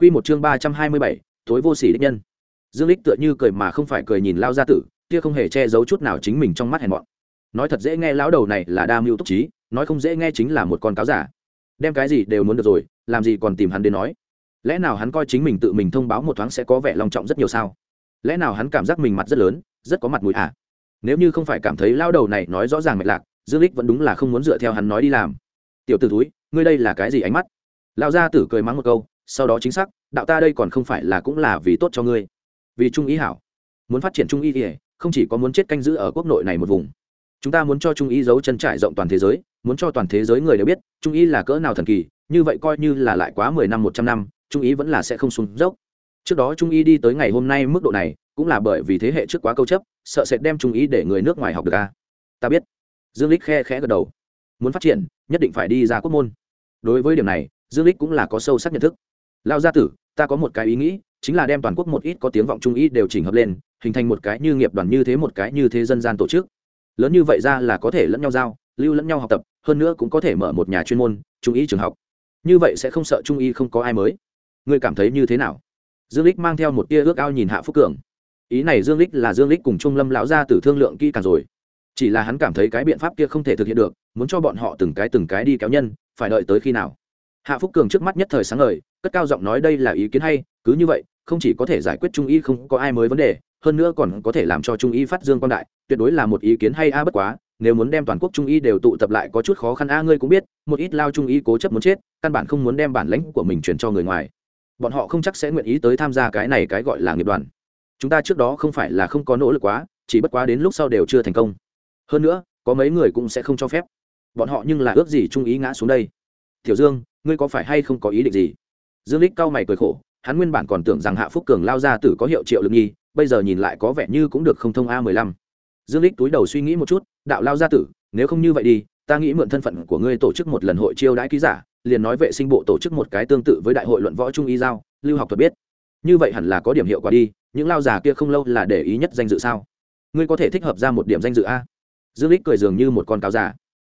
Quy một chương ba trăm hai mươi bảy, tối vô sỉ đích nhân. Dương Lịch tựa như cười mà không phải cười nhìn lao gia tử, kia không hề che giấu chút nào chính mình trong mắt hèn mọn. Nói thật dễ nghe lão đầu này là đa mưu túc trí, nói không dễ nghe chính là một con cáo giả. Đem cái gì đều muốn được rồi, làm gì còn tìm hắn đến nói. Lẽ nào hắn coi chính mình tự mình thông báo một thoáng sẽ có vẻ long trọng rất nhiều sao? Lẽ nào hắn cảm giác mình mặt rất lớn, rất có mặt mũi à? Nếu như không phải cảm thấy lão đầu này nói rõ ràng mạch lạc, Dương Lịch vẫn đúng là không muốn dựa theo hắn nói đi làm. Tiểu tử túi, ngươi đây là cái gì ánh mắt? Lão gia tử cười mắng một câu, sau đó chính xác, đạo ta đây còn không phải là cũng là vì tốt cho ngươi. Vì trung ý hảo. Muốn phát triển trung y thì không chỉ có muốn chết canh giữ ở quốc nội này một vùng. Chúng ta muốn cho trung y giấu chân trải rộng toàn thế giới, muốn cho toàn thế giới người đều biết, trung y là cỡ nào thần kỳ, như vậy coi như là lại quá mười năm, một trăm năm, trung y vẫn là sẽ không xuống dốc. Trước đó trung y đi tới ngày hôm nay mức độ này, cũng là bởi vì thế hệ trước quá câu chấp, sợ sẽ đem trung y để người nước ngoài học được a. Ta biết. Dương lích khe khẽ gật đầu. Muốn phát triển, nhất định phải đi ra quốc môn. Đối với điểm này, dương lích cũng là có sâu sắc nhận thức lao gia tử, ta có một cái ý nghĩ, chính là đem toàn quốc một ít có tiếng vọng trung ý đều chỉnh hợp lên, hình thành một cái như nghiệp đoàn như thế một cái như thế dân gian tổ chức. Lớn như vậy ra là có thể lẫn nhau giao, lưu lẫn nhau học tập, hơn nữa cũng có thể mở một nhà chuyên môn, trung ý trường học. Như vậy sẽ không sợ trung y không có ai mới. Ngươi cảm thấy như thế nào? Dương lích mang theo một tia ước ao nhìn hạ phúc cường. Ý này dương lích là dương lích cùng trung lâm lão gia tử thương lượng kỹ càng rồi. Chỉ là hắn cảm thấy cái biện pháp kia không thể thực hiện được, muốn cho bọn họ từng cái từng cái đi kéo nhân, phải đợi tới khi nào? Hạ phúc cường trước mắt nhất thời sáng ngời, cất cao giọng nói đây là ý kiến hay, cứ như vậy, không chỉ có thể giải quyết trung y không có ai mới vấn đề, hơn nữa còn có thể làm cho trung y phát dương quan đại, tuyệt đối là một ý kiến hay a à bất quá, nếu muốn đem toàn quốc trung y đều tụ tập lại có chút khó khăn a à ngươi cũng biết, một ít lao trung y cố chấp muốn chết, căn bản không muốn đem bản lãnh của mình truyền cho người ngoài. Bọn họ không chắc sẽ nguyện ý tới tham gia cái này cái gọi là nghiệp đoàn. Chúng ta trước đó không phải là không có nỗ lực quá, chỉ bất quá đến lúc sau đều chưa thành công. Hơn nữa, có mấy người cũng sẽ không cho phép. Bọn họ nhưng là ước gì trung ý ngã xuống đây. Tiểu dương ngươi có phải hay không có ý định gì? Dương lích cau mày cười khổ, hắn nguyên bản còn tưởng rằng hạ phúc cường lao ra tử có hiệu triệu lực nhi bây giờ nhìn lại có vẻ như cũng được không thông a mười lăm. Dương lích túi đầu suy nghĩ một chút, đạo lao gia tử, nếu không như vậy đi, ta nghĩ mượn thân phận của ngươi tổ chức một lần hội chiêu đãi ký giả, liền nói vệ sinh bộ tổ chức một cái tương tự với đại hội luận võ trung y giao, lưu học thuật biết. Như vậy hẳn là có điểm hiệu quả đi, những lao già kia không lâu là để ý nhất danh dự sao? Ngươi có thể thích hợp ra một điểm danh dự a? Dương lích cười dường như một con cáo già.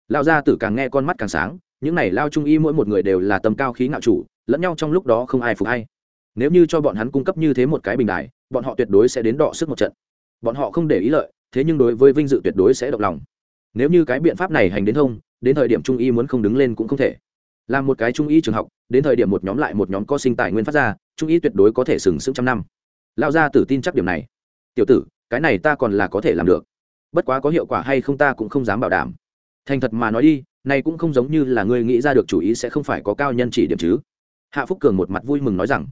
Lao gia tử càng nghe con mắt càng sáng những này lao trung y mỗi một người đều là tầm cao khí ngạo chủ, lẫn nhau trong lúc đó không ai phục hay. Nếu như cho bọn hắn cung cấp như thế một cái bình đại bọn họ tuyệt đối sẽ đến đọ sức một trận. Bọn họ không để ý lợi, thế nhưng đối với vinh dự tuyệt đối sẽ động lòng. Nếu như cái biện pháp này hành đến thông, đến thời điểm trung y muốn không đứng lên cũng không thể. Làm một cái trung y trường học, đến thời điểm một nhóm lại một nhóm có sinh tài nguyên phát ra, trung y tuyệt đối có thể sừng sững trăm năm. Lao ra tử tin chắc điểm này. Tiểu tử, cái này ta còn là có thể làm được. Bất quá có hiệu quả hay không ta cũng không dám bảo đảm thành thật mà nói đi, này cũng không giống như là ngươi nghĩ ra được chủ ý sẽ không phải có cao nhân chỉ điểm chứ. Hạ phúc cường một mặt vui mừng nói rằng,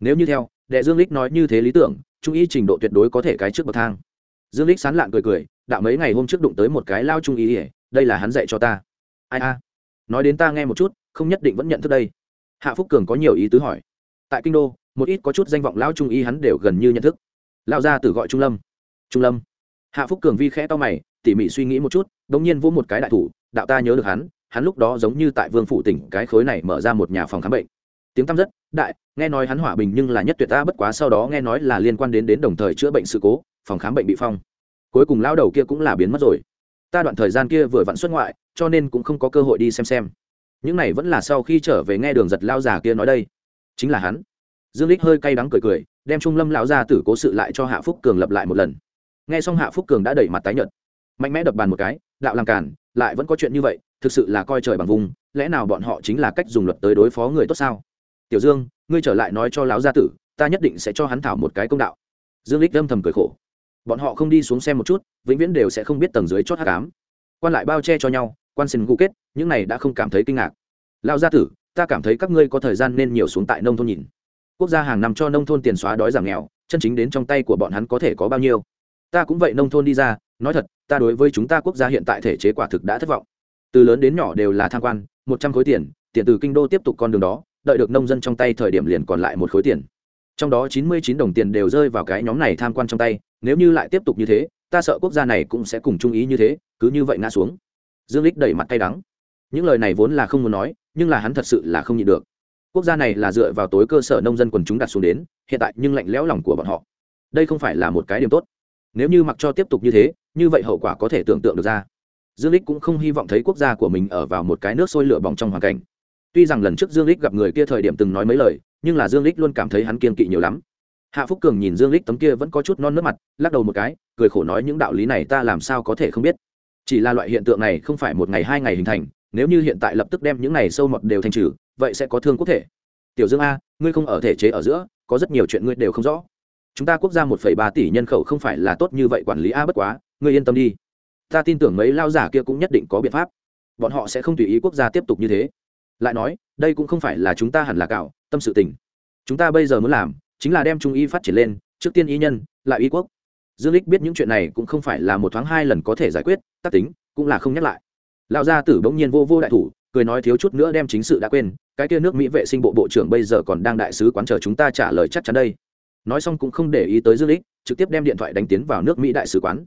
nếu như theo, đệ dương lích nói như thế lý tưởng, trung ý trình độ tuyệt đối có thể cái trước bậc thang. Dương lích sán lạn cười cười, đạo mấy ngày hôm trước đụng tới một cái lao trung ý ỉa đây là hắn dạy cho ta. Ai a, nói đến ta nghe một chút, không nhất định vẫn nhận thức đây. Hạ phúc cường có nhiều ý tứ hỏi. Tại kinh đô, một ít có chút danh vọng lao trung ý hắn đều gần như nhận thức. Lao ra từ gọi trung lâm. Trung lâm. Hạ phúc cường vi khẽ to mày, tỉ mỉ suy nghĩ một chút bỗng nhiên vỗ một cái đại thủ, đạo ta nhớ được hắn hắn lúc đó giống như tại vương phủ tỉnh, cái khối này mở ra một nhà phòng khám bệnh. Tiếng tăm rất, đại, nghe nói hắn hỏa bình nhưng là nhất tuyệt ta bất quá sau đó nghe nói là liên quan đến đến đồng thời chữa bệnh sự cố, phòng khám bệnh bị phong. Cuối cùng lao đầu kia cũng là biến mất rồi. Ta đoạn thời gian kia vừa vặn xuất ngoại, cho nên cũng không có cơ hội đi xem xem. Những này vẫn là sau khi trở về nghe đường giật lao già kia nói đây. Chính là hắn. Dương lích hơi cay đắng cười cười, đem trung lâm lão gia tử cố sự lại cho hạ phúc cường lập lại một lần. Nghe xong hạ phúc cường đã đẩy mặt tái nhợt. Mạnh mẽ đập bàn một cái đạo làm cản, lại vẫn có chuyện như vậy, thực sự là coi trời bằng vùng, lẽ nào bọn họ chính là cách dùng luật tới đối phó người tốt sao? Tiểu dương, ngươi trở lại nói cho lão gia tử, ta nhất định sẽ cho hắn thảo một cái công đạo. Dương lích âm thầm cười khổ. Bọn họ không đi xuống xem một chút, vĩnh viễn đều sẽ không biết tầng dưới chót hát cám quan lại bao che cho nhau, quan sinh gu kết, những này đã không cảm thấy kinh ngạc. Lão gia tử, ta cảm thấy các ngươi có thời gian nên nhiều xuống tại nông thôn nhìn. Quốc gia hàng năm cho nông thôn tiền xóa đói giảm nghèo, chân chính đến trong tay của bọn hắn có thể có bao nhiêu? Ta cũng vậy nông thôn đi ra nói thật, ta đối với chúng ta quốc gia hiện tại thể chế quả thực đã thất vọng. Từ lớn đến nhỏ đều là tham quan, một trăm khối tiền tiền từ kinh đô tiếp tục con đường đó, đợi được nông dân trong tay thời điểm liền còn lại một khối tiền. Trong đó chín mươi chín đồng tiền đều rơi vào cái nhóm này tham quan trong tay, nếu như lại tiếp tục như thế, ta sợ quốc gia này cũng sẽ cùng chung ý như thế, cứ như vậy ngã xuống. Dương lích đẩy mặt cay đắng. Những lời này vốn là không muốn nói, nhưng là hắn thật sự là không nhịn được. Quốc gia này là dựa vào tối cơ sở nông dân quần chúng đặt xuống đến, hiện tại nhưng lạnh lẽo lòng của bọn họ. Đây không phải là một cái điểm tốt. Nếu như mặc cho tiếp tục như thế như vậy hậu quả có thể tưởng tượng được ra. Dương lích cũng không hy vọng thấy quốc gia của mình ở vào một cái nước sôi lửa bỏng trong hoàn cảnh. Tuy rằng lần trước dương lích gặp người kia thời điểm từng nói mấy lời, nhưng là dương lích luôn cảm thấy hắn kiên kỵ nhiều lắm. Hạ phúc cường nhìn dương lích tấm kia vẫn có chút non nước mặt, lắc đầu một cái, cười khổ nói những đạo lý này ta làm sao có thể không biết. Chỉ là loại hiện tượng này không phải một ngày hai ngày hình thành, nếu như hiện tại lập tức đem những này sâu mọt đều thanh trừ, vậy sẽ có thương quốc thể. Tiểu dương a, ngươi không ở thể chế ở giữa, có rất nhiều chuyện ngươi đều không rõ. Chúng ta quốc gia một phẩy ba tỷ nhân khẩu không phải là tốt như vậy quản lý a bất quá ngươi yên tâm đi. Ta tin tưởng mấy lao giả kia cũng nhất định có biện pháp. Bọn họ sẽ không tùy ý quốc gia tiếp tục như thế. Lại nói, đây cũng không phải là chúng ta hẳn là cạo, tâm sự tình. Chúng ta bây giờ muốn làm chính là đem trung y phát triển lên, trước tiên y nhân, lại y quốc. Dương lích biết những chuyện này cũng không phải là một thoáng hai lần có thể giải quyết, tác tính cũng là không nhắc lại. Lão gia tử bỗng nhiên vô vô đại thủ, cười nói thiếu chút nữa đem chính sự đã quên, cái kia nước mỹ vệ sinh bộ bộ trưởng bây giờ còn đang đại sứ quán chờ chúng ta trả lời chắc chắn đây. Nói xong cũng không để ý tới dương lích trực tiếp đem điện thoại đánh tiến vào nước mỹ đại sứ quán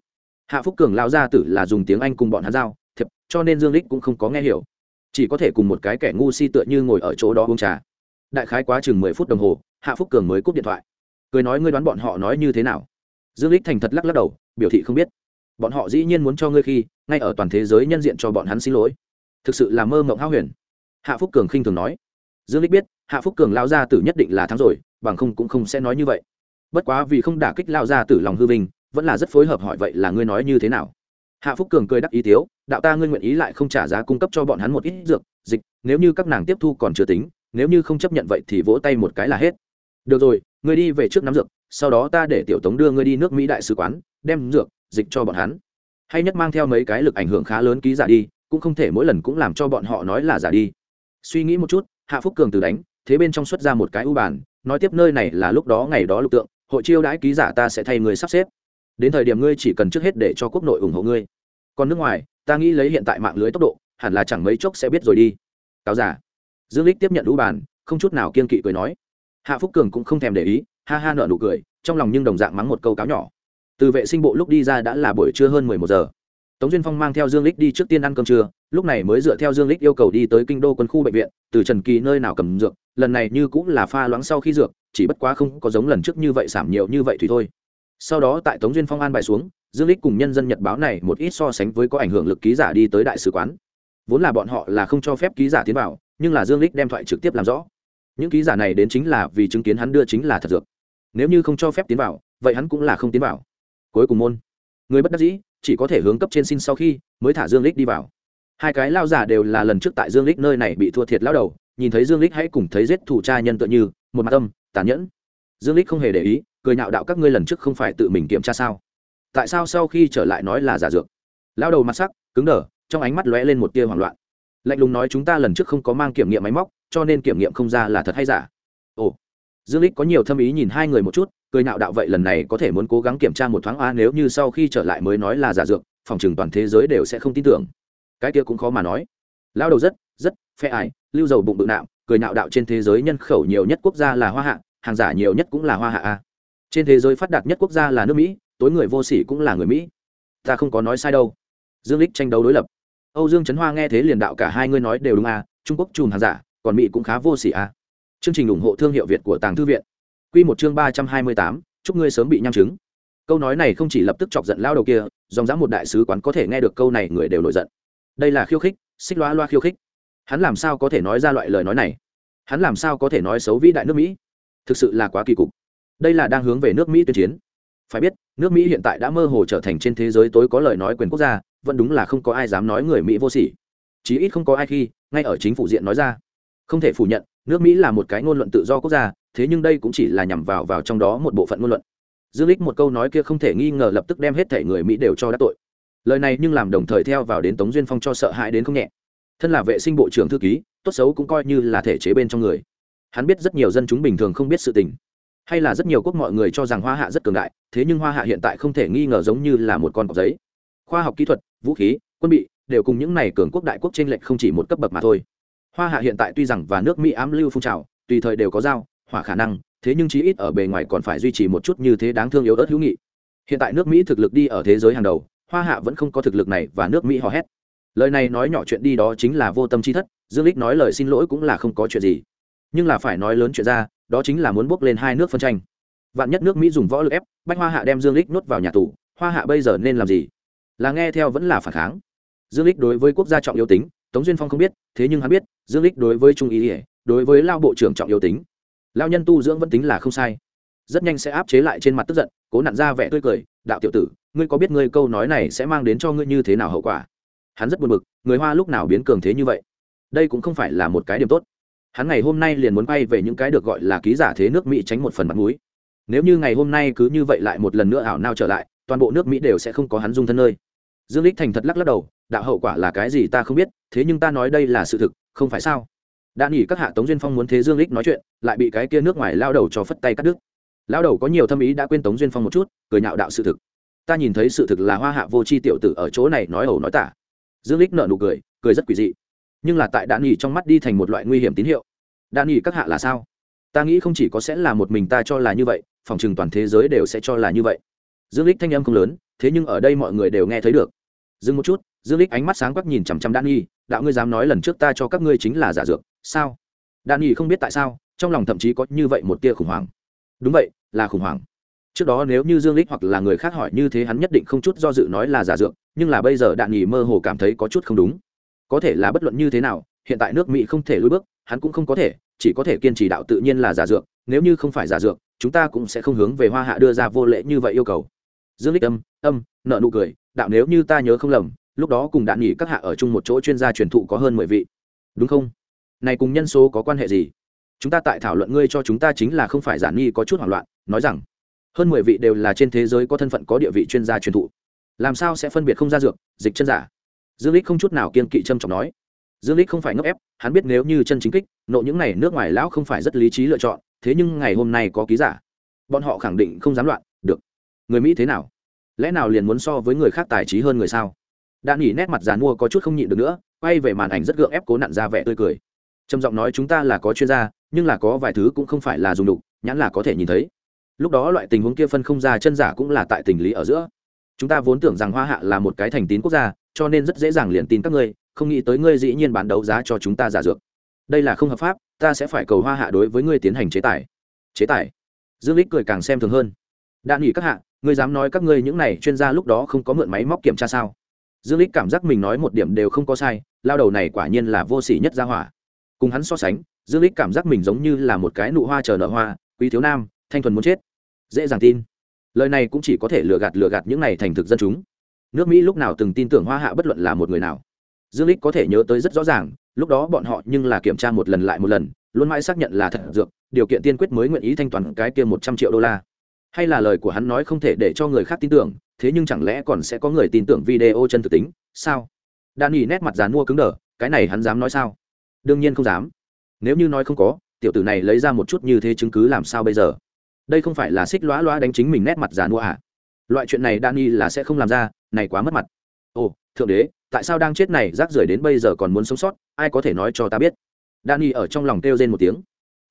hạ phúc cường lao gia tử là dùng tiếng anh cùng bọn hắn giao, thiệp, cho nên dương lích cũng không có nghe hiểu. Chỉ có thể cùng một cái kẻ ngu si tựa như ngồi ở chỗ đó uống trà. Đại khái quá chừng mười phút đồng hồ, hạ phúc cường mới cúp điện thoại. Cười nói, ngươi đoán bọn họ nói như thế nào? Dương lích thành thật lắc lắc đầu, biểu thị không biết. Bọn họ dĩ nhiên muốn cho ngươi khi, ngay ở toàn thế giới nhân diện cho bọn hắn xin lỗi. Thực sự là mơ mộng hao huyền. Hạ phúc cường khinh thường nói. Dương lích biết, hạ phúc cường lao ra tử nhất định là thắng rồi, bằng không cũng không sẽ nói như vậy. Bất quá vì không đả kích lao ra tử lòng hư vinh vẫn là rất phối hợp hỏi vậy là ngươi nói như thế nào? Hạ phúc cường cười đắc ý tiếu, đạo ta ngươi nguyện ý lại không trả giá cung cấp cho bọn hắn một ít dược, dịch, nếu như các nàng tiếp thu còn chưa tính, nếu như không chấp nhận vậy thì vỗ tay một cái là hết. Được rồi, ngươi đi về trước nắm dược, sau đó ta để tiểu tống đưa ngươi đi nước mỹ đại sứ quán, đem dược, dịch cho bọn hắn. Hay nhất mang theo mấy cái lực ảnh hưởng khá lớn ký giả đi, cũng không thể mỗi lần cũng làm cho bọn họ nói là giả đi. Suy nghĩ một chút, hạ phúc cường từ đánh, thế bên trong xuất ra một cái ưu bản nói tiếp nơi này là lúc đó ngày đó lục tượng, hội chiêu đãi ký giả ta sẽ thay người sắp xếp đến thời điểm ngươi chỉ cần trước hết để cho quốc nội ủng hộ ngươi. Còn nước ngoài, ta nghĩ lấy hiện tại mạng lưới tốc độ, hẳn là chẳng mấy chốc sẽ biết rồi đi. Cáo giả dương lích tiếp nhận lũ bàn, không chút nào kiên kỵ cười nói. Hạ phúc cường cũng không thèm để ý, ha ha nợ nụ cười, trong lòng nhưng đồng dạng mắng một câu cáo nhỏ. Từ vệ sinh bộ lúc đi ra đã là buổi trưa hơn mười một giờ. Tống duyên phong mang theo dương lích đi trước tiên ăn cơm trưa, lúc này mới dựa theo dương lích yêu cầu đi tới kinh đô quân khu bệnh viện, từ trần kỳ nơi nào cầm dược, lần này như cũng là pha loãng sau khi dược, chỉ bất quá không có giống lần trước như vậy giảm nhiều như vậy thì thôi sau đó tại tống duyên phong an bài xuống, dương lích cùng nhân dân nhật báo này một ít so sánh với có ảnh hưởng lực ký giả đi tới đại sứ quán. Vốn là bọn họ là không cho phép ký giả tiến vào, nhưng là dương lích đem thoại trực tiếp làm rõ. Những ký giả này đến chính là vì chứng kiến hắn đưa chính là thật dược. Nếu như không cho phép tiến vào, vậy hắn cũng là không tiến vào. Cuối cùng môn. Người bất đắc dĩ, chỉ có thể hướng cấp trên xin sau khi mới thả dương lích đi vào. Hai cái lao giả đều là lần trước tại dương lích nơi này bị thua thiệt lao đầu, nhìn thấy dương lích hãy cùng thấy giết thủ cha nhân tựa như, một mặt tâm tàn nhẫn. Dương lích không hề để ý cười nhạo đạo các ngươi lần trước không phải tự mình kiểm tra sao? Tại sao sau khi trở lại nói là giả dược? Lao đầu mặt sắc, cứng đờ, trong ánh mắt lóe lên một tia hoảng loạn. Lạnh lùng nói chúng ta lần trước không có mang kiểm nghiệm máy móc, cho nên kiểm nghiệm không ra là thật hay giả. Ồ. Dương lích có nhiều thâm ý nhìn hai người một chút, cười nạo đạo vậy lần này có thể muốn cố gắng kiểm tra một thoáng a, nếu như sau khi trở lại mới nói là giả dược, phòng chừng toàn thế giới đều sẽ không tin tưởng. Cái kia cũng khó mà nói. Lao đầu rất rất phe ải, lưu dầu bụng bự nạo cười nạo đạo trên thế giới nhân khẩu nhiều nhất quốc gia là hoa hạ, hàng giả nhiều nhất cũng là hoa hạ a trên thế giới phát đạt nhất quốc gia là nước mỹ, tối người vô sỉ cũng là người mỹ. Ta không có nói sai đâu. Dương lích tranh đấu đối lập. Âu dương trấn hoa nghe thế liền đạo cả hai ngươi nói đều đúng à? trung quốc chùm hàng giả, còn mỹ cũng khá vô sỉ à? chương trình ủng hộ thương hiệu việt của tàng thư viện. Quy một chương ba trăm hai mươi tám, chúc ngươi sớm bị nham chứng. Câu nói này không chỉ lập tức chọc giận lao đầu kia, dòng dã một đại sứ quán có thể nghe được câu này người đều nổi giận. Đây là khiêu khích, xích loa loa khiêu khích. Hắn làm sao có thể nói ra loại lời nói này? Hắn làm sao có thể nói xấu vĩ đại nước mỹ? Thực sự là quá kỳ cục đây là đang hướng về nước mỹ tuyên chiến. Phải biết, nước mỹ hiện tại đã mơ hồ trở thành trên thế giới tối có lời nói quyền quốc gia, vẫn đúng là không có ai dám nói người mỹ vô sỉ. Chí ít không có ai khi, ngay ở chính phủ diện nói ra. Không thể phủ nhận, nước mỹ là một cái ngôn luận tự do quốc gia, thế nhưng đây cũng chỉ là nhằm vào vào trong đó một bộ phận ngôn luận. Dương lích một câu nói kia không thể nghi ngờ lập tức đem hết thể người mỹ đều cho đã tội. Lời này nhưng làm đồng thời theo vào đến tống duyên phong cho sợ hãi đến không nhẹ. Thân là vệ sinh bộ trưởng thư ký, tốt xấu cũng coi như là thể chế bên trong người. Hắn biết rất nhiều dân chúng bình thường không biết sự tình hay là rất nhiều quốc mọi người cho rằng hoa hạ rất cường đại, thế nhưng hoa hạ hiện tại không thể nghi ngờ giống như là một con cọc giấy. Khoa học kỹ thuật, vũ khí, quân bị đều cùng những này cường quốc đại quốc trên lệch không chỉ một cấp bậc mà thôi. Hoa hạ hiện tại tuy rằng và nước mỹ ám lưu phun trào, tùy thời đều có dao hỏa khả năng, thế nhưng chí ít ở bề ngoài còn phải duy trì một chút như thế đáng thương yếu ớt hữu nghị. Hiện tại nước mỹ thực lực đi ở thế giới hàng đầu, hoa hạ vẫn không có thực lực này và nước mỹ hò hét. Lời này nói nhỏ chuyện đi đó chính là vô tâm chi thất, dương lích nói lời xin lỗi cũng là không có chuyện gì. Nhưng là phải nói lớn chuyện ra đó chính là muốn bước lên hai nước phân tranh. Vạn nhất nước mỹ dùng võ lực ép, bách hoa hạ đem dương lích nuốt vào nhà tù, hoa hạ bây giờ nên làm gì? Là nghe theo vẫn là phản kháng? Dương lích đối với quốc gia trọng yếu tính, tống duyên phong không biết, thế nhưng hắn biết, dương lích đối với trung ý ỉa đối với lao bộ trưởng trọng yếu tính. Lao nhân tu dưỡng vẫn tính là không sai. Rất nhanh sẽ áp chế lại trên mặt tức giận, cố nặn ra vẻ tươi cười, đạo tiểu tử, ngươi có biết ngươi câu nói này sẽ mang đến cho ngươi như thế nào hậu quả? Hắn rất buồn bực, người hoa lúc nào biến cường thế như vậy? Đây cũng không phải là một cái điểm tốt hắn ngày hôm nay liền muốn bay về những cái được gọi là ký giả thế nước mỹ tránh một phần mặt mũi. Nếu như ngày hôm nay cứ như vậy lại một lần nữa ảo nao trở lại, toàn bộ nước mỹ đều sẽ không có hắn dung thân nơi. Dương lích thành thật lắc lắc đầu, đạo hậu quả là cái gì ta không biết, thế nhưng ta nói đây là sự thực, không phải sao? Đã nghỉ các hạ tống duyên phong muốn thế dương lích nói chuyện, lại bị cái kia nước ngoài lao đầu cho phất tay cắt đứt. Lao đầu có nhiều thâm ý đã quên tống duyên phong một chút, cười nhạo đạo sự thực. Ta nhìn thấy sự thực là hoa hạ vô c h i tiểu tử ở chỗ này nói ẩu nói tả. Dương lích nợ nụ cười cười rất quỷ dị nhưng là tại đạn nghỉ trong mắt đi thành một loại nguy hiểm tín hiệu. Đạn nghỉ các hạ là sao? Ta nghĩ không chỉ có sẽ là một mình ta cho là như vậy, phòng chừng toàn thế giới đều sẽ cho là như vậy. Dương lích thanh âm không lớn, thế nhưng ở đây mọi người đều nghe thấy được. Dừng một chút, dương lích ánh mắt sáng quắc nhìn chằm chằm đan nghi đạo ngươi dám nói lần trước ta cho các ngươi chính là giả dược, sao? Đan nghi không biết tại sao, trong lòng thậm chí có như vậy một tia khủng hoảng. Đúng vậy, là khủng hoảng. Trước đó nếu như dương lích hoặc là người khác hỏi như thế hắn nhất định không chút do dự nói là giả dược, nhưng là bây giờ đạn nghỉ mơ hồ cảm thấy có chút không đúng có thể là bất luận như thế nào, hiện tại nước mỹ không thể lùi bước, hắn cũng không có thể, chỉ có thể kiên trì đạo tự nhiên là giả dược, nếu như không phải giả dược, chúng ta cũng sẽ không hướng về hoa hạ đưa ra vô lễ như vậy yêu cầu. Dương lích âm âm nợ nụ cười, đạo nếu như ta nhớ không lầm, lúc đó cùng đạn nghỉ các hạ ở chung một chỗ chuyên gia truyền thụ có hơn mười vị. Đúng không? Này cùng nhân số có quan hệ gì? Chúng ta tại thảo luận ngươi cho chúng ta chính là không phải giản nghi có chút hoảng loạn, nói rằng, hơn mười vị đều là trên thế giới có thân phận có địa vị chuyên gia truyền thụ. Làm sao sẽ phân biệt không ra dược, dịch chân giả? Dương lích không chút nào kiên kỵ trâm trọng nói. Dương lích không phải ngốc ép, hắn biết nếu như chân chính kích, nộ những này nước ngoài lão không phải rất lý trí lựa chọn, thế nhưng ngày hôm nay có ký giả. Bọn họ khẳng định không dám loạn, được. Người mỹ thế nào? Lẽ nào liền muốn so với người khác tài trí hơn người sao? Đã nghỉ nét mặt dàn mua có chút không nhịn được nữa, quay về màn ảnh rất gượng ép cố nặn ra vẻ tươi cười. Trầm giọng nói chúng ta là có chuyên gia, nhưng là có vài thứ cũng không phải là dùng đục nhãn là có thể nhìn thấy. Lúc đó loại tình huống kia phân không ra, chân giả cũng là tại tình lý ở giữa chúng ta vốn tưởng rằng hoa hạ là một cái thành tín quốc gia, cho nên rất dễ dàng liền tin các ngươi, không nghĩ tới ngươi dĩ nhiên bán đấu giá cho chúng ta giả dược. Đây là không hợp pháp, ta sẽ phải cầu hoa hạ đối với ngươi tiến hành chế tài. Chế tài? Dương lích cười càng xem thường hơn. Đạn nghỉ các hạ, ngươi dám nói các ngươi những này chuyên gia lúc đó không có mượn máy móc kiểm tra sao? Dương lích cảm giác mình nói một điểm đều không có sai, lao đầu này quả nhiên là vô sỉ nhất gia hỏa. Cùng hắn so sánh, dương lích cảm giác mình giống như là một cái nụ hoa chờ nở hoa, quý thiếu nam, thanh thuần muốn chết. Dễ dàng tin lời này cũng chỉ có thể lừa gạt lừa gạt những này thành thực dân chúng. Nước mỹ lúc nào từng tin tưởng hoa hạ bất luận là một người nào? Dương lích có thể nhớ tới rất rõ ràng, lúc đó bọn họ nhưng là kiểm tra một lần lại một lần, luôn mãi xác nhận là thật dược, điều kiện tiên quyết mới nguyện ý thanh toán cái kia một trăm triệu đô la. Hay là lời của hắn nói không thể để cho người khác tin tưởng, thế nhưng chẳng lẽ còn sẽ có người tin tưởng video chân thực tính, sao? Đan nghỉ nét mặt dán mua cứng đờ, cái này hắn dám nói sao? Đương nhiên không dám. Nếu như nói không có, tiểu tử này lấy ra một chút như thế chứng cứ làm sao bây giờ? Đây không phải là xích lõa lõa đánh chính mình nét mặt giả mua à? Loại chuyện này Dani là sẽ không làm ra, này quá mất mặt. Ồ, thượng đế, tại sao đang chết này rác rưởi đến bây giờ còn muốn sống sót, ai có thể nói cho ta biết? Dani ở trong lòng kêu rên một tiếng.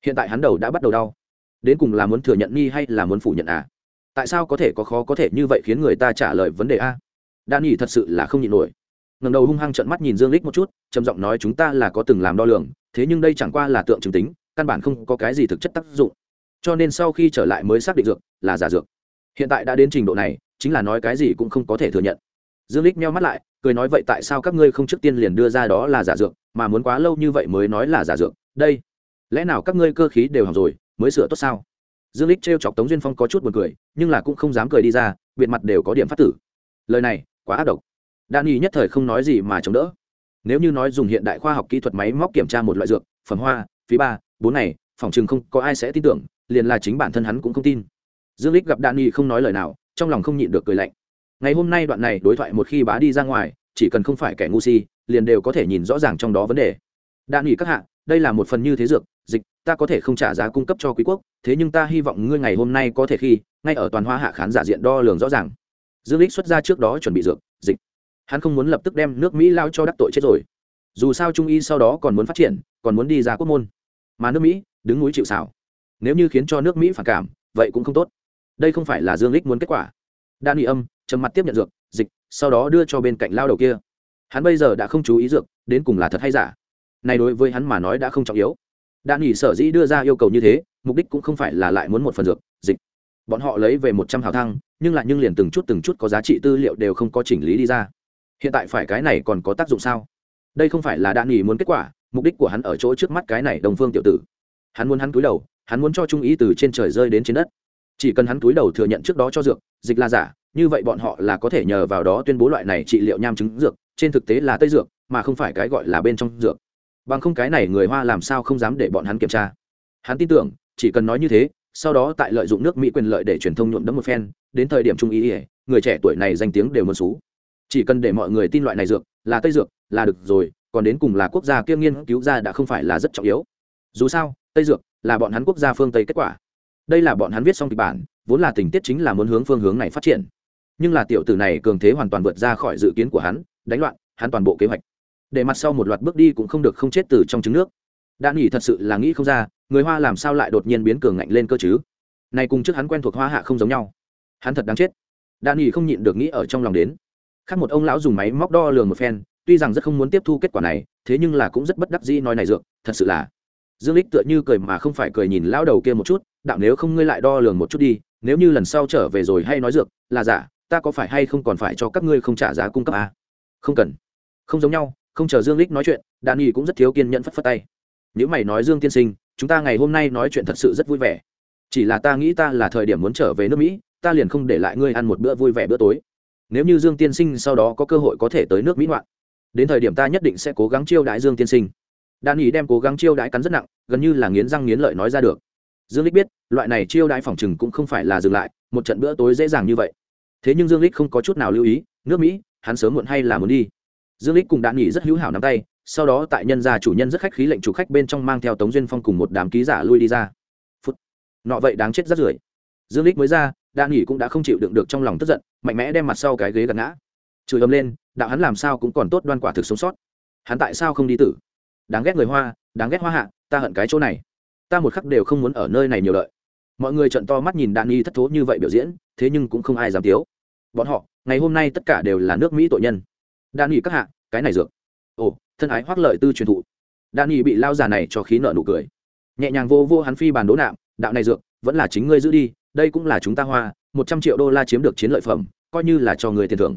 Hiện tại hắn đầu đã bắt đầu đau. Đến cùng là muốn thừa nhận nghi hay là muốn phủ nhận à? Tại sao có thể có khó có thể như vậy khiến người ta trả lời vấn đề a Dani thật sự là không nhịn nổi. Ngầm đầu hung hăng trận mắt nhìn dương lích một chút, trầm giọng nói chúng ta là có từng làm đo lường, thế nhưng đây chẳng qua là tượng trưng tính, căn bản không có cái gì thực chất tác dụng cho nên sau khi trở lại mới xác định dược là giả dược. Hiện tại đã đến trình độ này, chính là nói cái gì cũng không có thể thừa nhận. Dương lích meo mắt lại, cười nói vậy tại sao các ngươi không trước tiên liền đưa ra đó là giả dược, mà muốn quá lâu như vậy mới nói là giả dược? Đây, lẽ nào các ngươi cơ khí đều học rồi, mới sửa tốt sao? Dương lích trêu chọc tống duyên phong có chút buồn cười, nhưng là cũng không dám cười đi ra, biệt mặt đều có điểm phát tử. Lời này, quá ác độc. Đan y nhất thời không nói gì mà chống đỡ. Nếu như nói dùng hiện đại khoa học kỹ thuật máy móc kiểm tra một loại dược, phẩm hoa, phí ba, bốn này phòng chừng không có ai sẽ tin tưởng liền là chính bản thân hắn cũng không tin. Dương lích gặp đan y không nói lời nào, trong lòng không nhịn được cười lạnh. Ngày hôm nay đoạn này đối thoại một khi bá đi ra ngoài, chỉ cần không phải kẻ ngu si, liền đều có thể nhìn rõ ràng trong đó vấn đề. Đan y các hạ, đây là một phần như thế dược, dịch, ta có thể không trả giá cung cấp cho quý quốc, thế nhưng ta hy vọng ngươi ngày hôm nay có thể khi, ngay ở toàn hoa hạ khán giả diện đo lường rõ ràng. Dương lích xuất ra trước đó chuẩn bị dược, dịch. Hắn không muốn lập tức đem nước mỹ lao cho đắc tội chết rồi. Dù sao trung y sau đó còn muốn phát triển, còn muốn đi ra quốc môn. Mà nước mỹ, đứng núi chịu xảo nếu như khiến cho nước mỹ phản cảm, vậy cũng không tốt. Đây không phải là dương lích muốn kết quả. Đan y âm trầm mặt tiếp nhận dược, dịch, sau đó đưa cho bên cạnh lao đầu kia. Hắn bây giờ đã không chú ý dược, đến cùng là thật hay giả? Này đối với hắn mà nói đã không trọng yếu. Đan y sở dĩ đưa ra yêu cầu như thế, mục đích cũng không phải là lại muốn một phần dược, dịch. Bọn họ lấy về một trăm hào thăng, nhưng lại nhưng liền từng chút từng chút có giá trị tư liệu đều không có chỉnh lý đi ra. Hiện tại phải cái này còn có tác dụng sao? Đây không phải là đan y muốn kết quả, mục đích của hắn ở chỗ trước mắt cái này đồng phương tiểu tử. Hắn muốn hắn cúi đầu hắn muốn cho trung ý từ trên trời rơi đến trên đất. Chỉ cần hắn túi đầu thừa nhận trước đó cho dược, dịch là giả, như vậy bọn họ là có thể nhờ vào đó tuyên bố loại này trị liệu nham chứng dược, trên thực tế là tây dược, mà không phải cái gọi là bên trong dược. Bằng không cái này người hoa làm sao không dám để bọn hắn kiểm tra. Hắn tin tưởng, chỉ cần nói như thế, sau đó tại lợi dụng nước mỹ quyền lợi để truyền thông nhuộm đấm một phen, đến thời điểm trung ý ỉa người trẻ tuổi này danh tiếng đều muốn xú. Chỉ cần để mọi người tin loại này dược, là tây dược, là được rồi, còn đến cùng là quốc gia kiêm nghiên cứu ra đã không phải là rất trọng yếu. Dù sao, tây dược là bọn hắn quốc gia phương tây kết quả. Đây là bọn hắn viết xong kịch bản, vốn là tình tiết chính là muốn hướng phương hướng này phát triển. Nhưng là tiểu tử này cường thế hoàn toàn vượt ra khỏi dự kiến của hắn, đánh loạn, hắn toàn bộ kế hoạch. Để mặt sau một loạt bước đi cũng không được không chết từ trong trứng nước. Đã nghỉ thật sự là nghĩ không ra, người hoa làm sao lại đột nhiên biến cường ngạnh lên cơ chứ? Này cùng trước hắn quen thuộc hoa hạ không giống nhau. Hắn thật đáng chết. Đã nghỉ không nhịn được nghĩ ở trong lòng đến. Khác một ông lão dùng máy móc đo lường một phen, tuy rằng rất không muốn tiếp thu kết quả này, thế nhưng là cũng rất bất đắc dĩ nói này dược, thật sự là dương lích tựa như cười mà không phải cười nhìn lão đầu kia một chút, đạo nếu không ngươi lại đo lường một chút đi, nếu như lần sau trở về rồi hay nói dược, là giả, ta có phải hay không còn phải cho các ngươi không trả giá cung cấp à? không cần. Không giống nhau, không chờ dương lích nói chuyện đàn y cũng rất thiếu kiên nhẫn phất phất tay. Nếu mày nói dương tiên sinh, chúng ta ngày hôm nay nói chuyện thật sự rất vui vẻ. Chỉ là ta nghĩ ta là thời điểm muốn trở về nước mỹ, ta liền không để lại ngươi ăn một bữa vui vẻ bữa tối. Nếu như dương tiên sinh sau đó có cơ hội có thể tới nước mỹ ngoạn, đến thời điểm ta nhất định sẽ cố gắng chiêu đãi dương tiên sinh đan ý đem cố gắng chiêu đãi cắn rất nặng, gần như là nghiến răng nghiến lợi nói ra được. Dương lích biết, loại này chiêu đãi phòng chừng cũng không phải là dừng lại, một trận bữa tối dễ dàng như vậy. Thế nhưng dương lích không có chút nào lưu ý, nước mỹ, hắn sớm muộn hay là muốn đi. Dương lích cùng đan ý rất hữu hảo nắm tay, sau đó tại nhân gia chủ nhân rất khách khí lệnh chủ khách bên trong mang theo tống duyên phong cùng một đám ký giả lui đi ra. Phút. Nọ vậy đáng chết rất rưởi. Dương lích mới ra đan nghỉ cũng đã không chịu đựng được trong lòng tức giận, mạnh mẽ đem mặt sau cái ghế gạt ngã. Chửi ấm lên, đạo hắn làm sao cũng còn tốt đoan quả thực sống sót. Hắn tại sao không đi tử? Đáng ghét người hoa, đáng ghét hoa hạ, ta hận cái chỗ này. Ta một khắc đều không muốn ở nơi này nhiều lợi mọi người trận to mắt nhìn đạn nghi thất thố như vậy biểu diễn, thế nhưng cũng không ai dám tiếu bọn họ, ngày hôm nay tất cả đều là nước mỹ tội nhân. Đạn nghi các hạ, cái này dược. Ồ, thân ái hoác lợi tư truyền thụ. Đạn nghi bị lao già này cho khí nợ nụ cười. Nhẹ nhàng vô vô hắn phi bàn đố nạm, đạo này dược, vẫn là chính ngươi giữ đi, đây cũng là chúng ta hoa, một trăm triệu đô la chiếm được chiến lợi phẩm, coi như là cho người tiền thưởng.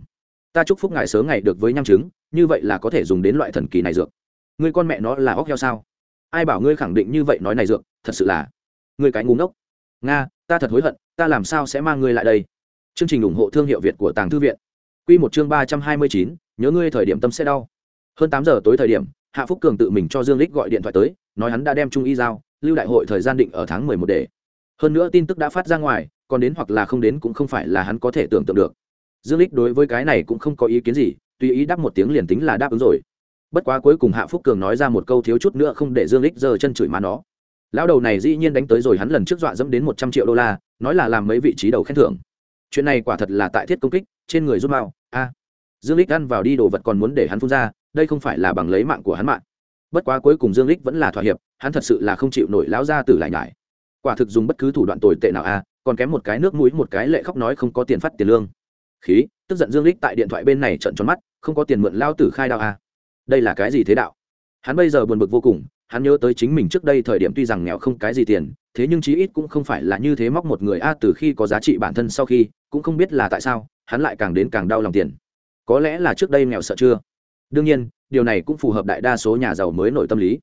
Ta chúc phúc ngài sớm ngày được với nhăm chứng, như vậy là có thể dùng đến loại thần kỳ này dược ngươi con mẹ nó là óc heo sao? Ai bảo ngươi khẳng định như vậy nói này dược, thật sự là ngươi cái ngu ngốc. Nga, ta thật hối hận, ta làm sao sẽ mang ngươi lại đây? Chương trình ủng hộ thương hiệu việt của tàng thư viện. Q một chương ba trăm hai mươi chín, nhớ ngươi thời điểm tâm sẽ đau. Hơn tám giờ tối thời điểm, hạ phúc cường tự mình cho dương lích gọi điện thoại tới, nói hắn đã đem trung y giao, lưu đại hội thời gian định ở tháng mười một để. Hơn nữa tin tức đã phát ra ngoài, còn đến hoặc là không đến cũng không phải là hắn có thể tưởng tượng được. Dương lích đối với cái này cũng không có ý kiến gì, tùy ý đáp một tiếng liền tính là đáp ứng rồi bất quá cuối cùng hạ phúc cường nói ra một câu thiếu chút nữa không để dương lích giơ chân chửi má nó. Lão đầu này dĩ nhiên đánh tới rồi, hắn lần trước dọa dẫm đến một trăm triệu đô la, nói là làm mấy vị trí đầu khen thưởng. Chuyện này quả thật là tại thiết công kích, trên người rút mao a. Dương lích ăn vào đi, đồ vật còn muốn để hắn phun ra, đây không phải là bằng lấy mạng của hắn mạng. Bất quá cuối cùng dương lích vẫn là thỏa hiệp, hắn thật sự là không chịu nổi lão gia tử lại nhải. Quả thực dùng bất cứ thủ đoạn tồi tệ nào a, còn kém một cái nước mũi, một cái lệ khóc nói không có tiền phát tiền lương. Khí, tức giận dương lích tại điện thoại bên này trận tròn mắt, không có tiền mượn lao tử khai đạo a đây là cái gì thế đạo? Hắn bây giờ buồn bực vô cùng, hắn nhớ tới chính mình trước đây thời điểm tuy rằng nghèo không cái gì tiền, thế nhưng chí ít cũng không phải là như thế móc một người a từ khi có giá trị bản thân sau khi, cũng không biết là tại sao, hắn lại càng đến càng đau lòng tiền. Có lẽ là trước đây nghèo sợ chưa? Đương nhiên, điều này cũng phù hợp đại đa số nhà giàu mới nổi tâm lý.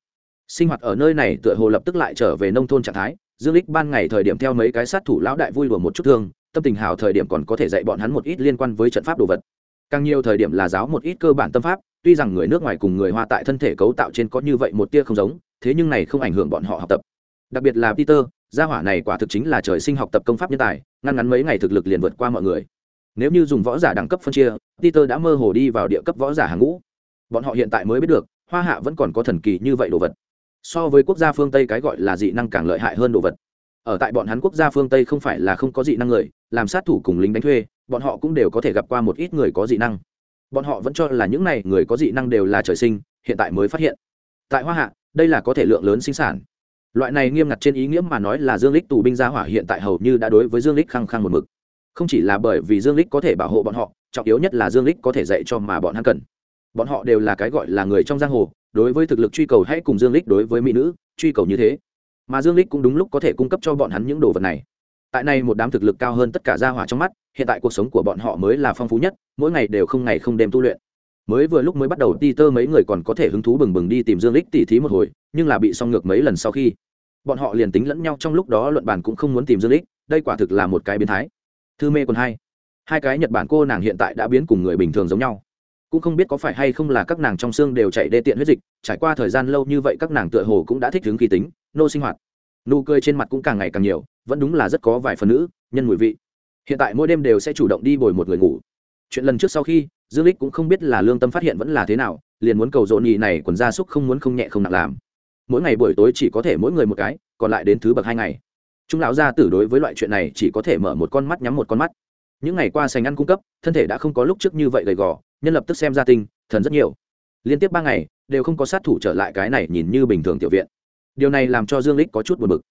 Sinh hoạt ở nơi này tựa hồ lập tức lại trở về nông thôn trạng thái, dương lích ban ngày thời điểm theo mấy cái sát thủ lão đại vui đùa một chút thương, tâm tình hào thời điểm còn có thể dạy bọn hắn một ít liên quan với trận pháp đồ vật. Càng nhiều thời điểm là giáo một ít cơ bản tâm pháp tuy rằng người nước ngoài cùng người hoa tại thân thể cấu tạo trên có như vậy một tia không giống, thế nhưng này không ảnh hưởng bọn họ học tập. Đặc biệt là peter, gia hỏa này quả thực chính là trời sinh học tập công pháp nhân tài, ngăn ngắn mấy ngày thực lực liền vượt qua mọi người. Nếu như dùng võ giả đẳng cấp phân chia, peter đã mơ hồ đi vào địa cấp võ giả hàng ngũ. Bọn họ hiện tại mới biết được, hoa hạ vẫn còn có thần kỳ như vậy đồ vật. So với quốc gia phương tây cái gọi là dị năng càng lợi hại hơn đồ vật. Ở tại bọn hắn quốc gia phương tây không phải là không có dị năng người, làm sát thủ cùng lính đánh thuê, bọn họ cũng đều có thể gặp qua một ít người có dị năng bọn họ vẫn cho là những này người có dị năng đều là trời sinh, hiện tại mới phát hiện. Tại hoa hạ, đây là có thể lượng lớn sinh sản. Loại này nghiêm ngặt trên ý nghĩa mà nói là dương lích tù binh gia hỏa hiện tại hầu như đã đối với dương lích khăng khăng một mực. Không chỉ là bởi vì dương lích có thể bảo hộ bọn họ, trọng yếu nhất là dương lích có thể dạy cho mà bọn hắn cần. Bọn họ đều là cái gọi là người trong giang hồ, đối với thực lực truy cầu hãy cùng dương lích đối với mỹ nữ, truy cầu như thế. Mà dương lích cũng đúng lúc có thể cung cấp cho bọn hắn những đồ vật này. Tại này một đám thực lực cao hơn tất cả gia hỏa trong mắt hiện tại cuộc sống của bọn họ mới là phong phú nhất, mỗi ngày đều không ngày không đêm tu luyện. Mới vừa lúc mới bắt đầu ti tơ mấy người còn có thể hứng thú bừng bừng đi tìm dương lích tỉ thí một hồi, nhưng là bị xong ngược mấy lần sau khi, bọn họ liền tính lẫn nhau trong lúc đó luận bàn cũng không muốn tìm dương lích, đây quả thực là một cái biến thái. Thư mê còn hai. Hai cái nhật bản cô nàng hiện tại đã biến cùng người bình thường giống nhau. Cũng không biết có phải hay không là các nàng trong xương đều chạy đê tiện huyết dịch, trải qua thời gian lâu như vậy các nàng tựa hồ cũng đã thích hướng kỳ tính, nô sinh hoạt. Nụ cười trên mặt cũng càng ngày càng nhiều, vẫn đúng là rất có vài phần nữ, nhân mùi vị hiện tại mỗi đêm đều sẽ chủ động đi bồi một người ngủ. Chuyện lần trước sau khi, dương lích cũng không biết là lương tâm phát hiện vẫn là thế nào, liền muốn cầu rộn nhị này quần gia súc không muốn không nhẹ không nặng làm. Mỗi ngày buổi tối chỉ có thể mỗi người một cái, còn lại đến thứ bậc hai ngày. Chúng lão gia tử đối với loại chuyện này chỉ có thể mở một con mắt nhắm một con mắt. Những ngày qua sành ăn cung cấp, thân thể đã không có lúc trước như vậy gầy gò, nhân lập tức xem ra tinh, thần rất nhiều. Liên tiếp ba ngày, đều không có sát thủ trở lại cái này nhìn như bình thường tiểu viện. Điều này làm cho dương lích có chút buồn bực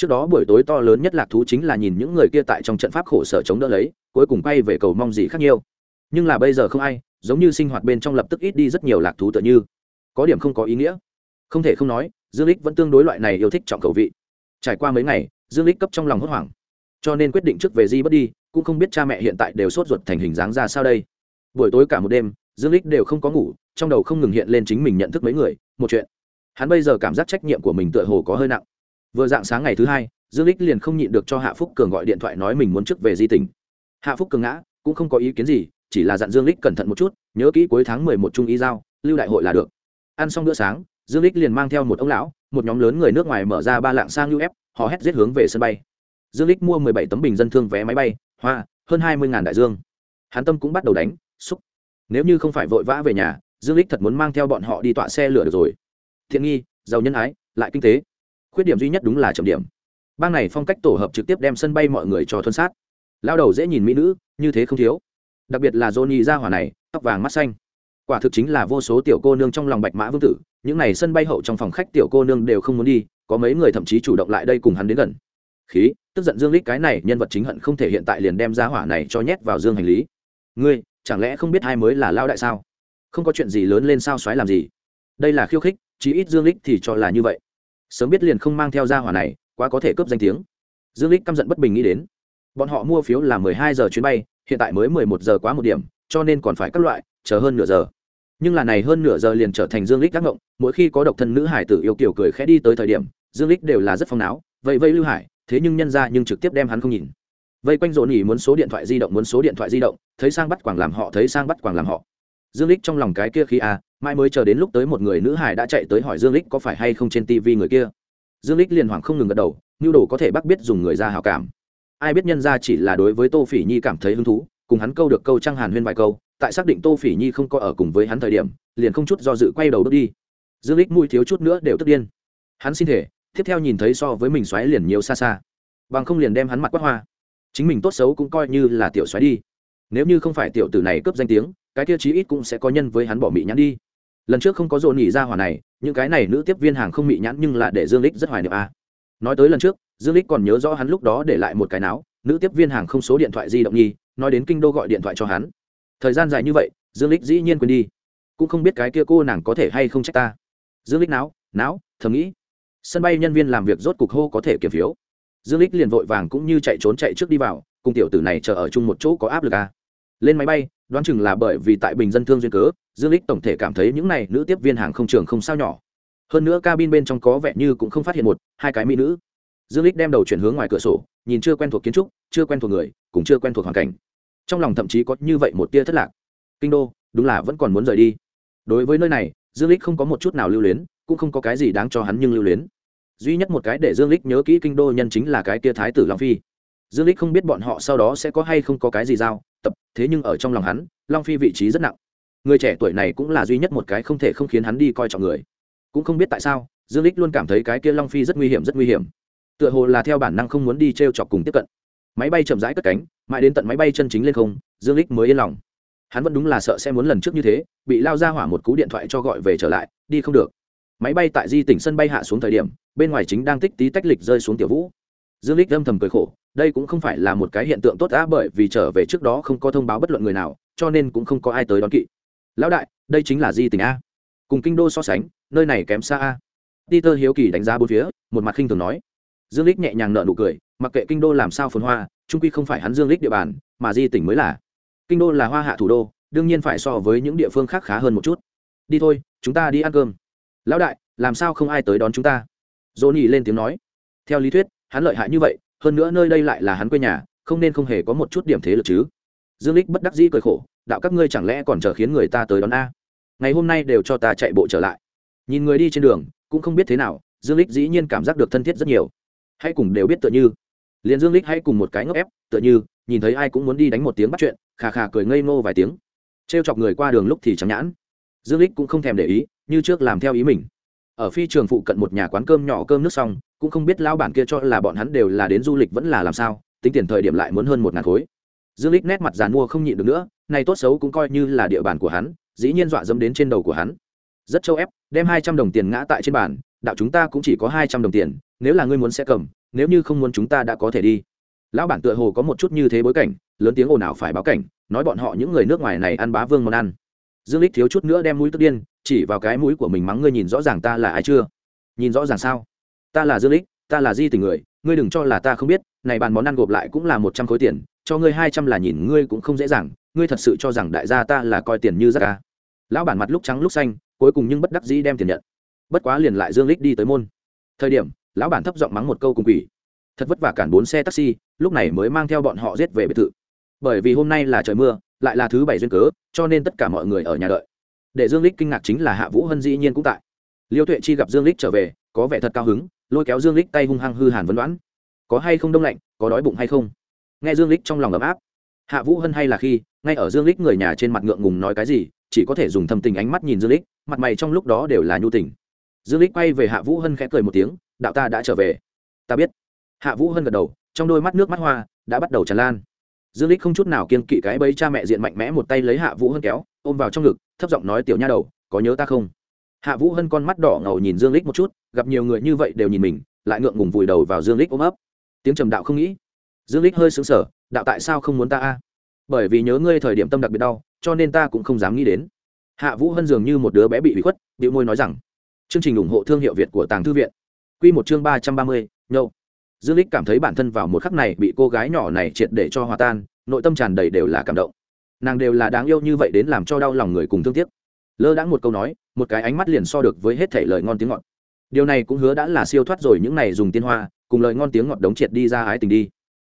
trước đó buổi tối to lớn nhất lạc thú chính là nhìn những người kia tại trong trận pháp khổ sở chống đỡ lấy, cuối cùng quay về cầu mong gì khác nhiều. Nhưng là bây giờ không ai, giống như sinh hoạt bên trong lập tức ít đi rất nhiều lạc thú tựa như. Có điểm không có ý nghĩa. Không thể không nói, dương lích vẫn tương đối loại này yêu thích trọng cầu vị. Trải qua mấy ngày, dương lích cấp trong lòng hốt hoảng. Cho nên quyết định trước về di bất đi, cũng không biết cha mẹ hiện tại đều sốt ruột thành hình dáng ra sao đây. Buổi tối cả một đêm, dương lích đều không có ngủ, trong đầu không ngừng hiện lên chính mình nhận thức mấy người, một chuyện. Hắn bây giờ cảm giác trách nhiệm của mình tựa hồ có hơi nặng vừa dạng sáng ngày thứ hai, dương lích liền không nhịn được cho hạ phúc cường gọi điện thoại nói mình muốn trước về di tỉnh. Hạ phúc cường ngã, cũng không có ý kiến gì, chỉ là dặn dương lích cẩn thận một chút, nhớ kỹ cuối tháng mười một trung y giao, lưu đại hội là được. Ăn xong bữa sáng, dương lích liền mang theo một ông lão, một nhóm lớn người nước ngoài mở ra ba lạng sang ép họ hét giết hướng về sân bay. Dương lích mua mười bảy tấm bình dân thương vé máy bay, hoa, hơn hai mươi ngàn đại dương. Hán tâm cũng bắt đầu đánh, xúc. Nếu như không phải vội vã về nhà, dương lích thật muốn mang theo bọn họ đi tọa xe lửa được rồi. Thiện nghi, giàu nhân ái, lại kinh tế khuyết điểm duy nhất đúng là chậm điểm. Bang này phong cách tổ hợp trực tiếp đem sân bay mọi người cho thuân sát. Lao đầu dễ nhìn mỹ nữ, như thế không thiếu. Đặc biệt là johnny ra hỏa này, tóc vàng mắt xanh. Quả thực chính là vô số tiểu cô nương trong lòng bạch mã vương tử, những n à y sân bay hậu trong phòng khách tiểu cô nương đều không muốn đi, có mấy người thậm chí chủ động lại đây cùng hắn đến gần. Khí, tức giận dương lích cái này nhân vật chính hận không thể hiện tại liền đem ra hỏa này cho nhét vào dương hành lý. Ngươi, chẳng lẽ không biết hai mới là lao đại sao? Không có chuyện gì lớn lên sao xoáy làm gì? Đây là khiêu khích, chí ít dương lích thì cho là như vậy sớm biết liền không mang theo ra hỏa này, quá có thể cướp danh tiếng. Dương lích căm giận bất bình nghĩ đến, bọn họ mua phiếu là 12 giờ chuyến bay, hiện tại mới 11 giờ quá một điểm, cho nên còn phải các loại, chờ hơn nửa giờ. Nhưng là này hơn nửa giờ liền trở thành dương lích gác ngộng, mỗi khi có độc thân nữ hải tử yêu kiểu cười khẽ đi tới thời điểm, dương lích đều là rất phong náo vậy vây lưu hải, thế nhưng nhân ra nhưng trực tiếp đem hắn không nhìn. Vây quanh rộn nhỉ muốn số điện thoại di động, muốn số điện thoại di động, thấy sang bắt quảng làm họ, thấy sang bắt quảng làm họ dương lích trong lòng cái kia khi à mai mới chờ đến lúc tới một người nữ hải đã chạy tới hỏi dương lích có phải hay không trên tivi người kia. Dương lích liền hoảng không ngừng gật đầu nhu đồ có thể bắt biết dùng người ra hảo cảm. Ai biết nhân ra chỉ là đối với tô phỉ nhi cảm thấy hứng thú, cùng hắn câu được câu trăng hàn huyên vài câu, tại xác định tô phỉ nhi không có ở cùng với hắn thời điểm, liền không chút do dự quay đầu bước đi. Dương lích mùi thiếu chút nữa đều tức điên. Hắn xin thể, tiếp theo nhìn thấy so với mình xoáy liền nhiều xa xa. Bằng không liền đem hắn mặt quát hoa. Chính mình tốt xấu cũng coi như là tiểu xoáy đi nếu như không phải tiểu tử này cướp danh tiếng, cái tiêu chí ít cũng sẽ có nhân với hắn bỏ mị nhãn đi. Lần trước không có dồn nhỉ ra hỏa này, những cái này nữ tiếp viên hàng không mị nhãn nhưng là để dương lích rất hoài niệm a. À. nói tới lần trước, dương lích còn nhớ rõ hắn lúc đó để lại một cái não nữ tiếp viên hàng không số điện thoại di động nhi, nói đến kinh đô gọi điện thoại cho hắn. Thời gian dài như vậy, dương lích dĩ nhiên quên đi. Cũng không biết cái kia cô nàng có thể hay không trách ta. Dương lích não não thầm nghĩ. Sân bay nhân viên làm việc rốt cục hô có thể kiểm phiếu. Dương lích liền vội vàng cũng như chạy trốn chạy trước đi vào, cùng tiểu tử này chờ ở chung một chỗ có áp lực à lên máy bay, đoán chừng là bởi vì tại bình dân thương duyên cớ, dương lích tổng thể cảm thấy những này nữ tiếp viên hàng không trường không sao nhỏ. Hơn nữa cabin bên trong có vẻ như cũng không phát hiện một, hai cái mỹ nữ. Dương lích đem đầu chuyển hướng ngoài cửa sổ, nhìn chưa quen thuộc kiến trúc, chưa quen thuộc người, cũng chưa quen thuộc hoàn cảnh. Trong lòng thậm chí có như vậy một tia thất lạc. Kinh đô, đúng là vẫn còn muốn rời đi. Đối với nơi này, dương lích không có một chút nào lưu luyến, cũng không có cái gì đáng cho hắn nhưng lưu luyến. Duy nhất một cái để dương lích nhớ kỹ kinh đô nhân chính là cái tia thái tử long phi. Dương lích không biết bọn họ sau đó sẽ có hay không có cái gì giao tập, thế nhưng ở trong lòng hắn, long phi vị trí rất nặng. Người trẻ tuổi này cũng là duy nhất một cái không thể không khiến hắn đi coi trọng người. Cũng không biết tại sao, dương lích luôn cảm thấy cái kia long phi rất nguy hiểm, rất nguy hiểm. Tựa hồ là theo bản năng không muốn đi t r e o chọc cùng tiếp cận. Máy bay chậm rãi cất cánh, mãi đến tận máy bay chân chính lên không, dương lích mới yên lòng. Hắn vẫn đúng là sợ sẽ muốn lần trước như thế, bị lao ra hỏa một cú điện thoại cho gọi về trở lại, đi không được. Máy bay tại di tỉnh sân bay hạ xuống thời điểm, bên ngoài chính đang tích tí tách lịch rơi xuống tiểu vũ. Dương lích âm thầm cười khổ đây cũng không phải là một cái hiện tượng tốt đã bởi vì trở về trước đó không có thông báo bất luận người nào, cho nên cũng không có ai tới đón kỵ. Lão đại, đây chính là di tỉnh a cùng kinh đô so sánh, nơi này kém xa a peter hiếu kỳ đánh giá bốn phía, một mặt khinh thường nói. Dương lích nhẹ nhàng nở nụ cười, mặc kệ kinh đô làm sao phồn hoa, trung quy không phải hắn dương lích địa bàn, mà di tỉnh mới là. Kinh đô là hoa hạ thủ đô, đương nhiên phải so với những địa phương khác khá hơn một chút. Đi thôi, chúng ta đi ăn cơm. Lão đại, làm sao không ai tới đón chúng ta? Dỗ nhị lên tiếng nói. Theo lý thuyết, hắn lợi hại như vậy hơn nữa nơi đây lại là hắn quê nhà, không nên không hề có một chút điểm thế lực chứ. Dương lích bất đắc dĩ cười khổ, đạo các ngươi chẳng lẽ còn chờ khiến người ta tới đón a? Ngày hôm nay đều cho ta chạy bộ trở lại. Nhìn người đi trên đường, cũng không biết thế nào, dương lích dĩ nhiên cảm giác được thân thiết rất nhiều. Hãy cùng đều biết tựa như. Liền dương lích hãy cùng một cái ngốc ép, tựa như, nhìn thấy ai cũng muốn đi đánh một tiếng bắt chuyện, khà khà cười ngây ngô vài tiếng. Trêu chọc người qua đường lúc thì chẳng nhãn. Dương lích cũng không thèm để ý, như trước làm theo ý mình ở phi trường phụ cận một nhà quán cơm nhỏ cơm nước xong, cũng không biết lao bản kia cho là bọn hắn đều là đến du lịch vẫn là làm sao, tính tiền thời điểm lại muốn hơn một ngàn khối. Dương lích nét mặt dàn mua không nhịn được nữa, này tốt xấu cũng coi như là địa bàn của hắn, dĩ nhiên dọa dẫm đến trên đầu của hắn. Rất châu ép, đem hai trăm đồng tiền ngã tại trên bàn, đạo chúng ta cũng chỉ có hai trăm đồng tiền, nếu là ngươi muốn sẽ cầm, nếu như không muốn chúng ta đã có thể đi. Lão bản tựa hồ có một chút như thế bối cảnh, lớn tiếng ồn ào phải báo cảnh, nói bọn họ những người nước ngoài này ăn bá vương món ăn dương lích thiếu chút nữa đem mũi tức điên, chỉ vào cái mũi của mình mắng ngươi nhìn rõ ràng ta là ai chưa? Nhìn rõ ràng sao? Ta là dương lích ta là di tình người, ngươi đừng cho là ta không biết, này bàn món ăn gộp lại cũng là một trăm khối tiền, cho ngươi hai trăm là nhìn ngươi cũng không dễ dàng, ngươi thật sự cho rằng đại gia ta là coi tiền như rác ca lão bản mặt lúc trắng lúc xanh, cuối cùng nhưng bất đắc dĩ đem tiền nhận. Bất quá liền lại dương lích đi tới môn. Thời điểm, lão bản thấp giọng mắng một câu cùng quỷ. Thật vất vả cản bốn xe taxi, lúc này mới mang theo bọn họ giết về biệt thự. Bởi vì hôm nay là trời mưa lại là thứ bảy duyên cớ, cho nên tất cả mọi người ở nhà đợi. Để dương lích kinh ngạc chính là hạ vũ hân dĩ nhiên cũng tại. Liêu tuệ chi gặp dương lích trở về, có vẻ thật cao hứng, lôi kéo dương lích tay hung hăng hư hàn vấn đoán. Có hay không đông lạnh, có đói bụng hay không? Nghe dương lích trong lòng ấm áp. Hạ vũ hân hay là khi, ngay ở dương lích người nhà trên mặt ngượng ngùng nói cái gì, chỉ có thể dùng thâm tình ánh mắt nhìn dương lích mặt mày trong lúc đó đều là nhu tình. Dương lích quay về hạ vũ hân khẽ cười một tiếng, đạo ta đã trở về. Ta biết. Hạ vũ hân gật đầu, trong đôi mắt nước mắt hoa, đã bắt đầu tràn lan dương lích không chút nào kiên kỵ cái bấy cha mẹ diện mạnh mẽ một tay lấy hạ vũ hân kéo, ôm vào trong ngực, thấp giọng nói tiểu nha đầu, có nhớ ta không? Hạ vũ hân con mắt đỏ ngầu nhìn dương lích một chút, gặp nhiều người như vậy đều nhìn mình, lại ngượng ngùng vùi đầu vào dương lích ôm ấp. Tiếng trầm đạo không nghĩ. Dương lích hơi sững sờ, đạo tại sao không muốn ta a? Bởi vì nhớ ngươi thời điểm tâm đặc biệt đau, cho nên ta cũng không dám nghĩ đến. Hạ vũ hân dường như một đứa bé bị bị khuất điệu môi nói rằng, chương trình ủng hộ thương hiệu việt của tàng thư viện. Quy một chương ba trăm ba mươi, nhậu dương lích cảm thấy bản thân vào một khắc này bị cô gái nhỏ này triệt để cho hòa tan, nội tâm tràn đầy đều là cảm động. Nàng đều là đáng yêu như vậy đến làm cho đau lòng người cùng thương tiếc. Lơ đãng một câu nói, một cái ánh mắt liền so được với hết thể lời ngon tiếng ngọt. Điều này cũng hứa đã là siêu thoát rồi những này dùng tiên hoa, cùng lời ngon tiếng ngọt đống triệt đi ra ái tình đi.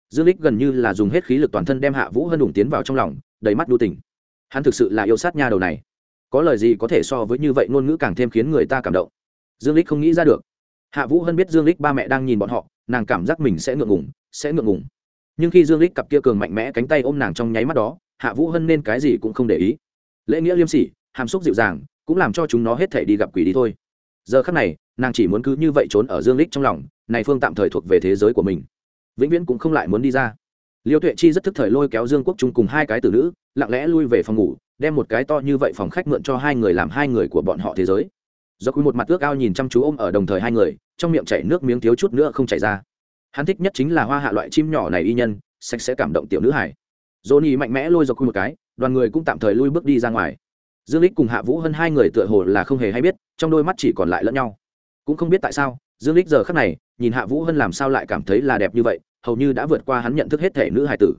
Dương lích gần như là dùng hết khí lực toàn thân đem hạ vũ hân đủng tiến vào trong lòng, đầy mắt đu tình. Hắn thực sự là yêu sát nha đầu này. Có lời gì có thể so với như vậy ngôn ngữ càng thêm khiến người ta cảm động. Dương lích không nghĩ ra được hạ vũ hân biết dương lích ba mẹ đang nhìn bọn họ, nàng cảm giác mình sẽ ngượng ngùng, sẽ ngượng ngùng. Nhưng khi dương lích cặp kia cường mạnh mẽ cánh tay ôm nàng trong nháy mắt đó, hạ vũ hân nên cái gì cũng không để ý. Lễ nghĩa liêm sỉ, hàm xúc dịu dàng, cũng làm cho chúng nó hết thể đi gặp quỷ đi thôi. Giờ khắc này, nàng chỉ muốn cứ như vậy trốn ở dương lích trong lòng, này phương tạm thời thuộc về thế giới của mình. Vĩnh viễn cũng không lại muốn đi ra. Liêu tuệ chi rất thức thời lôi kéo dương quốc trung cùng hai cái tử nữ, lặng lẽ lui về phòng ngủ, đem một cái to như vậy phòng khách mượn cho hai người làm hai người của bọn họ thế giới do quý một mặt ước ao nhìn chăm chú ôm ở đồng thời hai người trong miệng chảy nước miếng thiếu chút nữa không chảy ra. Hắn thích nhất chính là hoa hạ loại chim nhỏ này y nhân sạch sẽ cảm động tiểu nữ hải johnny mạnh mẽ lôi do quý một cái đoàn người cũng tạm thời lui bước đi ra ngoài. Dương lích cùng hạ vũ hơn hai người tựa hồ là không hề hay biết trong đôi mắt chỉ còn lại lẫn nhau. Cũng không biết tại sao dương lích giờ khắc này nhìn hạ vũ hơn làm sao lại cảm thấy là đẹp như vậy hầu như đã vượt qua hắn nhận thức hết thể nữ hải tử.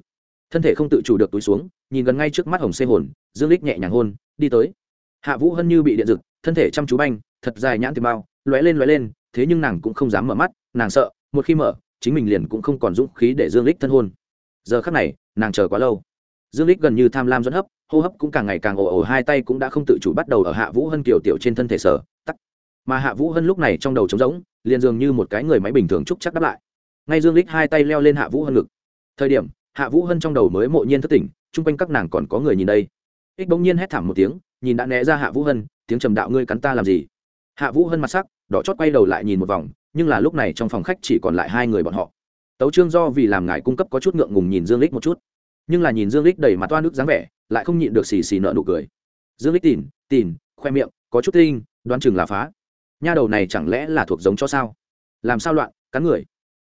Thân thể không tự chủ được túi xuống nhìn gần ngay trước mắt hồng xê hồn dương lích nhẹ nhàng hôn đi tới. Hạ vũ hân như bị điện giật, thân thể chăm chú banh thật dài nhãn tiềm bao lóe lên lóe lên, thế nhưng nàng cũng không dám mở mắt, nàng sợ, một khi mở, chính mình liền cũng không còn dũng khí để dương lích thân hôn. Giờ khắc này, nàng chờ quá lâu. Dương lích gần như tham lam dẫn hấp, hô hấp cũng càng ngày càng ồ ồ, hai tay cũng đã không tự chủ bắt đầu ở hạ vũ hân kiểu tiểu trên thân thể sở, tắc. Mà hạ vũ hân lúc này trong đầu trống rỗng, liền dường như một cái người máy bình thường trúc chắc đáp lại. Ngay dương lích hai tay leo lên hạ vũ hân ngực. Thời điểm, hạ vũ hân trong đầu mới mộ nhiên thất tỉnh, chung quanh các nàng còn có người nhìn đây. Ích bỗng nhiên hét thảm một tiếng, nhìn đã né ra hạ vũ hân, tiếng trầm đạo ngươi cắn ta làm gì? Hạ vũ hân mặt sắc, đỏ chót quay đầu lại nhìn một vòng, nhưng là lúc này trong phòng khách chỉ còn lại hai người bọn họ. Tấu trương do vì làm ngài cung cấp có chút ngượng ngùng nhìn dương lích một chút. Nhưng là nhìn dương lích đầy mặt toa nước dáng vẻ, lại không nhịn được xì xì nợ nụ cười. Dương lích tìn tìn khoe miệng, có chút tinh, đoán chừng là phá. Nha đầu này chẳng lẽ là thuộc giống cho sao? Làm sao loạn, cắn người.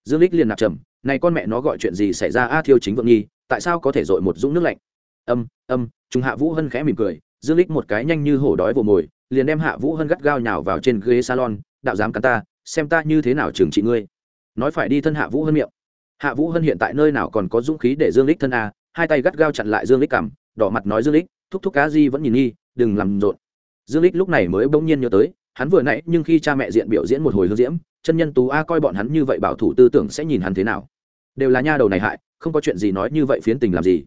Dương lích liền nạp trầm, này con mẹ nó gọi chuyện gì xảy ra? A thiêu chính vượng nhi, tại sao có thể dội một dũng nước lạnh? Âm âm chúng hạ vũ hân khẽ mỉm cười, dương lích một cái nhanh như hổ đói vồ mồi liền đem hạ vũ hân gắt gao nhào vào trên ghế salon, đạo dám cắn ta, xem ta như thế nào trừng trị ngươi. Nói phải đi thân hạ vũ hân miệng. Hạ vũ hân hiện tại nơi nào còn có dũng khí để dương lích thân a, hai tay gắt gao chặn lại dương lích cằm, đỏ mặt nói dương lích, thúc thúc cá di vẫn nhìn nghi, đừng làm rộn. Dương lích lúc này mới bỗng nhiên nhớ tới, hắn vừa nãy nhưng khi cha mẹ diện biểu diễn một hồi hương diễm, chân nhân tú a coi bọn hắn như vậy bảo thủ tư tưởng sẽ nhìn hắn thế nào. Đều là nha đầu này hại, không có chuyện gì nói như vậy phiến tình làm gì.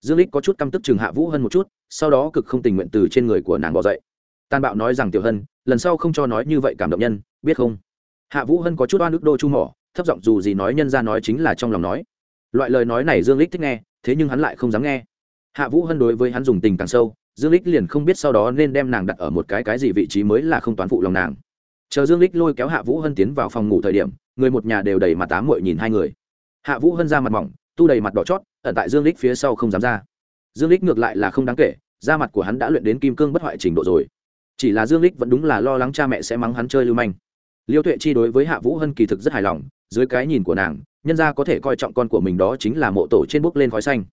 Dương lích có chút căm tức chừng hạ vũ hân một chút, sau đó cực không tình nguyện từ trên người của nàng bỏ dậy tàn bạo nói rằng tiểu hân, lần sau không cho nói như vậy cảm động nhân, biết không? Hạ vũ hân có chút oan ức đô chu mỏ, thấp giọng dù gì nói nhân ra nói chính là trong lòng nói. Loại lời nói này dương lích thích nghe, thế nhưng hắn lại không dám nghe. Hạ vũ hân đối với hắn dùng tình càng sâu, dương lích liền không biết sau đó nên đem nàng đặt ở một cái cái gì vị trí mới là không toán phụ lòng nàng. Chờ dương lích lôi kéo hạ vũ hân tiến vào phòng ngủ thời điểm, người một nhà đều đầy mặt tám muội nhìn hai người. Hạ vũ hân ra mặt mỏng, tu đầy mặt đỏ chót, ẩn tại dương lích phía sau không dám ra. Dương lích ngược lại là không đáng kể, da mặt của hắn đã luyện đến kim cương bất hoại trình độ rồi chỉ là dương lích vẫn đúng là lo lắng cha mẹ sẽ mắng hắn chơi lưu manh. Liêu tuệ chi đối với hạ vũ hân kỳ thực rất hài lòng, dưới cái nhìn của nàng, nhân gia có thể coi trọng con của mình đó chính là mộ tổ trên bước lên khói xanh.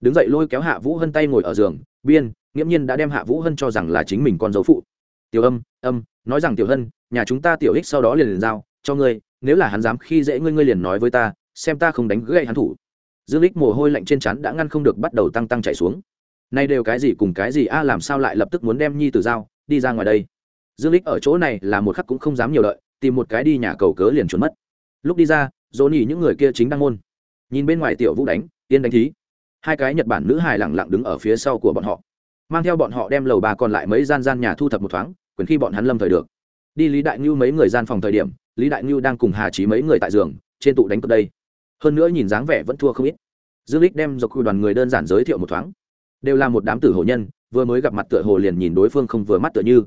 Đứng dậy lôi kéo hạ vũ hân tay ngồi ở giường, biên, nghiễm nhiên đã đem hạ vũ hân cho rằng là chính mình con dấu phụ. Tiểu âm âm, nói rằng tiểu hân, nhà chúng ta tiểu ích sau đó liền liền giao, cho ngươi, nếu là hắn dám khi dễ ngươi ngươi liền nói với ta, xem ta không đánh gậy hắn thủ. Dương lích mồ hôi lạnh trên chắn đã ngăn không được bắt đầu tăng tăng chảy xuống. Nay đều cái gì cùng cái gì, a, làm sao lại lập tức muốn đem nhi từ giao đi ra ngoài đây. Dương lích ở chỗ này là một khắc cũng không dám nhiều đợi tìm một cái đi nhà cầu cớ liền trốn mất. Lúc đi ra, dỗ nỉ những người kia chính đang môn. Nhìn bên ngoài tiểu vũ đánh tiên đánh thí. Hai cái nhật bản nữ hài lẳng lặng đứng ở phía sau của bọn họ. Mang theo bọn họ đem lầu bà còn lại mấy gian gian nhà thu thập một thoáng, quyền khi bọn hắn lâm thời được. Đi lý đại ngưu mấy người gian phòng thời điểm, lý đại ngưu đang cùng hà trí mấy người tại giường, trên tụ đánh cược đây. Hơn nữa nhìn dáng vẻ vẫn thua không ít. Dương lích đem dọc khu đoàn người đơn giản giới thiệu một thoáng. Đều là một đám tử hổ nhân vừa mới gặp mặt tựa hồ liền nhìn đối phương không vừa mắt tựa như.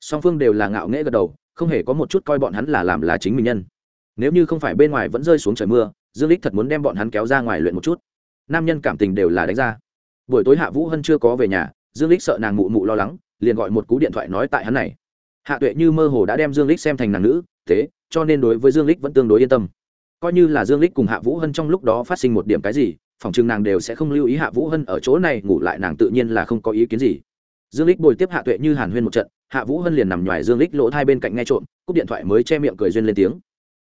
Song phương đều là ngạo nghễ gật đầu, không hề có một chút coi bọn hắn là làm là chính mình nhân. Nếu như không phải bên ngoài vẫn rơi xuống trời mưa, dương lích thật muốn đem bọn hắn kéo ra ngoài luyện một chút. Nam nhân cảm tình đều là đánh ra. Buổi tối hạ vũ hân chưa có về nhà, dương lích sợ nàng mụ mụ lo lắng, liền gọi một cú điện thoại nói tại hắn này. Hạ tuệ như mơ hồ đã đem dương lích xem thành nàng nữ, thế, cho nên đối với dương lích vẫn tương đối yên tâm. Coi như là dương lích cùng hạ vũ hân trong lúc đó phát sinh một điểm cái gì phòng trường nàng đều sẽ không lưu ý hạ vũ hân ở chỗ này, ngủ lại nàng tự nhiên là không có ý kiến gì. Dương lích bồi tiếp hạ tuệ như hàn huyên một trận, hạ vũ hân liền nằm ngoài dương lích lỗ thai bên cạnh nghe trộm, cúp điện thoại mới che miệng cười duyên lên tiếng.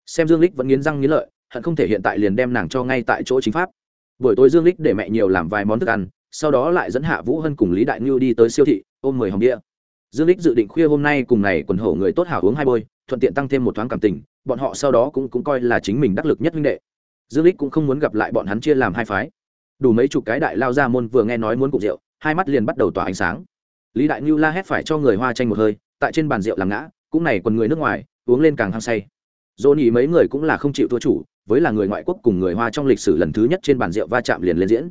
Xem dương lích vẫn nghiến răng nghiến lợi, hận không thể hiện tại liền đem nàng cho ngay tại chỗ chính pháp. Buổi tối dương lích để mẹ nhiều làm vài món thức ăn, sau đó lại dẫn hạ vũ hân cùng lý đại ngưu đi tới siêu thị, ôm mười hồng đĩa. Dương lích dự định khuya hôm nay cùng này quần hổ người tốt hảo uống hai bôi, thuận tiện tăng thêm một thoáng cảm tình, bọn họ sau đó cũng cũng coi là chính mình đắc lực nhất huynh đệ dương lích cũng không muốn gặp lại bọn hắn chia làm hai phái. Đủ mấy chục cái đại lao ra môn vừa nghe nói muốn cụ rượu, hai mắt liền bắt đầu tỏa ánh sáng. Lý đại ngưu la hét phải cho người hoa tranh một hơi, tại trên bàn rượu làm ngã, cũng này còn người nước ngoài, uống lên càng hăng say. Dỗ nhị mấy người cũng là không chịu thua chủ, với là người ngoại quốc cùng người hoa trong lịch sử lần thứ nhất trên bàn rượu va chạm liền lên diễn.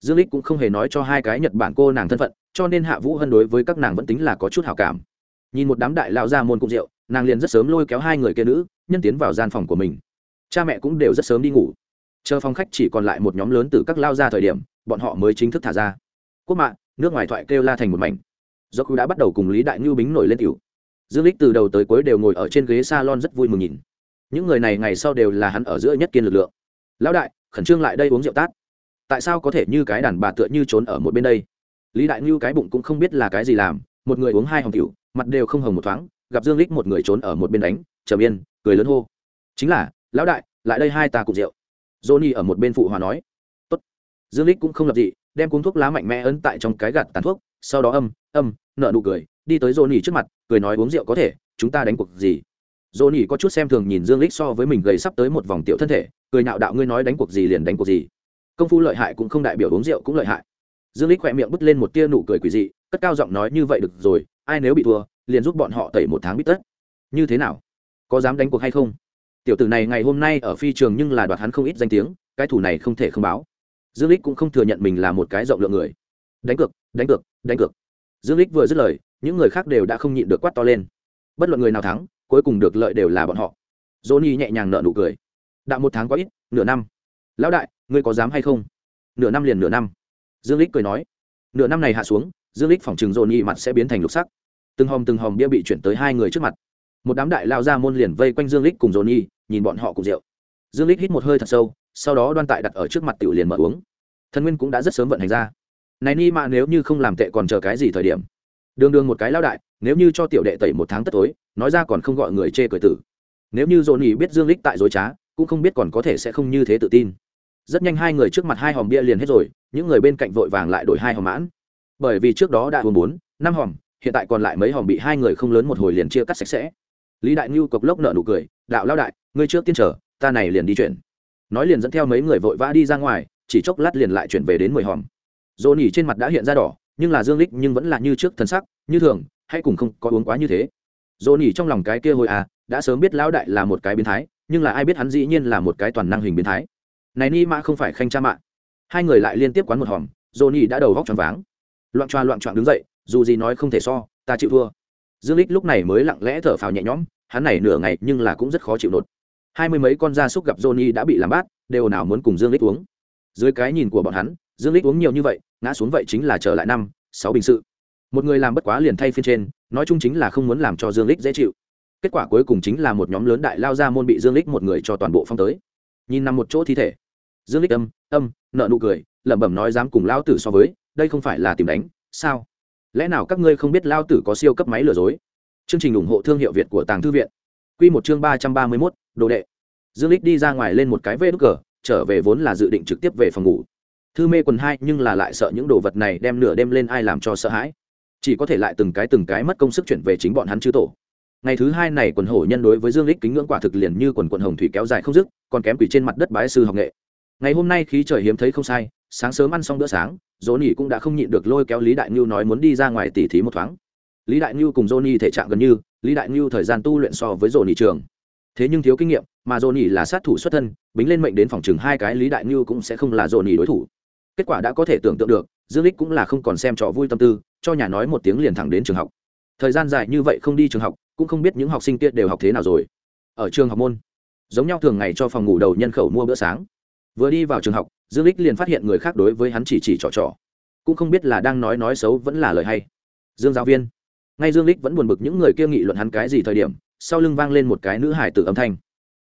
Dương lích cũng không hề nói cho hai cái nhật bản cô nàng thân phận, cho nên hạ vũ hân đối với các nàng vẫn tính là có chút hảo cảm. Nhìn một đám đại lao ra môn cung rượu, nàng liền rất sớm lôi kéo hai người kia nữ, nhân tiến vào gian phòng của mình cha mẹ cũng đều rất sớm đi ngủ. Chờ phòng khách chỉ còn lại một nhóm lớn từ các lao ra thời điểm, bọn họ mới chính thức thả ra. Quốc mạng nước ngoài thoại kêu la thành một mảnh. Do khu đã bắt đầu cùng lý đại ngưu bính nổi lên tiểu. Dương lích từ đầu tới cuối đều ngồi ở trên ghế salon rất vui mừng nhìn. Những người này ngày sau đều là hắn ở giữa nhất kiên lực lượng. Lão đại, khẩn trương lại đây uống rượu tát. Tại sao có thể như cái đàn bà tựa như trốn ở một bên đây? Lý đại ngưu cái bụng cũng không biết là cái gì làm, một người uống hai hồng tiểu, mặt đều không hồng một thoáng, gặp dương lích một người trốn ở một bên đánh, trầm yên, cười lớn hô. Chính là lão đại, lại đây hai ta cùng rượu. Johnny ở một bên phụ hòa nói. Tốt. Dương lích cũng không lập dị, đem cuốn thuốc lá mạnh mẽ ấn tại trong cái gạt tàn thuốc, sau đó âm âm nợ nụ cười, đi tới johnny trước mặt, cười nói uống rượu có thể, chúng ta đánh cuộc gì? Johnny có chút xem thường nhìn dương lích so với mình gầy sắp tới một vòng tiểu thân thể, cười nạo đạo ngươi nói đánh cuộc gì liền đánh cuộc gì. Công phu lợi hại cũng không đại biểu uống rượu cũng lợi hại. Dương lích khỏe miệng bứt lên một tia nụ cười quỷ dị, cất cao giọng nói như vậy được rồi, ai nếu bị thua, liền giúp bọn họ tẩy một tháng bít tất. Như thế nào? Có dám đánh cuộc hay không? Tiểu tử này ngày hôm nay ở phi trường nhưng là đoạt hắn không ít danh tiếng, cái thủ này không thể không báo. Dương lích cũng không thừa nhận mình là một cái rộng lượng người. Đánh cược đánh cược đánh cược. Dương lích vừa dứt lời, những người khác đều đã không nhịn được quát to lên. Bất luận người nào thắng, cuối cùng được lợi đều là bọn họ. Johnny nhẹ nhàng nợ nụ cười. Đạo một tháng quá ít, nửa năm. Lão đại, ngươi có dám hay không? Nửa năm liền nửa năm. Dương lích cười nói. Nửa năm này hạ xuống, dương lích phòng trường johnny mặt sẽ biến thành lục sắc. Từng hòm từng hòm bia bị chuyển tới hai người trước mặt. Một đám đại lao ra môn liền vây quanh dương lích cùng johnny nhìn bọn họ cùng rượu. Dương lích hít một hơi thật sâu, sau đó đoan tại đặt ở trước mặt tiểu liền mở uống. Thần nguyên cũng đã rất sớm vận hành ra. Này ni mà nếu như không làm tệ còn chờ cái gì thời điểm? Đường đường một cái lao đại, nếu như cho tiểu đệ tẩy một tháng tất tối, nói ra còn không gọi người chê cười tử. Nếu như dồn nhỉ biết dương lích tại dối trá, cũng không biết còn có thể sẽ không như thế tự tin. Rất nhanh hai người trước mặt hai hòm bia liền hết rồi, những người bên cạnh vội vàng lại đổi hai hòm mãn. Bởi vì trước đó đã uống bốn, năm hòm, hiện tại còn lại mấy hòm bị hai người không lớn một hồi liền chia cắt sạch sẽ. Lý đại ngưu cộc lốc nợ nụ cười, đạo lao đại ngươi trước tiên chờ, ta này liền đi chuyển. Nói liền dẫn theo mấy người vội vã đi ra ngoài chỉ chốc lát liền lại chuyển về đến mười hòm. Dỗ nỉ trên mặt đã hiện ra đỏ nhưng là dương lích nhưng vẫn là như trước thân sắc như thường hay cùng không có uống quá như thế. Dỗ nỉ trong lòng cái kia hồi à đã sớm biết lão đại là một cái biến thái nhưng là ai biết hắn dĩ nhiên là một cái toàn năng hình biến thái. Này ni mã không phải khanh cha mạng. Hai người lại liên tiếp quán một hòm dỗ nỉ đã đầu vóc tròn váng. Loạn choa loạn choạng đứng dậy dù gì nói không thể so ta chịu thua. Dương lích lúc này mới lặng lẽ thở phào nhẹ nhõm hắn này nửa ngày nhưng là cũng rất khó chịu nột hai mươi mấy con gia súc gặp johnny đã bị làm bát, đều nào muốn cùng dương lích uống. Dưới cái nhìn của bọn hắn, dương lích uống nhiều như vậy, ngã xuống vậy chính là trở lại năm, sáu bình sự. Một người làm bất quá liền thay phiên trên, nói chung chính là không muốn làm cho dương lích dễ chịu. Kết quả cuối cùng chính là một nhóm lớn đại lao ra môn bị dương lích một người cho toàn bộ phong tới. Nhìn nằm một chỗ thi thể, dương lích âm âm, nợ nụ cười, lẩm bẩm nói dám cùng lao tử so với, đây không phải là tìm đánh, sao? Lẽ nào các ngươi không biết lao tử có siêu cấp máy lừa dối? Chương trình ủng hộ thương hiệu việt của tàng thư viện. Quy một chương ba trăm ba mươi mốt đồ đệ. Dương lích đi ra ngoài lên một cái vê đúc cờ, trở về vốn là dự định trực tiếp về phòng ngủ. Thư mê quần hai nhưng là lại sợ những đồ vật này đem nửa đêm lên ai làm cho sợ hãi. Chỉ có thể lại từng cái từng cái mất công sức chuyển về chính bọn hắn chư tổ. Ngày thứ hai này quần hổ nhân đối với dương lích kính ngưỡng quả thực liền như quần quần hồng thủy kéo dài không dứt, còn kém quỷ trên mặt đất bái sư học nghệ. Ngày hôm nay khí trời hiếm thấy không sai, sáng sớm ăn xong bữa sáng, dỗ nỉ cũng đã không nhịn được lôi kéo lý đại ngưu nói muốn đi ra ngoài tỉ thí một thoáng. Lý đại ngưu cùng dỗ nỉ thể trạng gần như, lý đại ngưu thời gian tu luyện so với dỗ nỉ trường thế nhưng thiếu kinh nghiệm, mà dồn nhỉ là sát thủ xuất thân, bính lên mệnh đến phòng chừng hai cái lý đại ngưu cũng sẽ không là dồn nhỉ đối thủ. Kết quả đã có thể tưởng tượng được, dương lích cũng là không còn xem trò vui tâm tư, cho nhà nói một tiếng liền thẳng đến trường học. Thời gian dài như vậy không đi trường học, cũng không biết những học sinh kia đều học thế nào rồi. Ở trường học môn, giống nhau thường ngày cho phòng ngủ đầu nhân khẩu mua bữa sáng. Vừa đi vào trường học, dương lích liền phát hiện người khác đối với hắn chỉ chỉ trò trò. Cũng không biết là đang nói nói xấu vẫn là lời hay. Dương giáo viên, ngay dương lích vẫn buồn bực những người kia nghị luận hắn cái gì thời điểm sau lưng vang lên một cái nữ hải tử âm thanh.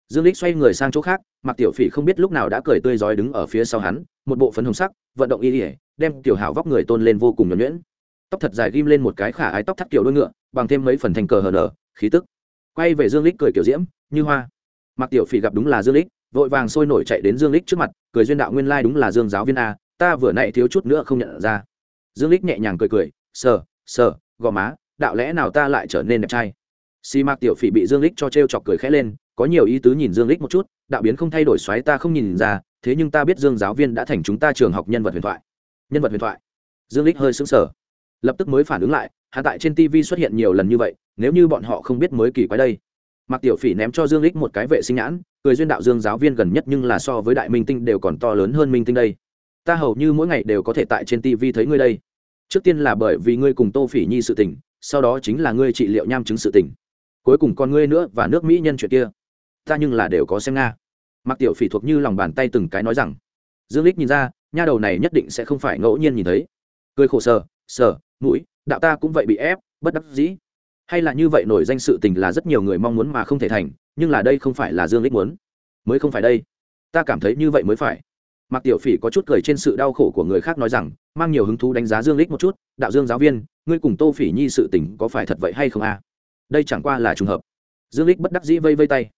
Dương lích xoay người sang chỗ khác mặc tiểu phỉ không biết lúc nào đã cười tươi rói đứng ở phía sau hắn, một bộ phấn hồng sắc, vận động y ỉa đem tiểu hảo vóc người tôn lên vô cùng nhuẩn nhuyễn. Tóc thật dài ghim lên một cái khả ái tóc thắt kiểu đôi ngựa, bằng thêm mấy phần thành cờ hờ nở, khí tức. Quay về dương lích cười kiểu diễm, như hoa. Mặc tiểu phỉ gặp đúng là dương lích vội vàng sôi nổi chạy đến dương lích trước mặt, cười duyên đạo nguyên lai đúng là dương giáo viên a, ta vừa nãy thiếu chút nữa không nhận ra. Dương lích nhẹ nhàng cười cười, sờ sờ, gò má, đạo lẽ nào ta lại trở nên đẹp trai? Xì mạc tiểu phỉ bị dương lích cho trêu chọc cười khẽ lên có nhiều ý tứ nhìn dương lích một chút đạo biến không thay đổi xoáy ta không nhìn ra thế nhưng ta biết dương giáo viên đã thành chúng ta trường học nhân vật huyền thoại nhân vật huyền thoại dương lích hơi sững sờ lập tức mới phản ứng lại hạ tại trên tv xuất hiện nhiều lần như vậy nếu như bọn họ không biết mới kỳ quái đây Mạc Tiểu Phỉ ném cho Dương Lịch một cái vệ sinh nhãn, cười duyên đạo Dương giáo viên gần nhất nhưng là so với đại minh tinh đều còn to lớn hơn minh tinh đây. Ta hầu như mỗi ngày đều có thể tại trên TV thấy ngươi đây. Trước tiên là bởi vì ngươi cùng Tô Phỉ Nhi sự tình, sau đó chính là ngươi trị liệu nham chứng sự tình. Cuối cùng con ngươi nữa và nước Mỹ nhân chuyện kia. Ta nhưng là đều có xem nga. mặc Tiểu Phỉ thuộc như lòng bàn tay từng cái nói rằng. Dương Lịch nhìn ra, nha đầu này nhất định sẽ không phải ngẫu nhiên nhìn thấy. Cười khổ sở, sở, mũi, đạo ta cũng vậy bị ép, bất đắc dĩ hay là như vậy nổi danh sự tình là rất nhiều người mong muốn mà không thể thành nhưng là đây không phải là dương lích muốn mới không phải đây ta cảm thấy như vậy mới phải mặc Tiểu Phỉ có chút cười trên sự đau khổ của người khác nói rằng, mang nhiều hứng thú đánh giá Dương Lích một chút, "Đạo Dương giáo viên, ngươi cùng Tô Phỉ Nhi sự tình có phải thật vậy hay không a?" Đây chẳng qua là trùng hợp. Dương Lích bất đắc dĩ vây vây tay.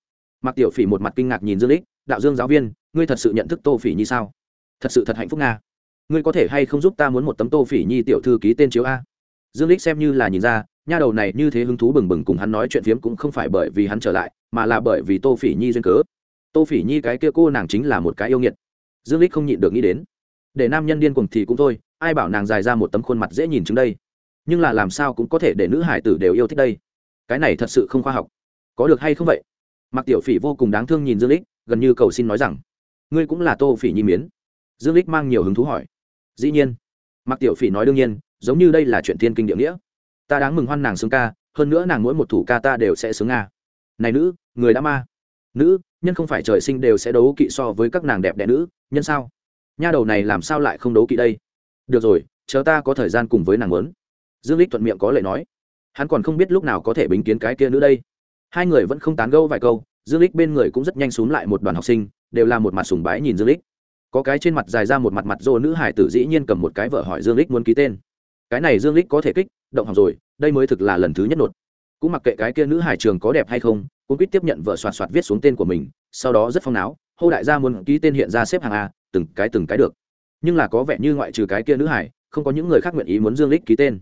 Mạc Tiểu Phỉ một mặt kinh ngạc nhìn Dương Lích, "Đạo Dương giáo viên, ngươi thật sự nhận thức Tô Phỉ Nhi sao? Thật sự thật hạnh phúc nga. Ngươi có thể hay không giúp ta muốn một tấm Tô Phỉ Nhi tiểu thư ký tên chiếu a?" Dương Lích xem như là nhìn ra, nha đầu này như thế hứng thú bừng bừng cùng hắn nói chuyện phiếm cũng không phải bởi vì hắn trở lại mà là bởi vì tô phỉ nhi duyên cớ tô phỉ nhi cái kia cô nàng chính là một cái yêu nghiệt dương lích không nhịn được nghĩ đến để nam nhân điên cuồng thì cũng thôi ai bảo nàng dài ra một tấm khuôn mặt dễ nhìn chứng đây nhưng là làm sao cũng có thể để nữ hải tử đều yêu thích đây cái này thật sự không khoa học. Có được hay không vậy? Mặc tiểu phỉ vô cùng đáng thương nhìn dương lích, gần như cầu xin nói rằng, ngươi cũng là tô phỉ nhi miến. Dương lích mang nhiều hứng thú hỏi. Dĩ nhiên. Mặc tiểu phỉ nói đương nhiên, giống như đây là chuyện thiên kinh địa nghĩa. Ta đáng mừng hoan nàng sướng ca, hơn nữa nàng mỗi một thủ ca ta đều sẽ sướng nga này nữ, người đã ma. Nữ, nhân không phải trời sinh đều sẽ đấu kỵ so với các nàng đẹp đẽ nữ, nhân sao? Nha đầu này làm sao lại không đấu kỵ đây? Được rồi, chờ ta có thời gian cùng với nàng lớn dương lích thuận miệng có lời nói hắn còn không biết lúc nào có thể bính kiến cái kia nữa đây. Hai người vẫn không tán gẫu vài câu, dương lích bên người cũng rất nhanh xuống lại một đoàn học sinh, đều là một mặt sùng bái nhìn dương lích có cái trên mặt dài ra một mặt mặt dô nữ hải tử dĩ nhiên cầm một cái vợ hỏi dương lích muốn ký tên. Cái này dương lích có thể kích, động học rồi, đây mới thực là lần thứ nhất nột. Cũng mặc kệ cái kia nữ hải trường có đẹp hay không, cũng quyết tiếp nhận vợ soạt soạt viết xuống tên của mình, sau đó rất phong náo, hô đại gia muốn ký tên hiện ra xếp hàng a, từng cái từng cái được. Nhưng là có vẻ như ngoại trừ cái kia nữ hải không có những người khác nguyện ý muốn dương lích ký tên.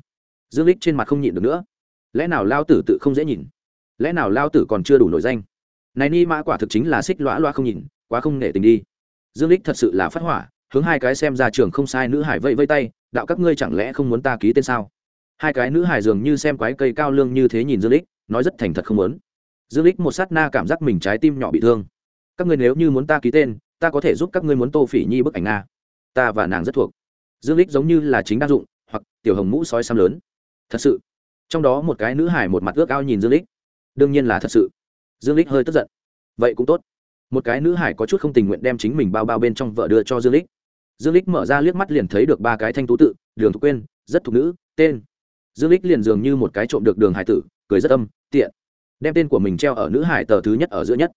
Dương lích trên mặt không nhịn được nữa lẽ nào lao tử tự không dễ nhìn? Lẽ nào lao tử còn chưa đủ nổi danh? Này ni mã quả thực chính là xích lõa loa không nhìn, quá không nể tình đi. Dương lích thật sự là phát hỏa, hướng hai cái xem ra trường không sai nữ hải vây vây tay, đạo các ngươi chẳng lẽ không muốn ta ký tên sao? Hai cái nữ hải dường như xem quái cây cao lương như thế nhìn dương lích nói rất thành thật không muốn. Dương lích một sát na cảm giác mình trái tim nhỏ bị thương. Các ngươi nếu như muốn ta ký tên, ta có thể giúp các ngươi muốn tô phỉ nhi bức ảnh nga ta và nàng rất thuộc. Dương lích giống như là chính đa dụng, hoặc tiểu hồng mũ sói xăm lớn. Thật sự trong đó một cái nữ hải một mặt ước ao nhìn dương lích. Đương nhiên là thật sự. Dương lích hơi tức giận. Vậy cũng tốt. Một cái nữ hải có chút không tình nguyện đem chính mình bao bao bên trong vợ đưa cho dương lích. Dương lích mở ra liếc mắt liền thấy được ba cái thanh tú tự, đường thục quên rất thục nữ, tên. Dương lích liền dường như một cái trộm được đường hải tử, cười rất âm, tiện. Đem tên của mình treo ở nữ hải tờ thứ nhất ở giữa nhất.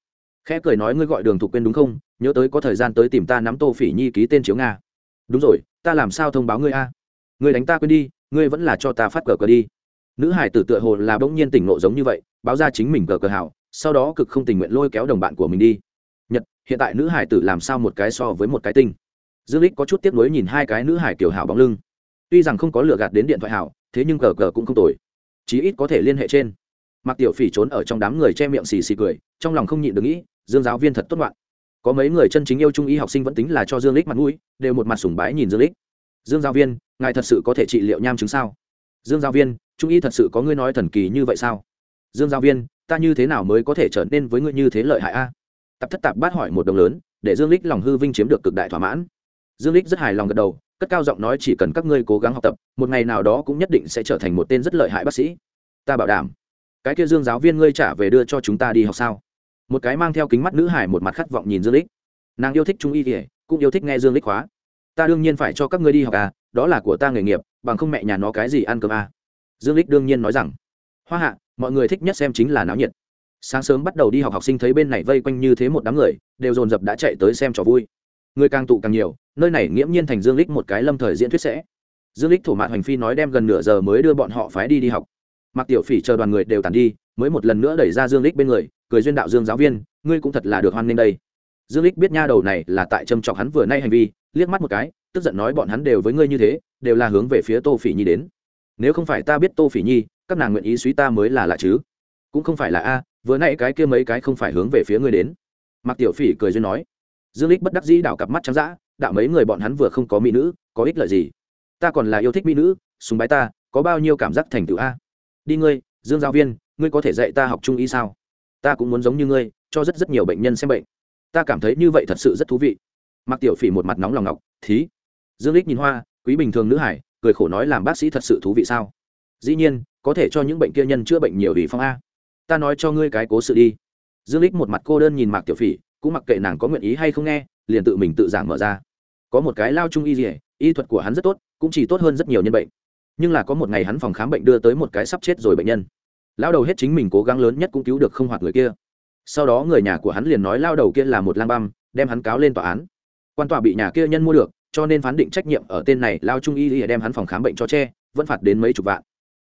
Khẽ cười nói ngươi gọi đường thục quên đúng không? Nhớ tới có thời gian tới tìm ta nắm tô phỉ nhi ký tên chiếu nga. Đúng rồi, ta làm sao thông báo ngươi a? Ngươi đánh ta quên đi, ngươi vẫn là cho ta phát cờ cờ đi nữ hải tử tựa hồ là bỗng nhiên tỉnh nộ giống như vậy, báo ra chính mình cờ cờ hảo sau đó cực không tình nguyện lôi kéo đồng bạn của mình đi. Nhật, hiện tại nữ hải tử làm sao một cái so với một cái tinh? Dương lích có chút tiếc nuối nhìn hai cái nữ hải kiểu hảo bóng lưng. Tuy rằng không có lựa gạt đến điện thoại hảo thế nhưng cờ cờ cũng không tồi. Chí ít có thể liên hệ trên. Mặc tiểu phỉ trốn ở trong đám người che miệng xì xì cười, trong lòng không nhịn được nghĩ, dương giáo viên thật tốt ngoạn có mấy người chân chính yêu trung y học sinh vẫn tính là cho dương lích mặt mũi, đều một mặt sùng bái nhìn dương lích dương giáo viên, ngài thật sự có thể trị liệu nham chứng sao? Dương giáo viên trung y thật sự có ngươi nói thần kỳ như vậy sao? Dương giáo viên, ta như thế nào mới có thể trở nên với ngươi như thế lợi hại a? Tập thất tạp bát hỏi một đồng lớn, để dương lích lòng hư vinh chiếm được cực đại thỏa mãn. Dương lích rất hài lòng gật đầu, cất cao giọng nói chỉ cần các ngươi cố gắng học tập, một ngày nào đó cũng nhất định sẽ trở thành một tên rất lợi hại bác sĩ. Ta bảo đảm, cái kia dương giáo viên ngươi trả về đưa cho chúng ta đi học sao? Một cái mang theo kính mắt nữ hải một mặt khát vọng nhìn dương lích nàng yêu thích trung y kỉa cũng yêu thích nghe dương lích khóa. Ta đương nhiên phải cho các ngươi đi học à đó là của ta nghề nghiệp, bằng không mẹ nhà nó cái gì ăn cơm à? Dương lích đương nhiên nói rằng, hoa hạ, mọi người thích nhất xem chính là náo nhiệt. Sáng sớm bắt đầu đi học học sinh thấy bên này vây quanh như thế một đám người, đều dồn dập đã chạy tới xem trò vui. Người càng tụ càng nhiều, nơi này nghiễm nhiên thành dương lích một cái lâm thời diễn thuyết sẽ. Dương lích thủ mạn hành phi nói đem gần nửa giờ mới đưa bọn họ phái đi đi học. Mặc tiểu phỉ chờ đoàn người đều tàn đi, mới một lần nữa đẩy ra dương lích bên người, cười duyên đạo dương giáo viên, ngươi cũng thật là được hoan nghênh đây. Dương lích biết nha đầu này là tại châm chọc hắn vừa nay hành vi, liếc mắt một cái, tức giận nói bọn hắn đều với ngươi như thế, đều là hướng về phía tô phỉ nhi đến nếu không phải ta biết tô phỉ nhi, các nàng nguyện ý suy ta mới là lạ chứ. Cũng không phải là a, vừa nãy cái kia mấy cái không phải hướng về phía ngươi đến. Mặc tiểu phỉ cười duyên nói. Dương lích bất đắc dĩ đảo cặp mắt trắng dã, đạo mấy người bọn hắn vừa không có mỹ nữ, có ích lợi gì? Ta còn là yêu thích mỹ nữ súng bái ta, có bao nhiêu cảm giác thành tựu a? Đi ngươi, dương giáo viên, ngươi có thể dạy ta học trung y sao? Ta cũng muốn giống như ngươi, cho rất rất nhiều bệnh nhân xem bệnh. Ta cảm thấy như vậy thật sự rất thú vị. Mặc tiểu phỉ một mặt nóng lòng ngọc, thí. Dương lích nhìn hoa, quý bình thường nữ hải cười khổ nói làm bác sĩ thật sự thú vị sao? Dĩ nhiên, có thể cho những bệnh kia nhân chữa bệnh nhiều vì phong a. Ta nói cho ngươi cái cố sự đi. Dương lích một mặt cô đơn nhìn mạc tiểu phỉ, cũng mặc kệ nàng có nguyện ý hay không nghe, liền tự mình tự giảng mở ra. Có một cái lao trung y dỉa y thuật của hắn rất tốt, cũng chỉ tốt hơn rất nhiều nhân bệnh. Nhưng là có một ngày hắn phòng khám bệnh đưa tới một cái sắp chết rồi bệnh nhân. Lao đầu hết chính mình cố gắng lớn nhất cũng cứu được không hoạt người kia. Sau đó người nhà của hắn liền nói lao đầu kia là một lang băm, đem hắn cáo lên tòa án. Quan tòa bị nhà kia nhân mua được cho nên phán định trách nhiệm ở tên này, lao trung y đem hắn phòng khám bệnh cho che, vẫn phạt đến mấy chục vạn.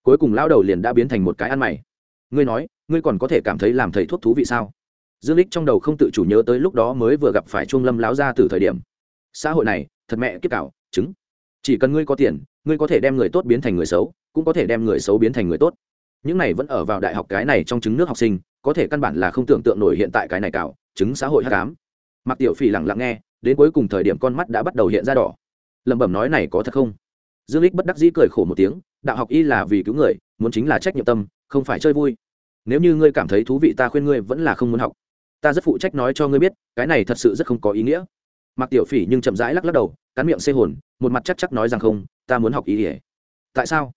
Cuối cùng lao đầu liền đã biến thành một cái ăn mày. Ngươi nói, ngươi còn có thể cảm thấy làm thầy thuốc thú vị sao? Dương lích trong đầu không tự chủ nhớ tới lúc đó mới vừa gặp phải chuông lâm láo ra từ thời điểm. Xã hội này, thật mẹ kiếp cảo chứng chỉ cần ngươi có tiền, ngươi có thể đem người tốt biến thành người xấu, cũng có thể đem người xấu biến thành người tốt. Những này vẫn ở vào đại học cái này trong chứng nước học sinh, có thể căn bản là không tưởng tượng nổi hiện tại cái này cảo chứng xã hội hát cám mặc tiểu phỉ lặng lặng nghe đến cuối cùng thời điểm con mắt đã bắt đầu hiện ra đỏ. Lẩm bẩm nói này có thật không? Dương lích bất đắc dĩ cười khổ một tiếng, đạo học y là vì cứu người, muốn chính là trách nhiệm tâm, không phải chơi vui. Nếu như ngươi cảm thấy thú vị ta khuyên ngươi vẫn là không muốn học. Ta rất phụ trách nói cho ngươi biết, cái này thật sự rất không có ý nghĩa. Mặc tiểu phỉ nhưng chậm rãi lắc lắc đầu, cắn miệng xê hồn, một mặt chắc chắc nói rằng không, ta muốn học ý ỉa tại sao?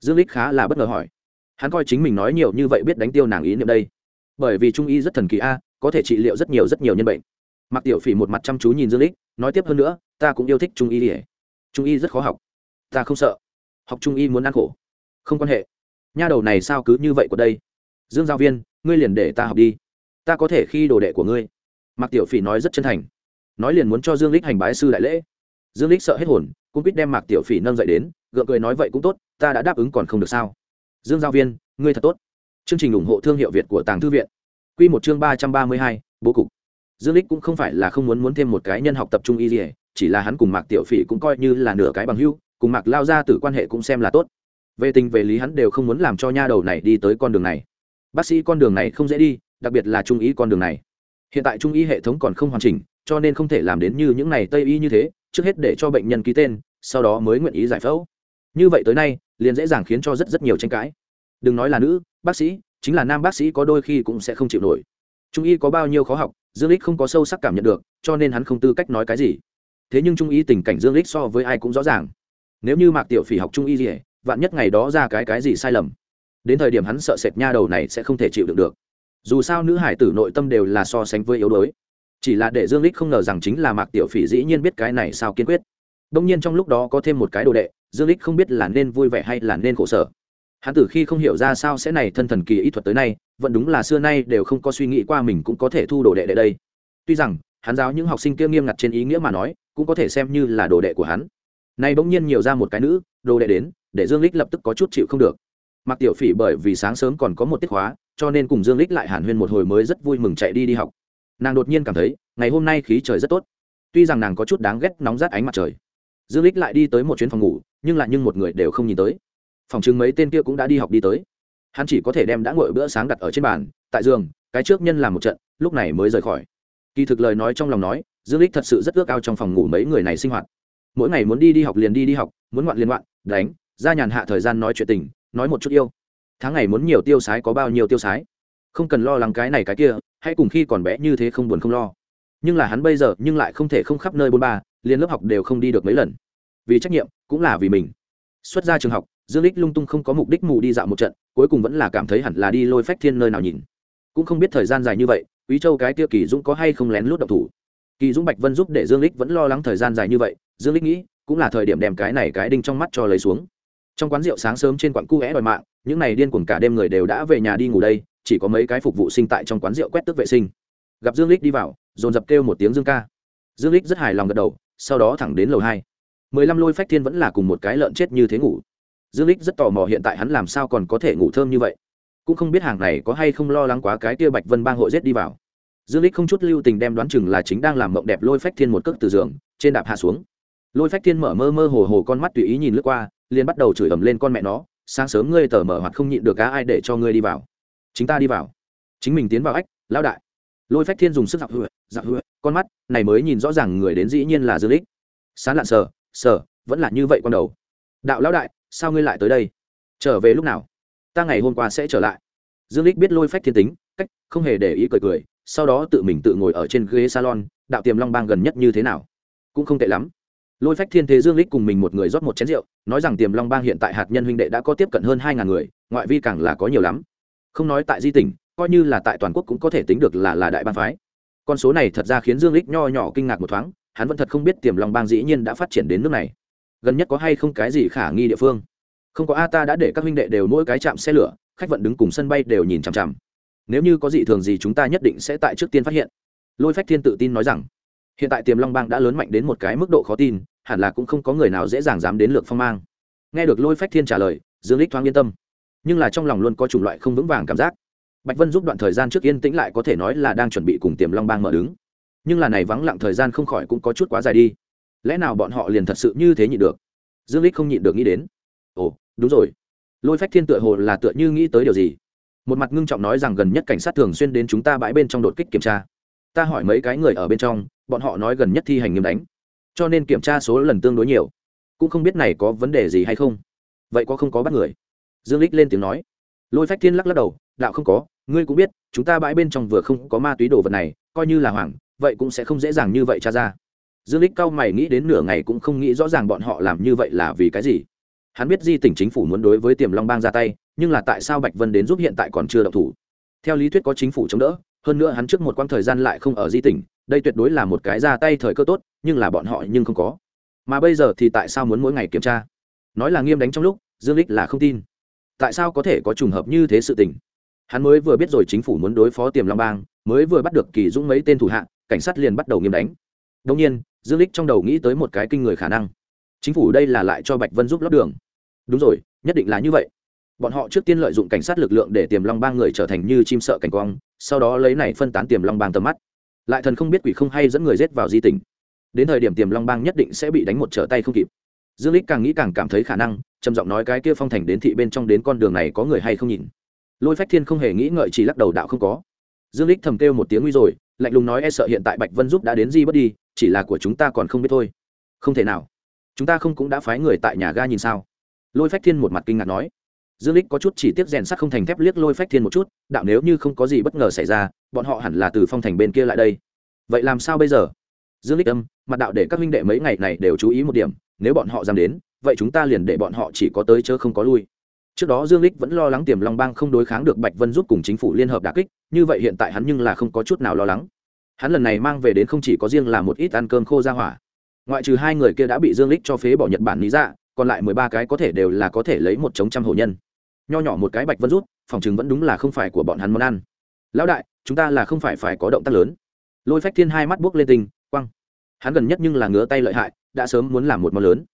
Dương lích khá là bất ngờ hỏi. Hắn coi chính mình nói nhiều như vậy biết đánh tiêu nàng ý niệm đây. Bởi vì trung y rất thần kỳ a, có thể trị liệu rất nhiều rất nhiều nhân bệnh mặc tiểu phỉ một mặt chăm chú nhìn dương lích, nói tiếp hơn nữa, ta cũng yêu thích trung y ỉa trung y rất khó học. Ta không sợ. Học trung y muốn ăn khổ. Không quan hệ. Nha đầu này sao cứ như vậy của đây? Dương giáo viên, ngươi liền để ta học đi. Ta có thể khi đồ đệ của ngươi. Mạc tiểu phỉ nói rất chân thành. Nói liền muốn cho dương lích hành bái sư đại lễ. Dương lích sợ hết hồn, cũng biết đem mạc tiểu phỉ nâng dậy đến, gượng cười nói, vậy cũng tốt, ta đã đáp ứng còn không được sao? Dương giáo viên, ngươi thật tốt. Chương trình ủng hộ thương hiệu việt của tàng thư viện. Quy một chương ba trăm ba mươi hai, bố cục dương lích cũng không phải là không muốn muốn thêm một cái nhân học tập trung y gì chỉ là hắn cùng mạc tiểu phỉ cũng coi như là nửa cái bằng hưu cùng mạc lao ra từ quan hệ cũng xem là tốt. Về tình về lý hắn đều không muốn làm cho nha đầu này đi tới con đường này. Bác sĩ con đường này không dễ đi, đặc biệt là trung ý con đường này. Hiện tại trung y hệ thống còn không hoàn chỉnh, cho nên không thể làm đến như những này tây y như thế, trước hết để cho bệnh nhân ký tên, sau đó mới nguyện ý giải phẫu. Như vậy tới nay, liền dễ dàng khiến cho rất rất nhiều tranh cãi. Đừng nói là nữ, bác sĩ, chính là nam bác sĩ có đôi khi cũng sẽ không chịu nổi. Trung y có bao nhiêu khó học dương lích không có sâu sắc cảm nhận được, cho nên hắn không tư cách nói cái gì. Thế nhưng trung y tình cảnh dương lích so với ai cũng rõ ràng. Nếu như mạc tiểu phỉ học trung y gì vạn nhất ngày đó ra cái cái gì sai lầm, đến thời điểm hắn sợ sệt nha đầu này sẽ không thể chịu đựng được. Dù sao nữ hải tử nội tâm đều là so sánh với yếu đuối. Chỉ là để dương lích không ngờ rằng chính là mạc tiểu phỉ dĩ nhiên biết cái này sao kiên quyết. Đông nhiên trong lúc đó có thêm một cái đồ đệ, dương lích không biết là nên vui vẻ hay là nên khổ sở hắn từ khi không hiểu ra sao sẽ này thân thần kỳ ý thuật tới nay, vẫn đúng là xưa nay đều không có suy nghĩ qua mình cũng có thể thu đồ đệ đệ đây. Tuy rằng, hắn giáo những học sinh kia nghiêm ngặt trên ý nghĩa mà nói, cũng có thể xem như là đồ đệ của hắn. Nay bỗng nhiên nhiều ra một cái nữ, đồ đệ đến, để dương lích lập tức có chút chịu không được. Mặc tiểu phỉ bởi vì sáng sớm còn có một tiết khóa, cho nên cùng dương lích lại hàn huyên một hồi mới rất vui mừng chạy đi đi học. Nàng đột nhiên cảm thấy, ngày hôm nay khí trời rất tốt. Tuy rằng nàng có chút đáng ghét nóng rát ánh mặt trời. Dương lích lại đi tới một chuyến phòng ngủ, nhưng lại nhưng một người đều không nhìn tới phòng chứng mấy tên kia cũng đã đi học đi tới. Hắn chỉ có thể đem đã ngồi bữa sáng đặt ở trên bàn, tại giường, cái trước nhân làm một trận, lúc này mới rời khỏi. Kỳ thực lời nói trong lòng nói, dương lích thật sự rất ước ao trong phòng ngủ mấy người này sinh hoạt. Mỗi ngày muốn đi đi học liền đi đi học, muốn ngoạn liền ngoạn, đánh, ra nhàn hạ thời gian nói chuyện tình, nói một chút yêu. Tháng ngày muốn nhiều tiêu sái có bao nhiêu tiêu sái? Không cần lo lắng cái này cái kia, hãy cùng khi còn bé như thế không buồn không lo. Nhưng là hắn bây giờ nhưng lại không thể không khắp nơi bôn ba, liền lớp học đều không đi được mấy lần. Vì trách nhiệm, cũng là vì mình. Xuất ra trường học dương lích lung tung không có mục đích mù đi dạo một trận, cuối cùng vẫn là cảm thấy hẳn là đi lôi phách thiên nơi nào nhìn. Cũng không biết thời gian dài như vậy, quý châu cái Tia kỳ dũng có hay không lén lút độc thủ. Kỳ dũng bạch vân giúp để dương lích vẫn lo lắng thời gian dài như vậy, dương lích nghĩ, cũng là thời điểm đem cái này cái đinh trong mắt cho lấy xuống. Trong quán rượu sáng sớm trên quãng cu é đòi mạng, những này điên cuồng cả đêm người đều đã về nhà đi ngủ đây, chỉ có mấy cái phục vụ sinh tại trong quán rượu quét tước vệ sinh. Gặp dương lích đi vào, dồn dập kêu một tiếng dương ca. Dương lích rất hài lòng gật đầu, sau đó thẳng đến lầu hai. Mười lăm lôi phách thiên vẫn là cùng một cái lợn chết như thế ngủ dương lích rất tò mò hiện tại hắn làm sao còn có thể ngủ thơm như vậy. Cũng không biết hàng này có hay không lo lắng quá cái kia bạch vân bang hội rết đi vào. Dương lích không chút lưu tình đem đoán chừng là chính đang làm mộng đẹp lôi phách thiên một cước từ giường, trên đạp hạ xuống. Lôi phách thiên mở mơ mơ hồ hồ con mắt tùy ý nhìn lướt qua, liền bắt đầu chửi ầm lên con mẹ nó, sáng sớm ngươi tờ mở hoặc không nhịn được cá ai để cho ngươi đi vào. Chính ta đi vào. Chính mình tiến vào ách, lão đại. Lôi phách thiên dùng sức giặc hựa giặc hựa con mắt này mới nhìn rõ ràng người đến dĩ nhiên là dương lích sán lạn sờ sờ, vẫn là như vậy con đầu đạo lão đại, sao ngươi lại tới đây? Trở về lúc nào? Ta ngày hôm qua sẽ trở lại. Dương lích biết lôi phách thiên tính, cách, không hề để ý cười cười, sau đó tự mình tự ngồi ở trên ghế salon, đạo tiềm long bang gần nhất như thế nào? Cũng không tệ lắm. Lôi phách thiên thế dương lích cùng mình một người rót một chén rượu, nói rằng tiềm long bang hiện tại hạt nhân huynh đệ đã có tiếp cận hơn hai ngàn người, ngoại vi càng là có nhiều lắm. Không nói tại di tỉnh, coi như là tại toàn quốc cũng có thể tính được là là đại bang phái. Con số này thật ra khiến dương lích nho nhỏ kinh ngạc một thoáng, hắn vẫn thật không biết tiềm long bang dĩ nhiên đã phát triển đến nước này gần nhất có hay không cái gì khả nghi địa phương? Không có a, ta đã để các huynh đệ đều mỗi cái chạm xe lửa, khách vận đứng cùng sân bay đều nhìn chằm chằm. Nếu như có gì thường gì chúng ta nhất định sẽ tại trước tiên phát hiện. Lôi phách thiên tự tin nói rằng. Hiện tại tiềm long bang đã lớn mạnh đến một cái mức độ khó tin, hẳn là cũng không có người nào dễ dàng dám đến lược phong mang. Nghe được lôi phách thiên trả lời, dương lích thoáng yên tâm. Nhưng là trong lòng luôn có chủng loại không vững vàng cảm giác. Bạch vân giúp đoạn thời gian trước yên tĩnh lại có thể nói là đang chuẩn bị cùng tiềm long bang mở đứng. Nhưng là này vắng lặng thời gian không khỏi cũng có chút quá dài đi lẽ nào bọn họ liền thật sự như thế nhịn được? Dương lích không nhịn được nghĩ đến. Ồ, đúng rồi. Lôi phách thiên tựa hồ là tựa như nghĩ tới điều gì. Một mặt ngưng trọng nói rằng gần nhất cảnh sát thường xuyên đến chúng ta bãi bên trong đột kích kiểm tra. Ta hỏi mấy cái người ở bên trong, bọn họ nói gần nhất thi hành nghiêm đánh. Cho nên kiểm tra số lần tương đối nhiều. Cũng không biết này có vấn đề gì hay không. Vậy có không có bắt người? Dương lích lên tiếng nói. Lôi phách thiên lắc lắc đầu, đạo không có, ngươi cũng biết, chúng ta bãi bên trong vừa không có ma túy đồ vật này, coi như là hoàng vậy cũng sẽ không dễ dàng như vậy tra ra dương lích cao mày nghĩ đến nửa ngày cũng không nghĩ rõ ràng bọn họ làm như vậy là vì cái gì. Hắn biết di tỉnh chính phủ muốn đối với tiềm long bang ra tay, nhưng là tại sao bạch vân đến giúp hiện tại còn chưa động thủ? Theo lý thuyết có chính phủ chống đỡ, hơn nữa hắn trước một quãng thời gian lại không ở di tỉnh, đây tuyệt đối là một cái ra tay thời cơ tốt, nhưng là bọn họ nhưng không có. Mà bây giờ thì tại sao muốn mỗi ngày kiểm tra? Nói là nghiêm đánh trong lúc, dương lích là không tin. Tại sao có thể có trùng hợp như thế sự tình? Hắn mới vừa biết rồi chính phủ muốn đối phó tiềm long bang, mới vừa bắt được kỳ dũng mấy tên thủ hạ, cảnh sát liền bắt đầu nghiêm đánh. Đông nhiên dương lích trong đầu nghĩ tới một cái kinh người khả năng. Chính phủ đây là lại cho bạch vân giúp lót đường. Đúng rồi, nhất định là như vậy. Bọn họ trước tiên lợi dụng cảnh sát lực lượng để tiềm long bang người trở thành như chim sợ cảnh quang, sau đó lấy này phân tán tiềm long bang tầm mắt. Lại thần không biết quỷ không hay dẫn người rết vào di tỉnh. Đến thời điểm tiềm long bang nhất định sẽ bị đánh một trở tay không kịp. Dương lích càng nghĩ càng cảm thấy khả năng, trầm giọng nói cái kia phong thành đến thị bên trong đến con đường này có người hay không nhìn. Lôi phách thiên không hề nghĩ ngợi chỉ lắc đầu đạo không có. Dương lích thầm kêu một tiếng nguy rồi, lạnh lùng nói e sợ hiện tại bạch vân giúp đã đến di bất đi chỉ là của chúng ta còn không biết thôi. Không thể nào. Chúng ta không cũng đã phái người tại nhà ga nhìn sao? Lôi phách thiên một mặt kinh ngạc nói. Dương lích có chút chỉ tiếp rèn sắt không thành thép liếc lôi phách thiên một chút, đạo nếu như không có gì bất ngờ xảy ra, bọn họ hẳn là từ phong thành bên kia lại đây. Vậy làm sao bây giờ? Dương lích âm, mặt đạo để các huynh đệ mấy ngày này đều chú ý một điểm, nếu bọn họ dám đến, vậy chúng ta liền để bọn họ chỉ có tới chớ không có lui. Trước đó dương lích vẫn lo lắng tiềm long bang không đối kháng được bạch vân giúp cùng chính phủ liên hợp đà kích, như vậy hiện tại hắn nhưng là không có chút nào lo lắng hắn lần này mang về đến không chỉ có riêng là một ít ăn cơm khô ra hỏa, ngoại trừ hai người kia đã bị dương lích cho phế bỏ nhật bản lý ra còn lại mười ba cái có thể đều là có thể lấy một chống trăm hổ nhân. Nho nhỏ một cái bạch vân rút, phòng chừng vẫn đúng là không phải của bọn hắn món ăn. Lão đại, chúng ta là không phải phải có động tác lớn. Lôi phách thiên hai mắt buốc lên tình quăng. Hắn gần nhất nhưng là ngứa tay lợi hại, đã sớm muốn làm một món lớn.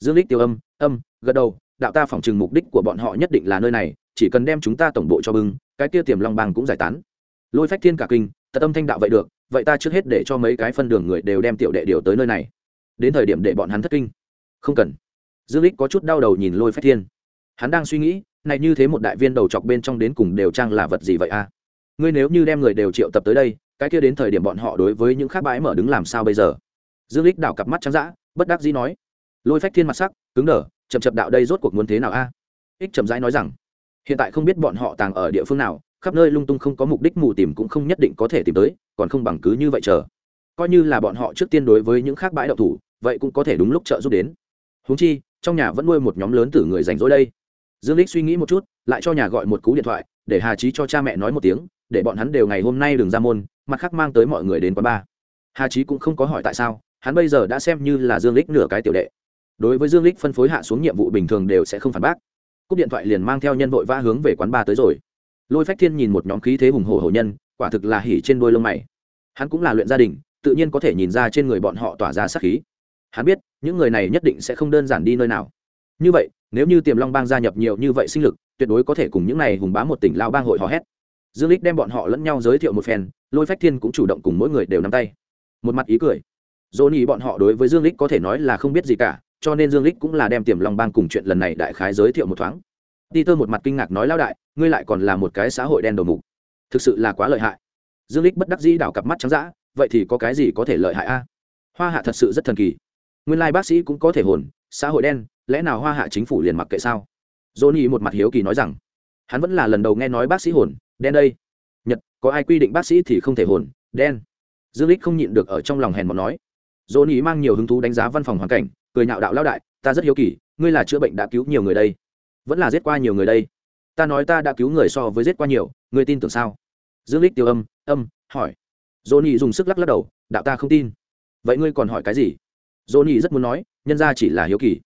Dương lích tiêu âm âm, gật đầu, đạo ta phỏng chừng mục đích của bọn họ nhất định là nơi này, chỉ cần đem chúng ta tổng bộ cho bưng, cái kia tiềm long bang cũng giải tán. Lôi phách thiên cả kinh tật âm thanh đạo vậy được vậy ta trước hết để cho mấy cái phân đường người đều đem tiểu đệ điều tới nơi này. Đến thời điểm để bọn hắn thất kinh. Không cần. Dương lích có chút đau đầu nhìn lôi phách thiên. Hắn đang suy nghĩ, này như thế một đại viên đầu chọc bên trong đến cùng đều trang là vật gì vậy a ngươi nếu như đem người đều triệu tập tới đây, cái kia đến thời điểm bọn họ đối với những khác bãi mở đứng làm sao bây giờ? Dương lích đảo cặp mắt trắng dã, bất đắc dĩ nói. Lôi phách thiên mặt sắc, cứng đờ, chậm chậm đạo đây rốt cuộc muốn thế nào a? Ích chậm rãi nói rằng, hiện tại không biết bọn họ tàng ở địa phương nào khắp nơi lung tung không có mục đích mù tìm cũng không nhất định có thể tìm tới, còn không bằng cứ như vậy chờ. Coi như là bọn họ trước tiên đối với những khác bãi đậu thủ, vậy cũng có thể đúng lúc trợ giúp đến. Huống chi, trong nhà vẫn nuôi một nhóm lớn tử người rảnh rỗi đây. Dương lích suy nghĩ một chút, lại cho nhà gọi một cú điện thoại, để hà trí cho cha mẹ nói một tiếng, để bọn hắn đều ngày hôm nay đừng ra môn, mặt khác mang tới mọi người đến quán bar. Hà trí cũng không có hỏi tại sao, hắn bây giờ đã xem như là dương lích nửa cái tiểu đệ. Đối với dương lích phân phối hạ xuống nhiệm vụ bình thường đều sẽ không phản bác. Cúp điện thoại liền mang theo nhân vội vã hướng về quán bar tới rồi lôi phách thiên nhìn một nhóm khí thế hùng hổ hổ nhân, quả thực là hỉ trên đôi lông mày. Hắn cũng là luyện gia đình, tự nhiên có thể nhìn ra trên người bọn họ tỏa ra sát khí. Hắn biết, những người này nhất định sẽ không đơn giản đi nơi nào. Như vậy, nếu như tiềm long bang gia nhập nhiều như vậy sinh lực, tuyệt đối có thể cùng những này hùng bá một tỉnh lao bang hội hò hét. Dương lích đem bọn họ lẫn nhau giới thiệu một phen, lôi phách thiên cũng chủ động cùng mỗi người đều nắm tay. Một mặt ý cười. Dỗ nhì bọn họ đối với dương lích có thể nói là không biết gì cả, cho nên dương lích cũng là đem tiềm long bang cùng chuyện lần này đại khái giới thiệu một thoáng ti tơ một mặt kinh ngạc nói lao đại, ngươi lại còn là một cái xã hội đen đầu mục. Thực sự là quá lợi hại. Dương lích bất đắc dĩ đảo cặp mắt trắng dã, vậy thì có cái gì có thể lợi hại a? Hoa hạ thật sự rất thần kỳ. Nguyên lai bác sĩ cũng có thể hồn, xã hội đen, lẽ nào hoa hạ chính phủ liền mặc kệ sao? Johnny một mặt hiếu kỳ nói rằng, hắn vẫn là lần đầu nghe nói bác sĩ hồn, đen đây. Nhật, có ai quy định bác sĩ thì không thể hồn, đen? Dương lích không nhịn được ở trong lòng hèn mọn nói. Johnny mang nhiều hứng thú đánh giá văn phòng hoàn cảnh, cười nhạo đạo lao đại, ta rất hiếu kỳ, ngươi là chữa bệnh đã cứu nhiều người đây? Vẫn là giết qua nhiều người đây. Ta nói ta đã cứu người so với giết qua nhiều ngươi tin tưởng sao? Dương lích tiêu âm âm, hỏi. Johnny dùng sức lắc lắc đầu, đạo ta không tin. Vậy ngươi còn hỏi cái gì? Johnny rất muốn nói, nhân ra chỉ là hiếu kỳ.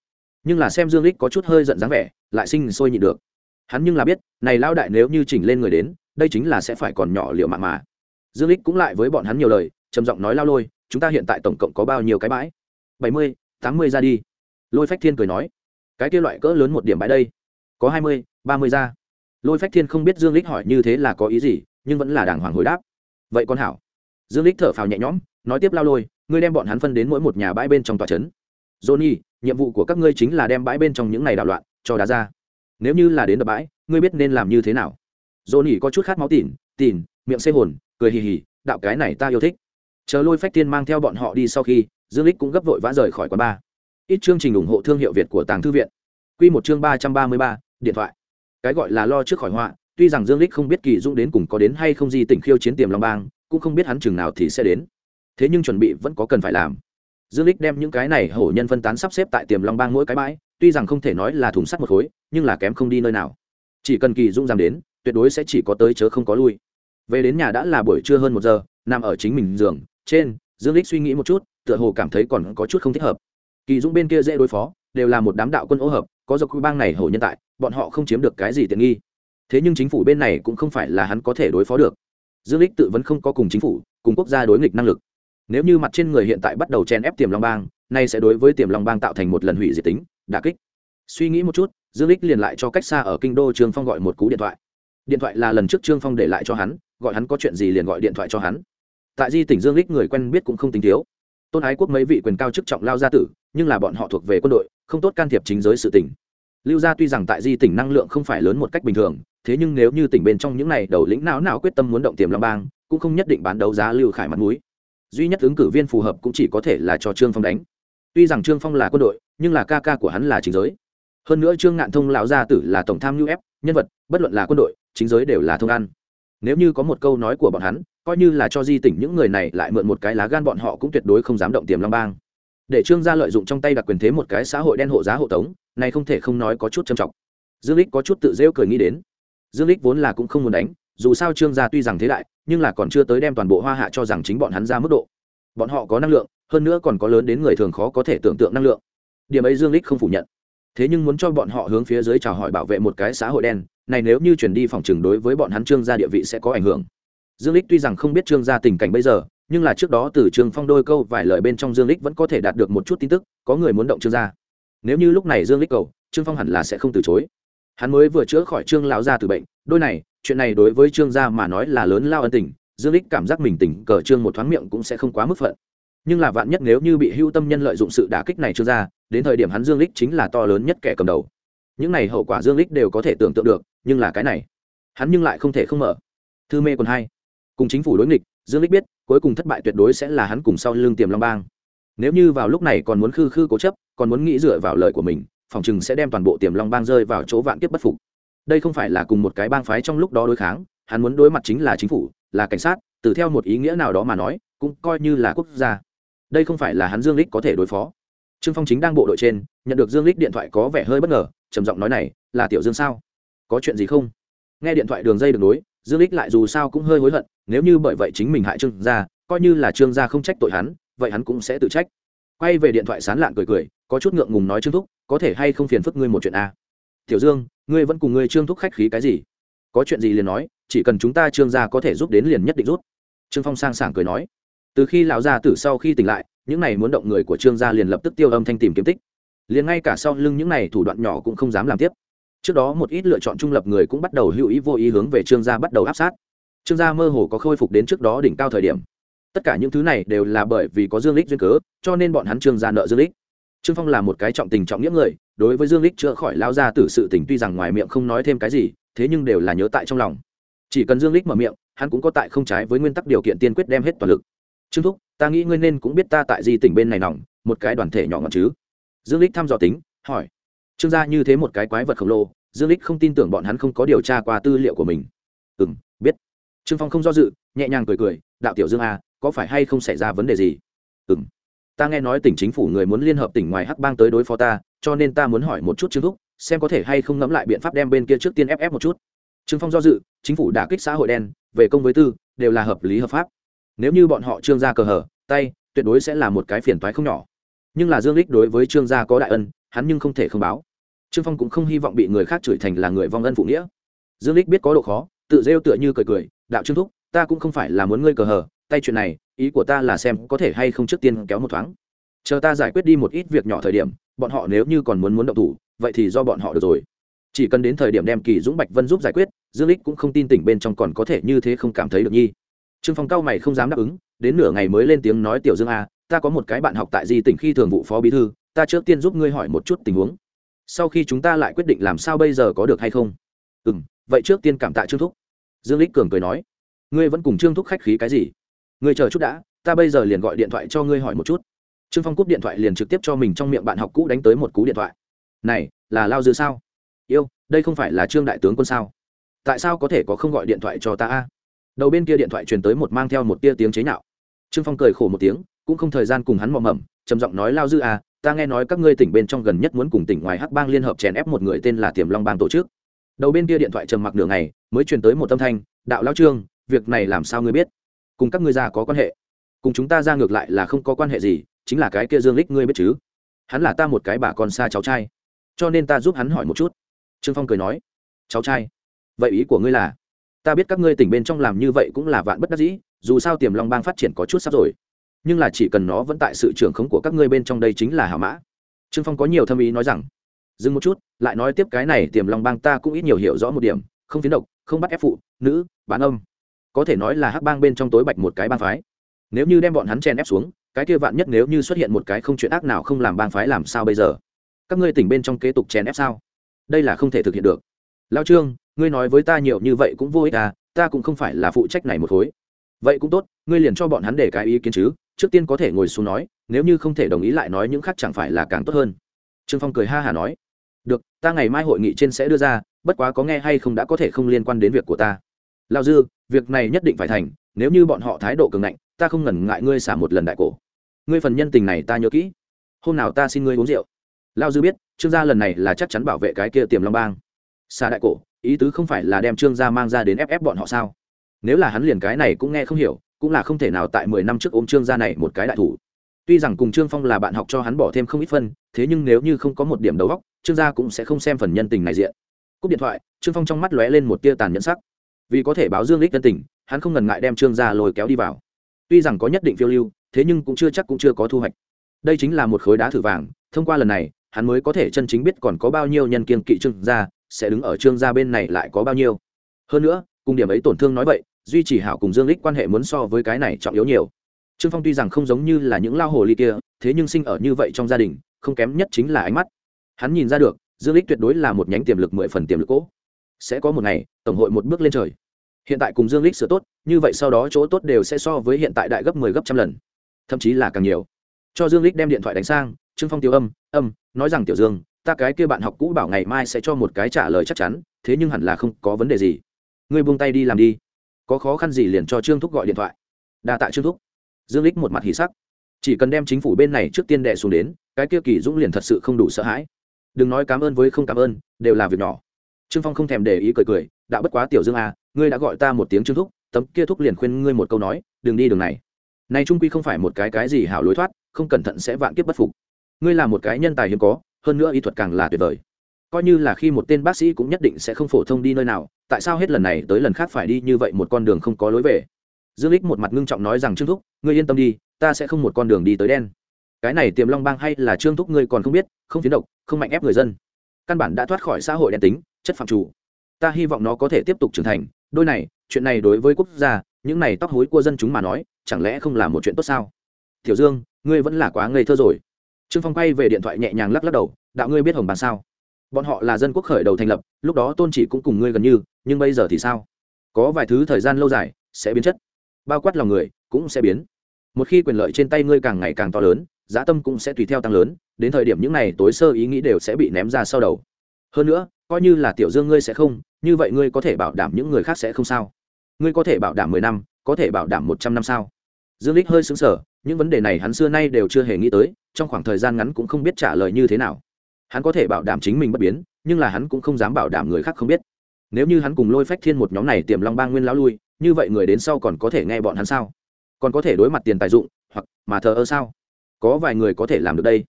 Nhưng là xem dương lích có chút hơi giận dáng vẻ, lại sinh sôi nhịn được. Hắn nhưng là biết, này lao đại nếu như chỉnh lên người đến, đây chính là sẽ phải còn nhỏ liệu mạng mà. Dương lích cũng lại với bọn hắn nhiều lời, trầm giọng nói lao lôi, chúng ta hiện tại tổng cộng có bao nhiêu cái bãi? Bảy mươi, tám mươi ra đi. Lôi phách thiên cười nói, cái kia loại cỡ lớn một điểm bãi đây có hai mươi, ba mươi ra. Lôi phách thiên không biết dương lích hỏi như thế là có ý gì, nhưng vẫn là đàng hoàng hồi đáp. Vậy con hảo. Dương lích thở phào nhẹ nhõm, nói tiếp lao lôi, ngươi đem bọn hắn phân đến mỗi một nhà bãi bên trong tòa trấn. Johnny, nhiệm vụ của các ngươi chính là đem bãi bên trong những ngày đảo loạn, cho đá ra. Nếu như là đến đập bãi, ngươi biết nên làm như thế nào? Johnny có chút khát máu tỉn tỉn, miệng xê hồn, cười hì hì, đạo cái này ta yêu thích. Chờ lôi phách Thiên mang theo bọn họ đi sau khi, dương lích cũng gấp vội vã rời khỏi quán bar. Ít chương trình ủng hộ thương hiệu việt của tàng thư viện. Quy một chương ba trăm ba mươi ba điện thoại. Cái gọi là lo trước khỏi họa, tuy rằng dương lích không biết kỳ dũng đến cùng có đến hay không gì tỉnh khiêu chiến tiềm long bang, cũng không biết hắn chừng nào thì sẽ đến. Thế nhưng chuẩn bị vẫn có cần phải làm. Dương lích đem những cái này hổ nhân phân tán sắp xếp tại tiềm long bang mỗi cái bãi, tuy rằng không thể nói là thùng sắt một khối, nhưng là kém không đi nơi nào. Chỉ cần kỳ dũng dám đến, tuyệt đối sẽ chỉ có tới chớ không có lui. Về đến nhà đã là buổi trưa hơn một giờ, nằm ở chính mình giường, trên, dương lích suy nghĩ một chút, tựa hồ cảm thấy còn có chút không thích hợp. Kỳ dũng bên kia dễ đối phó, đều là một đám đạo quân ô hợp có do khu bang này hổ nhân tại, bọn họ không chiếm được cái gì tiện nghi. Thế nhưng chính phủ bên này cũng không phải là hắn có thể đối phó được. Dương lích tự vẫn không có cùng chính phủ, cùng quốc gia đối nghịch năng lực. Nếu như mặt trên người hiện tại bắt đầu chen ép tiềm long bang, nay sẽ đối với tiềm long bang tạo thành một lần hủy diệt tính đà kích. Suy nghĩ một chút, dương lích liền lại cho cách xa ở kinh đô trương phong gọi một cú điện thoại. Điện thoại là lần trước trương phong để lại cho hắn, gọi hắn có chuyện gì liền gọi điện thoại cho hắn. Tại di tỉnh dương lích người quen biết cũng không tính thiếu tôn ái quốc mấy vị quyền cao chức trọng lao gia tử, nhưng là bọn họ thuộc về quân đội, không tốt can thiệp chính giới sự tỉnh lưu gia tuy rằng tại di tỉnh năng lượng không phải lớn một cách bình thường, thế nhưng nếu như tỉnh bên trong những này đầu lĩnh não nào quyết tâm muốn động tiềm long bang, cũng không nhất định bán đấu giá lưu khải mặt mũi. Duy nhất ứng cử viên phù hợp cũng chỉ có thể là cho trương phong đánh. Tuy rằng trương phong là quân đội, nhưng là ca ca của hắn là chính giới. Hơn nữa trương ngạn thông lão gia tử là tổng tham nhu ép, nhân vật, bất luận là quân đội, chính giới đều là thông ăn. Nếu như có một câu nói của bọn hắn coi như là cho di tỉnh những người này lại mượn một cái lá gan bọn họ cũng tuyệt đối không dám động tiềm long bang. Để trương gia lợi dụng trong tay đặc quyền thế một cái xã hội đen hộ giá hộ tống, này không thể không nói có chút trầm trọng. Dương lích có chút tự rêu cười nghĩ đến. Dương lích vốn là cũng không muốn đánh, dù sao trương gia tuy rằng thế đại, nhưng là còn chưa tới đem toàn bộ hoa hạ cho rằng chính bọn hắn ra mức độ. Bọn họ có năng lượng, hơn nữa còn có lớn đến người thường khó có thể tưởng tượng năng lượng. Điểm ấy dương lích không phủ nhận. Thế nhưng muốn cho bọn họ hướng phía dưới chào hỏi bảo vệ một cái xã hội đen, này nếu như chuyển đi phòng trừng đối với bọn hắn trương gia địa vị sẽ có ảnh hưởng dương lích tuy rằng không biết trương gia tình cảnh bây giờ, nhưng là trước đó từ trương phong đôi câu vài lời bên trong dương lích vẫn có thể đạt được một chút tin tức, có người muốn động trương gia. Nếu như lúc này dương lích cầu, trương phong hẳn là sẽ không từ chối. Hắn mới vừa chữa khỏi trương lão gia từ bệnh, đôi này, chuyện này đối với trương gia mà nói là lớn lao ân tình, dương lích cảm giác mình tỉnh cờ trương một thoáng miệng cũng sẽ không quá mức phận. Nhưng là vạn nhất nếu như bị hưu tâm nhân lợi dụng sự đả kích này trương gia, đến thời điểm hắn dương lích chính là to lớn nhất kẻ cầm đầu. Những này hậu quả dương lích đều có thể tưởng tượng được, nhưng là cái này, hắn nhưng lại không thể không mở. Thư mê còn hai cùng chính phủ đối nghịch, dương lích biết, cuối cùng thất bại tuyệt đối sẽ là hắn cùng sau lưng tiềm long bang. Nếu như vào lúc này còn muốn khư khư cố chấp, còn muốn nghĩ dựa vào lời của mình, phòng chừng sẽ đem toàn bộ tiềm long bang rơi vào chỗ vạn kiếp bất phục. Đây không phải là cùng một cái bang phái trong lúc đó đối kháng, hắn muốn đối mặt chính là chính phủ, là cảnh sát, từ theo một ý nghĩa nào đó mà nói, cũng coi như là quốc gia. Đây không phải là hắn dương lích có thể đối phó. Trương phong chính đang bộ đội trên, nhận được dương lích điện thoại có vẻ hơi bất ngờ, trầm giọng nói này, là tiểu dương sao? Có chuyện gì không? Nghe điện thoại đường dây được nối dương lích lại dù sao cũng hơi hối hận, nếu như bởi vậy chính mình hại trương gia, coi như là trương gia không trách tội hắn, vậy hắn cũng sẽ tự trách. Quay về điện thoại sán lạn cười cười, có chút ngượng ngùng nói trương thúc, có thể hay không phiền phức ngươi một chuyện a? Tiểu dương, ngươi vẫn cùng ngươi trương thúc khách khí cái gì? Có chuyện gì liền nói, chỉ cần chúng ta trương gia có thể giúp đến liền nhất định rút trương phong sang sảng cười nói. Từ khi lão gia tử sau khi tỉnh lại, những này muốn động người của trương gia liền lập tức tiêu âm thanh tìm kiếm tích. Liền ngay cả sau lưng những này thủ đoạn nhỏ cũng không dám làm tiếp trước đó một ít lựa chọn trung lập người cũng bắt đầu hữu ý vô ý hướng về trương gia bắt đầu áp sát. Trương gia mơ hồ có khôi phục đến trước đó đỉnh cao thời điểm. Tất cả những thứ này đều là bởi vì có dương lích duyên cớ, cho nên bọn hắn trương gia nợ dương lích. Trương phong là một cái trọng tình trọng nghĩa người, đối với dương lích chữa khỏi lao ra từ sự tình tuy rằng ngoài miệng không nói thêm cái gì, thế nhưng đều là nhớ tại trong lòng. Chỉ cần dương lích mở miệng, hắn cũng có tại không trái với nguyên tắc điều kiện tiên quyết đem hết toàn lực. Trương thúc, ta nghĩ ngươi nên cũng biết ta tại di tỉnh bên này nòng, một cái đoàn thể nhỏ ngọn chứ. Dương lích thăm dò tính, hỏi trương gia như thế một cái quái vật khổng lồ, dương lích không tin tưởng bọn hắn không có điều tra qua tư liệu của mình. Ừ biết. Trương phong không do dự, nhẹ nhàng cười cười, đạo tiểu dương a có phải hay không xảy ra vấn đề gì? Ừ ta nghe nói tỉnh chính phủ người muốn liên hợp tỉnh ngoài hắc bang tới đối phó ta, cho nên ta muốn hỏi một chút trương thúc, xem có thể hay không ngẫm lại biện pháp đem bên kia trước tiên ép ép một chút. Trương phong do dự, chính phủ đã kích xã hội đen, về công với tư, đều là hợp lý hợp pháp. Nếu như bọn họ trương gia cờ hở, tay, tuyệt đối sẽ là một cái phiền toái không nhỏ. Nhưng là dương lích đối với trương gia có đại ân, hắn nhưng không thể không báo trương phong cũng không hy vọng bị người khác chửi thành là người vong ân phụ nghĩa. Dương lích biết có độ khó tự rêu tựa như cười cười đạo trương thúc ta cũng không phải là muốn ngươi cờ hờ, tay chuyện này ý của ta là xem có thể hay không trước tiên kéo một thoáng. Chờ ta giải quyết đi một ít việc nhỏ thời điểm bọn họ nếu như còn muốn muốn động thủ vậy thì do bọn họ được rồi. Chỉ cần đến thời điểm đem kỳ dũng bạch vân giúp giải quyết dương lích cũng không tin tỉnh bên trong còn có thể như thế không cảm thấy được nhi. Trương phong cao mày không dám đáp ứng đến nửa ngày mới lên tiếng nói tiểu dương a ta có một cái bạn học tại di tỉnh khi thường vụ phó bí thư ta trước tiên giúp ngươi hỏi một chút tình huống sau khi chúng ta lại quyết định làm sao bây giờ có được hay không? Ừ m vậy trước tiên cảm tạ trương thúc. Dương lích cường cười nói. Ngươi vẫn cùng trương thúc khách khí cái gì? Ngươi chờ chút đã, ta bây giờ liền gọi điện thoại cho ngươi hỏi một chút. Trương phong cúp điện thoại liền trực tiếp cho mình trong miệng bạn học cũ đánh tới một cú điện thoại. Này, là lao dư sao? Yêu, đây không phải là trương đại tướng quân sao? Tại sao có thể có không gọi điện thoại cho ta a? Đầu bên kia điện thoại truyền tới một mang theo một tia tiếng chế nhạo. Trương phong cười khổ một tiếng, cũng không thời gian cùng hắn mò mẫm, trầm giọng nói, lao dư à ta nghe nói các ngươi tỉnh bên trong gần nhất muốn cùng tỉnh ngoài hắc bang liên hợp chèn ép một người tên là tiềm long bang tổ chức. Đầu bên kia điện thoại trầm mặc nửa ngày, mới truyền tới một âm thanh, đạo lao trương, việc này làm sao ngươi biết? Cùng các ngươi ra có quan hệ. Cùng chúng ta ra ngược lại là không có quan hệ gì, chính là cái kia dương lích ngươi biết chứ? Hắn là ta một cái bà con xa cháu trai, cho nên ta giúp hắn hỏi một chút. Trương phong cười nói, cháu trai, vậy ý của ngươi là, ta biết các ngươi tỉnh bên trong làm như vậy cũng là vạn bất đắc dĩ, dù sao tiềm long bang phát triển có chút sắp rồi nhưng là chỉ cần nó vẫn tại sự trưởng khống của các ngươi bên trong đây chính là hảo mã. Trương phong có nhiều thâm ý nói rằng, dừng một chút, lại nói tiếp cái này tiềm long bang ta cũng ít nhiều hiểu rõ một điểm, không phiến độc, không bắt ép phụ, nữ bán âm. Có thể nói là hắc bang bên trong tối bạch một cái bang phái. Nếu như đem bọn hắn chen ép xuống, cái kia vạn nhất nếu như xuất hiện một cái không chuyện ác nào không làm bang phái làm sao bây giờ? Các ngươi tỉnh bên trong kế tục chen ép sao? Đây là không thể thực hiện được. Lao trương, ngươi nói với ta nhiều như vậy cũng vô ích à ta cũng không phải là phụ trách này một khối. Vậy cũng tốt, ngươi liền cho bọn hắn để cái ý kiến chứ trước tiên có thể ngồi xuống nói, nếu như không thể đồng ý lại nói những khác chẳng phải là càng tốt hơn. Trương phong cười ha hả nói, được, ta ngày mai hội nghị trên sẽ đưa ra, bất quá có nghe hay không đã có thể không liên quan đến việc của ta. Lao dư, việc này nhất định phải thành, nếu như bọn họ thái độ cường ngạnh, ta không ngần ngại ngươi xả một lần đại cổ. Ngươi phần nhân tình này ta nhớ kỹ. Hôm nào ta xin ngươi uống rượu. Lao dư biết, trương gia lần này là chắc chắn bảo vệ cái kia tiềm long bang. Xả đại cổ, ý tứ không phải là đem trương gia mang ra đến ép ép bọn họ sao? Nếu là hắn liền cái này cũng nghe không hiểu cũng là không thể nào tại mười năm trước ôm trương gia này một cái đại thủ. Tuy rằng cùng trương phong là bạn học cho hắn bỏ thêm không ít phân, thế nhưng nếu như không có một điểm đầu góc trương gia cũng sẽ không xem phần nhân tình này diện. Cúp điện thoại, trương phong trong mắt lóe lên một tia tàn nhẫn sắc. Vì có thể báo dương lích tân tình, hắn không ngần ngại đem trương gia lôi kéo đi vào. Tuy rằng có nhất định phiêu lưu, thế nhưng cũng chưa chắc cũng chưa có thu hoạch. Đây chính là một khối đá thử vàng, thông qua lần này, hắn mới có thể chân chính biết còn có bao nhiêu nhân kiên kỵ trương gia, sẽ đứng ở trương gia bên này lại có bao nhiêu. Hơn nữa, cùng điểm ấy tổn thương nói vậy duy trì hảo cùng dương lích quan hệ muốn so với cái này trọng yếu nhiều. Trương phong tuy rằng không giống như là những lao hồ ly kia, thế nhưng sinh ở như vậy trong gia đình, không kém nhất chính là ánh mắt. Hắn nhìn ra được, dương lích tuyệt đối là một nhánh tiềm lực mười phần tiềm lực cỗ sẽ có một ngày, tổng hội một bước lên trời. Hiện tại cùng dương lích sửa tốt, như vậy sau đó chỗ tốt đều sẽ so với hiện tại đại gấp 10 gấp trăm lần. Thậm chí là càng nhiều. Cho dương lích đem điện thoại đánh sang, trương phong tiêu âm âm, nói rằng tiểu dương, ta cái kia bạn học cũ bảo ngày mai sẽ cho một cái trả lời chắc chắn, thế nhưng hẳn là không có vấn đề gì. Ngươi buông tay đi làm đi có khó khăn gì liền cho trương thúc gọi điện thoại. Đa tạ trương thúc. Dương lích một mặt hỉ sắc. Chỉ cần đem chính phủ bên này trước tiên đệ xuống đến, cái kia kỳ dũng liền thật sự không đủ sợ hãi. Đừng nói cảm ơn với không cảm ơn, đều là việc nhỏ. Trương phong không thèm để ý cười cười đã bất quá tiểu dương à ngươi đã gọi ta một tiếng trương thúc, tấm kia thúc liền khuyên ngươi một câu nói, đừng đi đường này. Này trung quy không phải một cái cái gì hảo lối thoát, không cẩn thận sẽ vạn kiếp bất phục. Ngươi là một cái nhân tài hiếm có, hơn nữa y thuật càng là tuyệt vời. Coi như là khi một tên bác sĩ cũng nhất định sẽ không phổ thông đi nơi nào tại sao hết lần này tới lần khác phải đi như vậy một con đường không có lối về? Dương lích một mặt ngưng trọng nói rằng, trương thúc, ngươi yên tâm đi, ta sẽ không một con đường đi tới đen. Cái này tiềm long bang hay là trương thúc ngươi còn không biết, không phiến độc, không mạnh ép người dân. Căn bản đã thoát khỏi xã hội đen tính, chất phạm chủ. Ta hy vọng nó có thể tiếp tục trưởng thành. Đôi này, chuyện này đối với quốc gia, những này tóc hối của dân chúng mà nói, chẳng lẽ không là một chuyện tốt sao? Tiểu dương, ngươi vẫn là quá ngây thơ rồi. Trương phong quay về điện thoại nhẹ nhàng lắc lắc đầu, đạo ngươi biết hồng bàn sao? Bọn họ là dân quốc khởi đầu thành lập, lúc đó tôn chỉ cũng cùng ngươi gần như nhưng bây giờ thì sao? Có vài thứ thời gian lâu dài sẽ biến chất. Bao quát lòng người cũng sẽ biến. Một khi quyền lợi trên tay ngươi càng ngày càng to lớn, giá tâm cũng sẽ tùy theo tăng lớn, đến thời điểm những này tối sơ ý nghĩ đều sẽ bị ném ra sau đầu. Hơn nữa, coi như là tiểu dương ngươi sẽ không, như vậy ngươi có thể bảo đảm những người khác sẽ không sao? Ngươi có thể bảo đảm mười năm, có thể bảo đảm một trăm năm sao? Dương lích hơi xứng sở những vấn đề này hắn xưa nay đều chưa hề nghĩ tới, trong khoảng thời gian ngắn cũng không biết trả lời như thế nào. Hắn có thể bảo đảm chính mình bất biến, nhưng là hắn cũng không dám bảo đảm người khác không biết nếu như hắn cùng lôi phách thiên một nhóm này tiềm long bang nguyên lão lui, như vậy người đến sau còn có thể nghe bọn hắn sao? Còn có thể đối mặt tiền tài dụng, hoặc mà thờ ơ sao? Có vài người có thể làm được đây.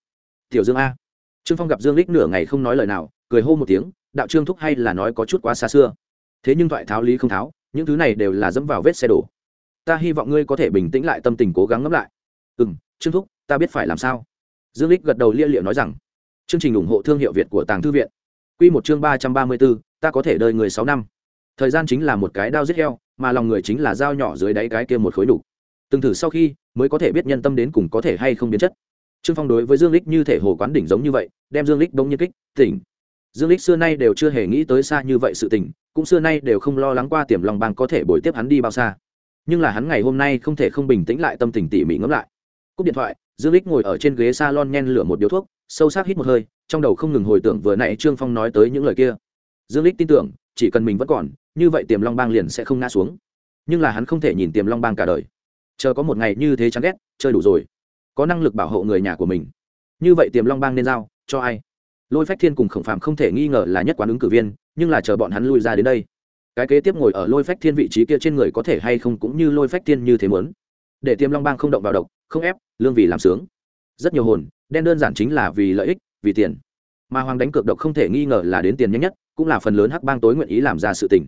Tiểu dương a. Trương phong gặp dương lích nửa ngày không nói lời nào, cười hô một tiếng, đạo trương thúc hay là nói có chút quá xa xưa. Thế nhưng thoại tháo lý không tháo, những thứ này đều là dẫm vào vết xe đổ. Ta hy vọng ngươi có thể bình tĩnh lại, tâm tình cố gắng ngẫm lại. Ừ m trương thúc, ta biết phải làm sao. Dương lích gật đầu lia liệu nói rằng, chương trình ủng hộ thương hiệu việt của tàng thư viện. Q một chương ba trăm ba mươi bốn ta có thể đợi người sáu năm. Thời gian chính là một cái đao giết heo, mà lòng người chính là dao nhỏ dưới đáy cái kia một khối đủ từng thử sau khi, mới có thể biết nhân tâm đến cùng có thể hay không biến chất. Trương phong đối với dương lích như thể hồ quán đỉnh giống như vậy, đem dương lích đông như kích, tỉnh. Dương lích xưa nay đều chưa hề nghĩ tới xa như vậy sự tình, cũng xưa nay đều không lo lắng qua tiềm lòng bang có thể bồi tiếp hắn đi bao xa. Nhưng là hắn ngày hôm nay không thể không bình tĩnh lại tâm tình tỉ mỉ ngẫm lại. Cúp điện thoại, dương lích ngồi ở trên ghế salon nhen lửa một điếu thuốc, sâu sắc hít một hơi, trong đầu không ngừng hồi tưởng vừa nãy trương phong nói tới những lời kia dương lích tin tưởng, chỉ cần mình vẫn còn, như vậy tiềm long bang liền sẽ không ngã xuống. Nhưng là hắn không thể nhìn tiềm long bang cả đời. Chờ có một ngày như thế chán ghét, chơi đủ rồi, có năng lực bảo hộ người nhà của mình. Như vậy tiềm long bang nên giao cho ai? Lôi phách thiên cùng khổng phạm không thể nghi ngờ là nhất quán ứng cử viên, nhưng là chờ bọn hắn lui ra đến đây, cái kế tiếp ngồi ở lôi phách thiên vị trí kia trên người có thể hay không cũng như lôi phách thiên như thế muốn. Để tiềm long bang không động vào độc, không ép, lương vì làm sướng. Rất nhiều hồn, đen đơn giản chính là vì lợi ích, vì tiền. Mà hoàng đánh cược độc không thể nghi ngờ là đến tiền nhanh nhất cũng là phần lớn hắc bang tối nguyện ý làm ra sự tình.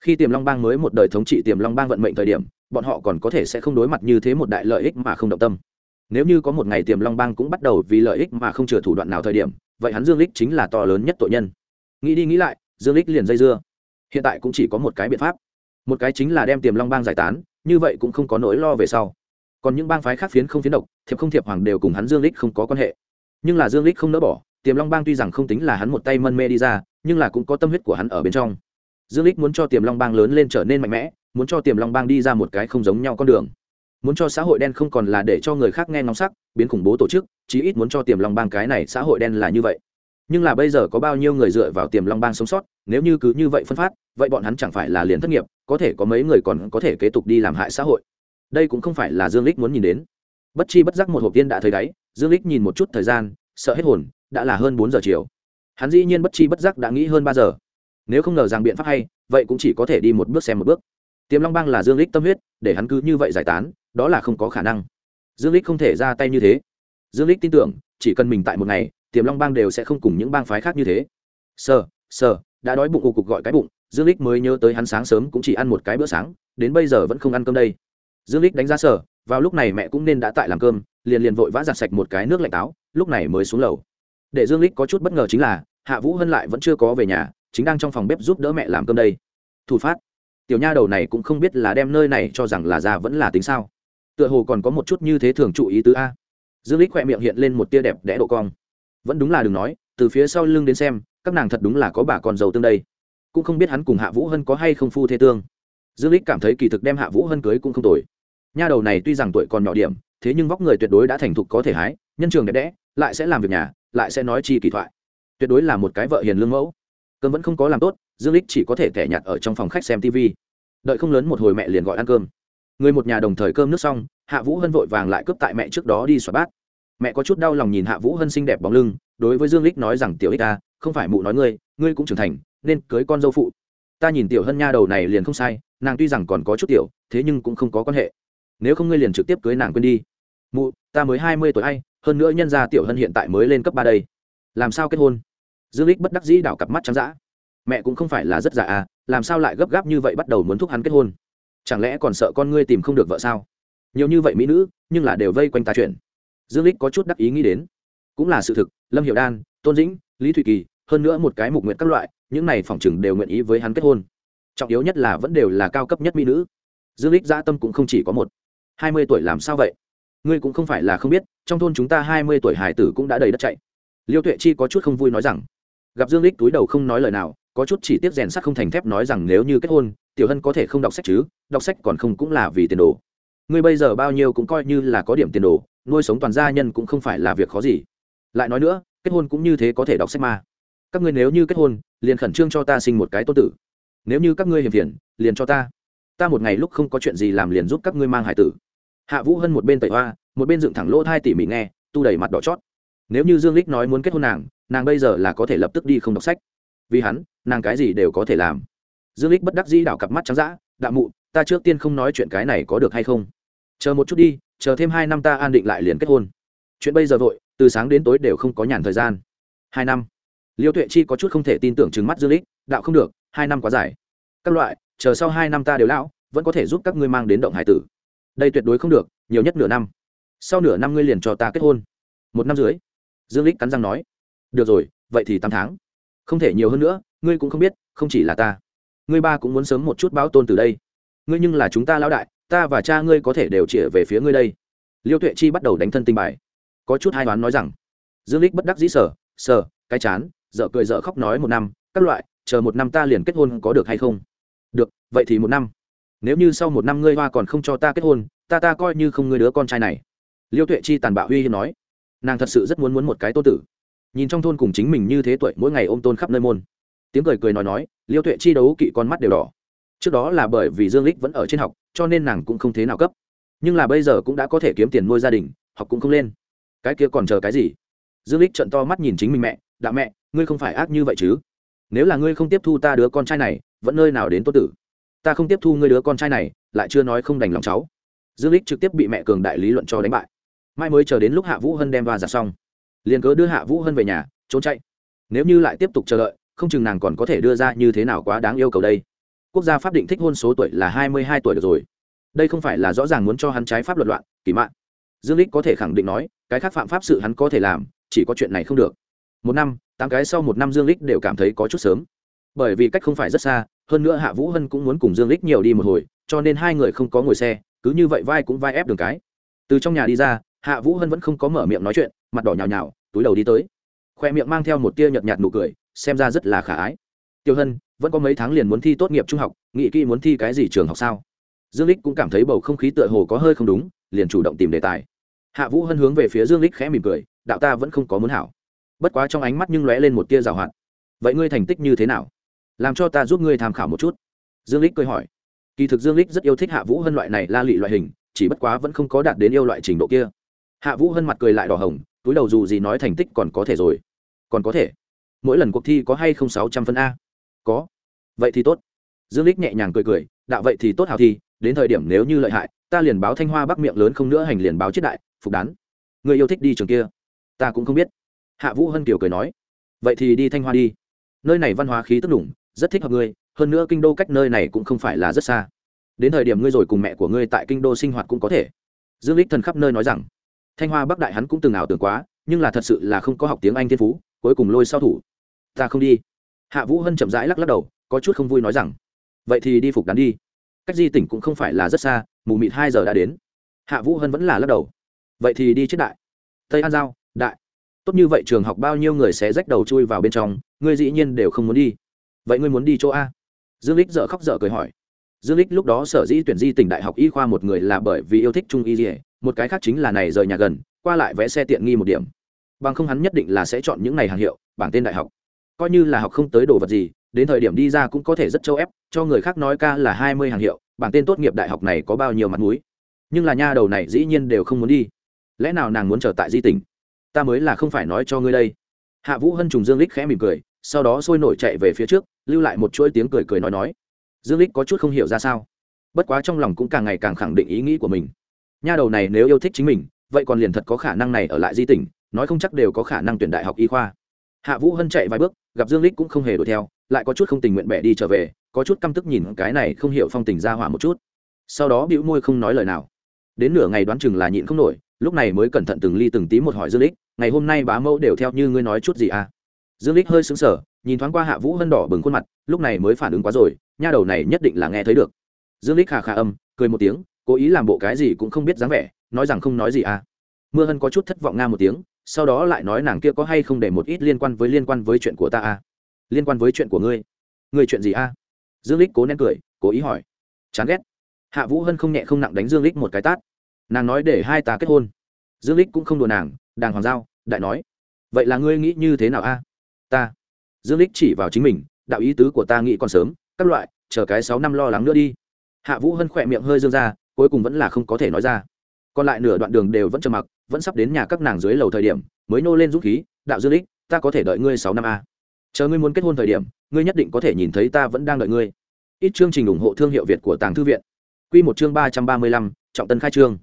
Khi tiềm long bang mới một đời thống trị tiềm long bang vận mệnh thời điểm, bọn họ còn có thể sẽ không đối mặt như thế một đại lợi ích mà không động tâm. Nếu như có một ngày tiềm long bang cũng bắt đầu vì lợi ích mà không chừa thủ đoạn nào thời điểm, vậy hắn dương lích chính là to lớn nhất tội nhân. Nghĩ đi nghĩ lại, dương lích liền dây dưa. Hiện tại cũng chỉ có một cái biện pháp. Một cái chính là đem tiềm long bang giải tán, như vậy cũng không có nỗi lo về sau. Còn những bang phái khác phiến không phiến độc, thiệp không thiệp hoàng đều cùng hắn dương lích không có quan hệ. Nhưng là dương lích không nỡ bỏ, tiềm long bang tuy rằng không tính là hắn một tay mân mê đi ra nhưng là cũng có tâm huyết của hắn ở bên trong. Dương lích muốn cho tiềm long bang lớn lên trở nên mạnh mẽ, muốn cho tiềm long bang đi ra một cái không giống nhau con đường. Muốn cho xã hội đen không còn là để cho người khác nghe ngóng sắc, biến khủng bố tổ chức, chí ít muốn cho tiềm long bang cái này xã hội đen là như vậy. Nhưng là bây giờ có bao nhiêu người dựa vào tiềm long bang sống sót, nếu như cứ như vậy phân phát, vậy bọn hắn chẳng phải là liền thất nghiệp, có thể có mấy người còn có thể kế tục đi làm hại xã hội. Đây cũng không phải là dương lích muốn nhìn đến. Bất chi bất giác một hộp tiên đã thấy đáy, dương lích nhìn một chút thời gian, sợ hết hồn, đã là hơn bốn giờ chiều hắn dĩ nhiên bất chi bất giác đã nghĩ hơn ba giờ. Nếu không ngờ rằng biện pháp hay, vậy cũng chỉ có thể đi một bước xem một bước. Tiềm long bang là dương lích tâm huyết, để hắn cứ như vậy giải tán, đó là không có khả năng. Dương lích không thể ra tay như thế. Dương lích tin tưởng, chỉ cần mình tại một ngày, tiềm long bang đều sẽ không cùng những bang phái khác như thế. Sờ sờ đã đói bụng, ù cục gọi cái bụng, dương lích mới nhớ tới hắn sáng sớm cũng chỉ ăn một cái bữa sáng, đến bây giờ vẫn không ăn cơm đây. Dương lích đánh giá sở vào lúc này mẹ cũng nên đã tại làm cơm, liền liền vội vã giặt sạch một cái nước lạnh táo, lúc này mới xuống lầu để dương lích có chút bất ngờ chính là, hạ vũ hân lại vẫn chưa có về nhà, chính đang trong phòng bếp giúp đỡ mẹ làm cơm đây. Thủ phát. Tiểu nha đầu này cũng không biết là đem nơi này cho rằng là già vẫn là tính sao. Tựa hồ còn có một chút như thế thường trụ ý tứ a. Dương lích khỏe miệng hiện lên một tia đẹp đẽ độ cong. Vẫn đúng là đừng nói, từ phía sau lưng đến xem, các nàng thật đúng là có bà con giàu tương đây. Cũng không biết hắn cùng hạ vũ hân có hay không phu thế tương. Dương lích cảm thấy kỳ thực đem hạ vũ hân cưới cũng không tồi. Nha đầu này tuy rằng tuổi còn nhỏ điểm, thế nhưng vóc người tuyệt đối đã thành thục có thể hái, nhân trường đẹp đẽ, lại sẽ làm việc nhà lại sẽ nói chi kỳ thoại. Tuyệt đối là một cái vợ hiền lương mẫu. Cơm vẫn không có làm tốt, dương lích chỉ có thể thẻ nhặt ở trong phòng khách xem tv đợi không lớn một hồi mẹ liền gọi ăn cơm. Người một nhà đồng thời cơm nước xong, hạ vũ hân vội vàng lại cướp tại mẹ trước đó đi xóa bát. Mẹ có chút đau lòng nhìn hạ vũ hân xinh đẹp bóng lưng, đối với dương lích nói rằng, tiểu ích ta à, không phải mụ nói ngươi ngươi cũng trưởng thành, nên cưới con dâu phụ. Ta nhìn tiểu hân nha đầu này liền không sai, nàng tuy rằng còn có chút tiểu, thế nhưng cũng không có quan hệ. Nếu không ngươi liền trực tiếp cưới nàng quên đi mụ, ta mới hai mươi tuổi hay, hơn nữa nhân gia tiểu hân hiện tại mới lên cấp ba đây. Làm sao kết hôn? Dương lích bất đắc dĩ đảo cặp mắt trắng dã. Mẹ cũng không phải là rất già à làm sao lại gấp gáp như vậy bắt đầu muốn thúc hắn kết hôn? Chẳng lẽ còn sợ con ngươi tìm không được vợ sao? Nhiều như vậy mỹ nữ, nhưng là đều vây quanh ta chuyện. Dương lích có chút đắc ý nghĩ đến. Cũng là sự thực, lâm hiệu đan, tôn dĩnh, lý thụy kỳ, hơn nữa một cái mục nguyện các loại, những này phỏng chừng đều nguyện ý với hắn kết hôn. Trọng yếu nhất là vẫn đều là cao cấp nhất mỹ nữ. Dương lích gia tâm cũng không chỉ có một. Hai mươi tuổi làm sao vậy? Ngươi cũng không phải là không biết, trong thôn chúng ta hai mươi tuổi hải tử cũng đã đầy đất chạy. Liêu tuệ chi có chút không vui nói rằng, gặp dương lích túi đầu không nói lời nào, có chút chỉ tiếp rèn sắt không thành thép nói rằng nếu như kết hôn, tiểu hân có thể không đọc sách chứ, đọc sách còn không cũng là vì tiền đồ. Ngươi bây giờ bao nhiêu cũng coi như là có điểm tiền đồ, nuôi sống toàn gia nhân cũng không phải là việc khó gì. Lại nói nữa, kết hôn cũng như thế có thể đọc sách mà. Các ngươi nếu như kết hôn, liền khẩn trương cho ta sinh một cái tôn tử. Nếu như các ngươi hiểm phiền, liền cho ta. Ta một ngày lúc không có chuyện gì làm liền giúp các ngươi mang hải tử hạ vũ hân một bên tẩy hoa, một bên dựng thẳng lỗ thai tỉ mỉ nghe, tu đầy mặt đỏ chót. Nếu như dương lích nói muốn kết hôn nàng nàng bây giờ là có thể lập tức đi không đọc sách. Vì hắn, nàng cái gì đều có thể làm. Dương lích bất đắc dĩ đảo cặp mắt trắng dã đạo mụ, ta trước tiên không nói chuyện cái này có được hay không? Chờ một chút đi, chờ thêm hai năm ta an định lại liền kết hôn. Chuyện bây giờ vội, từ sáng đến tối đều không có nhàn thời gian. Hai năm. Liêu tuệ chi có chút không thể tin tưởng chừng mắt dương lích đạo không được, hai năm quá dài. Các loại, chờ sau hai năm ta đều lão, vẫn có thể giúp các ngươi mang đến động hải tử đây tuyệt đối không được, nhiều nhất nửa năm. Sau nửa năm ngươi liền cho ta kết hôn. Một năm dưới dương lích cắn răng nói. Được rồi, vậy thì tám tháng. Không thể nhiều hơn nữa, ngươi cũng không biết, không chỉ là ta. Ngươi ba cũng muốn sớm một chút báo tôn từ đây. Ngươi nhưng là chúng ta lão đại, ta và cha ngươi có thể đều chĩa về phía ngươi đây. Liêu tuệ chi bắt đầu đánh thân tinh bài. Có chút hai đoán nói rằng, dương lích bất đắc dĩ sở sở cái chán dợ cười dợ khóc nói một năm, các loại, chờ một năm ta liền kết hôn có được hay không? Được, vậy thì một năm nếu như sau một năm ngươi hoa còn không cho ta kết hôn, ta ta coi như không ngươi đứa con trai này. Liêu tuệ chi tàn bạo uy hiếp nói. Nàng thật sự rất muốn muốn một cái tôn tử. Nhìn trong thôn cùng chính mình như thế tuổi, mỗi ngày ôm tôn khắp nơi môn. Tiếng cười cười nói nói, liêu tuệ chi đấu kỵ con mắt đều đỏ. Trước đó là bởi vì dương lích vẫn ở trên học, cho nên nàng cũng không thế nào cấp. Nhưng là bây giờ cũng đã có thể kiếm tiền nuôi gia đình, học cũng không lên. Cái kia còn chờ cái gì? Dương lích trận to mắt nhìn chính mình mẹ, đạo mẹ, ngươi không phải ác như vậy chứ? Nếu là ngươi không tiếp thu ta đứa con trai này, vẫn nơi nào đến tô tử? Ta không tiếp thu ngươi đứa con trai này, lại chưa nói không đành lòng cháu. Dương lích trực tiếp bị mẹ cường đại lý luận cho đánh bại. Mai mới chờ đến lúc hạ vũ hân đem va giả xong, liền cớ đưa hạ vũ hân về nhà, trốn chạy. Nếu như lại tiếp tục chờ đợi, không chừng nàng còn có thể đưa ra như thế nào quá đáng yêu cầu đây. Quốc gia pháp định thích hôn số tuổi là hai mươi hai tuổi được rồi. Đây không phải là rõ ràng muốn cho hắn trái pháp luật loạn, kỳ mạng dương lích có thể khẳng định nói, cái khác phạm pháp sự hắn có thể làm, chỉ có chuyện này không được. Một năm, tám cái sau một năm dương lích đều cảm thấy có chút sớm bởi vì cách không phải rất xa, hơn nữa hạ vũ hân cũng muốn cùng dương lích nhiều đi một hồi, cho nên hai người không có ngồi xe, cứ như vậy vai cũng vai ép đường cái. Từ trong nhà đi ra, hạ vũ hân vẫn không có mở miệng nói chuyện, mặt đỏ nhào nhào, túi đầu đi tới. Khoe miệng mang theo một tia nhợt nhạt nụ cười, xem ra rất là khả ái. Tiêu hân, vẫn có mấy tháng liền muốn thi tốt nghiệp trung học nghị kỹ muốn thi cái gì trường học sao? Dương lích cũng cảm thấy bầu không khí tựa hồ có hơi không đúng, liền chủ động tìm đề tài. Hạ vũ hân hướng về phía dương lích khẽ mỉm cười, đạo ta vẫn không có muốn hảo. Bất quá trong ánh mắt nhưng lóe lên một tia rào hoạt. Vậy ngươi thành tích như thế nào? Làm cho ta giúp ngươi tham khảo một chút. Dương lích cười hỏi. Kỳ thực dương lích rất yêu thích hạ vũ hân loại này la lị loại hình, chỉ bất quá vẫn không có đạt đến yêu loại trình độ kia. Hạ vũ hân mặt cười lại đỏ hồng, túi đầu dù gì nói thành tích còn có thể rồi. Còn có thể. Mỗi lần cuộc thi có hay không sáu trăm phân a? Có. Vậy thì tốt. Dương lích nhẹ nhàng cười cười, đạo vậy thì tốt hào thi, đến thời điểm nếu như lợi hại, ta liền báo thanh hoa bắc miệng lớn không nữa hành liền báo chết đại, phục đán. Người yêu thích đi trường kia. Ta cũng không biết. Hạ vũ hân kiều cười nói. Vậy thì đi thanh hoa đi. Nơi này văn hóa khí tức đủng rất thích hợp ngươi, hơn nữa kinh đô cách nơi này cũng không phải là rất xa. Đến thời điểm ngươi rồi cùng mẹ của ngươi tại kinh đô sinh hoạt cũng có thể. Dương lích thần khắp nơi nói rằng, thanh hoa bắc đại hắn cũng từng ảo tưởng quá, nhưng là thật sự là không có học tiếng anh thiên phú, cuối cùng lôi sau thủ. Ta không đi. Hạ vũ hân chậm rãi lắc lắc đầu, có chút không vui nói rằng, vậy thì đi phục đán đi. Cách di tỉnh cũng không phải là rất xa, mù mịt hai giờ đã đến. Hạ vũ hân vẫn là lắc đầu. Vậy thì đi chết đại. Tây an giao, đại. Tốt như vậy trường học bao nhiêu người sẽ rách đầu chui vào bên trong, ngươi dĩ nhiên đều không muốn đi vậy ngươi muốn đi chỗ a? Dương lích dợ khóc dở cười hỏi. Dương lích lúc đó sở dĩ tuyển di tỉnh đại học y khoa một người là bởi vì yêu thích trung y dỉa một cái khác chính là này rời nhà gần, qua lại vẽ xe tiện nghi một điểm. Bằng không hắn nhất định là sẽ chọn những ngày hàng hiệu, bảng tên đại học. Coi như là học không tới đồ vật gì, đến thời điểm đi ra cũng có thể rất châu ép, cho người khác nói ca là hai mươi hàng hiệu, bảng tên tốt nghiệp đại học này có bao nhiêu mặt mũi. Nhưng là nha đầu này dĩ nhiên đều không muốn đi. Lẽ nào nàng muốn trở tại di tỉnh? Ta mới là không phải nói cho ngươi đây. Hạ vũ hân trùng dương lích khẽ mỉm cười sau đó sôi nổi chạy về phía trước, lưu lại một chuỗi tiếng cười cười nói nói. Dương lích có chút không hiểu ra sao. Bất quá trong lòng cũng càng ngày càng khẳng định ý nghĩ của mình. Nha đầu này nếu yêu thích chính mình, vậy còn liền thật có khả năng này ở lại di tỉnh, nói không chắc đều có khả năng tuyển đại học y khoa. Hạ vũ hân chạy vài bước, gặp dương lích cũng không hề đuổi theo, lại có chút không tình nguyện bẻ đi trở về, có chút căm tức nhìn cái này không hiểu phong tình ra hỏa một chút. Sau đó bĩu môi không nói lời nào. Đến nửa ngày đoán chừng là nhịn không nổi, lúc này mới cẩn thận từng ly từng tí một hỏi dương lích ngày hôm nay bá mẫu đều theo như ngươi nói chút gì à? Dương lích hơi sững sờ, nhìn thoáng qua hạ vũ hân đỏ bừng khuôn mặt, lúc này mới phản ứng quá rồi, nha đầu này nhất định là nghe thấy được. Dương lích khà khà âm, cười một tiếng, cố ý làm bộ cái gì cũng không biết dáng vẻ, nói rằng không nói gì à. Mưa hân có chút thất vọng nga một tiếng, sau đó lại nói nàng kia có hay không để một ít liên quan với liên quan với chuyện của ta à. Liên quan với chuyện của ngươi. Ngươi chuyện gì à? Dương lích cố nén cười, cố ý hỏi. Chán ghét. Hạ vũ hân không nhẹ không nặng đánh dương lích một cái tát. Nàng nói để hai ta kết hôn. Dương lích cũng không đùa nàng, đàng hoàng giao, đại nói. Vậy là ngươi nghĩ như thế nào a ta. Dương lích chỉ vào chính mình, đạo ý tứ của ta nghĩ còn sớm, các loại, chờ cái sáu năm lo lắng nữa đi. Hạ vũ hân khỏe miệng hơi dương ra, cuối cùng vẫn là không có thể nói ra. Còn lại nửa đoạn đường đều vẫn trầm mặc, vẫn sắp đến nhà các nàng dưới lầu thời điểm, mới nô lên dũng khí, đạo dương lích, ta có thể đợi ngươi sáu năm a chờ ngươi muốn kết hôn thời điểm, ngươi nhất định có thể nhìn thấy ta vẫn đang đợi ngươi. Ít chương trình ủng hộ thương hiệu việt của tàng thư viện. Quy một chương ba trăm ba mươi lăm, trọng tân khai trương.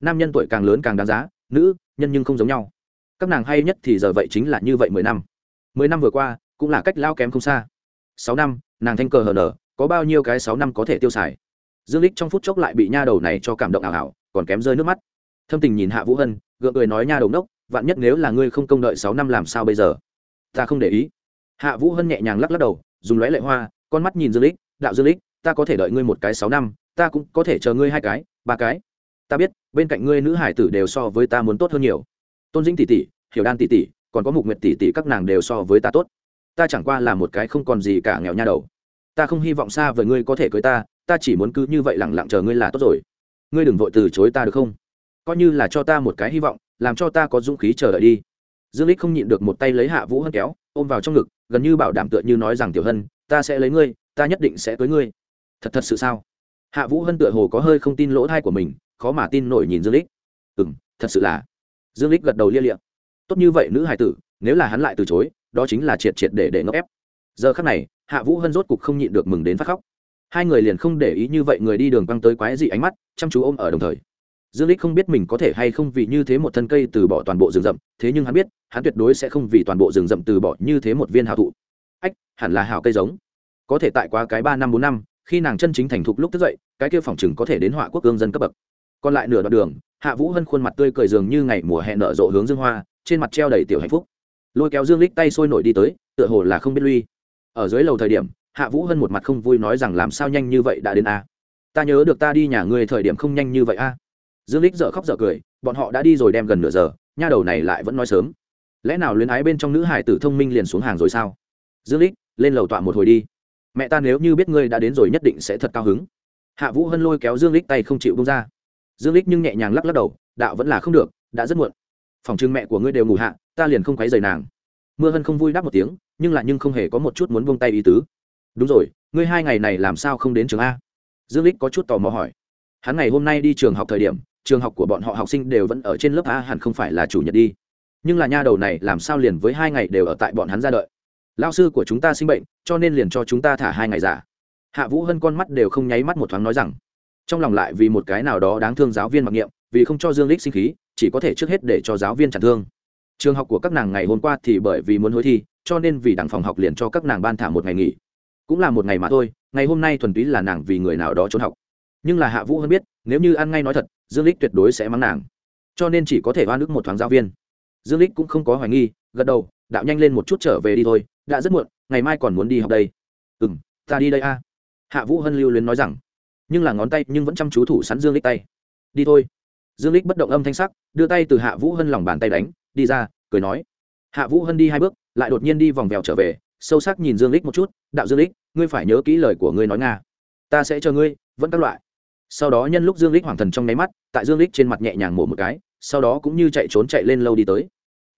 Nam nhân tuổi càng lớn càng đáng giá, nữ, nhân nhưng không giống nhau. Các nàng hay nhất thì giờ vậy chính là như vậy mười năm mười năm vừa qua, cũng là cách lao kém không xa. Sáu năm, nàng thanh cờ hờ nở, có bao nhiêu cái sáu năm có thể tiêu xài? Dương lích trong phút chốc lại bị nha đầu này cho cảm động ảo ảo, còn kém rơi nước mắt. Thâm tình nhìn hạ vũ hân, gượng cười nói nha đầu nốc. vạn nhất nếu là ngươi không công đợi sáu năm làm sao bây giờ? Ta không để ý. Hạ vũ hân nhẹ nhàng lắc lắc đầu, dùng lóe lệ hoa, con mắt nhìn dương lích đạo dương lích ta có thể đợi ngươi một cái sáu năm, ta cũng có thể chờ ngươi hai cái, ba cái. Ta biết, bên cạnh ngươi nữ hải tử đều so với ta muốn tốt hơn nhiều. Tôn dĩnh tỷ tỷ, hiểu đan tỷ tỷ còn có mục nguyệt tỷ tỷ các nàng đều so với ta tốt. Ta chẳng qua là một cái không còn gì cả nghèo nha đầu. Ta không hy vọng xa với ngươi có thể cưới ta ta chỉ muốn cứ như vậy lẳng lặng chờ ngươi là tốt rồi. Ngươi đừng vội từ chối ta được không? Coi như là cho ta một cái hy vọng, làm cho ta có dũng khí chờ đợi đi. Dương lích không nhịn được một tay lấy hạ vũ hân kéo, ôm vào trong ngực, gần như bảo đảm tựa như nói rằng, tiểu hân, ta sẽ lấy ngươi, ta nhất định sẽ cưới ngươi. Thật thật sự sao? Hạ vũ hân tựa hồ có hơi không tin lỗ thai của mình, khó mà tin nổi nhìn dương lích ừ m thật sự là. Dương lích gật đầu lia liệm tốt như vậy nữ hài tử, nếu là hắn lại từ chối, đó chính là triệt triệt để để ngốc ép. Giờ khắc này, hạ vũ hân rốt cục không nhịn được mừng đến phát khóc. Hai người liền không để ý như vậy người đi đường băng tới quái dị ánh mắt, chăm chú ôm ở đồng thời. Dương lích không biết mình có thể hay không vì như thế một thân cây từ bỏ toàn bộ rừng rậm, thế nhưng hắn biết, hắn tuyệt đối sẽ không vì toàn bộ rừng rậm từ bỏ như thế một viên hào thụ. Ách, hẳn là hào cây giống. Có thể tại qua cái ba năm bốn năm, khi nàng chân chính thành thục lúc thức dậy, cái kia phòng chừng có thể đến họa quốc cương dân cấp bậc còn lại nửa đoạn đường, hạ vũ hân khuôn mặt tươi cười dường như ngày mùa hè nở rộ hướng dương hoa, trên mặt treo đầy tiểu hạnh phúc. Lôi kéo dương lích tay sôi nổi đi tới, tựa hồ là không biết lui. Ở dưới lầu thời điểm, hạ vũ hân một mặt không vui nói rằng làm sao nhanh như vậy đã đến a? Ta nhớ được ta đi nhà ngươi thời điểm không nhanh như vậy a. Dương lích dở khóc dở cười, bọn họ đã đi rồi đem gần nửa giờ, nha đầu này lại vẫn nói sớm. Lẽ nào luyến ái bên trong nữ hải tử thông minh liền xuống hàng rồi sao? Dương lích lên lầu tọa một hồi đi. Mẹ ta nếu như biết ngươi đã đến rồi nhất định sẽ thật cao hứng. Hạ vũ hân lôi kéo dương lích tay không chịu bông ra dương lích nhưng nhẹ nhàng lắc lắc đầu, đạo vẫn là không được, đã rất muộn. Phòng trưng mẹ của ngươi đều ngủ hạ, ta liền không quấy rầy nàng. Mưa hân không vui đáp một tiếng, nhưng là nhưng không hề có một chút muốn buông tay ý tứ. Đúng rồi, ngươi hai ngày này làm sao không đến trường a? Dương lích có chút tò mò hỏi. Hắn ngày hôm nay đi trường học thời điểm, trường học của bọn họ học sinh đều vẫn ở trên lớp a hẳn không phải là chủ nhật đi. Nhưng là nha đầu này làm sao liền với hai ngày đều ở tại bọn hắn ra đợi? Lao sư của chúng ta sinh bệnh, cho nên liền cho chúng ta thả hai ngày giả. Hạ vũ hân con mắt đều không nháy mắt một thoáng nói rằng trong lòng lại vì một cái nào đó đáng thương giáo viên mặc niệm, vì không cho dương lích sinh khí, chỉ có thể trước hết để cho giáo viên chặn thương. Trường học của các nàng ngày hôm qua thì bởi vì muốn hối thi, cho nên vì đảng phòng học liền cho các nàng ban thả một ngày nghỉ. Cũng là một ngày mà thôi, ngày hôm nay thuần túy là nàng vì người nào đó trốn học. Nhưng là hạ vũ hơn biết, nếu như ăn ngay nói thật, dương lích tuyệt đối sẽ mắng nàng. Cho nên chỉ có thể oan ức một thoáng giáo viên. Dương lích cũng không có hoài nghi, gật đầu, đạo nhanh lên một chút trở về đi thôi, đã rất muộn, ngày mai còn muốn đi học đây. Ừ ta đi đây a. Hạ vũ hân lưu luyến nói rằng nhưng là ngón tay nhưng vẫn chăm chú thủ sắn dương lích tay. Đi thôi. Dương lích bất động âm thanh sắc, đưa tay từ hạ vũ hân lòng bàn tay đánh, đi ra, cười nói. Hạ vũ hân đi hai bước, lại đột nhiên đi vòng vèo trở về, sâu sắc nhìn dương lích một chút, đạo dương lích ngươi phải nhớ kỹ lời của ngươi nói nga. Ta sẽ chờ ngươi, vẫn các loại. Sau đó nhân lúc dương lích hoàng thần trong nháy mắt, tại dương lích trên mặt nhẹ nhàng mổ một cái, sau đó cũng như chạy trốn chạy lên lâu đi tới.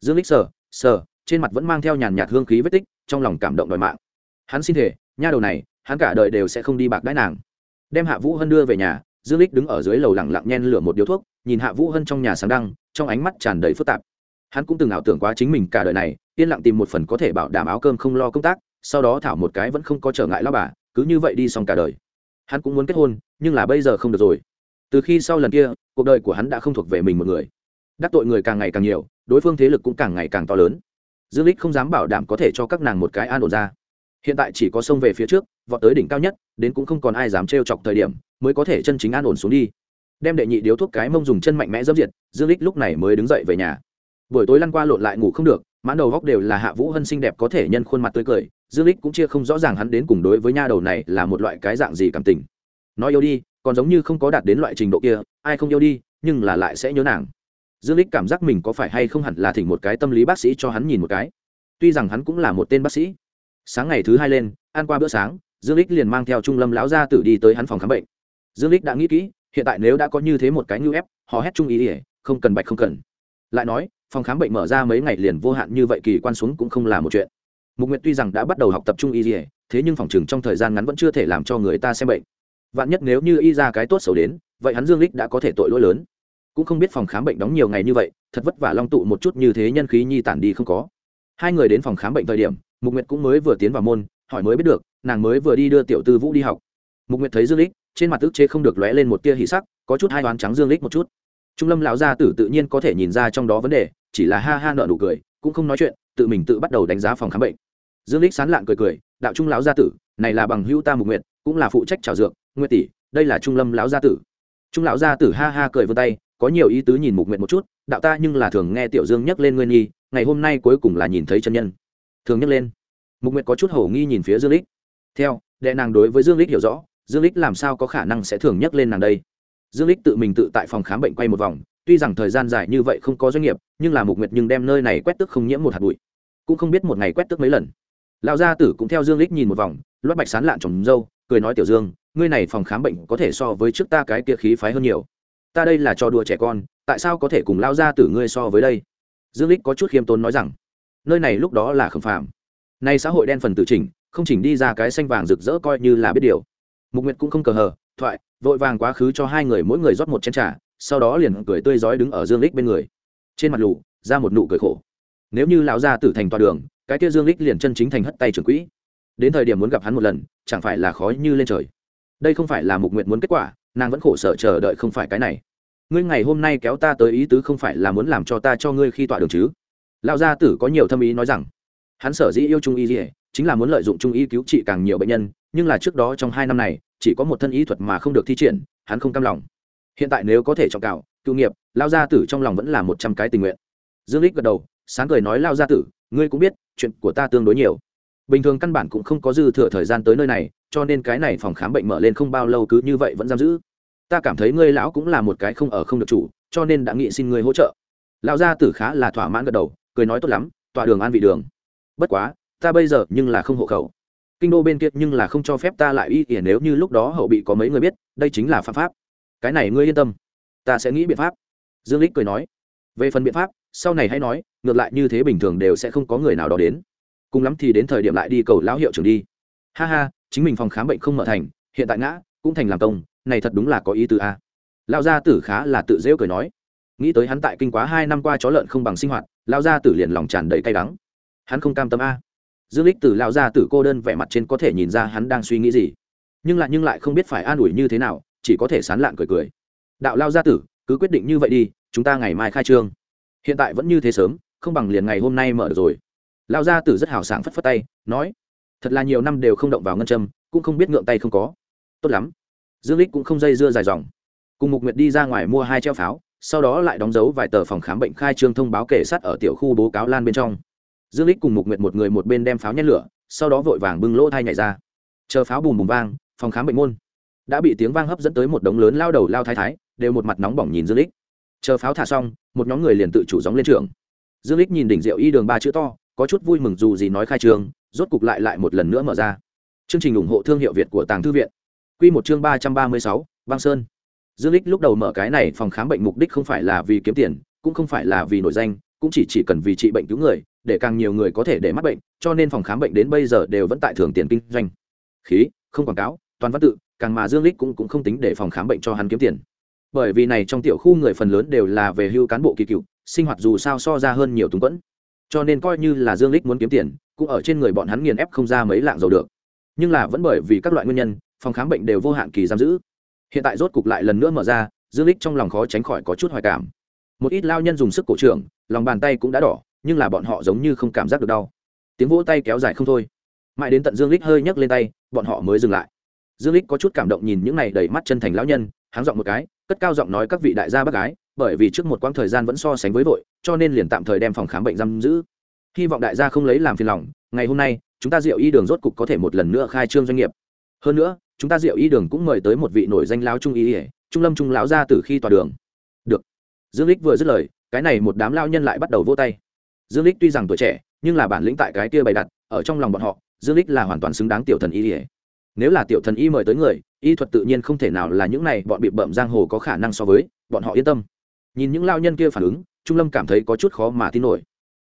Dương lích sờ sờ, trên mặt vẫn mang theo nhàn nhạt hương khí vết tích, trong lòng cảm động đòi mạng. Hắn xin thể nha đầu này, hắn cả đời đều sẽ không đi bạc đãi nàng đem hạ vũ hân đưa về nhà, dương lích đứng ở dưới lầu lặng lặng nhen lửa một điếu thuốc, nhìn hạ vũ hân trong nhà sáng đăng, trong ánh mắt tràn đầy phức tạp. Hắn cũng từng ảo tưởng quá chính mình cả đời này, yên lặng tìm một phần có thể bảo đảm áo cơm không lo công tác, sau đó thảo một cái vẫn không có trở ngại lao bà, cứ như vậy đi xong cả đời. Hắn cũng muốn kết hôn, nhưng là bây giờ không được rồi. Từ khi sau lần kia, cuộc đời của hắn đã không thuộc về mình một người. Đắc tội người càng ngày càng nhiều, đối phương thế lực cũng càng ngày càng to lớn. Dương lích không dám bảo đảm có thể cho các nàng một cái an ổn ra hiện tại chỉ có sông về phía trước, vọt tới đỉnh cao nhất, đến cũng không còn ai dám trêu chọc thời điểm, mới có thể chân chính an ổn xuống đi. Đem đệ nhị điếu thuốc cái mông dùng chân mạnh mẽ dẫm diệt, dương lích lúc này mới đứng dậy về nhà. Buổi tối lăn qua lộn lại ngủ không được, mãn đầu góc đều là hạ vũ hân xinh đẹp có thể nhân khuôn mặt tươi cười, dương lích cũng chia không rõ ràng hắn đến cùng đối với nha đầu này là một loại cái dạng gì cảm tình. Nói yêu đi, còn giống như không có đạt đến loại trình độ kia, ai không yêu đi, nhưng là lại sẽ nhớ nàng. Dương lích cảm giác mình có phải hay không hẳn là thỉnh một cái tâm lý bác sĩ cho hắn nhìn một cái. Tuy rằng hắn cũng là một tên bác sĩ sáng ngày thứ hai lên, ăn qua bữa sáng, dương lích liền mang theo trung lâm lão gia tử đi tới hắn phòng khám bệnh. Dương lích đã nghĩ kỹ, hiện tại nếu đã có như thế một cái ngưu ép, họ hét trung ý ỉa không cần bạch không cần. Lại nói, phòng khám bệnh mở ra mấy ngày liền vô hạn như vậy kỳ quan xuống cũng không là một chuyện. Mục nguyệt tuy rằng đã bắt đầu học tập trung y ỉa thế nhưng phòng chừng trong thời gian ngắn vẫn chưa thể làm cho người ta xem bệnh. Vạn nhất nếu như y ra cái tốt xấu đến, vậy hắn dương lích đã có thể tội lỗi lớn. Cũng không biết phòng khám bệnh đóng nhiều ngày như vậy, thật vất vả long tụ một chút như thế nhân khí nhi tản đi không có. Hai người đến phòng khám bệnh thời điểm mục nguyệt cũng mới vừa tiến vào môn, hỏi mới biết được, nàng mới vừa đi đưa tiểu tư vũ đi học. Mục nguyệt thấy dương lích, trên mặt tức chế không được lóe lên một tia hỉ sắc, có chút hai đoán trắng dương lích một chút. Trung lâm lão gia tử tự nhiên có thể nhìn ra trong đó vấn đề, chỉ là ha ha nợ nụ cười, cũng không nói chuyện, tự mình tự bắt đầu đánh giá phòng khám bệnh. Dương lích sán lạng cười cười, đạo trung lão gia tử, này là bằng hữu ta mục nguyệt, cũng là phụ trách trào dược, nguyệt tỷ, đây là trung lâm lão gia tử. Trung lão gia tử ha ha cười vươn tay, có nhiều ý tứ nhìn mục nguyệt một chút, đạo ta nhưng là thường nghe tiểu dương nhắc lên nguyên nghi, ngày hôm nay cuối cùng là nhìn thấy chân nhân thường nhắc lên. Mục nguyệt có chút hổ nghi nhìn phía dương lích. Theo, đệ nàng đối với dương lích hiểu rõ, dương lích làm sao có khả năng sẽ thường nhắc lên nàng đây? Dương lích tự mình tự tại phòng khám bệnh quay một vòng, tuy rằng thời gian dài như vậy không có doanh nghiệp, nhưng là mục nguyệt nhưng đem nơi này quét tức không nhiễm một hạt bụi. Cũng không biết một ngày quét tức mấy lần. Lão gia tử cũng theo dương lích nhìn một vòng, loát bạch sán lạn trồng dâu cười nói, tiểu dương, ngươi này phòng khám bệnh có thể so với trước ta cái kia khí phái hơn nhiều. Ta đây là cho đùa trẻ con, tại sao có thể cùng lao gia tử ngươi so với đây? Dương lích có chút khiêm tốn nói rằng nơi này lúc đó là khẩm phạm nay xã hội đen phần tự chỉnh, không chỉnh đi ra cái xanh vàng rực rỡ coi như là biết điều. Mục nguyệt cũng không cờ hờ, thoại, vội vàng quá khứ cho hai người mỗi người rót một chén trà, sau đó liền cười tươi rói đứng ở dương lích bên người. Trên mặt lù, ra một nụ cười khổ. Nếu như lão gia tử thành tòa đường, cái kia dương lích liền chân chính thành hất tay trưởng quỹ. Đến thời điểm muốn gặp hắn một lần, chẳng phải là khó như lên trời. Đây không phải là mục nguyệt muốn kết quả, nàng vẫn khổ sở chờ đợi không phải cái này. Ngươi ngày hôm nay kéo ta tới ý tứ không phải là muốn làm cho ta cho ngươi khi tọa đường chứ? Lão gia tử có nhiều thâm ý nói rằng, hắn sở dĩ yêu trung y dỉa chính là muốn lợi dụng trung y cứu trị càng nhiều bệnh nhân, nhưng là trước đó trong hai năm này, chỉ có một thân y thuật mà không được thi triển, hắn không cam lòng. Hiện tại nếu có thể trọng cạo, cựu nghiệp lao gia tử trong lòng vẫn là một trăm cái tình nguyện. Dương lích gật đầu, sáng cười nói lao gia tử, ngươi cũng biết, chuyện của ta tương đối nhiều. Bình thường căn bản cũng không có dư thừa thời gian tới nơi này, cho nên cái này phòng khám bệnh mở lên không bao lâu cứ như vậy vẫn giam giữ. Ta cảm thấy ngươi lão cũng là một cái không ở không được chủ, cho nên đã nghị xin ngươi hỗ trợ. Lão gia tử khá là thỏa mãn gật đầu cười nói tốt lắm, tọa đường an vị đường. Bất quá, ta bây giờ nhưng là không hộ khẩu. Kinh đô bên kia nhưng là không cho phép ta lại y ỉa nếu như lúc đó hậu bị có mấy người biết, đây chính là pháp pháp. Cái này ngươi yên tâm, ta sẽ nghĩ biện pháp. Dương lích cười nói, về phần biện pháp, sau này hãy nói, ngược lại như thế bình thường đều sẽ không có người nào đó đến. Cùng lắm thì đến thời điểm lại đi cầu lão hiệu trưởng đi. Ha ha, chính mình phòng khám bệnh không mở thành, hiện tại ngã, cũng thành làm công, này thật đúng là có ý tứ a. Lão gia tử khá là tự dễu cười nói, nghĩ tới hắn tại kinh quá hai năm qua chó lợn không bằng sinh hoạt lão gia tử liền lòng tràn đầy cay đắng. Hắn không cam tâm a. Dương lích từ lão gia tử cô đơn vẻ mặt trên có thể nhìn ra hắn đang suy nghĩ gì. Nhưng lại nhưng lại không biết phải an ủi như thế nào, chỉ có thể sán lạn cười cười. Đạo lao gia tử, cứ quyết định như vậy đi, chúng ta ngày mai khai trương. Hiện tại vẫn như thế sớm, không bằng liền ngày hôm nay mở rồi. Lao gia tử rất hào sảng phất phất tay, nói, thật là nhiều năm đều không động vào ngân châm, cũng không biết ngượng tay không có. Tốt lắm. Dương lích cũng không dây dưa dài dòng. Cùng mục nguyệt đi ra ngoài mua hai treo pháo sau đó lại đóng dấu vài tờ phòng khám bệnh khai trương thông báo kể sát ở tiểu khu bố cáo lan bên trong. Dương lích cùng mục nguyệt một người một bên đem pháo nhét lửa, sau đó vội vàng bưng lỗ thai nhảy ra. Chờ pháo bùm bùm vang, phòng khám bệnh môn đã bị tiếng vang hấp dẫn tới một đống lớn lao đầu lao thái thái, đều một mặt nóng bỏng nhìn dương lích chờ pháo thả xong, một nhóm người liền tự chủ gióng lên trường. Dương lích nhìn đỉnh rượu y đường ba chữ to, có chút vui mừng dù gì nói khai trường, rốt cục lại lại một lần nữa mở ra. Chương trình ủng hộ thương hiệu việt của tàng thư viện. Quy một chương ba trăm ba mươi sáu băng sơn dương lích lúc đầu mở cái này phòng khám bệnh mục đích không phải là vì kiếm tiền, cũng không phải là vì nổi danh, cũng chỉ chỉ cần vì trị bệnh cứu người, để càng nhiều người có thể để mắc bệnh, cho nên phòng khám bệnh đến bây giờ đều vẫn tại thường tiền kinh doanh. Khí, không quảng cáo, toàn văn tự, càng mà dương lích cũng cũng không tính để phòng khám bệnh cho hắn kiếm tiền. Bởi vì này trong tiểu khu người phần lớn đều là về hưu cán bộ kỳ cựu, sinh hoạt dù sao so ra hơn nhiều túng quẫn. Cho nên coi như là dương lích muốn kiếm tiền, cũng ở trên người bọn hắn nghiền ép không ra mấy lạng dầu được. Nhưng là vẫn bởi vì các loại nguyên nhân, phòng khám bệnh đều vô hạn kỳ giam giữ hiện tại rốt cục lại lần nữa mở ra, dương lích trong lòng khó tránh khỏi có chút hoài cảm. Một ít lao nhân dùng sức cổ trưởng, lòng bàn tay cũng đã đỏ, nhưng là bọn họ giống như không cảm giác được đau. Tiếng vỗ tay kéo dài không thôi. Mãi đến tận dương lích hơi nhấc lên tay, bọn họ mới dừng lại. Dương lích có chút cảm động nhìn những này đầy mắt chân thành lão nhân, háng giọng một cái, cất cao giọng nói các vị đại gia bác gái, bởi vì trước một quãng thời gian vẫn so sánh với vội, cho nên liền tạm thời đem phòng khám bệnh giam giữ. Hy vọng đại gia không lấy làm phiền lòng, ngày hôm nay, chúng ta diệu y đường rốt cục có thể một lần nữa khai trương doanh nghiệp. Hơn nữa chúng ta diệu y đường cũng mời tới một vị nổi danh lão trung y ỉa trung lâm trung lão ra từ khi tòa đường. Được. Dương lích vừa dứt lời, cái này một đám lao nhân lại bắt đầu vô tay. Dương lích tuy rằng tuổi trẻ, nhưng là bản lĩnh tại cái kia bày đặt, ở trong lòng bọn họ, dương lích là hoàn toàn xứng đáng tiểu thần y ỉa nếu là tiểu thần y mời tới người, y thuật tự nhiên không thể nào là những này bọn bị bợm giang hồ có khả năng so với, bọn họ yên tâm. Nhìn những lao nhân kia phản ứng, trung lâm cảm thấy có chút khó mà tin nổi.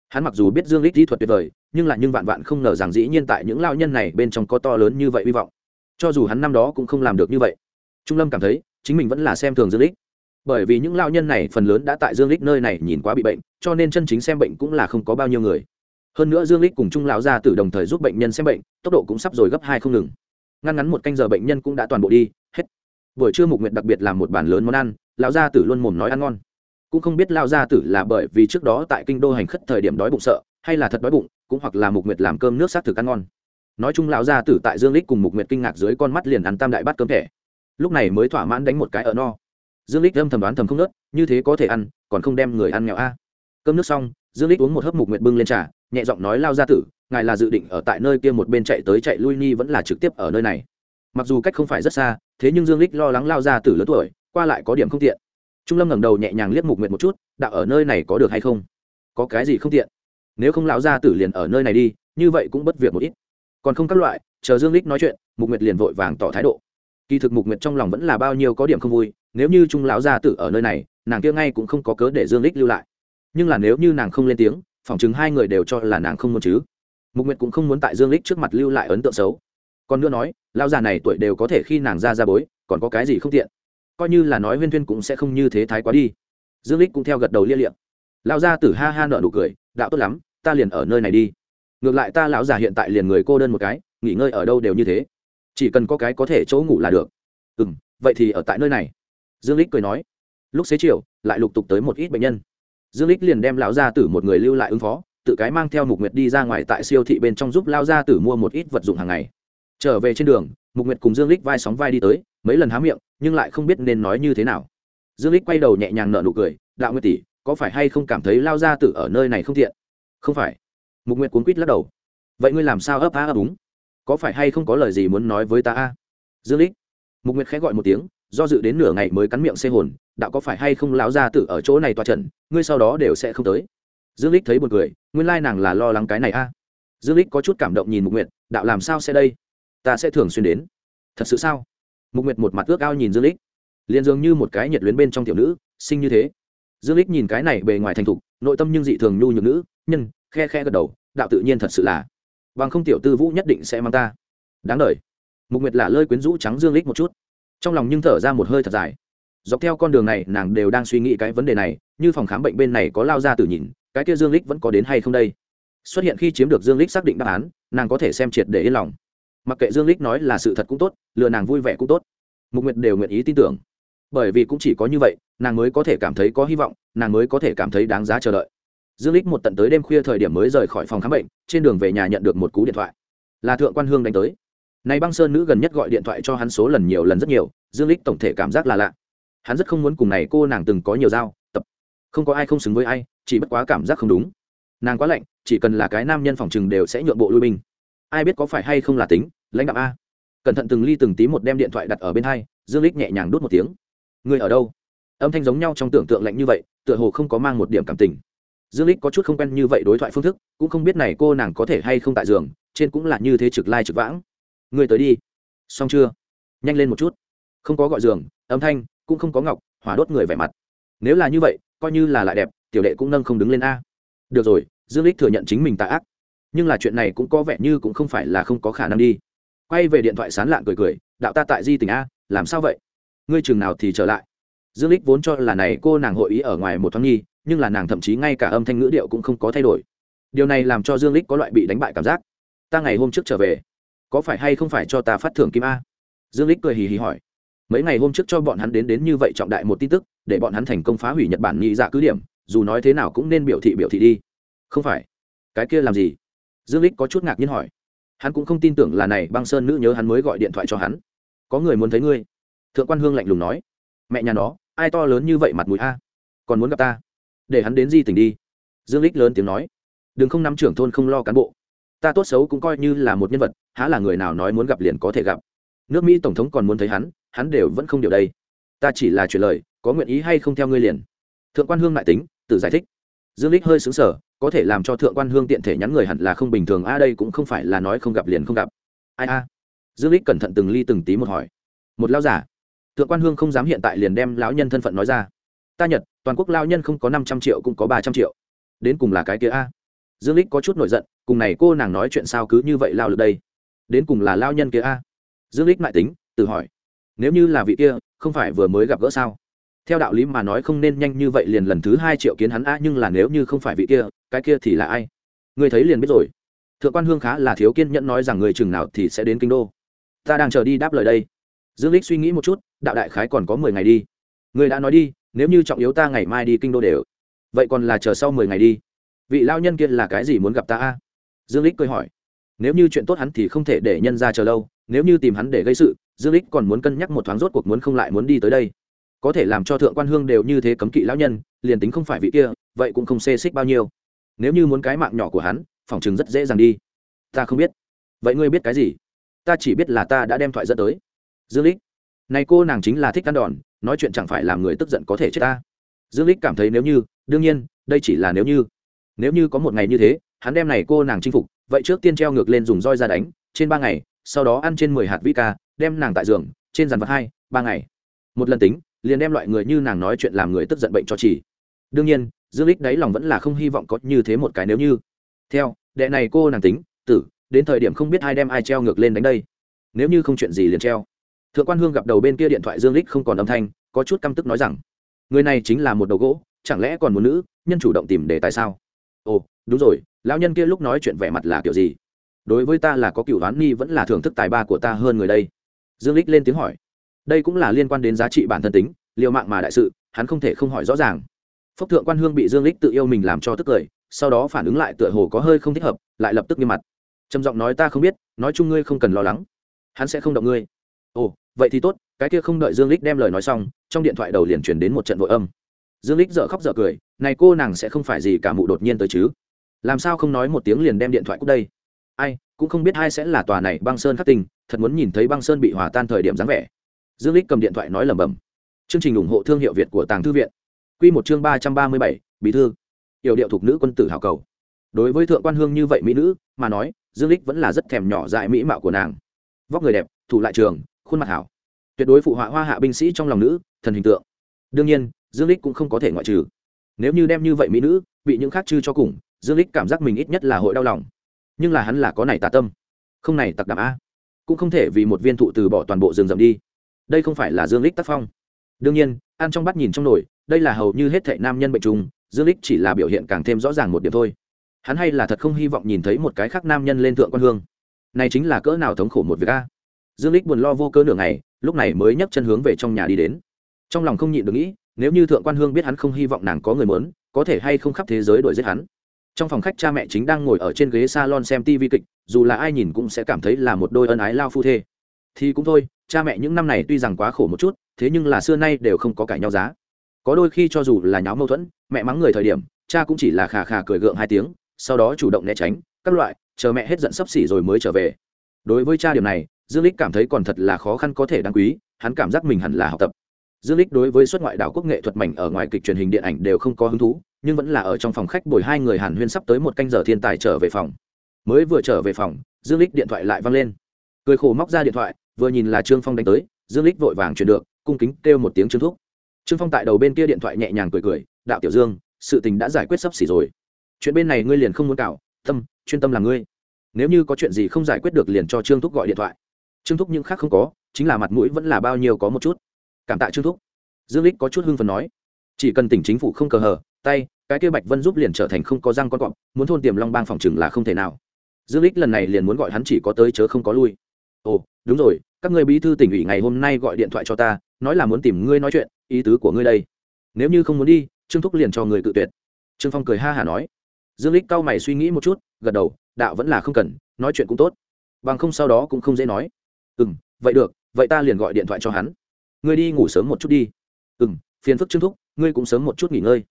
Hắn mặc dù biết dương lích y thuật tuyệt vời, nhưng là nhưng vạn vạn không ngờ rằng dĩ nhiên tại những lao nhân này bên trong có to lớn như vậy hy vọng cho dù hắn năm đó cũng không làm được như vậy. Trung lâm cảm thấy, chính mình vẫn là xem thường dương lích. Bởi vì những lao nhân này phần lớn đã tại dương lích nơi này nhìn quá bị bệnh, cho nên chân chính xem bệnh cũng là không có bao nhiêu người. Hơn nữa dương lích cùng trung lão gia tử đồng thời giúp bệnh nhân xem bệnh, tốc độ cũng sắp rồi gấp hai không ngừng. Ngăn ngắn một canh giờ bệnh nhân cũng đã toàn bộ đi, hết. Buổi trưa mục nguyệt đặc biệt làm một bàn lớn món ăn, lão gia tử luôn mồm nói ăn ngon. Cũng không biết lão gia tử là bởi vì trước đó tại kinh đô hành khất thời điểm đói bụng sợ, hay là thật đói bụng, cũng hoặc là mục nguyệt làm cơm nước xác thực ăn ngon nói chung lão gia tử tại dương lích cùng mục nguyệt kinh ngạc dưới con mắt liền ăn tam đại bát cơm thẻ. Lúc này mới thỏa mãn đánh một cái ở no. Dương lích âm thầm đoán thầm không nớt, như thế có thể ăn, còn không đem người ăn nghèo a. À. Cơm nước xong, dương lích uống một hớp mục nguyệt bưng lên trà, nhẹ giọng nói lao gia tử, ngài là dự định ở tại nơi kia một bên chạy tới chạy lui ni vẫn là trực tiếp ở nơi này. Mặc dù cách không phải rất xa, thế nhưng dương lích lo lắng lao gia tử lớn tuổi, qua lại có điểm không tiện. Trung lâm ngẩng đầu nhẹ nhàng liếc mục nguyệt một chút, đạo ở nơi này có được hay không? Có cái gì không tiện? Nếu không lão gia tử liền ở nơi này đi, như vậy cũng bất việc một ít còn không các loại, chờ dương lích nói chuyện, mục nguyệt liền vội vàng tỏ thái độ. Kỳ thực mục nguyệt trong lòng vẫn là bao nhiêu có điểm không vui, nếu như trung lão gia tử ở nơi này, nàng kia ngay cũng không có cớ để dương lích lưu lại. Nhưng là nếu như nàng không lên tiếng, phỏng chứng hai người đều cho là nàng không muốn chứ. Mục nguyệt cũng không muốn tại dương lích trước mặt lưu lại ấn tượng xấu. Còn nữa nói, lão già này tuổi đều có thể khi nàng ra ra bối, còn có cái gì không tiện? Coi như là nói huyên thuyên cũng sẽ không như thế thái quá đi. Dương lích cũng theo gật đầu lia liệm lão gia tử ha ha nợ nụ cười, đạo tốt lắm, ta liền ở nơi này đi ngược lại ta lão già hiện tại liền người cô đơn một cái, nghỉ ngơi ở đâu đều như thế. Chỉ cần có cái có thể chỗ ngủ là được. Ừ vậy thì ở tại nơi này. Dương lích cười nói. Lúc xế chiều, lại lục tục tới một ít bệnh nhân. Dương lích liền đem lão gia tử một người lưu lại ứng phó, tự cái mang theo mục nguyệt đi ra ngoài tại siêu thị bên trong giúp lao gia tử mua một ít vật dụng hàng ngày. Trở về trên đường, mục nguyệt cùng dương lích vai sóng vai đi tới, mấy lần há miệng, nhưng lại không biết nên nói như thế nào. Dương lích quay đầu nhẹ nhàng nở nụ cười, đạo nguyệt tỷ, có phải hay không cảm thấy lao gia tử ở nơi này không tiện? Không phải mục nguyệt cuốn quýt lắc đầu. Vậy ngươi làm sao ấp á ấp úng? Có phải hay không có lời gì muốn nói với ta a? Dương lích mục nguyệt khẽ gọi một tiếng, do dự đến nửa ngày mới cắn miệng xê hồn, đạo có phải hay không lão ra tử ở chỗ này tòa trận ngươi sau đó đều sẽ không tới. Dương lích thấy buồn cười, nguyên lai nàng là lo lắng cái này a. Dương lích có chút cảm động nhìn mục nguyệt, đạo làm sao sẽ đây? Ta sẽ thường xuyên đến. Thật sự sao? Mục nguyệt một mặt ước ao nhìn dương lích liền dường như một cái nhiệt luyến bên trong tiểu nữ sinh như thế. Dương lích nhìn cái này bề ngoài thành thục, nội tâm nhưng dị thường nhu nhược nữ, nhân khe khe gật đầu, đạo tự nhiên thật sự là. Bằng không tiểu tư vũ nhất định sẽ mang ta. Đáng đời. Mục nguyệt là lơi quyến rũ trắng dương lích một chút. Trong lòng nhưng thở ra một hơi thật dài. Dọc theo con đường này, nàng đều đang suy nghĩ cái vấn đề này, như phòng khám bệnh bên này có lao ra từ nhìn, cái kia dương lích vẫn có đến hay không đây? Xuất hiện khi chiếm được dương lích xác định đáp án, nàng có thể xem triệt để yên lòng. Mặc kệ dương lích nói là sự thật cũng tốt, lừa nàng vui vẻ cũng tốt. Mục nguyệt đều nguyện ý tin tưởng. Bởi vì cũng chỉ có như vậy, nàng mới có thể cảm thấy có hy vọng, nàng mới có thể cảm thấy đáng giá chờ đợi dương lích một tận tới đêm khuya thời điểm mới rời khỏi phòng khám bệnh, trên đường về nhà nhận được một cú điện thoại. Là thượng quan hương đánh tới. Này băng sơn nữ gần nhất gọi điện thoại cho hắn số lần nhiều lần rất nhiều, dương lích tổng thể cảm giác là lạ. Hắn rất không muốn cùng này cô nàng từng có nhiều giao, tập. Không có ai không xứng với ai, chỉ bất quá cảm giác không đúng. Nàng quá lạnh, chỉ cần là cái nam nhân phòng chừng đều sẽ nhượng bộ lui binh. Ai biết có phải hay không là tính, lãnh đạo a. Cẩn thận từng ly từng tí một đem điện thoại đặt ở bên hai, dương lích nhẹ nhàng đút một tiếng. Người ở đâu? Âm thanh giống nhau trong tưởng tượng lạnh như vậy, tựa hồ không có mang một điểm cảm tình dương lích có chút không quen như vậy đối thoại phương thức, cũng không biết này cô nàng có thể hay không tại giường, trên cũng là như thế trực lai trực vãng. Người tới đi. Xong chưa? Nhanh lên một chút. Không có gọi giường, âm thanh, cũng không có ngọc, hỏa đốt người vẻ mặt. Nếu là như vậy, coi như là lại đẹp, tiểu đệ cũng nâng không đứng lên a. Được rồi, dương lích thừa nhận chính mình tạ ác. Nhưng là chuyện này cũng có vẻ như cũng không phải là không có khả năng đi. Quay về điện thoại sán lạn cười cười, đạo ta tại di tỉnh a, làm sao vậy? Ngươi chừng nào thì trở lại? Dương lích vốn cho là này cô nàng hội ý ở ngoài một thoáng nhi, nhưng là nàng thậm chí ngay cả âm thanh ngữ điệu cũng không có thay đổi. Điều này làm cho dương lích có loại bị đánh bại cảm giác. Ta ngày hôm trước trở về, có phải hay không phải cho ta phát thưởng kim a? Dương lích cười hì hì hỏi. Mấy ngày hôm trước cho bọn hắn đến đến như vậy trọng đại một tin tức, để bọn hắn thành công phá hủy nhật bản nhị dạ cứ điểm, dù nói thế nào cũng nên biểu thị biểu thị đi. Không phải. Cái kia làm gì? Dương lích có chút ngạc nhiên hỏi. Hắn cũng không tin tưởng là này băng sơn nữ nhớ hắn mới gọi điện thoại cho hắn. Có người muốn thấy ngươi? Thượng quan hương lạnh lùng nói. Mẹ nhà nó ai to lớn như vậy mặt mũi a? Còn muốn gặp ta? Để hắn đến di tỉnh đi. Dương lích lớn tiếng nói. Đừng không nắm trưởng thôn không lo cán bộ. Ta tốt xấu cũng coi như là một nhân vật, há là người nào nói muốn gặp liền có thể gặp. Nước mỹ tổng thống còn muốn thấy hắn hắn đều vẫn không điều đây. Ta chỉ là chuyển lời, có nguyện ý hay không theo ngươi liền. Thượng quan hương lại tính, tự giải thích. Dương lích hơi xứng sở có thể làm cho thượng quan hương tiện thể nhắn người hẳn là không bình thường a, đây cũng không phải là nói không gặp liền không gặp. Ai a? Dương lích cẩn thận từng ly từng tí một hỏi. Một lao giả thượng quan hương không dám hiện tại liền đem lão nhân thân phận nói ra. Ta nhật, toàn quốc lao nhân không có năm trăm triệu cũng có ba trăm triệu. Đến cùng là cái kia a? Dương lích có chút nổi giận, cùng này cô nàng nói chuyện sao cứ như vậy lao lực đây? Đến cùng là lao nhân kia a? Dương lích lại tính, tự hỏi. Nếu như là vị kia, không phải vừa mới gặp gỡ sao? Theo đạo lý mà nói không nên nhanh như vậy liền lần thứ hai triệu kiến hắn a, nhưng là nếu như không phải vị kia, cái kia thì là ai? Người thấy liền biết rồi. Thượng quan hương khá là thiếu kiên nhẫn nói rằng người chừng nào thì sẽ đến kinh đô. Ta đang chờ đi đáp lời đây dương lích suy nghĩ một chút, đạo đại khái còn có mười ngày đi. Người đã nói đi, nếu như trọng yếu ta ngày mai đi kinh đô đều. Vậy còn là chờ sau mười ngày đi. Vị lao nhân kia là cái gì muốn gặp ta a? Dương lích cười hỏi. Nếu như chuyện tốt hắn thì không thể để nhân ra chờ lâu, nếu như tìm hắn để gây sự, dương lích còn muốn cân nhắc một thoáng rốt cuộc muốn không lại muốn đi tới đây. Có thể làm cho thượng quan hương đều như thế cấm kỵ lão nhân, liền tính không phải vị kia, vậy cũng không xê xích bao nhiêu. Nếu như muốn cái mạng nhỏ của hắn, phòng chừng rất dễ dàng đi. Ta không biết. Vậy ngươi biết cái gì? Ta chỉ biết là ta đã đem thoại dẫn tới dương lích. Này cô nàng chính là thích ăn đòn, nói chuyện chẳng phải làm người tức giận có thể chết ta. Dương lích cảm thấy nếu như, đương nhiên, đây chỉ là nếu như. Nếu như có một ngày như thế, hắn đem này cô nàng chinh phục, vậy trước tiên treo ngược lên dùng roi ra đánh, trên ba ngày, sau đó ăn trên mười hạt vi ca, đem nàng tại giường, trên dàn vật hai, ba ngày. Một lần tính, liền đem loại người như nàng nói chuyện làm người tức giận bệnh cho chỉ. Đương nhiên, dương lích đáy lòng vẫn là không hy vọng có như thế một cái nếu như. Theo, đệ này cô nàng tính, tử, đến thời điểm không biết ai đem ai treo ngược lên đánh đây. Nếu như không chuyện gì liền treo thượng quan hương gặp đầu bên kia điện thoại dương lích không còn âm thanh, có chút căm tức nói rằng, người này chính là một đầu gỗ, chẳng lẽ còn một nữ, nhân chủ động tìm để tại sao? Ồ, đúng rồi, lão nhân kia lúc nói chuyện vẻ mặt là kiểu gì? Đối với ta là có cựu đoán nghi vẫn là thưởng thức tài ba của ta hơn người đây. Dương lích lên tiếng hỏi. Đây cũng là liên quan đến giá trị bản thân tính, liều mạng mà đại sự, hắn không thể không hỏi rõ ràng. Phúc thượng quan hương bị dương lích tự yêu mình làm cho tức cười, sau đó phản ứng lại tựa hồ có hơi không thích hợp, lại lập tức nghiêm mặt. Trầm giọng nói ta không biết, nói chung ngươi không cần lo lắng. Hắn sẽ không động ngươi. Ồ vậy thì tốt, cái kia không đợi dương lích đem lời nói xong, trong điện thoại đầu liền chuyển đến một trận vội âm. Dương lích dở khóc dở cười, này cô nàng sẽ không phải gì cả mụ đột nhiên tới chứ. Làm sao không nói một tiếng liền đem điện thoại cúc đây? Ai, cũng không biết ai sẽ là tòa này băng sơn khắc tình thật muốn nhìn thấy băng sơn bị hòa tan thời điểm dáng vẻ. Dương lích cầm điện thoại nói lẩm bẩm. Chương trình ủng hộ thương hiệu việt của tàng thư viện. Quy một chương ba trăm ba mươi bảy, bí thư. Yểu điệu thuộc nữ quân tử hảo cầu. Đối với thượng quan hương như vậy mỹ nữ mà nói, dương lích vẫn là rất thèm nhỏ dại mỹ mạo của nàng. Vóc người đẹp, thủ lại trường khuôn mặt hảo. Tuyệt đối phụ họa hoa hạ binh sĩ trong lòng nữ, thần hình tượng. Đương nhiên, dương lích cũng không có thể ngoại trừ. Nếu như đem như vậy mỹ nữ, bị những khác chư cho cùng, dương lích cảm giác mình ít nhất là hội đau lòng. Nhưng là hắn là có này tà tâm. Không này tặc đảm a. Cũng không thể vì một viên thụ từ bỏ toàn bộ rừng rậm đi. Đây không phải là dương lích tác phong. Đương nhiên, ăn trong bắt nhìn trong nồi, đây là hầu như hết thệ nam nhân bệnh trùng, dương lích chỉ là biểu hiện càng thêm rõ ràng một điểm thôi. Hắn hay là thật không hy vọng nhìn thấy một cái khác nam nhân lên thượng quan hương. Này chính là cỡ nào thống khổ một việc a dương lích buồn lo vô cớ nửa ngày, lúc này mới nhấc chân hướng về trong nhà đi đến. Trong lòng không nhịn được nghĩ, nếu như thượng quan hương biết hắn không hy vọng nàng có người muốn, có thể hay không khắp thế giới đuổi giết hắn. Trong phòng khách cha mẹ chính đang ngồi ở trên ghế salon xem tv kịch, dù là ai nhìn cũng sẽ cảm thấy là một đôi ân ái lao phu thê. Thì cũng thôi, cha mẹ những năm này tuy rằng quá khổ một chút, thế nhưng là xưa nay đều không có cãi nhau giá. Có đôi khi cho dù là nháo mâu thuẫn, mẹ mắng người thời điểm, cha cũng chỉ là khà khà cười gượng hai tiếng, sau đó chủ động né tránh, các loại, chờ mẹ hết giận sấp xỉ rồi mới trở về. Đối với cha điều này dương lích cảm thấy còn thật là khó khăn có thể đáng quý, hắn cảm giác mình hẳn là học tập. Dương lích đối với xuất ngoại đảo quốc nghệ thuật mảnh ở ngoài kịch truyền hình điện ảnh đều không có hứng thú, nhưng vẫn là ở trong phòng khách bồi hai người hàn huyên sắp tới một canh giờ thiên tài trở về phòng. Mới vừa trở về phòng, dương lích điện thoại lại văng lên. Cười khổ móc ra điện thoại, vừa nhìn là trương phong đánh tới, dương lích vội vàng chuyển được, cung kính kêu một tiếng trương thúc. Trương phong tại đầu bên kia điện thoại nhẹ nhàng cười cười, đạo tiểu dương, sự tình đã giải quyết sắp xỉ rồi. Chuyện bên này ngươi liền không muốn cạo, tâm, chuyên tâm là ngươi. Nếu như có chuyện gì không giải quyết được liền cho trương thúc gọi điện thoại trương thúc những khác không có, chính là mặt mũi vẫn là bao nhiêu có một chút. Cảm tạ trương thúc. Dương lích có chút hưng phần nói. Chỉ cần tỉnh chính phủ không cờ hờ, tay, cái kia bạch vân giúp liền trở thành không có răng con cọp, muốn thôn tiềm long bang phòng chừng là không thể nào. Dương lích lần này liền muốn gọi hắn chỉ có tới chớ không có lui. Ồ, đúng rồi, các ngươi bí thư tỉnh ủy ngày hôm nay gọi điện thoại cho ta, nói là muốn tìm ngươi nói chuyện, ý tứ của ngươi đây. Nếu như không muốn đi, trương thúc liền cho người tự tuyệt. Trương phong cười ha hả nói. Dương lích cau mày suy nghĩ một chút, gật đầu, đạo vẫn là không cần, nói chuyện cũng tốt. Bằng không sau đó cũng không dễ nói ừ vậy được, vậy ta liền gọi điện thoại cho hắn. Ngươi đi ngủ sớm một chút đi. Ừ phiền phức trương thúc, ngươi cũng sớm một chút nghỉ ngơi.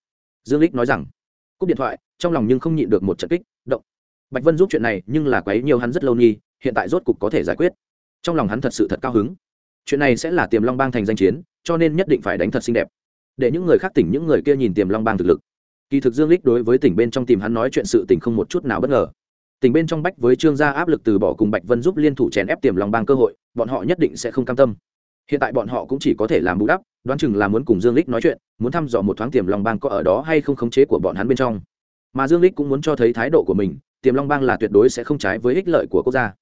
Dương lích nói rằng. Cúp điện thoại, trong lòng nhưng không nhịn được một trận kích, động. Bạch vân giúp chuyện này nhưng là quấy nhiều hắn rất lâu nghi hiện tại rốt cục có thể giải quyết. Trong lòng hắn thật sự thật cao hứng. Chuyện này sẽ là tiềm long bang thành danh chiến, cho nên nhất định phải đánh thật xinh đẹp. Để những người khác tỉnh những người kia nhìn tiềm long bang thực lực. Kỳ thực dương lích đối với tỉnh bên trong tìm hắn nói chuyện sự tình không một chút nào bất ngờ tỉnh bên trong bách với trương gia áp lực từ bỏ cùng bạch vân giúp liên thủ chèn ép tiềm long bang cơ hội, bọn họ nhất định sẽ không cam tâm. Hiện tại bọn họ cũng chỉ có thể làm bù đắp, đoán chừng là muốn cùng dương lích nói chuyện, muốn thăm dò một thoáng tiềm long bang có ở đó hay không khống chế của bọn hắn bên trong. Mà dương lích cũng muốn cho thấy thái độ của mình, tiềm long bang là tuyệt đối sẽ không trái với ích lợi của quốc gia.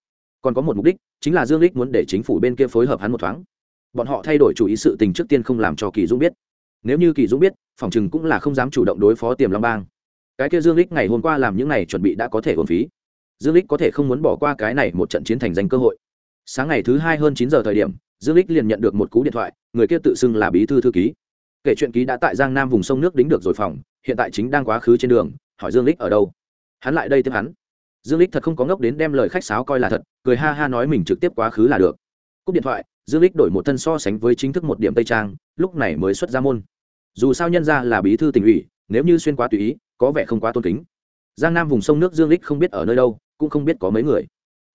Còn có một mục đích, chính là dương lích muốn để chính phủ bên kia phối hợp hắn một thoáng. Bọn họ thay đổi chủ ý sự tình trước tiên không làm cho kỳ dũng biết. Nếu như kỳ dũng biết, phòng chừng cũng là không dám chủ động đối phó tiềm long bang. Cái kia dương lích ngày hôm qua làm những này chuẩn bị đã có thể hồn phí dương lích có thể không muốn bỏ qua cái này một trận chiến thành danh cơ hội. Sáng ngày thứ hai hơn chín giờ thời điểm, dương lích liền nhận được một cú điện thoại, người kia tự xưng là bí thư thư ký. Kể chuyện ký đã tại giang nam vùng sông nước đính được rồi phòng, hiện tại chính đang quá khứ trên đường, hỏi dương lích ở đâu. Hắn lại đây tiếp hắn. Dương lích thật không có ngốc đến đem lời khách sáo coi là thật, cười ha ha nói mình trực tiếp quá khứ là được. Cúp điện thoại, dương lích đổi một thân so sánh với chính thức một điểm tây trang, lúc này mới xuất ra môn. Dù sao nhân ra là bí thư tỉnh ủy, nếu như xuyên quá tùy ý, có vẻ không quá tôn kính. Giang nam vùng sông nước dương lích không biết ở nơi đâu cũng không biết có mấy người.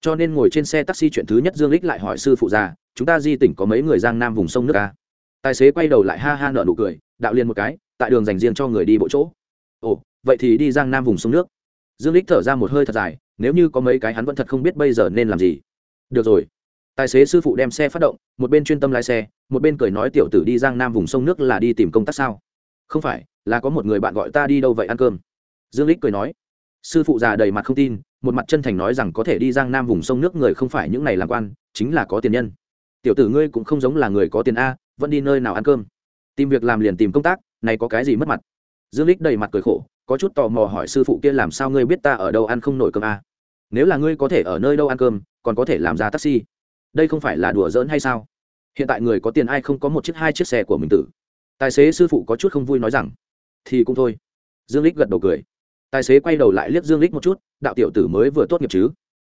Cho nên ngồi trên xe taxi chuyện thứ nhất dương lích lại hỏi sư phụ già chúng ta di tỉnh có mấy người giang nam vùng sông nước à? tài xế quay đầu lại ha ha nợ nụ cười, đạo liền một cái, tại đường dành riêng cho người đi bộ chỗ. Ồ, vậy thì đi giang nam vùng sông nước. Dương lích thở ra một hơi thật dài, nếu như có mấy cái hắn vẫn thật không biết bây giờ nên làm gì. Được rồi. Tài xế sư phụ đem xe phát động, một bên chuyên tâm lái xe, một bên cười nói, tiểu tử đi giang nam vùng sông nước là đi tìm công tác sao? Không phải, là có một người bạn gọi ta đi đâu vậy ăn cơm? Dương lích cười nói sư phụ già đầy mặt không tin, một mặt chân thành nói rằng có thể đi giang nam vùng sông nước người không phải những này làm quan, chính là có tiền nhân. Tiểu tử ngươi cũng không giống là người có tiền a, vẫn đi nơi nào ăn cơm? Tìm việc làm liền tìm công tác, này có cái gì mất mặt? Dương lích đầy mặt cười khổ, có chút tò mò hỏi sư phụ kia làm sao ngươi biết ta ở đâu ăn không nổi cơm a? Nếu là ngươi có thể ở nơi đâu ăn cơm, còn có thể làm ra taxi. Đây không phải là đùa giỡn hay sao? Hiện tại người có tiền ai không có một chiếc, hai chiếc xe của mình tử? Tài xế sư phụ có chút không vui nói rằng, thì cũng thôi. Dương lích gật đầu cười tài xế quay đầu lại liếc dương lích một chút, đạo tiểu tử mới vừa tốt nghiệp chứ?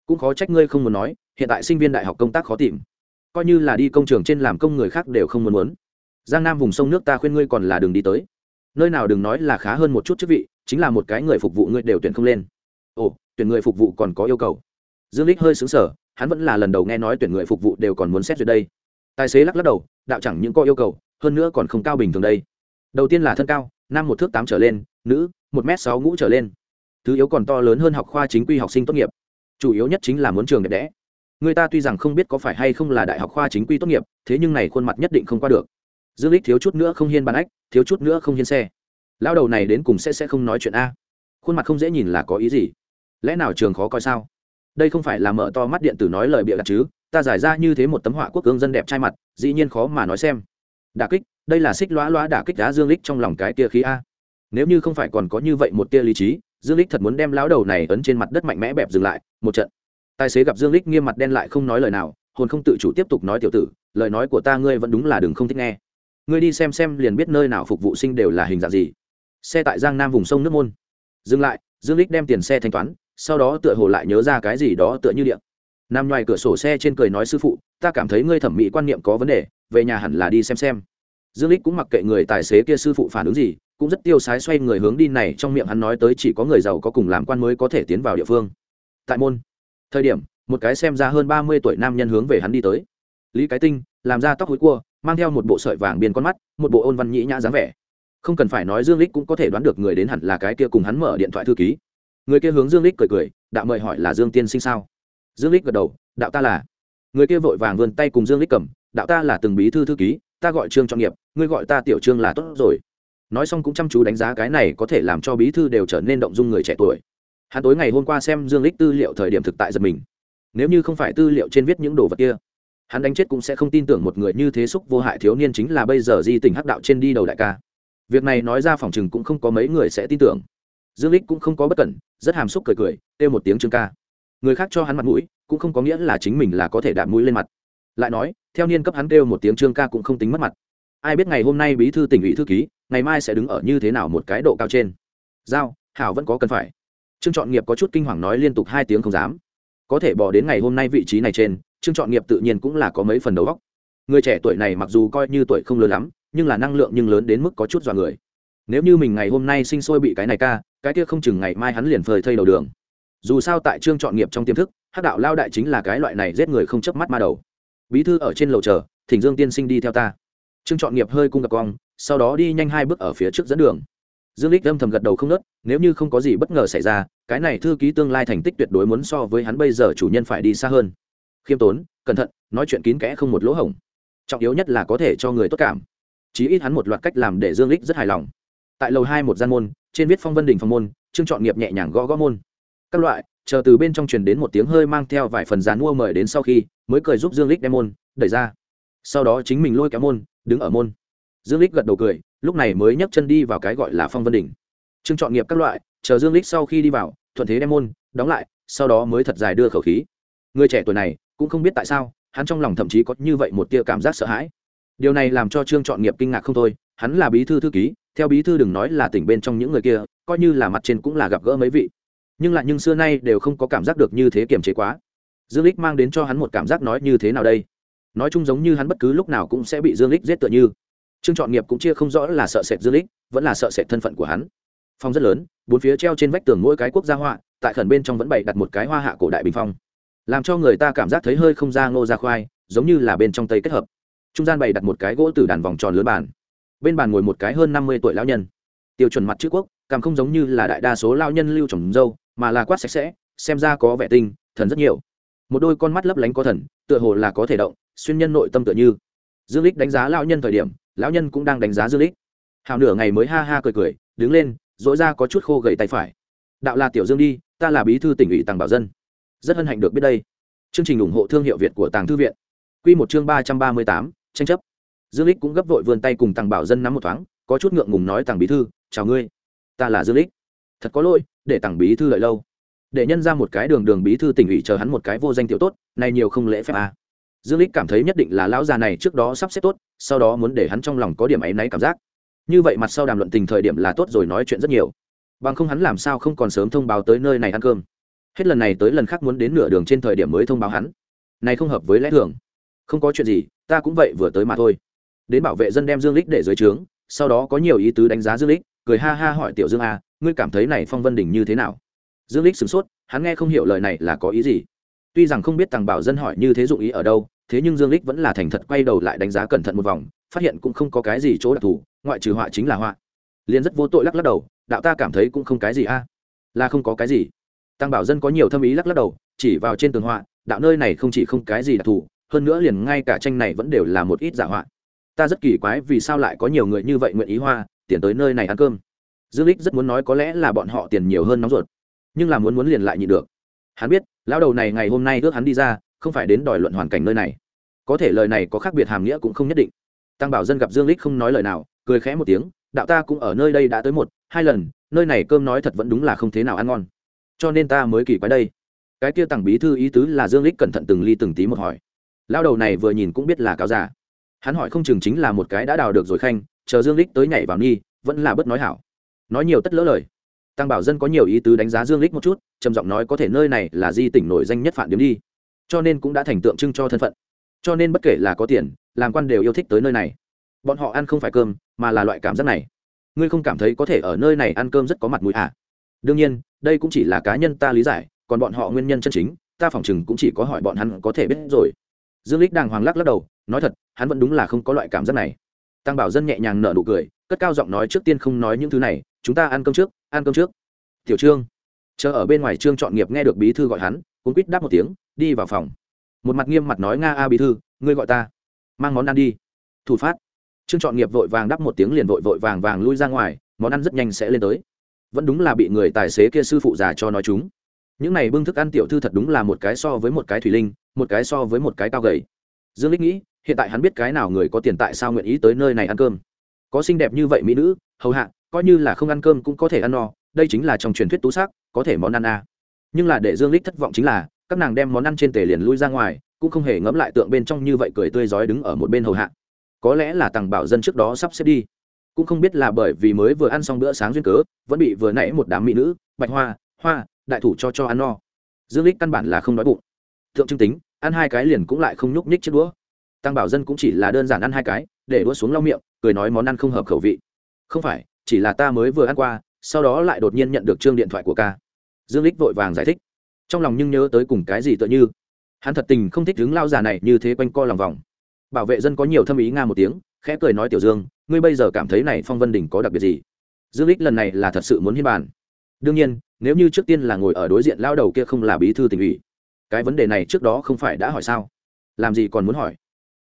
Cũng khó trách ngươi không muốn nói, hiện tại sinh viên đại học công tác khó tìm. Coi như là đi công trường trên làm công người khác đều không muốn muốn. Giang nam vùng sông nước ta khuyên ngươi còn là đường đi tới. Nơi nào đừng nói là khá hơn một chút chức vị, chính là một cái người phục vụ ngươi đều tuyển không lên. Ồ, tuyển người phục vụ còn có yêu cầu. Dương lích hơi xứng sở hắn vẫn là lần đầu nghe nói tuyển người phục vụ đều còn muốn xét duyệt đây. Tài xế lắc lắc đầu, đạo chẳng những có yêu cầu, hơn nữa còn không cao bình thường đây. Đầu tiên là thân cao nam một thước tám trở lên nữ, một m sáu ngũ trở lên. Thứ yếu còn to lớn hơn học khoa chính quy học sinh tốt nghiệp. Chủ yếu nhất chính là muốn trường đẹp đẽ. Người ta tuy rằng không biết có phải hay không là đại học khoa chính quy tốt nghiệp, thế nhưng này khuôn mặt nhất định không qua được. Dương lích thiếu chút nữa không hiên bàn ách, thiếu chút nữa không hiên xe. Lao đầu này đến cùng sẽ sẽ không nói chuyện a. Khuôn mặt không dễ nhìn là có ý gì? Lẽ nào trường khó coi sao? Đây không phải là mở to mắt điện tử nói lời bịa đặt chứ, ta giải ra như thế một tấm họa quốc cương dân đẹp trai mặt, dĩ nhiên khó mà nói xem. Đả kích, đây là xích lóa lóa đả kích đá dương lích trong lòng cái tia khí a nếu như không phải còn có như vậy một tia lý trí, dương lích thật muốn đem lão đầu này ấn trên mặt đất mạnh mẽ bẹp dừng lại, một trận. Tài xế gặp dương lích nghiêm mặt đen lại không nói lời nào, hồn không tự chủ tiếp tục nói tiểu tử, lời nói của ta ngươi vẫn đúng là đừng không thích nghe. Ngươi đi xem xem liền biết nơi nào phục vụ sinh đều là hình dạng gì. Xe tại giang nam vùng sông nước môn. Dừng lại, dương lích đem tiền xe thanh toán, sau đó tựa hồ lại nhớ ra cái gì đó tựa như điện. Nằm ngoài cửa sổ xe trên cười nói, sư phụ, ta cảm thấy ngươi thẩm mỹ quan niệm có vấn đề, về nhà hẳn là đi xem xem. Dương lích cũng mặc kệ người tài xế kia sư phụ phản ứng gì cũng rất tiêu sái xoay người hướng đi này, trong miệng hắn nói tới chỉ có người giàu có cùng làm quan mới có thể tiến vào địa phương. Tại môn, thời điểm, một cái xem ra hơn ba mươi tuổi nam nhân hướng về hắn đi tới. Lý cái tinh, làm ra tóc hối cua, mang theo một bộ sợi vàng biên con mắt, một bộ ôn văn nhĩ nhã dáng vẻ. Không cần phải nói dương lích cũng có thể đoán được người đến hẳn là cái kia cùng hắn mở điện thoại thư ký. Người kia hướng dương lích cười cười, đạo mời hỏi là dương tiên sinh sao? Dương lích gật đầu, đạo ta là. Người kia vội vàng vươn tay cùng dương lích cầm, đạo ta là từng bí thư thư ký, ta gọi trương trọng nghiệp, ngươi gọi ta tiểu trương là tốt rồi nói xong cũng chăm chú đánh giá cái này có thể làm cho bí thư đều trở nên động dung người trẻ tuổi. Hắn tối ngày hôm qua xem dương lích tư liệu thời điểm thực tại giật mình. Nếu như không phải tư liệu trên viết những đồ vật kia, hắn đánh chết cũng sẽ không tin tưởng một người như thế xúc vô hại thiếu niên chính là bây giờ di tình hắc đạo trên đi đầu đại ca. Việc này nói ra phòng chừng cũng không có mấy người sẽ tin tưởng. Dương lích cũng không có bất cẩn, rất hàm xúc cười cười, kêu một tiếng trương ca. Người khác cho hắn mặt mũi, cũng không có nghĩa là chính mình là có thể đạp mũi lên mặt. Lại nói, theo niên cấp hắn kêu một tiếng trương ca cũng không tính mất mặt ai biết ngày hôm nay bí thư tỉnh ủy thư ký, ngày mai sẽ đứng ở như thế nào một cái độ cao trên. Giao, hảo vẫn có cần phải. Trương chọn nghiệp có chút kinh hoàng nói liên tục hai tiếng không dám. Có thể bỏ đến ngày hôm nay vị trí này trên, trương chọn nghiệp tự nhiên cũng là có mấy phần đầu góc người trẻ tuổi này mặc dù coi như tuổi không lớn lắm, nhưng là năng lượng nhưng lớn đến mức có chút dọa người. Nếu như mình ngày hôm nay sinh sôi bị cái này ca, cái kia không chừng ngày mai hắn liền phơi thây đầu đường. Dù sao tại trương chọn nghiệp trong tiềm thức, hắc đạo lao đại chính là cái loại này giết người không chớp mắt ma đầu. Bí thư ở trên lầu chờ, thỉnh dương tiên sinh đi theo ta trương chọn nghiệp hơi cung gặp cong, sau đó đi nhanh hai bước ở phía trước dẫn đường. Dương lích âm thầm gật đầu không nớt, nếu như không có gì bất ngờ xảy ra, cái này thư ký tương lai thành tích tuyệt đối muốn so với hắn bây giờ chủ nhân phải đi xa hơn. Khiêm tốn, cẩn thận, nói chuyện kín kẽ không một lỗ hổng. Trọng yếu nhất là có thể cho người tốt cảm. Chí ít hắn một loạt cách làm để dương lích rất hài lòng. Tại lầu hai một gian môn, trên viết phong vân đình phong môn, trương chọn nghiệp nhẹ nhàng gõ gõ môn. Các loại, chờ từ bên trong truyền đến một tiếng hơi mang theo vài phần dàn mua mời đến sau khi, mới cười giúp dương lích đem môn đẩy ra sau đó chính mình lôi kéo môn, đứng ở môn. Dương lích gật đầu cười, lúc này mới nhấc chân đi vào cái gọi là phong vân đỉnh. Trương chọn nghiệp các loại, chờ dương lích sau khi đi vào, thuận thế đem môn, đóng lại, sau đó mới thật dài đưa khẩu khí. Người trẻ tuổi này, cũng không biết tại sao, hắn trong lòng thậm chí có như vậy một tia cảm giác sợ hãi. Điều này làm cho trương chọn nghiệp kinh ngạc không thôi, hắn là bí thư thư ký, theo bí thư đừng nói là tỉnh bên trong những người kia, coi như là mặt trên cũng là gặp gỡ mấy vị. Nhưng lại nhưng xưa nay đều không có cảm giác được như thế kiềm chế quá. Dương lích mang đến cho hắn một cảm giác nói như thế nào đây? Nói chung giống như hắn bất cứ lúc nào cũng sẽ bị dương lích giết tựa như. Trương chọn nghiệp cũng chia không rõ là sợ sệt dương lích, vẫn là sợ sệt thân phận của hắn. Phong rất lớn, bốn phía treo trên vách tường mỗi cái quốc gia họa, tại khẩn bên trong vẫn bày đặt một cái hoa hạ cổ đại bình phong. Làm cho người ta cảm giác thấy hơi không ra ngô ra khoai, giống như là bên trong tây kết hợp. Trung gian bày đặt một cái gỗ từ đàn vòng tròn lớn bàn. Bên bàn ngồi một cái hơn năm mươi tuổi lão nhân. Tiêu chuẩn mặt chữ quốc cảm không giống như là đại đa số lao nhân lưu trồng dâu, mà là quát sạch sẽ, xem ra có vẻ tinh, thần rất nhiều. Một đôi con mắt lấp lánh có thần, tựa hồ là có thể động xuyên nhân nội tâm tựa như. Dương lích đánh giá lão nhân thời điểm, lão nhân cũng đang đánh giá dương lích hào nửa ngày mới ha ha cười cười, đứng lên dỗi ra có chút khô gầy tay phải. Đạo là tiểu dương đi, ta là bí thư tỉnh ủy tàng bảo dân. Rất hân hạnh được biết đây. Chương trình ủng hộ thương hiệu việt của tàng thư viện. Quy một chương ba trăm ba mươi tám, tranh chấp. Dương lích cũng gấp vội vươn tay cùng tàng bảo dân nắm một thoáng, có chút ngượng ngùng nói tàng bí thư, chào ngươi. Ta là dương lích thật có lỗi, để tàng bí thư lợi lâu. Để nhân ra một cái đường đường bí thư tỉnh ủy chờ hắn một cái vô danh tiểu tốt này nhiều không lễ phép à dương lích cảm thấy nhất định là lão già này trước đó sắp xếp tốt, sau đó muốn để hắn trong lòng có điểm ấy náy cảm giác. Như vậy mặt sau đàm luận tình thời điểm là tốt rồi nói chuyện rất nhiều. Bằng không hắn làm sao không còn sớm thông báo tới nơi này ăn cơm. Hết lần này tới lần khác muốn đến nửa đường trên thời điểm mới thông báo hắn. Này không hợp với lẽ thường. Không có chuyện gì, ta cũng vậy vừa tới mà thôi. Đến bảo vệ dân đem dương lích để dưới trướng, sau đó có nhiều ý tứ đánh giá dương lích cười ha ha hỏi tiểu dương a, ngươi cảm thấy này phong vân đỉnh như thế nào? Dương lích sửng sốt, hắn nghe không hiểu lời này là có ý gì. Tuy rằng không biết tàng bảo dân hỏi như thế dụng ý ở đâu thế nhưng dương lích vẫn là thành thật quay đầu lại đánh giá cẩn thận một vòng, phát hiện cũng không có cái gì chỗ đặc thù, ngoại trừ họa chính là họa. Liền rất vô tội lắc lắc đầu, đạo ta cảm thấy cũng không cái gì a, là không có cái gì. Tăng bảo dân có nhiều thâm ý lắc lắc đầu, chỉ vào trên tường họa, đạo nơi này không chỉ không cái gì đặc thù, hơn nữa liền ngay cả tranh này vẫn đều là một ít giả họa. Ta rất kỳ quái vì sao lại có nhiều người như vậy nguyện ý hoa, tiền tới nơi này ăn cơm. Dương lích rất muốn nói có lẽ là bọn họ tiền nhiều hơn nóng ruột, nhưng là muốn muốn liền lại nhịn được. Hắn biết, lão đầu này ngày hôm nay ước hắn đi ra không phải đến đòi luận hoàn cảnh nơi này. Có thể lời này có khác biệt hàm nghĩa cũng không nhất định. Tăng bảo dân gặp dương lích không nói lời nào, cười khẽ một tiếng, đạo ta cũng ở nơi đây đã tới một, hai lần, nơi này cơm nói thật vẫn đúng là không thế nào ăn ngon. Cho nên ta mới kỳ quái đây. Cái kia tặng bí thư ý tứ là dương lích cẩn thận từng ly từng tí một hỏi. Lao đầu này vừa nhìn cũng biết là cáo già. Hắn hỏi không chừng chính là một cái đã đào được rồi khanh, chờ dương lích tới nhảy vào nghi, vẫn là bất nói hảo. Nói nhiều tất lỡ lời. Tăng bảo dân có nhiều ý tứ đánh giá dương lích một chút, trầm giọng nói có thể nơi này là di tỉnh nổi danh nhất phản điểm đi cho nên cũng đã thành tượng trưng cho thân phận. Cho nên bất kể là có tiền, làm quan đều yêu thích tới nơi này. Bọn họ ăn không phải cơm, mà là loại cảm giác này. Ngươi không cảm thấy có thể ở nơi này ăn cơm rất có mặt mũi à? Đương nhiên, đây cũng chỉ là cá nhân ta lý giải, còn bọn họ nguyên nhân chân chính, ta phỏng chừng cũng chỉ có hỏi bọn hắn có thể biết rồi. Dương lích đàng hoàng lắc lắc đầu, nói thật, hắn vẫn đúng là không có loại cảm giác này. Tăng bảo dân nhẹ nhàng nở nụ cười, cất cao giọng nói trước tiên không nói những thứ này, chúng ta ăn cơm trước, ăn cơm trước. Tiểu trương, chờ ở bên ngoài trương chọn nghiệp nghe được bí thư gọi hắn cũng quýt đáp một tiếng, đi vào phòng. Một mặt nghiêm mặt nói, nga a bí thư, ngươi gọi ta. Mang món ăn đi. Thủ phát. Trương chọn nghiệp vội vàng đáp một tiếng liền vội vội vàng vàng lui ra ngoài, món ăn rất nhanh sẽ lên tới. Vẫn đúng là bị người tài xế kia sư phụ già cho nói chúng. Những này bưng thức ăn tiểu thư thật đúng là một cái so với một cái thủy linh, một cái so với một cái cao gầy. Dương lích nghĩ, hiện tại hắn biết cái nào người có tiền tại sao nguyện ý tới nơi này ăn cơm. Có xinh đẹp như vậy mỹ nữ, hầu hạ, coi như là không ăn cơm cũng có thể ăn no, đây chính là trong truyền thuyết tú sắc, có thể món ăn a. à nhưng là để dương lích thất vọng chính là, các nàng đem món ăn trên tề liền lui ra ngoài, cũng không hề ngẫm lại tượng bên trong như vậy cười tươi rói đứng ở một bên hầu hạ. Có lẽ là tàng bảo dân trước đó sắp xếp đi. Cũng không biết là bởi vì mới vừa ăn xong bữa sáng duyên cớ, vẫn bị vừa nãy một đám mỹ nữ, bạch hoa hoa, đại thủ cho cho ăn no. Dương lích căn bản là không đói bụng. Thượng trưng tính, ăn hai cái liền cũng lại không nhúc nhích chiếc đũa. Tăng bảo dân cũng chỉ là đơn giản ăn hai cái, để đũa xuống lau miệng, cười nói món ăn không hợp khẩu vị. Không phải, chỉ là ta mới vừa ăn qua, sau đó lại đột nhiên nhận được chương điện thoại của ca dương lích vội vàng giải thích. Trong lòng nhưng nhớ tới cùng cái gì tựa như. Hắn thật tình không thích đứng lao già này như thế quanh co lòng vòng. Bảo vệ dân có nhiều thâm ý nga một tiếng, khẽ cười nói, tiểu dương, ngươi bây giờ cảm thấy này phong vân đình có đặc biệt gì? Dương lích lần này là thật sự muốn hiên bàn. Đương nhiên, nếu như trước tiên là ngồi ở đối diện lao đầu kia không là bí thư tỉnh ủy, cái vấn đề này trước đó không phải đã hỏi sao? Làm gì còn muốn hỏi?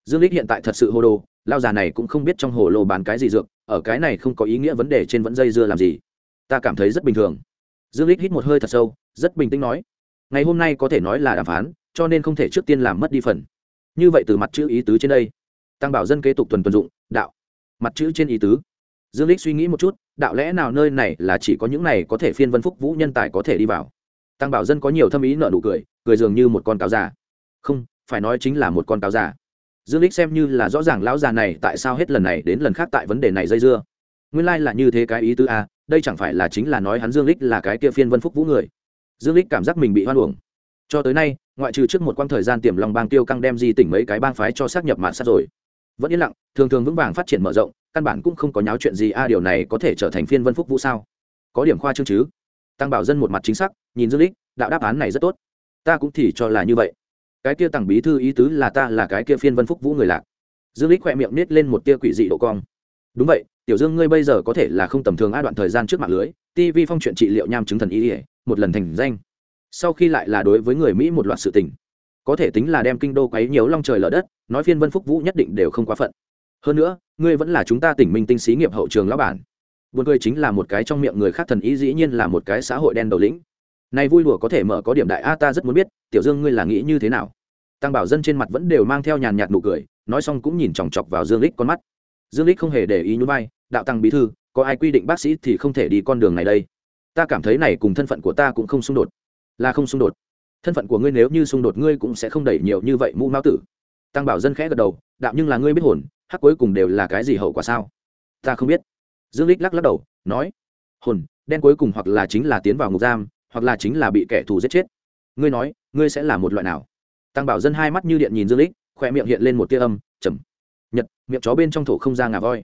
Dương lích hiện tại thật sự hô đồ, lao già này cũng không biết trong hồ lô bán cái gì dược, ở cái này không có ý nghĩa vấn đề trên vẫn dây dưa làm gì. Ta cảm thấy rất bình thường dương lích hít một hơi thật sâu, rất bình tĩnh nói, ngày hôm nay có thể nói là đàm phán, cho nên không thể trước tiên làm mất đi phần. Như vậy từ mặt chữ ý tứ trên đây. Tăng bảo dân kế tục tuần tuần dụng, đạo. Mặt chữ trên ý tứ. Dương lích suy nghĩ một chút, đạo lẽ nào nơi này là chỉ có những này có thể phiên vân phúc vũ nhân tài có thể đi vào? Tăng bảo dân có nhiều thâm ý nợ nụ cười cười dường như một con cáo già. Không, phải nói chính là một con cáo già. Dương lích xem như là rõ ràng lão già này tại sao hết lần này đến lần khác tại vấn đề này dây dưa. Nguyên lai like là như thế cái ý tứ a đây chẳng phải là chính là nói hắn dương lích là cái kia phiên vân phúc vũ người. Dương lích cảm giác mình bị hoan uổng. Cho tới nay, ngoại trừ trước một quãng thời gian tiềm lòng bang tiêu căng đem di tỉnh mấy cái bang phái cho xác nhập mạng sát rồi. Vẫn yên lặng, thường thường vững vàng phát triển mở rộng, căn bản cũng không có nháo chuyện gì, a, điều này có thể trở thành phiên vân phúc vũ sao? Có điểm khoa trương chứ? Tăng bảo dân một mặt chính xác, nhìn dương lích đạo đáp án này rất tốt. Ta cũng thì cho là như vậy. Cái kia tặng bí thư ý tứ là ta là cái kia phiên vân phúc vũ người lạc. Dương lích khỏe miệng nết lên một tia quỷ dị độ cong. Đúng vậy tiểu dương, ngươi bây giờ có thể là không tầm thường a đoạn thời gian trước mạng lưới tv phong chuyện trị liệu nham chứng thần y ỉa một lần thành danh. Sau khi lại là đối với người mỹ một loạt sự tình. Có thể tính là đem kinh đô quấy nhiều long trời lở đất, nói phiên vân phúc vũ nhất định đều không quá phận. Hơn nữa, ngươi vẫn là chúng ta tỉnh minh tinh xí nghiệp hậu trường lão bản. Buồn cười chính là một cái trong miệng người khác thần ý dĩ nhiên là một cái xã hội đen đầu lĩnh. Này vui đùa có thể mở có điểm đại a ta rất muốn biết, tiểu dương, ngươi là nghĩ như thế nào? Tăng bảo dân trên mặt vẫn đều mang theo nhàn nhạt nụ cười, nói xong cũng nhìn chòng chọc vào dương lích con mắt. Dương lích không hề để ý nhún vai đạo tăng bí thư, có ai quy định bác sĩ thì không thể đi con đường này đây? Ta cảm thấy này cùng thân phận của ta cũng không xung đột. Là không xung đột. Thân phận của ngươi nếu như xung đột ngươi cũng sẽ không đẩy nhiều như vậy mũ mao tử. Tăng bảo dân khẽ gật đầu, đạo nhưng là ngươi biết hồn, hắc cuối cùng đều là cái gì hậu quả sao? Ta không biết. Dương lích lắc lắc đầu, nói, hồn, đen cuối cùng hoặc là chính là tiến vào ngục giam, hoặc là chính là bị kẻ thù giết chết. Ngươi nói, ngươi sẽ là một loại nào? Tăng bảo dân hai mắt như điện nhìn dương lích khoe miệng hiện lên một tia âm chầm nhật, miệng chó bên trong thổ không ra ngà voi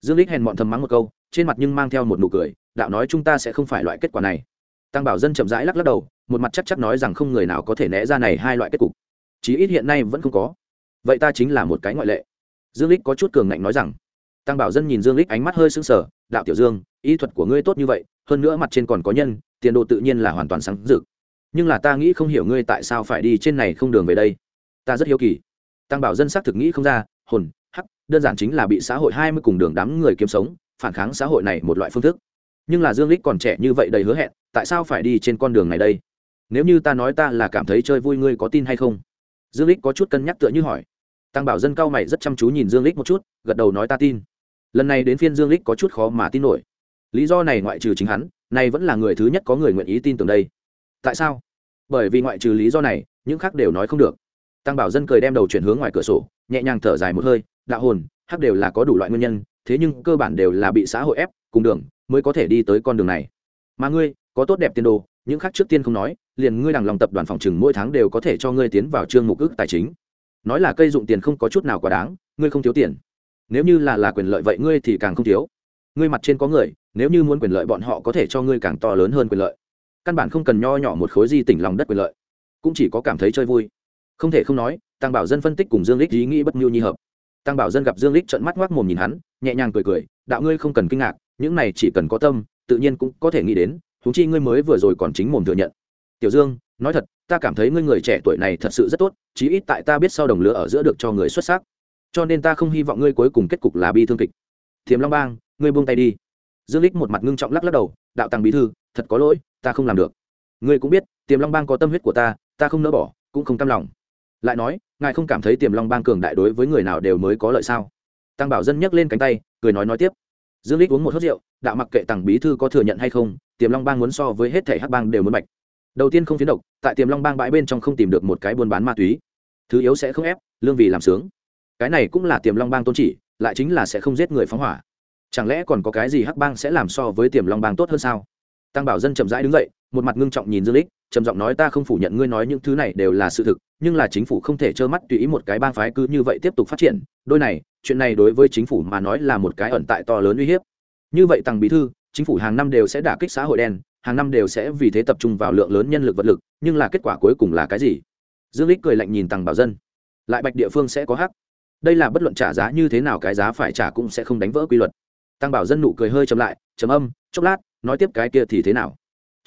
dương lích hèn mọn thầm mắng một câu, trên mặt nhưng mang theo một nụ cười, đạo nói chúng ta sẽ không phải loại kết quả này. Tăng bảo dân chậm rãi lắc lắc đầu, một mặt chắc chắc nói rằng không người nào có thể né ra này hai loại kết cục. Chí ít hiện nay vẫn không có. Vậy ta chính là một cái ngoại lệ. Dương lích có chút cường ngạnh nói rằng. Tăng bảo dân nhìn dương lích ánh mắt hơi sưng sờ, đạo tiểu dương, ý thuật của ngươi tốt như vậy, hơn nữa mặt trên còn có nhân, tiền đồ tự nhiên là hoàn toàn sáng rực. Nhưng là ta nghĩ không hiểu ngươi tại sao phải đi trên này không đường về đây. Ta rất hiếu kỳ. Tăng bảo dân xác thực nghĩ không ra, hồn đơn giản chính là bị xã hội hai mươi cùng đường đám người kiếm sống, phản kháng xã hội này một loại phương thức. Nhưng là dương lích còn trẻ như vậy đầy hứa hẹn, tại sao phải đi trên con đường này đây? Nếu như ta nói ta là cảm thấy chơi vui ngươi có tin hay không? Dương lích có chút cân nhắc tựa như hỏi. Tăng bảo dân cao mày rất chăm chú nhìn dương lích một chút, gật đầu nói ta tin. Lần này đến phiên dương lích có chút khó mà tin nổi. Lý do này ngoại trừ chính hắn này vẫn là người thứ nhất có người nguyện ý tin tưởng đây. Tại sao? Bởi vì ngoại trừ lý do này, những khác đều nói không được. Tăng bảo dân cười đem đầu chuyển hướng ngoài cửa sổ, nhẹ nhàng thở dài một hơi đạo hồn, hắc đều là có đủ loại nguyên nhân, thế nhưng cơ bản đều là bị xã hội ép, cùng đường, mới có thể đi tới con đường này. Mà ngươi, có tốt đẹp tiền đồ, những khác trước tiên không nói, liền ngươi đằng lòng tập đoàn phòng trừng mỗi tháng đều có thể cho ngươi tiến vào chương mục ước tài chính. Nói là cây dụng tiền không có chút nào quá đáng, ngươi không thiếu tiền. Nếu như là là quyền lợi vậy ngươi thì càng không thiếu. Ngươi mặt trên có người, nếu như muốn quyền lợi bọn họ có thể cho ngươi càng to lớn hơn quyền lợi. Căn bản không cần nho nhỏ một khối di tỉnh lòng đất quyền lợi. Cũng chỉ có cảm thấy chơi vui. Không thể không nói, tăng bảo dân phân tích cùng dương lích ý nghĩ bất mưu nhi hợp tăng bảo dân gặp dương lích trận mắt ngoác mồm nhìn hắn, nhẹ nhàng cười cười, đạo ngươi không cần kinh ngạc, những này chỉ cần có tâm, tự nhiên cũng có thể nghĩ đến thú chi ngươi mới vừa rồi còn chính mồm thừa nhận. Tiểu dương, nói thật, ta cảm thấy ngươi người trẻ tuổi này thật sự rất tốt, chí ít tại ta biết sau đồng lứa ở giữa được cho người xuất sắc. Cho nên ta không hy vọng ngươi cuối cùng kết cục là bi thương kịch. Thiềm long bang, ngươi buông tay đi. Dương lích một mặt ngưng trọng lắc lắc đầu, đạo tăng bí thư, thật có lỗi, ta không làm được. Ngươi cũng biết tiềm long bang có tâm huyết của ta ta không nỡ bỏ, cũng không cam lòng lại nói, ngài không cảm thấy tiềm long bang cường đại đối với người nào đều mới có lợi sao? Tăng bảo dân nhấc lên cánh tay, cười nói nói tiếp. Dương lích uống một hớt rượu, đạo mặc kệ tàng bí thư có thừa nhận hay không, tiềm long bang muốn so với hết thể hắc bang đều muốn bạch đầu tiên không phiến độc, tại tiềm long bang bãi bên trong không tìm được một cái buôn bán ma túy. Thứ yếu sẽ không ép, lương vì làm sướng. Cái này cũng là tiềm long bang tôn chỉ, lại chính là sẽ không giết người phóng hỏa. Chẳng lẽ còn có cái gì hắc bang sẽ làm so với tiềm long bang tốt hơn sao? Tăng bảo dân chậm rãi đứng dậy một mặt ngưng trọng nhìn dương lích, trầm giọng nói, ta không phủ nhận ngươi nói những thứ này đều là sự thực, nhưng là chính phủ không thể trơ mắt tùy ý một cái bang phái cứ như vậy tiếp tục phát triển. Đôi này, chuyện này đối với chính phủ mà nói là một cái ẩn tại to lớn uy hiếp. Như vậy tăng bí thư, chính phủ hàng năm đều sẽ đả kích xã hội đen, hàng năm đều sẽ vì thế tập trung vào lượng lớn nhân lực vật lực, nhưng là kết quả cuối cùng là cái gì? Dương lích cười lạnh nhìn tăng bảo dân. Lại bạch địa phương sẽ có hắc. Đây là bất luận trả giá như thế nào cái giá phải trả cũng sẽ không đánh vỡ quy luật. Tăng bảo dân nụ cười hơi chậm lại chấm âm, chốc lát, nói tiếp cái kia thì thế nào?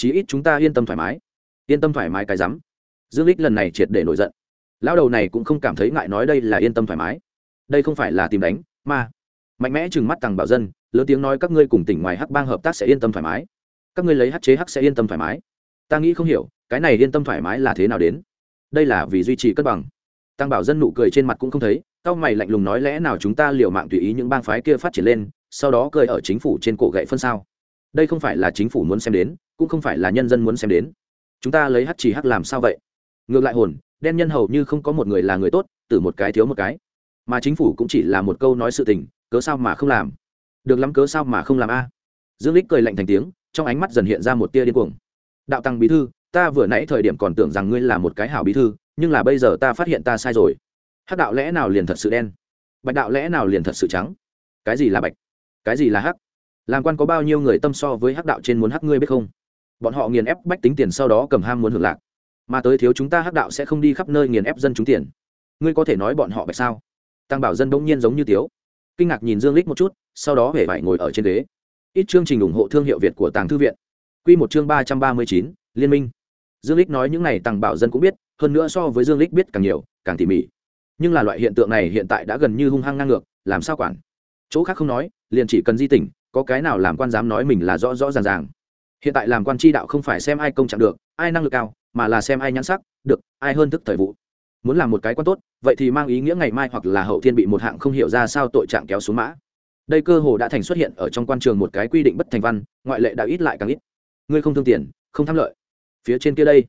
Chí ít chúng ta yên tâm thoải mái. Yên tâm thoải mái cái rắm. Dương lích lần này triệt để nổi giận. Lão đầu này cũng không cảm thấy ngại nói đây là yên tâm thoải mái. Đây không phải là tìm đánh, mà mạnh mẽ chừng mắt tăng bảo dân, lớn tiếng nói các ngươi cùng tỉnh ngoài hắc bang hợp tác sẽ yên tâm thoải mái. Các ngươi lấy hắc chế hắc sẽ yên tâm thoải mái. Ta nghĩ không hiểu, cái này yên tâm thoải mái là thế nào đến? Đây là vì duy trì cân bằng. Tăng bảo dân nụ cười trên mặt cũng không thấy cao mày lạnh lùng nói lẽ nào chúng ta liều mạng tùy ý những bang phái kia phát triển lên, sau đó cười ở chính phủ trên cổ gậy phân sao? Đây không phải là chính phủ muốn xem đến cũng không phải là nhân dân muốn xem đến. Chúng ta lấy hắc chỉ hắc làm sao vậy? Ngược lại hồn, đen nhân hầu như không có một người là người tốt từ một cái thiếu một cái. Mà chính phủ cũng chỉ là một câu nói sự tình, cớ sao mà không làm? Được lắm cớ sao mà không làm a? Dương lích cười lạnh thành tiếng, trong ánh mắt dần hiện ra một tia điên cuồng. Đạo tăng bí thư, ta vừa nãy thời điểm còn tưởng rằng ngươi là một cái hảo bí thư, nhưng là bây giờ ta phát hiện ta sai rồi. Hắc đạo lẽ nào liền thật sự đen? Bạch đạo lẽ nào liền thật sự trắng? Cái gì là bạch? Cái gì là hắc? Làm quan có bao nhiêu người tâm so với hắc đạo trên muốn hắc ngươi biết không? Bọn họ nghiền ép bách tính tiền sau đó cầm ham muốn hưởng lạc. Mà tới thiếu chúng ta hắc đạo sẽ không đi khắp nơi nghiền ép dân chúng tiền. Ngươi có thể nói bọn họ bạch sao? Tăng bảo dân bỗng nhiên giống như tiếu. Kinh ngạc nhìn dương lích một chút, sau đó hể vải ngồi ở trên ghế. Ít chương trình ủng hộ thương hiệu việt của tàng thư viện. Quy một chương ba trăm ba mươi chín, liên minh. Dương lích nói những này tăng bảo dân cũng biết, hơn nữa so với dương lích biết càng nhiều, càng tỉ mỉ. Nhưng là loại hiện tượng này hiện tại đã gần như hung hăng ngang ngược, làm sao quản? Chỗ khác không nói, liền chỉ cần di tỉnh, có cái nào làm quan dám nói mình là rõ rõ ràng ràng hiện tại làm quan tri đạo không phải xem ai công trạng được, ai năng lực cao, mà là xem ai nhãn sắc, được, ai hơn thức thời vụ. Muốn làm một cái quan tốt, vậy thì mang ý nghĩa ngày mai hoặc là hậu thiên bị một hạng không hiểu ra sao tội trạng kéo xuống mã. Đây cơ hồ đã thành xuất hiện ở trong quan trường một cái quy định bất thành văn, ngoại lệ đã ít lại càng ít. Ngươi không thương tiền, không tham lợi. Phía trên kia đây.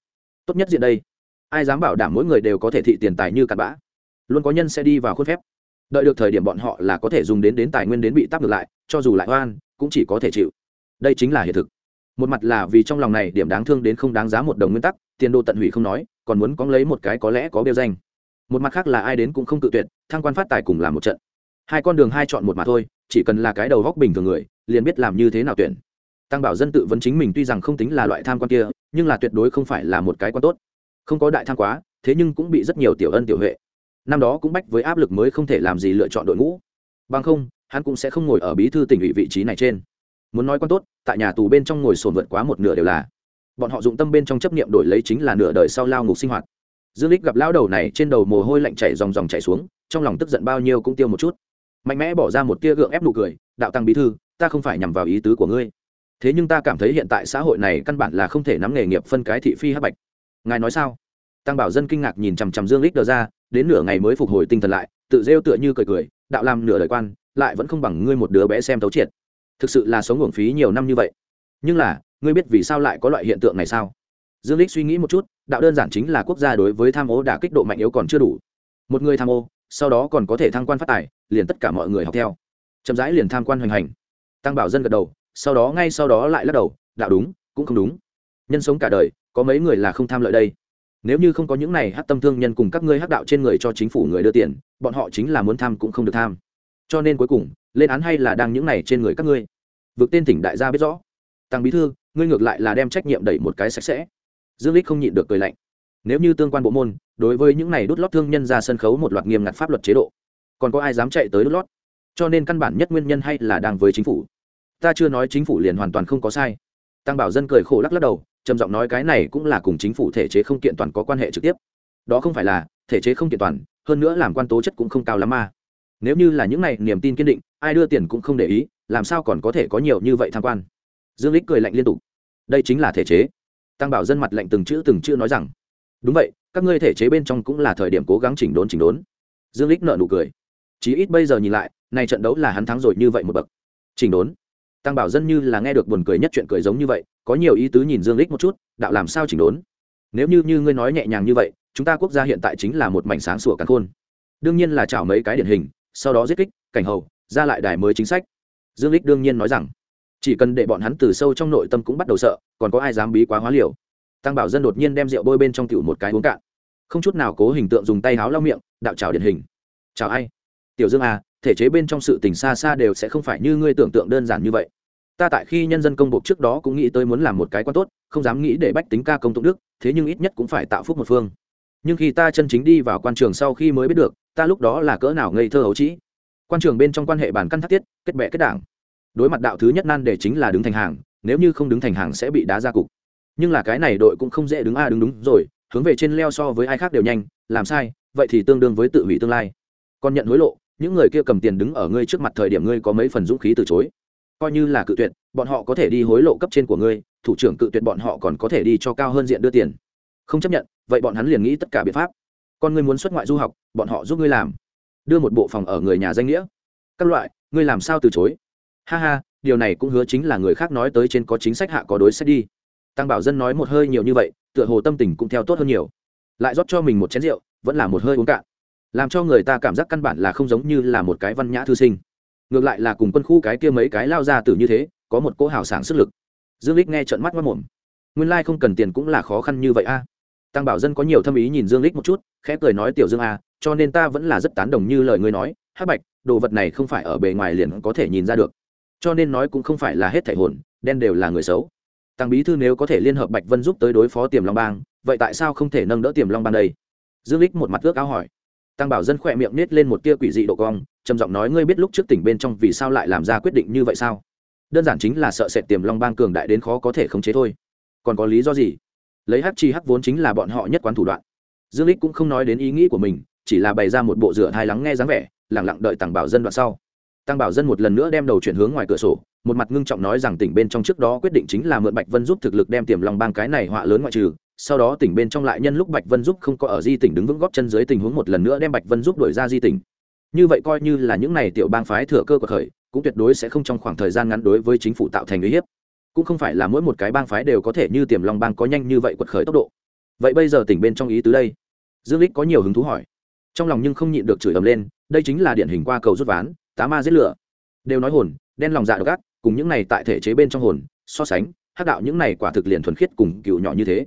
Tốt nhất diện đây. Ai dám bảo đảm mỗi người đều có thể thị tiền tài như cặn bã. Luôn có nhân sẽ đi vào khuôn phép. Đợi được thời điểm bọn họ là có thể dùng đến đến tài nguyên đến bị tắp ngược lại, cho dù lại oan, cũng chỉ có thể chịu. Đây chính là hiện thực một mặt là vì trong lòng này điểm đáng thương đến không đáng giá một đồng nguyên tắc tiền đô tận hủy không nói, còn muốn có lấy một cái có lẽ có bêu danh. Một mặt khác là ai đến cũng không tự tuyệt, thăng quan phát tài cùng làm một trận. Hai con đường hai chọn một mà thôi, chỉ cần là cái đầu góc bình thường người, liền biết làm như thế nào tuyển. Tăng bảo dân tự vấn chính mình tuy rằng không tính là loại tham quan kia, nhưng là tuyệt đối không phải là một cái quan tốt. Không có đại tham quá, thế nhưng cũng bị rất nhiều tiểu ân tiểu huệ. Năm đó cũng bách với áp lực mới không thể làm gì lựa chọn đội ngũ. Bằng không, hắn cũng sẽ không ngồi ở bí thư tỉnh ủy vị trí này trên muốn nói quan tốt, tại nhà tù bên trong ngồi sồn vượt quá một nửa đều là. Bọn họ dụng tâm bên trong chấp niệm đổi lấy chính là nửa đời sau lao ngục sinh hoạt. Dương lích gặp lao đầu này trên đầu mồ hôi lạnh chảy dòng dòng chảy xuống, trong lòng tức giận bao nhiêu cũng tiêu một chút. Mạnh mẽ bỏ ra một tia gượng ép nụ cười, đạo tăng bí thư, ta không phải nhằm vào ý tứ của ngươi. Thế nhưng ta cảm thấy hiện tại xã hội này căn bản là không thể nắm nghề nghiệp phân cái thị phi hắc bạch. Ngài nói sao? Tăng bảo dân kinh ngạc nhìn chằm chằm dương lích đờ ra, đến nửa ngày mới phục hồi tinh thần lại, tự rêu tựa như cười cười, đạo làm nửa đời quan, lại vẫn không bằng ngươi một đứa bé xem thấu triệt thực sự là sống uổng phí nhiều năm như vậy. Nhưng là, ngươi biết vì sao lại có loại hiện tượng này sao? Dương lích suy nghĩ một chút, đạo đơn giản chính là quốc gia đối với tham ô đã kích độ mạnh yếu còn chưa đủ. Một người tham ô, sau đó còn có thể thăng quan phát tài, liền tất cả mọi người học theo. Chậm rãi liền tham quan hoành hành. Tăng bảo dân gật đầu, sau đó ngay sau đó lại lắc đầu, đạo đúng, cũng không đúng. Nhân sống cả đời, có mấy người là không tham lợi đây? Nếu như không có những này hát tâm thương nhân cùng các ngươi hát đạo trên người cho chính phủ người đưa tiền, bọn họ chính là muốn tham cũng không được tham cho nên cuối cùng, lên án hay là đang những này trên người các ngươi? Vượt tên tỉnh đại gia biết rõ. Tăng bí thư, ngươi ngược lại là đem trách nhiệm đẩy một cái sạch sẽ. Dương lích không nhịn được cười lạnh. Nếu như tương quan bộ môn, đối với những này đút lót thương nhân ra sân khấu một loạt nghiêm ngặt pháp luật chế độ, còn có ai dám chạy tới đút lót? Cho nên căn bản nhất nguyên nhân hay là đang với chính phủ. Ta chưa nói chính phủ liền hoàn toàn không có sai. Tăng bảo dân cười khổ lắc lắc đầu, trầm giọng nói cái này cũng là cùng chính phủ thể chế không kiện toàn có quan hệ trực tiếp. Đó không phải là thể chế không kiện toàn, hơn nữa làm quan tố chất cũng không cao lắm mà nếu như là những này, niềm tin kiên định, ai đưa tiền cũng không để ý, làm sao còn có thể có nhiều như vậy tham quan? Dương lích cười lạnh liên tục. Đây chính là thể chế. Tăng bảo dân mặt lạnh từng chữ từng chữ nói rằng, đúng vậy, các ngươi thể chế bên trong cũng là thời điểm cố gắng chỉnh đốn chỉnh đốn. Dương lích nợ nụ cười. Chí ít bây giờ nhìn lại này trận đấu là hắn thắng rồi như vậy một bậc. Chỉnh đốn. Tăng bảo dân như là nghe được buồn cười nhất chuyện cười giống như vậy, có nhiều ý tứ nhìn dương lích một chút, đạo làm sao chỉnh đốn? Nếu như như ngươi nói nhẹ nhàng như vậy, chúng ta quốc gia hiện tại chính là một mảnh sáng sủa cắn khôn. Đương nhiên là chảo mấy cái điển hình sau đó giết kích, cảnh hầu, ra lại đài mới chính sách. Dương lích đương nhiên nói rằng, chỉ cần để bọn hắn từ sâu trong nội tâm cũng bắt đầu sợ, còn có ai dám bí quá hóa liều. Tăng bảo dân đột nhiên đem rượu bôi bên trong tiểu một cái uống cạn. Không chút nào cố hình tượng dùng tay háo lau miệng, đạo chào điển hình. Chào ai? Tiểu dương à thể chế bên trong sự tình xa xa đều sẽ không phải như ngươi tưởng tượng đơn giản như vậy. Ta tại khi nhân dân công buộc trước đó cũng nghĩ tới muốn làm một cái quan tốt, không dám nghĩ để bách tính ca công tụng đức, thế nhưng ít nhất cũng phải tạo phúc một phương. Nhưng khi ta chân chính đi vào quan trường sau khi mới biết được ta lúc đó là cỡ nào ngây thơ hấu trĩ. Quan trường bên trong quan hệ bản căn thắt tiết, kết bệ kết đảng. Đối mặt đạo thứ nhất nan để chính là đứng thành hàng, nếu như không đứng thành hàng sẽ bị đá ra cục. Nhưng là cái này đội cũng không dễ đứng a à đứng đúng rồi, hướng về trên leo so với ai khác đều nhanh, làm sai, vậy thì tương đương với tự hủy tương lai. Còn nhận hối lộ, những người kia cầm tiền đứng ở ngươi trước mặt thời điểm ngươi có mấy phần dũng khí từ chối. Coi như là cự tuyệt, bọn họ có thể đi hối lộ cấp trên của ngươi, thủ trưởng cự tuyệt bọn họ còn có thể đi cho cao hơn diện đưa tiền. Không chấp nhận, vậy bọn hắn liền nghĩ tất cả biện pháp con ngươi muốn xuất ngoại du học, bọn họ giúp ngươi làm. Đưa một bộ phòng ở người nhà danh nghĩa. Các loại, ngươi làm sao từ chối? Ha ha, điều này cũng hứa chính là người khác nói tới trên có chính sách hạ có đối sách đi. Tăng bảo dân nói một hơi nhiều như vậy, tựa hồ tâm tình cũng theo tốt hơn nhiều. Lại rót cho mình một chén rượu, vẫn là một hơi uống cạn. Làm cho người ta cảm giác căn bản là không giống như là một cái văn nhã thư sinh. Ngược lại là cùng quân khu cái kia mấy cái lao ra tử như thế, có một cỗ hào sảng sức lực. Dương lích nghe trận mắt mất mồm. Nguyên lai không cần tiền cũng là khó khăn như vậy a tăng bảo dân có nhiều thâm ý nhìn dương lích một chút, khẽ cười nói, tiểu dương a cho nên ta vẫn là rất tán đồng như lời ngươi nói, hắc bạch, đồ vật này không phải ở bề ngoài liền có thể nhìn ra được. Cho nên nói cũng không phải là hết thảy hồn, đen đều là người xấu. Tăng bí thư nếu có thể liên hợp bạch vân giúp tới đối phó tiềm long bang, vậy tại sao không thể nâng đỡ tiềm long bang đây? Dương lích một mặt ước áo hỏi. Tăng bảo dân khỏe miệng nết lên một tia quỷ dị độ cong, trầm giọng nói, ngươi biết lúc trước tỉnh bên trong vì sao lại làm ra quyết định như vậy sao? Đơn giản chính là sợ sệt tiềm long bang cường đại đến khó có thể khống chế thôi. Còn có lý do gì? Lấy hắc chi hắc vốn chính là bọn họ nhất quán thủ đoạn. Dương lích cũng không nói đến ý nghĩ của mình, chỉ là bày ra một bộ rửa hai lắng nghe dáng vẻ lẳng lặng đợi tăng bảo dân đoạn sau. Tăng bảo dân một lần nữa đem đầu chuyển hướng ngoài cửa sổ, một mặt ngưng trọng nói rằng tỉnh bên trong trước đó quyết định chính là mượn bạch vân giúp thực lực đem tiềm long bang cái này họa lớn ngoại trừ, sau đó tỉnh bên trong lại nhân lúc bạch vân giúp không có ở di tỉnh đứng vững góp chân dưới tình huống một lần nữa đem bạch vân giúp đổi ra di tỉnh. Như vậy coi như là những này tiểu bang phái thừa cơ của khởi cũng tuyệt đối sẽ không trong khoảng thời gian ngắn đối với chính phủ tạo thành uy hiếp cũng không phải là mỗi một cái bang phái đều có thể như tiềm long bang có nhanh như vậy quật khởi tốc độ. Vậy bây giờ tỉnh bên trong ý tứ đây. Dương lích có nhiều hứng thú hỏi. Trong lòng nhưng không nhịn được chửi ầm lên, đây chính là điển hình qua cầu rút ván, tá ma giết lửa. Đều nói hồn, đen lòng dạ độc ác, cùng những này tại thể chế bên trong hồn, so sánh, hắc đạo những này quả thực liền thuần khiết cùng cựu nhỏ như thế.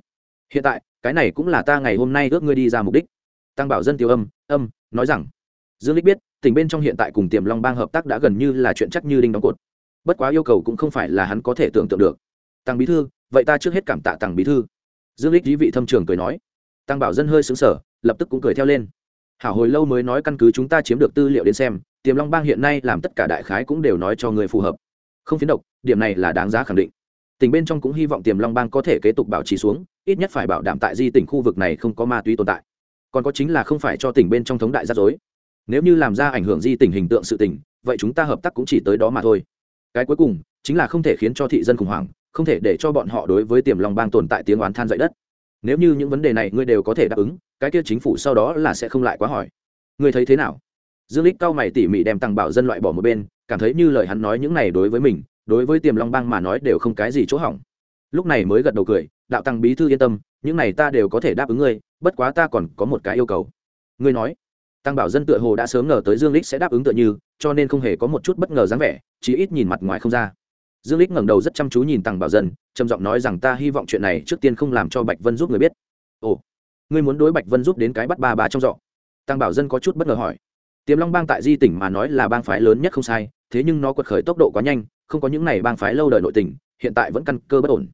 Hiện tại, cái này cũng là ta ngày hôm nay ước ngươi đi ra mục đích. Tăng bảo dân tiêu âm âm, nói rằng. Dương lích biết, tỉnh bên trong hiện tại cùng tiềm long bang hợp tác đã gần như là chuyện chắc như đinh đóng cột bất quá yêu cầu cũng không phải là hắn có thể tưởng tượng được. Tăng bí thư, vậy ta trước hết cảm tạ tăng bí thư. Dương lích dí vị thâm trường cười nói. Tăng bảo dân hơi xứng sở lập tức cũng cười theo lên. Hảo hồi lâu mới nói căn cứ chúng ta chiếm được tư liệu đến xem, tiềm long bang hiện nay làm tất cả đại khái cũng đều nói cho người phù hợp. Không phiến độc, điểm này là đáng giá khẳng định. Tỉnh bên trong cũng hy vọng tiềm long bang có thể kế tục bảo trì xuống, ít nhất phải bảo đảm tại di tỉnh khu vực này không có ma túy tồn tại. Còn có chính là không phải cho tỉnh bên trong thống đại rắc rối. Nếu như làm ra ảnh hưởng di tỉnh hình tượng sự tỉnh, vậy chúng ta hợp tác cũng chỉ tới đó mà thôi cái cuối cùng chính là không thể khiến cho thị dân khủng hoảng, không thể để cho bọn họ đối với tiềm long bang tồn tại tiếng oán than dậy đất. Nếu như những vấn đề này ngươi đều có thể đáp ứng, cái kia chính phủ sau đó là sẽ không lại quá hỏi. Ngươi thấy thế nào? Dương lích cao mày tỉ mỉ đem tăng bảo dân loại bỏ một bên, cảm thấy như lời hắn nói những này đối với mình, đối với tiềm long bang mà nói đều không cái gì chỗ hỏng. Lúc này mới gật đầu cười, đạo tăng bí thư yên tâm, những này ta đều có thể đáp ứng ngươi, bất quá ta còn có một cái yêu cầu. Ngươi nói tăng bảo dân tựa hồ đã sớm ngờ tới dương lích sẽ đáp ứng tựa như, cho nên không hề có một chút bất ngờ dáng vẻ chỉ ít nhìn mặt ngoài không ra. Dương lích ngẩng đầu rất chăm chú nhìn tăng bảo dân, trầm giọng nói rằng ta hy vọng chuyện này trước tiên không làm cho bạch vân giúp người biết. Ồ, ngươi muốn đối bạch vân giúp đến cái bắt ba bà trong dọ tăng bảo dân có chút bất ngờ hỏi. Tiềm long bang tại di tỉnh mà nói là bang phái lớn nhất không sai, thế nhưng nó quật khởi tốc độ quá nhanh, không có những này bang phái lâu đời nội tình, hiện tại vẫn căn cơ bất ổn.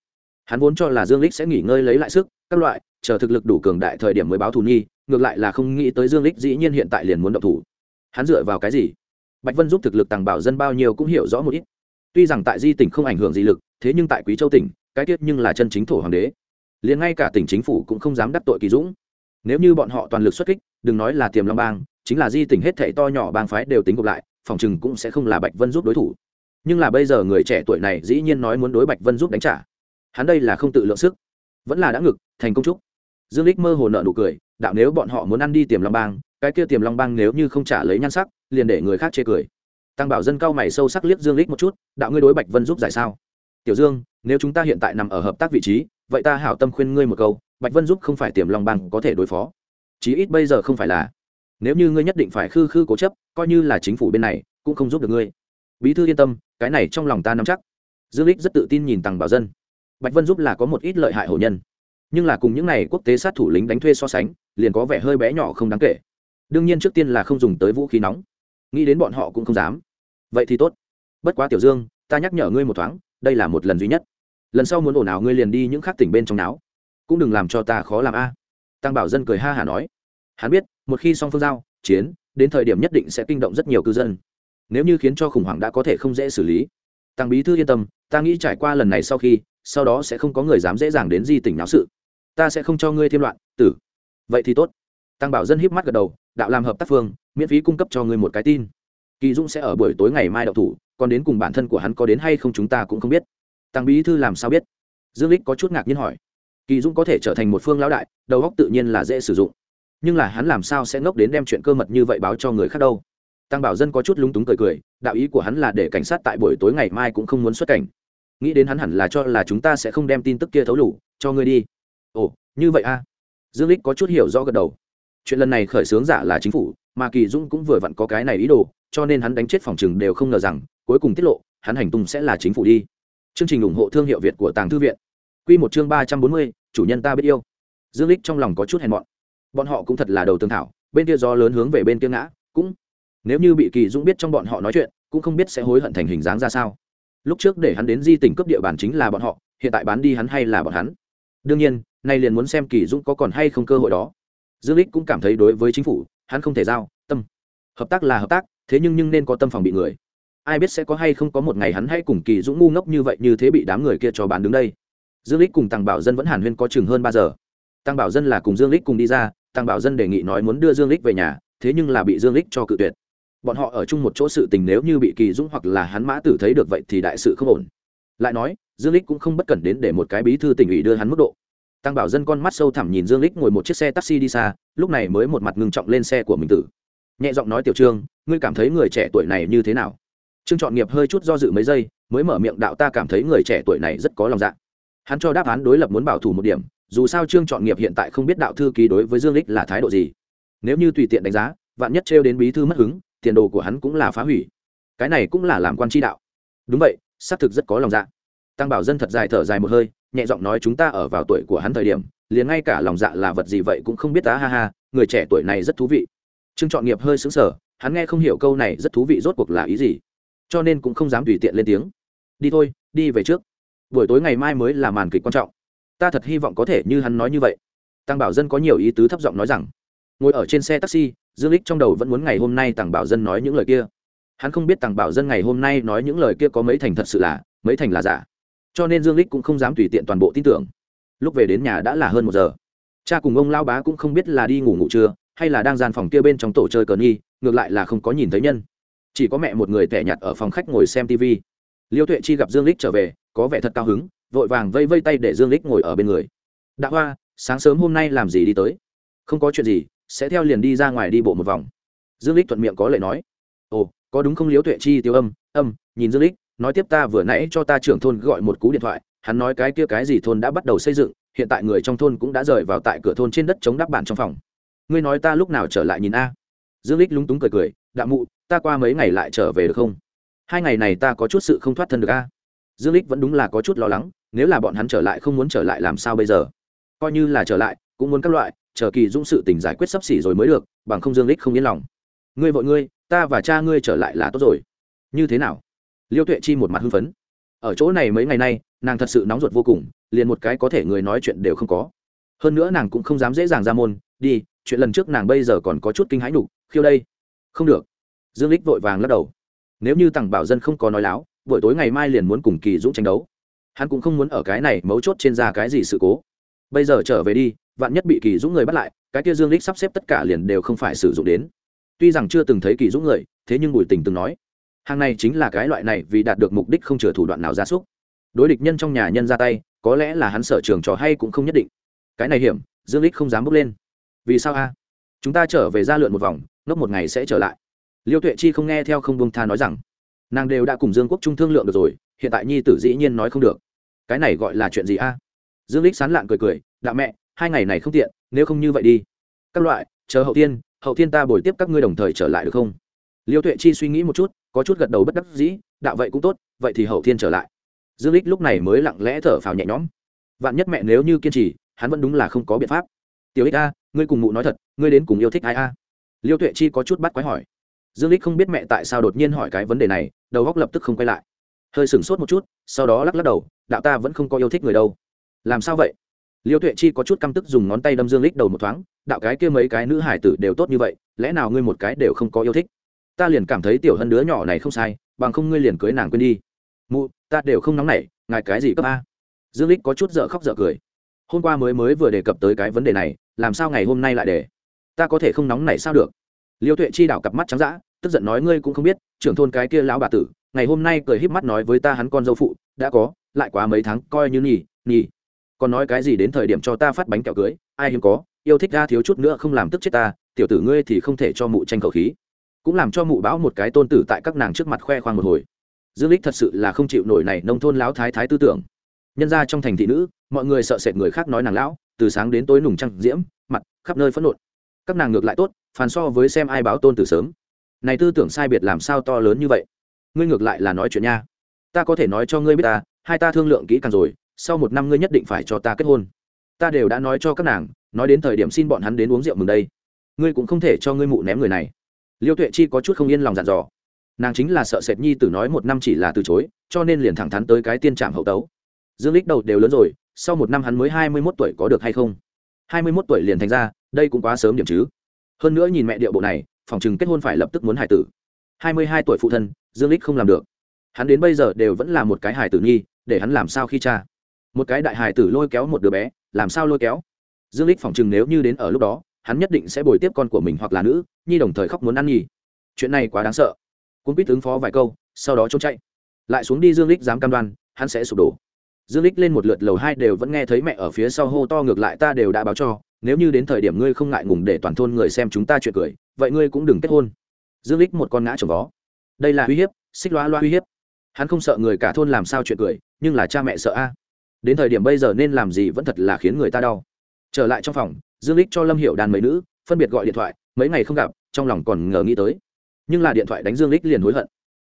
Hắn vốn cho là dương lích sẽ nghỉ ngơi lấy lại sức, các loại, chờ thực lực đủ cường đại thời điểm mới báo thù nhi ngược lại là không nghĩ tới dương lích dĩ nhiên hiện tại liền muốn động thủ. Hắn dựa vào cái gì? Bạch vân giúp thực lực tàng bảo dân bao nhiêu cũng hiểu rõ một ít. Tuy rằng tại di tỉnh không ảnh hưởng gì lực, thế nhưng tại quý châu tỉnh, cái tiết nhưng là chân chính thổ hoàng đế. Liền ngay cả tỉnh chính phủ cũng không dám đắc tội kỳ dũng. Nếu như bọn họ toàn lực xuất kích, đừng nói là tiềm long bang, chính là di tỉnh hết thảy to nhỏ bang phái đều tính gộp lại, phòng chừng cũng sẽ không là bạch vân giúp đối thủ. Nhưng là bây giờ người trẻ tuổi này dĩ nhiên nói muốn đối bạch vân giúp đánh trả. Hắn đây là không tự lượng sức, vẫn là đã ngực, thành công trúc dương lích mơ hồ nợ nụ cười, đạo nếu bọn họ muốn ăn đi tiềm long bang, cái kia tiềm long bang nếu như không trả lấy nhan sắc, liền để người khác chê cười. Tăng bảo dân cao mày sâu sắc liếc dương lích một chút, đạo ngươi đối bạch vân giúp giải sao? Tiểu dương, nếu chúng ta hiện tại nằm ở hợp tác vị trí, vậy ta hảo tâm khuyên ngươi một câu, bạch vân giúp không phải tiềm long bang có thể đối phó. Chí ít bây giờ không phải là, nếu như ngươi nhất định phải khư khư cố chấp, coi như là chính phủ bên này, cũng không giúp được ngươi. Bí thư yên tâm, cái này trong lòng ta nắm chắc. Dương lích rất tự tin nhìn tăng bảo dân. Bạch vân giúp là có một ít lợi hại hổ nhân nhưng là cùng những này quốc tế sát thủ lính đánh thuê so sánh, liền có vẻ hơi bé nhỏ không đáng kể. Đương nhiên trước tiên là không dùng tới vũ khí nóng. Nghĩ đến bọn họ cũng không dám. Vậy thì tốt. Bất quá tiểu dương, ta nhắc nhở ngươi một thoáng, đây là một lần duy nhất. Lần sau muốn ồn ào ngươi liền đi những khác tỉnh bên trong não cũng đừng làm cho ta khó làm a. Tăng bảo dân cười ha hả nói. Hắn biết, một khi song phương giao, chiến, đến thời điểm nhất định sẽ kinh động rất nhiều cư dân. Nếu như khiến cho khủng hoảng đã có thể không dễ xử lý. Tăng bí thư yên tâm, ta nghĩ trải qua lần này sau khi, sau đó sẽ không có người dám dễ dàng đến di tỉnh náo sự ta sẽ không cho ngươi thêm loạn, tử. Vậy thì tốt. Tăng bảo dân híp mắt gật đầu, đạo làm hợp tác phương, miễn phí cung cấp cho ngươi một cái tin. Kỳ dũng sẽ ở buổi tối ngày mai đậu thủ, còn đến cùng bản thân của hắn có đến hay không chúng ta cũng không biết. Tăng bí thư làm sao biết? Dương lích có chút ngạc nhiên hỏi. Kỳ dũng có thể trở thành một phương lão đại, đầu óc tự nhiên là dễ sử dụng. Nhưng là hắn làm sao sẽ ngốc đến đem chuyện cơ mật như vậy báo cho người khác đâu? Tăng bảo dân có chút lúng túng cười cười, đạo ý của hắn là để cảnh sát tại buổi tối ngày mai cũng không muốn xuất cảnh. Nghĩ đến hắn hẳn là cho là chúng ta sẽ không đem tin tức kia thấu đủ cho ngươi đi ồ, như vậy a. À? dương lích có chút hiểu rõ gật đầu. Chuyện lần này khởi xướng giả là chính phủ, mà kỳ dũng cũng vừa vặn có cái này ý đồ, cho nên hắn đánh chết phòng chừng đều không ngờ rằng, cuối cùng tiết lộ, hắn hành tung sẽ là chính phủ đi. Chương trình ủng hộ thương hiệu việt của tàng thư viện. Quy một chương ba trăm bốn mươi, chủ nhân ta biết yêu. Dương lích trong lòng có chút hèn mọn. Bọn họ cũng thật là đầu tương thảo, bên kia do lớn hướng về bên kia ngã, cũng nếu như bị kỳ dũng biết trong bọn họ nói chuyện, cũng không biết sẽ hối hận thành hình dáng ra sao. Lúc trước để hắn đến di tỉnh cấp địa bàn chính là bọn họ, hiện tại bán đi hắn hay là bọn hắn? Đương nhiên nay liền muốn xem kỳ dũng có còn hay không cơ hội đó. Dương lích cũng cảm thấy đối với chính phủ, hắn không thể giao, tâm. Hợp tác là hợp tác, thế nhưng nhưng nên có tâm phòng bị người. Ai biết sẽ có hay không có một ngày hắn hay cùng kỳ dũng ngu ngốc như vậy như thế bị đám người kia cho bán đứng đây. Dương lích cùng tăng bảo dân vẫn hàn huyên có chừng hơn ba giờ. Tăng bảo dân là cùng dương lích cùng đi ra tăng bảo dân đề nghị nói muốn đưa dương lích về nhà, thế nhưng là bị dương lích cho cự tuyệt. Bọn họ ở chung một chỗ sự tình nếu như bị kỳ dũng hoặc là hắn mã tử thấy được vậy thì đại sự không ổn. Lại nói, dương lích cũng không bất cẩn đến để một cái bí thư tỉnh ủy đưa hắn mức độ tăng bảo dân con mắt sâu thẳm nhìn dương lích ngồi một chiếc xe taxi đi xa, lúc này mới một mặt ngưng trọng lên xe của mình tử. Nhẹ giọng nói, tiểu trương, ngươi cảm thấy người trẻ tuổi này như thế nào? Trương chọn nghiệp hơi chút do dự mấy giây, mới mở miệng đạo, ta cảm thấy người trẻ tuổi này rất có lòng dạ. Hắn cho đáp án đối lập muốn bảo thủ một điểm, dù sao trương chọn nghiệp hiện tại không biết đạo thư ký đối với dương lích là thái độ gì. Nếu như tùy tiện đánh giá, vạn nhất trêu đến bí thư mất hứng, tiền đồ của hắn cũng là phá hủy. Cái này cũng là làm quan tri đạo. Đúng vậy, xác thực rất có lòng dạ. Tăng bảo dân thật dài thở dài một hơi nhẹ giọng nói chúng ta ở vào tuổi của hắn thời điểm, liền ngay cả lòng dạ là vật gì vậy cũng không biết tá ha ha, người trẻ tuổi này rất thú vị. Trương chọn nghiệp hơi xứng sở hắn nghe không hiểu câu này rất thú vị rốt cuộc là ý gì, cho nên cũng không dám tùy tiện lên tiếng. Đi thôi, đi về trước. Buổi tối ngày mai mới là màn kịch quan trọng. Ta thật hy vọng có thể như hắn nói như vậy. Tăng bảo dân có nhiều ý tứ thấp giọng nói rằng, ngồi ở trên xe taxi, dương lích trong đầu vẫn muốn ngày hôm nay tăng bảo dân nói những lời kia. Hắn không biết tăng bảo dân ngày hôm nay nói những lời kia có mấy thành thật sự là, mấy thành là giả cho nên dương lích cũng không dám tùy tiện toàn bộ tin tưởng. Lúc về đến nhà đã là hơn một giờ. Cha cùng ông lao bá cũng không biết là đi ngủ ngủ trưa hay là đang gian phòng kia bên trong tổ chơi cờ nghi ngược lại là không có nhìn thấy nhân. Chỉ có mẹ một người tẻ nhặt ở phòng khách ngồi xem tv liêu tuệ chi gặp dương lích trở về, có vẻ thật cao hứng, vội vàng vây vây tay để dương lích ngồi ở bên người. Đã hoa, sáng sớm hôm nay làm gì đi tới? Không có chuyện gì, sẽ theo liền đi ra ngoài đi bộ một vòng. Dương lích thuận miệng có lời nói. Ồ, có đúng không liếu tuệ chi tiêu âm? Âm, nhìn dương lích nói tiếp ta vừa nãy cho ta trưởng thôn gọi một cú điện thoại, hắn nói cái kia cái gì thôn đã bắt đầu xây dựng, hiện tại người trong thôn cũng đã rời vào tại cửa thôn trên đất chống đắp bản trong phòng. Ngươi nói ta lúc nào trở lại nhìn a? Dương lích lúng túng cười cười đạm mụ, ta qua mấy ngày lại trở về được không? Hai ngày này ta có chút sự không thoát thân được a. Dương lích vẫn đúng là có chút lo lắng, nếu là bọn hắn trở lại không muốn trở lại làm sao bây giờ? Coi như là trở lại, cũng muốn các loại, chờ kỳ dũng sự tình giải quyết sắp xỉ rồi mới được, bằng không dương lích không yên lòng. Ngươi vội ngươi, ta và cha ngươi trở lại là tốt rồi. Như thế nào? Liêu tuệ chi một mặt hưng phấn. Ở chỗ này mấy ngày nay, nàng thật sự nóng ruột vô cùng, liền một cái có thể người nói chuyện đều không có. Hơn nữa nàng cũng không dám dễ dàng ra môn, đi, chuyện lần trước nàng bây giờ còn có chút kinh hãi nhục, khiêu đây. Không được. Dương lích vội vàng lắc đầu. Nếu như tặng bảo dân không có nói láo, buổi tối ngày mai liền muốn cùng kỳ dũng tranh đấu. Hắn cũng không muốn ở cái này mấu chốt trên ra cái gì sự cố. Bây giờ trở về đi, vạn nhất bị kỳ dũng người bắt lại, cái kia dương lích sắp xếp tất cả liền đều không phải sử dụng đến. Tuy rằng chưa từng thấy kỳ dũng người, thế nhưng bùi tình từng nói hàng này chính là cái loại này vì đạt được mục đích không chừa thủ đoạn nào ra súc. Đối địch nhân trong nhà nhân ra tay, có lẽ là hắn sở trường trò hay cũng không nhất định. Cái này hiểm, dương lích không dám bước lên. Vì sao a? Chúng ta trở về ra lượn một vòng, ngốc một ngày sẽ trở lại. Liêu tuệ chi không nghe theo không buông tha nói rằng, nàng đều đã cùng dương quốc trung thương lượng được rồi, hiện tại nhi tử dĩ nhiên nói không được. Cái này gọi là chuyện gì a? Dương lích sán lạng cười cười, đạo mẹ, hai ngày này không tiện, nếu không như vậy đi. Các loại, chờ hậu tiên hậu tiên ta bồi tiếp các ngươi đồng thời trở lại được không? Liêu tuệ chi suy nghĩ một chút có chút gật đầu bất đắc dĩ, đạo vậy cũng tốt, vậy thì hậu thiên trở lại. Dương lích lúc này mới lặng lẽ thở phào nhẹ nhõm. Vạn nhất mẹ nếu như kiên trì, hắn vẫn đúng là không có biện pháp. Tiểu ích a, ngươi cùng mụ nói thật, ngươi đến cùng yêu thích ai a? Liêu tuệ chi có chút bắt quái hỏi. Dương lích không biết mẹ tại sao đột nhiên hỏi cái vấn đề này, đầu góc lập tức không quay lại. Hơi sửng sốt một chút, sau đó lắc lắc đầu, đạo ta vẫn không có yêu thích người đâu. Làm sao vậy? Liêu tuệ chi có chút căm tức dùng ngón tay đâm dương lích đầu một thoáng, đạo cái kia mấy cái nữ hải tử đều tốt như vậy, lẽ nào ngươi một cái đều không có yêu thích? Ta liền cảm thấy tiểu hân đứa nhỏ này không sai, bằng không ngươi liền cưới nàng quên đi. Mụ, ta đều không nóng nảy, ngài cái gì cấp a? Dương lích có chút dở khóc dở cười. Hôm qua mới mới vừa đề cập tới cái vấn đề này, làm sao ngày hôm nay lại để ta có thể không nóng nảy sao được? Liêu tuệ chi đảo cặp mắt trắng dã, tức giận nói ngươi cũng không biết, trưởng thôn cái kia lão bà tử, ngày hôm nay cười híp mắt nói với ta hắn con dâu phụ, đã có, lại quá mấy tháng, coi như nhỉ nhỉ. Còn nói cái gì đến thời điểm cho ta phát bánh kẹo cưới, ai hiếm có, yêu thích ra thiếu chút nữa không làm tức chết ta, tiểu tử ngươi thì không thể cho mụ tranh khẩu khí cũng làm cho mụ bão một cái tôn tử tại các nàng trước mặt khoe khoang một hồi. Dương lích thật sự là không chịu nổi này nông thôn lão thái thái tư tưởng. Nhân ra trong thành thị nữ, mọi người sợ sệt người khác nói nàng lão, từ sáng đến tối nùng trăng diễm, mặt khắp nơi phẫn nộ. Các nàng ngược lại tốt phản so với xem ai báo tôn tử sớm. Này tư tưởng sai biệt làm sao to lớn như vậy? Ngươi ngược lại là nói chuyện nha. Ta có thể nói cho ngươi biết ta, hai ta thương lượng kỹ càng rồi, sau một năm ngươi nhất định phải cho ta kết hôn. Ta đều đã nói cho các nàng, nói đến thời điểm xin bọn hắn đến uống rượu mừng đây. Ngươi cũng không thể cho ngươi mụ ném người này liêu tuệ chi có chút không yên lòng dặn dò. Nàng chính là sợ sệt nhi tử nói một năm chỉ là từ chối, cho nên liền thẳng thắn tới cái tiên trạm hậu tấu. Dương lích đầu đều lớn rồi, sau một năm hắn mới hai mươi 21 tuổi có được hay không? hai mươi 21 tuổi liền thành ra, đây cũng quá sớm điểm chứ. Hơn nữa nhìn mẹ điệu bộ này, phòng chừng kết hôn phải lập tức muốn hải tử. hai mươi hai tuổi phụ thân, dương lích không làm được. Hắn đến bây giờ đều vẫn là một cái hải tử nhi để hắn làm sao khi cha? Một cái đại hải tử lôi kéo một đứa bé, làm sao lôi kéo? Dương lích phòng chừng nếu như đến ở lúc đó hắn nhất định sẽ bồi tiếp con của mình hoặc là nữ, nhi đồng thời khóc muốn ăn nhì chuyện này quá đáng sợ. Cũng biết ứng phó vài câu, sau đó trốn chạy. Lại xuống đi dương lích dám cam đoan, hắn sẽ sụp đổ. Dương lích lên một lượt lầu hai đều vẫn nghe thấy mẹ ở phía sau hô to ngược lại, ta đều đã báo cho, nếu như đến thời điểm ngươi không ngại ngùng để toàn thôn người xem chúng ta chuyện cười, vậy ngươi cũng đừng kết hôn. Dương lích một con ngã trồng vó. Đây là uy hiếp, xích loa loa uy hiếp. Hắn không sợ người cả thôn làm sao chuyện cười, nhưng là cha mẹ sợ a. Đến thời điểm bây giờ nên làm gì vẫn thật là khiến người ta đau. Trở lại trong phòng dương lích cho lâm hiệu đàn mấy nữ, phân biệt gọi điện thoại, mấy ngày không gặp, trong lòng còn ngờ nghĩ tới. Nhưng là điện thoại đánh dương lích liền hối hận.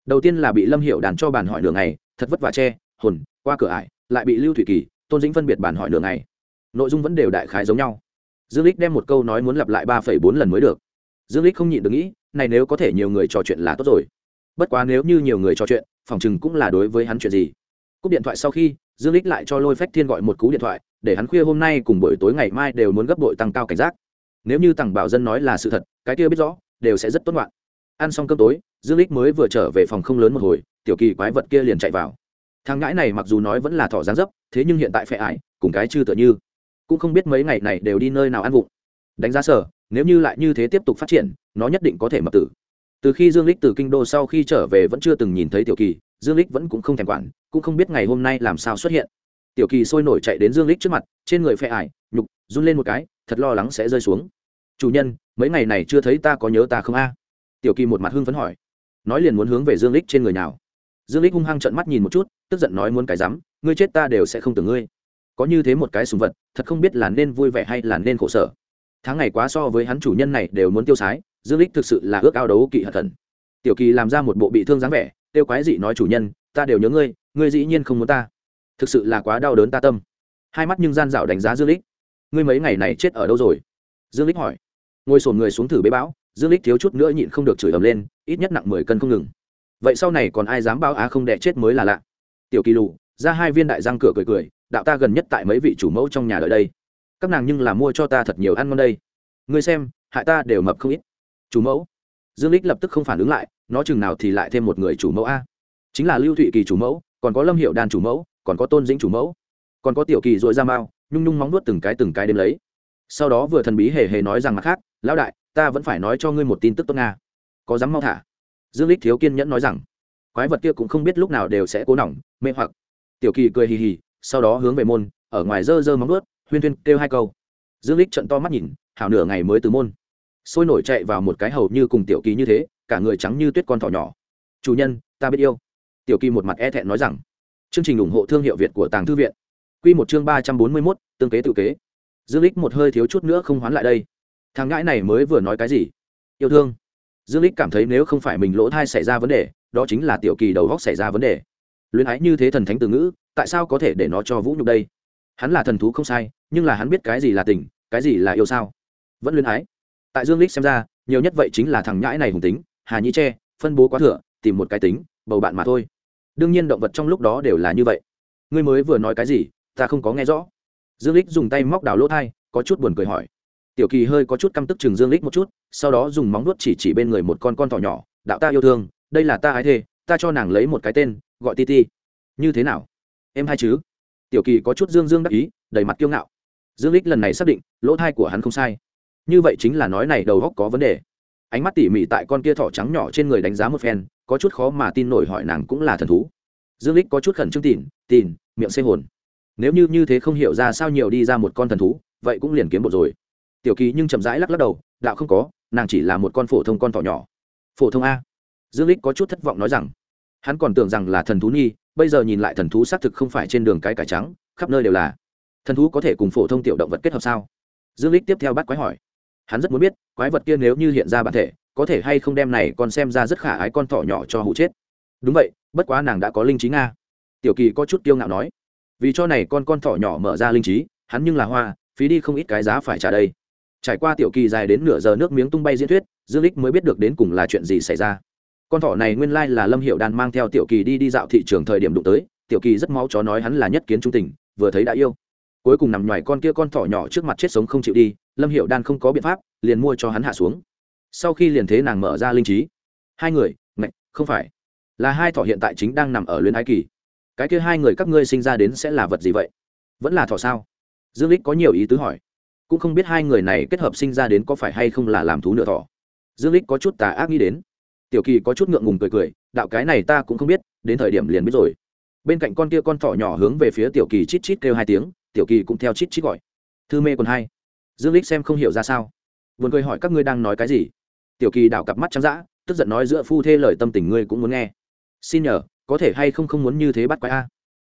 Đầu tiên là bị lâm hiệu đàn cho bàn hỏi đường này thật vất vả che, hồn, qua cửa ải, lại bị lưu thủy kỳ, tôn dĩnh phân biệt bàn hỏi đường này nội dung vẫn đều đại khái giống nhau. Dương lích đem một câu nói muốn lặp lại ba phẩy bốn lần mới được. Dương lích không nhịn được nghĩ, này nếu có thể nhiều người trò chuyện là tốt rồi. Bất quá nếu như nhiều người trò chuyện, phòng chừng cũng là đối với hắn chuyện gì. Cúp điện thoại sau khi, dương lích lại cho lôi phách thiên gọi một cú điện thoại để hắn khuya hôm nay cùng buổi tối ngày mai đều muốn gấp bội tăng cao cảnh giác. Nếu như tằng bảo dân nói là sự thật, cái kia biết rõ, đều sẽ rất tốt loạn ăn xong cơm tối, dương lích mới vừa trở về phòng không lớn một hồi, tiểu kỳ quái vật kia liền chạy vào. Thằng ngãi này mặc dù nói vẫn là thỏ dáng dấp, thế nhưng hiện tại phệ ải, cùng cái chư tựa như. Cũng không biết mấy ngày này đều đi nơi nào ăn vụng. Đánh giá sở, nếu như lại như thế tiếp tục phát triển, nó nhất định có thể mập tử. Từ khi dương lích từ kinh đô sau khi trở về vẫn chưa từng nhìn thấy tiểu kỳ, dương lích vẫn cũng không thèm quản, cũng không biết ngày hôm nay làm sao xuất hiện tiểu kỳ sôi nổi chạy đến dương lích trước mặt, trên người phe ải, nhục, run lên một cái, thật lo lắng sẽ rơi xuống. Chủ nhân, mấy ngày này chưa thấy ta có nhớ ta không a? Tiểu kỳ một mặt hưng phấn hỏi. Nói liền muốn hướng về dương lích trên người nào dương lích hung hăng trợn mắt nhìn một chút, tức giận nói muốn cái rắm, ngươi chết ta đều sẽ không tưởng ngươi. Có như thế một cái sùng vật, thật không biết là nên vui vẻ hay là nên khổ sở. Tháng ngày quá so với hắn chủ nhân này đều muốn tiêu sái, dương lích thực sự là ước ao đấu kỵ hận thần. Tiểu kỳ làm ra một bộ bị thương dáng vẻ tiêu quái dị nói, chủ nhân, ta đều nhớ ngươi ngươi dĩ nhiên không muốn ta thực sự là quá đau đớn ta tâm. Hai mắt nhưng gian dạo đánh giá dương lích. Ngươi mấy ngày này chết ở đâu rồi? Dương lích hỏi. Ngồi sổn người xuống thử bế bão, dương lích thiếu chút nữa nhịn không được chửi ầm lên, ít nhất nặng mười cân không ngừng. Vậy sau này còn ai dám báo á không đẻ chết mới là lạ. Tiểu kỳ lù, ra hai viên đại răng cửa cười cười, đạo ta gần nhất tại mấy vị chủ mẫu trong nhà đợi đây. Các nàng nhưng là mua cho ta thật nhiều ăn ngon đây. Ngươi xem, hại ta đều mập không ít. Chủ mẫu. Dương lích lập tức không phản ứng lại, nó chừng nào thì lại thêm một người chủ mẫu a. Chính là lưu thụy kỳ chủ mẫu, còn có lâm hiệu đàn chủ mẫu còn có tôn dĩnh chủ mẫu, còn có tiểu kỳ dội ra mao nhung nhung móng nuốt từng cái từng cái đêm lấy. Sau đó vừa thần bí hề hề nói rằng mặt khác, lão đại, ta vẫn phải nói cho ngươi một tin tức tốt nga. Có dám mau thả? Dương lích thiếu kiên nhẫn nói rằng. Quái vật kia cũng không biết lúc nào đều sẽ cố nỏng, mê hoặc. Tiểu kỳ cười hì hì, sau đó hướng về môn, ở ngoài dơ dơ móng nuốt, huyên huyên kêu hai câu. Dương lích trận to mắt nhìn, hảo nửa ngày mới từ môn. Sôi nổi chạy vào một cái hầu như cùng tiểu kỳ như thế, cả người trắng như tuyết con thỏ nhỏ. Chủ nhân, ta biết yêu. Tiểu kỳ một mặt e thẹn nói rằng chương trình ủng hộ thương hiệu việt của tàng thư viện. Quy một chương ba trăm bốn mươi 341, tương kế tự kế. Dương Lịch một hơi thiếu chút nữa không hoán lại đây. Thằng ngãi này mới vừa nói cái gì? Yêu thương. Dương Lịch cảm thấy nếu không phải mình lỗ thai xảy ra vấn đề đó chính là tiểu kỳ đầu góc xảy ra vấn đề. Luyến ái như thế thần thánh từ ngữ tại sao có thể để nó cho vũ nhục đây? Hắn là thần thú không sai nhưng là hắn biết cái gì là tình cái gì là yêu sao? Vẫn luyến ái. Tại dương Lịch xem ra nhiều nhất vậy chính là thằng nhãi này hùng tính hà nhĩ tre phân bố quá thừa tìm một cái tính bầu bạn mà thôi đương nhiên động vật trong lúc đó đều là như vậy. Ngươi mới vừa nói cái gì, ta không có nghe rõ. Dương lích dùng tay móc đào lỗ thai, có chút buồn cười hỏi. Tiểu kỳ hơi có chút căm tức chừng dương lích một chút, sau đó dùng móng nuốt chỉ chỉ bên người một con con thỏ nhỏ, đạo ta yêu thương, đây là ta ái thê ta cho nàng lấy một cái tên, gọi ti ti. Như thế nào? Em hay chứ? Tiểu kỳ có chút dương dương đắc ý, đầy mặt kiêu ngạo. Dương lích lần này xác định, lỗ thai của hắn không sai. Như vậy chính là nói này đầu góc có vấn đề. Ánh mắt tỉ mỉ tại con kia thỏ trắng nhỏ trên người đánh giá một phen có chút khó mà tin nổi hỏi nàng cũng là thần thú. Dương lích có chút khẩn trương tìm tìm miệng xê hồn. Nếu như như thế không hiểu ra sao nhiều đi ra một con thần thú, vậy cũng liền kiếm bộ rồi. Tiểu kỳ nhưng chậm rãi lắc lắc đầu, đạo không có, nàng chỉ là một con phổ thông con thỏ nhỏ. Phổ thông a. Dương lích có chút thất vọng nói rằng, hắn còn tưởng rằng là thần thú nhi, bây giờ nhìn lại thần thú xác thực không phải trên đường cái cải trắng, khắp nơi đều là. Thần thú có thể cùng phổ thông tiểu động vật kết hợp sao? Dương lích tiếp theo bắt quái hỏi. Hắn rất muốn biết, quái vật kia nếu như hiện ra bản thể có thể hay không đem này còn xem ra rất khả ái con thỏ nhỏ cho hụ chết. Đúng vậy, bất quá nàng đã có linh trí nga. Tiểu kỳ có chút kiêu ngạo nói, vì cho này con con thỏ nhỏ mở ra linh trí, hắn nhưng là hoa, phí đi không ít cái giá phải trả đây. Trải qua tiểu kỳ dài đến nửa giờ nước miếng tung bay diễn thuyết, dương lích mới biết được đến cùng là chuyện gì xảy ra. Con thỏ này nguyên lai là lâm hiệu đan mang theo tiểu kỳ đi đi dạo thị trường thời điểm đụng tới, tiểu kỳ rất máu chó nói hắn là nhất kiến trung tình, vừa thấy đã yêu. Cuối cùng nằm ngoài con kia con thỏ nhỏ trước mặt chết sống không chịu đi, lâm hiệu đan không có biện pháp, liền mua cho hắn hạ xuống sau khi liền thế nàng mở ra linh trí. Hai người, ngạch, không phải. Là hai thỏ hiện tại chính đang nằm ở luyến ái kỳ. Cái kia hai người các ngươi sinh ra đến sẽ là vật gì vậy? Vẫn là thỏ sao? Dương lích có nhiều ý tứ hỏi. Cũng không biết hai người này kết hợp sinh ra đến có phải hay không là làm thú nửa thỏ. Dương lích có chút tà ác nghĩ đến. Tiểu kỳ có chút ngượng ngùng cười cười, đạo cái này ta cũng không biết, đến thời điểm liền biết rồi. Bên cạnh con kia con thỏ nhỏ hướng về phía tiểu kỳ chít chít kêu hai tiếng, tiểu kỳ cũng theo chít chít gọi. Thư mê còn hai. Dương lích xem không hiểu ra sao. Vườn cười hỏi các ngươi đang nói cái gì? Tiểu kỳ đảo cặp mắt trắng dã, tức giận nói giữa phu thê lời tâm tình ngươi cũng muốn nghe. Xin nhờ, có thể hay không không muốn như thế bắt quái a?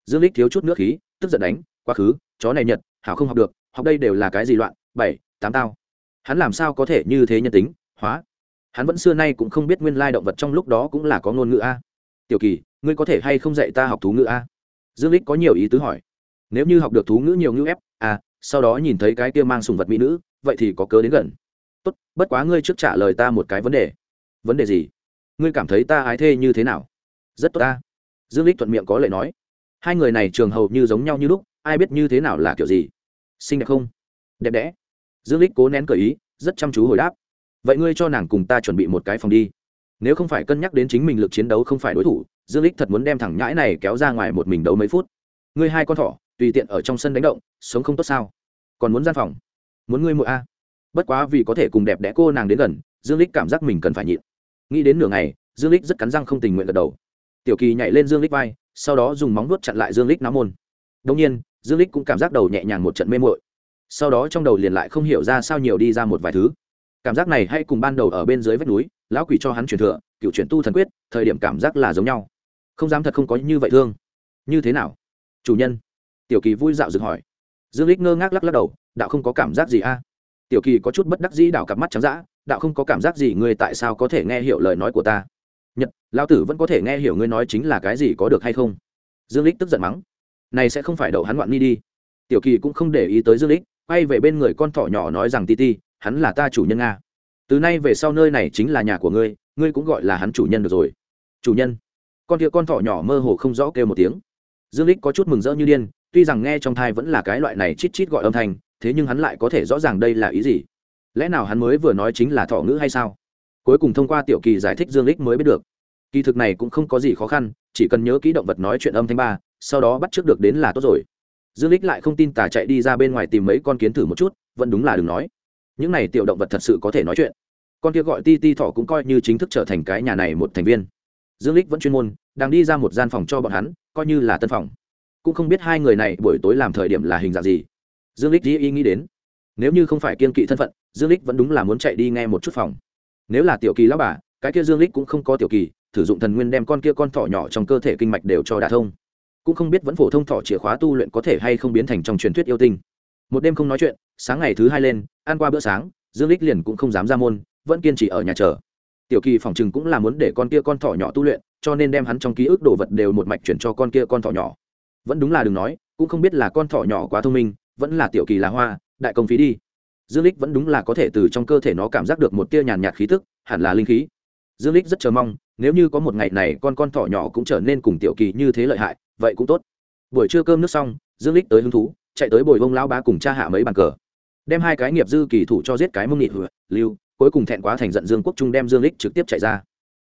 Dương lích thiếu chút nước khí, tức giận đánh, quá khứ, chó này nhật, hảo không học được, học đây đều là cái gì loạn, bảy, tám tao. Hắn làm sao có thể như thế nhân tính, hóa? Hắn vẫn xưa nay cũng không biết nguyên lai động vật trong lúc đó cũng là có ngôn ngữ a. Tiểu kỳ, ngươi có thể hay không dạy ta học thú ngữ a? Dương lích có nhiều ý tứ hỏi. Nếu như học được thú ngữ nhiều ngữ ép a sau đó nhìn thấy cái kia mang sùng vật mỹ nữ, vậy thì có cớ đến gần tốt, bất quá ngươi trước trả lời ta một cái vấn đề. Vấn đề gì? Ngươi cảm thấy ta ái thê như thế nào? Rất tốt ta. Dương lích thuận miệng có lời nói. Hai người này trường hầu như giống nhau như lúc, ai biết như thế nào là kiểu gì? Xinh đẹp không? Đẹp đẽ. Dương lích cố nén cởi ý, rất chăm chú hồi đáp. Vậy ngươi cho nàng cùng ta chuẩn bị một cái phòng đi. Nếu không phải cân nhắc đến chính mình lực chiến đấu không phải đối thủ, dương lích thật muốn đem thẳng nhãi này kéo ra ngoài một mình đấu mấy phút. Ngươi hai con thỏ, tùy tiện ở trong sân đánh động, sống không tốt sao? Còn muốn gian phòng? Muốn ngươi muội a? Bất quá vì có thể cùng đẹp đẽ cô nàng đến gần, dương lích cảm giác mình cần phải nhịn. Nghĩ đến nửa ngày, dương lích rất cắn răng không tình nguyện gật đầu. Tiểu kỳ nhảy lên dương lích vai, sau đó dùng móng vuốt chặn lại dương lích náo môn. Đông nhiên, dương lích cũng cảm giác đầu nhẹ nhàng một trận mê muội. Sau đó trong đầu liền lại không hiểu ra sao nhiều đi ra một vài thứ. Cảm giác này hay cùng ban đầu ở bên dưới vách núi, lão quỷ cho hắn truyền thừa, cựu chuyển tu thần quyết, thời điểm cảm giác là giống nhau. Không dám thật không có như vậy thương. Như thế nào? Chủ nhân. Tiểu kỳ vui dạo dựng hỏi. Dương lích ngơ ngác lắc lắc đầu, đạo không có cảm giác gì a tiểu kỳ có chút bất đắc dĩ đảo cặp mắt trắng dã, đạo không có cảm giác gì ngươi tại sao có thể nghe hiểu lời nói của ta. Nhật lao tử vẫn có thể nghe hiểu ngươi nói chính là cái gì có được hay không? Dương lích tức giận mắng. Này sẽ không phải đậu hắn ngoạn nghi đi. Tiểu kỳ cũng không để ý tới dương lích, quay về bên người con thỏ nhỏ nói rằng ti ti, hắn là ta chủ nhân nga. Từ nay về sau nơi này chính là nhà của ngươi ngươi cũng gọi là hắn chủ nhân được rồi. Chủ nhân. Con kia con thỏ nhỏ mơ hồ không rõ kêu một tiếng. Dương lích có chút mừng rỡ như điên, tuy rằng nghe trong thai vẫn là cái loại này chít chít gọi âm thanh thế nhưng hắn lại có thể rõ ràng đây là ý gì? Lẽ nào hắn mới vừa nói chính là thọ ngữ hay sao? Cuối cùng thông qua tiểu kỳ giải thích dương lích mới biết được. Kỳ thực này cũng không có gì khó khăn, chỉ cần nhớ kỹ động vật nói chuyện âm thanh ba, sau đó bắt trước được đến là tốt rồi. Dương lích lại không tin tà chạy đi ra bên ngoài tìm mấy con kiến thử một chút, vẫn đúng là đừng nói. Những này tiểu động vật thật sự có thể nói chuyện. Con kia gọi ti ti thỏ cũng coi như chính thức trở thành cái nhà này một thành viên. Dương lích vẫn chuyên môn, đang đi ra một gian phòng cho bọn hắn, coi như là tân phòng. Cũng không biết hai người này buổi tối làm thời điểm là hình dạng gì dương lích ý nghĩ đến. Nếu như không phải kiên kỵ thân phận, dương lích vẫn đúng là muốn chạy đi nghe một chút phòng. Nếu là tiểu kỳ lão bà, cái kia dương lích cũng không có tiểu kỳ, thử dụng thần nguyên đem con kia con thỏ nhỏ trong cơ thể kinh mạch đều cho đả thông. Cũng không biết vẫn phổ thông thỏ chìa khóa tu luyện có thể hay không biến thành trong truyền thuyết yêu tinh. Một đêm không nói chuyện, sáng ngày thứ hai lên, ăn qua bữa sáng, dương lích liền cũng không dám ra môn, vẫn kiên trì ở nhà chờ. Tiểu kỳ phòng chừng cũng là muốn để con kia con thỏ nhỏ tu luyện, cho nên đem hắn trong ký ức đồ vật đều một mạch chuyển cho con kia con thỏ nhỏ. Vẫn đúng là đừng nói, cũng không biết là con thỏ nhỏ quá thông minh vẫn là tiểu kỳ là hoa, đại công phí đi. Dương lích vẫn đúng là có thể từ trong cơ thể nó cảm giác được một tia nhàn nhạt khí tức, hẳn là linh khí. Dương lích rất chờ mong, nếu như có một ngày này con con thỏ nhỏ cũng trở nên cùng tiểu kỳ như thế lợi hại, vậy cũng tốt. Buổi trưa cơm nước xong, dương lích tới hứng thú, chạy tới bồi bông lão bá cùng cha hạ mấy bàn cờ. Đem hai cái nghiệp dư kỳ thủ cho giết cái mông nhị lưu, cuối cùng thẹn quá thành giận dương quốc trung đem dương lích trực tiếp chạy ra.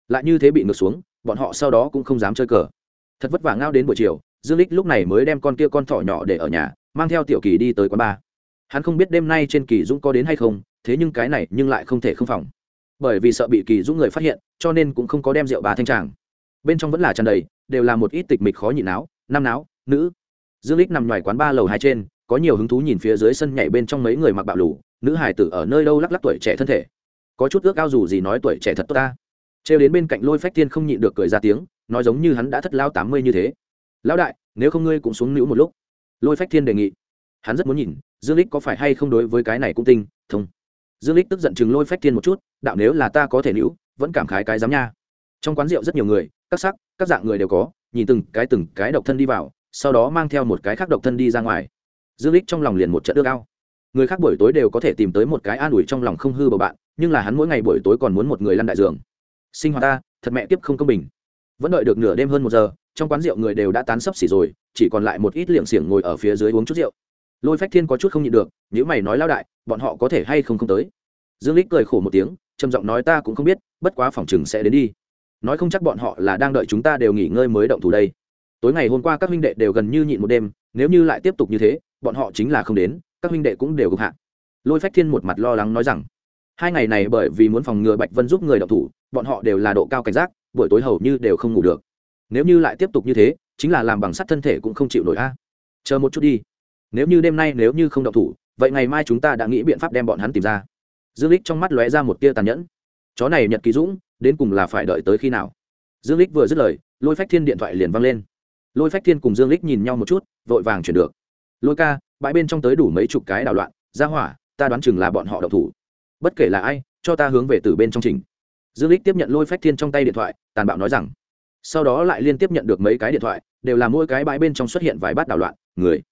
Lại như thế bị ngược xuống, bọn họ sau đó cũng không dám chơi cờ. Thật vất vả ngao đến buổi chiều, dương lích lúc này mới đem con kia con thỏ nhỏ để ở nhà mang theo tiểu kỳ đi tới quán bar. Hắn không biết đêm nay trên kỳ dũng có đến hay không, thế nhưng cái này nhưng lại không thể không phòng. Bởi vì sợ bị kỳ dũng người phát hiện, cho nên cũng không có đem rượu bà thanh tràng. Bên trong vẫn là tràn đầy, đều là một ít tịch mịch khó nhịn áo nam náo, nữ. Dương lích nằm ngoài quán ba lầu hai trên, có nhiều hứng thú nhìn phía dưới sân nhảy bên trong mấy người mặc bạo lù nữ hải tử ở nơi đâu lắc lắc tuổi trẻ thân thể. Có chút ước ao dù gì nói tuổi trẻ thật tốt ta. Trêu đến bên cạnh lôi phách thiên không nhịn được cười ra tiếng, nói giống như hắn đã thất lao tám mươi như thế. Lão đại, nếu không ngươi cũng xuống nữ một lúc lôi phách thiên đề nghị. Hắn rất muốn nhìn, dương lích có phải hay không đối với cái này cũng tinh, thông. Dương lích tức giận chừng lôi phách thiên một chút, đạo nếu là ta có thể nữ vẫn cảm khái cái dám nha. Trong quán rượu rất nhiều người, các sắc, các dạng người đều có, nhìn từng cái từng cái độc thân đi vào, sau đó mang theo một cái khác độc thân đi ra ngoài. Dương lích trong lòng liền một trận ước ao. Người khác buổi tối đều có thể tìm tới một cái an ủi trong lòng không hư bầu bạn, nhưng là hắn mỗi ngày buổi tối còn muốn một người lăn đại giường. Sinh hoạt ta, thật mẹ tiếp không công bình. Vẫn đợi được nửa đêm hơn một giờ trong quán rượu người đều đã tán sấp xỉ rồi, chỉ còn lại một ít liệng xiểng ngồi ở phía dưới uống chút rượu. Lôi phách thiên có chút không nhịn được nếu mày nói lao đại, bọn họ có thể hay không không tới? Dương lích cười khổ một tiếng, trầm giọng nói, ta cũng không biết, bất quá phòng chừng sẽ đến đi. Nói không chắc bọn họ là đang đợi chúng ta đều nghỉ ngơi mới động thủ đây. Tối ngày hôm qua các huynh đệ đều gần như nhịn một đêm, nếu như lại tiếp tục như thế, bọn họ chính là không đến, các huynh đệ cũng đều gục hạ. Lôi phách thiên một mặt lo lắng nói rằng, hai ngày này bởi vì muốn phòng ngừa bạch vân giúp người động thủ, bọn họ đều là độ cao cảnh giác, buổi tối hầu như đều không ngủ được nếu như lại tiếp tục như thế, chính là làm bằng sắt thân thể cũng không chịu nổi a. Chờ một chút đi. Nếu như đêm nay nếu như không động thủ, vậy ngày mai chúng ta đã nghĩ biện pháp đem bọn hắn tìm ra. Dương lích trong mắt lóe ra một tia tàn nhẫn. Chó này nhật ký dũng, đến cùng là phải đợi tới khi nào? Dương lích vừa dứt lời, lôi phách thiên điện thoại liền văng lên. Lôi phách thiên cùng dương lích nhìn nhau một chút, vội vàng chuyển được. Lôi ca, bãi bên trong tới đủ mấy chục cái đảo loạn, ra hỏa, ta đoán chừng là bọn họ đậu thủ. Bất kể là ai, cho ta hướng về từ bên trong trình. Dương lích tiếp nhận lôi phách thiên trong tay điện thoại, tàn bạo nói rằng sau đó lại liên tiếp nhận được mấy cái điện thoại, đều là mỗi cái bãi bên trong xuất hiện vài bát đảo loạn, người.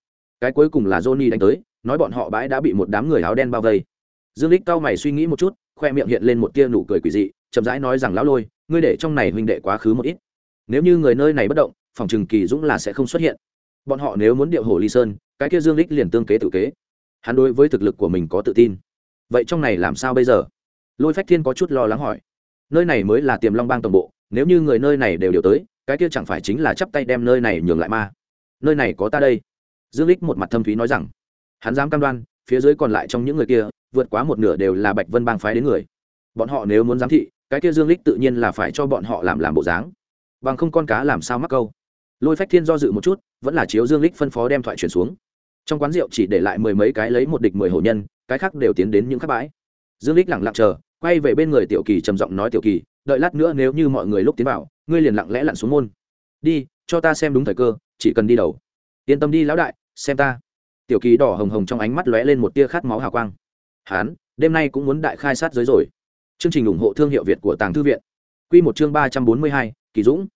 Cái cuối cùng là johnny đánh tới, nói bọn họ bãi đã bị một đám người áo đen bao vây. Dương lích cao mày suy nghĩ một chút, khoe miệng hiện lên một tia nụ cười quỷ dị, chậm rãi nói rằng, lão lôi, ngươi để trong này huynh đệ quá khứ một ít. Nếu như người nơi này bất động, phòng trừng kỳ dũng là sẽ không xuất hiện. Bọn họ nếu muốn điệu hồ ly sơn, cái kia dương lích liền tương kế tự kế. Hắn đối với thực lực của mình có tự tin. Vậy trong này làm sao bây giờ? Lôi phách thiên có chút lo lắng hỏi. Nơi này mới là tiềm long bang tổng bộ nếu như người nơi này đều điều tới, cái kia chẳng phải chính là chắp tay đem nơi này nhường lại ma nơi này có ta đây. Dương lích một mặt thâm thúy nói rằng. Hắn dám cam đoan, phía dưới còn lại trong những người kia, vượt quá một nửa đều là bạch vân bang phái đến người. Bọn họ nếu muốn giám thị, cái kia dương lích tự nhiên là phải cho bọn họ làm làm bộ dáng. Bằng không con cá làm sao mắc câu. Lôi phách thiên do dự một chút, vẫn là chiếu dương lích phân phó đem thoại chuyển xuống. Trong quán rượu chỉ để lại mười mấy cái lấy một địch mười hộ nhân, cái khác đều tiến đến những các bãi. Dương lích lặng lặng chờ, quay về bên người tiểu kỳ trầm giọng nói tiểu kỳ đợi lát nữa nếu như mọi người lúc tiến vào, ngươi liền lặng lẽ lặn xuống môn. Đi, cho ta xem đúng thời cơ, chỉ cần đi đầu. Yên tâm đi lão đại, xem ta. Tiểu kỳ đỏ hồng hồng trong ánh mắt lóe lên một tia khát máu hào quang. Hán, đêm nay cũng muốn đại khai sát giới rồi. Chương trình ủng hộ thương hiệu việt của tàng thư viện. Q một chương ba trăm bốn mươi hai, kỳ dũng.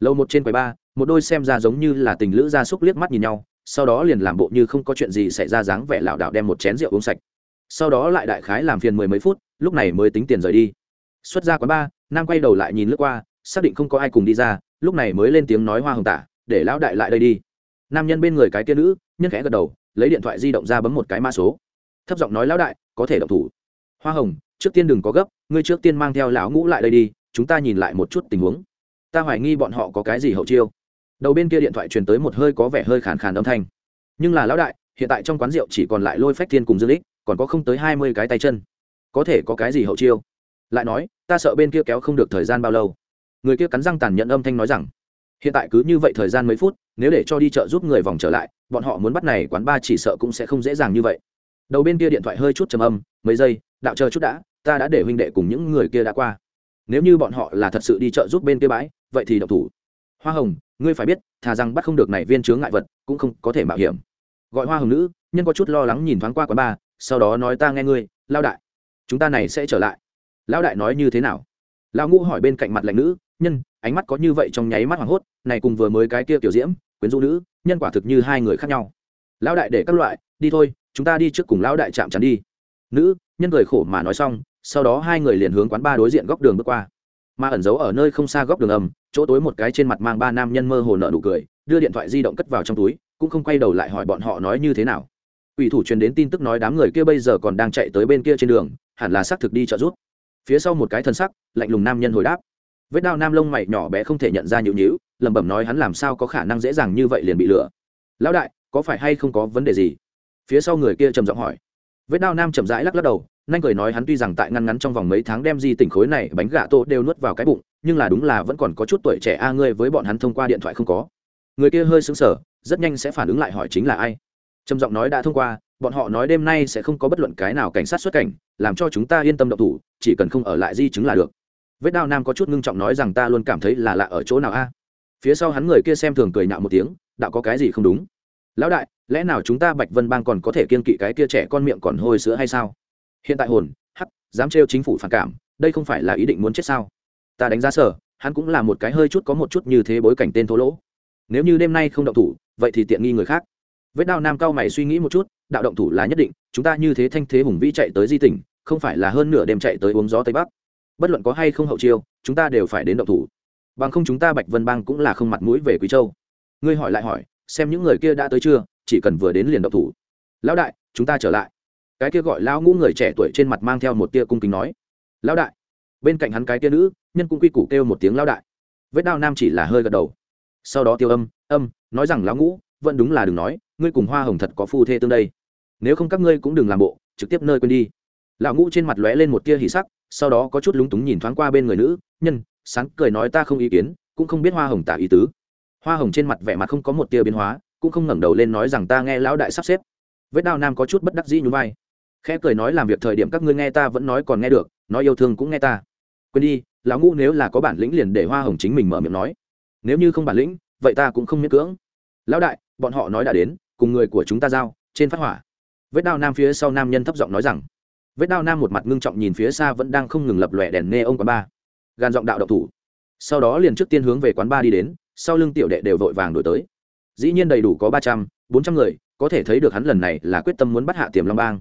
Lâu một trên quầy ba, một đôi xem ra giống như là tình lữ gia súc liếc mắt nhìn nhau, sau đó liền làm bộ như không có chuyện gì xảy ra dáng vẻ lảo đảo đem một chén rượu uống sạch. Sau đó lại đại khái làm phiền mười mấy phút, lúc này mới tính tiền rời đi xuất ra quán ba nam quay đầu lại nhìn lướt qua, xác định không có ai cùng đi ra, lúc này mới lên tiếng nói hoa hồng tả, để lão đại lại đây đi. Nam nhân bên người cái kia nữ, nhân khẽ gật đầu, lấy điện thoại di động ra bấm một cái mã số. Thấp giọng nói, lão đại, có thể động thủ. Hoa hồng, trước tiên đừng có gấp, ngươi trước tiên mang theo lão ngũ lại đây đi, chúng ta nhìn lại một chút tình huống. Ta hoài nghi bọn họ có cái gì hậu chiêu. Đầu bên kia điện thoại truyền tới một hơi có vẻ hơi khàn khàn âm thanh. Nhưng là lão đại, hiện tại trong quán rượu chỉ còn lại lôi phách thiên cùng dương lích còn có không tới hai mươi cái tay chân. Có thể có cái gì hậu chiêu? Lại nói, ta sợ bên kia kéo không được thời gian bao lâu. Người kia cắn răng tàn nhẫn âm thanh nói rằng, hiện tại cứ như vậy thời gian mấy phút, nếu để cho đi chợ giúp người vòng trở lại, bọn họ muốn bắt này quán ba chỉ sợ cũng sẽ không dễ dàng như vậy. Đầu bên kia điện thoại hơi chút trầm âm, mấy giây, đạo chờ chút đã, ta đã để huynh đệ cùng những người kia đã qua. Nếu như bọn họ là thật sự đi chợ giúp bên kia bãi, vậy thì độc thủ. Hoa hồng, ngươi phải biết, thà rằng bắt không được này viên chướng ngại vật, cũng không có thể mạo hiểm. Gọi hoa hồng nữ, nhân có chút lo lắng nhìn thoáng qua quán ba sau đó nói, ta nghe ngươi, lao đại, chúng ta này sẽ trở lại. Lão đại nói như thế nào? Lão ngũ hỏi bên cạnh mặt lạnh nữ, nhân, ánh mắt có như vậy trong nháy mắt hoảng hốt, này cùng vừa mới cái kia tiểu diễm, quyến rũ nữ, nhân quả thực như hai người khác nhau. Lão đại để các loại, đi thôi, chúng ta đi trước cùng lão đại chạm chắn đi. Nữ, nhân cười khổ mà nói xong, sau đó hai người liền hướng quán ba đối diện góc đường bước qua. Mà ẩn giấu ở nơi không xa góc đường ầm, chỗ tối một cái trên mặt mang ba nam nhân mơ hồ nợ nụ cười, đưa điện thoại di động cất vào trong túi, cũng không quay đầu lại hỏi bọn họ nói như thế nào. Ủy thủ truyền đến tin tức nói đám người kia bây giờ còn đang chạy tới bên kia trên đường, hẳn là xác thực đi trợ giúp phía sau một cái thân sắc, lạnh lùng nam nhân hồi đáp. Vết đao nam lông mày nhỏ bé không thể nhận ra nhịu nhữ lẩm bẩm nói hắn làm sao có khả năng dễ dàng như vậy liền bị lửa lão đại, có phải hay không có vấn đề gì? Phía sau người kia trầm giọng hỏi. Vết đao nam chậm rãi lắc lắc đầu nhanh cười nói hắn tuy rằng tại ngăn ngắn trong vòng mấy tháng đem di tỉnh khối này bánh gà tô đều nuốt vào cái bụng, nhưng là đúng là vẫn còn có chút tuổi trẻ a, ngươi với bọn hắn thông qua điện thoại không có. Người kia hơi sững sờ, rất nhanh sẽ phản ứng lại hỏi chính là ai. Trầm giọng nói đã thông qua bọn họ nói đêm nay sẽ không có bất luận cái nào cảnh sát xuất cảnh, làm cho chúng ta yên tâm độc thủ, chỉ cần không ở lại di chứng là được. Vết đao nam có chút ngưng trọng nói rằng ta luôn cảm thấy là lạ ở chỗ nào a? Phía sau hắn người kia xem thường cười nhạo một tiếng, đạo có cái gì không đúng? Lão đại, lẽ nào chúng ta bạch vân bang còn có thể kiên kỵ cái kia trẻ con miệng còn hôi sữa hay sao? Hiện tại hồn, hắc, dám trêu chính phủ phản cảm, đây không phải là ý định muốn chết sao? Ta đánh giá sở, hắn cũng là một cái hơi chút có một chút như thế bối cảnh tên thô lỗ. Nếu như đêm nay không động thủ, vậy thì tiện nghi người khác vết đao nam cao mày suy nghĩ một chút, đạo động thủ là nhất định, chúng ta như thế thanh thế hùng vĩ chạy tới di tỉnh, không phải là hơn nửa đêm chạy tới uống gió tây bắc. Bất luận có hay không hậu chiêu, chúng ta đều phải đến động thủ. Bằng không chúng ta bạch vân bang cũng là không mặt mũi về quý châu. Ngươi hỏi lại hỏi, xem những người kia đã tới chưa, chỉ cần vừa đến liền động thủ. Lão đại, chúng ta trở lại. Cái kia gọi lão ngũ người trẻ tuổi trên mặt mang theo một tia cung kính nói. Lão đại. Bên cạnh hắn cái tia nữ, nhân cung quy củ kêu một tiếng lão đại. Vết đao nam chỉ là hơi gật đầu. Sau đó tiêu âm âm, nói rằng lão ngũ, vẫn đúng là đừng nói ngươi cùng hoa hồng thật có phu thê tương đây. Nếu không các ngươi cũng đừng làm bộ, trực tiếp nơi quên đi. Lão ngũ trên mặt lóe lên một tia hỉ sắc, sau đó có chút lúng túng nhìn thoáng qua bên người nữ, nhân, sáng, cười nói ta không ý kiến, cũng không biết hoa hồng tả ý tứ. Hoa hồng trên mặt vẻ mặt không có một tia biến hóa, cũng không ngẩng đầu lên nói rằng ta nghe lão đại sắp xếp. Vết đao nam có chút bất đắc dĩ nhún vai. Khẽ cười nói làm việc thời điểm các ngươi nghe ta vẫn nói còn nghe được, nói yêu thương cũng nghe ta. Quên đi, lão ngũ nếu là có bản lĩnh liền để hoa hồng chính mình mở miệng nói. Nếu như không bản lĩnh, vậy ta cũng không miễn cưỡng. Lão đại, bọn họ nói đã đến cùng người của chúng ta giao, trên phát hỏa. Vết đao nam phía sau nam nhân thấp giọng nói rằng, vết đao nam một mặt ngưng trọng nhìn phía xa vẫn đang không ngừng lập lòe đèn nghe ông quán ba. Gan giọng đạo độc thủ. Sau đó liền trước tiên hướng về quán ba đi đến, sau lưng tiểu đệ đều vội vàng đổi tới. Dĩ nhiên đầy đủ có ba trăm, bốn trăm người, có thể thấy được hắn lần này là quyết tâm muốn bắt hạ tiềm long bang.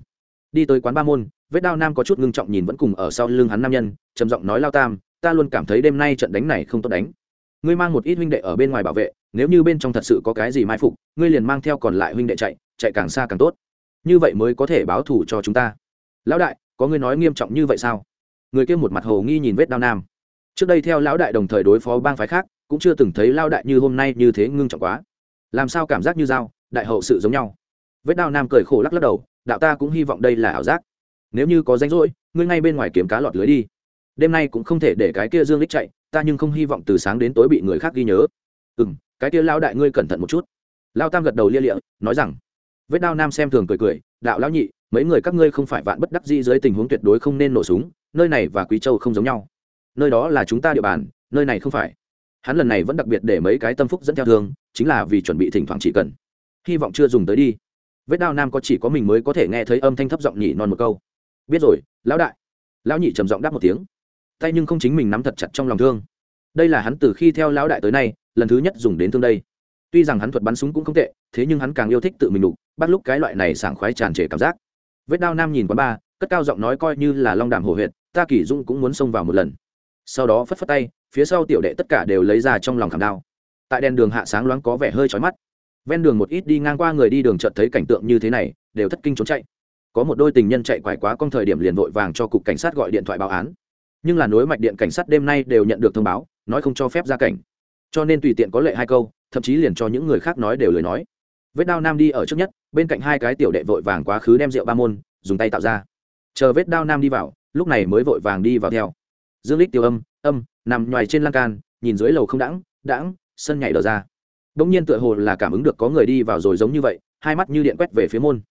Đi tới quán ba môn, vết đao nam có chút ngưng trọng nhìn vẫn cùng ở sau lưng hắn nam nhân, trầm giọng nói lao tam, ta luôn cảm thấy đêm nay trận đánh này không tốt đánh ngươi mang một ít huynh đệ ở bên ngoài bảo vệ, nếu như bên trong thật sự có cái gì mai phục, ngươi liền mang theo còn lại huynh đệ chạy chạy càng xa càng tốt. Như vậy mới có thể báo thù cho chúng ta. Lão đại, có ngươi nói nghiêm trọng như vậy sao? Người kia một mặt hồ nghi nhìn vết đao nam. Trước đây theo lão đại đồng thời đối phó bang phái khác, cũng chưa từng thấy lão đại như hôm nay như thế ngưng trọng quá. Làm sao cảm giác như dao, đại hậu sự giống nhau. Vết đao nam cười khổ lắc lắc đầu, đạo ta cũng hy vọng đây là ảo giác. Nếu như có danh rỗi, ngươi ngay bên ngoài kiếm cá lọt lưới đi. Đêm nay cũng không thể để cái kia dương lích chạy ta nhưng không hy vọng từ sáng đến tối bị người khác ghi nhớ. Ừ m cái kia lao đại ngươi cẩn thận một chút. Lao tam gật đầu lia lịa, nói rằng, vết đao nam xem thường cười cười, đạo lão nhị, mấy người các ngươi không phải vạn bất đắc di dưới tình huống tuyệt đối không nên nổ súng, nơi này và quý châu không giống nhau. Nơi đó là chúng ta địa bàn, nơi này không phải. Hắn lần này vẫn đặc biệt để mấy cái tâm phúc dẫn theo thương, chính là vì chuẩn bị thỉnh thoảng chỉ cần. Hy vọng chưa dùng tới đi. Vết đao nam có chỉ có mình mới có thể nghe thấy âm thanh thấp giọng nhỉ non một câu. Biết rồi, lão đại. Lão nhị trầm giọng đáp một tiếng tay nhưng không chính mình nắm thật chặt trong lòng thương. Đây là hắn từ khi theo lão đại tới nay, lần thứ nhất dùng đến thương đây. Tuy rằng hắn thuật bắn súng cũng không tệ, thế nhưng hắn càng yêu thích tự mình đục, bắt lúc cái loại này sảng khoái tràn trề cảm giác. Vết đao nam nhìn quán ba cất cao giọng nói coi như là long đàm hồ huyện ta kỳ dung cũng muốn xông vào một lần. Sau đó phất phất tay, phía sau tiểu đệ tất cả đều lấy ra trong lòng khảm đao. Tại đèn đường hạ sáng loáng có vẻ hơi chói mắt. Ven đường một ít đi ngang qua người đi đường chợt thấy cảnh tượng như thế này, đều thất kinh trốn chạy. Có một đôi tình nhân chạy quải quá con thời điểm liền vội vàng cho cục cảnh sát gọi điện thoại báo án nhưng là nối mạch điện cảnh sát đêm nay đều nhận được thông báo, nói không cho phép ra cảnh. Cho nên tùy tiện có lệ hai câu, thậm chí liền cho những người khác nói đều lời nói. Vết đao nam đi ở trước nhất, bên cạnh hai cái tiểu đệ vội vàng quá khứ đem rượu ba môn, dùng tay tạo ra. Chờ vết đao nam đi vào, lúc này mới vội vàng đi vào theo. Dương lích tiêu âm âm, nằm ngoài trên lan can, nhìn dưới lầu không đãng đãng, sân nhảy đờ ra. Bỗng nhiên tựa hồ là cảm ứng được có người đi vào rồi giống như vậy, hai mắt như điện quét về phía môn.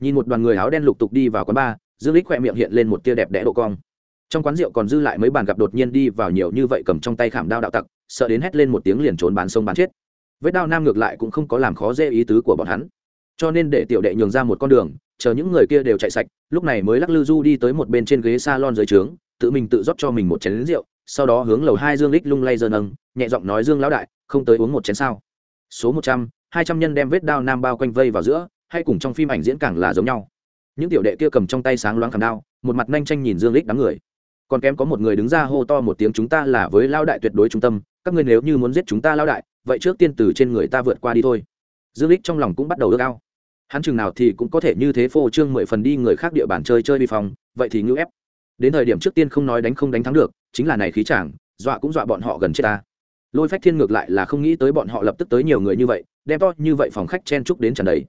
Nhìn một đoàn người áo đen lục tục đi vào quán bar, dương lích khỏe miệng hiện lên một tia đẹp đẽ độ cong trong quán rượu còn dư lại mấy bàn gặp đột nhiên đi vào nhiều như vậy cầm trong tay khảm đao đạo tặc, sợ đến hét lên một tiếng liền trốn bán sông bán chết. Vết đao nam ngược lại cũng không có làm khó dễ ý tứ của bọn hắn. Cho nên để tiểu đệ nhường ra một con đường, chờ những người kia đều chạy sạch, lúc này mới lắc lư du đi tới một bên trên ghế salon dưới trướng, tự mình tự rót cho mình một chén rượu, sau đó hướng lầu hai dương lích lung lay dơ nâng, nhẹ giọng nói, dương lão đại, không tới uống một chén sao? Số một trăm, hai trăm nhân đem vết đao nam bao quanh vây vào giữa, hay cùng trong phim ảnh diễn càng là giống nhau. Những tiểu đệ kia cầm trong tay sáng loáng khảm đao, một mặt nhanh tranh nhìn dương lích đám người còn kém có một người đứng ra hô to một tiếng chúng ta là với lao đại tuyệt đối trung tâm, các ngươi nếu như muốn giết chúng ta lao đại, vậy trước tiên từ trên người ta vượt qua đi thôi. Dương lích trong lòng cũng bắt đầu ước ao. Hắn chừng nào thì cũng có thể như thế phô trương mười phần đi người khác địa bàn chơi chơi vi phòng, vậy thì ngữ ép. Đến thời điểm trước tiên không nói đánh không đánh thắng được, chính là này khí chàng, dọa cũng dọa bọn họ gần chết ta. Lôi phách thiên ngược lại là không nghĩ tới bọn họ lập tức tới nhiều người như vậy, đem to như vậy phòng khách chen chúc đến tràn đầy.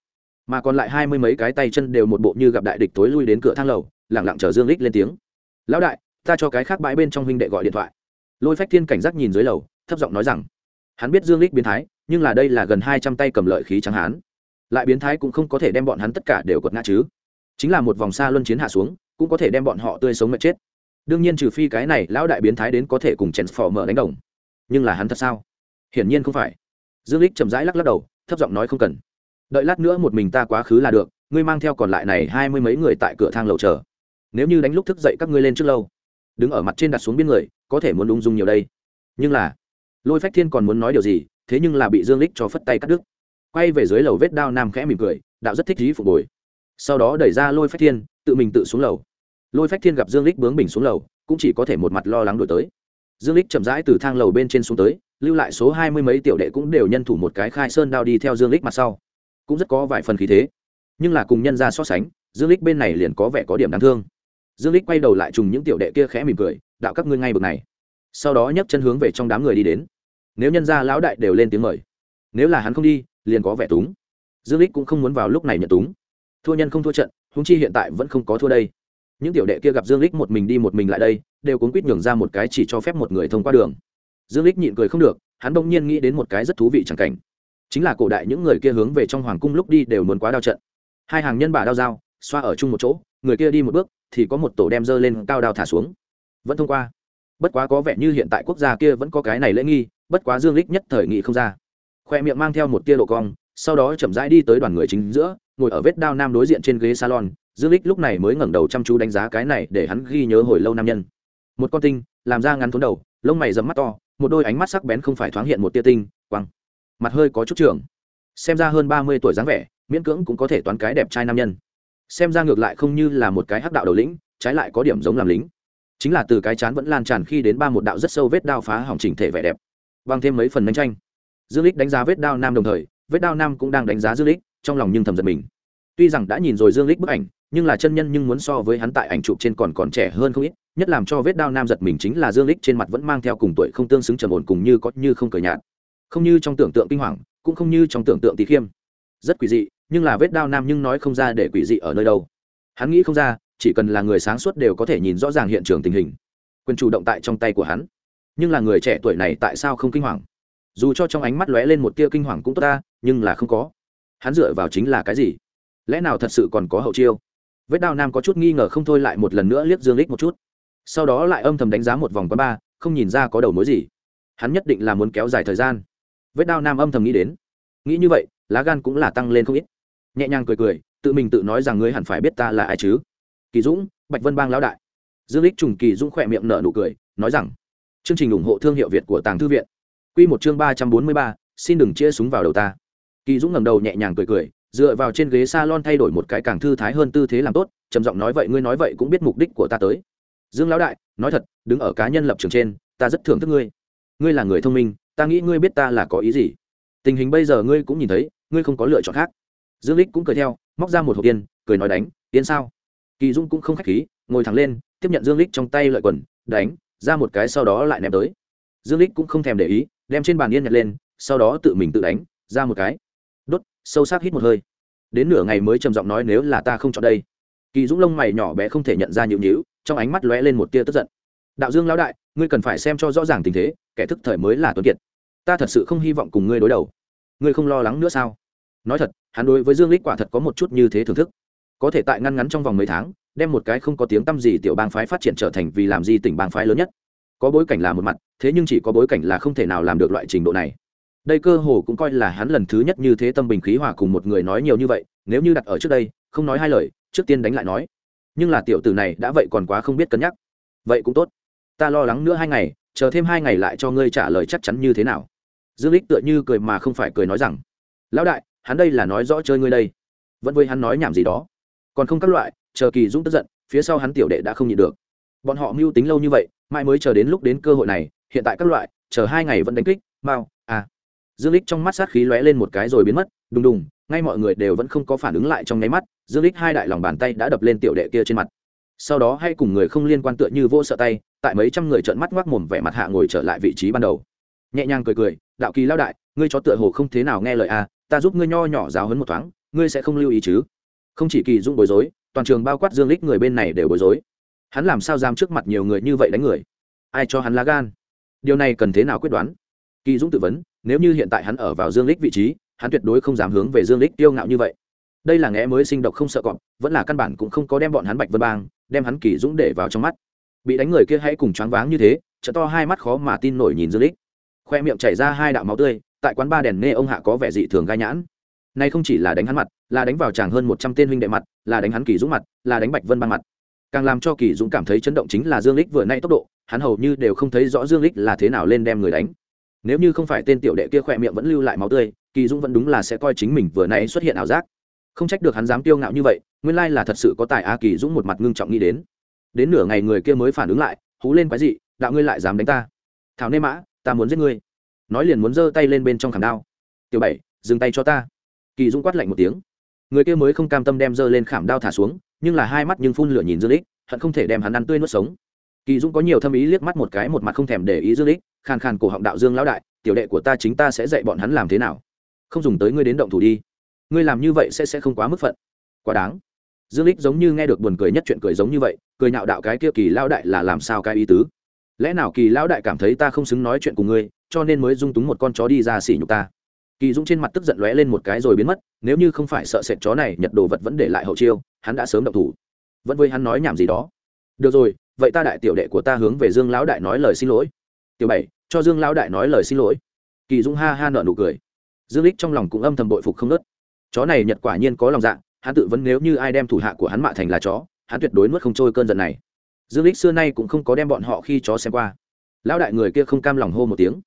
Mà còn lại hai mươi mấy cái tay chân đều một bộ như gặp đại địch tối lui đến cửa thang lầu lẳng lặng chờ dương lích lên tiếng. Lão đại ta cho cái khác bãi bên trong huynh đệ gọi điện thoại. Lôi phách thiên cảnh giác nhìn dưới lầu, thấp giọng nói rằng, hắn biết dương lích biến thái, nhưng là đây là gần hai trăm tay cầm lợi khí trắng hán. Lại biến thái cũng không có thể đem bọn hắn tất cả đều quật ngã chứ. Chính là một vòng xa luân chiến hạ xuống, cũng có thể đem bọn họ tươi sống mệt chết. Đương nhiên trừ phi cái này lão đại biến thái đến có thể cùng chèn phò mở đánh đồng. Nhưng là hắn thật sao? Hiển nhiên không phải. Dương lích chậm rãi lắc lắc đầu, thấp giọng nói không cần. Đợi lát nữa một mình ta quá khứ là được, ngươi mang theo còn lại này hai mươi mấy người tại cửa thang lầu chờ. Nếu như đánh lúc thức dậy các ngươi lên trước lâu đứng ở mặt trên đặt xuống biên người, có thể muốn ung dung nhiều đây. Nhưng là, lôi phách thiên còn muốn nói điều gì, thế nhưng là bị dương lích cho phất tay cắt đứt. Quay về dưới lầu vết đao nam khẽ mỉm cười, đạo rất thích trí phục hồi sau đó đẩy ra lôi phách thiên, tự mình tự xuống lầu. Lôi phách thiên gặp dương lích bướng bình xuống lầu, cũng chỉ có thể một mặt lo lắng đổi tới. Dương lích chậm rãi từ thang lầu bên trên xuống tới, lưu lại số hai mươi mấy tiểu đệ cũng đều nhân thủ một cái khai sơn đao đi theo dương lích mặt sau. Cũng rất có vài phần khí thế. Nhưng là cùng nhân ra so sánh, dương lích bên này liền có vẻ có điểm đáng thương dương lích quay đầu lại trùng những tiểu đệ kia khẽ mỉm cười, đạo các ngươi ngay bực này. Sau đó nhấc chân hướng về trong đám người đi đến. Nếu nhân gia lão đại đều lên tiếng mời, nếu là hắn không đi, liền có vẻ túng. Dương lích cũng không muốn vào lúc này nhận túng. Thua nhân không thua trận húng chi hiện tại vẫn không có thua đây. Những tiểu đệ kia gặp dương lích một mình đi một mình lại đây, đều cuốn quýt nhường ra một cái chỉ cho phép một người thông qua đường. Dương lích nhịn cười không được, hắn bỗng nhiên nghĩ đến một cái rất thú vị chẳng cảnh. Chính là cổ đại những người kia hướng về trong hoàng cung lúc đi đều muốn quá đao trận. Hai hàng nhân bà đao dao xoa ở chung một chỗ, người kia đi một bước thì có một tổ đem dơ lên cao đao thả xuống. Vẫn thông qua. Bất quá có vẻ như hiện tại quốc gia kia vẫn có cái này lễ nghi, bất quá dương lích nhất thời nghị không ra. Khoe miệng mang theo một tia độ cong, sau đó chậm rãi đi tới đoàn người chính giữa, ngồi ở vết đao nam đối diện trên ghế salon. Dương lích lúc này mới ngẩng đầu chăm chú đánh giá cái này để hắn ghi nhớ hồi lâu nam nhân. Một con tinh, làm ra ngắn thốn đầu, lông mày dầm mắt to, một đôi ánh mắt sắc bén không phải thoáng hiện một tia tinh, quăng. Mặt hơi có chút trường. Xem ra hơn ba mươi tuổi dáng vẻ, miễn cưỡng cũng có thể toán cái đẹp trai nam nhân xem ra ngược lại không như là một cái hắc đạo đầu lĩnh, trái lại có điểm giống làm lính. Chính là từ cái chán vẫn lan tràn khi đến ba một đạo rất sâu vết đao phá hỏng chỉnh thể vẻ đẹp, bằng thêm mấy phần đánh tranh. Dương lích đánh giá vết đao nam đồng thời, vết đao nam cũng đang đánh giá dương lích trong lòng nhưng thầm giật mình. Tuy rằng đã nhìn rồi dương lích bức ảnh, nhưng là chân nhân nhưng muốn so với hắn tại ảnh chụp trên còn còn trẻ hơn không ít, nhất làm cho vết đao nam giật mình chính là dương lích trên mặt vẫn mang theo cùng tuổi không tương xứng trầm ổn cùng như có như không cờ nhạt. Không như trong tưởng tượng kinh hoàng, cũng không như trong tưởng tượng tí khiêm. Rất quỷ dị nhưng là vết đao nam nhưng nói không ra để quỷ dị ở nơi đâu. Hắn nghĩ không ra, chỉ cần là người sáng suốt đều có thể nhìn rõ ràng hiện trường tình hình. Quyền chủ động tại trong tay của hắn. Nhưng là người trẻ tuổi này tại sao không kinh hoàng? Dù cho trong ánh mắt lóe lên một tia kinh hoàng cũng tốt ta, nhưng là không có. Hắn dựa vào chính là cái gì? Lẽ nào thật sự còn có hậu chiêu? Vết đao nam có chút nghi ngờ không thôi lại một lần nữa liếc dương lích một chút. Sau đó lại âm thầm đánh giá một vòng quán ba, không nhìn ra có đầu mối gì. Hắn nhất định là muốn kéo dài thời gian. Vết đao nam âm thầm nghĩ đến. Nghĩ như vậy, lá gan cũng là tăng lên không ít nhẹ nhàng cười cười, tự mình tự nói rằng ngươi hẳn phải biết ta là ai chứ? Kỳ dũng, bạch vân bang lão đại. Dương lích trùng kỳ dũng khỏe miệng nở nụ cười, nói rằng, chương trình ủng hộ thương hiệu việt của tàng thư viện. Quy một chương ba trăm bốn mươi ba, xin đừng chia súng vào đầu ta. Kỳ dũng ngẩng đầu nhẹ nhàng cười cười, dựa vào trên ghế salon thay đổi một cái càng thư thái hơn tư thế làm tốt, trầm giọng nói vậy ngươi nói vậy cũng biết mục đích của ta tới. Dương lão đại, nói thật, đứng ở cá nhân lập trường trên, ta rất thưởng thức ngươi. Ngươi là người thông minh, ta nghĩ ngươi biết ta là có ý gì. Tình hình bây giờ ngươi cũng nhìn thấy, ngươi không có lựa chọn khác dương lích cũng cười theo móc ra một hộp tiên, cười nói đánh tiên sao? Kỳ dung cũng không khách khí ngồi thẳng lên tiếp nhận dương lích trong tay lợi quần đánh ra một cái sau đó lại ném tới. Dương lích cũng không thèm để ý đem trên bàn yên nhặt lên sau đó tự mình tự đánh ra một cái. Đốt sâu sắc hít một hơi. Đến nửa ngày mới trầm giọng nói nếu là ta không chọn đây. Kỳ dũng lông mày nhỏ bé không thể nhận ra nhịu nhịu trong ánh mắt lóe lên một tia tức giận. Đạo dương lão đại ngươi cần phải xem cho rõ ràng tình thế kẻ thức thời mới là tuấn kiệt. Ta thật sự không hy vọng cùng ngươi đối đầu. Ngươi không lo lắng nữa sao? Nói thật, hắn đối với dương lích quả thật có một chút như thế thưởng thức. Có thể tại ngăn ngắn trong vòng mấy tháng, đem một cái không có tiếng tăm gì tiểu bang phái phát triển trở thành vì làm gì tỉnh bang phái lớn nhất. Có bối cảnh là một mặt, thế nhưng chỉ có bối cảnh là không thể nào làm được loại trình độ này. Đây cơ hồ cũng coi là hắn lần thứ nhất như thế tâm bình khí hòa cùng một người nói nhiều như vậy, nếu như đặt ở trước đây, không nói hai lời, trước tiên đánh lại nói. Nhưng là tiểu tử này đã vậy còn quá không biết cân nhắc. Vậy cũng tốt. Ta lo lắng nữa hai ngày, chờ thêm hai ngày lại cho ngươi trả lời chắc chắn như thế nào. Dương lích tựa như cười mà không phải cười nói rằng, lão đại hắn đây là nói rõ chơi ngươi đây. Vẫn với hắn nói nhảm gì đó. Còn không các loại chờ kỳ dũng tức giận phía sau hắn tiểu đệ đã không nhịn được. Bọn họ mưu tính lâu như vậy mai mới chờ đến lúc đến cơ hội này hiện tại các loại chờ hai ngày vẫn đánh kích mao à. Dương lích trong mắt sát khí lóe lên một cái rồi biến mất đùng đùng ngay mọi người đều vẫn không có phản ứng lại trong nháy mắt dương lích hai đại lòng bàn tay đã đập lên tiểu đệ kia trên mặt. Sau đó hay cùng người không liên quan tựa như vô sợ tay tại mấy trăm người trợn mắt ngoác mồm vẻ mặt hạ ngồi trở lại vị trí ban đầu. Nhẹ nhàng cười cười đạo kỳ lao đại ngươi chó tựa hồ không thế nào nghe lời a à, ta giúp ngươi nho nhỏ giáo hấn một thoáng, ngươi sẽ không lưu ý chứ? Không chỉ kỳ dung bối rối, toàn trường bao quát dương lích người bên này đều bối rối. Hắn làm sao dám trước mặt nhiều người như vậy đánh người? Ai cho hắn lá gan? Điều này cần thế nào quyết đoán? Kỳ dũng tự vấn, nếu như hiện tại hắn ở vào dương lích vị trí, hắn tuyệt đối không dám hướng về dương lích tiêu ngạo như vậy. Đây là ngẽ mới sinh độc không sợ cọp, vẫn là căn bản cũng không có đem bọn hắn bạch vân bang, đem hắn kỳ dũng để vào trong mắt. Bị đánh người kia hãy cùng choáng váng như thế, trợ to hai mắt khó mà tin nổi nhìn dương lích. Khoe miệng chảy ra hai đạo máu tươi tại quán ba đèn nghe ông hạ có vẻ dị thường gai nhãn. Nay không chỉ là đánh hắn mặt, là đánh vào chàng hơn một trăm tên huynh đệ mặt, là đánh hắn kỳ dũng mặt, là đánh bạch vân ban mặt. Càng làm cho kỳ dũng cảm thấy chấn động chính là dương lích vừa nay tốc độ, hắn hầu như đều không thấy rõ dương lích là thế nào lên đem người đánh. Nếu như không phải tên tiểu đệ kia khỏe miệng vẫn lưu lại máu tươi, kỳ dũng vẫn đúng là sẽ coi chính mình vừa nãy xuất hiện ảo giác. Không trách được hắn dám tiêu ngạo như vậy, nguyên lai là thật sự có tài a kỳ dũng một mặt ngưng trọng nghĩ đến. Đến nửa ngày người kia mới phản ứng lại, hú lên quái dị, đạo ngươi lại dám đánh ta? Thảo nê mã, ta muốn giết ngươi nói liền muốn giơ tay lên bên trong khảm đao. Tiểu bảy, dừng tay cho ta. Kỳ dũng quát lạnh một tiếng. Người kia mới không cam tâm đem giơ lên khảm đao thả xuống, nhưng là hai mắt nhưng phun lửa nhìn dương lích, hận không thể đem hắn ăn tươi nuốt sống. Kỳ dũng có nhiều thâm ý liếc mắt một cái một mặt không thèm để ý dương lích, khàn khàn cổ họng đạo dương lão đại, tiểu đệ của ta chính ta sẽ dạy bọn hắn làm thế nào? Không dùng tới ngươi đến động thủ đi. Ngươi làm như vậy sẽ sẽ không quá mức phận. Quá đáng. Dương lích giống như nghe được buồn cười nhất chuyện cười giống như vậy, cười nhạo đạo cái kia kỳ lão đại là làm sao cái ý tứ? Lẽ nào kỳ lão đại cảm thấy ta không xứng nói chuyện cùng ngươi cho nên mới dung túng một con chó đi ra xỉ nhục ta. Kỳ dũng trên mặt tức giận lóe lên một cái rồi biến mất, nếu như không phải sợ sệt chó này, nhật đồ vật vẫn để lại hậu chiêu, hắn đã sớm động thủ. Vẫn với hắn nói nhảm gì đó. Được rồi, vậy ta đại tiểu đệ của ta hướng về dương lão đại nói lời xin lỗi. Tiểu bảy, cho dương lão đại nói lời xin lỗi. Kỳ dũng ha ha nợ nụ cười. Dương lích trong lòng cũng âm thầm bội phục không nớt chó này nhật quả nhiên có lòng dạ hắn tự vấn nếu như ai đem thủ hạ của hắn mạ thành là chó, hắn tuyệt đối nuốt không trôi cơn giận này. Dương lích xưa nay cũng không có đem bọn họ khi chó xem qua. Lão đại người kia không cam lòng hô một tiếng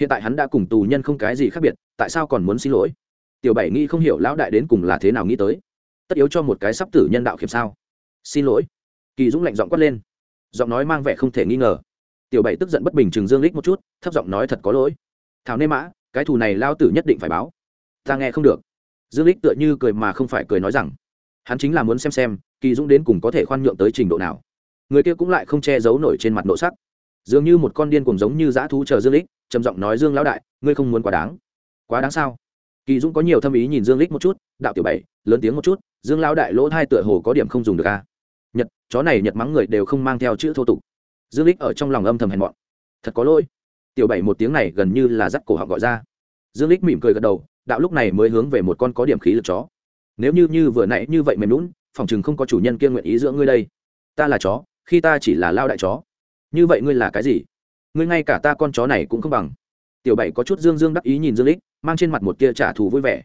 hiện tại hắn đã cùng tù nhân không cái gì khác biệt, tại sao còn muốn xin lỗi? Tiểu bảy nghĩ không hiểu lão đại đến cùng là thế nào nghĩ tới. Tất yếu cho một cái sắp tử nhân đạo khiệp sao? Xin lỗi. Kỳ dũng lạnh giọng quát lên. Giọng nói mang vẻ không thể nghi ngờ. Tiểu bảy tức giận bất bình chừng dương lích một chút, thấp giọng nói thật có lỗi. Thảo nê mã, cái thù này lao tử nhất định phải báo. Ta nghe không được. Dương lích tựa như cười mà không phải cười nói rằng, hắn chính là muốn xem xem, kỳ dũng đến cùng có thể khoan nhượng tới trình độ nào. Người kia cũng lại không che giấu nổi trên mặt nộ sắc dường như một con điên cùng giống như dã thú chờ dương lích, trầm giọng nói, dương lão đại, ngươi không muốn quá đáng. Quá đáng sao? Kỳ dũng có nhiều thâm ý nhìn dương lích một chút, đạo tiểu bảy, lớn tiếng một chút, dương lão đại lỗ hai tựa hồ có điểm không dùng được a à? nhật, chó này nhật mắng người đều không mang theo chữ thô tục. Dương lích ở trong lòng âm thầm hèn mọn. Thật có lỗi. Tiểu bảy một tiếng này gần như là dắt cổ họng gọi ra. Dương lích mỉm cười gật đầu, đạo lúc này mới hướng về một con có điểm khí lực chó. Nếu như như vừa nãy như vậy mềm lún phòng chừng không có chủ nhân kia nguyện ý giữa ngươi đây. Ta là chó, khi ta chỉ là lao đại chó như vậy ngươi là cái gì? Ngươi ngay cả ta con chó này cũng không bằng. Tiểu bảy có chút dương dương đắc ý nhìn dương lích, mang trên mặt một tia trả thù vui vẻ.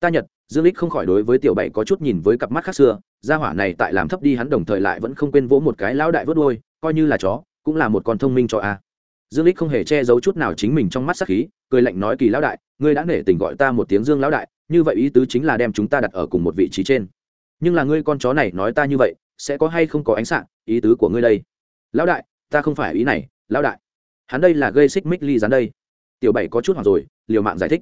Ta nhật, dương lích không khỏi đối với tiểu bảy có chút nhìn với cặp mắt khác xưa, gia hỏa này tại làm thấp đi hắn đồng thời lại vẫn không quên vỗ một cái lão đại vớt đôi coi như là chó, cũng là một con thông minh cho a. Dương lích không hề che giấu chút nào chính mình trong mắt sắc khí, cười lạnh nói kỳ lão đại, ngươi đã nể tình gọi ta một tiếng dương lão đại, như vậy ý tứ chính là đem chúng ta đặt ở cùng một vị trí trên. Nhưng là ngươi con chó này nói ta như vậy, sẽ có hay không có ánh sáng ý tứ của ngươi đây? Lão đại ta không phải ý này, lão đại. Hắn đây là gây xích mích ly dán đây. Tiểu bảy có chút hoặc rồi, liều mạng giải thích.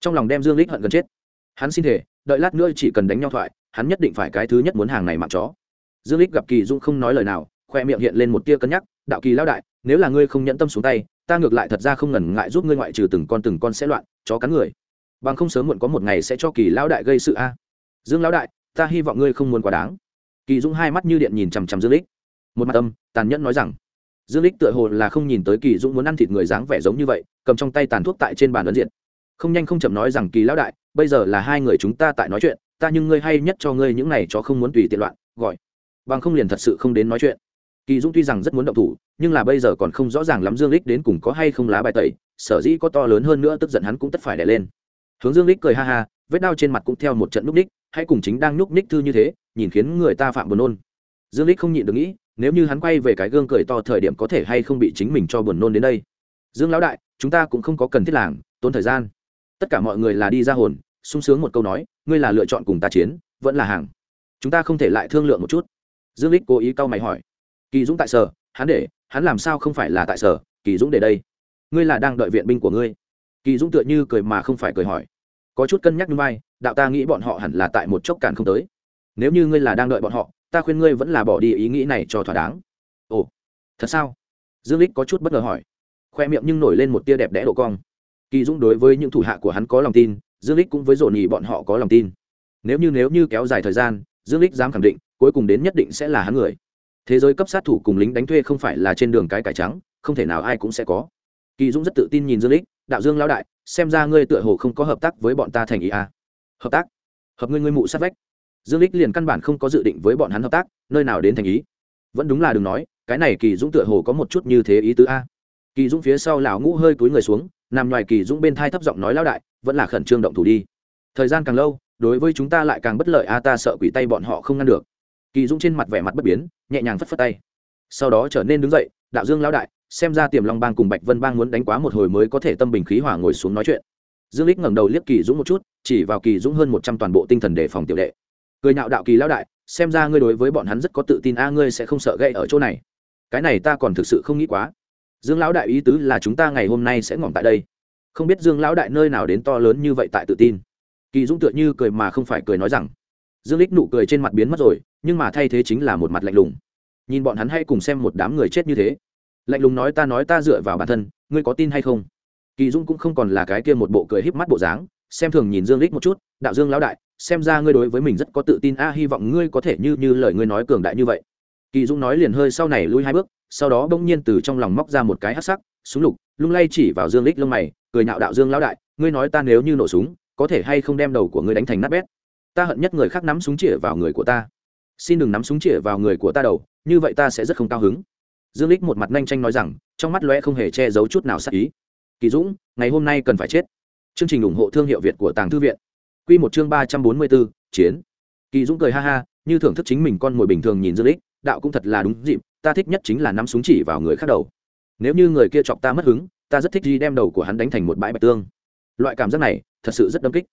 Trong lòng đem dương lích hận gần chết. Hắn xin thể đợi lát nữa chỉ cần đánh nhau thoại, hắn nhất định phải cái thứ nhất muốn hàng này mạng chó. Dương lích gặp kỳ dung không nói lời nào, khoe miệng hiện lên một tia cân nhắc, đạo kỳ lão đại, nếu là ngươi không nhẫn tâm xuống tay, ta ngược lại thật ra không ngần ngại giúp ngươi ngoại trừ từng con từng con sẽ loạn, chó cắn người. Bằng không sớm muộn có một ngày sẽ cho kỳ lão đại gây sự a. Dương lão đại, ta hy vọng ngươi không muốn quá đáng. Kỳ dung hai mắt như điện nhìn chằm chằm dương lích một mặt âm, tàn nhẫn nói rằng dương lích tựa hồ là không nhìn tới kỳ dũng muốn ăn thịt người dáng vẻ giống như vậy, cầm trong tay tàn thuốc tại trên bàn ấn diện. Không nhanh không chậm nói rằng, kỳ lão đại, bây giờ là hai người chúng ta tại nói chuyện, ta nhưng ngươi hay nhất cho ngươi những này cho không muốn tùy tiện loạn, gọi. Bằng không liền thật sự không đến nói chuyện. Kỳ dũng tuy rằng rất muốn động thủ, nhưng là bây giờ còn không rõ ràng lắm dương lích đến cùng có hay không lá bài tẩy, sở dĩ có to lớn hơn nữa tức giận hắn cũng tất phải đè lên. Hướng dương lích cười ha ha, vết đau trên mặt cũng theo một trận núp ních hay cùng chính đang núp ních thư như thế, nhìn khiến người ta phạm buồn nôn. Dương lích không nhịn được nghĩ nếu như hắn quay về cái gương cười to thời điểm có thể hay không bị chính mình cho buồn nôn đến đây? Dương lão đại, chúng ta cũng không có cần thiết làng, tốn thời gian. Tất cả mọi người là đi ra hồn, sung sướng một câu nói, ngươi là lựa chọn cùng ta chiến, vẫn là hàng. Chúng ta không thể lại thương lượng một chút. Dương lích cố ý cau mày hỏi. Kỳ dũng tại sở, hắn để, hắn làm sao không phải là tại sở, kỳ dũng để đây. Ngươi là đang đợi viện binh của ngươi. Kỳ dũng tựa như cười mà không phải cười hỏi. Có chút cân nhắc như vai, đạo ta nghĩ bọn họ hẳn là tại một chốc cản không tới. Nếu như ngươi là đang đợi bọn họ ta khuyên ngươi vẫn là bỏ đi ý nghĩ này cho thỏa đáng. Ồ, thật sao? Dương lích có chút bất ngờ hỏi. Khoe miệng nhưng nổi lên một tia đẹp đẽ độ cong. Kỳ dũng đối với những thủ hạ của hắn có lòng tin, dương lích cũng với dồn nhì bọn họ có lòng tin. Nếu như nếu như kéo dài thời gian, dương lích dám khẳng định, cuối cùng đến nhất định sẽ là hắn người. Thế giới cấp sát thủ cùng lính đánh thuê không phải là trên đường cái cải trắng, không thể nào ai cũng sẽ có. Kỳ dũng rất tự tin nhìn dương lích đạo dương lão đại, xem ra ngươi tựa hồ không có hợp tác với bọn ta thành ý a à. hợp tác? Hợp ngươi ngươi mụ sát vách dương lích liền căn bản không có dự định với bọn hắn hợp tác, nơi nào đến thành ý. Vẫn đúng là đừng nói, cái này kỳ dũng tựa hồ có một chút như thế ý tứ a. Kỳ dũng phía sau lão ngũ hơi túi người xuống, nằm ngoài kỳ dũng bên thai thấp giọng nói lao đại, vẫn là khẩn trương động thủ đi. Thời gian càng lâu, đối với chúng ta lại càng bất lợi a, ta sợ quỷ tay bọn họ không ngăn được. Kỳ dũng trên mặt vẻ mặt bất biến, nhẹ nhàng phất phất tay. Sau đó trở nên đứng dậy, đạo dương lão đại, xem ra tiềm long bang cùng bạch vân bang muốn đánh quá một hồi mới có thể tâm bình khí hỏa ngồi xuống nói chuyện. Dương lích ngẩng đầu liếc kỳ dũng một chút, chỉ vào kỳ dũng hơn một trăm toàn bộ tinh thần đề phòng tiểu đệ cười nhạo đạo kỳ lão đại, xem ra ngươi đối với bọn hắn rất có tự tin a, ngươi sẽ không sợ gây ở chỗ này. Cái này ta còn thực sự không nghĩ quá. Dương lão đại ý tứ là chúng ta ngày hôm nay sẽ ngỏm tại đây. Không biết dương lão đại nơi nào đến to lớn như vậy tại tự tin. Kỳ dũng tựa như cười mà không phải cười nói rằng. Dương lích nụ cười trên mặt biến mất rồi, nhưng mà thay thế chính là một mặt lạnh lùng. Nhìn bọn hắn hay cùng xem một đám người chết như thế. Lạnh lùng nói ta nói ta dựa vào bản thân, ngươi có tin hay không? Kỳ dũng cũng không còn là cái kia một bộ cười híp mắt bộ dáng, xem thường nhìn dương lích một chút, đạo dương lão đại xem ra ngươi đối với mình rất có tự tin. A, hy vọng ngươi có thể như như lời ngươi nói cường đại như vậy. Kỳ dũng nói liền hơi sau này lui hai bước, sau đó bỗng nhiên từ trong lòng móc ra một cái hắc sắc, súng lục, lung lay chỉ vào dương lích lông mày, cười nạo đạo dương lão đại, ngươi nói ta nếu như nổ súng, có thể hay không đem đầu của ngươi đánh thành nát bét? Ta hận nhất người khác nắm súng chĩa vào người của ta. Xin đừng nắm súng chĩa vào người của ta đầu, như vậy ta sẽ rất không cao hứng. Dương lích một mặt nhanh tranh nói rằng, trong mắt lóe không hề che giấu chút nào sắc ý. Kỳ dũng, ngày hôm nay cần phải chết. Chương trình ủng hộ thương hiệu việt của tàng thư viện quy một chương ba trăm bốn mươi 344, chiến. Kỳ dũng cười ha ha như thưởng thức chính mình con mồi bình thường nhìn dương lịch. đạo cũng thật là đúng dịp ta thích nhất chính là nắm súng chỉ vào người khác đầu. Nếu như người kia chọc ta mất hứng ta rất thích đi đem đầu của hắn đánh thành một bãi bạch tương. Loại cảm giác này thật sự rất đâm kích.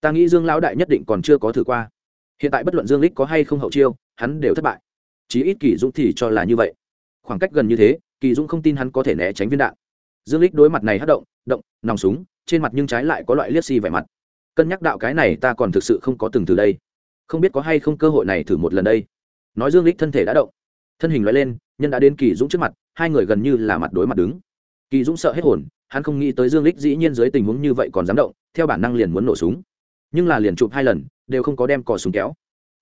Ta nghĩ dương lão đại nhất định còn chưa có thử qua. Hiện tại bất luận dương lịch có hay không hậu chiêu hắn đều thất bại. Chí ít kỳ dũng thì cho là như vậy. Khoảng cách gần như thế kỳ dũng không tin hắn có thể né tránh viên đạn. Dương lịch đối mặt này hất động động nòng súng trên mặt nhưng trái lại có loại liếc xi si vẻ mặt cân nhắc đạo cái này ta còn thực sự không có từng từ đây. Không biết có hay không cơ hội này thử một lần đây. Nói dương lích thân thể đã động. Thân hình loại lên, nhân đã đến kỳ dũng trước mặt, hai người gần như là mặt đối mặt đứng. Kỳ dũng sợ hết hồn, hắn không nghĩ tới dương lích dĩ nhiên dưới tình huống như vậy còn dám động, theo bản năng liền muốn nổ súng. Nhưng là liền chụp hai lần, đều không có đem cò súng kéo.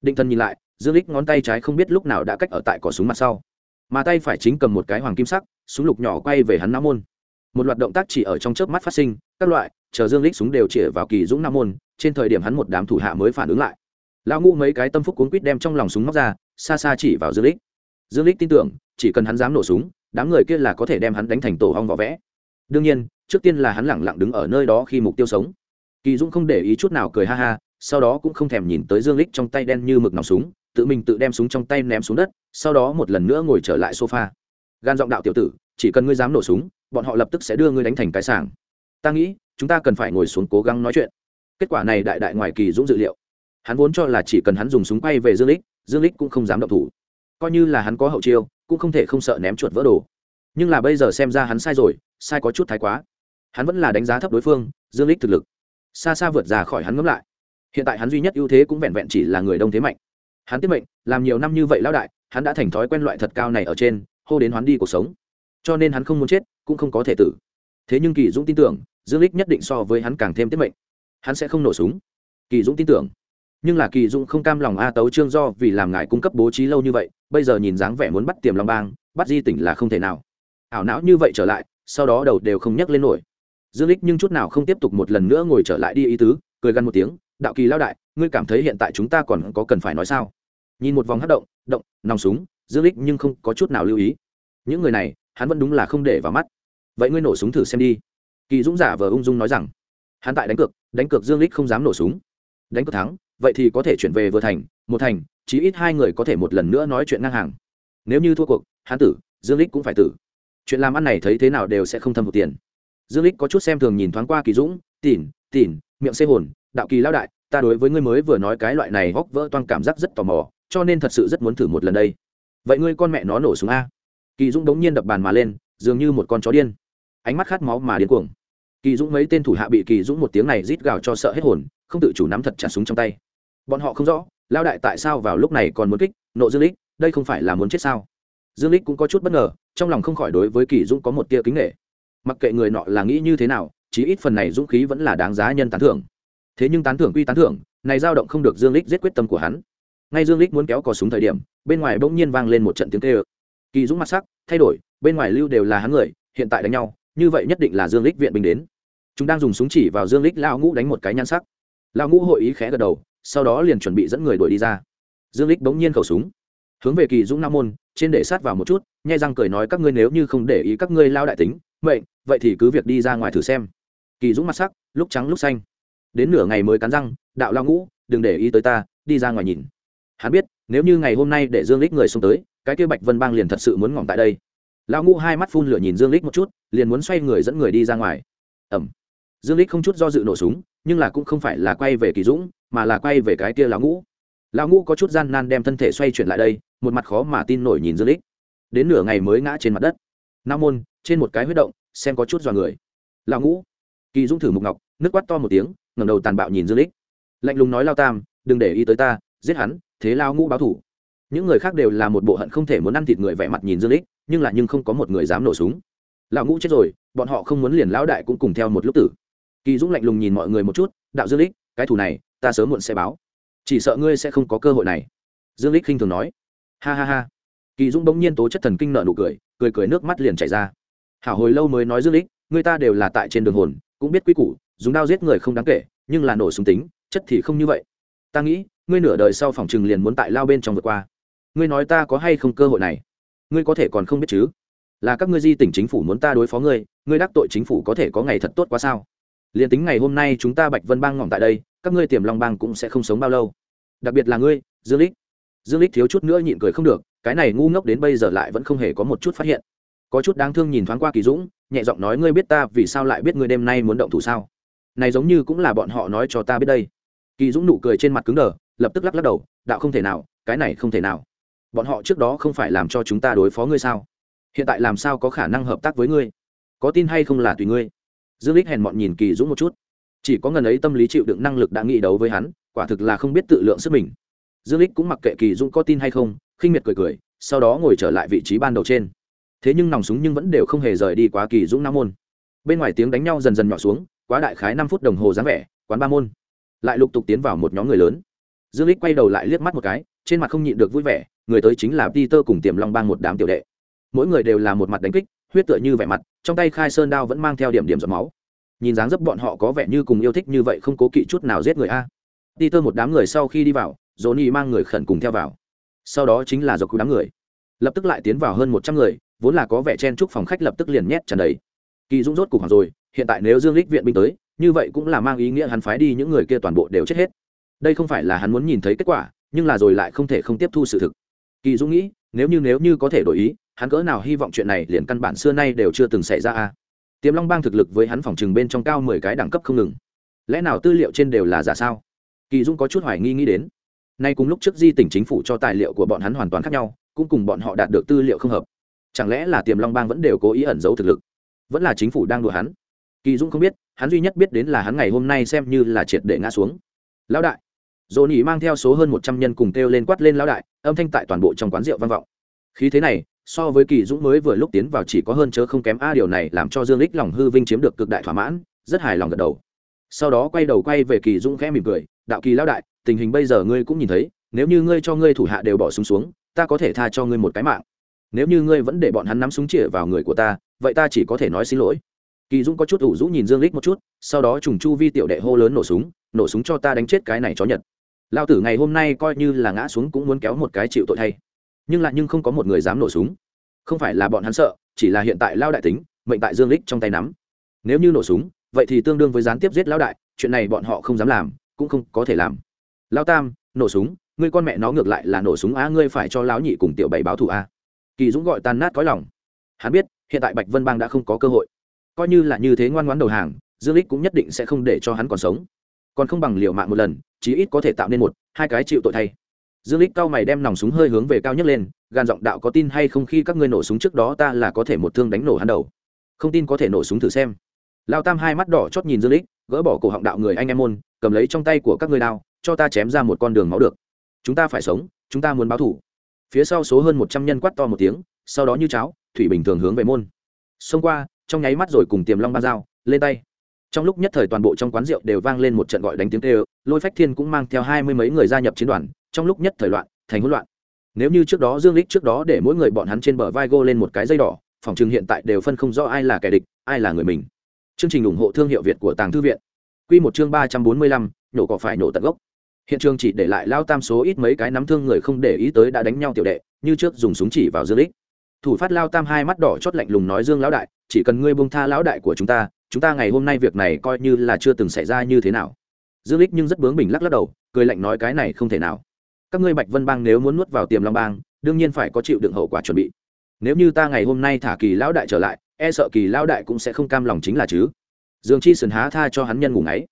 Định thân nhìn lại, dương lích ngón tay trái không biết lúc nào đã cách ở tại cò súng mặt sau. Mà tay phải chính cầm một cái hoàng kim sắc, súng lục nhỏ quay về hắn nam môn. Một loạt động tác chỉ ở trong chớp mắt phát sinh, các loại chờ dương lích súng đều chĩa vào kỳ dũng nam môn, trên thời điểm hắn một đám thủ hạ mới phản ứng lại. Lão ngũ mấy cái tâm phúc cuốn quýt đem trong lòng súng móc ra, xa xa chỉ vào dương lích. Dương lích tin tưởng, chỉ cần hắn dám nổ súng, đám người kia là có thể đem hắn đánh thành tổ hong vỏ vẽ. Đương nhiên, trước tiên là hắn lẳng lặng đứng ở nơi đó khi mục tiêu sống. Kỳ dũng không để ý chút nào cười ha ha, sau đó cũng không thèm nhìn tới dương lích trong tay đen như mực nòng súng, tự mình tự đem súng trong tay ném xuống đất, sau đó một lần nữa ngồi trở lại sofa. Gan giọng đạo tiểu tử, chỉ cần ngươi dám nổ súng, bọn họ lập tức sẽ đưa ngươi đánh thành cái sảng ta nghĩ, chúng ta cần phải ngồi xuống cố gắng nói chuyện. Kết quả này đại đại ngoài kỳ dũng dự liệu. Hắn vốn cho là chỉ cần hắn dùng súng quay về dương lích dương lích cũng không dám động thủ. Coi như là hắn có hậu chiêu, cũng không thể không sợ ném chuột vỡ đồ. Nhưng là bây giờ xem ra hắn sai rồi, sai có chút thái quá. Hắn vẫn là đánh giá thấp đối phương, dương lích thực lực. Xa xa vượt ra khỏi hắn ngẫm lại. Hiện tại hắn duy nhất ưu thế cũng vẹn vẹn chỉ là người đông thế mạnh. Hắn tiếp mệnh, làm nhiều năm như vậy lão đại, hắn đã thành thói quen loại thật cao này ở trên, hô đến hoán đi cuộc sống. Cho nên hắn không muốn chết, cũng không có thể tử thế nhưng kỳ dũng tin tưởng, dương lích nhất định so với hắn càng thêm tiết mệnh. Hắn sẽ không nổ súng. Kỳ dũng tin tưởng. Nhưng là kỳ dũng không cam lòng a tấu trương do vì làm ngài cung cấp bố trí lâu như vậy, bây giờ nhìn dáng vẻ muốn bắt tiềm long bang, bắt di tỉnh là không thể nào. Ảo não như vậy trở lại, sau đó đầu đều không nhắc lên nổi. Dương lích nhưng chút nào không tiếp tục một lần nữa ngồi trở lại đi ý tứ, cười gằn một tiếng, đạo kỳ lao đại, ngươi cảm thấy hiện tại chúng ta còn có cần phải nói sao? Nhìn một vòng hát động động, nòng súng, dương lích nhưng không có chút nào lưu ý. Những người này, hắn vẫn đúng là không để vào mắt vậy ngươi nổ súng thử xem đi. Kỳ dũng giả vờ ung dung nói rằng, hắn tại đánh cược đánh cược dương lích không dám nổ súng. Đánh cược thắng, vậy thì có thể chuyển về vừa thành, một thành, chí ít hai người có thể một lần nữa nói chuyện ngang hàng. Nếu như thua cuộc, hắn tử, dương lích cũng phải tử. Chuyện làm ăn này thấy thế nào đều sẽ không thâm hụt tiền. Dương lích có chút xem thường nhìn thoáng qua kỳ dũng, tỉn tỉn, miệng xê hồn, đạo kỳ lao đại, ta đối với ngươi mới vừa nói cái loại này hóc vỡ toan cảm giác rất tò mò, cho nên thật sự rất muốn thử một lần đây. Vậy ngươi con mẹ nó nổ súng a? Kỳ dũng đống nhiên đập bàn mà lên, dường như một con chó điên ánh mắt khát máu mà điên cuồng. Kỳ dũng mấy tên thủ hạ bị kỳ dũng một tiếng này rít gào cho sợ hết hồn, không tự chủ nắm thật chặt súng trong tay. Bọn họ không rõ lao đại tại sao vào lúc này còn muốn kích nộ dương lích đây không phải là muốn chết sao? Dương lích cũng có chút bất ngờ, trong lòng không khỏi đối với kỳ dũng có một tia kính nghệ mặc kệ người nọ là nghĩ như thế nào, chí ít phần này dũng khí vẫn là đáng giá nhân tán thưởng. Thế nhưng tán thưởng quy tán thưởng, này dao động không được dương lích giết quyết tâm của hắn. Ngay dương lích muốn kéo cò súng thời điểm, bên ngoài bỗng nhiên vang lên một trận tiếng kêu. Kỳ dũng mặt sắc, thay đổi, bên ngoài lưu đều là hắn người, hiện tại đánh nhau như vậy nhất định là dương lích viện binh đến. Chúng đang dùng súng chỉ vào dương lích lao ngũ đánh một cái nhan sắc. Lao ngũ hội ý khẽ gật đầu, sau đó liền chuẩn bị dẫn người đuổi đi ra. Dương lích bỗng nhiên khẩu súng, hướng về kỳ dũng nam môn, trên để sát vào một chút, nhai răng cười nói các ngươi nếu như không để ý các ngươi lao đại tính vậy vậy thì cứ việc đi ra ngoài thử xem. Kỳ dũng mặt sắc, lúc trắng lúc xanh. Đến nửa ngày mới cắn răng, đạo lao ngũ, đừng để ý tới ta, đi ra ngoài nhìn. Hắn biết, nếu như ngày hôm nay để dương lích người xông tới, cái kia bạch vân bang liền thật sự muốn ngỏm tại đây lão ngũ hai mắt phun lửa nhìn dương lích một chút, liền muốn xoay người dẫn người đi ra ngoài. Ẩm dương lích không chút do dự nổ súng, nhưng là cũng không phải là quay về kỳ dũng, mà là quay về cái kia lão ngũ. Lão ngũ có chút gian nan đem thân thể xoay chuyển lại đây, một mặt khó mà tin nổi nhìn dương lích đến nửa ngày mới ngã trên mặt đất. Nam môn, trên một cái huyết động, xem có chút dò người. Lão ngũ. Kỳ dũng thử mục ngọc, nước quát to một tiếng, ngẩng đầu tàn bạo nhìn dương lích lạnh lùng nói lao tam, đừng để ý tới ta, giết hắn, thế lao ngũ báo thủ. Những người khác đều là một bộ hận không thể muốn ăn thịt người vẻ mặt nhìn dương lích nhưng là nhưng không có một người dám nổ súng. Lão ngũ chết rồi, bọn họ không muốn liền lão đại cũng cùng theo một lúc tử. Kỳ dũng lạnh lùng nhìn mọi người một chút, đạo dương lích, cái thủ này, ta sớm muộn sẽ báo. Chỉ sợ ngươi sẽ không có cơ hội này. Dương lích khinh thường nói. Ha ha ha. Kỳ dũng bỗng nhiên tố chất thần kinh nợ nụ cười cười cười nước mắt liền chảy ra. Hảo hồi lâu mới nói dương lích người ta đều là tại trên đường hồn, cũng biết quy củ, dùng đao giết người không đáng kể, nhưng là nổ súng tính, chất thì không như vậy. Ta nghĩ, ngươi nửa đời sau phòng trừng liền muốn tại lao bên trong vượt qua. Ngươi nói ta có hay không cơ hội này? Ngươi có thể còn không biết chứ? Là các ngươi di tỉnh chính phủ muốn ta đối phó ngươi ngươi đắc tội chính phủ có thể có ngày thật tốt quá sao? Liền tính ngày hôm nay chúng ta bạch vân bang ngỏm tại đây, các ngươi tiềm long bang cũng sẽ không sống bao lâu. Đặc biệt là ngươi, dương lích. Dương lích thiếu chút nữa nhịn cười không được, cái này ngu ngốc đến bây giờ lại vẫn không hề có một chút phát hiện. Có chút đáng thương nhìn thoáng qua kỳ dũng, nhẹ giọng nói, ngươi biết ta vì sao lại biết ngươi đêm nay muốn động thủ sao? Này giống như cũng là bọn họ nói cho ta biết đây. Kỳ dũng nụ cười trên mặt cứng đờ, lập tức lắc lắc đầu, đạo không thể nào, cái này không thể nào bọn họ trước đó không phải làm cho chúng ta đối phó ngươi sao? Hiện tại làm sao có khả năng hợp tác với ngươi? Có tin hay không là tùy ngươi. Dương lích hèn mọn nhìn kỳ dũng một chút. Chỉ có ngần ấy tâm lý chịu đựng năng lực đã nghĩ đấu với hắn, quả thực là không biết tự lượng sức mình. Dương lích cũng mặc kệ kỳ dũng có tin hay không, khinh miệt cười cười, sau đó ngồi trở lại vị trí ban đầu trên. Thế nhưng nòng súng nhưng vẫn đều không hề rời đi quá kỳ dũng nam môn. Bên ngoài tiếng đánh nhau dần dần nhỏ xuống, quá đại khái năm phút đồng hồ dáng vẻ, quán ba môn. Lại lục tục tiến vào một nhóm người lớn. Dương lích quay đầu lại liếc mắt một cái trên mặt không nhịn được vui vẻ, người tới chính là peter cùng tiềm long bang một đám tiểu đệ. Mỗi người đều là một mặt đánh kích, huyết tựa như vẻ mặt, trong tay khai sơn đao vẫn mang theo điểm điểm giọt máu. Nhìn dáng dấp bọn họ có vẻ như cùng yêu thích như vậy không cố kỵ chút nào giết người a. Peter một đám người sau khi đi vào, johnny mang người khẩn cùng theo vào. Sau đó chính là dọc cứu đám người. Lập tức lại tiến vào hơn một trăm người, vốn là có vẻ chen chúc phòng khách lập tức liền nhét tràn đầy. Kỳ dũng rốt cục hoàng rồi, hiện tại nếu dương lích viện binh tới, như vậy cũng là mang ý nghĩa hắn phái đi những người kia toàn bộ đều chết hết. Đây không phải là hắn muốn nhìn thấy kết quả nhưng là rồi lại không thể không tiếp thu sự thực. Kỳ dũng nghĩ, nếu như nếu như có thể đổi ý, hắn cỡ nào hy vọng chuyện này liền căn bản xưa nay đều chưa từng xảy ra a tiềm long bang thực lực với hắn phòng trừng bên trong cao mười cái đẳng cấp không ngừng. Lẽ nào tư liệu trên đều là giả sao? Kỳ dũng có chút hoài nghi nghĩ đến. Nay cùng lúc trước di tỉnh chính phủ cho tài liệu của bọn hắn hoàn toàn khác nhau, cũng cùng bọn họ đạt được tư liệu không hợp. Chẳng lẽ là tiềm long bang vẫn đều cố ý ẩn giấu thực lực? Vẫn là chính phủ đang đùa hắn? Kỳ dũng không biết, hắn duy nhất biết đến là hắn ngày hôm nay xem như là triệt để ngã xuống. Lão đại dồn nhỉ mang theo số hơn một trăm nhân cùng kêu lên quát lên lão đại âm thanh tại toàn bộ trong quán rượu vang vọng. Khí thế này so với kỳ dũng mới vừa lúc tiến vào chỉ có hơn chớ không kém a điều này làm cho dương lích lòng hư vinh chiếm được cực đại thỏa mãn rất hài lòng gật đầu. Sau đó quay đầu quay về kỳ dũng khẽ mỉm cười đạo kỳ lão đại tình hình bây giờ ngươi cũng nhìn thấy nếu như ngươi cho ngươi thủ hạ đều bỏ súng xuống, xuống ta có thể tha cho ngươi một cái mạng. Nếu như ngươi vẫn để bọn hắn nắm súng chĩa vào người của ta vậy ta chỉ có thể nói xin lỗi. Kỳ dũng có chút ủ rũ nhìn dương lích một chút sau đó trùng chu vi tiểu đệ hô lớn nổ súng nổ súng cho ta đánh chết cái này chó nhật lao tử ngày hôm nay coi như là ngã xuống cũng muốn kéo một cái chịu tội thay. Nhưng lại nhưng không có một người dám nổ súng. Không phải là bọn hắn sợ, chỉ là hiện tại lao đại tính, mệnh tại dương lích trong tay nắm. Nếu như nổ súng, vậy thì tương đương với gián tiếp giết lao đại, chuyện này bọn họ không dám làm, cũng không có thể làm. Lao tam, nổ súng, ngươi con mẹ nó ngược lại là nổ súng á, ngươi phải cho lão nhị cùng tiểu bảy báo thù a kỳ dũng gọi tan nát cõi lòng. Hắn biết, hiện tại bạch vân bang đã không có cơ hội. Coi như là như thế ngoan ngoãn đầu hàng, dương lích cũng nhất định sẽ không để cho hắn còn sống. Còn không bằng liều mạng một lần chí ít có thể tạo nên một, hai cái chịu tội thay. Dương lích cao mày đem nòng súng hơi hướng về cao nhất lên, gan giọng đạo có tin hay không khi các ngươi nổ súng trước đó ta là có thể một thương đánh nổ hắn đầu. Không tin có thể nổ súng thử xem. Lao tam hai mắt đỏ chót nhìn dương lích gỡ bỏ cổ họng đạo người anh em môn, cầm lấy trong tay của các ngươi đao, cho ta chém ra một con đường máu được. Chúng ta phải sống, chúng ta muốn báo thủ. Phía sau số hơn một trăm nhân quát to một tiếng, sau đó như cháo, thủy bình thường hướng về môn. Xông qua, trong nháy mắt rồi cùng tiềm long ba dao lên tay. Trong lúc nhất thời toàn bộ trong quán rượu đều vang lên một trận gọi đánh tiếng tê lôi phách thiên cũng mang theo hai mươi mấy người gia nhập chiến đoàn, trong lúc nhất thời loạn, thành hỗn loạn. Nếu như trước đó dương lích trước đó để mỗi người bọn hắn trên bờ vai gô lên một cái dây đỏ, phòng trường hiện tại đều phân không rõ ai là kẻ địch, ai là người mình. Chương trình ủng hộ thương hiệu việt của tàng thư viện. Quy một chương ba trăm bốn mươi lăm, nhổ cỏ phải nổ tận gốc. Hiện trường chỉ để lại lao tam số ít mấy cái nắm thương người không để ý tới đã đánh nhau tiểu đệ, như trước dùng súng chỉ vào dương lích thủ phát lao tam hai mắt đỏ chót lạnh lùng nói dương lão đại, chỉ cần ngươi buông tha lão đại của chúng ta chúng ta ngày hôm nay việc này coi như là chưa từng xảy ra như thế nào dương lích nhưng rất bướng bỉnh lắc lắc đầu, cười lạnh nói cái này không thể nào. Các ngươi bạch vân bang nếu muốn nuốt vào tiềm long bang, đương nhiên phải có chịu đựng hậu quả chuẩn bị. Nếu như ta ngày hôm nay thả kỳ lão đại trở lại e sợ kỳ lão đại cũng sẽ không cam lòng chính là chứ. Dương chi sần há tha cho hắn nhân ngủ ngáy.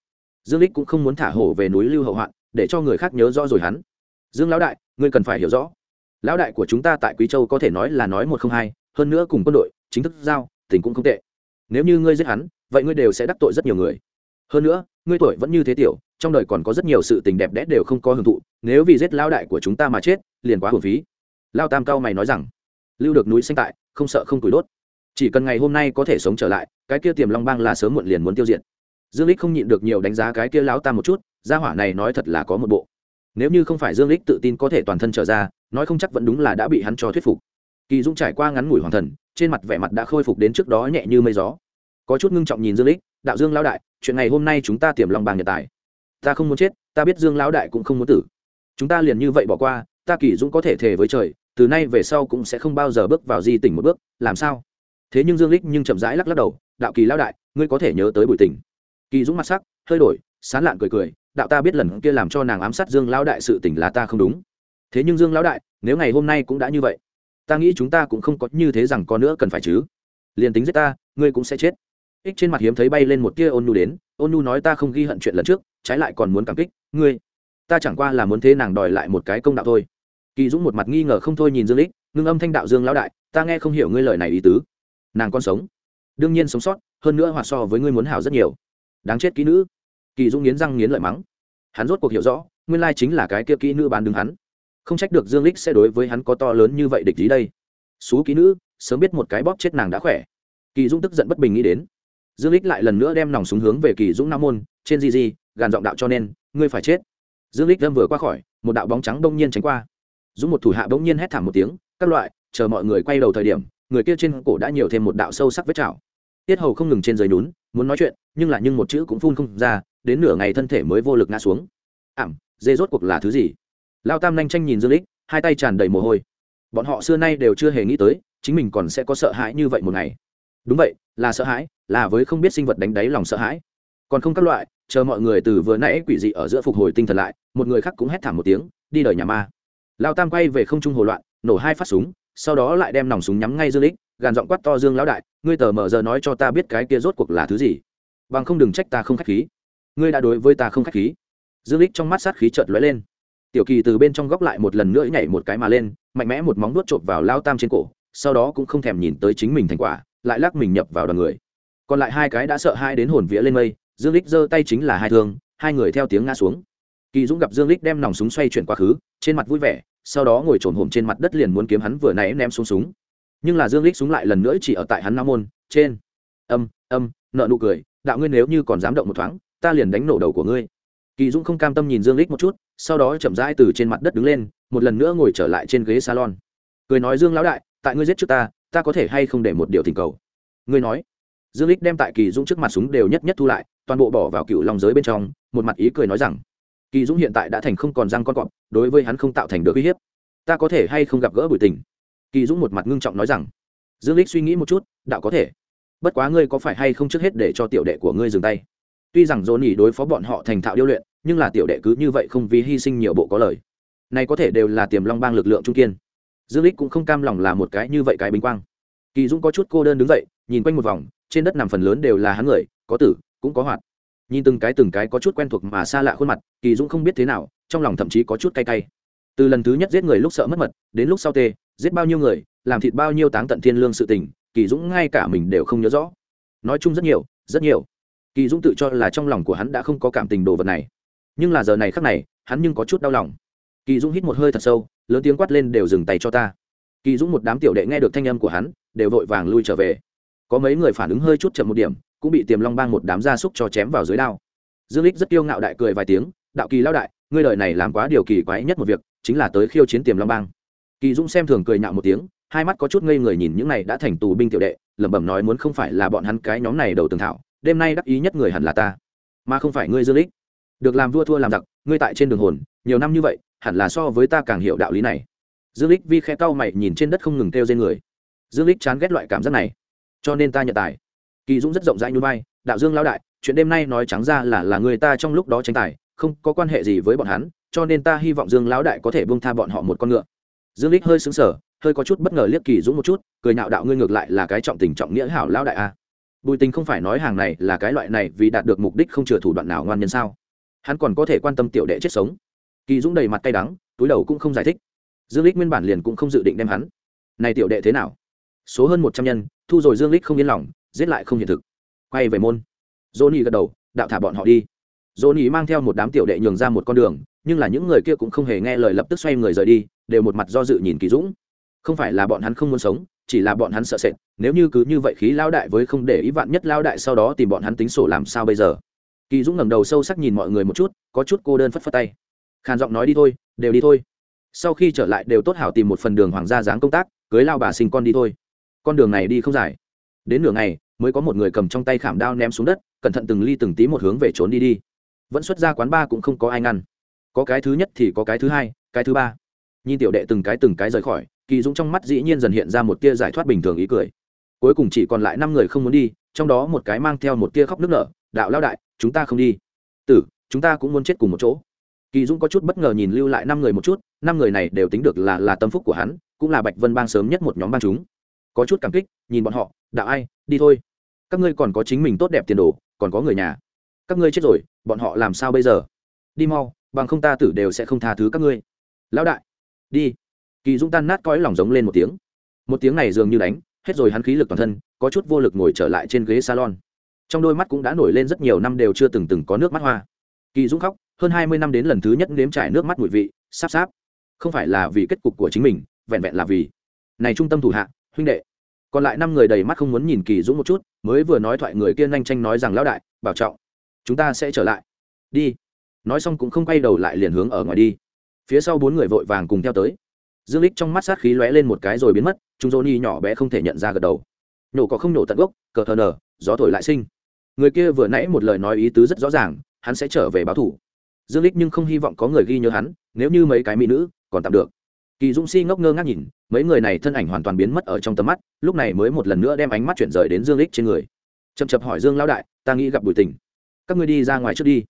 Dương lích cũng không muốn thả hổ về núi lưu hậu hoạn, để cho người khác nhớ rõ rồi hắn. Dương lão đại, ngươi cần phải hiểu rõ. Lão đại của chúng ta tại quý châu có thể nói là nói một không hai, hơn nữa cùng quân đội, chính thức giao, tình cũng không tệ. Nếu như ngươi giết hắn, vậy ngươi đều sẽ đắc tội rất nhiều người. Hơn nữa, ngươi tuổi vẫn như thế tiểu trong đời còn có rất nhiều sự tình đẹp đẽ đều không có hưởng thụ, nếu vì giết lao đại của chúng ta mà chết, liền quá hồn phí. Lao tam cao mày nói rằng, lưu được núi xanh tại, không sợ không tuổi đốt. Chỉ cần ngày hôm nay có thể sống trở lại, cái kia tiềm long bang là sớm muộn liền muốn tiêu diệt. Dương lích không nhịn được nhiều đánh giá cái kia lão tam một chút, gia hỏa này nói thật là có một bộ. Nếu như không phải dương lích tự tin có thể toàn thân trở ra, nói không chắc vẫn đúng là đã bị hắn cho thuyết phục. Kỳ dũng trải qua ngắn ngủi hoàng thần, trên mặt vẻ mặt đã khôi phục đến trước đó nhẹ như mây gió. Có chút ngưng trọng nhìn dương lích đạo dương lão đại, chuyện ngày hôm nay chúng ta tiềm lòng bằng nhật tài ta không muốn chết, ta biết dương lão đại cũng không muốn tử. Chúng ta liền như vậy bỏ qua, ta kỳ dũng có thể thề với trời, từ nay về sau cũng sẽ không bao giờ bước vào di tỉnh một bước, làm sao? Thế nhưng dương lích nhưng chậm rãi lắc lắc đầu, đạo kỳ lão đại, ngươi có thể nhớ tới bùi tỉnh. Kỳ dũng mặt sắc, hơi đổi, sán lạn cười cười, đạo ta biết lần kia làm cho nàng ám sát dương lão đại sự tỉnh là ta không đúng. Thế nhưng dương lão đại, nếu ngày hôm nay cũng đã như vậy, ta nghĩ chúng ta cũng không có như thế rằng có nữa cần phải chứ. Liền tính giết ta, ngươi cũng sẽ chết. Ích trên mặt hiếm thấy bay lên một tia ôn nhu đến, ôn nhu nói ta không ghi hận chuyện lần trước trái lại còn muốn cảm kích, ngươi, ta chẳng qua là muốn thế nàng đòi lại một cái công đạo thôi. Kỳ dũng một mặt nghi ngờ không thôi nhìn dương lích, ngưng âm thanh đạo dương lão đại, ta nghe không hiểu ngươi lời này ý tứ. Nàng con sống. Đương nhiên sống sót, hơn nữa hoạt so với ngươi muốn hảo rất nhiều. Đáng chết kỹ nữ. Kỳ dũng nghiến răng nghiến lợi mắng. Hắn rốt cuộc hiểu rõ, nguyên lai chính là cái kia kỹ nữ bán đứng hắn. Không trách được dương lích sẽ đối với hắn có to lớn như vậy địch gì đây. Xú kỹ nữ, sớm biết một cái bóp chết nàng đã khỏe. Kỳ dũng tức giận bất bình nghĩ đến. Dương lích lại lần nữa đem nòng súng hướng về kỳ dũng nam môn, trên gì gì gàn giọng đạo cho nên, ngươi phải chết. Dương lích lâm vừa qua khỏi, một đạo bóng trắng đông nhiên tránh qua. Dũng một thủ hạ bỗng nhiên hét thảm một tiếng, các loại, chờ mọi người quay đầu thời điểm, người kia trên cổ đã nhiều thêm một đạo sâu sắc vết chảo. Tiết hầu không ngừng trên dưới nhún, muốn nói chuyện, nhưng là nhưng một chữ cũng phun không ra, đến nửa ngày thân thể mới vô lực ngã xuống. Ảm, dê rốt cuộc là thứ gì? Lao tam nhanh tranh nhìn dương lích hai tay tràn đầy mồ hôi. Bọn họ xưa nay đều chưa hề nghĩ tới, chính mình còn sẽ có sợ hãi như vậy một ngày. Đúng vậy, là sợ hãi, là với không biết sinh vật đánh đáy lòng sợ hãi còn không các loại, chờ mọi người từ vừa nãy quỷ dị ở giữa phục hồi tinh thần lại, một người khác cũng hét thảm một tiếng, đi đời nhà ma. Lao tam quay về không trung hồ loạn, nổ hai phát súng, sau đó lại đem nòng súng nhắm ngay dương lích, gàn giọng quát to dương lão đại, ngươi tờ mở giờ nói cho ta biết cái kia rốt cuộc là thứ gì. Bằng không đừng trách ta không khách khí. Ngươi đã đối với ta không khách khí. Dương lích trong mắt sát khí chợt lóe lên. Tiểu kỳ từ bên trong góc lại một lần nữa nhảy một cái mà lên, mạnh mẽ một móng nuốt chộp vào lao tam trên cổ, sau đó cũng không thèm nhìn tới chính mình thành quả, lại lắc mình nhập vào đoàn người. Còn lại hai cái đã sợ hai đến hồn vía lên mây dương lích giơ tay chính là hai thương, hai người theo tiếng ngã xuống. Kỳ dũng gặp dương lích đem nòng súng xoay chuyển quá khứ, trên mặt vui vẻ, sau đó ngồi trồn hổm trên mặt đất liền muốn kiếm hắn vừa nãy ném xuống súng. Nhưng là dương lích súng lại lần nữa chỉ ở tại hắn nam môn, trên. Âm âm, nợ nụ cười, đạo ngươi nếu như còn dám động một thoáng, ta liền đánh nổ đầu của ngươi. Kỳ dũng không cam tâm nhìn dương lích một chút, sau đó chậm rãi từ trên mặt đất đứng lên, một lần nữa ngồi trở lại trên ghế salon. Cười nói, dương lão đại, tại ngươi giết trước ta ta có thể hay không để một điều tình cầu? Ngươi nói dương lích đem tại kỳ dũng trước mặt súng đều nhất nhất thu lại, toàn bộ bỏ vào cựu lòng giới bên trong, một mặt ý cười nói rằng, kỳ dũng hiện tại đã thành không còn răng con cọp, đối với hắn không tạo thành được uy hiếp. Ta có thể hay không gặp gỡ bùi tình? Kỳ dũng một mặt ngưng trọng nói rằng, dương lích suy nghĩ một chút, đạo có thể. Bất quá ngươi có phải hay không trước hết để cho tiểu đệ của ngươi dừng tay? Tuy rằng dồn nhỉ đối phó bọn họ thành thạo điêu luyện, nhưng là tiểu đệ cứ như vậy không vì hy sinh nhiều bộ có lời. Này có thể đều là tiềm long bang lực lượng trung kiên. Dương lích cũng không cam lòng là một cái như vậy cái bình quang. Kỳ dũng có chút cô đơn đứng dậy, nhìn quanh một vòng trên đất nằm phần lớn đều là hắn người, có tử, cũng có hoạt. Nhìn từng cái từng cái có chút quen thuộc mà xa lạ khuôn mặt, kỳ dũng không biết thế nào, trong lòng thậm chí có chút cay cay. Từ lần thứ nhất giết người lúc sợ mất mật, đến lúc sau tê, giết bao nhiêu người, làm thịt bao nhiêu táng tận thiên lương sự tình, kỳ dũng ngay cả mình đều không nhớ rõ. Nói chung rất nhiều rất nhiều. Kỳ dũng tự cho là trong lòng của hắn đã không có cảm tình đồ vật này. Nhưng là giờ này khác này, hắn nhưng có chút đau lòng. Kỳ dũng hít một hơi thật sâu, lớn tiếng quát lên đều dừng tay cho ta. Kỳ dũng một đám tiểu đệ nghe được thanh âm của hắn, đều vội vàng lui trở về có mấy người phản ứng hơi chút chậm một điểm, cũng bị tiềm long bang một đám gia súc cho chém vào dưới đao. Dương lích rất yêu ngạo đại cười vài tiếng, đạo kỳ lao đại, ngươi đời này làm quá điều kỳ quái nhất một việc, chính là tới khiêu chiến tiềm long bang. Kỳ dũng xem thường cười nhạo một tiếng, hai mắt có chút ngây người nhìn những này đã thành tù binh tiểu đệ, lẩm bẩm nói muốn không phải là bọn hắn cái nhóm này đầu tường thảo, đêm nay đắc ý nhất người hẳn là ta, mà không phải ngươi dương lích được làm vua thua làm giặc, ngươi tại trên đường hồn, nhiều năm như vậy, hẳn là so với ta càng hiểu đạo lý này. Dương lích vi khe cau mày nhìn trên đất không ngừng kêu trên người. Dương lích chán ghét loại cảm giác này cho nên ta nhận tài. Kỳ dũng rất rộng rãi như vai, đạo dương lão đại, chuyện đêm nay nói trắng ra là là người ta trong lúc đó tranh tài, không có quan hệ gì với bọn hắn, cho nên ta hy vọng dương lão đại có thể buông tha bọn họ một con ngựa. Dương lích hơi sững sờ, hơi có chút bất ngờ liếc kỳ dũng một chút, cười nhạo, đạo ngươi ngược lại là cái trọng tình trọng nghĩa hảo lão đại a. Bùi tình không phải nói hàng này là cái loại này vì đạt được mục đích không chừa thủ đoạn nào ngoan nhân sao? Hắn còn có thể quan tâm tiểu đệ chết sống. Kỳ dũng đầy mặt cay đắng, túi đầu cũng không giải thích. Dương lích nguyên bản liền cũng không dự định đem hắn. Này tiểu đệ thế nào? Số hơn một trăm nhân, thu rồi dương lích không yên lòng, giết lại không hiện thực. Quay về môn. Johnny gật đầu, đạo thả bọn họ đi. Johnny mang theo một đám tiểu đệ nhường ra một con đường, nhưng là những người kia cũng không hề nghe lời lập tức xoay người rời đi, đều một mặt do dự nhìn kỳ dũng. Không phải là bọn hắn không muốn sống, chỉ là bọn hắn sợ sệt, nếu như cứ như vậy khí lao đại với không để ý vạn nhất lao đại sau đó tìm bọn hắn tính sổ làm sao bây giờ? Kỳ dũng ngẩng đầu sâu sắc nhìn mọi người một chút, có chút cô đơn phất phất tay. Khàn giọng nói đi thôi, đều đi thôi. Sau khi trở lại đều tốt hảo tìm một phần đường hoàng gia dáng công tác, cưới lao bà sinh con đi thôi con đường này đi không dài. Đến nửa ngày, mới có một người cầm trong tay khảm đao ném xuống đất, cẩn thận từng ly từng tí một hướng về trốn đi đi. Vẫn xuất ra quán ba cũng không có ai ngăn. Có cái thứ nhất thì có cái thứ hai, cái thứ ba. Nhìn tiểu đệ từng cái từng cái rời khỏi, kỳ dũng trong mắt dĩ nhiên dần hiện ra một tia giải thoát bình thường ý cười. Cuối cùng chỉ còn lại năm người không muốn đi, trong đó một cái mang theo một tia khóc nước nở, đạo lao đại, chúng ta không đi. Tử, chúng ta cũng muốn chết cùng một chỗ. Kỳ dũng có chút bất ngờ nhìn lưu lại năm người một chút, năm người này đều tính được là là tâm phúc của hắn, cũng là bạch vân bang sớm nhất một nhóm bang chúng có chút cảm kích, nhìn bọn họ, đạo ai, đi thôi. Các ngươi còn có chính mình tốt đẹp tiền đồ, còn có người nhà. Các ngươi chết rồi, bọn họ làm sao bây giờ? Đi mau, bằng không ta tử đều sẽ không tha thứ các ngươi. Lão đại, đi. Kỳ dũng tan nát cõi lòng giống lên một tiếng. Một tiếng này dường như đánh, hết rồi hắn khí lực toàn thân, có chút vô lực ngồi trở lại trên ghế salon. Trong đôi mắt cũng đã nổi lên rất nhiều năm đều chưa từng từng có nước mắt hoa. Kỳ dũng khóc, hơn hai mươi năm đến lần thứ nhất nếm trải nước mắt mùi vị sắp sáp. Không phải là vì kết cục của chính mình, vẹn vẹn là vì này trung tâm thủ hạ huynh đệ. Còn lại năm người đầy mắt không muốn nhìn kỳ dũng một chút, mới vừa nói thoại người kia nhanh tranh nói rằng, lão đại, bảo trọng. Chúng ta sẽ trở lại. Đi. Nói xong cũng không quay đầu lại liền hướng ở ngoài đi. Phía sau bốn người vội vàng cùng theo tới. Dương lích trong mắt sát khí lóe lên một cái rồi biến mất chúng dô ni nhỏ bé không thể nhận ra gật đầu. Nổ có không nổ tận gốc, cờ thờ nở, gió thổi lại sinh. Người kia vừa nãy một lời nói ý tứ rất rõ ràng, hắn sẽ trở về báo thủ. Dương lích nhưng không hy vọng có người ghi nhớ hắn, nếu như mấy cái mỹ nữ còn tạm được kỳ dũng si ngốc ngơ ngác nhìn, mấy người này thân ảnh hoàn toàn biến mất ở trong tầm mắt, lúc này mới một lần nữa đem ánh mắt chuyển rời đến dương lích trên người. Chậm chập hỏi dương lão đại, ta nghĩ gặp bùi tình. Các ngươi đi ra ngoài trước đi.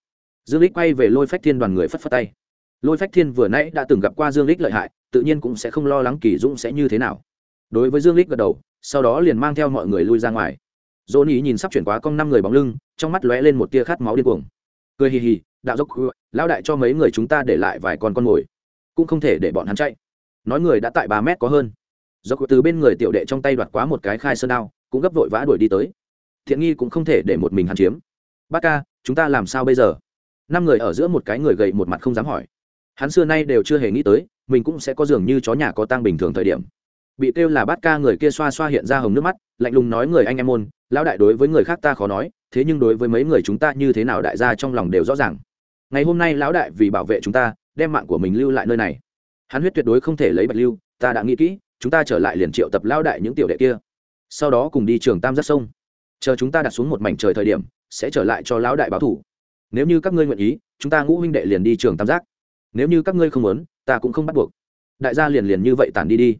Dương lích quay về lôi phách thiên đoàn người phất phất tay. Lôi phách thiên vừa nãy đã từng gặp qua dương lích lợi hại, tự nhiên cũng sẽ không lo lắng kỳ dũng sẽ như thế nào. Đối với dương lích gật đầu, sau đó liền mang theo mọi người lui ra ngoài. Dỗ ý nhìn sắp chuyển quá cong năm người bóng lưng, trong mắt lóe lên một tia khát máu điên cuồng. Cười hì hì, đạo dốc, lão đại cho mấy người chúng ta để lại vài con con mồi, cũng không thể để bọn hắn chạy nói người đã tại ba mét có hơn. Do từ bên người tiểu đệ trong tay đoạt quá một cái khai sơn đao, cũng gấp vội vã đuổi đi tới. Thiện nghi cũng không thể để một mình hắn chiếm. Bác ca, chúng ta làm sao bây giờ? Năm người ở giữa một cái người gầy một mặt không dám hỏi. Hắn xưa nay đều chưa hề nghĩ tới, mình cũng sẽ có dường như chó nhà có tang bình thường thời điểm. Bị kêu là bát ca người kia xoa xoa hiện ra hồng nước mắt, lạnh lùng nói người anh em môn lão đại đối với người khác ta khó nói, thế nhưng đối với mấy người chúng ta như thế nào đại gia trong lòng đều rõ ràng. Ngày hôm nay lão đại vì bảo vệ chúng ta, đem mạng của mình lưu lại nơi này hắn huyết tuyệt đối không thể lấy bạch lưu, ta đã nghĩ kỹ, chúng ta trở lại liền triệu tập lao đại những tiểu đệ kia. Sau đó cùng đi trường tam giác sông. Chờ chúng ta đặt xuống một mảnh trời thời điểm, sẽ trở lại cho lão đại báo thủ. Nếu như các ngươi nguyện ý, chúng ta ngũ huynh đệ liền đi trường tam giác. Nếu như các ngươi không muốn, ta cũng không bắt buộc. Đại gia liền liền như vậy tản đi đi.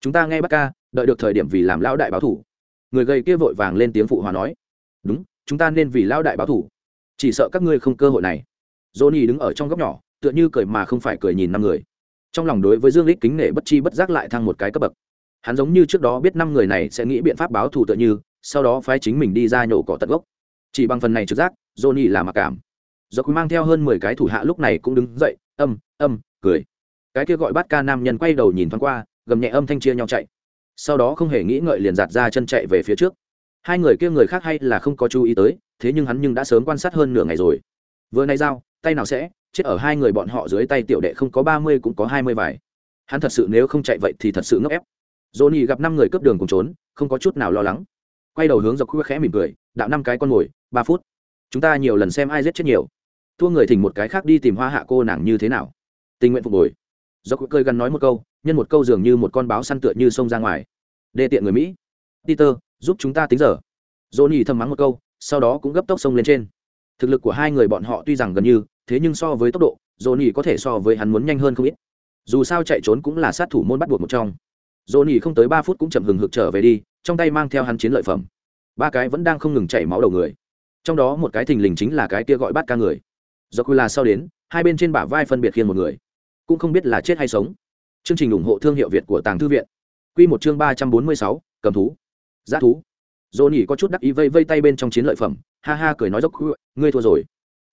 Chúng ta nghe bắt ca, đợi được thời điểm vì làm lão đại báo thủ. Người gầy kia vội vàng lên tiếng phụ hòa nói. Đúng, chúng ta nên vì lão đại báo thủ. Chỉ sợ các ngươi không cơ hội này. Johnny đứng ở trong góc nhỏ, tựa như cười mà không phải cười nhìn năm người trong lòng đối với dương lích kính nể bất chi bất giác lại thăng một cái cấp bậc. Hắn giống như trước đó biết năm người này sẽ nghĩ biện pháp báo thù tựa như, sau đó phái chính mình đi ra nhổ cỏ tận gốc. Chỉ bằng phần này trực giác, johnny là mặc cảm. Do quý mang theo hơn mười cái thủ hạ lúc này cũng đứng dậy, âm âm, cười. Cái kia gọi bát ca nam nhân quay đầu nhìn thoáng qua, gầm nhẹ âm thanh chia nhau chạy. Sau đó không hề nghĩ ngợi liền giạt ra chân chạy về phía trước. Hai người kia người khác hay là không có chú ý tới, thế nhưng hắn nhưng đã sớm quan sát hơn nửa ngày rồi. Vừa nay dao tay nào sẽ? Chết ở hai người bọn họ dưới tay tiểu đệ không có ba mươi cũng có hai mươi vài. Hắn thật sự nếu không chạy vậy thì thật sự ngốc ép. Johnny gặp năm người cướp đường cùng trốn, không có chút nào lo lắng. Quay đầu hướng dọc khuya khẽ mỉm cười, đạo năm cái con mồi ba phút. Chúng ta nhiều lần xem ai giết chết nhiều. Thua người thỉnh một cái khác đi tìm hoa hạ cô nàng như thế nào. Tình nguyện phục hồi. Do cơi gắn nói một câu, nhân một câu dường như một con báo săn tựa như xông ra ngoài. Đê tiện người mỹ. Peter, giúp chúng ta tính giờ. Johnny thầm mắng một câu, sau đó cũng gấp tốc xông lên trên. Thực lực của hai người bọn họ tuy rằng gần như thế nhưng so với tốc độ, johnny có thể so với hắn muốn nhanh hơn không ít. Dù sao chạy trốn cũng là sát thủ môn bắt buộc một trong. Johnny không tới ba phút cũng chậm hừng hực trở về đi, trong tay mang theo hắn chiến lợi phẩm. Ba cái vẫn đang không ngừng chảy máu đầu người. Trong đó một cái thình lình chính là cái kia gọi bắt ca người. Do quy là sau đến, hai bên trên bả vai phân biệt khiên một người. Cũng không biết là chết hay sống. Chương trình ủng hộ thương hiệu việt của tàng thư viện. Quy một chương ba trăm bốn mươi sáu, cầm thú. Giá thú. Dỗ nỉ có chút đắc ý vây vây tay bên trong chiến lợi phẩm, ha ha cười nói dốc ngươi thua rồi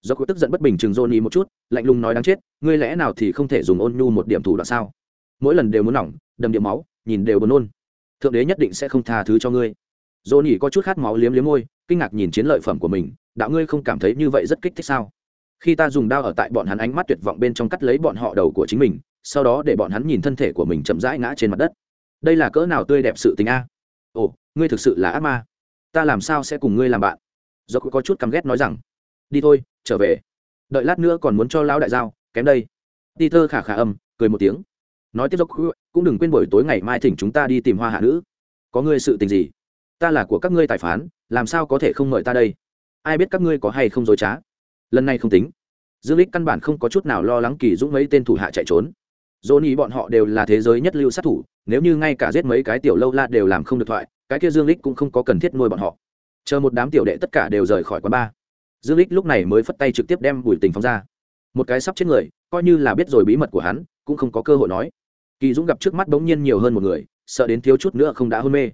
do tức giận bất bình chừng dỗ một chút, lạnh lùng nói đáng chết, ngươi lẽ nào thì không thể dùng ôn nhu một điểm thủ đoạn sao? Mỗi lần đều muốn nỏng, đầm điểm máu, nhìn đều buồn nôn. Thượng đế nhất định sẽ không tha thứ cho ngươi. Dỗ có chút khát máu liếm liếm môi, kinh ngạc nhìn chiến lợi phẩm của mình, đạo ngươi không cảm thấy như vậy rất kích thích sao? Khi ta dùng đao ở tại bọn hắn ánh mắt tuyệt vọng bên trong cắt lấy bọn họ đầu của chính mình, sau đó để bọn hắn nhìn thân thể của mình chậm rãi ngã trên mặt đất. Đây là cỡ nào tươi đẹp sự tình a? Ồ, ngươi thực sự là ác ma. Ta làm sao sẽ cùng ngươi làm bạn? Do có chút căm ghét nói rằng đi thôi, trở về. Đợi lát nữa còn muốn cho lão đại giao, kém đây. Đi thơ khả khả âm, cười một tiếng. Nói tiếp dốc cũng đừng quên buổi tối ngày mai thỉnh chúng ta đi tìm hoa hạ nữ. Có ngươi sự tình gì? Ta là của các ngươi tài phán, làm sao có thể không mời ta đây? Ai biết các ngươi có hay không dối trá? Lần này không tính. Dương lích căn bản không có chút nào lo lắng kỳ dũng mấy tên thủ hạ chạy trốn. Dỗ ý bọn họ đều là thế giới nhất lưu sát thủ, nếu như ngay cả giết mấy cái tiểu lâu la đều làm không được thoại, cái kia dương lích cũng không có cần thiết nuôi bọn họ. Chờ một đám tiểu đệ tất cả đều rời khỏi quán bar dương lích lúc này mới phất tay trực tiếp đem bùi tình phóng ra. Một cái sắp chết người, coi như là biết rồi bí mật của hắn, cũng không có cơ hội nói. Kỳ dũng gặp trước mắt bỗng nhiên nhiều hơn một người, sợ đến thiếu chút nữa không đã hôn mê.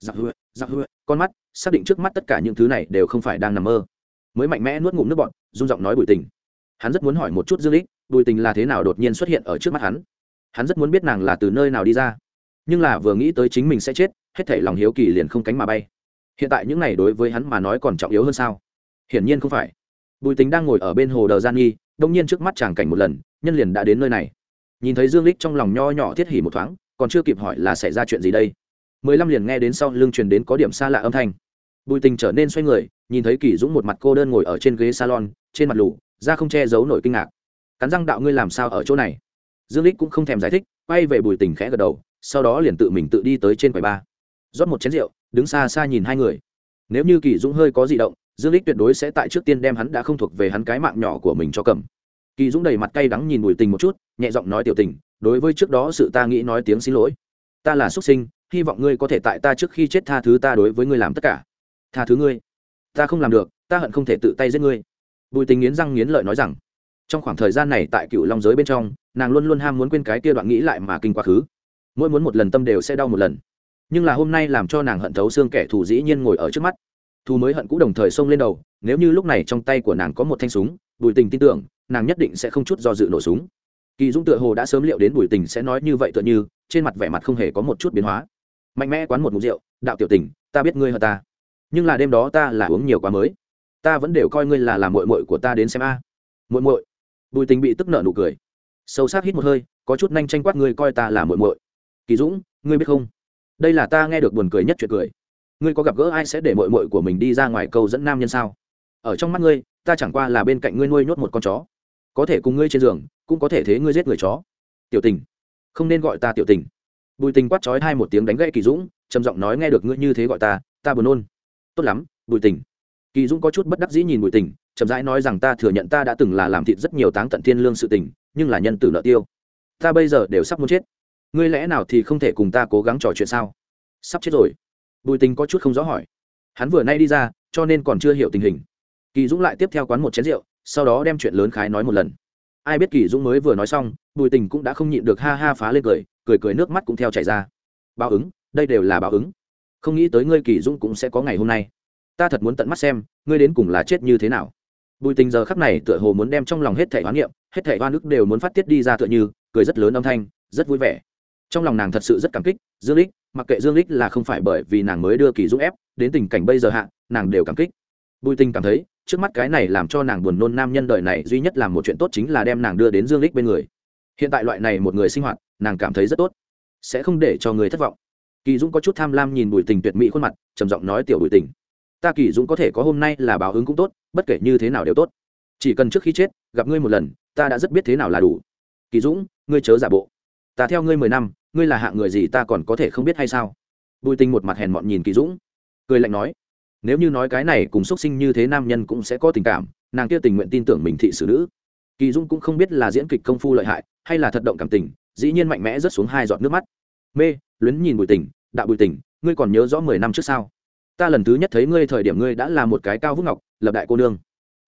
Giặc hựa giặc hựa con mắt, xác định trước mắt tất cả những thứ này đều không phải đang nằm mơ. Mới mạnh mẽ nuốt ngụm nước bọn rung giọng nói bùi tình. Hắn rất muốn hỏi một chút dương lích bùi tình là thế nào đột nhiên xuất hiện ở trước mắt hắn? Hắn rất muốn biết nàng là từ nơi nào đi ra. Nhưng là vừa nghĩ tới chính mình sẽ chết, hết thảy lòng hiếu kỳ liền không cánh mà bay. Hiện tại những này đối với hắn mà nói còn trọng yếu hơn sao? Hiển nhiên không phải. Bùi tính đang ngồi ở bên hồ đờ gian nghi đông nhiên trước mắt chàng cảnh một lần, nhân liền đã đến nơi này. Nhìn thấy dương lích trong lòng nho nhỏ thiết hỉ một thoáng, còn chưa kịp hỏi là xảy ra chuyện gì đây. Mười lăm liền nghe đến sau lưng truyền đến có điểm xa lạ âm thanh. Bùi tình trở nên xoay người, nhìn thấy kỳ dũng một mặt cô đơn ngồi ở trên ghế salon, trên mặt lù, da không che giấu nổi kinh ngạc. Cắn răng đạo ngươi làm sao ở chỗ này? Dương lích cũng không thèm giải thích, quay về bùi tình khẽ gật đầu, sau đó liền tự mình tự đi tới trên quầy ba. Rót một chén rượu, đứng xa xa nhìn hai người. Nếu như kỳ dũng hơi có di động dương lích tuyệt đối sẽ tại trước tiên đem hắn đã không thuộc về hắn cái mạng nhỏ của mình cho cầm. Kỳ dũng đầy mặt cay đắng nhìn bùi tình một chút, nhẹ giọng nói tiểu tình, đối với trước đó sự ta nghĩ nói tiếng xin lỗi. Ta là xuất sinh, hy vọng ngươi có thể tại ta trước khi chết tha thứ ta đối với ngươi làm tất cả. Tha thứ ngươi? Ta không làm được, ta hận không thể tự tay giết ngươi. Bùi tình nghiến răng nghiến lợi nói rằng, trong khoảng thời gian này tại cựu long giới bên trong, nàng luôn luôn ham muốn quên cái kia đoạn nghĩ lại mà kinh quá khứ. Mỗi muốn một lần tâm đều sẽ đau một lần. Nhưng là hôm nay làm cho nàng hận thấu xương kẻ thù dĩ nhiên ngồi ở trước mắt thù mới hận cũ đồng thời xông lên đầu, nếu như lúc này trong tay của nàng có một thanh súng, bùi tình tin tưởng, nàng nhất định sẽ không chút do dự nổ súng. Kỳ dũng tựa hồ đã sớm liệu đến bùi tình sẽ nói như vậy tựa như, trên mặt vẻ mặt không hề có một chút biến hóa. Mạnh mẽ quán một mục rượu, đạo tiểu tình, ta biết ngươi hờ ta, nhưng là đêm đó ta là uống nhiều quá mới. Ta vẫn đều coi ngươi là làm mội mội của ta đến xem a. À. mội mội bùi tình bị tức nợ nụ cười. Sâu sắc hít một hơi, có chút nhanh tranh quát, ngươi coi ta là mội mội kỳ dũng, ngươi biết không? Đây là ta nghe được buồn cười nhất chuyện cười ngươi có gặp gỡ ai sẽ để mội mội của mình đi ra ngoài câu dẫn nam nhân sao? Ở trong mắt ngươi, ta chẳng qua là bên cạnh ngươi nuôi nhốt một con chó. Có thể cùng ngươi trên giường, cũng có thể thế ngươi giết người chó. Tiểu tình, không nên gọi ta tiểu tình. Bùi tình quát trói hai một tiếng đánh gậy kỳ dũng, trầm giọng nói nghe được ngươi như thế gọi ta ta buồn nôn. Tốt lắm, bùi tình. Kỳ dũng có chút bất đắc dĩ nhìn bùi tình, chậm rãi nói rằng ta thừa nhận ta đã từng là làm thịt rất nhiều táng tận thiên lương sự tình, nhưng là nhân tử nợ tiêu. Ta bây giờ đều sắp muốn chết. Ngươi lẽ nào thì không thể cùng ta cố gắng trò chuyện sao? Sắp chết rồi bùi tình có chút không rõ hỏi. Hắn vừa nay đi ra, cho nên còn chưa hiểu tình hình. Kỳ dũng lại tiếp theo quán một chén rượu, sau đó đem chuyện lớn khái nói một lần. Ai biết kỳ dũng mới vừa nói xong, bùi tình cũng đã không nhịn được ha ha phá lên cười cười cười nước mắt cũng theo chảy ra. Báo ứng, đây đều là báo ứng. Không nghĩ tới ngươi kỳ dũng cũng sẽ có ngày hôm nay. Ta thật muốn tận mắt xem, ngươi đến cùng là chết như thế nào. Bùi tình giờ khắc này tựa hồ muốn đem trong lòng hết thẻ hoán niệm, hết thẻ hoa ức đều muốn phát tiết đi ra tựa như, cười rất lớn âm thanh, rất vui vẻ trong lòng nàng thật sự rất cảm kích, dương lích, mặc kệ dương lích là không phải bởi vì nàng mới đưa kỳ dũng ép, đến tình cảnh bây giờ hạ, nàng đều cảm kích. Bùi Tinh cảm thấy, trước mắt cái này làm cho nàng buồn nôn nam nhân đời này duy nhất làm một chuyện tốt chính là đem nàng đưa đến dương lích bên người. Hiện tại loại này một người sinh hoạt, nàng cảm thấy rất tốt, sẽ không để cho người thất vọng. Kỳ dũng có chút tham lam nhìn bùi tình tuyệt mỹ khuôn mặt, trầm giọng nói, tiểu bùi tình, ta kỳ dũng có thể có hôm nay là báo ứng cũng tốt, bất kể như thế nào đều tốt. Chỉ cần trước khi chết, gặp ngươi một lần, ta đã rất biết thế nào là đủ. Kỳ dũng, ngươi chớ giả bộ. Ta theo ngươi mười năm ngươi là hạng người gì ta còn có thể không biết hay sao? Bùi Tinh một mặt hèn mọn nhìn kỳ dũng, cười lạnh nói, nếu như nói cái này cùng x u ấ t sinh như thế nam nhân cũng sẽ có tình cảm, nàng kia tình nguyện tin tưởng mình thị xử nữ. Kỳ dũng cũng không biết là diễn kịch công phu lợi hại, hay là thật động cảm tình, dĩ nhiên mạnh mẽ rớt xuống hai giọt nước mắt. Mê, luyến nhìn bùi tình, đạo bùi tình, ngươi còn nhớ rõ mười năm trước sao? Ta lần thứ nhất thấy ngươi thời điểm ngươi đã là một cái cao vút ngọc, lập đại cô nương.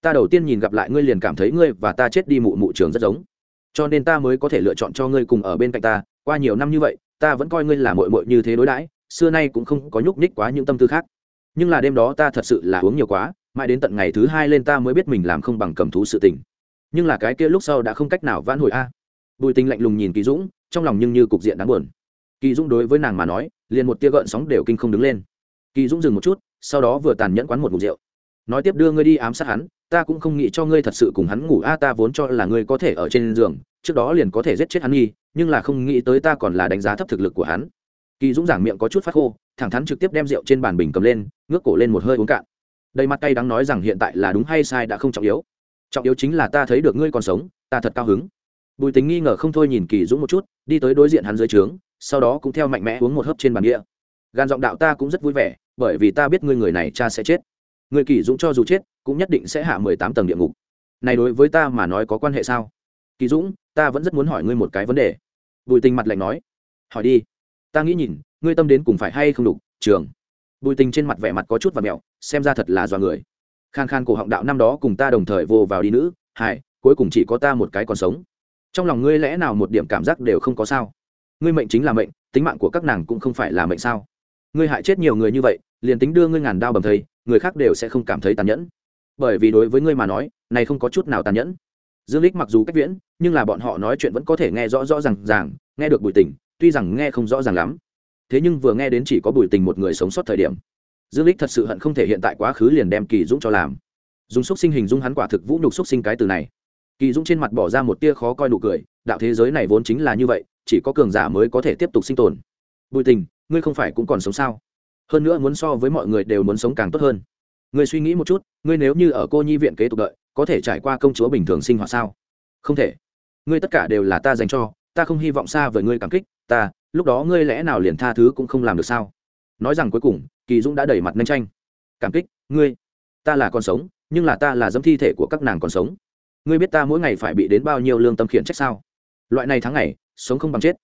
Ta đầu tiên nhìn gặp lại ngươi liền cảm thấy ngươi và ta chết đi mụ mụ trường rất giống. Cho nên ta mới có thể lựa chọn cho ngươi cùng ở bên cạnh ta qua nhiều năm như vậy, ta vẫn coi ngươi là mội mội như thế đối đãi, xưa nay cũng không có nhúc nhích quá những tâm tư khác. Nhưng là đêm đó ta thật sự là uống nhiều quá, mãi đến tận ngày thứ hai lên ta mới biết mình làm không bằng cầm thú sự tình. Nhưng là cái kia lúc sau đã không cách nào vãn hồi a. Bùi tình lạnh lùng nhìn kỳ dũng, trong lòng nhưng như cục diện đáng buồn. Kỳ dũng đối với nàng mà nói, liền một tia gợn sóng đều kinh không đứng lên. Kỳ dũng dừng một chút, sau đó vừa tàn nhẫn quán một mục rượu nói tiếp đưa ngươi đi ám sát hắn, ta cũng không nghĩ cho ngươi thật sự cùng hắn ngủ. A, ta vốn cho là ngươi có thể ở trên giường, trước đó liền có thể giết chết hắn nghi, nhưng là không nghĩ tới ta còn là đánh giá thấp thực lực của hắn. Kỳ dũng giảng miệng có chút phát khô, thẳng thắn trực tiếp đem rượu trên bàn bình cầm lên, ngước cổ lên một hơi uống cạn. Đầy mặt tay đắng nói rằng hiện tại là đúng hay sai đã không trọng yếu. Trọng yếu chính là ta thấy được ngươi còn sống, ta thật cao hứng. Bùi tính nghi ngờ không thôi nhìn kỳ dũng một chút, đi tới đối diện hắn dưới trướng, sau đó cũng theo mạnh mẽ uống một hớp trên bàn đĩa gan giọng đạo ta cũng rất vui vẻ, bởi vì ta biết ngươi người này cha sẽ chết người kỳ dũng cho dù chết, cũng nhất định sẽ hạ mười tám tầng địa ngục. Này đối với ta mà nói có quan hệ sao? Kỳ dũng, ta vẫn rất muốn hỏi ngươi một cái vấn đề. Bùi tình mặt lạnh nói. Hỏi đi. Ta nghĩ nhìn, ngươi tâm đến cùng phải hay không đủ trường. Bùi tình trên mặt vẻ mặt có chút và mẹo, xem ra thật là do người. Khan khan cổ họng đạo năm đó cùng ta đồng thời vô vào đi nữ hải cuối cùng chỉ có ta một cái còn sống. Trong lòng ngươi lẽ nào một điểm cảm giác đều không có sao? Ngươi mệnh chính là mệnh, tính mạng của các nàng cũng không phải là mệnh sao? Ngươi hại chết nhiều người như vậy, liền tính đưa ngươi ngàn đao bầm thây người khác đều sẽ không cảm thấy tàn nhẫn. Bởi vì đối với ngươi mà nói, này không có chút nào tàn nhẫn. Dương lích mặc dù cách viễn, nhưng là bọn họ nói chuyện vẫn có thể nghe rõ rõ ràng ràng, nghe được bùi tình, tuy rằng nghe không rõ ràng lắm. Thế nhưng vừa nghe đến chỉ có bùi tình một người sống sót thời điểm, dương lích thật sự hận không thể hiện tại quá khứ liền đem kỳ dũng cho làm. Dùng xúc sinh hình dung hắn quả thực vũ nhục xúc sinh cái từ này. Kỳ dũng trên mặt bỏ ra một tia khó coi nụ cười, đạo thế giới này vốn chính là như vậy, chỉ có cường giả mới có thể tiếp tục sinh tồn. Bùi tình, ngươi không phải cũng còn sống sao? Hơn nữa muốn so với mọi người đều muốn sống càng tốt hơn. Ngươi suy nghĩ một chút, ngươi nếu như ở cô nhi viện kế tục đợi, có thể trải qua công chúa bình thường sinh hoạt sao? Không thể. Ngươi tất cả đều là ta dành cho, ta không hy vọng xa với ngươi cảm kích, ta, lúc đó ngươi lẽ nào liền tha thứ cũng không làm được sao? Nói rằng cuối cùng, kỳ dũng đã đẩy mặt nhanh tranh cảm kích, ngươi. Ta là còn sống, nhưng là ta là dâm thi thể của các nàng còn sống. Ngươi biết ta mỗi ngày phải bị đến bao nhiêu lương tâm khiển trách sao? Loại này tháng ngày, sống không bằng chết.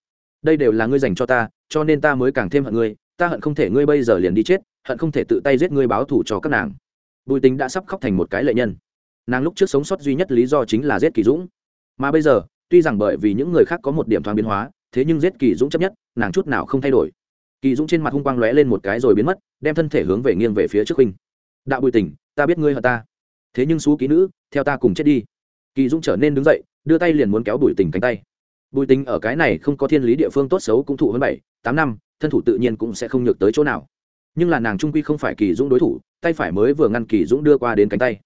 Đây đều là ngươi dành cho ta, cho nên ta mới càng thêm hận ngươi ta hận không thể ngươi bây giờ liền đi chết, hận không thể tự tay giết ngươi báo thù cho các nàng. Bùi tính đã sắp khóc thành một cái lệ nhân. Nàng lúc trước sống sót duy nhất lý do chính là giết kỳ dũng. Mà bây giờ, tuy rằng bởi vì những người khác có một điểm thoáng biến hóa, thế nhưng giết kỳ dũng chấp nhất, nàng chút nào không thay đổi. Kỳ dũng trên mặt hung quang lóe lên một cái rồi biến mất, đem thân thể hướng về nghiêng về phía trước huynh. Đạo bùi tình, ta biết ngươi hận ta. Thế nhưng xú ký nữ, theo ta cùng chết đi. Kỳ dũng trở nên đứng dậy, đưa tay liền muốn kéo bùi tình cánh tay. Bùi tình ở cái này không có thiên lý địa phương tốt xấu cũng thụ hơn bảy tám năm, thân thủ tự nhiên cũng sẽ không nhược tới chỗ nào. Nhưng là nàng trung quy không phải kỳ dũng đối thủ, tay phải mới vừa ngăn kỳ dũng đưa qua đến cánh tay.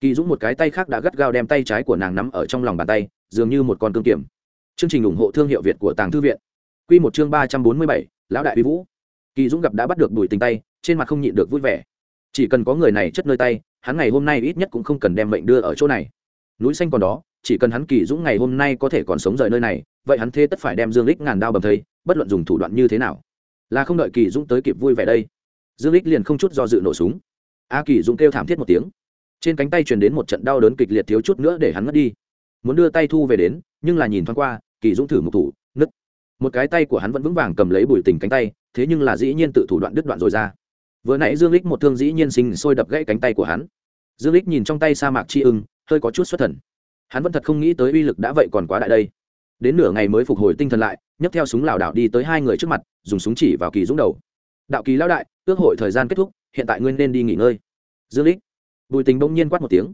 Kỳ dũng một cái tay khác đã gắt gao đem tay trái của nàng nắm ở trong lòng bàn tay, dường như một con cương kiểm chương trình ủng hộ thương hiệu việt của tàng thư viện. Q một chương ba trăm bốn mươi bảy, lão đại vi vũ. Kỳ dũng gặp đã bắt được đùi tình tay, trên mặt không nhịn được vui vẻ. Chỉ cần có người này chất nơi tay, hắn ngày hôm nay ít nhất cũng không cần đem mệnh đưa ở chỗ này. Núi xanh còn đó, chỉ cần hắn kỳ dũng ngày hôm nay có thể còn sống rời nơi này, vậy hắn thế tất phải đem dương lích ngàn đao bầm thây bất luận dùng thủ đoạn như thế nào, là không đợi kỳ dũng tới kịp vui vẻ đây. Dương lích liền không chút do dự nổ súng. A kỳ dũng kêu thảm thiết một tiếng. Trên cánh tay truyền đến một trận đau đớn kịch liệt thiếu chút nữa để hắn ngất đi. Muốn đưa tay thu về đến, nhưng là nhìn thoáng qua, kỳ dũng thử một thủ, nứt. Một cái tay của hắn vẫn vững vàng cầm lấy bùi tình cánh tay, thế nhưng là dĩ nhiên tự thủ đoạn đứt đoạn rồi ra. Vừa nãy dương lích một thương dĩ nhiên sinh sôi đập gãy cánh tay của hắn. Dương lích nhìn trong tay sa mạc chi ưng, hơi có chút xuất thần. Hắn vẫn thật không nghĩ tới uy lực đã vậy còn quá đại đây đến nửa ngày mới phục hồi tinh thần lại, nhấc theo súng lảo đảo đi tới hai người trước mặt, dùng súng chỉ vào kỳ dũng đầu. Đạo kỳ lão đại, ước hội thời gian kết thúc, hiện tại ngươi nên đi nghỉ ngơi. Dương lích bùi tình bỗng nhiên quát một tiếng,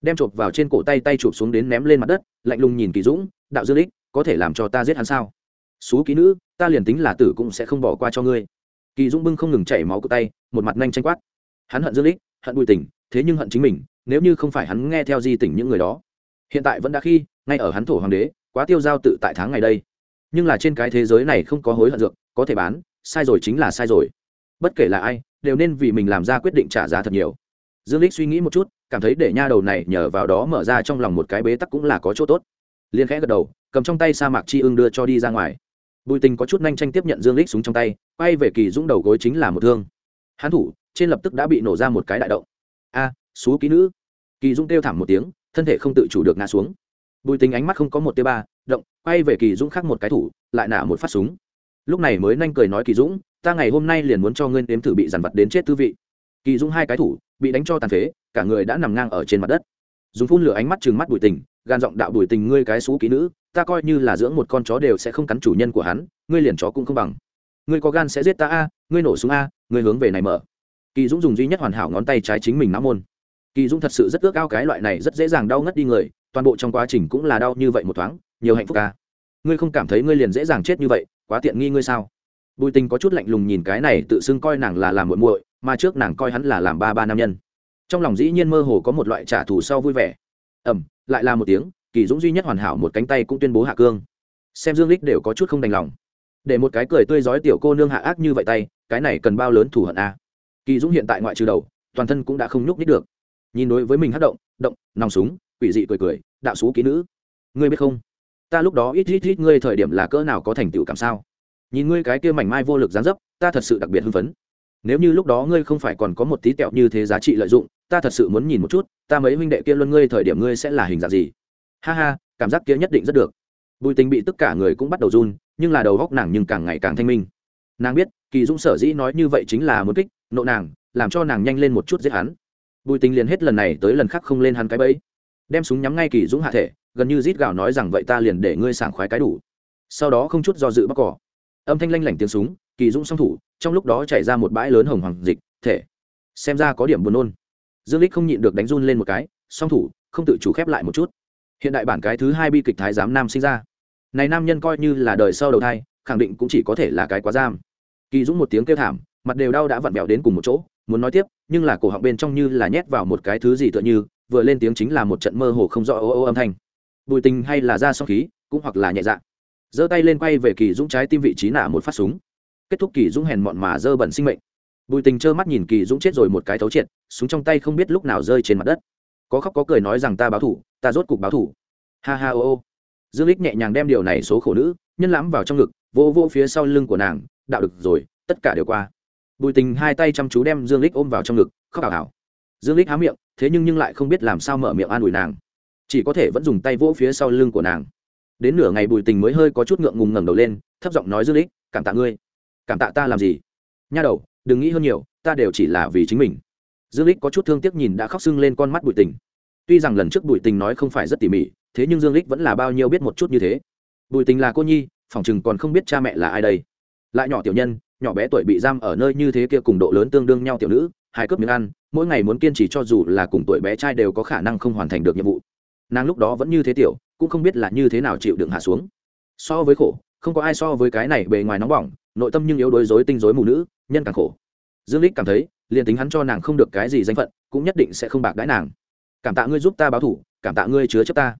đem chộp vào trên cổ tay tay chụp xuống đến ném lên mặt đất, lạnh lùng nhìn kỳ dũng, đạo dương lích có thể làm cho ta giết hắn sao? Xú ký nữ, ta liền tính là tử cũng sẽ không bỏ qua cho ngươi. Kỳ dũng bưng không ngừng chảy máu của tay, một mặt nhanh tranh quát. Hắn hận dương lích hận bùi tình, thế nhưng hận chính mình, nếu như không phải hắn nghe theo di tỉnh những người đó. Hiện tại vẫn đã khi, ngay ở hắn thổ hoàng đế quá tiêu giao tự tại tháng ngày đây. Nhưng là trên cái thế giới này không có hối hận dược có thể bán sai rồi chính là sai rồi. Bất kể là ai đều nên vì mình làm ra quyết định trả giá thật nhiều. Dương lích suy nghĩ một chút cảm thấy để nha đầu này nhờ vào đó mở ra trong lòng một cái bế tắc cũng là có chỗ tốt. Liên khẽ gật đầu cầm trong tay sa mạc chi ưng đưa cho đi ra ngoài. Bùi tình có chút nhanh tranh tiếp nhận dương lích súng trong tay quay về kỳ dũng đầu gối chính là một thương. Hán thủ trên lập tức đã bị nổ ra một cái đại động. A à, xú ký nữ. Kỳ dũng kêu thảm một tiếng thân thể không tự chủ được ngã xuống bùi tình ánh mắt không có một tia ba, động, quay về kỳ dũng khác một cái thủ, lại nả một phát súng. Lúc này mới nhanh cười nói kỳ dũng, ta ngày hôm nay liền muốn cho ngươi nếm thử bị dằn vặt đến chết tư vị. Kỳ dũng hai cái thủ, bị đánh cho tàn phế, cả người đã nằm ngang ở trên mặt đất. Dùng phun lửa ánh mắt chừng mắt bùi tình, gan giọng đạo bùi tình, ngươi cái xú kỹ nữ, ta coi như là dưỡng một con chó đều sẽ không cắn chủ nhân của hắn, ngươi liền chó cũng không bằng. Ngươi có gan sẽ giết ta a, ngươi nổ súng a, ngươi hướng về này mở. Kỳ dũng dùng duy nhất hoàn hảo ngón tay trái chính mình nắm môn. Kỳ dũng thật sự rất ước ao cái loại này rất dễ dàng đau ngất đi người toàn bộ trong quá trình cũng là đau như vậy một thoáng, nhiều hạnh phúc ca ngươi không cảm thấy ngươi liền dễ dàng chết như vậy, quá tiện nghi ngươi sao? Bùi tình có chút lạnh lùng nhìn cái này tự xưng coi nàng là làm muội muội, mà trước nàng coi hắn là làm ba ba nam nhân. Trong lòng dĩ nhiên mơ hồ có một loại trả thù sau vui vẻ. Ẩm, lại là một tiếng, kỳ dũng duy nhất hoàn hảo một cánh tay cũng tuyên bố hạ cương. Xem dương lích đều có chút không đành lòng. Để một cái cười tươi rói tiểu cô nương hạ ác như vậy tay, cái này cần bao lớn thủ hận a kỳ dũng hiện tại ngoại trừ đầu, toàn thân cũng đã không nhúc nít được. Nhìn đối với mình hát động động, nòng súng quỷ dị cười cười, đạo xú ký nữ, ngươi biết không? Ta lúc đó ít ít ít ngươi thời điểm là cỡ nào có thành tựu cảm sao? Nhìn ngươi cái kia mảnh mai vô lực gián dấp, ta thật sự đặc biệt hưng phấn. Nếu như lúc đó ngươi không phải còn có một tí tẹo như thế giá trị lợi dụng, ta thật sự muốn nhìn một chút, ta mấy huynh đệ kia luân ngươi thời điểm ngươi sẽ là hình dạng gì? Ha ha, cảm giác kia nhất định rất được. Bùi tình bị tất cả người cũng bắt đầu run, nhưng là đầu góc nàng nhưng càng ngày càng thanh minh. Nàng biết, kỳ dũng sở dĩ nói như vậy chính là muốn kích nộ nàng, làm cho nàng nhanh lên một chút giết hắn. Bùi tình liền hết lần này tới lần khác không lên hắn cái bẫy đem súng nhắm ngay kỳ dũng hạ thể, gần như rít gào nói rằng vậy ta liền để ngươi sảng khoái cái đủ. Sau đó không chút do dự bóc cỏ. Âm thanh lanh lảnh tiếng súng, kỳ dũng song thủ, trong lúc đó chảy ra một bãi lớn hồng hoàng dịch, thể. Xem ra có điểm buồn nôn. Dương lích không nhịn được đánh run lên một cái, song thủ, không tự chủ khép lại một chút. Hiện đại bản cái thứ hai bi kịch thái giám nam sinh ra. Này nam nhân coi như là đời sau đầu thai, khẳng định cũng chỉ có thể là cái quá giam. Kỳ dũng một tiếng kêu thảm, mặt đều đau đã vặn vẹo đến cùng một chỗ, muốn nói tiếp, nhưng là cổ họng bên trong như là nhét vào một cái thứ gì tựa như vừa lên tiếng chính là một trận mơ hồ không rõ ô ô âm thanh. Bùi tình hay là ra song khí, cũng hoặc là nhẹ dạ. Giơ tay lên quay về kỳ dũng trái tim vị trí nả một phát súng. Kết thúc kỳ dũng hèn mọn mà dơ bẩn sinh mệnh. Bùi tình trơ mắt nhìn kỳ dũng chết rồi một cái thấu triệt, súng trong tay không biết lúc nào rơi trên mặt đất. Có khóc có cười nói rằng ta báo thủ, ta rốt cục báo thủ. Ha ha ô ô. Dương lích nhẹ nhàng đem điều này số khổ nữ, nhân lãm vào trong ngực, vô vô phía sau lưng của nàng, đạo được rồi, tất cả đều qua. Bùi tình hai tay chăm chú đem dương lích ôm vào trong ngực, khóc ảo ảo. Dương lích há miệng thế nhưng nhưng lại không biết làm sao mở miệng an ủi nàng. Chỉ có thể vẫn dùng tay vỗ phía sau lưng của nàng. Đến nửa ngày bùi tình mới hơi có chút ngượng ngùng ngẩng đầu lên, thấp giọng nói dương lích, cảm tạ ngươi. Cảm tạ ta làm gì? Nha đầu, đừng nghĩ hơn nhiều, ta đều chỉ là vì chính mình. Dương lích có chút thương tiếc nhìn đã khóc sưng lên con mắt bùi tình. Tuy rằng lần trước bùi tình nói không phải rất tỉ mỉ, thế nhưng dương lích vẫn là bao nhiêu biết một chút như thế. Bùi tình là cô nhi, phòng chừng còn không biết cha mẹ là ai đây. Lại nhỏ tiểu nhân, nhỏ bé tuổi bị giam ở nơi như thế kia cùng độ lớn tương đương nhau tiểu nữ hai cướp miếng ăn mỗi ngày muốn kiên trì cho dù là cùng tuổi bé trai đều có khả năng không hoàn thành được nhiệm vụ. Nàng lúc đó vẫn như thế tiểu, cũng không biết là như thế nào chịu đựng hạ xuống. So với khổ, không có ai so với cái này bề ngoài nóng bỏng, nội tâm nhưng yếu đối dối tinh dối mù nữ, nhân càng khổ. Dương lích cảm thấy, liền tính hắn cho nàng không được cái gì danh phận, cũng nhất định sẽ không bạc đãi nàng. Cảm tạ ngươi giúp ta báo thủ, cảm tạ ngươi chứa chấp ta.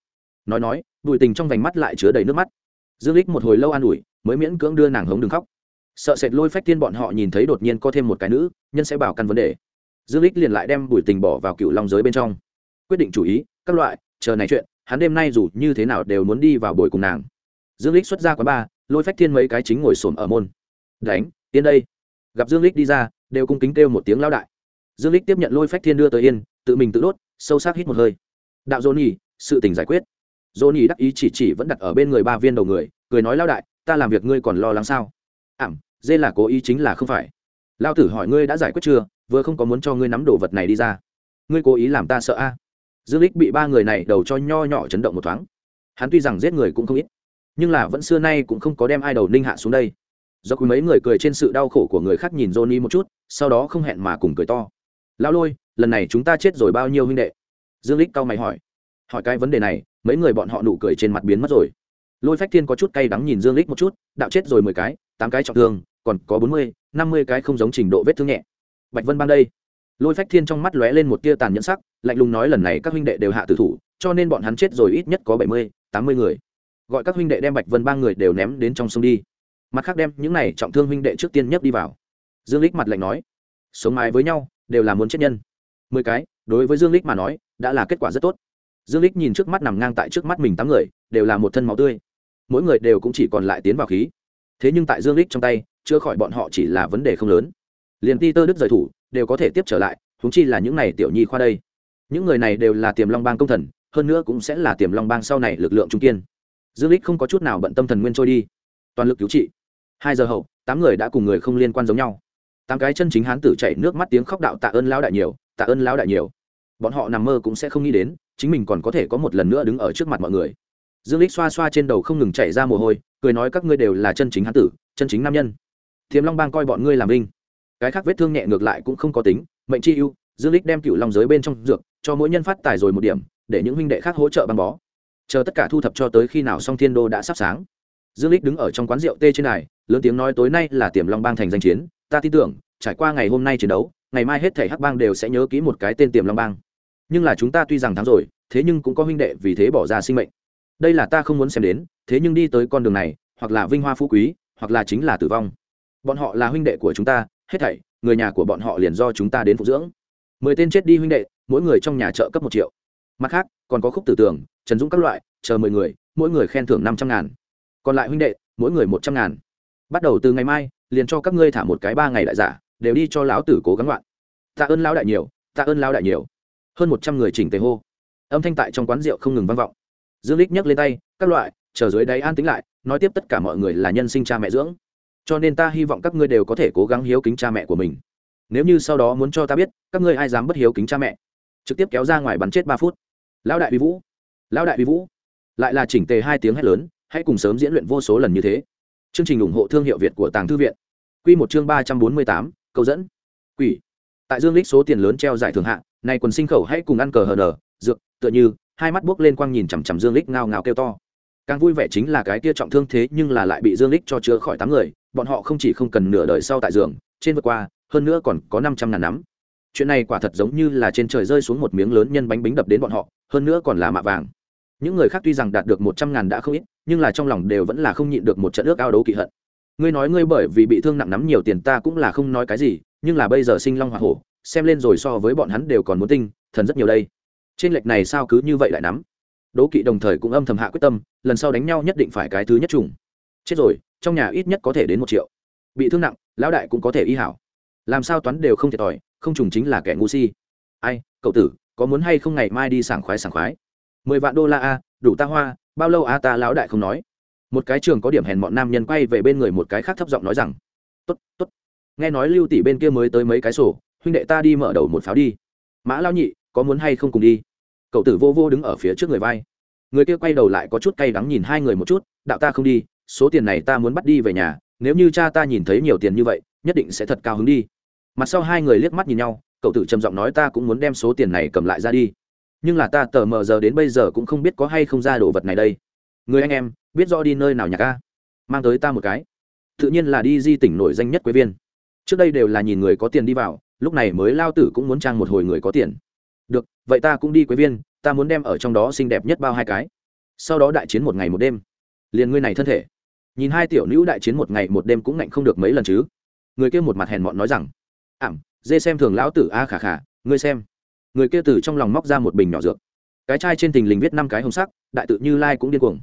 Nói nói bùi tình trong vành mắt lại chứa đầy nước mắt. Dương lích một hồi lâu an ủi, mới miễn cưỡng đưa nàng hống đừng khóc. Sợ sệt lôi phách tiên bọn họ nhìn thấy đột nhiên có thêm một cái nữ, nhân sẽ bảo căn vấn đề dương lích liền lại đem bùi tình bỏ vào cựu long giới bên trong. Quyết định chủ ý, các loại, chờ này chuyện, hắn đêm nay dù như thế nào đều muốn đi vào bồi cùng nàng. Dương lích xuất ra quán ba, lôi phách thiên mấy cái chính ngồi xổm ở môn. Đánh tiến đây. Gặp dương lích đi ra, đều cung kính kêu một tiếng lao đại. Dương lích tiếp nhận lôi phách thiên đưa tới yên, tự mình tự đốt, sâu sắc hít một hơi. Đạo dỗ nhì sự tình giải quyết. Dỗ nhì đắc ý chỉ chỉ vẫn đặt ở bên người ba viên đầu người, cười nói lao đại, ta làm việc ngươi còn lo lắng sao? Ảm dê là cố ý chính là không phải lao tử hỏi ngươi đã giải quyết chưa, vừa không có muốn cho ngươi nắm đồ vật này đi ra. Ngươi cố ý làm ta sợ a? Dương lích bị ba người này đầu cho nho nhỏ chấn động một thoáng. Hắn tuy rằng giết người cũng không ít, nhưng là vẫn xưa nay cũng không có đem ai đầu ninh hạ xuống đây. Do quý mấy người cười trên sự đau khổ của người khác nhìn johnny một chút, sau đó không hẹn mà cùng cười to. Lao lôi, lần này chúng ta chết rồi bao nhiêu huynh đệ? Dương lích cau mày hỏi. Hỏi cái vấn đề này, mấy người bọn họ nụ cười trên mặt biến mất rồi. Lôi phách thiên có chút cay đắng nhìn dương lích một chút, đạo chết rồi mười cái tám cái trọng thương, còn có bốn mươi, năm mươi cái không giống trình độ vết thương nhẹ. Bạch vân ban đây. Lôi phách thiên trong mắt lóe lên một tia tàn nhẫn sắc, lạnh lùng nói lần này các huynh đệ đều hạ tử thủ, cho nên bọn hắn chết rồi ít nhất có bảy mươi, tám mươi người. Gọi các huynh đệ đem bạch vân ba người đều ném đến trong sông đi. Mặt khác đem những này trọng thương huynh đệ trước tiên nhấp đi vào. Dương lích mặt lạnh nói, sống mái với nhau, đều là muốn chết nhân. Mười cái, đối với dương lích mà nói, đã là kết quả rất tốt. Dương lích nhìn trước mắt nằm ngang tại trước mắt mình tám người, đều là một thân máu tươi. Mỗi người đều cũng chỉ còn lại tiến vào khí thế nhưng tại dương lích trong tay chưa khỏi bọn họ chỉ là vấn đề không lớn. Liền ti tơ đức rời thủ, đều có thể tiếp trở lại thúng chi là những này tiểu nhi khoa đây. Những người này đều là tiềm long bang công thần, hơn nữa cũng sẽ là tiềm long bang sau này lực lượng trung kiên. Dương lích không có chút nào bận tâm thần nguyên trôi đi. Toàn lực cứu trị. Hai giờ hậu, tám người đã cùng người không liên quan giống nhau. Tám cái chân chính hán tử chảy nước mắt tiếng khóc đạo tạ ơn lão đại nhiều, tạ ơn lão đại nhiều. Bọn họ nằm mơ cũng sẽ không nghĩ đến, chính mình còn có thể có một lần nữa đứng ở trước mặt mọi người dương lích xoa xoa trên đầu không ngừng chảy ra mồ hôi, cười nói các ngươi đều là chân chính hán tử, chân chính nam nhân. Thiếm long bang coi bọn ngươi làm linh cái khác vết thương nhẹ ngược lại cũng không có tính, mệnh chi ưu, dương lích đem cựu long giới bên trong dược, cho mỗi nhân phát tài rồi một điểm, để những huynh đệ khác hỗ trợ băng bó. Chờ tất cả thu thập cho tới khi nào song thiên đô đã sắp sáng. Dương lích đứng ở trong quán rượu tê trên này lớn tiếng nói tối nay là tiềm long bang thành danh chiến, ta tin tưởng, trải qua ngày hôm nay chiến đấu, ngày mai hết thảy hắc bang đều sẽ nhớ kỹ một cái tên tiềm long bang. Nhưng là chúng ta tuy rằng thắng rồi, thế nhưng cũng có huynh đệ vì thế bỏ ra sinh mệnh đây là ta không muốn xem đến, thế nhưng đi tới con đường này, hoặc là vinh hoa phú quý, hoặc là chính là tử vong. Bọn họ là huynh đệ của chúng ta, hết thảy, người nhà của bọn họ liền do chúng ta đến phụ dưỡng. Mười tên chết đi huynh đệ, mỗi người trong nhà trợ cấp một triệu. Mặt khác, còn có khúc tử tưởng trần dũng các loại, chờ mười người, mỗi người khen thưởng năm trăm ngàn. Còn lại huynh đệ, mỗi người một trăm ngàn. Bắt đầu từ ngày mai, liền cho các ngươi thả một cái ba ngày đại giả, đều đi cho lão tử cố gắng loạn. Tạ ơn lão đại nhiều, tạ ơn lão đại nhiều. Hơn một trăm người chỉnh tề hô. Âm thanh tại trong quán rượu không ngừng vang vọng dương lích nhấc lên tay, các loại, chờ dưới đáy an tính lại, nói tiếp tất cả mọi người là nhân sinh cha mẹ dưỡng. Cho nên ta hy vọng các ngươi đều có thể cố gắng hiếu kính cha mẹ của mình. Nếu như sau đó muốn cho ta biết, các ngươi ai dám bất hiếu kính cha mẹ? Trực tiếp kéo ra ngoài bắn chết ba phút. Lão đại uy vũ! Lão đại uy vũ! Lại là chỉnh tề hai tiếng hét lớn, hãy cùng sớm diễn luyện vô số lần như thế. Chương trình ủng hộ thương hiệu việt của tàng thư viện. Quy một chương ba trăm bốn mươi tám, câu dẫn. Quỷ. Tại dương lích số tiền lớn treo giải thưởng hạng này quần sinh khẩu hãy cùng ăn cờ hờ nở dược, tựa như hai mắt buốc lên quang nhìn chằm chằm dương lích ngao ngao kêu to. Càng vui vẻ chính là cái kia trọng thương thế nhưng là lại bị dương lích cho chữa khỏi tám người, bọn họ không chỉ không cần nửa đời sau tại giường, trên vượt qua, hơn nữa còn có năm trăm ngàn nắm. Chuyện này quả thật giống như là trên trời rơi xuống một miếng lớn nhân bánh bính đập đến bọn họ, hơn nữa còn là mạ vàng. Những người khác tuy rằng đạt được một trăm ngàn đã không ít, nhưng là trong lòng đều vẫn là không nhịn được một trận ước ao đấu kỵ hận. Ngươi nói ngươi bởi vì bị thương nặng nắm nhiều tiền ta cũng là không nói cái gì, nhưng là bây giờ sinh long hoa hổ, xem lên rồi so với bọn hắn đều còn muốn tinh, thần rất nhiều đây trên lệch này sao cứ như vậy lại nắm? Đố kỵ đồng thời cũng âm thầm hạ quyết tâm, lần sau đánh nhau nhất định phải cái thứ nhất trùng. Chết rồi, trong nhà ít nhất có thể đến một triệu. Bị thương nặng, lão đại cũng có thể y hảo. Làm sao toán đều không thiệt thòi, không trùng chính là kẻ ngu si. Ai, cậu tử, có muốn hay không ngày mai đi sảng khoái sảng khoái? Mười vạn đô la a, đủ ta hoa, bao lâu a ta lão đại không nói. Một cái trường có điểm hèn bọn nam nhân quay về bên người một cái khác thấp giọng nói rằng t ố t t ố t nghe nói lưu tỷ bên kia mới tới mấy cái sổ, huynh đệ ta đi mở đầu một pháo đi. Mã lao nhị, có muốn hay không cùng đi? Cậu tử vô vô đứng ở phía trước người vai. Người kia quay đầu lại có chút cay đắng nhìn hai người một chút, đạo ta không đi, số tiền này ta muốn bắt đi về nhà, nếu như cha ta nhìn thấy nhiều tiền như vậy, nhất định sẽ thật cao hứng đi. Mặt sau hai người liếc mắt nhìn nhau, cậu tử trầm giọng nói, ta cũng muốn đem số tiền này cầm lại ra đi. Nhưng là ta tờ mờ giờ đến bây giờ cũng không biết có hay không ra đồ vật này đây. Người anh em, biết rõ đi nơi nào nhà ca? Mang tới ta một cái. Tự nhiên là đi di tỉnh nổi danh nhất quế viên. Trước đây đều là nhìn người có tiền đi vào, lúc này mới lao tử cũng muốn trang một hồi người có tiền vậy ta cũng đi quế viên, ta muốn đem ở trong đó xinh đẹp nhất bao hai cái. Sau đó đại chiến một ngày một đêm. Liền ngươi này thân thể. Nhìn hai tiểu nữ đại chiến một ngày một đêm cũng ngạnh không được mấy lần chứ. Người kia một mặt hèn mọn nói rằng, ảm, dê xem thường lão tử a khả khả ngươi xem. Người kia từ trong lòng móc ra một bình nhỏ dược. Cái chai trên tình lình viết năm cái hồng sắc, đại tự như lai cũng điên cuồng.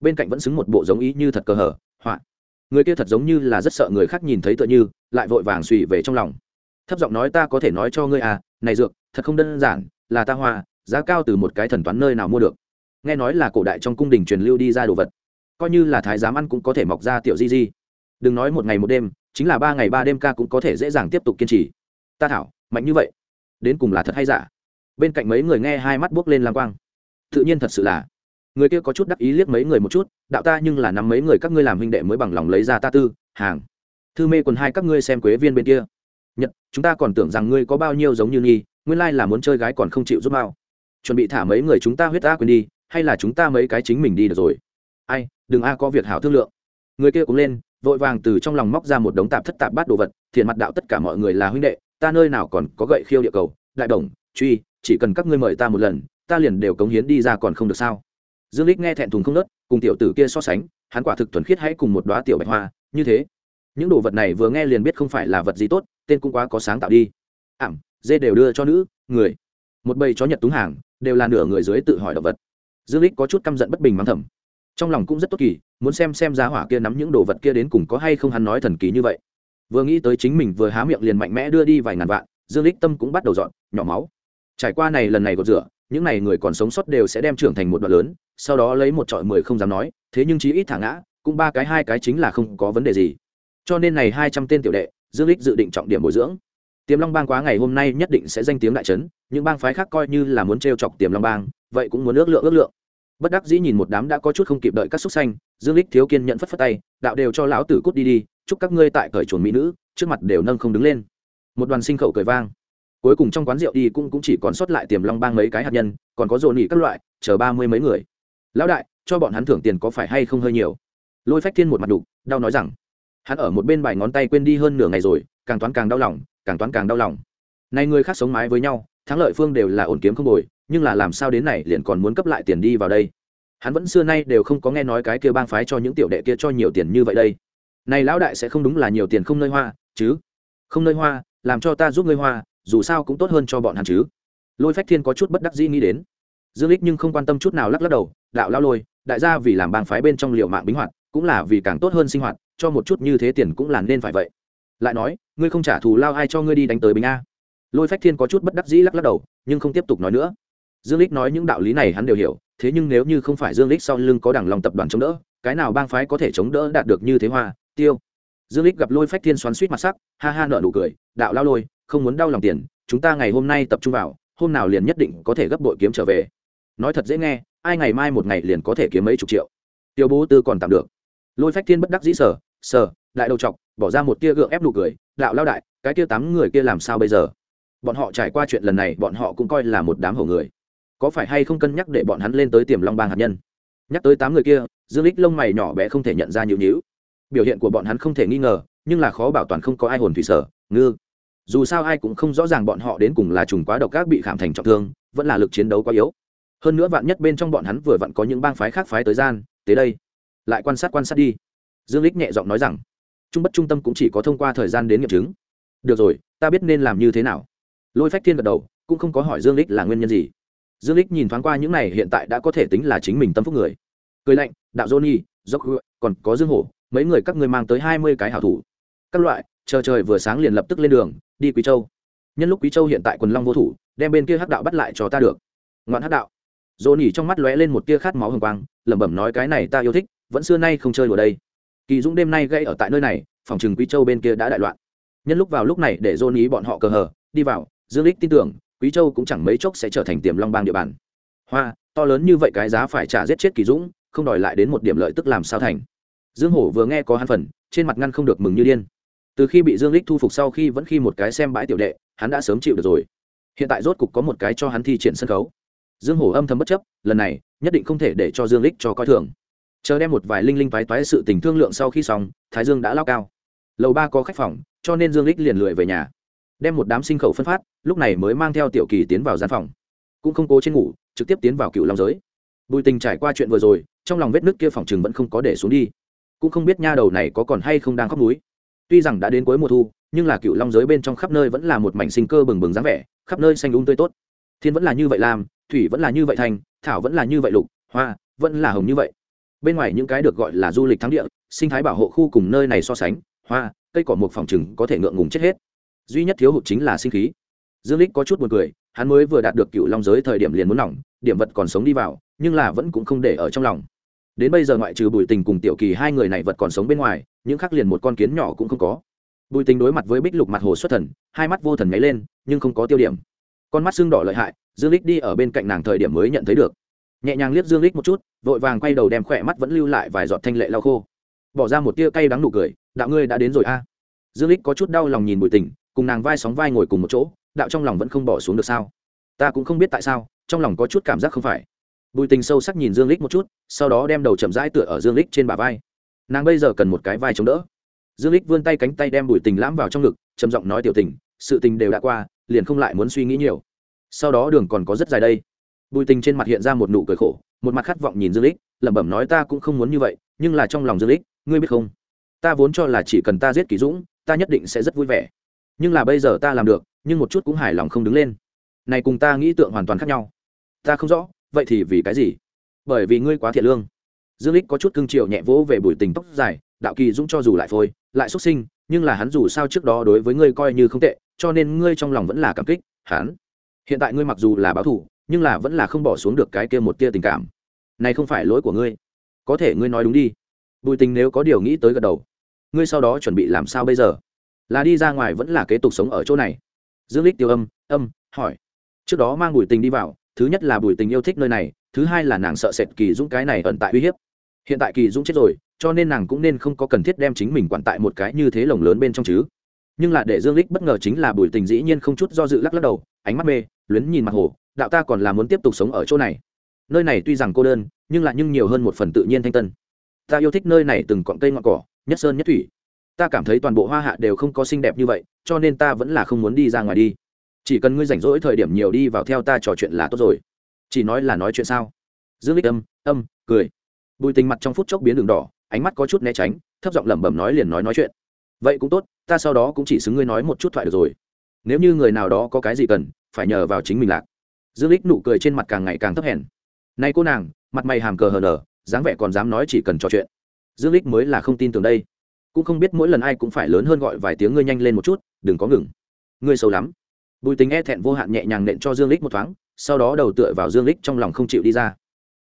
Bên cạnh vẫn xứng một bộ giống ý như thật cờ hở, họa. Người kia thật giống như là rất sợ người khác nhìn thấy tựa như, lại vội vàng suy về trong lòng. Thấp giọng nói, ta có thể nói cho ngươi à này dược thật không đơn giản là ta hoa, giá cao từ một cái thần toán nơi nào mua được. Nghe nói là cổ đại trong cung đình truyền lưu đi ra đồ vật. Coi như là thái giám ăn cũng có thể mọc ra tiểu di di. Đừng nói một ngày một đêm, chính là ba ngày ba đêm ca cũng có thể dễ dàng tiếp tục kiên trì. Ta thảo, mạnh như vậy. Đến cùng là thật hay giả? Bên cạnh mấy người nghe hai mắt buốc lên lam quang. Tự nhiên thật sự là. Người kia có chút đắc ý liếc mấy người một chút, đạo ta nhưng là nắm mấy người các ngươi làm huynh đệ mới bằng lòng lấy ra ta tư, hàng. Thư mê quần hai các ngươi xem quế viên bên kia. Nhật, chúng ta còn tưởng rằng ngươi có bao nhiêu giống như nghi nguyên lai là muốn chơi gái còn không chịu giúp bao chuẩn bị thả mấy người chúng ta huyết ta quên đi, hay là chúng ta mấy cái chính mình đi được rồi? Ai, đừng a, có việc hảo thương lượng. Người kia cũng lên, vội vàng từ trong lòng móc ra một đống tạp thất tạp bát đồ vật, thiện mặt đạo tất cả mọi người là huynh đệ, ta nơi nào còn có gậy khiêu địa cầu, đại đồng truy, chỉ cần các ngươi mời ta một lần, ta liền đều cống hiến đi ra còn không được sao? Dương lích nghe thẹn thùng không nớt, cùng tiểu tử kia so sánh, hắn quả thực thuần khiết hãy cùng một đóa tiểu bạch hoa, như thế. Những đồ vật này vừa nghe liền biết không phải là vật gì tốt, tên cũng quá có sáng tạo đi. Ảm dê đều đưa cho nữ, người. Một bầy chó nhật túng hàng, đều là nửa người dưới tự hỏi động vật. Dương lích có chút căm giận bất bình mắng thầm. Trong lòng cũng rất tốt kỳ, muốn xem xem giá hỏa kia nắm những đồ vật kia đến cùng có hay không hắn nói thần kỳ như vậy. Vừa nghĩ tới chính mình vừa há miệng liền mạnh mẽ đưa đi vài ngàn vạn, dương lích tâm cũng bắt đầu dọn, nhỏ máu. Trải qua này lần này gột rửa, những này người còn sống sót đều sẽ đem trưởng thành một đoạn lớn, sau đó lấy một trọi mười không dám nói, thế nhưng chí ít thả ngã, cũng ba cái hai cái chính là không có vấn đề gì. Cho nên này hai trăm tên tiểu đệ, dương lích dự định trọng điểm bồi dưỡng tiềm long bang quá ngày hôm nay nhất định sẽ danh tiếng đại trấn, những bang phái khác coi như là muốn trêu chọc tiềm long bang, vậy cũng muốn ước lượng ước lượng. Bất đắc dĩ nhìn một đám đã có chút không kịp đợi các xúc xanh dương lích thiếu kiên nhận phất phất tay, đạo đều cho lão tử cút đi đi, chúc các ngươi tại cởi chuồn mỹ nữ, trước mặt đều nâng không đứng lên. Một đoàn sinh khẩu cười vang. Cuối cùng trong quán rượu đi cũng cũng chỉ còn sót lại tiềm long bang mấy cái hạt nhân, còn có dồn nhị các loại, chờ ba mươi mấy người. Lão đại, cho bọn hắn thưởng tiền có phải hay không hơi nhiều? Lôi phách thiên một mặt đục, đau nói rằng, hắn ở một bên bài ngón tay quên đi hơn nửa ngày rồi, càng toán càng đau lòng càng toán càng đau lòng. Nay người khác sống mái với nhau, thắng lợi phương đều là ổn kiếm không bồi, nhưng là làm sao đến này liền còn muốn cấp lại tiền đi vào đây? Hắn vẫn xưa nay đều không có nghe nói cái kia bang phái cho những tiểu đệ kia cho nhiều tiền như vậy đây. Này lão đại sẽ không đúng là nhiều tiền không nơi hoa, chứ? Không nơi hoa, làm cho ta giúp ngươi hoa, dù sao cũng tốt hơn cho bọn hắn chứ. Lôi phách thiên có chút bất đắc dĩ nghĩ đến. Dương lích nhưng không quan tâm chút nào lắc lắc đầu, đạo lao lôi, đại gia vì làm bang phái bên trong liệu mạng bính hoạt, cũng là vì càng tốt hơn sinh hoạt, cho một chút như thế tiền cũng là nên phải vậy lại nói, ngươi không trả thù lao ai cho ngươi đi đánh tới bình a. Lôi phách thiên có chút bất đắc dĩ lắc lắc đầu, nhưng không tiếp tục nói nữa. Dương lích nói những đạo lý này hắn đều hiểu, thế nhưng nếu như không phải dương lích sau lưng có đảng lòng tập đoàn chống đỡ, cái nào bang phái có thể chống đỡ đạt được như thế hoa, tiêu. Dương lích gặp lôi phách thiên xoắn suýt mặt sắc, ha ha nợ nụ cười, đạo lao lôi, không muốn đau lòng tiền, chúng ta ngày hôm nay tập trung vào, hôm nào liền nhất định có thể gấp bội kiếm trở về. Nói thật dễ nghe, ai ngày mai một ngày liền có thể kiếm mấy chục triệu. Tiêu bố tư còn tạm được. Lôi phách thiên bất đắc dĩ sở sở đại đầu chọc bỏ ra một tia gượng ép nụ cười, đạo lao đại, cái tia tám người kia làm sao bây giờ? Bọn họ trải qua chuyện lần này, bọn họ cũng coi là một đám hổ người. Có phải hay không cân nhắc để bọn hắn lên tới tiềm long bang hạt nhân? Nhắc tới tám người kia, dương lích lông mày nhỏ bé không thể nhận ra nhịu nhịu biểu hiện của bọn hắn không thể nghi ngờ, nhưng là khó bảo toàn không có ai hồn thủy sở, ngư. Dù sao ai cũng không rõ ràng bọn họ đến cùng là trùng quá độc các bị khảm thành trọng thương, vẫn là lực chiến đấu quá yếu. Hơn nữa vạn nhất bên trong bọn hắn vừa vặn có những bang phái khác phái tới gian tới đây. Lại quan sát quan sát đi. Dương lích nhẹ giọng nói rằng trung bất trung tâm cũng chỉ có thông qua thời gian đến nghiệm chứng. Được rồi, ta biết nên làm như thế nào. Lôi phách thiên gật đầu, cũng không có hỏi dương lích là nguyên nhân gì. Dương lích nhìn thoáng qua những này hiện tại đã có thể tính là chính mình tâm phúc người. Cười lạnh, đạo johnny dốc còn có dương hổ, mấy người các ngươi mang tới hai mươi cái hảo thủ. Các loại, chờ trời vừa sáng liền lập tức lên đường, đi quý châu. Nhân lúc quý châu hiện tại quần long vô thủ, đem bên kia hắc đạo bắt lại cho ta được. Ngoạn hắc đạo. Dồn trong mắt lóe lên một tia khát máu hồng quang, lẩm bẩm nói, cái này ta yêu thích, vẫn xưa nay không chơi đùa đây kỳ dũng đêm nay gây ở tại nơi này, phòng trừng quý châu bên kia đã đại loạn. Nhân lúc vào lúc này để dôn ý bọn họ cờ hờ, đi vào, dương lích tin tưởng, quý châu cũng chẳng mấy chốc sẽ trở thành tiềm long bang địa bàn. Hoa, to lớn như vậy cái giá phải trả giết chết kỳ dũng, không đòi lại đến một điểm lợi tức làm sao thành. Dương hổ vừa nghe có hắn phần, trên mặt ngăn không được mừng như điên. Từ khi bị dương lích thu phục sau khi vẫn khi một cái xem bãi tiểu đệ, hắn đã sớm chịu được rồi. Hiện tại rốt cục có một cái cho hắn thi triển sân khấu. Dương hổ âm thầm bất chấp, lần này, nhất định không thể để cho dương lích cho coi thường chờ đem một vài linh linh toái toái sự tình thương lượng sau khi xong, thái dương đã lao cao. Lầu ba có khách phòng, cho nên dương lích liền lười về nhà. Đem một đám sinh khẩu phân phát, lúc này mới mang theo tiểu kỳ tiến vào gian phòng. Cũng không cố trên ngủ, trực tiếp tiến vào cựu long giới. Bùi tình trải qua chuyện vừa rồi, trong lòng vết nước kia phòng chừng vẫn không có để xuống đi. Cũng không biết nha đầu này có còn hay không đang khóc núi. Tuy rằng đã đến cuối mùa thu, nhưng là cựu long giới bên trong khắp nơi vẫn là một mảnh sinh cơ bừng bừng dáng vẻ, khắp nơi xanh ung tươi tốt. Thiên vẫn là như vậy làm, thủy vẫn là như vậy thành, thảo vẫn là như vậy lục, hoa, vẫn là hồng như vậy bên ngoài những cái được gọi là du lịch thắng địa sinh thái bảo hộ khu cùng nơi này so sánh hoa cây cỏ một phòng chừng có thể ngượng ngùng chết hết. Duy nhất thiếu hụt chính là sinh khí. Dương lích có chút buồn cười hắn mới vừa đạt được cựu long giới thời điểm liền muốn lỏng, điểm vật còn sống đi vào nhưng là vẫn cũng không để ở trong lòng. Đến bây giờ ngoại trừ bùi tình cùng tiểu kỳ hai người này vật còn sống bên ngoài những khác liền một con kiến nhỏ cũng không có. Bùi tình đối mặt với bích lục mặt hồ xuất thần hai mắt vô thần nháy lên nhưng không có tiêu điểm. Con mắt xương đỏ lợi hại dương lích đi ở bên cạnh nàng thời điểm mới nhận thấy được nhẹ nhàng liếc dương lích một chút, vội vàng quay đầu đem khỏe mắt vẫn lưu lại vài giọt thanh lệ lau khô. Bỏ ra một tia cay đắng nụ cười, đạo ngươi đã đến rồi a. Dương lích có chút đau lòng nhìn bùi tình cùng nàng vai sóng vai ngồi cùng một chỗ, đạo trong lòng vẫn không bỏ xuống được sao? Ta cũng không biết tại sao, trong lòng có chút cảm giác không phải. Bùi tình sâu sắc nhìn dương lích một chút, sau đó đem đầu chậm rãi tựa ở dương lích trên bả vai. Nàng bây giờ cần một cái vai chống đỡ. Dương lích vươn tay cánh tay đem bùi tình lãm vào trong ngực, trầm giọng nói tiểu tình, sự tình đều đã qua, liền không lại muốn suy nghĩ nhiều. Sau đó đường còn có rất dài đây bùi tình trên mặt hiện ra một nụ cười khổ, một mặt khát vọng nhìn dương lích lẩm bẩm nói ta cũng không muốn như vậy, nhưng là trong lòng dương lích ngươi biết không? Ta vốn cho là chỉ cần ta giết kỳ dũng, ta nhất định sẽ rất vui vẻ. Nhưng là bây giờ ta làm được, nhưng một chút cũng hài lòng không đứng lên. Này cùng ta nghĩ tượng hoàn toàn khác nhau. Ta không rõ, vậy thì vì cái gì? Bởi vì ngươi quá thiện lương. Dương lích có chút cưng chiều nhẹ vỗ về bùi tình tóc dài, đạo kỳ dũng cho dù lại phôi, lại xuất sinh, nhưng là hắn dù sao trước đó đối với ngươi coi như không tệ, cho nên ngươi trong lòng vẫn là cảm kích, hắn. Hiện tại ngươi mặc dù là báo thủ nhưng là vẫn là không bỏ xuống được cái kia một tia tình cảm. Này không phải lỗi của ngươi. Có thể ngươi nói đúng đi. Bùi tình nếu có điều nghĩ tới gật đầu. Ngươi sau đó chuẩn bị làm sao bây giờ? Là đi ra ngoài vẫn là kế tục sống ở chỗ này? Dương lích tiêu âm âm, hỏi. Trước đó mang bùi tình đi vào, thứ nhất là bùi tình yêu thích nơi này, thứ hai là nàng sợ sệt kỳ dũng cái này ẩn tại uy hiếp. Hiện tại kỳ dũng chết rồi, cho nên nàng cũng nên không có cần thiết đem chính mình quản tại một cái như thế lồng lớn bên trong chứ. Nhưng là để dương lích bất ngờ chính là bùi tình dĩ nhiên không chút do dự lắc lắc đầu, ánh mắt mê, luyến nhìn mặt hồ đạo ta còn là muốn tiếp tục sống ở chỗ này. Nơi này tuy rằng cô đơn, nhưng lại nhưng nhiều hơn một phần tự nhiên thanh tân. Ta yêu thích nơi này từng cọn cây ngọn cỏ, nhất sơn nhất thủy. Ta cảm thấy toàn bộ hoa hạ đều không có xinh đẹp như vậy, cho nên ta vẫn là không muốn đi ra ngoài đi. Chỉ cần ngươi rảnh rỗi thời điểm nhiều đi vào theo ta trò chuyện là tốt rồi. Chỉ nói là nói chuyện sao? Dương lích âm âm, cười. Bùi tình mặt trong phút chốc biến đường đỏ, ánh mắt có chút né tránh, thấp giọng lẩm bẩm nói liền nói nói chuyện. Vậy cũng tốt, ta sau đó cũng chỉ xứng ngươi nói một chút thoại được rồi. Nếu như người nào đó có cái gì cần, phải nhờ vào chính mình lạc dương lích nụ cười trên mặt càng ngày càng thấp hèn. Nay cô nàng, mặt mày hàm cờ hờ nở, dáng vẻ còn dám nói chỉ cần trò chuyện. Dương lích mới là không tin tưởng đây. Cũng không biết mỗi lần ai cũng phải lớn hơn gọi vài tiếng ngươi nhanh lên một chút, đừng có ngừng. Ngươi xấu lắm. Bùi tính e thẹn vô hạn nhẹ nhàng nện cho dương lích một thoáng, sau đó đầu tựa vào dương lích trong lòng không chịu đi ra.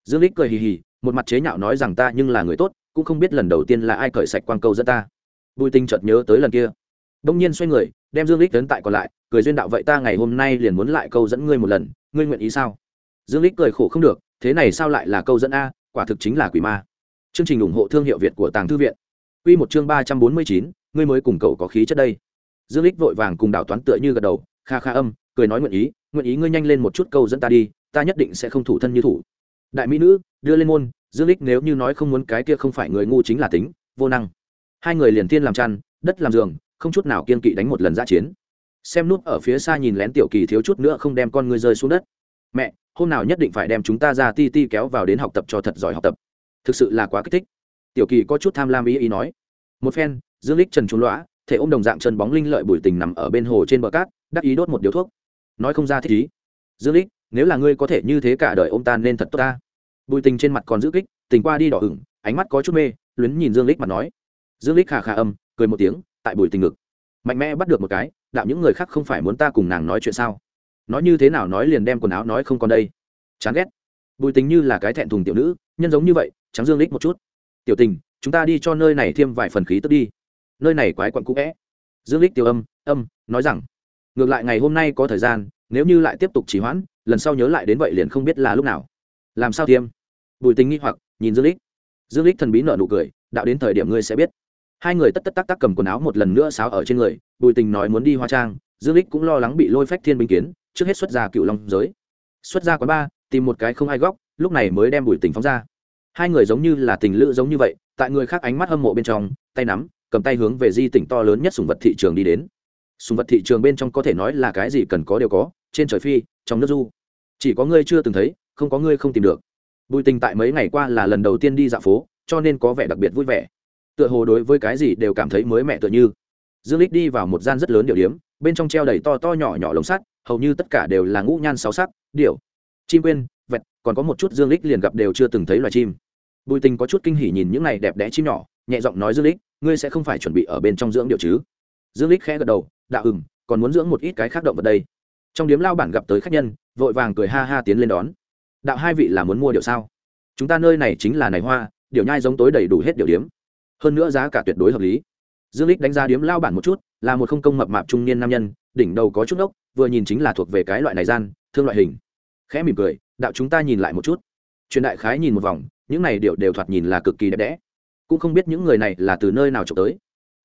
Dương lích cười hì hì, một mặt chế nhạo nói rằng ta nhưng là người tốt, cũng không biết lần đầu tiên là ai cởi sạch quang câu dẫn ta. Bùi tinh chợt nhớ tới lần kia. Đông nhiên xoay người đem dương lích đến tại còn lại cười duyên đạo vậy ta ngày hôm nay liền muốn lại câu dẫn ngươi một lần ngươi nguyện ý sao? Dương lích cười khổ không được thế này sao lại là câu dẫn a quả thực chính là quỷ ma. Chương trình ủng hộ thương hiệu việt của tàng thư viện. Quy một chương ba trăm bốn mươi chín, ngươi mới cùng cậu có khí chất đây. Dương lích vội vàng cùng đảo toán tựa như gật đầu kha kha âm cười nói nguyện ý nguyện ý ngươi nhanh lên một chút câu dẫn ta đi ta nhất định sẽ không thủ thân như thủ. Đại mỹ nữ đưa lên môn dương lích nếu như nói không muốn cái kia không phải người ngu chính là tính vô năng. Hai người liền tiên làm chăn đất làm giường không chút nào kiên kỵ đánh một lần giã chiến. Xem nút ở phía xa nhìn lén tiểu kỳ thiếu chút nữa không đem con ngươi rơi xuống đất. Mẹ, hôm nào nhất định phải đem chúng ta ra ti ti kéo vào đến học tập cho thật giỏi học tập. Thực sự là quá kích thích. Tiểu kỳ có chút tham lam ý ý nói. Một phen, dương lích trần trốn lõa, thể ôm đồng dạng chân bóng linh lợi bùi tình nằm ở bên hồ trên bờ cát, đắc ý đốt một điếu thuốc. Nói không ra thích ý. Dương lích nếu là ngươi có thể như thế cả đời ôm ta nên thật tốt ta. Bùi tình trên mặt còn giữ kích, tình qua đi đỏ ửng, ánh mắt có chút mê, luyến nhìn dương lích mặt nói. Dương lích khà khà âm, cười một tiếng tại bùi tình ngực. Mạnh mẽ bắt được một cái, đạo, những người khác không phải muốn ta cùng nàng nói chuyện sao? Nói như thế nào nói liền đem quần áo nói không còn đây. Chán ghét. Bùi tình như là cái thẹn thùng tiểu nữ, nhân giống như vậy, trắng dương lích một chút. Tiểu tình, chúng ta đi cho nơi này thêm vài phần khí tức đi. Nơi này quái quặn cũ vẽ dương lích tiêu âm âm, nói rằng, ngược lại ngày hôm nay có thời gian, nếu như lại tiếp tục trì hoãn, lần sau nhớ lại đến vậy liền không biết là lúc nào. Làm sao tiêm bùi tình nghi hoặc, nhìn dương lích dương lích thần bí nợ nụ cười, đạo, đến thời điểm ngươi sẽ biết hai người tất tất tắc tắc cầm quần áo một lần nữa sáo ở trên người, bùi tình nói muốn đi hoa trang, dương lích cũng lo lắng bị lôi phách thiên binh kiến, trước hết xuất ra cựu long giới. Xuất ra quán ba, tìm một cái không ai góc, lúc này mới đem bùi tình phóng ra. Hai người giống như là tình lữ giống như vậy, tại người khác ánh mắt hâm mộ bên trong, tay nắm, cầm tay hướng về di tỉnh to lớn nhất sùng vật thị trường đi đến. Sùng vật thị trường bên trong có thể nói là cái gì cần có đều có, trên trời phi, trong nước du. Chỉ có ngươi chưa từng thấy, không có ngươi không tìm được. Bùi tình tại mấy ngày qua là lần đầu tiên đi dạo phố, cho nên có vẻ đặc biệt vui vẻ tựa hồ đối với cái gì đều cảm thấy mới mẹ tựa như. Dương lích đi vào một gian rất lớn điệu điếm, bên trong treo đầy to to nhỏ nhỏ lồng sắt, hầu như tất cả đều là ngũ nhan sáu sắc, điệu. Chim quên, vẹt, còn có một chút dương lích liền gặp đều chưa từng thấy loài chim. Bùi tình có chút kinh hỉ nhìn những này đẹp đẽ chim nhỏ, nhẹ giọng nói dương lích ngươi sẽ không phải chuẩn bị ở bên trong dưỡng điệu chứ? Dương lích khẽ gật đầu đạo ừng còn muốn dưỡng một ít cái khác động vật đây. Trong điếm lao bản gặp tới khách nhân, vội vàng cười ha ha tiến lên đón. Đạo hai vị là muốn mua điệu sao? Chúng ta nơi này chính là này hoa, điệu nhai giống tối đầy đủ hết điệu điếm hơn nữa giá cả tuyệt đối hợp lý. Dương lích đánh giá điếm lao bản một chút, là một không công mập mạp trung niên nam nhân, đỉnh đầu có chút ốc, vừa nhìn chính là thuộc về cái loại này gian, thương loại hình. Khẽ mỉm cười, đạo chúng ta nhìn lại một chút. Truyền đại khái nhìn một vòng, những này đều đều thoạt nhìn là cực kỳ đẹp đẽ. Cũng không biết những người này là từ nơi nào trộm tới.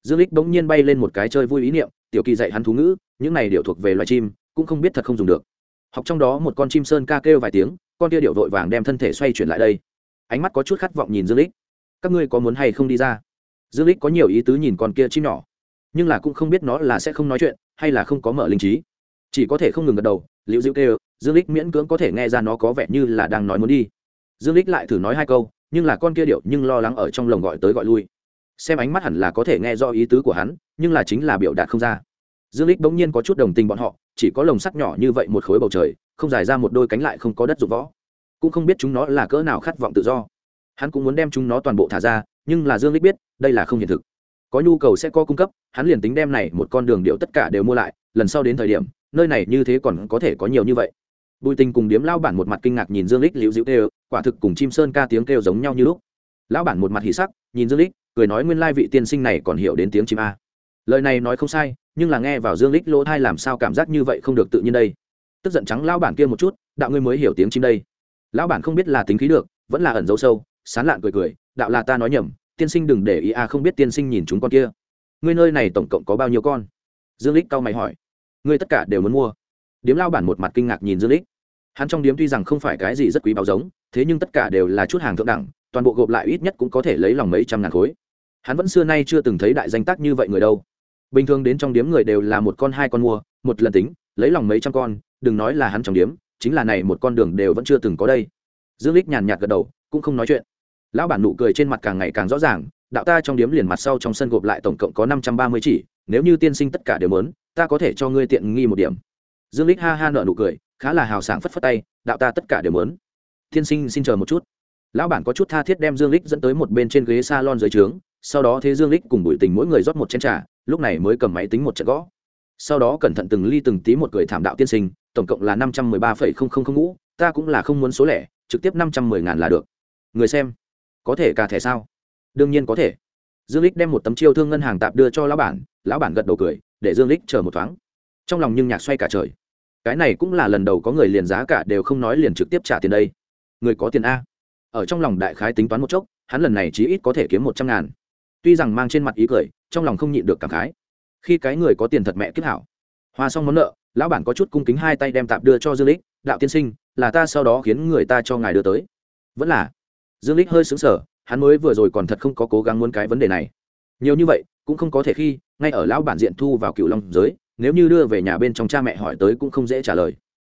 Dương lích bỗng nhiên bay lên một cái chơi vui ý niệm, tiểu kỳ dạy hắn thú ngữ, những này đều thuộc về loài chim, cũng không biết thật không dùng được. Học trong đó một con chim sơn ca kêu vài tiếng, con kia điệu vội vàng đem thân thể xoay chuyển lại đây. Ánh mắt có chút khát vọng nhìn dương lích các ngươi có muốn hay không đi ra? Dương lích có nhiều ý tứ nhìn con kia chim nhỏ, nhưng là cũng không biết nó là sẽ không nói chuyện hay là không có mở linh trí. Chỉ có thể không ngừng gật đầu, liễu diễu kêu, dương lích miễn cưỡng có thể nghe ra nó có vẻ như là đang nói muốn đi. Dương lích lại thử nói hai câu, nhưng là con kia điệu nhưng lo lắng ở trong lồng gọi tới gọi lui. Xem ánh mắt hẳn là có thể nghe do ý tứ của hắn, nhưng là chính là biểu đạt không ra. Dương lích bỗng nhiên có chút đồng tình bọn họ, chỉ có lồng sắt nhỏ như vậy một khối bầu trời, không dài ra một đôi cánh lại không có đất dụng võ. Cũng không biết chúng nó là cỡ nào khát vọng tự do hắn cũng muốn đem chúng nó toàn bộ thả ra, nhưng là dương lích biết, đây là không hiện thực. Có nhu cầu sẽ có cung cấp, hắn liền tính đem này một con đường điệu tất cả đều mua lại, lần sau đến thời điểm, nơi này như thế còn có thể có nhiều như vậy. Bùi tình cùng điếm lao bản một mặt kinh ngạc nhìn dương lích liễu dịu kêu, quả thực cùng chim sơn ca tiếng kêu giống nhau như lúc. Lão bản một mặt hỉ sắc, nhìn dương lích cười nói nguyên lai vị tiên sinh này còn hiểu đến tiếng chim a. Lời này nói không sai, nhưng là nghe vào dương lích lỗ thai làm sao cảm giác như vậy không được tự nhiên đây. Tức giận trắng lão bản kia một chút, đạo ngươi mới hiểu tiếng chim đây. Lão bản không biết là tính khí được, vẫn là ẩn dấu sâu sán lạn cười cười, đạo là ta nói nhầm, tiên sinh đừng để ý a, không biết tiên sinh nhìn chúng con kia. Ngươi nơi này tổng cộng có bao nhiêu con? Dương lích cau mày hỏi. Ngươi tất cả đều muốn mua. Điếm lao bản một mặt kinh ngạc nhìn dương lích. Hắn trong điếm tuy rằng không phải cái gì rất quý báo giống, thế nhưng tất cả đều là chút hàng thượng đẳng, toàn bộ gộp lại ít nhất cũng có thể lấy lòng mấy trăm ngàn khối. Hắn vẫn xưa nay chưa từng thấy đại danh tác như vậy người đâu. Bình thường đến trong điếm người đều là một con, hai con mua, một lần tính, lấy lòng mấy trăm con, đừng nói là hắn trong điếm, chính là này một con đường đều vẫn chưa từng có đây. Dương lích nhàn nhạt gật đầu, cũng không nói chuyện lão bản nụ cười trên mặt càng ngày càng rõ ràng, đạo ta trong điếm liền mặt sau trong sân gộp lại tổng cộng có năm trăm ba mươi chỉ, nếu như tiên sinh tất cả đều mớn ta có thể cho ngươi tiện nghi một điểm. Dương lích ha ha nợ nụ cười, khá là hào sảng phất phất tay, đạo ta tất cả đều mớn tiên sinh xin chờ một chút. Lão bản có chút tha thiết đem dương lích dẫn tới một bên trên ghế salon dưới trướng, sau đó thế dương lích cùng bùi tình mỗi người rót một chén trà, lúc này mới cầm máy tính một trận gõ. Sau đó cẩn thận từng ly từng tí một cười thảm đạo tiên sinh, tổng cộng là năm trăm mười ba phẩy không không không ngũ, ta cũng là không muốn số lẻ, trực tiếp năm trăm mười ngàn là được. Người xem có thể cả thẻ sao? Đương nhiên có thể. Dương lích đem một tấm chiêu thương ngân hàng tạp đưa cho lão bản lão bản gật đầu cười, để dương lích chờ một thoáng. Trong lòng nhưng nhạc xoay cả trời. Cái này cũng là lần đầu có người liền giá cả đều không nói liền trực tiếp trả tiền đây. Người có tiền a. Ở trong lòng đại khái tính toán một chốc, hắn lần này chí ít có thể kiếm một trăm ngàn. Tuy rằng mang trên mặt ý cười, trong lòng không nhịn được cảm khái. Khi cái người có tiền thật mẹ kiếp hảo. Hoa xong món nợ, lão bản có chút cung kính hai tay đem tạp đưa cho dương lích đạo tiên sinh, là ta sau đó khiến người ta cho ngài đưa tới. Vẫn là dương lích hơi sững sờ, hắn mới vừa rồi còn thật không có cố gắng muốn cái vấn đề này. Nhiều như vậy, cũng không có thể khi, ngay ở lão bản diện thu vào cựu long giới, nếu như đưa về nhà bên trong cha mẹ hỏi tới cũng không dễ trả lời.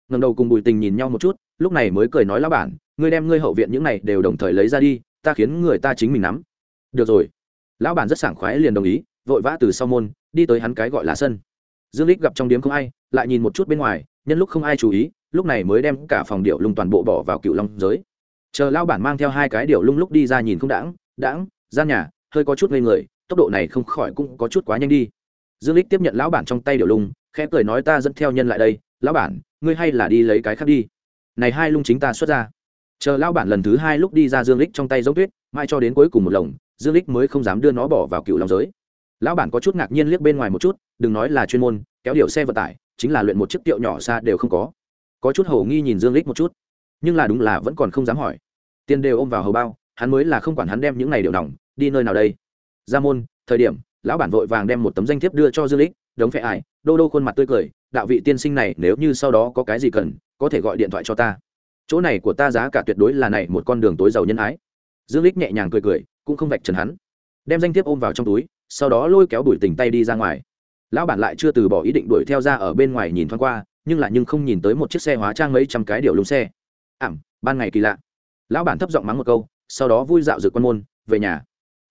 Ngầm đầu cùng bùi tình nhìn nhau một chút, lúc này mới cười nói lão bản, ngươi đem ngươi hậu viện những này đều đồng thời lấy ra đi, ta khiến người ta chính mình nắm. Được rồi. Lão bản rất sảng khoái liền đồng ý, vội vã từ sau môn, đi tới hắn cái gọi là sân. Dương lích gặp trong điếm không ai, lại nhìn một chút bên ngoài, nhân lúc không ai chú ý, lúc này mới đem cả phòng điệu lung toàn bộ bỏ vào cựu long giới chờ lão bản mang theo hai cái điều lung lúc đi ra nhìn không đãng đãng gian nhà, hơi có chút ngây người, tốc độ này không khỏi cũng có chút quá nhanh đi. Dương lích tiếp nhận lão bản trong tay điều lung, khẽ cười nói ta dẫn theo nhân lại đây, lão bản, ngươi hay là đi lấy cái khác đi. Này hai lung chính ta xuất ra. Chờ lão bản lần thứ hai lúc đi ra dương lích trong tay giống tuyết, mai cho đến cuối cùng một lồng, dương lích mới không dám đưa nó bỏ vào cựu lòng giới. Lão bản có chút ngạc nhiên liếc bên ngoài một chút, đừng nói là chuyên môn, kéo điều xe vận tải, chính là luyện một chiếc tiệu nhỏ xa đều không có. Có chút hầu nghi nhìn dương lích một chút nhưng là đúng là vẫn còn không dám hỏi. Tiền đều ôm vào hầu bao, hắn mới là không quản hắn đem những này điều nòng đi nơi nào đây? Ra môn, thời điểm, lão bản vội vàng đem một tấm danh thiếp đưa cho dương lích, đống phệ ải, đô đô khuôn mặt tươi cười, đạo vị tiên sinh này, nếu như sau đó có cái gì cần, có thể gọi điện thoại cho ta. Chỗ này của ta giá cả tuyệt đối là này một con đường tối giàu nhân ái. Dương lích nhẹ nhàng cười cười, cũng không vạch trần hắn. Đem danh thiếp ôm vào trong túi, sau đó lôi kéo đuổi tình tay đi ra ngoài. Lão bản lại chưa từ bỏ ý định đuổi theo ra ở bên ngoài nhìn thoáng qua, nhưng lại nhưng không nhìn tới một chiếc xe hóa trang mấy trăm cái điều lúng xe ảm, ban ngày kỳ lạ. Lão bản thấp giọng mắng một câu, sau đó vui dạo dược quan môn, về nhà.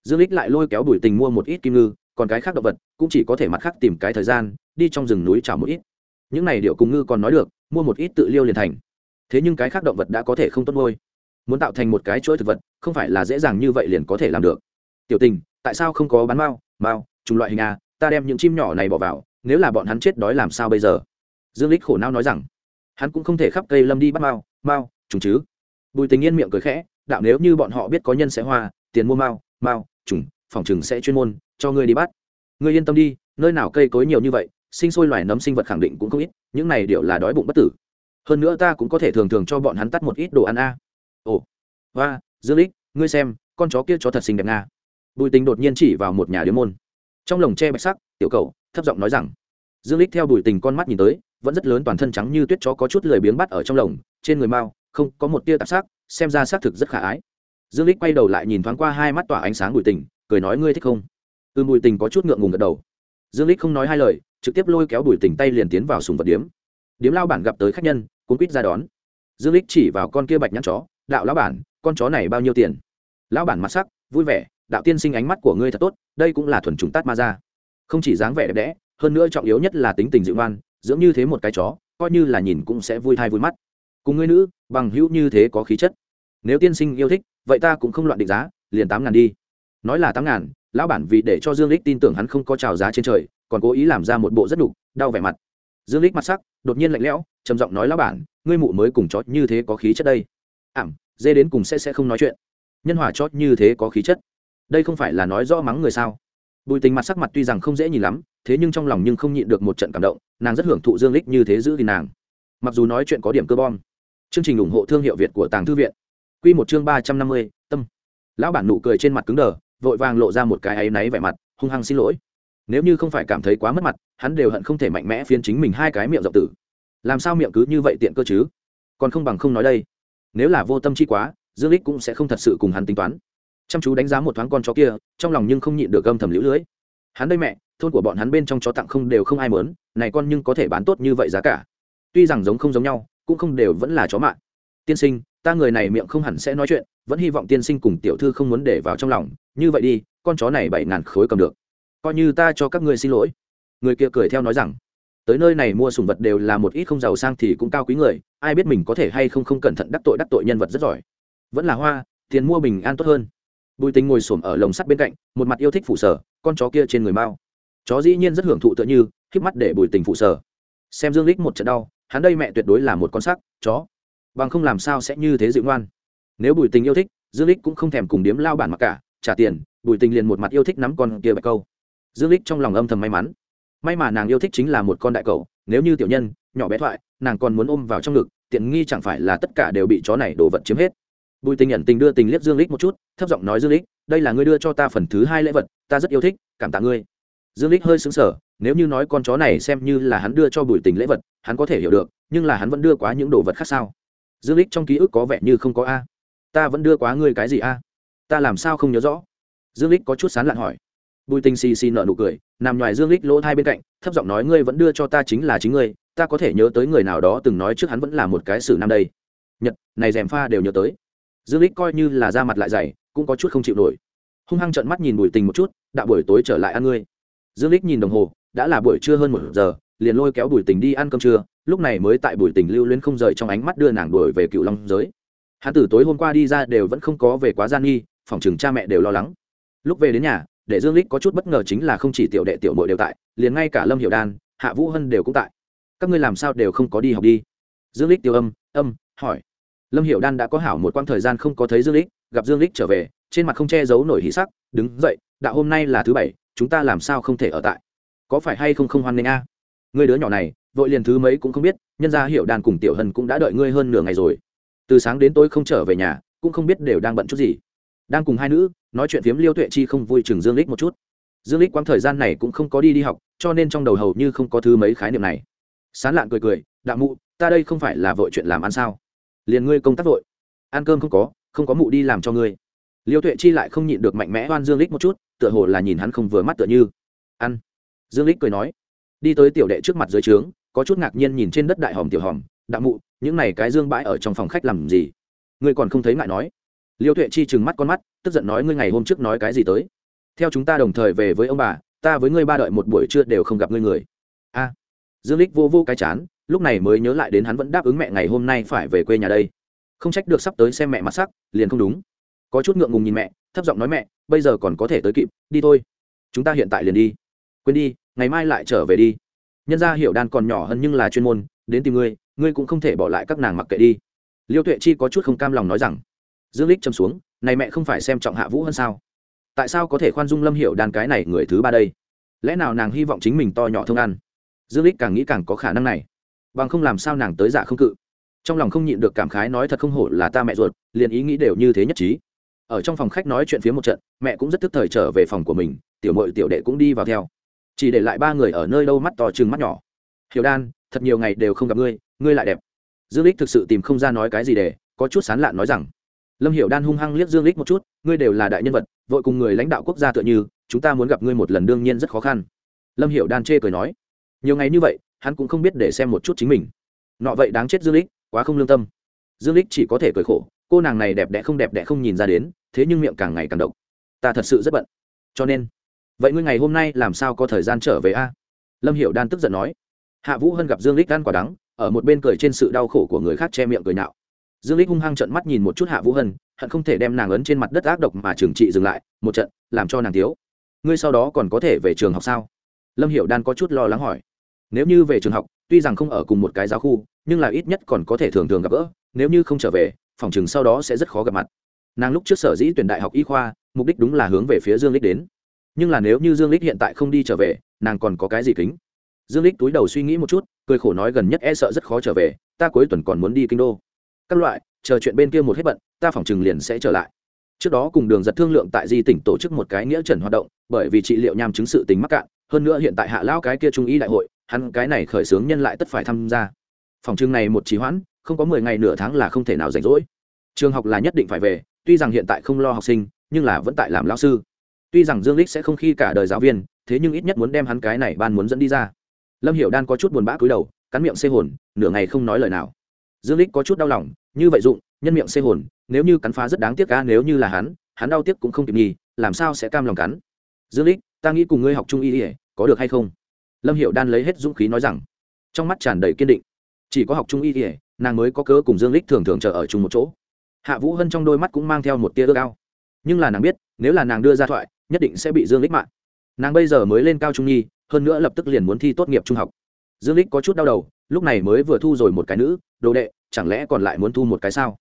Dương lích lại lôi kéo đuổi tình mua một ít kim ngư, còn cái khác động vật, cũng chỉ có thể mặt khác tìm cái thời gian, đi trong rừng núi chảo một ít. Những này điệu cùng ngư còn nói được, mua một ít tự liêu liền thành. Thế nhưng cái khác động vật đã có thể không tốt ngôi muốn tạo thành một cái chuỗi thực vật, không phải là dễ dàng như vậy liền có thể làm được. Tiểu tình, tại sao không có bán mao mao, chủng loại hình a ta đem những chim nhỏ này bỏ vào, nếu là bọn hắn chết đói làm sao bây giờ? Dương lích khổ não nói rằng, hắn cũng không thể khắp cây lâm đi bắt mao mao trùng chứ? Bùi tình yên miệng cười khẽ, đạo nếu như bọn họ biết có nhân sẽ hoa, tiền mua mao mao, trùng, phòng trừng sẽ chuyên môn cho ngươi đi bắt. Ngươi yên tâm đi, nơi nào cây cối nhiều như vậy, sinh sôi loài nấm sinh vật khẳng định cũng không ít, những này đều là đói bụng bất tử. Hơn nữa ta cũng có thể thường thường cho bọn hắn tắt một ít đồ ăn a. Ồ và dương lích, ngươi xem, con chó kia chó thật xinh đẹp nga bùi tình đột nhiên chỉ vào một nhà điếm môn. Trong lồng tre bạch sắc, tiểu cầu thấp giọng nói rằng dương lích theo đuổi tình con mắt nhìn tới vẫn rất lớn toàn thân trắng như tuyết chó có chút lười biếng bắt ở trong lồng trên người mao không có một tia tạp sắc xem ra xác thực rất khả ái. Dương lích quay đầu lại nhìn thoáng qua hai mắt tỏa ánh sáng bùi tình cười nói ngươi thích không? Ư ừ, bùi tình có chút ngượng ngùng gật đầu. Dương lích không nói hai lời trực tiếp lôi kéo bùi tình tay liền tiến vào sùng vật điếm. Điếm lao bản gặp tới khách nhân cuốn quýt ra đón. Dương lích chỉ vào con kia bạch nhăn chó đạo lão bản con chó này bao nhiêu tiền? Lão bản mặt sắc vui vẻ đạo tiên sinh ánh mắt của ngươi thật tốt đây cũng là thuần trùng tát ma ra không chỉ dáng vẻ đẹp đẽ hơn nữa trọng yếu nhất là tính tình dịu ngoan, dưỡng như thế một cái chó, coi như là nhìn cũng sẽ vui thai vui mắt. Cùng ngươi nữ, bằng hữu như thế có khí chất. Nếu tiên sinh yêu thích, vậy ta cũng không loạn định giá, liền tám ngàn đi. Nói là tám ngàn, lão bản vì để cho dương lích tin tưởng hắn không có trào giá trên trời, còn cố ý làm ra một bộ rất đục, đau vẻ mặt. Dương lích mặt sắc, đột nhiên lạnh lẽo, trầm giọng nói, lão bản, ngươi mụ mới cùng chó như thế có khí chất đây. Ảm dê đến cùng sẽ sẽ không nói chuyện. Nhân hòa chót như thế có khí chất. Đây không phải là nói rõ mắng người sao? Bùi tình mặt sắc mặt tuy rằng không dễ nhìn lắm, thế nhưng trong lòng nhưng không nhịn được một trận cảm động, nàng rất hưởng thụ dương lích như thế giữ thì nàng. Mặc dù nói chuyện có điểm cơ bom, chương trình ủng hộ thương hiệu việt của tàng thư viện. Quy một chương ba trăm năm mươi, tâm. Lão bản nụ cười trên mặt cứng đờ, vội vàng lộ ra một cái áy náy vẻ mặt, hung hăng xin lỗi. Nếu như không phải cảm thấy quá mất mặt, hắn đều hận không thể mạnh mẽ phiến chính mình hai cái miệng rộng tử. Làm sao miệng cứ như vậy tiện cơ chứ? Còn không bằng không nói đây. Nếu là vô tâm chi quá, dương lích cũng sẽ không thật sự cùng hắn tính toán chăm chú đánh giá một thoáng con chó kia, trong lòng nhưng không nhịn được gâm thầm lũ lưỡi hắn đây mẹ, thôn của bọn hắn bên trong chó tặng không đều không ai mớn này con nhưng có thể bán tốt như vậy giá cả. Tuy rằng giống không giống nhau, cũng không đều vẫn là chó mạng. Tiên sinh, ta người này miệng không hẳn sẽ nói chuyện, vẫn hy vọng tiên sinh cùng tiểu thư không muốn để vào trong lòng. Như vậy đi, con chó này bảy ngàn khối cầm được. Coi như ta cho các ngươi xin lỗi. Người kia cười theo nói rằng, tới nơi này mua sùng vật đều là một ít không giàu sang thì cũng cao quý người, ai biết mình có thể hay không không cẩn thận đắc tội đắc tội nhân vật rất giỏi. Vẫn là hoa, tiền mua bình an tốt hơn bùi tính ngồi xổm ở lồng sắt bên cạnh, một mặt yêu thích phụ sở, con chó kia trên người mao chó dĩ nhiên rất hưởng thụ tựa như k mắt để bùi tình phụ sở. Xem dương lích một trận đau, hắn đây mẹ tuyệt đối là một con sắc, chó. Bằng không làm sao sẽ như thế dịu ngoan. Nếu bùi tình yêu thích, dương lích cũng không thèm cùng điếm lao bản mặc cả, trả tiền, bùi tình liền một mặt yêu thích nắm con kia bạch câu. Dương lích trong lòng âm thầm may mắn. May mà nàng yêu thích chính là một con đại cầu nếu như tiểu nhân, nhỏ bé thoại, nàng còn muốn ôm vào trong ngực, tiện nghi chẳng phải là tất cả đều bị chó này đổ vật chiếm hết bùi tình nhận tình đưa tình liếc dương lích một chút, thấp giọng nói, dương lích, đây là ngươi đưa cho ta phần thứ hai lễ vật, ta rất yêu thích, cảm tạ ngươi. Dương lích hơi xứng sở nếu như nói con chó này xem như là hắn đưa cho bùi tình lễ vật, hắn có thể hiểu được, nhưng là hắn vẫn đưa quá những đồ vật khác sao? Dương lích trong ký ức có vẻ như không có a. Ta vẫn đưa quá ngươi cái gì a? Ta làm sao không nhớ rõ? Dương lích có chút sán lạn hỏi. Bùi tình xì xì nở nụ cười, nằm ngoài dương lích lỗ hai bên cạnh, thấp giọng nói, ngươi vẫn đưa cho ta chính là chính ngươi, ta có thể nhớ tới người nào đó từng nói trước hắn vẫn là một cái xử năm đây. Nhật, này dèm pha đều nhớ tới dương lích coi như là ra mặt lại dày, cũng có chút không chịu nổi. Hung hăng trợn mắt nhìn bùi tình một chút Đã buổi tối trở lại ăn ngươi. Dương lích nhìn đồng hồ, đã là buổi trưa hơn một giờ, liền lôi kéo bùi tình đi ăn cơm trưa, lúc này mới tại bùi tình lưu luyến không rời trong ánh mắt đưa nàng đuổi về cựu long giới. Hắn Tử tối hôm qua đi ra đều vẫn không có về quá gian nghi, phòng chừng cha mẹ đều lo lắng. Lúc về đến nhà, để dương lích có chút bất ngờ chính là không chỉ tiểu đệ tiểu mội đều tại, liền ngay cả lâm hiệu đan, hạ vũ hân đều cũng tại. Các ngươi làm sao đều không có đi học đi? Dương lích tiêu âm âm, hỏi lâm hiệu đan đã có hảo một quãng thời gian không có thấy dương lích, gặp dương lích trở về, trên mặt không che giấu nổi hỉ sắc, đứng dậy, đạo hôm nay là thứ bảy, chúng ta làm sao không thể ở tại? Có phải hay không không hoan nghênh a? Người đứa nhỏ này, vội liền thứ mấy cũng không biết, nhân gia hiệu đàn cùng tiểu hân cũng đã đợi ngươi hơn nửa ngày rồi. Từ sáng đến tối không trở về nhà, cũng không biết đều đang bận chút gì. Đang cùng hai nữ, nói chuyện phiếm liêu tuệ chi không vui chừng dương lích một chút. Dương lích quãng thời gian này cũng không có đi đi học, cho nên trong đầu hầu như không có thứ mấy khái niệm này. Sán lạn cười cười, đạo mụ, ta đây không phải là vội chuyện làm ăn sao? Liền ngươi công tác vội. Ăn cơm không có không có mụ đi làm cho ngươi. Liêu tuệ chi lại không nhịn được mạnh mẽ oan dương lích một chút, tựa hồ là nhìn hắn không vừa mắt tựa như. Ăn. Dương lích cười nói. Đi tới tiểu đệ trước mặt dưới trướng, có chút ngạc nhiên nhìn trên đất đại hòm tiểu hòm, đạo mụ, những này cái dương bãi ở trong phòng khách làm gì? Ngươi còn không thấy ngại nói. Liêu tuệ chi trừng mắt con mắt, tức giận nói, ngươi ngày hôm trước nói cái gì tới? Theo chúng ta đồng thời về với ông bà, ta với ngươi ba đợi một buổi trưa đều không gặp ngươi người. A. Dương lích vô vô cái chán lúc này mới nhớ lại đến hắn vẫn đáp ứng mẹ ngày hôm nay phải về quê nhà đây. Không trách được sắp tới xem mẹ mặt sắc, liền không đúng. Có chút ngượng ngùng nhìn mẹ, thấp giọng nói mẹ, bây giờ còn có thể tới kịp, đi thôi. Chúng ta hiện tại liền đi. Quên đi, ngày mai lại trở về đi. Nhân gia hiểu đan còn nhỏ hơn nhưng là chuyên môn, đến tìm ngươi ngươi cũng không thể bỏ lại các nàng mặc kệ đi. Liêu tuệ chi có chút không cam lòng nói rằng, dương lích châm xuống, này mẹ không phải xem trọng hạ vũ hơn sao? Tại sao có thể khoan dung lâm hiểu đan cái này người thứ ba đây? Lẽ nào nàng hy vọng chính mình to nhỏ thông ăn? Dương lích càng nghĩ càng có khả năng này bằng không làm sao nàng tới giả không cự. Trong lòng không nhịn được cảm khái nói thật không hổ là ta mẹ ruột, liền ý nghĩ đều như thế nhất trí. Ở trong phòng khách nói chuyện phía một trận, mẹ cũng rất thức thời trở về phòng của mình, tiểu mội tiểu đệ cũng đi vào theo. Chỉ để lại ba người ở nơi đâu mắt to chừng mắt nhỏ. Hiểu đan, thật nhiều ngày đều không gặp ngươi ngươi lại đẹp. Dương lích thực sự tìm không ra nói cái gì để, có chút sán lạn nói rằng. Lâm hiểu đan hung hăng liếc dương lích một chút, ngươi đều là đại nhân vật, vội cùng người lãnh đạo quốc gia tựa như, chúng ta muốn gặp ngươi một lần đương nhiên rất khó khăn. Lâm hiểu đan chê cười nói. Nhiều ngày như vậy hắn cũng không biết để xem một chút chính mình. Nọ vậy đáng chết dương lích, quá không lương tâm. Dương lích chỉ có thể cười khổ, cô nàng này đẹp đẽ không đẹp đẽ không nhìn ra đến, thế nhưng miệng càng ngày càng độc. Ta thật sự rất bận. Cho nên, vậy ngươi ngày hôm nay làm sao có thời gian trở về a? Lâm hiểu đan tức giận nói. Hạ vũ hân gặp dương lích ăn quả đắng, ở một bên cười trên sự đau khổ của người khác che miệng cười nạo. Dương lích hung hăng trận mắt nhìn một chút hạ vũ hân, hận không thể đem nàng ấn trên mặt đất ác độc mà trường trị dừng lại, một trận, làm cho nàng thiếu. Ngươi sau đó còn có thể về trường học sao? Lâm hiểu đan có chút lo lắng hỏi nếu như về trường học, tuy rằng không ở cùng một cái giáo khu, nhưng là ít nhất còn có thể thường thường gặp gỡ, nếu như không trở về, phòng trường sau đó sẽ rất khó gặp mặt. Nàng lúc trước sở dĩ tuyển đại học y khoa, mục đích đúng là hướng về phía dương lích đến. Nhưng là nếu như dương lích hiện tại không đi trở về, nàng còn có cái gì kính? Dương lích túi đầu suy nghĩ một chút, cười khổ nói gần nhất e sợ rất khó trở về, ta cuối tuần còn muốn đi kinh đô. Các loại, chờ chuyện bên kia một hết bận, ta phòng chừng liền sẽ trở lại. Trước đó cùng đường giật thương lượng tại di tỉnh tổ chức một cái nghĩa trần hoạt động, bởi vì trị liệu nham chứng sự tính mắc cạn, hơn nữa hiện tại hạ lão cái kia trung ý đại hội hắn cái này khởi xướng nhân lại tất phải tham gia. Phòng trưng này một trì hoãn, không có mười ngày nửa tháng là không thể nào rảnh rỗi. Trường học là nhất định phải về, tuy rằng hiện tại không lo học sinh, nhưng là vẫn tại làm lao sư. Tuy rằng dương lích sẽ không khi cả đời giáo viên, thế nhưng ít nhất muốn đem hắn cái này ban muốn dẫn đi ra. Lâm hiểu đan có chút buồn bã cúi đầu, cắn miệng xê hồn, nửa ngày không nói lời nào. Dương lích có chút đau lòng, như vậy dụng, nhân miệng xê hồn, nếu như cắn phá rất đáng tiếc ca nếu như là hắn hắn đau tiếc cũng không kịp nghi làm sao sẽ cam lòng cắn? Dương lích ta nghĩ cùng ngươi học trung y ỉa có được hay không? Lâm Hiệu đan lấy hết dũng khí nói rằng, trong mắt tràn đầy kiên định. Chỉ có học trung y ỉa nàng mới có cớ cùng dương lích thường thường chờ ở chung một chỗ. Hạ vũ hân trong đôi mắt cũng mang theo một tia ước ao. Nhưng là nàng biết, nếu là nàng đưa ra thoại, nhất định sẽ bị dương lích mạng. Nàng bây giờ mới lên cao trung nhi, hơn nữa lập tức liền muốn thi tốt nghiệp trung học. Dương lích có chút đau đầu, lúc này mới vừa thu rồi một cái nữ, đồ đệ, chẳng lẽ còn lại muốn thu một cái sao?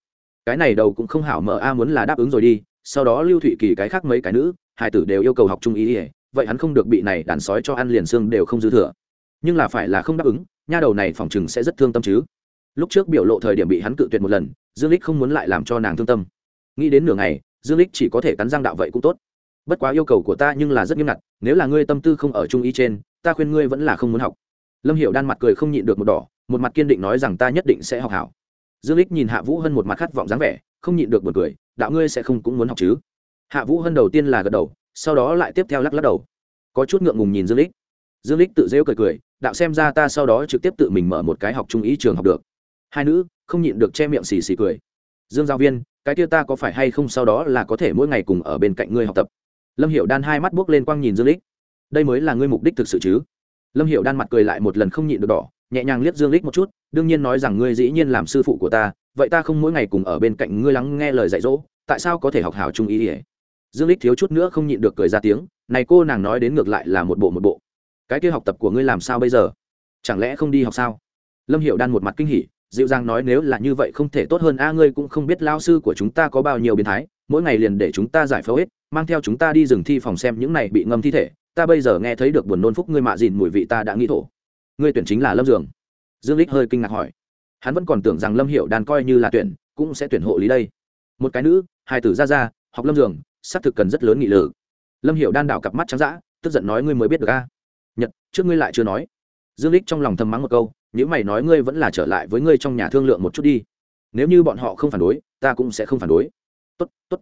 Cái này đầu cũng không hảo mở a, muốn là đáp ứng rồi đi, sau đó lưu thụy kỳ cái khác mấy cái nữ, hai tử đều yêu cầu học trung ý ỉa vậy hắn không được bị này đàn sói cho ăn liền xương đều không dư thừa. Nhưng là phải là không đáp ứng, nha đầu này phòng chừng sẽ rất thương tâm chứ. Lúc trước biểu lộ thời điểm bị hắn cự tuyệt một lần, dương lích không muốn lại làm cho nàng thương tâm. Nghĩ đến nửa ngày, dương lích chỉ có thể cắn răng đạo vậy cũng tốt. Bất quá yêu cầu của ta nhưng là rất nghiêm ngặt, nếu là ngươi tâm tư không ở trung ý trên, ta khuyên ngươi vẫn là không muốn học. Lâm hiểu đan mặt cười không nhịn được một đỏ, một mặt kiên định nói rằng ta nhất định sẽ học hảo. Dương lích nhìn hạ vũ hân một mặt khát vọng dáng vẻ, không nhịn được một cười, đạo ngươi sẽ không cũng muốn học chứ. Hạ vũ hân đầu tiên là gật đầu sau đó lại tiếp theo lắc lắc đầu. Có chút ngượng ngùng nhìn dương lích. Dương lích tự rêu cười cười, đạo xem ra ta sau đó trực tiếp tự mình mở một cái học trung ý trường học được. Hai nữ không nhịn được che miệng xì xì cười. Dương giáo viên, cái kia ta có phải hay không sau đó là có thể mỗi ngày cùng ở bên cạnh ngươi học tập? Lâm hiệu đan hai mắt buốc lên quang nhìn dương lích. Đây mới là ngươi mục đích thực sự chứ? Lâm hiệu đan mặt cười lại một lần không nhịn được đỏ, nhẹ nhàng liếc dương lích một chút, đương nhiên nói rằng ngươi dĩ nhiên làm sư phụ của ta, vậy ta không mỗi ngày cùng ở bên cạnh ngươi lắng nghe lời dạy dỗ, tại sao có thể học hảo trung ý ỉa? Dương lích thiếu chút nữa không nhịn được cười ra tiếng, này cô nàng nói đến ngược lại là một bộ một bộ. Cái kia học tập của ngươi làm sao bây giờ? Chẳng lẽ không đi học sao? Lâm hiệu đan một mặt kinh hỉ, dịu dàng nói, nếu là như vậy không thể tốt hơn a, ngươi cũng không biết lao sư của chúng ta có bao nhiêu biến thái, mỗi ngày liền để chúng ta giải phẫu hết, mang theo chúng ta đi rừng thi phòng xem những này bị ngâm thi thể. Ta bây giờ nghe thấy được buồn nôn phúc ngươi mạ dìn mùi vị ta đã nghĩ thổ. Ngươi tuyển chính là lâm dường. Dương lích hơi kinh ngạc hỏi. Hắn vẫn còn tưởng rằng lâm hiệu đan coi như là tuyển, cũng sẽ tuyển hộ lý đây. Một cái nữ, hai tử ra ra học lâm dường xác thực cần rất lớn nghị lực. Lâm Hiểu đan đảo cặp mắt trắng dã, tức giận nói, ngươi mới biết được a. Nhật, trước ngươi lại chưa nói. Dương lích trong lòng thầm mắng một câu, nếu mày nói ngươi vẫn là trở lại với ngươi trong nhà thương lượng một chút đi. Nếu như bọn họ không phản đối, ta cũng sẽ không phản đối. Tốt tốt.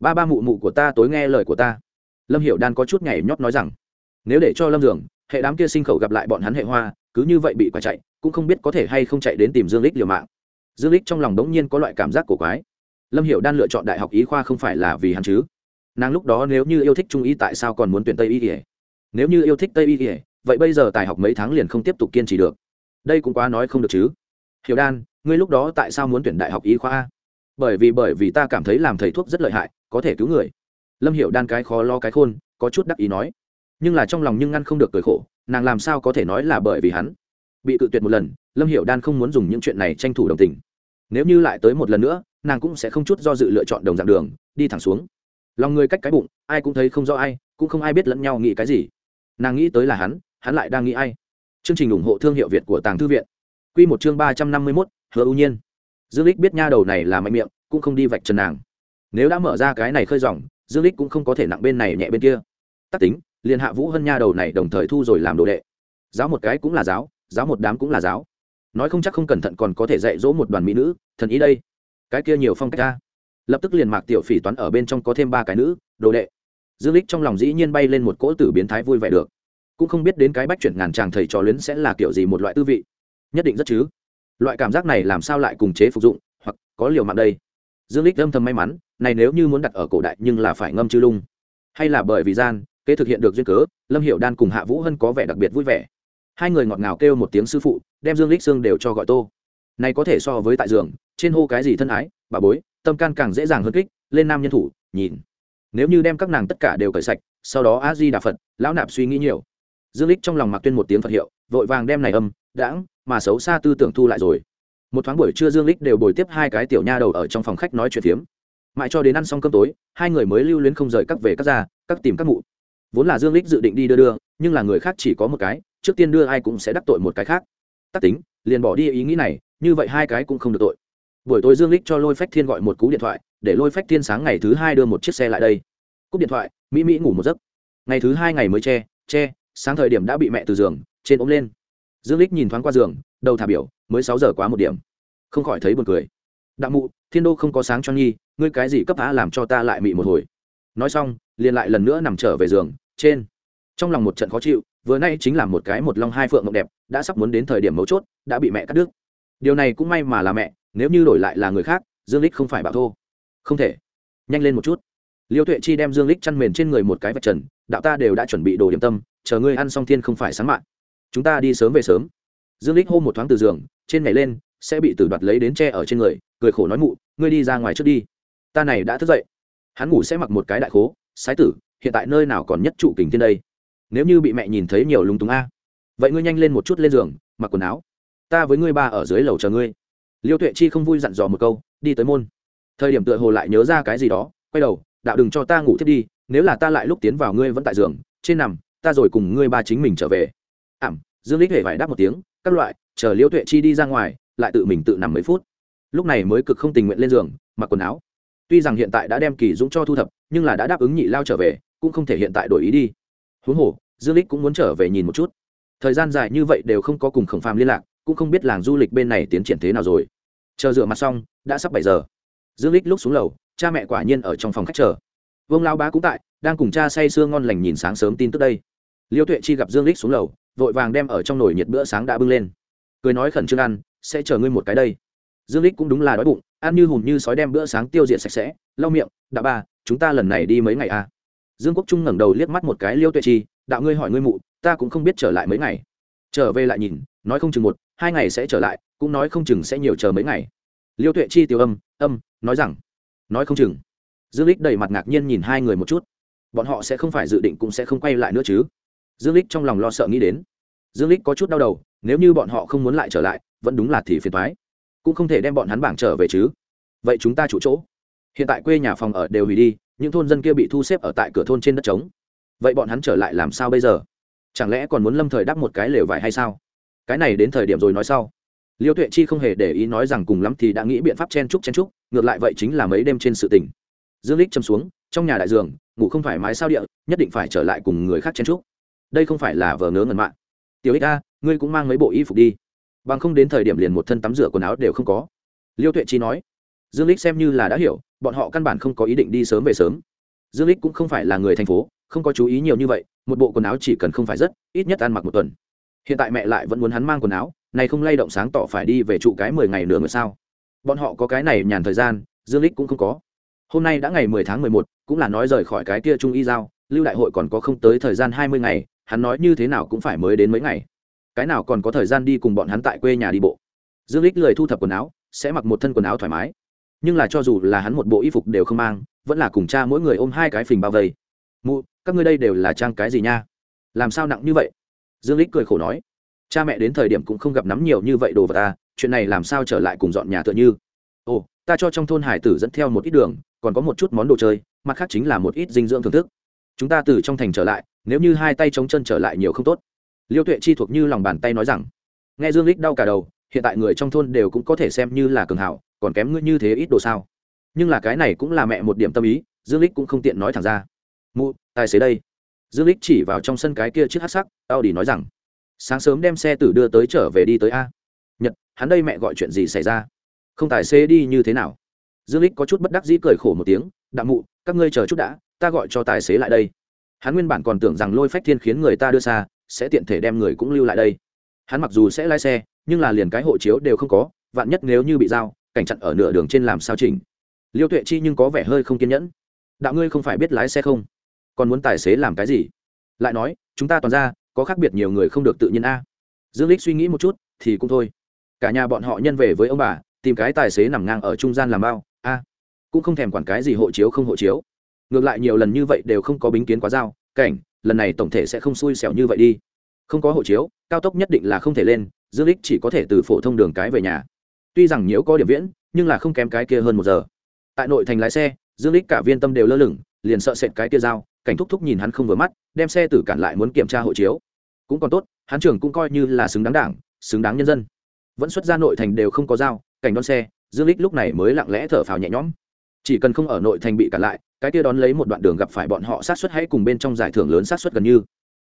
Ba ba mụ mụ của ta tối nghe lời của ta. Lâm hiểu đan có chút nhảy nhót nói rằng, nếu để cho lâm dường, hệ đám kia sinh khẩu gặp lại bọn hắn hệ hoa, cứ như vậy bị quả chạy, cũng không biết có thể hay không chạy đến tìm dương lích liều mạng. Dương lích trong lòng đống nhiên có loại cảm giác cổ quái. Lâm hiểu đan lựa chọn đại học ý khoa không phải là vì hắn chứ nàng lúc đó nếu như yêu thích trung y tại sao còn muốn tuyển tây y ỉa nếu như yêu thích tây y ỉa vậy bây giờ tài học mấy tháng liền không tiếp tục kiên trì được. Đây cũng quá nói không được chứ. Hiểu đan, ngươi lúc đó tại sao muốn tuyển đại học y khoa bởi vì bởi vì ta cảm thấy làm thầy thuốc rất lợi hại, có thể cứu người. Lâm hiểu đan cái khó lo cái khôn, có chút đắc ý nói. Nhưng là trong lòng nhưng ngăn không được cười khổ, nàng làm sao có thể nói là bởi vì hắn? Bị cự tuyệt một lần, lâm hiểu đan không muốn dùng những chuyện này tranh thủ đồng tình. Nếu như lại tới một lần nữa, nàng cũng sẽ không chút do dự lựa chọn đồng dạng đường, đi thẳng xuống lòng người cách cái bụng, ai cũng thấy không rõ ai, cũng không ai biết lẫn nhau nghĩ cái gì. Nàng nghĩ tới là hắn hắn lại đang nghĩ ai. Chương trình ủng hộ thương hiệu việt của tàng thư viện. Q một chương ba trăm năm mươi mốt, hứa ưu nhiên. Dương lích biết nha đầu này là mạnh miệng, cũng không đi vạch trần nàng. Nếu đã mở ra cái này khơi dòng, dương lích cũng không có thể nặng bên này nhẹ bên kia. Tắc tính, liền hạ vũ hân nha đầu này đồng thời thu rồi làm đồ đệ. Giáo một cái cũng là giáo giáo một đám cũng là giáo. Nói không chắc không cẩn thận còn có thể dạy dỗ một đoàn mỹ nữ, thần ý đây. Cái kia nhiều phong cách ta lập tức liền mạc tiểu phỉ toán ở bên trong có thêm ba cái nữ, đồ đệ. Dương lích trong lòng dĩ nhiên bay lên một cỗ tử biến thái vui vẻ được. Cũng không biết đến cái bách chuyển ngàn chàng thầy trò luyến sẽ là kiểu gì một loại tư vị. Nhất định rất chứ. Loại cảm giác này làm sao lại cùng chế phục dụng, hoặc có liều mạng đây? Dương lích âm thầm may mắn, này nếu như muốn đặt ở cổ đại nhưng là phải ngâm chư lung. Hay là bởi vì gian, kế thực hiện được duyên cớ, lâm hiệu đan cùng hạ vũ hân có vẻ đặc biệt vui vẻ. Hai người ngọt ngào kêu một tiếng sư phụ, đem dương lích xương đều cho gọi tô. Này có thể so với tại giường, trên hô cái gì thân ái bà bối, tâm can càng dễ dàng hơn kích, lên nam nhân thủ, nhìn. Nếu như đem các nàng tất cả đều cởi sạch, sau đó a di đà phật, lão nạp suy nghĩ nhiều. Dương lích trong lòng mặc tuyên một tiếng phật hiệu, vội vàng đem này âm, đãng, mà xấu xa tư tưởng thu lại rồi. Một thoáng buổi trưa dương lích đều bồi tiếp hai cái tiểu nha đầu ở trong phòng khách nói chuyện phiếm. Mãi cho đến ăn xong cơm tối, hai người mới lưu luyến không rời các về các gia, các tìm các mụ. Vốn là dương lích dự định đi đưa đưa, nhưng là người khác chỉ có một cái, trước tiên đưa ai cũng sẽ đắc tội một cái khác. Tắc tính, liền bỏ đi ý nghĩ này, như vậy hai cái cũng không được tội buổi tối dương lích cho lôi phách thiên gọi một cú điện thoại, để lôi phách thiên sáng ngày thứ hai đưa một chiếc xe lại đây. Cúp điện thoại, mỹ mỹ ngủ một giấc. Ngày thứ hai ngày mới che che, sáng thời điểm đã bị mẹ từ giường, trên ôm lên. Dương lích nhìn thoáng qua giường, đầu thả biểu, mới sáu giờ quá một điểm. Không khỏi thấy buồn cười. Đạo mụ, thiên đô không có sáng cho nhi, ngươi cái gì cấp á làm cho ta lại mị một hồi. Nói xong, liền lại lần nữa nằm trở về giường, trên. Trong lòng một trận khó chịu, vừa nay chính là một cái một long hai phượng mộng đẹp, đã sắp muốn đến thời điểm mấu chốt, đã bị mẹ cắt đứt. Điều này cũng may mà là mẹ nếu như đổi lại là người khác, dương lích không phải bảo thô. Không thể. Nhanh lên một chút. Liêu tuệ chi đem dương lích chăn mền trên người một cái vạch trần, đạo ta đều đã chuẩn bị đồ điểm tâm, chờ ngươi ăn xong thiên không phải sáng mạng chúng ta đi sớm về sớm. Dương lích hô một thoáng từ giường, trên nhảy lên, sẽ bị tử đoạt lấy đến tre ở trên người, cười khổ nói mụ, ngươi đi ra ngoài trước đi. Ta này đã thức dậy. Hắn ngủ sẽ mặc một cái đại khố, sái tử, hiện tại nơi nào còn nhất trụ kình thiên đây? Nếu như bị mẹ nhìn thấy nhiều lúng túng a. Vậy ngươi nhanh lên một chút lên giường, mặc quần áo. Ta với ngươi ba ở dưới lầu chờ ngươi liêu tuệ chi không vui dặn dò một câu, đi tới môn. Thời điểm tựa hồ lại nhớ ra cái gì đó, quay đầu, đạo đừng cho ta ngủ thiết đi, nếu là ta lại lúc tiến vào ngươi vẫn tại giường, trên nằm, ta rồi cùng ngươi ba chính mình trở về. Ảm, dương lích hề phải đáp một tiếng, các loại, chờ liêu tuệ chi đi ra ngoài, lại tự mình tự nằm mấy phút. Lúc này mới cực không tình nguyện lên giường, mặc quần áo. Tuy rằng hiện tại đã đem kỳ dũng cho thu thập, nhưng là đã đáp ứng nhị lao trở về, cũng không thể hiện tại đổi ý đi. Huống hồ, dương lích cũng muốn trở về nhìn một chút. Thời gian dài như vậy đều không có cùng khổng phàm liên lạc cũng không biết làng du lịch bên này tiến triển thế nào rồi. Chờ rửa mặt xong, đã sắp bảy giờ. Dương lích lúc xuống lầu, cha mẹ quả nhiên ở trong phòng khách chờ. Vương lao bá cũng tại, đang cùng cha say sưa ngon lành nhìn sáng sớm tin tức đây. Liêu tuệ chi gặp dương lích xuống lầu, vội vàng đem ở trong nồi nhiệt bữa sáng đã bưng lên. Cười nói khẩn trương ăn, sẽ chờ ngươi một cái đây. Dương lích cũng đúng là đói bụng, ăn như hùn như sói đem bữa sáng tiêu diệt sạch sẽ, lau miệng đã ba, chúng ta lần này đi mấy ngày à? Dương quốc trung ngẩng đầu liếc mắt một cái liêu tuệ chi, đạo ngươi hỏi ngươi mụ, ta cũng không biết trở lại mấy ngày. Trở về lại nhìn, nói không chừng một hai ngày sẽ trở lại, cũng nói không chừng sẽ nhiều chờ mấy ngày. Liêu tuệ chi tiêu âm âm, nói rằng, nói không chừng. Dương lích đầy mặt ngạc nhiên nhìn hai người một chút. Bọn họ sẽ không phải dự định cũng sẽ không quay lại nữa chứ. Dương lích trong lòng lo sợ nghĩ đến. Dương lích có chút đau đầu, nếu như bọn họ không muốn lại trở lại, vẫn đúng là thì phiền thoái cũng không thể đem bọn hắn bảng trở về chứ. Vậy chúng ta chủ chỗ. Hiện tại quê nhà phòng ở đều hủy đi, những thôn dân kia bị thu xếp ở tại cửa thôn trên đất trống. Vậy bọn hắn trở lại làm sao bây giờ? Chẳng lẽ còn muốn lâm thời đắp một cái lều vải hay sao? Cái này đến thời điểm rồi nói sau. Liêu tuệ chi không hề để ý nói rằng cùng lắm thì đã nghĩ biện pháp chen trúc chen trúc ngược lại vậy chính là mấy đêm trên sự tình. Dương lích châm xuống, trong nhà đại giường, ngủ không phải mái sao địa, nhất định phải trở lại cùng người khác chen trúc đây không phải là vờ ngớ ngẩn mạng. Tiểu ích a, ngươi cũng mang mấy bộ y phục đi. Bằng không đến thời điểm liền một thân tắm rửa quần áo đều không có. Liêu tuệ chi nói. Dương lích xem như là đã hiểu, bọn họ căn bản không có ý định đi sớm về sớm. Dương lích cũng không phải là người thành phố, không có chú ý nhiều như vậy, một bộ quần áo chỉ cần không phải rất, ít nhất ăn mặc một tuần hiện tại mẹ lại vẫn muốn hắn mang quần áo này không lay động sáng tỏ phải đi về trụ cái mười ngày nữa người sao? Bọn họ có cái này nhàn thời gian dương lích cũng không có. Hôm nay đã ngày mười tháng mười một, cũng là nói rời khỏi cái kia trung y giao lưu đại hội còn có không tới thời gian hai mươi ngày hắn nói như thế nào cũng phải mới đến mấy ngày. Cái nào còn có thời gian đi cùng bọn hắn tại quê nhà đi bộ? Dương lích lười thu thập quần áo sẽ mặc một thân quần áo thoải mái. Nhưng là cho dù là hắn một bộ y phục đều không mang vẫn là cùng cha mỗi người ôm hai cái phình bao vây. Mụ các ngươi đây đều là trang cái gì nha? Làm sao nặng như vậy? Dương lích cười khổ nói, cha mẹ đến thời điểm cũng không gặp nắm nhiều như vậy đồ vật ta chuyện này làm sao trở lại cùng dọn nhà tựa như? Ồ, ta cho trong thôn hải tử dẫn theo một ít đường, còn có một chút món đồ chơi, mặt khác chính là một ít dinh dưỡng thưởng thức. Chúng ta từ trong thành trở lại, nếu như hai tay chống chân trở lại nhiều không tốt. Liêu tuệ chi thuộc như lòng bàn tay nói rằng. Nghe dương lích đau cả đầu, hiện tại người trong thôn đều cũng có thể xem như là cường hảo, còn kém ngươi như thế ít đồ sao? Nhưng là cái này cũng là mẹ một điểm tâm ý, dương lích cũng không tiện nói thẳng ra. Mụ, tài xế đây dương lích chỉ vào trong sân cái kia chiếc hát sắc tao đi nói rằng, sáng sớm đem xe tử đưa tới trở về đi tới a. Nhật, hắn đây mẹ gọi chuyện gì xảy ra? Không tài xế đi như thế nào? Dương lích có chút bất đắc dĩ cười khổ một tiếng đạm mụ, các ngươi chờ chút đã, ta gọi cho tài xế lại đây. Hắn nguyên bản còn tưởng rằng lôi phách thiên khiến người ta đưa xa, sẽ tiện thể đem người cũng lưu lại đây. Hắn mặc dù sẽ lái xe, nhưng là liền cái hộ chiếu đều không có, vạn nhất nếu như bị giao, cảnh chặn ở nửa đường trên làm sao chỉnh? Liêu tuệ chi nhưng có vẻ hơi không kiên nhẫn. Đạo ngươi không phải biết lái xe không? Còn muốn tài xế làm cái gì? Lại nói, chúng ta toàn ra, có khác biệt nhiều người không được tự nhiên a. Dương lích suy nghĩ một chút, thì cũng thôi. Cả nhà bọn họ nhân về với ông bà, tìm cái tài xế nằm ngang ở trung gian làm bao, a. Cũng không thèm quản cái gì hộ chiếu không hộ chiếu. Ngược lại nhiều lần như vậy đều không có bính kiến quá dao cảnh, lần này tổng thể sẽ không xui xẻo như vậy đi. Không có hộ chiếu, cao tốc nhất định là không thể lên, dương lích chỉ có thể từ phổ thông đường cái về nhà. Tuy rằng nhiễu có điểm viễn, nhưng là không kém cái kia hơn một giờ. Tại nội thành lái xe, dương lích cả viên tâm đều lơ lửng, liền sợ sệt cái kia dao cảnh thúc thúc nhìn hắn không vừa mắt, đem xe tử cản lại muốn kiểm tra hộ chiếu. Cũng còn tốt, hắn trưởng cũng coi như là xứng đáng đảng, xứng đáng nhân dân. Vẫn xuất ra nội thành đều không có dao, cảnh đón xe, dương lích lúc này mới lặng lẽ thở phào nhẹ nhõm. Chỉ cần không ở nội thành bị cản lại, cái kia đón lấy một đoạn đường gặp phải bọn họ sát xuất hãy cùng bên trong giải thưởng lớn sát xuất gần như.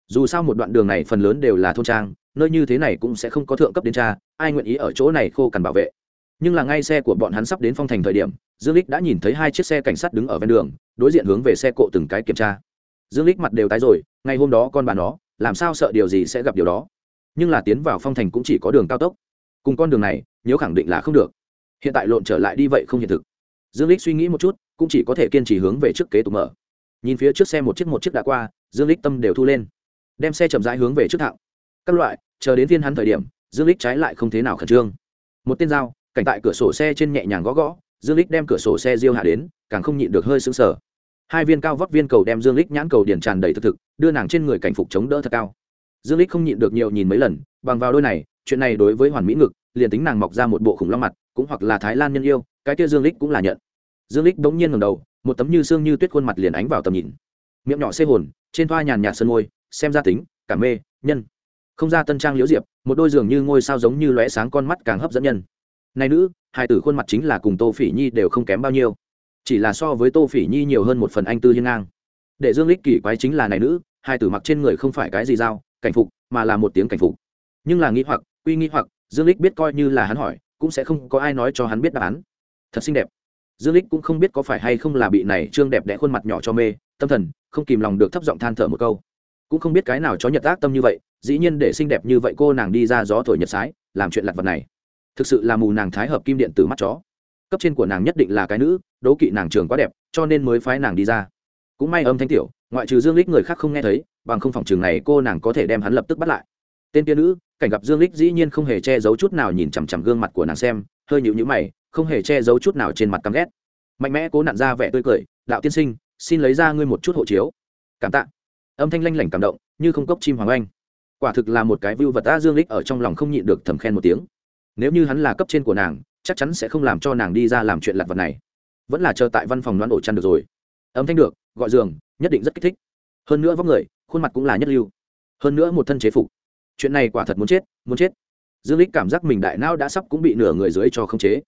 Dù sao một đoạn đường này phần lớn đều là thôn trang, nơi như thế này cũng sẽ không có thượng cấp đến tra, ai nguyện ý ở chỗ này khô cằn bảo vệ nhưng là ngay xe của bọn hắn sắp đến phong thành thời điểm, dương lích đã nhìn thấy hai chiếc xe cảnh sát đứng ở ven đường, đối diện hướng về xe cộ từng cái kiểm tra. Dương lích mặt đều tái rồi ngay hôm đó con bà nó, làm sao sợ điều gì sẽ gặp điều đó? Nhưng là tiến vào phong thành cũng chỉ có đường cao tốc. Cùng con đường này nếu khẳng định là không được. Hiện tại lộn trở lại đi vậy không hiện thực. Dương lích suy nghĩ một chút, cũng chỉ có thể kiên trì hướng về trước kế tục mở. Nhìn phía trước xe một chiếc một chiếc đã qua, dương lích tâm đều thu lên. Đem xe chậm rãi hướng về trước thạo các loại, chờ đến viên hắn thời điểm, dương lích trái lại không thế nào khẩn trương. Một tên dao cảnh tại cửa sổ xe trên nhẹ nhàng gõ gõ, dương lích đem cửa sổ xe diêu hạ đến, càng không nhịn được hơi sững sờ. Hai viên cao vóc viên cầu đem dương lích nhãn cầu điển tràn đầy thực thực, đưa nàng trên người cảnh phục chống đỡ thật cao. Dương lích không nhịn được nhiều nhìn mấy lần, bằng vào đôi này, chuyện này đối với hoàn mỹ ngực, liền tính nàng mọc ra một bộ khủng long mặt, cũng hoặc là thái lan nhân yêu, cái kia dương lích cũng là nhận. Dương lích đống nhiên ngẩng đầu, một tấm như xương như tuyết khuôn mặt liền ánh vào tầm nhìn. Miệng nhỏ xê hồn, trên thoa nhàn nhạt sơn môi, xem ra tính, cả mê, nhân. Không ra tân trang liễu diệp, một đôi giường như ngôi sao giống như lóe sáng con mắt càng hấp dẫn nhân này nữ, hai tử khuôn mặt chính là cùng tô phỉ nhi đều không kém bao nhiêu. Chỉ là so với tô phỉ nhi nhiều hơn một phần anh tư hiên ngang. Để dương lích kỳ quái chính là này nữ, hai tử mặc trên người không phải cái gì dao, cảnh phục, mà là một tiếng cảnh phục. Nhưng là nghĩ hoặc, quy nghĩ hoặc, dương lích biết coi như là hắn hỏi, cũng sẽ không có ai nói cho hắn biết đáp án. Thật xinh đẹp. Dương lích cũng không biết có phải hay không là bị này trương đẹp đẽ khuôn mặt nhỏ cho mê, tâm thần, không kìm lòng được thấp giọng than thở một câu. Cũng không biết cái nào cho nhật ác tâm như vậy, dĩ nhiên để xinh đẹp như vậy cô nàng đi ra gió thổi nhật sái, làm chuyện lặt vật này thực sự là mù nàng thái hợp kim điện từ mắt chó. Cấp trên của nàng nhất định là cái nữ, đố kỵ nàng trường quá đẹp, cho nên mới phái nàng đi ra. Cũng may âm thanh tiểu, ngoại trừ dương lích người khác không nghe thấy, bằng không phòng trường này cô nàng có thể đem hắn lập tức bắt lại. Tên kia nữ, cảnh gặp dương lích dĩ nhiên không hề che giấu chút nào nhìn chằm chằm gương mặt của nàng xem, hơi nhịu nhữ mày, không hề che giấu chút nào trên mặt căm ghét. Mạnh mẽ cố nặn ra vẻ tươi cười, đạo tiên sinh, xin lấy ra ngươi một chút hộ chiếu. Cảm tạ. Âm thanh lanh lảnh cảm động, như không cốc chim hoàng anh quả thực là một cái view vật ta dương lích ở trong lòng không nhịn được thầm khen một tiếng nếu như hắn là cấp trên của nàng, chắc chắn sẽ không làm cho nàng đi ra làm chuyện lặt vật này. Vẫn là chờ tại văn phòng đoán ổ chăn được rồi. Âm thanh được, gọi giường, nhất định rất kích thích. Hơn nữa vóc người, khuôn mặt cũng là nhất lưu. Hơn nữa một thân chế phục. Chuyện này quả thật muốn chết muốn chết. Dương lích cảm giác mình đại não đã sắp cũng bị nửa người dưới cho không chế.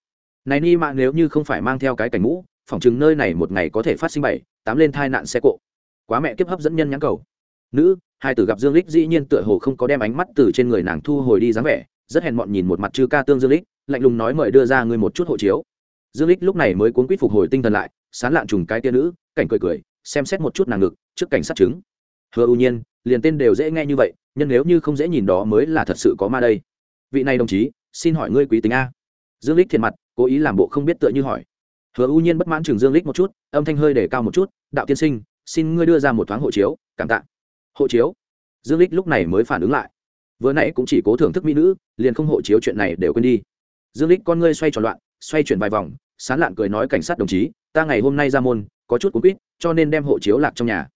Này ni mạng nếu như không phải mang theo cái cảnh mũ, phỏng chừng nơi này một ngày có thể phát sinh bảy, tám lên thai nạn xe cộ. Quá mẹ kiếp hấp dẫn nhân nhãn cầu. Nữ, hai tử gặp dương lích dĩ nhiên tựa hồ không có đem ánh mắt từ trên người nàng thu hồi đi dáng vẻ rất hèn mọn nhìn một mặt chư ca tương dương lích, lạnh lùng nói mời đưa ra ngươi một chút hộ chiếu. Dương lích lúc này mới cuốn quýt phục hồi tinh thần lại, sán lạn trùng cái tia nữ, cảnh cười cười, xem xét một chút nàng ngực, trước cảnh sát chứng. Hứa ưu nhiên, liền tên đều dễ nghe như vậy nhưng nếu như không dễ nhìn đó mới là thật sự có ma đây. Vị này đồng chí, xin hỏi ngươi quý tính a. Dương lích thiệt mặt, cố ý làm bộ không biết tựa như hỏi. Hứa ưu nhiên bất mãn trường dương lích một chút, âm thanh hơi để cao một chút, đạo tiên sinh, xin ngươi đưa ra một thoáng hộ chiếu, cảm tạ. Hộ chiếu? Dương lích lúc này mới phản ứng lại vừa nãy cũng chỉ cố thưởng thức mỹ nữ, liền không hộ chiếu chuyện này đều quên đi. Dương lích con ngươi xoay tròn loạn, xoay chuyển vài vòng, sán lạn cười nói cảnh sát đồng chí, ta ngày hôm nay ra môn, có chút cuốn quýt, cho nên đem hộ chiếu lạc trong nhà.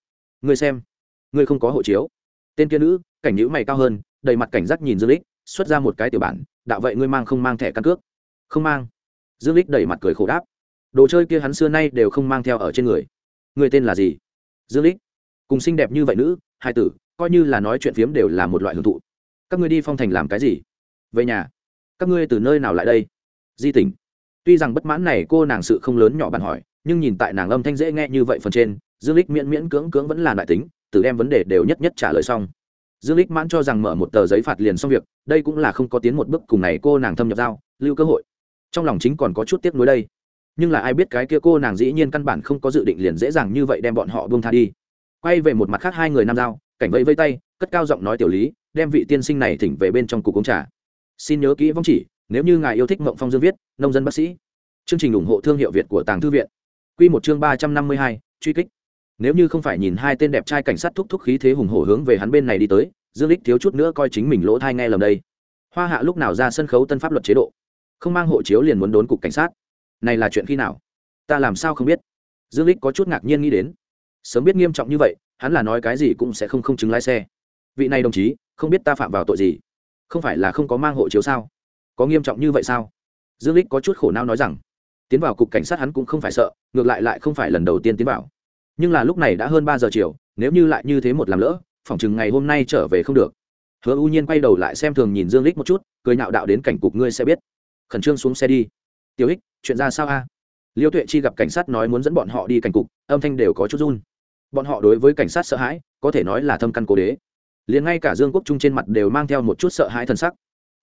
Ngươi xem, ngươi không có hộ chiếu. Tên kia nữ, cảnh nhữ mày cao hơn, đầy mặt cảnh giác nhìn dương lích xuất ra một cái tiểu bản, đạo vậy ngươi mang không mang thẻ căn cước? Không mang. Dương lích đầy mặt cười khổ đáp, đồ chơi kia hắn xưa nay đều không mang theo ở trên người. Người tên là gì? Dương lích cùng xinh đẹp như vậy nữ, hai tử, coi như là nói chuyện phiếm đều là một loại hưởng thụ các ngươi đi phong thành làm cái gì? Về nhà. Các ngươi từ nơi nào lại đây? Di tỉnh. Tuy rằng bất mãn này cô nàng sự không lớn nhỏ bạn hỏi, nhưng nhìn tại nàng âm thanh dễ nghe như vậy phần trên, dương lích miễn miễn cưỡng cưỡng vẫn là đại tính từ đem vấn đề đều nhất nhất trả lời xong. Dương lích mãn cho rằng mở một tờ giấy phạt liền xong việc, đây cũng là không có tiến một bước cùng này cô nàng thâm nhập giao, lưu cơ hội. Trong lòng chính còn có chút tiếc nuối đây. Nhưng là ai biết cái kia cô nàng dĩ nhiên căn bản không có dự định liền dễ dàng như vậy đem bọn họ buông tha đi. Quay về một mặt khác hai người nam giao, cảnh vẫy vây tay, cất cao giọng nói tiểu lý đem vị tiên sinh này thỉnh về bên trong cục uống trà. Xin nhớ kỹ vong chỉ, nếu như ngài yêu thích mộng phong dương viết, nông dân bác sĩ. Chương trình ủng hộ thương hiệu việt của tàng thư viện. Q một chương ba trăm năm mươi hai, truy kích. Nếu như không phải nhìn hai tên đẹp trai cảnh sát thúc thúc khí thế hùng hổ hướng về hắn bên này đi tới, dương lích thiếu chút nữa coi chính mình lỗ thai nghe lầm đây. Hoa hạ lúc nào ra sân khấu tân pháp luật chế độ? Không mang hộ chiếu liền muốn đốn cục cảnh sát. Này là chuyện khi nào? Ta làm sao không biết? Dương lích có chút ngạc nhiên nghĩ đến. Sớm biết nghiêm trọng như vậy, hắn là nói cái gì cũng sẽ không không chứng lái xe. Vị này đồng chí không biết ta phạm vào tội gì? Không phải là không có mang hộ chiếu sao? Có nghiêm trọng như vậy sao? Dương lích có chút khổ não nói rằng, tiến vào cục cảnh sát hắn cũng không phải sợ, ngược lại lại không phải lần đầu tiên tiến vào. Nhưng là lúc này đã hơn ba giờ chiều, nếu như lại như thế một làm lỡ, phỏng chừng ngày hôm nay trở về không được. Hứa u nhiên quay đầu lại xem thường nhìn dương lích một chút, cười nhạo đạo đến cảnh cục ngươi sẽ biết. Khẩn trương xuống xe đi. Tiểu ích chuyện ra sao a? Liêu tuệ chi gặp cảnh sát nói muốn dẫn bọn họ đi cảnh cục, âm thanh đều có chút run. Bọn họ đối với cảnh sát sợ hãi, có thể nói là thâm căn cố đế liền ngay cả dương quốc trung trên mặt đều mang theo một chút sợ hãi thân sắc.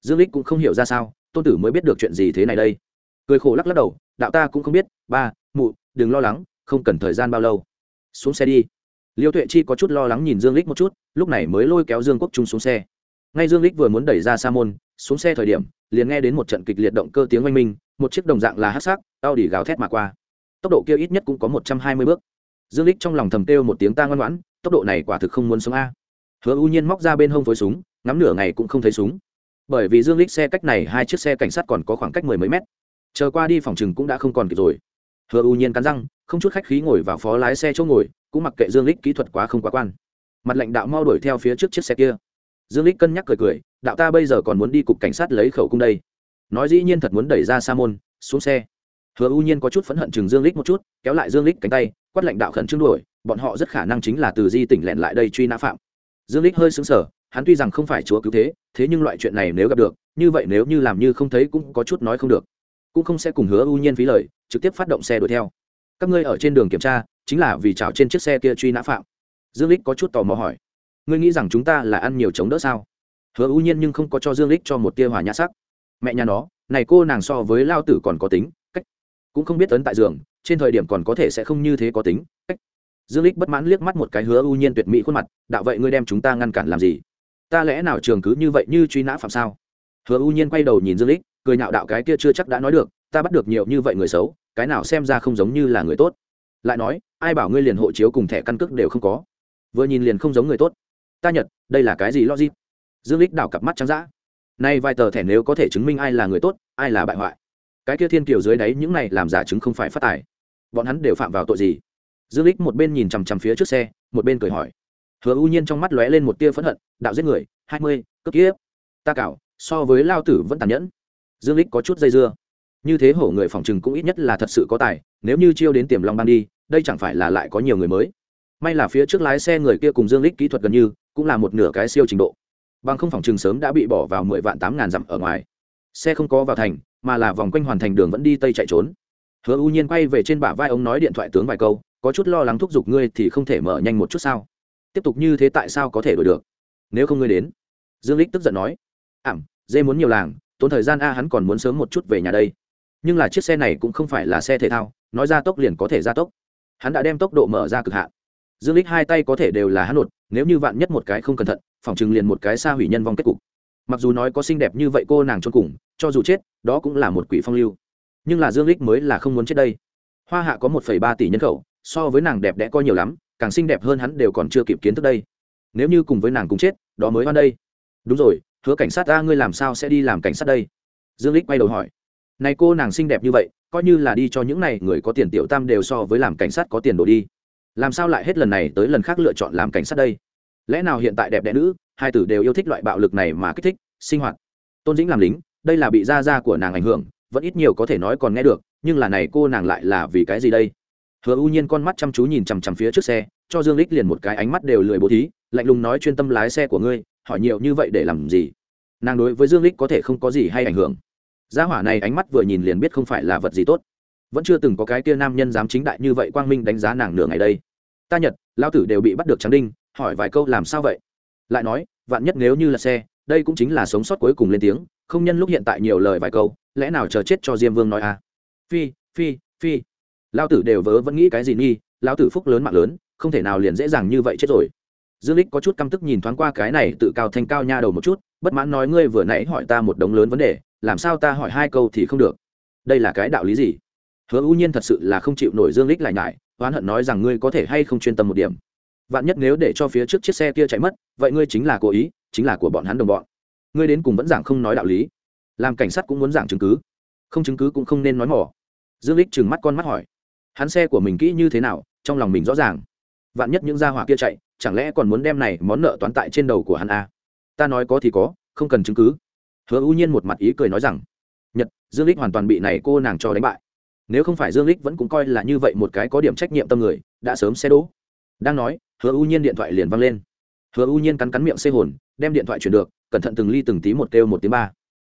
Dương lích cũng không hiểu ra sao, tôn tử mới biết được chuyện gì thế này đây. Cười khổ lắc lắc đầu, đạo ta cũng không biết, ba, mụ, đừng lo lắng, không cần thời gian bao lâu. Xuống xe đi. Liêu tuệ chi có chút lo lắng nhìn dương lích một chút, lúc này mới lôi kéo dương quốc trung xuống xe. Ngay dương lích vừa muốn đẩy ra sa môn, xuống xe thời điểm, liền nghe đến một trận kịch liệt động cơ tiếng oanh minh, một chiếc đồng dạng là hát sắc đau đỉ gào thét mà qua. Tốc độ kia ít nhất cũng có một trăm hai mươi bước. Dương lích trong lòng thầm kêu một tiếng ta ngoan ngoãn, tốc độ này quả thực không muốn sống a hứa u nhiên móc ra bên hông phối súng, ngắm nửa ngày cũng không thấy súng. Bởi vì dương lích xe cách này hai chiếc xe cảnh sát còn có khoảng cách mười mấy mét. Chờ qua đi phòng chừng cũng đã không còn kịp rồi. Hứa u nhiên cắn răng, không chút khách khí ngồi vào phó lái xe chỗ ngồi, cũng mặc kệ dương lích kỹ thuật quá không quá quan. Mặt lãnh đạo mau đuổi theo phía trước chiếc xe kia. Dương lích cân nhắc cười cười, đạo ta bây giờ còn muốn đi cục cảnh sát lấy khẩu cung đây. Nói dĩ nhiên thật muốn đẩy ra sa môn, xuống xe. Hứa u nhiên có chút phẫn hận chừng dương lích một chút, kéo lại dương lích cánh tay, quát lãnh đạo khẩn trương đuổi, bọn họ rất khả năng chính là từ di tỉnh lẻn lại đây truy nã phạm dương lích hơi xứng sở hắn tuy rằng không phải chúa cứu thế thế nhưng loại chuyện này nếu gặp được, như vậy nếu như làm như không thấy cũng có chút nói không được. Cũng không sẽ cùng hứa ưu nhiên phí lời, trực tiếp phát động xe đuổi theo. Các ngươi ở trên đường kiểm tra, chính là vì chảo trên chiếc xe kia truy nã phạm. Dương lích có chút tò mò hỏi. Ngươi nghĩ rằng chúng ta là ăn nhiều chống đỡ sao? Hứa ưu nhiên nhưng không có cho dương lích cho một tia hòa nhã sắc. Mẹ nhà nó, này cô nàng so với lao tử còn có tính, cách. Cũng không biết tấn tại giường, trên thời điểm còn có thể sẽ không như thế có tính, cách dương lích bất mãn liếc mắt một cái hứa ưu nhiên tuyệt mỹ khuôn mặt, đạo vậy ngươi đem chúng ta ngăn cản làm gì? Ta lẽ nào trường cứ như vậy như truy nã phạm sao? Hứa ưu nhiên quay đầu nhìn dương lích cười nhạo đạo cái kia chưa chắc đã nói được, ta bắt được nhiều như vậy người xấu, cái nào xem ra không giống như là người tốt. Lại nói, ai bảo ngươi liền hộ chiếu cùng thẻ căn cước đều không có? Vừa nhìn liền không giống người tốt. Ta nhật, đây là cái gì logic? Dương lích đảo cặp mắt trắng dã. Nay vài tờ thẻ nếu có thể chứng minh ai là người tốt, ai là bại hoại. Cái kia thiên kiều dưới đáy những này làm giả chứng không phải phát tài. Bọn hắn đều phạm vào tội gì? Dương lích một bên nhìn chằm chằm phía trước xe, một bên cười hỏi. Hứa u nhiên trong mắt lóe lên một tia phẫn hận, đạo giết người, hai mươi cấp kiếp. Ta cảo, so với lao tử vẫn tàn nhẫn. Dương lích có chút dây dưa. Như thế hổ người phòng trừng cũng ít nhất là thật sự có tài, nếu như chiêu đến tiềm long ban đi, đây chẳng phải là lại có nhiều người mới. May là phía trước lái xe người kia cùng dương lích kỹ thuật gần như, cũng là một nửa cái siêu trình độ. Bằng không phòng trừng sớm đã bị bỏ vào mười vạn tám ngàn dặm ở ngoài. Xe không có vào thành, mà là vòng quanh hoàn thành đường vẫn đi tây chạy trốn. Hứa u nhiên quay về trên bả vai ông nói điện thoại tướng vài câu có chút lo lắng thúc giục ngươi thì không thể mở nhanh một chút sao? Tiếp tục như thế tại sao có thể đổi được? Nếu không ngươi đến. Dương lích tức giận nói. Ảm, dê muốn nhiều làng, tốn thời gian a hắn còn muốn sớm một chút về nhà đây. Nhưng là chiếc xe này cũng không phải là xe thể thao, nói ra tốc liền có thể ra tốc. Hắn đã đem tốc độ mở ra cực hạn. Dương lích hai tay có thể đều là hắn nột, nếu như vạn nhất một cái không cẩn thận, phòng chừng liền một cái xa hủy nhân vong kết cục. Mặc dù nói có xinh đẹp như vậy cô nàng cho cùng, cho dù chết, đó cũng là một quỷ phong lưu. Nhưng là dương lích mới là không muốn chết đây. Hoa hạ có một ba tỷ nhân khẩu so với nàng đẹp đẽ coi nhiều lắm, càng xinh đẹp hơn hắn đều còn chưa kịp kiến thức đây. Nếu như cùng với nàng cùng chết, đó mới hoan đây. Đúng rồi, hứa cảnh sát ta, ngươi làm sao sẽ đi làm cảnh sát đây? Dương lích quay đầu hỏi. Này cô nàng xinh đẹp như vậy, coi như là đi cho những này người có tiền tiểu tam đều so với làm cảnh sát có tiền đồ đi. Làm sao lại hết lần này tới lần khác lựa chọn làm cảnh sát đây? Lẽ nào hiện tại đẹp đẽ nữ, hai tử đều yêu thích loại bạo lực này mà kích thích, sinh hoạt? Tôn dĩnh làm lính, đây là bị gia gia của nàng ảnh hưởng, vẫn ít nhiều có thể nói còn nghe được, nhưng là này cô nàng lại là vì cái gì đây? Hứa u nhiên con mắt chăm chú nhìn chằm chằm phía trước xe, cho dương lích liền một cái ánh mắt đều lười bố thí, lạnh lùng nói chuyên tâm lái xe của ngươi, hỏi nhiều như vậy để làm gì? Nàng đối với dương lích có thể không có gì hay ảnh hưởng. Gia hỏa này ánh mắt vừa nhìn liền biết không phải là vật gì tốt. Vẫn chưa từng có cái kia nam nhân dám chính đại như vậy quang minh đánh giá nàng nửa ngày đây. Ta nhật lao tử đều bị bắt được trắng đinh, hỏi vài câu làm sao vậy? Lại nói, vạn nhất nếu như là xe, đây cũng chính là sống sót cuối cùng lên tiếng, không nhân lúc hiện tại nhiều lời vài câu, lẽ nào chờ chết cho diêm vương nói à? Phi phi phi lao tử đều vớ vẫn nghĩ cái gì nghi lao tử phúc lớn mạng lớn, không thể nào liền dễ dàng như vậy chết rồi. Dương lích có chút căm tức nhìn thoáng qua cái này tự cao thanh cao nha đầu một chút, bất mãn nói ngươi vừa nãy hỏi ta một đống lớn vấn đề, làm sao ta hỏi hai câu thì không được? Đây là cái đạo lý gì? Hứa ưu nhiên thật sự là không chịu nổi dương lích lại nhải, oán hận nói rằng ngươi có thể hay không chuyên tâm một điểm. Vạn nhất nếu để cho phía trước chiếc xe kia chạy mất, vậy ngươi chính là cố ý, chính là của bọn hắn đồng bọn. Ngươi đến cùng vẫn giảng không nói đạo lý. Làm cảnh sát cũng muốn giảng chứng cứ. Không chứng cứ cũng không nên nói mỏ. Dương lích trừng mắt con mắt hỏi hắn xe của mình kỹ như thế nào, trong lòng mình rõ ràng. Vạn nhất những gia hỏa kia chạy, chẳng lẽ còn muốn đem này món nợ toán tại trên đầu của hắn à? ta nói có thì có, không cần chứng cứ. Hứa ưu nhiên một mặt ý cười nói rằng, nhật, dương lích hoàn toàn bị này cô nàng cho đánh bại. Nếu không phải dương lích vẫn cũng coi là như vậy một cái có điểm trách nhiệm tâm người, đã sớm xe đỗ. Đang nói, hứa ưu nhiên điện thoại liền văng lên. Hứa ưu nhiên cắn cắn miệng xê hồn, đem điện thoại chuyển được, cẩn thận từng ly từng tí một kêu một tiếng ba.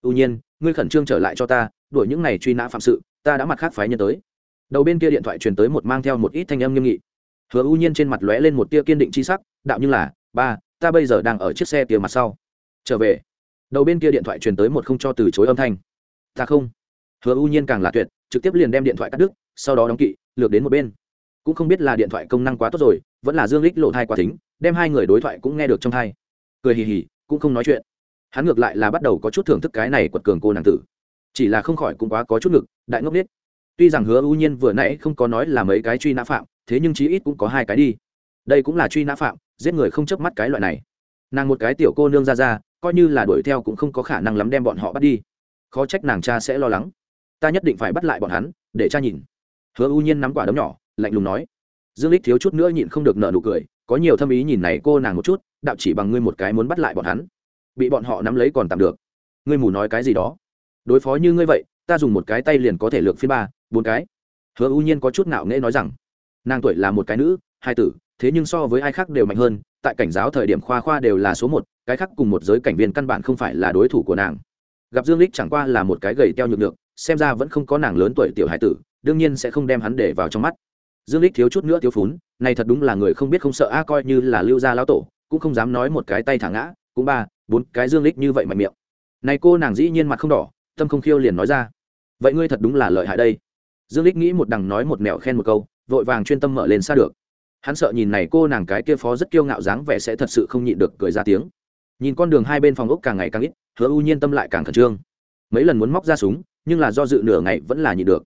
Ưu nhiên, ngươi khẩn trương trở lại cho ta, đuổi những này truy nã phạm sự, ta đã mặt khác phái nhân tới đầu bên kia điện thoại truyền tới một mang theo một ít thanh âm nghiêm nghị. Hứa ưu nhiên trên mặt lóe lên một tia kiên định chi sắc, đạo như là, ba, ta bây giờ đang ở chiếc xe tìa mặt sau. Trở về. Đầu bên kia điện thoại truyền tới một không cho từ chối âm thanh. Ta không. Hứa ưu nhiên càng là tuyệt, trực tiếp liền đem điện thoại cắt đứt, sau đó đóng kỵ, lược đến một bên. Cũng không biết là điện thoại công năng quá tốt rồi, vẫn là dương lích lộ thai quá thính, đem hai người đối thoại cũng nghe được trong thai. Cười hì hì, cũng không nói chuyện. Hắn ngược lại là bắt đầu có chút thưởng thức cái này quật cường cô nàng tử. Chỉ là không khỏi cũng quá có chút ngực, đại ngốc biết tuy rằng hứa ưu nhiên vừa nãy không có nói là mấy cái truy nã phạm, thế nhưng chí ít cũng có hai cái đi. Đây cũng là truy nã phạm, giết người không chớp mắt cái loại này. Nàng một cái tiểu cô nương ra ra, coi như là đuổi theo cũng không có khả năng lắm đem bọn họ bắt đi. Khó trách nàng cha sẽ lo lắng. Ta nhất định phải bắt lại bọn hắn, để cha nhìn. Hứa ưu nhiên nắm quả đấm nhỏ, lạnh lùng nói. Dương lích thiếu chút nữa nhịn không được nợ nụ cười, có nhiều thâm ý nhìn này cô nàng một chút, đạo chỉ bằng ngươi một cái muốn bắt lại bọn hắn. Bị bọn họ nắm lấy còn tạm được. Ngươi mù nói cái gì đó. Đối phó như ngươi vậy, ta dùng một cái tay liền có thể lược phiên ba bốn cái. Hứa ưu nhiên có chút nạo nghễ nói rằng, nàng tuổi là một cái nữ, hai tử, thế nhưng so với ai khác đều mạnh hơn, tại cảnh giáo thời điểm khoa khoa đều là số một, cái khác cùng một giới cảnh viên căn bản không phải là đối thủ của nàng. Gặp dương lích chẳng qua là một cái gầy teo nhược được xem ra vẫn không có nàng lớn tuổi tiểu hải tử, đương nhiên sẽ không đem hắn để vào trong mắt. Dương lích thiếu chút nữa thiếu phún, này thật đúng là người không biết không sợ a à, coi như là lưu gia lão tổ, cũng không dám nói một cái tay thả ngã, cũng ba, bốn, cái dương lích như vậy mạnh miệng. Này cô nàng dĩ nhiên mặt không đỏ, tâm không khiêu liền nói ra, vậy ngươi thật đúng là lợi hại đây dương lích nghĩ một đằng nói một mẹo khen một câu, vội vàng chuyên tâm mở lên xa được. Hắn sợ nhìn này cô nàng cái kia phó rất kiêu ngạo dáng vẻ sẽ thật sự không nhịn được cười ra tiếng. Nhìn con đường hai bên phòng ốc càng ngày càng ít, hứa u nhiên tâm lại càng khẩn trương. Mấy lần muốn móc ra súng, nhưng là do dự nửa ngày vẫn là nhịn được.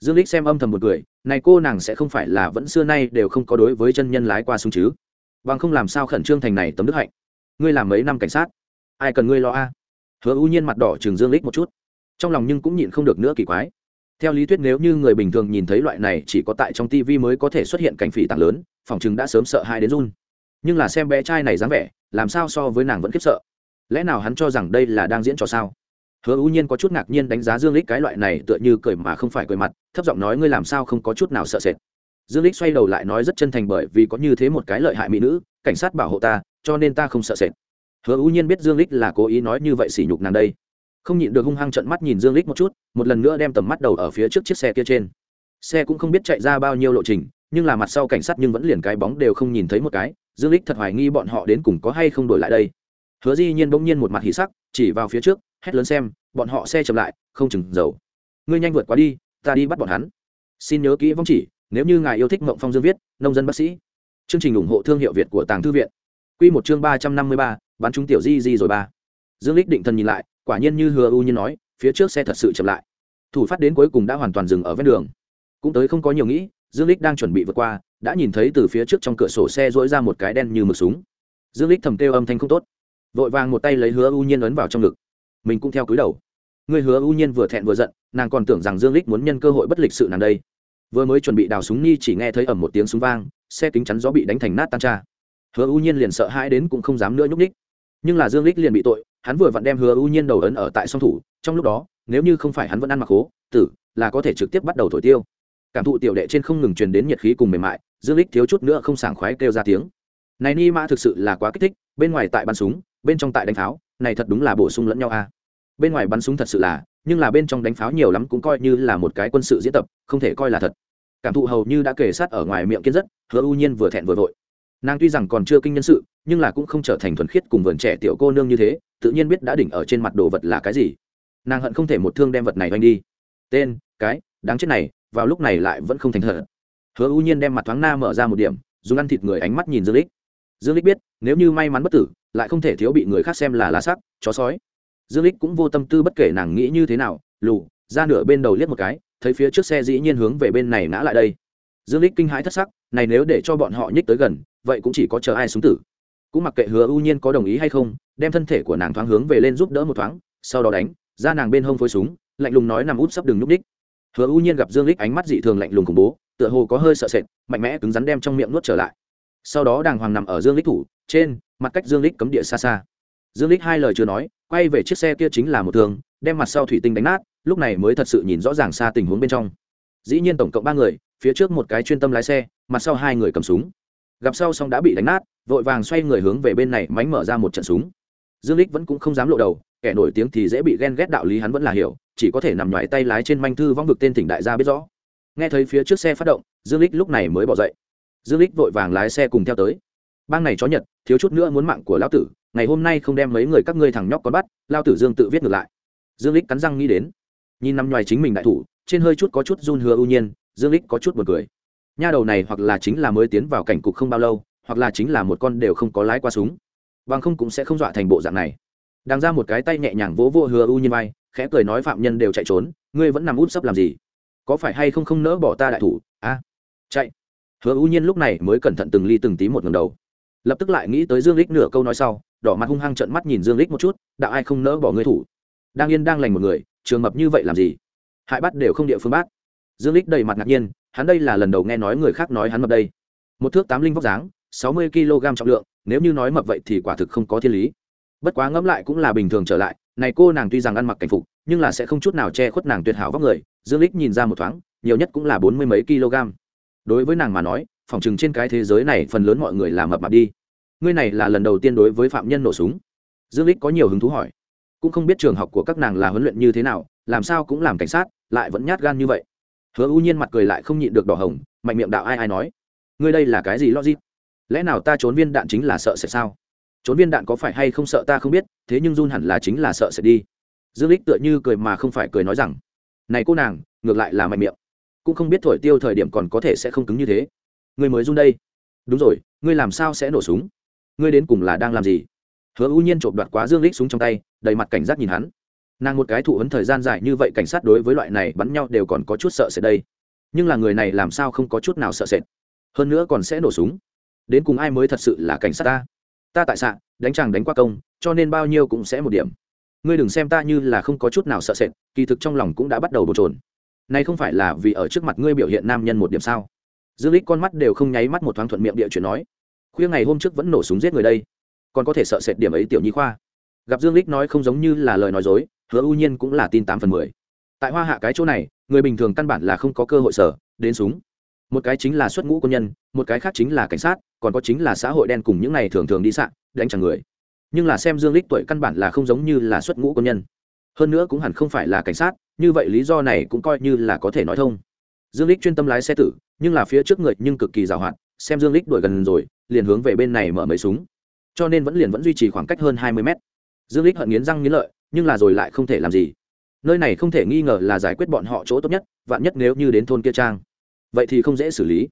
Dương lích xem âm thầm một cười, này cô nàng sẽ không phải là vẫn xưa nay đều không có đối với chân nhân lái qua súng chứ? Bằng không làm sao khẩn trương thành này tấm đức hạnh? Ngươi làm mấy năm cảnh sát? Ai cần ngươi lo a? Hứa ưu nhiên mặt đỏ trường dương lích một chút. Trong lòng nhưng cũng nhịn không được nữa kỳ quái theo lý thuyết nếu như người bình thường nhìn thấy loại này chỉ có tại trong tv mới có thể xuất hiện cảnh phỉ tảng lớn, phòng chừng đã sớm sợ hai đến run. Nhưng là xem bé trai này dáng vẻ, làm sao so với nàng vẫn khiếp sợ? Lẽ nào hắn cho rằng đây là đang diễn trò sao? Hứa ưu nhiên có chút ngạc nhiên đánh giá dương lích cái loại này tựa như cười mà không phải cười mặt, thấp giọng nói ngươi làm sao không có chút nào sợ sệt. Dương lích xoay đầu lại nói rất chân thành bởi vì có như thế một cái lợi hại mỹ nữ, cảnh sát bảo hộ ta, cho nên ta không sợ sệt. Hứa ưu nhiên biết dương lích là cố ý nói như vậy sỉ nhục nàng đây không nhịn được hung hăng trận mắt nhìn dương lích một chút, một lần nữa đem tầm mắt đầu ở phía trước chiếc xe kia trên. Xe cũng không biết chạy ra bao nhiêu lộ trình, nhưng là mặt sau cảnh sát nhưng vẫn liền cái bóng đều không nhìn thấy một cái, dương lích thật hoài nghi bọn họ đến cùng có hay không đổi lại đây. Hứa di nhiên bỗng nhiên một mặt hỉ sắc, chỉ vào phía trước, hét lớn xem, bọn họ xe chậm lại, không chừng dầu. Ngươi nhanh vượt qua đi, ta đi bắt bọn hắn. Xin nhớ kỹ vong chỉ, nếu như ngài yêu thích mộng phong dương viết, nông dân bác sĩ. Chương trình ủng hộ thương hiệu việt của tàng thư viện. Quy một chương ba trăm năm mươi ba, bán chúng tiểu di di rồi ba. Dương lích định thần nhìn lại quả nhiên như hứa u nhiên nói, phía trước xe thật sự chậm lại. Thủ phát đến cuối cùng đã hoàn toàn dừng ở ven đường. Cũng tới không có nhiều nghĩ, dương lích đang chuẩn bị vượt qua, đã nhìn thấy từ phía trước trong cửa sổ xe dỗi ra một cái đen như mực súng. Dương lích thầm kêu âm thanh không tốt. Vội vàng một tay lấy hứa u nhiên ấn vào trong ngực. Mình cũng theo cúi đầu. Người hứa u nhiên vừa thẹn vừa giận, nàng còn tưởng rằng dương lích muốn nhân cơ hội bất lịch sự nàng đây. Vừa mới chuẩn bị đào súng nhi chỉ nghe thấy ầm một tiếng súng vang, xe kính chắn gió bị đánh thành nát tan cha hứa u nhiên liền sợ hãi đến cũng không dám nữa nhúc ních nhưng là dương lích liền bị tội hắn vừa vặn đem hứa ưu nhiên đầu ấn ở tại song thủ, trong lúc đó, nếu như không phải hắn vẫn ăn mặc hố tử, là có thể trực tiếp bắt đầu thổi tiêu. Cảm thụ tiểu đệ trên không ngừng truyền đến nhiệt khí cùng mềm mại, dương lích thiếu chút nữa không sảng khoái kêu ra tiếng. Này ni mã thực sự là quá kích thích, bên ngoài tại bắn súng, bên trong tại đánh pháo, này thật đúng là bổ sung lẫn nhau a. Bên ngoài bắn súng thật sự là, nhưng là bên trong đánh pháo nhiều lắm cũng coi như là một cái quân sự diễn tập, không thể coi là thật. Cảm thụ hầu như đã kể sát ở ngoài miệng kiên rất, hứa ưu nhiên vừa thẹn vừa vội. Nàng tuy rằng còn chưa kinh nhân sự, nhưng là cũng không trở thành thuần khiết cùng vườn trẻ tiểu cô nương như thế tự nhiên biết đã đỉnh ở trên mặt đồ vật là cái gì. Nàng hận không thể một thương đem vật này oanh đi. Tên, cái, đáng chết này, vào lúc này lại vẫn không thành thật. Hứa u nhiên đem mặt thoáng na mở ra một điểm, dùng ăn thịt người ánh mắt nhìn dương lích dương lích biết, nếu như may mắn bất tử, lại không thể thiếu bị người khác xem là lá sắc chó sói. Dương lích cũng vô tâm tư bất kể nàng nghĩ như thế nào, lù, ra nửa bên đầu liếc một cái, thấy phía trước xe dĩ nhiên hướng về bên này ngã lại đây. Dương lích kinh hãi thất sắc, này nếu để cho bọn họ nhích tới gần, vậy cũng chỉ có chờ ai xuống tử cũng mặc kệ hứa ưu nhiên có đồng ý hay không, đem thân thể của nàng thoáng hướng về lên giúp đỡ một thoáng, sau đó đánh ra nàng bên hông phối súng, lạnh lùng nói nằm út sắp đường nhúc đích hứa ưu nhiên gặp dương lích ánh mắt dị thường lạnh lùng khủng bố, tựa hồ có hơi sợ sệt, mạnh mẽ cứng rắn đem trong miệng nuốt trở lại. Sau đó đàng hoàng nằm ở dương lích thủ, trên, mặt cách dương lích cấm địa xa xa. Dương lích hai lời chưa nói, quay về chiếc xe kia chính là một thường đem mặt sau thủy tinh đánh nát, lúc này mới thật sự nhìn rõ ràng xa tình huống bên trong. Dĩ nhiên tổng cộng ba người, phía trước một cái chuyên tâm lái xe, mặt sau hai người cầm súng gặp sau xong đã bị đánh nát, vội vàng xoay người hướng về bên này mánh mở ra một trận súng. Dương lích vẫn cũng không dám lộ đầu, kẻ nổi tiếng thì dễ bị ghen ghét đạo lý hắn vẫn là hiểu, chỉ có thể nằm ngoài tay lái trên manh thư vong vực tên tỉnh đại gia biết rõ. Nghe thấy phía trước xe phát động, dương lích lúc này mới bỏ dậy. Dương lích vội vàng lái xe cùng theo tới. Bang này chó nhật, thiếu chút nữa muốn mạng của lão tử, ngày hôm nay không đem mấy người các ngươi thằng nhóc con bắt lao tử dương tự viết ngược lại. Dương lích cắn răng nghĩ đến. Nhìn nằm ngoài chính mình đại thủ, trên hơi chút có chút run hứa ưu nhiên, dương lích có chút buồn cười nha đầu này hoặc là chính là mới tiến vào cảnh cục không bao lâu, hoặc là chính là một con đều không có lái qua súng. Bằng không cũng sẽ không dọa thành bộ dạng này. Đang ra một cái tay nhẹ nhàng vỗ vỗ hứa ưu như vai, khẽ cười nói phạm nhân đều chạy trốn, ngươi vẫn nằm út sấp làm gì? Có phải hay không không nỡ bỏ ta đại thủ? A. Chạy. Hứa ưu nhiên lúc này mới cẩn thận từng ly từng tí một ngầm đầu. Lập tức lại nghĩ tới dương lích nửa câu nói sau, đỏ mặt hung hăng trợn mắt nhìn dương lích một chút, đạo ai không nỡ bỏ ngươi thủ? Đang yên đang lành một người, trường mập như vậy làm gì? Hại bắt đều không địa phương bát dương lích đầy mặt ngạc nhiên hắn đây là lần đầu nghe nói người khác nói hắn mập đây. Một thước tám linh vóc dáng, sáu mươi kg trọng lượng, nếu như nói mập vậy thì quả thực không có thiên lý. Bất quá ngẫm lại cũng là bình thường trở lại, này cô nàng tuy rằng ăn mặc cảnh phục, nhưng là sẽ không chút nào che khuất nàng tuyệt hảo vóc người, dương lích nhìn ra một thoáng, nhiều nhất cũng là bốn mươi mấy kg. Đối với nàng mà nói phỏng chừng trên cái thế giới này phần lớn mọi người là mập mạp đi. Ngươi này là lần đầu tiên đối với phạm nhân nổ súng. Dương lích có nhiều hứng thú hỏi. Cũng không biết trường học của các nàng là huấn luyện như thế nào, làm sao cũng làm cảnh sát, lại vẫn nhát gan như vậy hứa u nhiên mặt cười lại không nhịn được đỏ hồng, mạnh miệng đạo ai ai nói, ngươi đây là cái gì logic? Lẽ nào ta trốn viên đạn chính là sợ sẽ sao? Trốn viên đạn có phải hay không sợ ta không biết, thế nhưng run hẳn là chính là sợ sẽ đi. Dương lích tựa như cười mà không phải cười nói rằng, này cô nàng, ngược lại là mạnh miệng. Cũng không biết thổi tiêu thời điểm còn có thể sẽ không cứng như thế. Ngươi mới run đây. Đúng rồi, ngươi làm sao sẽ nổ súng? Ngươi đến cùng là đang làm gì? Hứa u nhiên trộm đoạt quá dương lích súng trong tay, đầy mặt cảnh giác nhìn hắn nàng một cái thụ ấn thời gian dài như vậy cảnh sát đối với loại này bắn nhau đều còn có chút sợ sệt đây. Nhưng là người này làm sao không có chút nào sợ sệt? Hơn nữa còn sẽ nổ súng. Đến cùng ai mới thật sự là cảnh sát ta? Ta tại xạ, đánh chàng đánh qua công, cho nên bao nhiêu cũng sẽ một điểm. Ngươi đừng xem ta như là không có chút nào sợ sệt, kỳ thực trong lòng cũng đã bắt đầu bồn trồn này không phải là vì ở trước mặt ngươi biểu hiện nam nhân một điểm sao? Dương lích con mắt đều không nháy mắt một thoáng thuận miệng địa chuyện nói. Khuya ngày hôm trước vẫn nổ súng giết người đây. Còn có thể sợ sệt điểm ấy tiểu nhi khoa gặp dương lích nói không giống như là lời nói dối, hứa ưu nhiên cũng là tin tám phần mười. Tại hoa hạ cái chỗ này, người bình thường căn bản là không có cơ hội sở, đến súng. Một cái chính là xuất ngũ quân nhân, một cái khác chính là cảnh sát, còn có chính là xã hội đen cùng những này thường thường đi sạn đánh chẳng người. Nhưng là xem dương lích tuổi căn bản là không giống như là xuất ngũ quân nhân. Hơn nữa cũng hẳn không phải là cảnh sát, như vậy lý do này cũng coi như là có thể nói thông. Dương lích chuyên tâm lái xe tử, nhưng là phía trước người nhưng cực kỳ giàu hạn, xem dương lích đuổi gần rồi, liền hướng về bên này mở mấy súng. Cho nên vẫn liền vẫn duy trì khoảng cách hơn hai mươi mét dương lích hận nghiến răng nghiến lợi, nhưng là rồi lại không thể làm gì. Nơi này không thể nghi ngờ là giải quyết bọn họ chỗ tốt nhất, vạn nhất nếu như đến thôn kia trang. Vậy thì không dễ xử lý.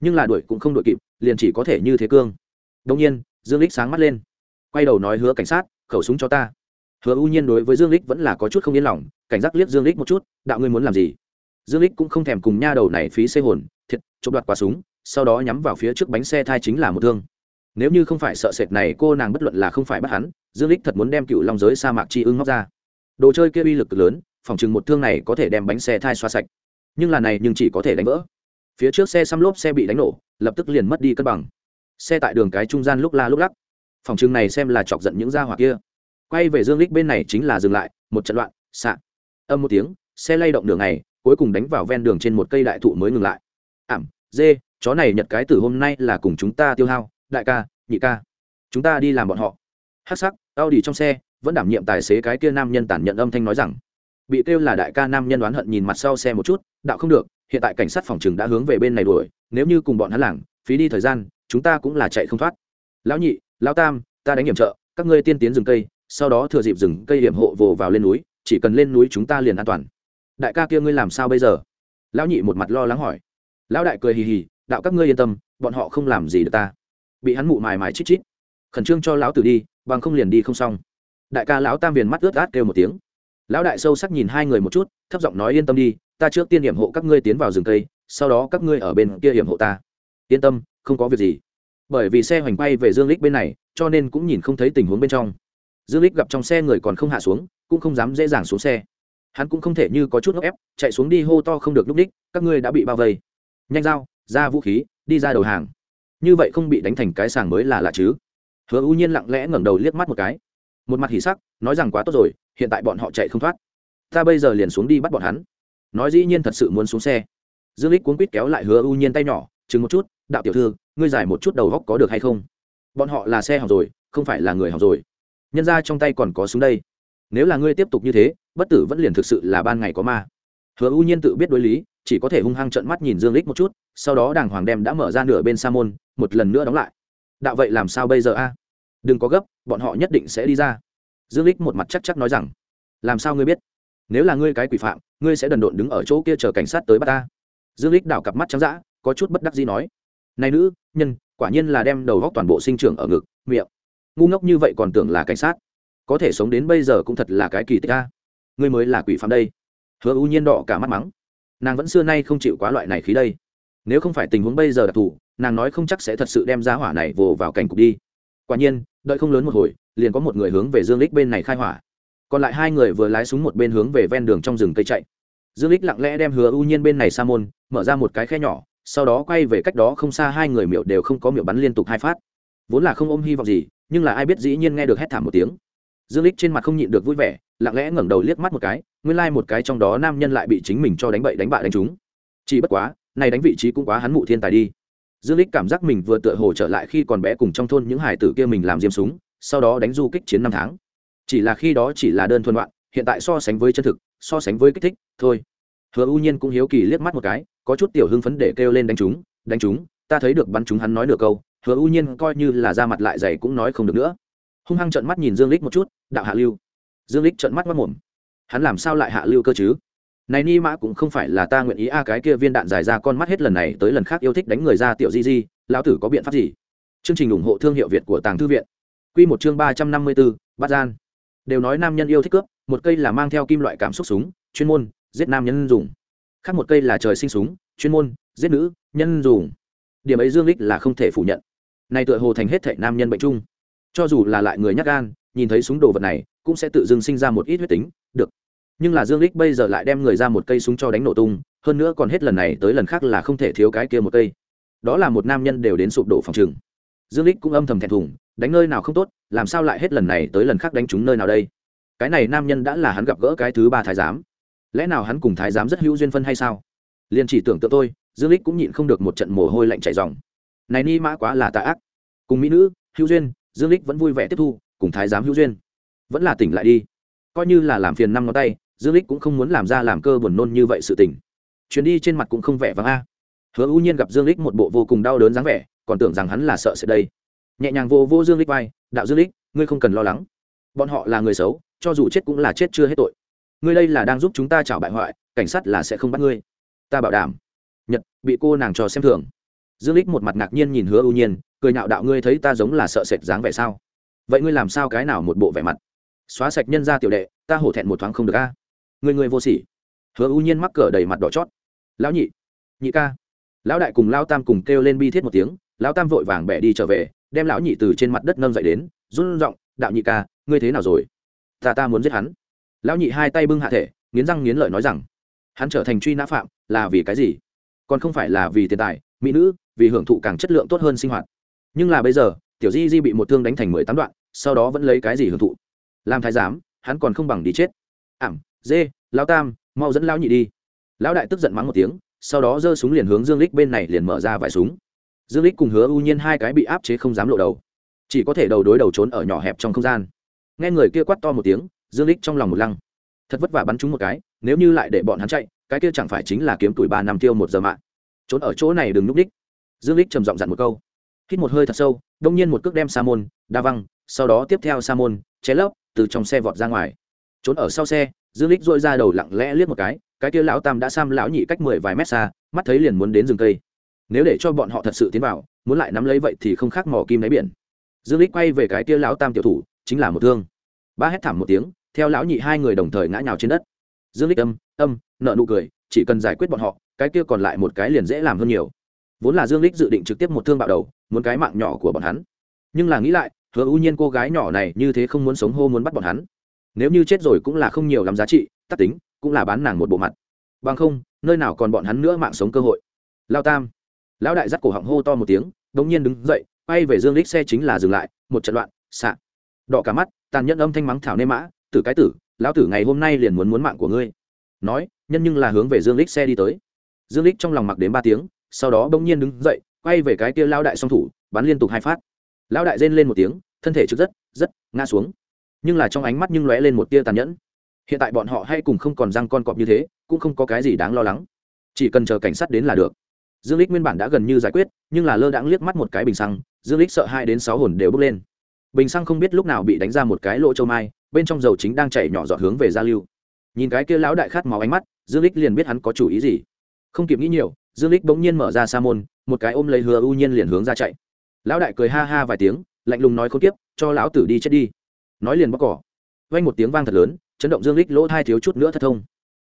Nhưng là đuổi cũng không đuổi kịp, liền chỉ có thể như thế cương. Đông nhiên, dương lích sáng mắt lên. Quay đầu nói hứa cảnh sát, khẩu súng cho ta. Hứa ưu nhiên đối với dương lích vẫn là có chút không yên lòng, cảnh giác liếc dương lích một chút, đạo ngươi muốn làm gì? Dương lích cũng không thèm cùng nha đầu này phí xê hồn, thiệt chụp đoạt quả súng, sau đó nhắm vào phía trước bánh xe thai chính là một thương nếu như không phải sợ sệt này, cô nàng bất luận là không phải bắt hắn, dương lích thật muốn đem cựu long giới sa mạc chi ưng ngóc ra. Đồ chơi kia uy lực lớn, phòng chừng một thương này có thể đem bánh xe thai xoa sạch. Nhưng là này nhưng chỉ có thể đánh vỡ. Phía trước xe xăm lốp xe bị đánh nổ, lập tức liền mất đi cân bằng. Xe tại đường cái trung gian lúc la lúc lắc. Phòng chừng này xem là chọc giận những gia hỏa kia. Quay về dương lích bên này chính là dừng lại, một trận loạn, xạ. Âm một tiếng, xe lay động đường này cuối cùng đánh vào ven đường trên một cây đại thụ mới ngừng lại. Ảm, dê, chó này nhật cái từ hôm nay là cùng chúng ta tiêu hao đại ca, nhị ca. Chúng ta đi làm bọn họ. Hát sắc đau đi trong xe, vẫn đảm nhiệm tài xế cái kia nam nhân tản nhận âm thanh nói rằng. Bị kêu là đại ca nam nhân đoán hận nhìn mặt sau xe một chút, đạo không được, hiện tại cảnh sát phòng trừng đã hướng về bên này đuổi, nếu như cùng bọn hắn làng phí đi thời gian, chúng ta cũng là chạy không thoát. Lão nhị, lão tam, ta đánh hiểm trợ, các ngươi tiên tiến rừng cây, sau đó thừa dịp rừng cây hiểm hộ vồ vào lên núi, chỉ cần lên núi chúng ta liền an toàn. Đại ca kia ngươi làm sao bây giờ? Lão nhị một mặt lo lắng hỏi. Lão đại cười hì hì, đạo các ngươi yên tâm, bọn họ không làm gì được ta bị hắn mụ mài mài chít chít. Khẩn trương cho lão tử đi, bằng không liền đi không xong. Đại ca lão tam viền mắt ướt át kêu một tiếng. Lão đại sâu sắc nhìn hai người một chút, thấp giọng nói yên tâm đi, ta trước tiên hiểm hộ các ngươi tiến vào rừng cây, sau đó các ngươi ở bên kia hiểm hộ ta. Yên tâm, không có việc gì. Bởi vì xe hoành quay về dương lích bên này, cho nên cũng nhìn không thấy tình huống bên trong. Dương lích gặp trong xe người còn không hạ xuống, cũng không dám dễ dàng xuống xe. Hắn cũng không thể như có chút ngốc ép, chạy xuống đi hô to không được lúc đích, các ngươi đã bị bao vây. Nhanh dao ra vũ khí, đi ra đầu hàng như vậy không bị đánh thành cái sàng mới là lạ chứ? Hứa ưu nhiên lặng lẽ ngẩng đầu liếc mắt một cái. Một mặt hỉ sắc, nói rằng quá tốt rồi, hiện tại bọn họ chạy không thoát. Ta bây giờ liền xuống đi bắt bọn hắn. Nói dĩ nhiên thật sự muốn xuống xe. Dương lích cuốn quýt kéo lại hứa ưu nhiên tay nhỏ, chừng một chút, đạo tiểu thư, ngươi giải một chút đầu góc có được hay không? Bọn họ là xe học rồi, không phải là người học rồi. Nhân ra trong tay còn có súng đây. Nếu là ngươi tiếp tục như thế, bất tử vẫn liền thực sự là ban ngày có ma. Hứa ưu nhiên tự biết đối lý, chỉ có thể hung hăng trận mắt nhìn dương lích một chút sau đó đàng hoàng đem đã mở ra nửa bên sa môn, một lần nữa đóng lại. Đạo vậy làm sao bây giờ a? Đừng có gấp, bọn họ nhất định sẽ đi ra. Dương lích một mặt chắc chắc nói rằng, làm sao ngươi biết? Nếu là ngươi cái quỷ phạm, ngươi sẽ đần độn đứng ở chỗ kia chờ cảnh sát tới bắt ta. Dương lích đảo cặp mắt trắng dã, có chút bất đắc gì nói, này nữ, nhân, quả nhiên là đem đầu góc toàn bộ sinh trưởng ở ngực, miệng. Ngu ngốc như vậy còn tưởng là cảnh sát. Có thể sống đến bây giờ cũng thật là cái kỳ tích a. Ngươi mới là quỷ phạm đây. Hứa ưu nhiên đỏ cả mắt mắng, nàng vẫn xưa nay không chịu quá loại này khí đây nếu không phải tình huống bây giờ đặc thù, nàng nói không chắc sẽ thật sự đem ra hỏa này vồ vào cảnh cục đi. Quả nhiên, đợi không lớn một hồi, liền có một người hướng về dương lích bên này khai hỏa. Còn lại hai người vừa lái súng một bên hướng về ven đường trong rừng cây chạy. Dương lích lặng lẽ đem hứa ưu nhiên bên này sa môn, mở ra một cái khe nhỏ, sau đó quay về cách đó không xa hai người miệu đều không có miệu bắn liên tục hai phát. Vốn là không ôm hy vọng gì, nhưng là ai biết dĩ nhiên nghe được hét thảm một tiếng. Dương lích trên mặt không nhịn được vui vẻ, lặng lẽ ngẩng đầu liếc mắt một cái, nguyên lai like một cái trong đó nam nhân lại bị chính mình cho đánh bậy đánh bạ đánh trúng. Chỉ bất quá này đánh vị trí cũng quá hắn mụ thiên tài đi. Dương lích cảm giác mình vừa tựa hồ trở lại khi còn bé cùng trong thôn những hải tử kia mình làm diêm súng, sau đó đánh du kích chiến năm tháng. Chỉ là khi đó chỉ là đơn thuần đoạn hiện tại so sánh với chân thực, so sánh với kích thích, thôi. Hứa u nhiên cũng hiếu kỳ liếc mắt một cái, có chút tiểu hưng phấn để kêu lên đánh chúng đánh chúng, ta thấy được bắn chúng hắn nói được câu, hứa u nhiên coi như là ra mặt lại dày cũng nói không được nữa. Hung hăng trợn mắt nhìn dương lích một chút, đạo hạ lưu. Dương lích trợn mắt mất mồm, hắn làm sao lại hạ lưu cơ chứ? Này ni mã cũng không phải là ta nguyện ý a, cái kia viên đạn dài ra con mắt hết lần này tới lần khác yêu thích đánh người ra tiểu di di, lão tử có biện pháp gì? Chương trình ủng hộ thương hiệu việt của tàng thư viện. Quy một chương ba trăm năm mươi bốn bát gian. Đều nói nam nhân yêu thích cướp, một cây là mang theo kim loại cảm xúc súng, chuyên môn, giết nam nhân dùng. Khác một cây là trời sinh súng, chuyên môn, giết nữ nhân dùng. Điểm ấy dương lích là không thể phủ nhận. Này tựa hồ thành hết thệ nam nhân bệnh chung. Cho dù là lại người nhắc gan, nhìn thấy súng đồ vật này, cũng sẽ tự dưng sinh ra một ít huyết tính, được nhưng là dương lích bây giờ lại đem người ra một cây súng cho đánh nổ tung, hơn nữa còn hết lần này tới lần khác là không thể thiếu cái kia một cây. Đó là một nam nhân đều đến sụp đổ phòng trường. Dương lích cũng âm thầm thẹn thùng, đánh nơi nào không tốt, làm sao lại hết lần này tới lần khác đánh chúng nơi nào đây? Cái này nam nhân đã là hắn gặp gỡ cái thứ ba thái giám. Lẽ nào hắn cùng thái giám rất hữu duyên phân hay sao? Liền chỉ tưởng tượng tôi, dương lích cũng nhịn không được một trận mồ hôi lạnh chảy ròng này ni mã quá là tà ác. Cùng mỹ nữ, hữu duyên, dương lích vẫn vui vẻ tiếp thu, cùng thái giám hữu duyên. Vẫn là tỉnh lại đi. Coi như là làm phiền năm ngón tay dương lích cũng không muốn làm ra làm cơ buồn nôn như vậy sự tình. Chuyến đi trên mặt cũng không vẻ vắng a. Hứa ưu nhiên gặp dương lích một bộ vô cùng đau đớn dáng vẻ, còn tưởng rằng hắn là sợ sẽ đây. Nhẹ nhàng vô vô dương lích vai, đạo dương lích ngươi không cần lo lắng. Bọn họ là người xấu, cho dù chết cũng là chết chưa hết tội. Ngươi đây là đang giúp chúng ta chảo bại hoại, cảnh sát là sẽ không bắt ngươi. Ta bảo đảm. Nhật, bị cô nàng cho xem thường. Dương lích một mặt ngạc nhiên nhìn hứa ưu nhiên, cười nhạo đạo ngươi thấy ta giống là sợ sệt dáng vẻ sao? Vậy ngươi làm sao cái nào một bộ vẻ mặt? Xóa sạch nhân ra tiểu đệ, ta hổ thẹn một thoáng không được a người người vô sỉ. Hứa ưu nhiên mắc cỡ đầy mặt đỏ chót. Lão nhị nhị ca. Lão đại cùng lao tam cùng kêu lên bi thiết một tiếng, lão tam vội vàng bẻ đi trở về, đem lão nhị từ trên mặt đất nâng dậy đến, run r đạo nhị ca, ngươi thế nào rồi? Ta ta muốn giết hắn. Lão nhị hai tay bưng hạ thể, nghiến răng nghiến lợi nói rằng, hắn trở thành truy nã phạm, là vì cái gì? Còn không phải là vì tiền tài, mỹ nữ, vì hưởng thụ càng chất lượng tốt hơn sinh hoạt. Nhưng là bây giờ, tiểu di di bị một thương đánh thành mười tám đoạn, sau đó vẫn lấy cái gì hưởng thụ? Làm thái giám, hắn còn không bằng đi chết. Ảm dê lão tam, mau dẫn lão nhị đi. Lão đại tức giận mắng một tiếng, sau đó giơ súng liền hướng dương lích bên này liền mở ra vài súng. Dương lích cùng hứa ưu nhiên hai cái bị áp chế không dám lộ đầu. Chỉ có thể đầu đối đầu trốn ở nhỏ hẹp trong không gian. Nghe người kia quát to một tiếng, dương lích trong lòng một lăng. Thật vất vả bắn chúng một cái, nếu như lại để bọn hắn chạy, cái kia chẳng phải chính là kiếm tuổi ba năm tiêu một giờ mạng. Trốn ở chỗ này đừng núp đích. Dương lích trầm giọng dặn một câu. Hít một hơi thật sâu, đông nhiên một cước đem sa môn đa văng, sau đó tiếp theo sa môn ché lấp, từ trong xe vọt ra ngoài. Trốn ở sau xe dương lích dội ra đầu lặng lẽ liếc một cái cái kia lão tam đã sam lão nhị cách mười vài mét xa, mắt thấy liền muốn đến rừng cây. Nếu để cho bọn họ thật sự tiến vào, muốn lại nắm lấy vậy thì không khác mỏ kim đáy biển. Dương lích quay về cái kia lão tam tiểu thủ, chính là một thương. Ba hét thảm một tiếng, theo lão nhị hai người đồng thời ngã nhào trên đất. Dương lích âm âm, nợ nụ cười, chỉ cần giải quyết bọn họ, cái kia còn lại một cái liền dễ làm hơn nhiều. Vốn là dương lích dự định trực tiếp một thương bạo đầu, muốn cái mạng nhỏ của bọn hắn. Nhưng là nghĩ lại, hứa ưu nhiên cô gái nhỏ này như thế không muốn sống hô muốn bắt bọn hắn nếu như chết rồi cũng là không nhiều lắm giá trị, tắc tính, cũng là bán nàng một bộ mặt. Bằng không, nơi nào còn bọn hắn nữa mạng sống cơ hội. Lao tam. Lão đại dắt cổ họng hô to một tiếng, đống nhiên đứng dậy bay về dương lích xe chính là dừng lại, một trận loạn, xạ. Đỏ cả mắt, tàn nhẫn âm thanh mắng thảo nê mã, tử cái tử, lão tử ngày hôm nay liền muốn muốn mạng của ngươi. Nói, nhân nhưng là hướng về dương lích xe đi tới. Dương lích trong lòng mặc đến ba tiếng, sau đó bỗng nhiên đứng dậy, quay về cái kia lão đại song thủ, bắn liên tục hai phát. Lão đại rên lên một tiếng, thân thể trực rất rất ngã xuống nhưng là trong ánh mắt nhưng lóe lên một tia tàn nhẫn. Hiện tại bọn họ hay cùng không còn răng con cọp như thế, cũng không có cái gì đáng lo lắng. Chỉ cần chờ cảnh sát đến là được. Dương lích nguyên bản đã gần như giải quyết, nhưng là lơ đãng liếc mắt một cái bình xăng, dương lích sợ hai đến sáu hồn đều bốc lên. Bình xăng không biết lúc nào bị đánh ra một cái lỗ châu mai, bên trong dầu chính đang chảy nhỏ giọt hướng về gia lưu. Nhìn cái kia lão đại khát máu ánh mắt, dương lích liền biết hắn có chủ ý gì. Không kịp nghĩ nhiều, dương lích bỗng nhiên mở ra sa môn, một cái ôm lấy hứa ưu nhiên liền hướng ra chạy. Lão đại cười ha ha vài tiếng, lạnh lùng nói không tiếp cho lão tử đi chết đi nói liền bóc cỏ. Vang một tiếng vang thật lớn, chấn động dương lích lỗ thai thiếu chút nữa thất thông.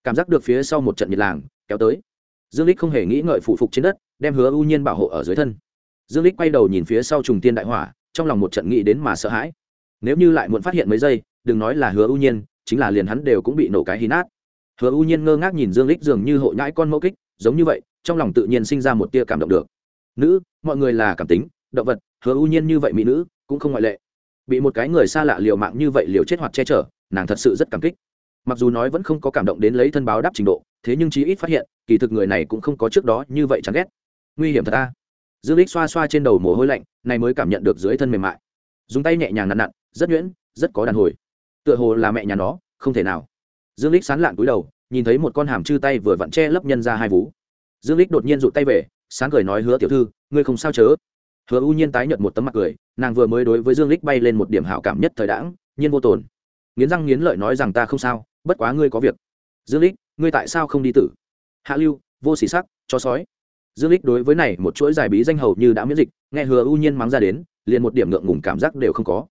Cảm giác được phía sau một trận nhiệt làng, kéo tới. Dương lích không hề nghĩ ngợi phụ phục trên đất, đem hứa ưu nhiên bảo hộ ở dưới thân. Dương lích quay đầu nhìn phía sau trùng tiên đại hỏa, trong lòng một trận nghĩ đến mà sợ hãi. Nếu như lại muốn phát hiện mấy giây, đừng nói là hứa ưu nhiên, chính là liền hắn đều cũng bị nổ cái hí nát. Hứa ưu nhiên ngơ ngác nhìn dương lích dường như hộ nhãi con mẫu kích, giống như vậy, trong lòng tự nhiên sinh ra một tia cảm động được. Nữ, mọi người là cảm tính, động vật, hứa ưu nhiên như vậy mỹ nữ, cũng không ngoại lệ bị một cái người xa lạ liều mạng như vậy liều chết hoặc che chở, nàng thật sự rất cảm kích. Mặc dù nói vẫn không có cảm động đến lấy thân báo đáp trình độ, thế nhưng chí ít phát hiện, kỳ thực người này cũng không có trước đó như vậy chẳng ghét. Nguy hiểm thật ta dương lích xoa xoa trên đầu mồ hôi lạnh, này mới cảm nhận được dưới thân mềm mại. Dùng tay nhẹ nhàng nặn nặn, rất nhuyễn, rất có đàn hồi. Tựa hồ là mẹ nhà nó, không thể nào. Dương lích sán lạn cúi đầu, nhìn thấy một con hàm chư tay vừa vặn che lấp nhân ra hai vú. Dương lích đột nhiên rụt tay về, sáng cười nói hứa tiểu thư, ngươi không sao chớ hứa u nhiên tái nhợt một tấm mặt cười, nàng vừa mới đối với dương lích bay lên một điểm hảo cảm nhất thời đãng, nhiên vô tồn. Nghiến răng nghiến lợi nói rằng ta không sao, bất quá ngươi có việc. Dương lích ngươi tại sao không đi tử? Hạ lưu, vô sĩ sắc cho sói. Dương lích đối với này một chuỗi dài bí danh hầu như đã miễn dịch, nghe hứa u nhiên mắng ra đến, liền một điểm ngượng ngùng cảm giác đều không có.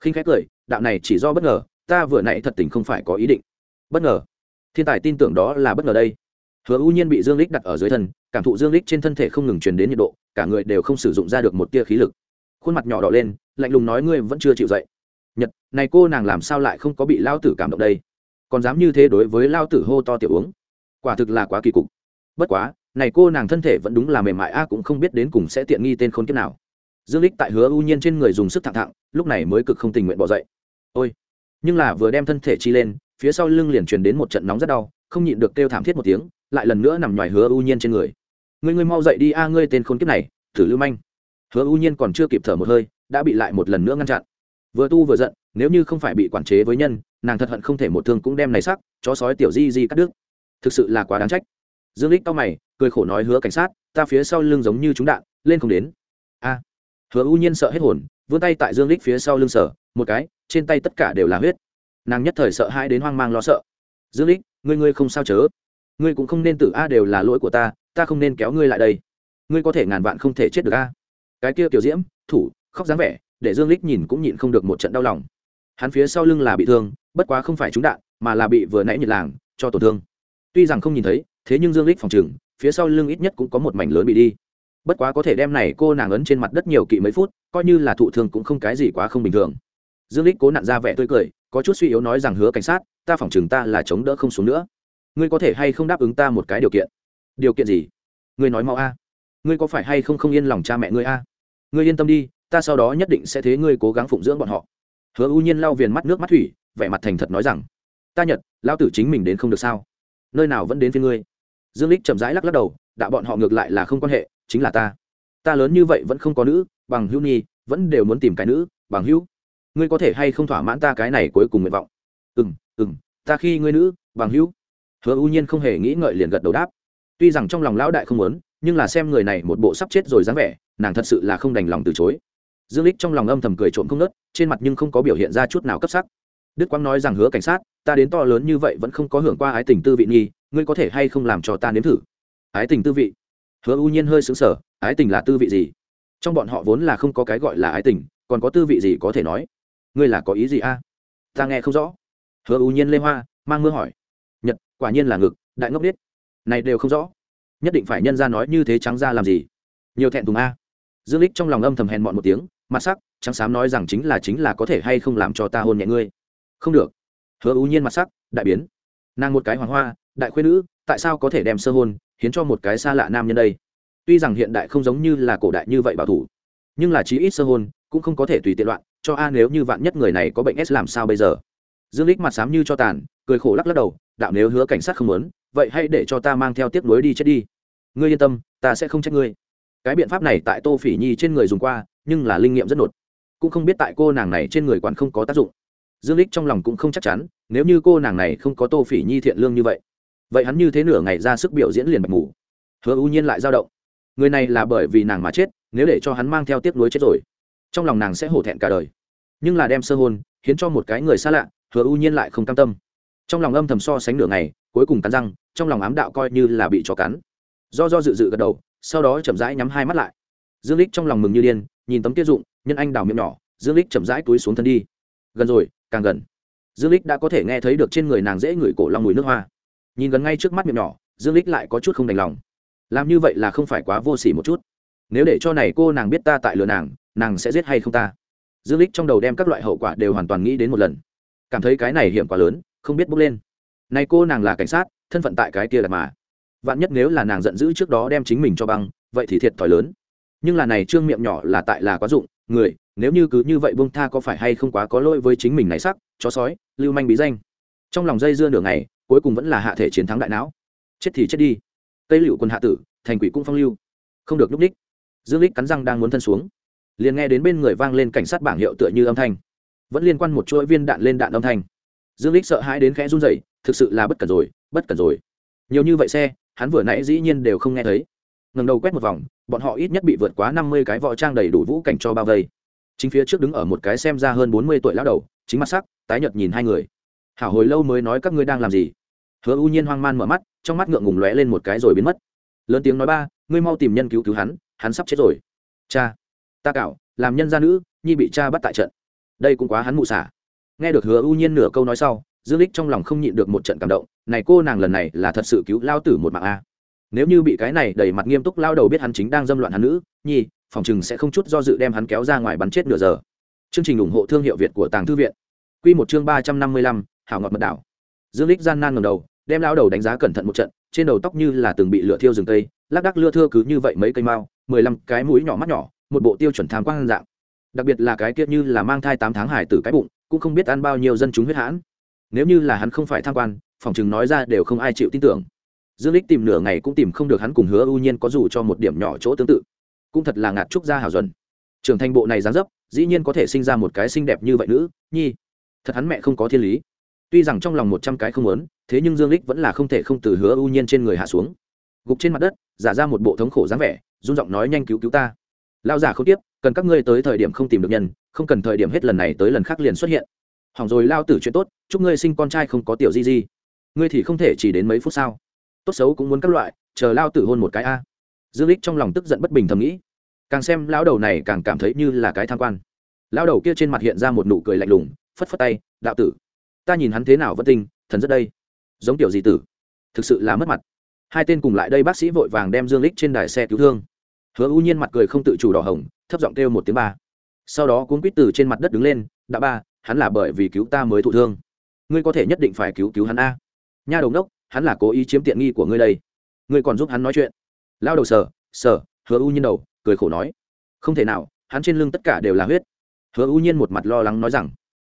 Khinh khét cười, đạo này chỉ do bất ngờ, ta vừa nãy thật tình không phải có ý định. Bất ngờ. Thiên tài tin tưởng đó là bất ngờ đây hứa u nhiên bị dương lích đặt ở dưới thân, cảm thụ dương lích trên thân thể không ngừng truyền đến nhiệt độ, cả người đều không sử dụng ra được một tia khí lực. Khuôn mặt nhỏ đỏ lên, lạnh lùng nói ngươi vẫn chưa chịu dậy. Nhật, này cô nàng làm sao lại không có bị lao tử cảm động đây? Còn dám như thế đối với lao tử hô to tiểu uống? Quả thực là quá kỳ cục. Bất quá, này cô nàng thân thể vẫn đúng là mềm mại, a, cũng không biết đến cùng sẽ tiện nghi tên khốn kiếp nào. Dương lích tại hứa U nhiên trên người dùng sức thẳng thẳng, lúc này mới cực không tình nguyện bỏ dậy. Ôi! Nhưng là vừa đem thân thể chi lên, phía sau lưng liền truyền đến một trận nóng rất đau, không nhịn được kêu thảm thiết một tiếng lại lần nữa nằm ngoài hứa u nhiên trên người. Ngươi ngươi mau dậy đi a, ngươi tên khốn kiếp này, thử lưu manh. Hứa u nhiên còn chưa kịp thở một hơi, đã bị lại một lần nữa ngăn chặn. Vừa tu vừa giận, nếu như không phải bị quản chế với nhân, nàng thật hận không thể một thương cũng đem này sắc, chó sói tiểu di di cắt đứt. Thực sự là quá đáng trách. Dương lích tao mày, cười khổ nói hứa cảnh sát, ta phía sau lưng giống như chúng đạn, lên không đến. A. Hứa u nhiên sợ hết hồn, vươn tay tại dương lích phía sau lưng sở một cái, trên tay tất cả đều là huyết. Nàng nhất thời sợ hãi đến hoang mang lo sợ. Dương lích ngươi ngươi không sao chớ ngươi cũng không nên tự a đều là lỗi của ta ta không nên kéo ngươi lại đây. Ngươi có thể ngàn vạn không thể chết được a. Cái kia tiểu diễm, thủ, khóc dáng vẻ, để dương lích nhìn cũng nhịn không được một trận đau lòng. Hắn phía sau lưng là bị thương, bất quá không phải trúng đạn, mà là bị vừa nãy nhiệt làng cho tổn thương. Tuy rằng không nhìn thấy, thế nhưng dương lích phòng trừng phía sau lưng ít nhất cũng có một mảnh lớn bị đi. Bất quá có thể đem này cô nàng ấn trên mặt đất nhiều kỵ mấy phút, coi như là thụ thương cũng không cái gì quá không bình thường. Dương lích cố nặn ra vẻ tươi cười, có chút suy yếu nói rằng, hứa cảnh sát, ta phỏng chừng ta là chống đỡ không xuống nữa ngươi có thể hay không đáp ứng ta một cái điều kiện? Điều kiện gì? Ngươi nói mau a. Ngươi có phải hay không không yên lòng cha mẹ ngươi a? Ngươi yên tâm đi, ta sau đó nhất định sẽ thế ngươi cố gắng phụng dưỡng bọn họ. Hứa u nhiên lau viền mắt nước mắt thủy, vẻ mặt thành thật nói rằng, ta nhật lao tử chính mình đến không được sao? Nơi nào vẫn đến phía ngươi? Dương lích chậm rãi lắc lắc đầu, đạo bọn họ ngược lại là không quan hệ, chính là ta. Ta lớn như vậy vẫn không có nữ, bằng hữu nhi, vẫn đều muốn tìm cái nữ, bằng hữu. Ngươi có thể hay không thỏa mãn ta cái này cuối cùng nguyện vọng? Ừ m ừ m ta khi ngươi nữ, bằng hữu hứa U nhiên không hề nghĩ ngợi liền gật đầu đáp. Tuy rằng trong lòng lão đại không muốn, nhưng là xem người này một bộ sắp chết rồi dáng vẻ, nàng thật sự là không đành lòng từ chối. Dương lích trong lòng âm thầm cười trộm không nớt trên mặt nhưng không có biểu hiện ra chút nào cấp sắc. Đức quang nói rằng, hứa cảnh sát, ta đến to lớn như vậy vẫn không có hưởng qua ái tình tư vị nghi, ngươi có thể hay không làm cho ta nếm thử? Ái tình tư vị? Hứa U nhiên hơi xứng sở ái tình là tư vị gì? Trong bọn họ vốn là không có cái gọi là ái tình, còn có tư vị gì có thể nói? Ngươi là có ý gì a? Ta nghe không rõ. Hứa U nhiên lê hoa, mang mưa hỏi quả nhiên là ngực, đại ngốc biết này đều không rõ. Nhất định phải nhân ra nói như thế trắng ra làm gì? Nhiều thẹn thùng a. Dương lích trong lòng âm thầm hèn mọn một tiếng, mặt sắc, trắng xám nói rằng chính là chính là có thể hay không làm cho ta hôn nhẹ ngươi. Không được. Hứa ưu nhiên mặt sắc, đại biến. Nàng một cái hoàng hoa, đại khuyên nữ, tại sao có thể đem sơ hôn, hiến cho một cái xa lạ nam nhân đây? Tuy rằng hiện đại không giống như là cổ đại như vậy bảo thủ, nhưng là chí ít sơ hôn cũng không có thể tùy tiện loạn, cho a nếu như vạn nhất người này có bệnh s làm sao bây giờ? Dương lích mặt xám như cho tàn, cười khổ lắc lắc đầu, đạo nếu hứa cảnh sát không muốn, vậy hãy để cho ta mang theo tiếp nối đi chết đi. Ngươi yên tâm, ta sẽ không trách ngươi. Cái biện pháp này tại tô phỉ nhi trên người dùng qua, nhưng là linh nghiệm rất nột. Cũng không biết tại cô nàng này trên người quản không có tác dụng. Dương lích trong lòng cũng không chắc chắn, nếu như cô nàng này không có tô phỉ nhi thiện lương như vậy vậy hắn như thế nửa ngày ra sức biểu diễn liền bạch ngủ hứa ưu nhiên lại dao động. Người này là bởi vì nàng mà chết, nếu để cho hắn mang theo tiếp nối chết rồi, trong lòng nàng sẽ hổ thẹn cả đời. Nhưng là đem sơ hôn khiến cho một cái người xa lạ hứa u nhiên lại không cam tâm. Trong lòng âm thầm so sánh nửa ngày, cuối cùng cắn răng, trong lòng ám đạo coi như là bị chó cắn. Do do dự dự gật đầu, sau đó chậm rãi nhắm hai mắt lại. Dương lích trong lòng mừng như điên, nhìn tấm tiết dụng, nhân anh đào miệng nhỏ, dương lích chậm rãi túi xuống thân đi. Gần rồi, càng gần. Dương lích đã có thể nghe thấy được trên người nàng dễ ngửi cổ long mùi nước hoa. Nhìn gần ngay trước mắt miệng nhỏ, dương lích lại có chút không đành lòng. Làm như vậy là không phải quá vô sỉ một chút. Nếu để cho này cô nàng biết ta tại lừa nàng nàng sẽ giết hay không ta? Dương lích trong đầu đem các loại hậu quả đều hoàn toàn nghĩ đến một lần cảm thấy cái này hiểm quá lớn, không biết bước lên. Này cô nàng là cảnh sát, thân phận tại cái kia là mà. Vạn nhất nếu là nàng giận dữ trước đó đem chính mình cho băng, vậy thì thiệt thòi lớn. Nhưng là này trương miệng nhỏ là tại là quá dụng, người, nếu như cứ như vậy bông tha có phải hay không quá có lỗi với chính mình này sắc, chó sói, lưu manh bí danh. Trong lòng dây dưa nửa ngày, cuối cùng vẫn là hạ thể chiến thắng đại não. Chết thì chết đi. Cây liệu quân hạ tử, thành quỷ cũng phong lưu. Không được núp ních dương lích cắn răng đang muốn thân xuống. Liền nghe đến bên người vang lên cảnh sát bảng hiệu tựa như âm thanh vẫn liên quan một chuỗi viên đạn lên đạn âm thanh. Dương lích sợ hãi đến khẽ run rẩy, thực sự là bất cẩn rồi, bất cẩn rồi. Nhiều như vậy xe, hắn vừa nãy dĩ nhiên đều không nghe thấy. Ngầm đầu quét một vòng, bọn họ ít nhất bị vượt quá năm mươi cái võ trang đầy đủ vũ cảnh cho bao vây. Chính phía trước đứng ở một cái xem ra hơn bốn mươi tuổi lão đầu, chính mặt sắc, tái nhợt nhìn hai người. Hảo hồi lâu mới nói các ngươi đang làm gì? Hứa u nhiên hoang man mở mắt, trong mắt ngượng ngùng lóe lên một cái rồi biến mất. Lớn tiếng nói ba, ngươi mau tìm nhân cứu cứu hắn hắn sắp chết rồi. Cha, ta cạo làm nhân gia nữ, nhi bị cha bắt tại trận đây cũng quá hắn mụ xả. Nghe được hứa u nhiên nửa câu nói sau, dương lích trong lòng không nhịn được một trận cảm động, này cô nàng lần này là thật sự cứu lao tử một mạng a. Nếu như bị cái này đầy mặt nghiêm túc lao đầu biết hắn chính đang dâm loạn hắn nữ, nhi, phòng chừng sẽ không chút do dự đem hắn kéo ra ngoài bắn chết nửa giờ. Chương trình ủng hộ thương hiệu việt của tàng thư viện. Quy một chương ba trăm năm mươi lăm, hảo ngọt mật đảo. Dương lích gian nan ngầm đầu, đem lao đầu đánh giá cẩn thận một trận, trên đầu tóc như là từng bị lửa thiêu rừng tây, lác đắc lưa thưa cứ như vậy mấy cây mao mười lăm cái mũi nhỏ mắt nhỏ, một bộ tiêu chuẩn tham quan dạng đặc biệt là cái kia như là mang thai tám tháng hải tử cái bụng, cũng không biết ăn bao nhiêu dân chúng huyết hãn. Nếu như là hắn không phải tham quan, phòng chừng nói ra đều không ai chịu tin tưởng. Dương lích tìm nửa ngày cũng tìm không được hắn cùng hứa ưu nhiên có dù cho một điểm nhỏ chỗ tương tự. Cũng thật là ngạt trúc ra hảo duẩn. Trưởng thành bộ này dáng dấp, dĩ nhiên có thể sinh ra một cái xinh đẹp như vậy nữ, nhi. Thật hắn mẹ không có thiên lý. Tuy rằng trong lòng một trăm cái không lớn thế nhưng dương lích vẫn là không thể không từ hứa ưu nhiên trên người hạ xuống. Gục trên mặt đất, giả ra một bộ thống khổ dáng vẻ, run giọng nói nhanh cứu cứu ta lao giả không tiếp, cần các ngươi tới thời điểm không tìm được nhân, không cần thời điểm hết lần này tới lần khác liền xuất hiện. Hỏng rồi lao tử chuyện tốt, chúc ngươi sinh con trai không có tiểu di di. Ngươi thì không thể chỉ đến mấy phút sao tốt xấu cũng muốn các loại, chờ lao tử hôn một cái a. Dương lích trong lòng tức giận bất bình thầm nghĩ. Càng xem lão đầu này càng cảm thấy như là cái tham quan. Lão đầu kia trên mặt hiện ra một nụ cười lạnh lùng, phất phất tay, đạo tử, ta nhìn hắn thế nào vẫn tinh, thần rất đây. Giống tiểu gì tử. Thực sự là mất mặt. Hai tên cùng lại đây bác sĩ vội vàng đem dương lích trên đài xe cứu thương hứa u nhiên mặt cười không tự chủ đỏ hồng, thấp giọng kêu một tiếng ba. Sau đó cuốn quýt từ trên mặt đất đứng lên, đã ba, hắn là bởi vì cứu ta mới thụ thương. Ngươi có thể nhất định phải cứu cứu hắn a. Nha đồng đốc hắn là cố ý chiếm tiện nghi của ngươi đây. Ngươi còn giúp hắn nói chuyện. Lao đầu sờ sờ, hứa u nhiên đầu, cười khổ nói, không thể nào, hắn trên lưng tất cả đều là huyết. Hứa u nhiên một mặt lo lắng nói rằng,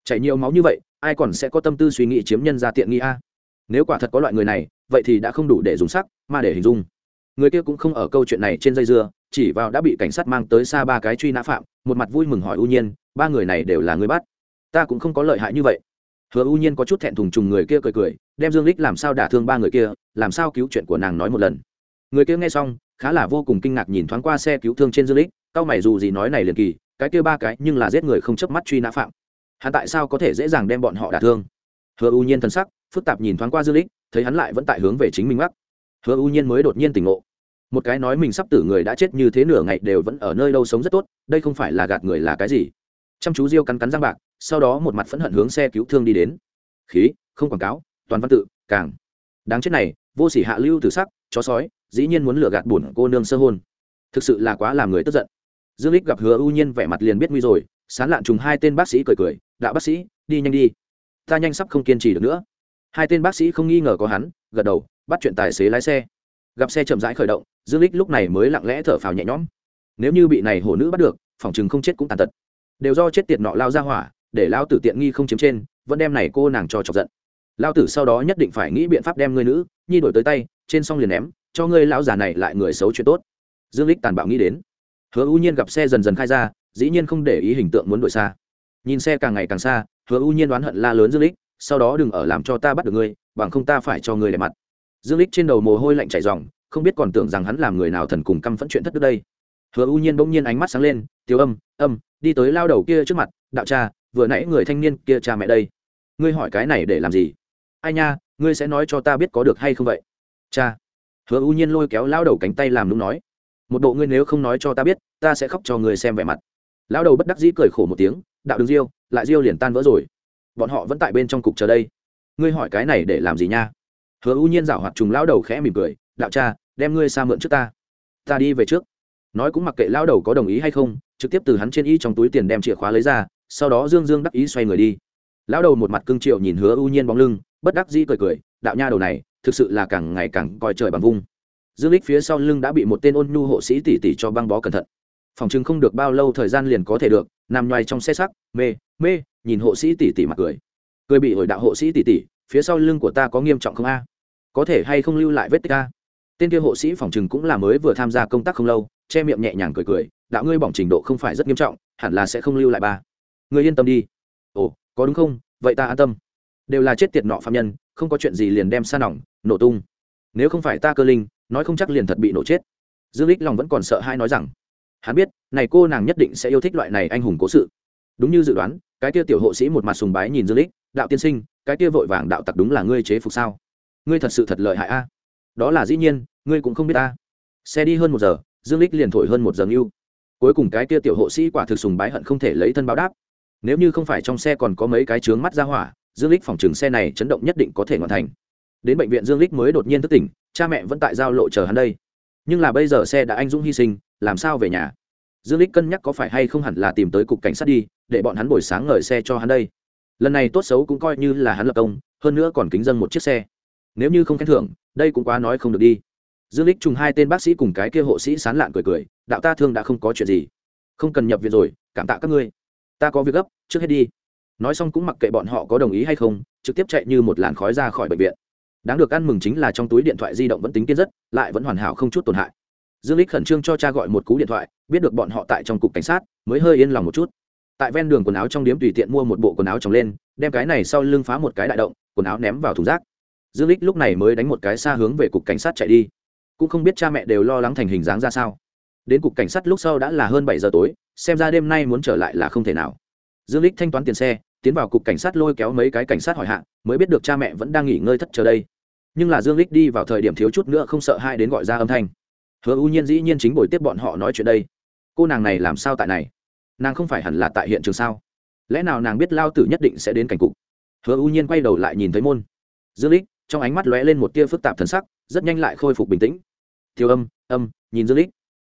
chảy nhiều máu như vậy, ai còn sẽ có tâm tư suy nghĩ chiếm nhân ra tiện nghi a? Nếu quả thật có loại người này, vậy thì đã không đủ để dùng sắc, mà để hình dung. Người kia cũng không ở câu chuyện này trên dây dưa chỉ vào đã bị cảnh sát mang tới xa ba cái truy nã phạm, một mặt vui mừng hỏi u nhiên, ba người này đều là người bắt. Ta cũng không có lợi hại như vậy. Hứa u nhiên có chút thẹn thùng trùng người kia cười cười, đem dương lích làm sao đả thương ba người kia, làm sao cứu chuyện của nàng nói một lần. Người kia nghe xong, khá là vô cùng kinh ngạc nhìn thoáng qua xe cứu thương trên dương lích cao mày dù gì nói này liền kỳ, cái kia ba cái nhưng là giết người không chớp mắt truy nã phạm. Hắn tại sao có thể dễ dàng đem bọn họ đả thương? Hứa u nhiên thân sắc, phức tạp nhìn thoáng qua dương lích thấy hắn lại vẫn tại hướng về chính mình mắc. Hứa u nhiên mới đột nhiên tỉnh ngộ một cái nói mình sắp tử người đã chết như thế nửa ngày đều vẫn ở nơi đâu sống rất tốt, đây không phải là gạt người là cái gì? Chăm chú diêu cắn cắn răng bạc, sau đó một mặt phẫn hận hướng xe cứu thương đi đến. Khí, không quảng cáo, toàn văn tự, càng. Đáng chết này, vô sỉ hạ lưu từ sắc, chó sói, dĩ nhiên muốn lừa gạt bùn cô nương sơ hôn. Thực sự là quá làm người tức giận. Dương lích gặp hứa ưu nhiên vẻ mặt liền biết nguy rồi, sán lạn trùng hai tên bác sĩ cười cười đạo bác sĩ, đi nhanh đi. Ta nhanh sắp không kiên trì được nữa. Hai tên bác sĩ không nghi ngờ có hắn, gật đầu, bắt chuyện tài xế lái xe gặp xe chậm rãi khởi động, dương lích lúc này mới lặng lẽ thở phào nhẹ nhõm. Nếu như bị này hổ nữ bắt được, phòng chừng không chết cũng tàn tật. Đều do chết tiệt nọ lao ra hỏa, để lao tử tiện nghi không chiếm trên, vẫn đem này cô nàng cho chọc giận. Lao tử sau đó nhất định phải nghĩ biện pháp đem người nữ, nhi đổi tới tay, trên xong liền ném, cho ngươi lão già này lại người xấu chuyện tốt. Dương lích tàn bạo nghĩ đến. Hứa ưu nhiên gặp xe dần dần khai ra, dĩ nhiên không để ý hình tượng muốn đuổi xa. Nhìn xe càng ngày càng xa, hứa ưu nhiên đoán hận la lớn dương lích sau đó đừng ở làm cho ta bắt được ngươi, bằng không ta phải cho ngươi để mặt dương lích trên đầu mồ hôi lạnh chảy ròng, không biết còn tưởng rằng hắn làm người nào thần cùng căm phẫn chuyện thất đức đây. Hứa u nhiên bỗng nhiên ánh mắt sáng lên tiêu âm âm, đi tới lao đầu kia trước mặt, đạo cha, vừa nãy người thanh niên kia cha mẹ đây. Ngươi hỏi cái này để làm gì? Ai nha, ngươi sẽ nói cho ta biết có được hay không vậy? Cha. Hứa u nhiên lôi kéo lao đầu cánh tay làm đúng nói, một bộ ngươi nếu không nói cho ta biết, ta sẽ khóc cho người xem vẻ mặt. Lao đầu bất đắc dĩ cười khổ một tiếng, đạo đường diêu, lại diêu liền tan vỡ rồi. Bọn họ vẫn tại bên trong cục chờ đây. Ngươi hỏi cái này để làm gì nha? Hứa ưu nhiên rảo hoạt trùng lao đầu khẽ mỉm cười đạo cha đem ngươi xa mượn trước ta. Ta đi về trước. Nói cũng mặc kệ lao đầu có đồng ý hay không trực tiếp từ hắn trên y trong túi tiền đem chìa khóa lấy ra sau đó dương dương đắc ý xoay người đi. Lão đầu một mặt cưng triệu nhìn hứa ưu nhiên bóng lưng bất đắc dĩ cười cười đạo nha đầu này thực sự là càng ngày càng coi trời bằng vung. Dương lích phía sau lưng đã bị một tên ôn nhu hộ sĩ tỉ tỉ cho băng bó cẩn thận. Phòng chừng không được bao lâu thời gian liền có thể được nằm nhoài trong xe sắc mê mê nhìn hộ sĩ tỉ tỉ mặt cười. Cười bị hồi đạo hộ sĩ tỉ tỉ, phía sau lưng của ta có nghiêm trọng không a? Có thể hay không lưu lại vết tích a? Tên kia hộ sĩ phòng chừng cũng là mới vừa tham gia công tác không lâu, che miệng nhẹ nhàng cười cười, đạo ngươi bỏng trình độ không phải rất nghiêm trọng, hẳn là sẽ không lưu lại ba. Ngươi yên tâm đi. Ồ, có đúng không? Vậy ta an tâm. Đều là chết tiệt nọ phạm nhân, không có chuyện gì liền đem xa nỏng, nổ tung. Nếu không phải ta cơ linh, nói không chắc liền thật bị nổ chết. Dương lích lòng vẫn còn sợ hai nói rằng, hắn biết, này cô nàng nhất định sẽ yêu thích loại này anh hùng cố sự. Đúng như dự đoán, cái kia tiểu hộ sĩ một mặt sùng bái nhìn dương lích, đạo tiên sinh, cái kia vội vàng đạo tặc đúng là ngươi chế phục sao? Ngươi thật sự thật lợi hại a. Đó là dĩ nhiên, ngươi cũng không biết ta. Xe đi hơn một giờ, dương lích liền thổi hơn một giờ ngưu. Cuối cùng cái kia tiểu hộ sĩ quả thực sùng bái hận không thể lấy thân báo đáp. Nếu như không phải trong xe còn có mấy cái trướng mắt ra hỏa, dương lích phòng trừng xe này chấn động nhất định có thể hoàn thành. Đến bệnh viện dương lích mới đột nhiên thức tỉnh, cha mẹ vẫn tại giao lộ chờ hắn đây. Nhưng là bây giờ xe đã anh dũng hy sinh, làm sao về nhà? Dương lích cân nhắc có phải hay không hẳn là tìm tới cục cảnh sát đi, để bọn hắn buổi sáng ngời xe cho hắn đây. Lần này tốt xấu cũng coi như là hắn lập công, hơn nữa còn kính dân một chiếc xe nếu như không khen thưởng, đây cũng quá nói không được đi. Dương lích trùng hai tên bác sĩ cùng cái kia hộ sĩ sán lạn cười cười, đạo ta thương đã không có chuyện gì. Không cần nhập viện rồi, cảm tạ các ngươi. Ta có việc gấp, trước hết đi. Nói xong cũng mặc kệ bọn họ có đồng ý hay không, trực tiếp chạy như một làn khói ra khỏi bệnh viện. Đáng được ăn mừng chính là trong túi điện thoại di động vẫn tính kiên rất, lại vẫn hoàn hảo không chút tổn hại. Dương lích khẩn trương cho cha gọi một cú điện thoại, biết được bọn họ tại trong cục cảnh sát, mới hơi yên lòng một chút. Tại ven đường quần áo trong điếm tùy tiện mua một bộ quần áo trồng lên, đem cái này sau lưng phá một cái đại động, quần áo ném vào thùng rác dương lích lúc này mới đánh một cái xa hướng về cục cảnh sát chạy đi. Cũng không biết cha mẹ đều lo lắng thành hình dáng ra sao. Đến cục cảnh sát lúc sau đã là hơn bảy giờ tối, xem ra đêm nay muốn trở lại là không thể nào. Dương lích thanh toán tiền xe, tiến vào cục cảnh sát lôi kéo mấy cái cảnh sát hỏi hạn mới biết được cha mẹ vẫn đang nghỉ ngơi thất chờ đây. Nhưng là dương lích đi vào thời điểm thiếu chút nữa không sợ hai đến gọi ra âm thanh. Hứa u nhiên dĩ nhiên chính buổi tiếp bọn họ nói chuyện đây. Cô nàng này làm sao tại này? Nàng không phải hẳn là tại hiện trường sao? Lẽ nào nàng biết lao tử nhất định sẽ đến cảnh cục? Hứa u nhiên quay đầu lại nhìn thấy môn. Dương lích trong ánh mắt lóe lên một tia phức tạp thần sắc, rất nhanh lại khôi phục bình tĩnh. Thiếu âm âm, nhìn dương lích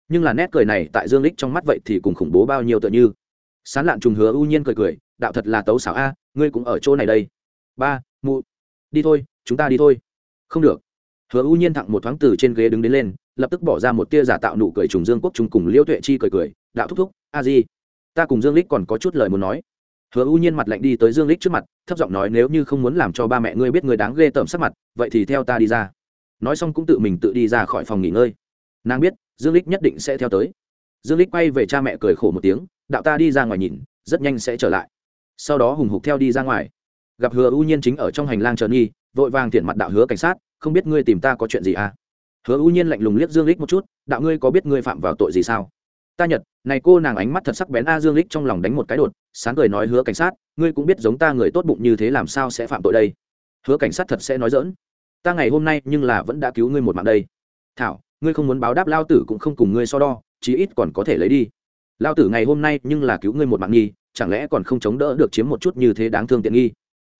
nhưng là nét cười này tại dương lích trong mắt vậy thì cùng khủng bố bao nhiêu tựa như. Sán lạn trùng hứa u nhiên cười cười, đạo thật là tấu xảo a, ngươi cũng ở chỗ này đây. Ba, mụ, đi thôi, chúng ta đi thôi. Không được. Hứa u nhiên thẳng một thoáng từ trên ghế đứng đến lên, lập tức bỏ ra một tia giả tạo nụ cười trùng dương quốc trùng cùng liễu tuệ chi cười cười, đạo thúc thúc, a di, ta cùng dương lích còn có chút lời muốn nói hứa u nhiên mặt lạnh đi tới dương lích trước mặt, thấp giọng nói, nếu như không muốn làm cho ba mẹ ngươi biết ngươi đáng ghê tởm sắc mặt, vậy thì theo ta đi ra. Nói xong cũng tự mình tự đi ra khỏi phòng nghỉ ngơi. Nàng biết, dương lích nhất định sẽ theo tới. Dương lích quay về cha mẹ cười khổ một tiếng, đạo ta đi ra ngoài nhìn, rất nhanh sẽ trở lại. Sau đó hùng hục theo đi ra ngoài. Gặp hứa u nhiên chính ở trong hành lang chờ nghi, vội vàng thiện mặt đạo hứa cảnh sát, không biết ngươi tìm ta có chuyện gì à? Hứa u nhiên lạnh lùng liếc dương lích một chút, đạo ngươi có biết ngươi phạm vào tội gì sao? Ta nhật, này cô nàng ánh mắt thật sắc bén a dương lích trong lòng đánh một cái đột, sáng cười nói, hứa cảnh sát, ngươi cũng biết giống ta người tốt bụng như thế làm sao sẽ phạm tội đây? Hứa cảnh sát thật sẽ nói dỡn ta ngày hôm nay nhưng là vẫn đã cứu ngươi một mạng đây. Thảo, ngươi không muốn báo đáp lao tử cũng không cùng ngươi so đo, chí ít còn có thể lấy đi. Lao tử ngày hôm nay nhưng là cứu ngươi một mạng nghi, chẳng lẽ còn không chống đỡ được chiếm một chút như thế đáng thương tiện nghi?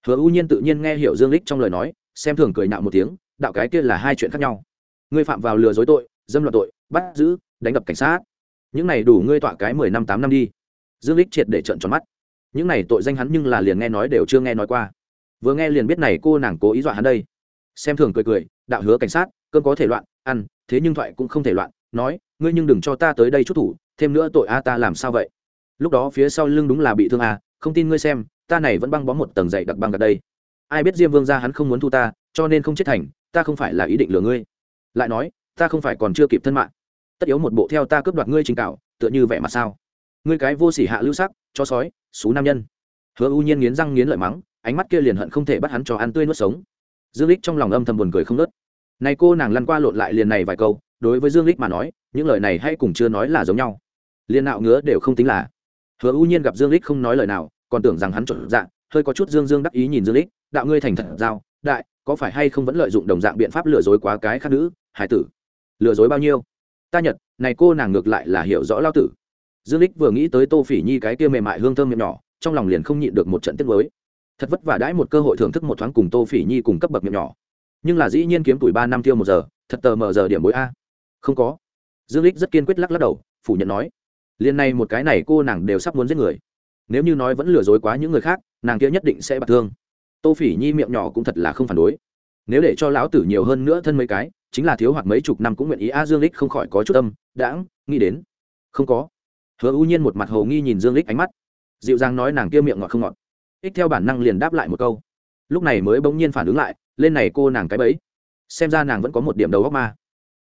Hứa u nhiên tự nhiên nghe hiểu dương lích trong lời nói, xem thường cười nạo một tiếng, đạo cái kia là hai chuyện khác nhau. Ngươi phạm vào lừa dối tội, dâm loạn tội, bắt giữ, đánh đập cảnh sát những này đủ ngươi tọa cái mười năm, tám năm đi. Dương lích triệt để trợn tròn mắt. Những này tội danh hắn nhưng là liền nghe nói đều chưa nghe nói qua. Vừa nghe liền biết này cô nàng cố ý dọa hắn đây. Xem thường cười cười, đạo hứa cảnh sát cơn có thể loạn, ăn, thế nhưng thoại cũng không thể loạn, nói, ngươi nhưng đừng cho ta tới đây chút thủ, thêm nữa tội a ta làm sao vậy? Lúc đó phía sau lưng đúng là bị thương a, không tin ngươi xem, ta này vẫn băng bó một tầng dày đặc băng gần đây. Ai biết diêm vương ra hắn không muốn thu ta, cho nên không chết thành, ta không phải là ý định lừa ngươi. Lại nói, ta không phải còn chưa kịp thân mạng tất yếu một bộ theo ta cướp đoạt ngươi trình cạo tựa như vẻ mặt sao? Ngươi cái vô sỉ hạ lưu sắc cho sói, xú nam nhân. Hứa u nhiên nghiến răng nghiến lợi mắng, ánh mắt kia liền hận không thể bắt hắn cho ăn tươi nuốt sống. Dương lích trong lòng âm thầm buồn cười không nớt này cô nàng lăn qua lộn lại liền này vài câu, đối với dương lích mà nói, những lời này hay cùng chưa nói là giống nhau. Liền nạo ngứa đều không tính là. Hứa u nhiên gặp dương lích không nói lời nào, còn tưởng rằng hắn trộn dạng, hơi có chút dương dương đắc ý nhìn dương lích đạo ngươi thành thật giao, đại, có phải hay không vẫn lợi dụng đồng dạng biện pháp lừa dối quá cái khác nữ, hải tử? Lừa dối bao nhiêu? Ta nhật, này cô nàng ngược lại là hiểu rõ lao tử. Dương lích vừa nghĩ tới tô phỉ nhi cái kia mềm mại hương thơm miệng nhỏ, trong lòng liền không nhịn được một trận tiết mới thật vất vả đãi một cơ hội thưởng thức một thoáng cùng tô phỉ nhi cùng cấp bậc miệng nhỏ. Nhưng là dĩ nhiên kiếm tuổi ba năm tiêu một giờ, thật tờ mờ giờ điểm bối a. Không có. Dương lích rất kiên quyết lắc lắc đầu, phủ nhận nói liền này một cái này cô nàng đều sắp muốn giết người. Nếu như nói vẫn lừa dối quá những người khác, nàng kia nhất định sẽ bạc thương. Tô phỉ nhi miệng nhỏ cũng thật là không phản đối. Nếu để cho lão tử nhiều hơn nữa thân mấy cái chính là thiếu hoặc mấy chục năm cũng nguyện ý a, dương lích không khỏi có chút tâm đãng, nghĩ đến. Không có. Hứa ưu nhiên một mặt hồ nghi nhìn dương lích ánh mắt. Dịu dàng nói nàng kia miệng ngọt không ngọt. Ích theo bản năng liền đáp lại một câu. Lúc này mới bỗng nhiên phản ứng lại, lên này cô nàng cái bẫy. Xem ra nàng vẫn có một điểm đầu góc ma.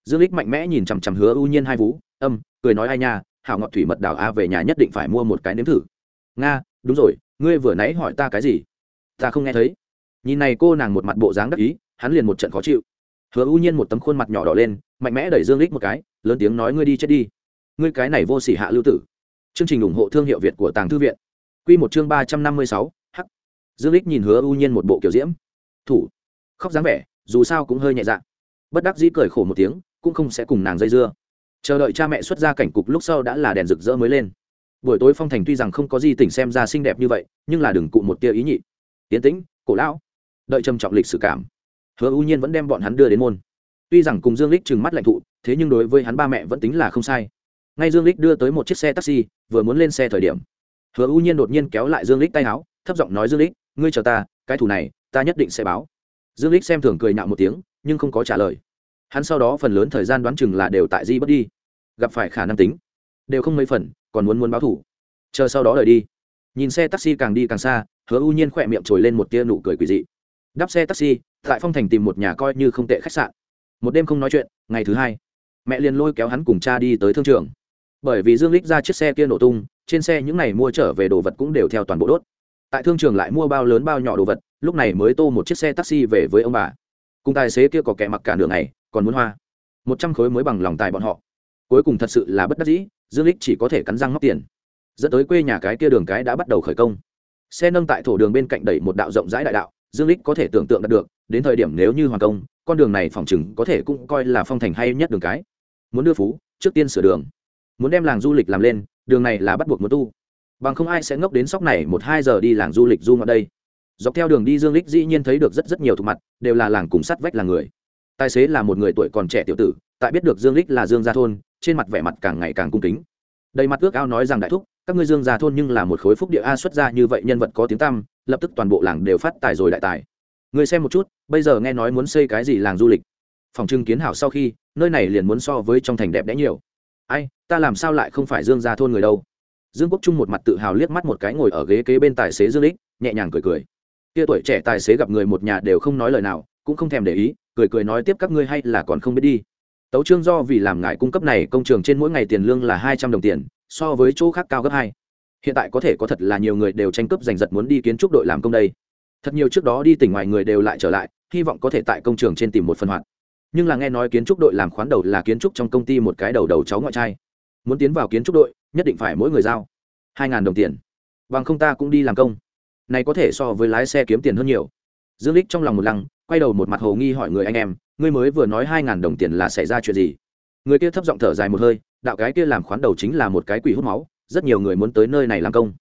Dương lích mạnh mẽ nhìn chằm chằm hứa ưu nhiên hai vú, âm, cười nói ai nha, hảo ngọt thủy mật đảo a, về nhà nhất định phải mua một cái nếm thử. Nga, đúng rồi, ngươi vừa nãy hỏi ta cái gì? Ta không nghe thấy. Nhìn này cô nàng một mặt bộ dáng đắc ý, hắn liền một trận khó chịu hứa ưu nhiên một tấm khuôn mặt nhỏ đỏ lên, mạnh mẽ đẩy dương lích một cái, lớn tiếng nói ngươi đi chết đi. Ngươi cái này vô sỉ hạ lưu tử. Chương trình ủng hộ thương hiệu việt của tàng thư viện. Quy một chương ba trăm năm mươi sáu, h. Dương lích nhìn hứa ưu nhiên một bộ kiểu diễm. Thủ. Khóc dáng vẻ, dù sao cũng hơi nhẹ dạ. Bất đắc dĩ cười khổ một tiếng, cũng không sẽ cùng nàng dây dưa. Chờ đợi cha mẹ xuất ra cảnh cục lúc sau đã là đèn rực rỡ mới lên. Buổi tối phong thành tuy rằng không có gì tỉnh xem ra xinh đẹp như vậy, nhưng là đừng cụ một tia ý nhị. Tiến tĩnh, cổ lão. Đợi trầm trọng lịch sự cảm hứa ưu nhiên vẫn đem bọn hắn đưa đến môn. Tuy rằng cùng dương lích trừng mắt lạnh thụ, thế nhưng đối với hắn ba mẹ vẫn tính là không sai. Ngay dương lích đưa tới một chiếc xe taxi, vừa muốn lên xe thời điểm, hứa u nhiên đột nhiên kéo lại dương lích tay áo, thấp giọng nói dương lích ngươi chờ ta, cái thủ này, ta nhất định sẽ báo. Dương lích xem thường cười nhạo một tiếng, nhưng không có trả lời. Hắn sau đó phần lớn thời gian đoán chừng là đều tại di bất đi. Gặp phải khả năng tính, đều không mấy phần, còn muốn muốn báo thủ chờ sau đó rời đi. Nhìn xe taxi càng đi càng xa, hứa u nhiên khỏe miệng trồi lên một tia nụ cười quỷ dị. Đắp xe taxi tại phong thành tìm một nhà coi như không tệ khách sạn. Một đêm không nói chuyện, ngày thứ hai, mẹ liền lôi kéo hắn cùng cha đi tới thương trường. Bởi vì dương lích ra chiếc xe kia nổ tung, trên xe những ngày mua trở về đồ vật cũng đều theo toàn bộ đốt. Tại thương trường lại mua bao lớn bao nhỏ đồ vật, lúc này mới tô một chiếc xe taxi về với ông bà. Cùng tài xế kia có kẻ mặc cả đường này còn muốn hoa. Một trăm khối mới bằng lòng tài bọn họ. Cuối cùng thật sự là bất đắc dĩ, dương lích chỉ có thể cắn răng móc tiền. Dẫn tới quê nhà cái kia đường cái đã bắt đầu khởi công. Xe nâng tại thổ đường bên cạnh đẩy một đạo rộng rãi đại đạo, dương lích có thể tưởng tượng được đến thời điểm nếu như hoàn công, con đường này phòng chừng có thể cũng coi là phong thành hay nhất đường cái. Muốn đưa phú, trước tiên sửa đường. Muốn đem làng du lịch làm lên, đường này là bắt buộc muốn tu. Bằng không ai sẽ ngốc đến sóc này một hai giờ đi làng du lịch du ngoạn đây. Dọc theo đường đi dương lích dĩ nhiên thấy được rất rất nhiều thuộc mặt, đều là làng cùng sắt vách là người. Tài xế là một người tuổi còn trẻ tiểu tử, tại biết được dương lích là dương gia thôn, trên mặt vẻ mặt càng ngày càng cung kính. Đầy mặt ước ao nói rằng đại thúc, các ngươi dương gia thôn nhưng là một khối phúc địa a xuất ra như vậy nhân vật có tiếng tăm, lập tức toàn bộ làng đều phát tài rồi đại tài người xem một chút, bây giờ nghe nói muốn xây cái gì làng du lịch. Phòng trưng kiến hảo sau khi, nơi này liền muốn so với trong thành đẹp đẽ nhiều. Ai, ta làm sao lại không phải dương gia thôn người đâu? Dương quốc trung một mặt tự hào liếc mắt một cái ngồi ở ghế kế bên tài xế dương lích, nhẹ nhàng cười cười. Kia tuổi trẻ tài xế gặp người một nhà đều không nói lời nào, cũng không thèm để ý, cười cười nói tiếp các ngươi hay là còn không biết đi. Tấu trương do vì làm ngại cung cấp này công trường trên mỗi ngày tiền lương là hai trăm đồng tiền, so với chỗ khác cao gấp hai. Hiện tại có thể có thật là nhiều người đều tranh cướp giành giật muốn đi kiến trúc đội làm công đây thật nhiều trước đó đi tỉnh ngoài người đều lại trở lại, hy vọng có thể tại công trường trên tìm một phần hoạt. Nhưng là nghe nói kiến trúc đội làm khoán đầu là kiến trúc trong công ty một cái đầu đầu cháu ngoại trai. Muốn tiến vào kiến trúc đội, nhất định phải mỗi người giao hai đồng tiền. Bằng không ta cũng đi làm công. Này có thể so với lái xe kiếm tiền hơn nhiều. Dương lích trong lòng một lăng, quay đầu một mặt hồ nghi hỏi người anh em, ngươi mới vừa nói hai đồng tiền là xảy ra chuyện gì? Người kia thấp giọng thở dài một hơi, đạo cái kia làm khoán đầu chính là một cái quỷ hút máu, rất nhiều người muốn tới nơi này làm công.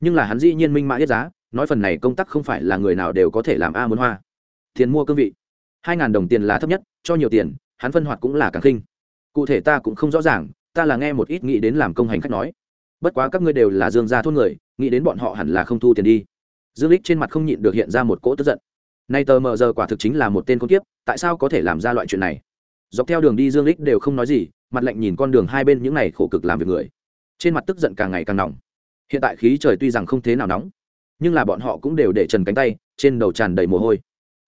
Nhưng là hắn dĩ nhiên minh mã yết giá nói phần này công tác không phải là người nào đều có thể làm a muốn hoa. Tiền mua cương vị. Hai ngàn đồng tiền là thấp nhất, cho nhiều tiền, hắn phân hoạt cũng là càng khinh. Cụ thể ta cũng không rõ ràng, ta là nghe một ít nghĩ đến làm công hành khách nói. Bất quá các ngươi đều là dương gia thôn người, nghĩ đến bọn họ hẳn là không thu tiền đi. Dương lích trên mặt không nhịn được hiện ra một cỗ tức giận. Nay tờ mờ giờ quả thực chính là một tên con kiếp, tại sao có thể làm ra loại chuyện này? Dọc theo đường đi dương lích đều không nói gì, mặt lạnh nhìn con đường hai bên những này khổ cực làm việc người. Trên mặt tức giận càng ngày càng nóng hiện tại khí trời tuy rằng không thế nào nóng nhưng là bọn họ cũng đều để trần cánh tay, trên đầu tràn đầy mồ hôi.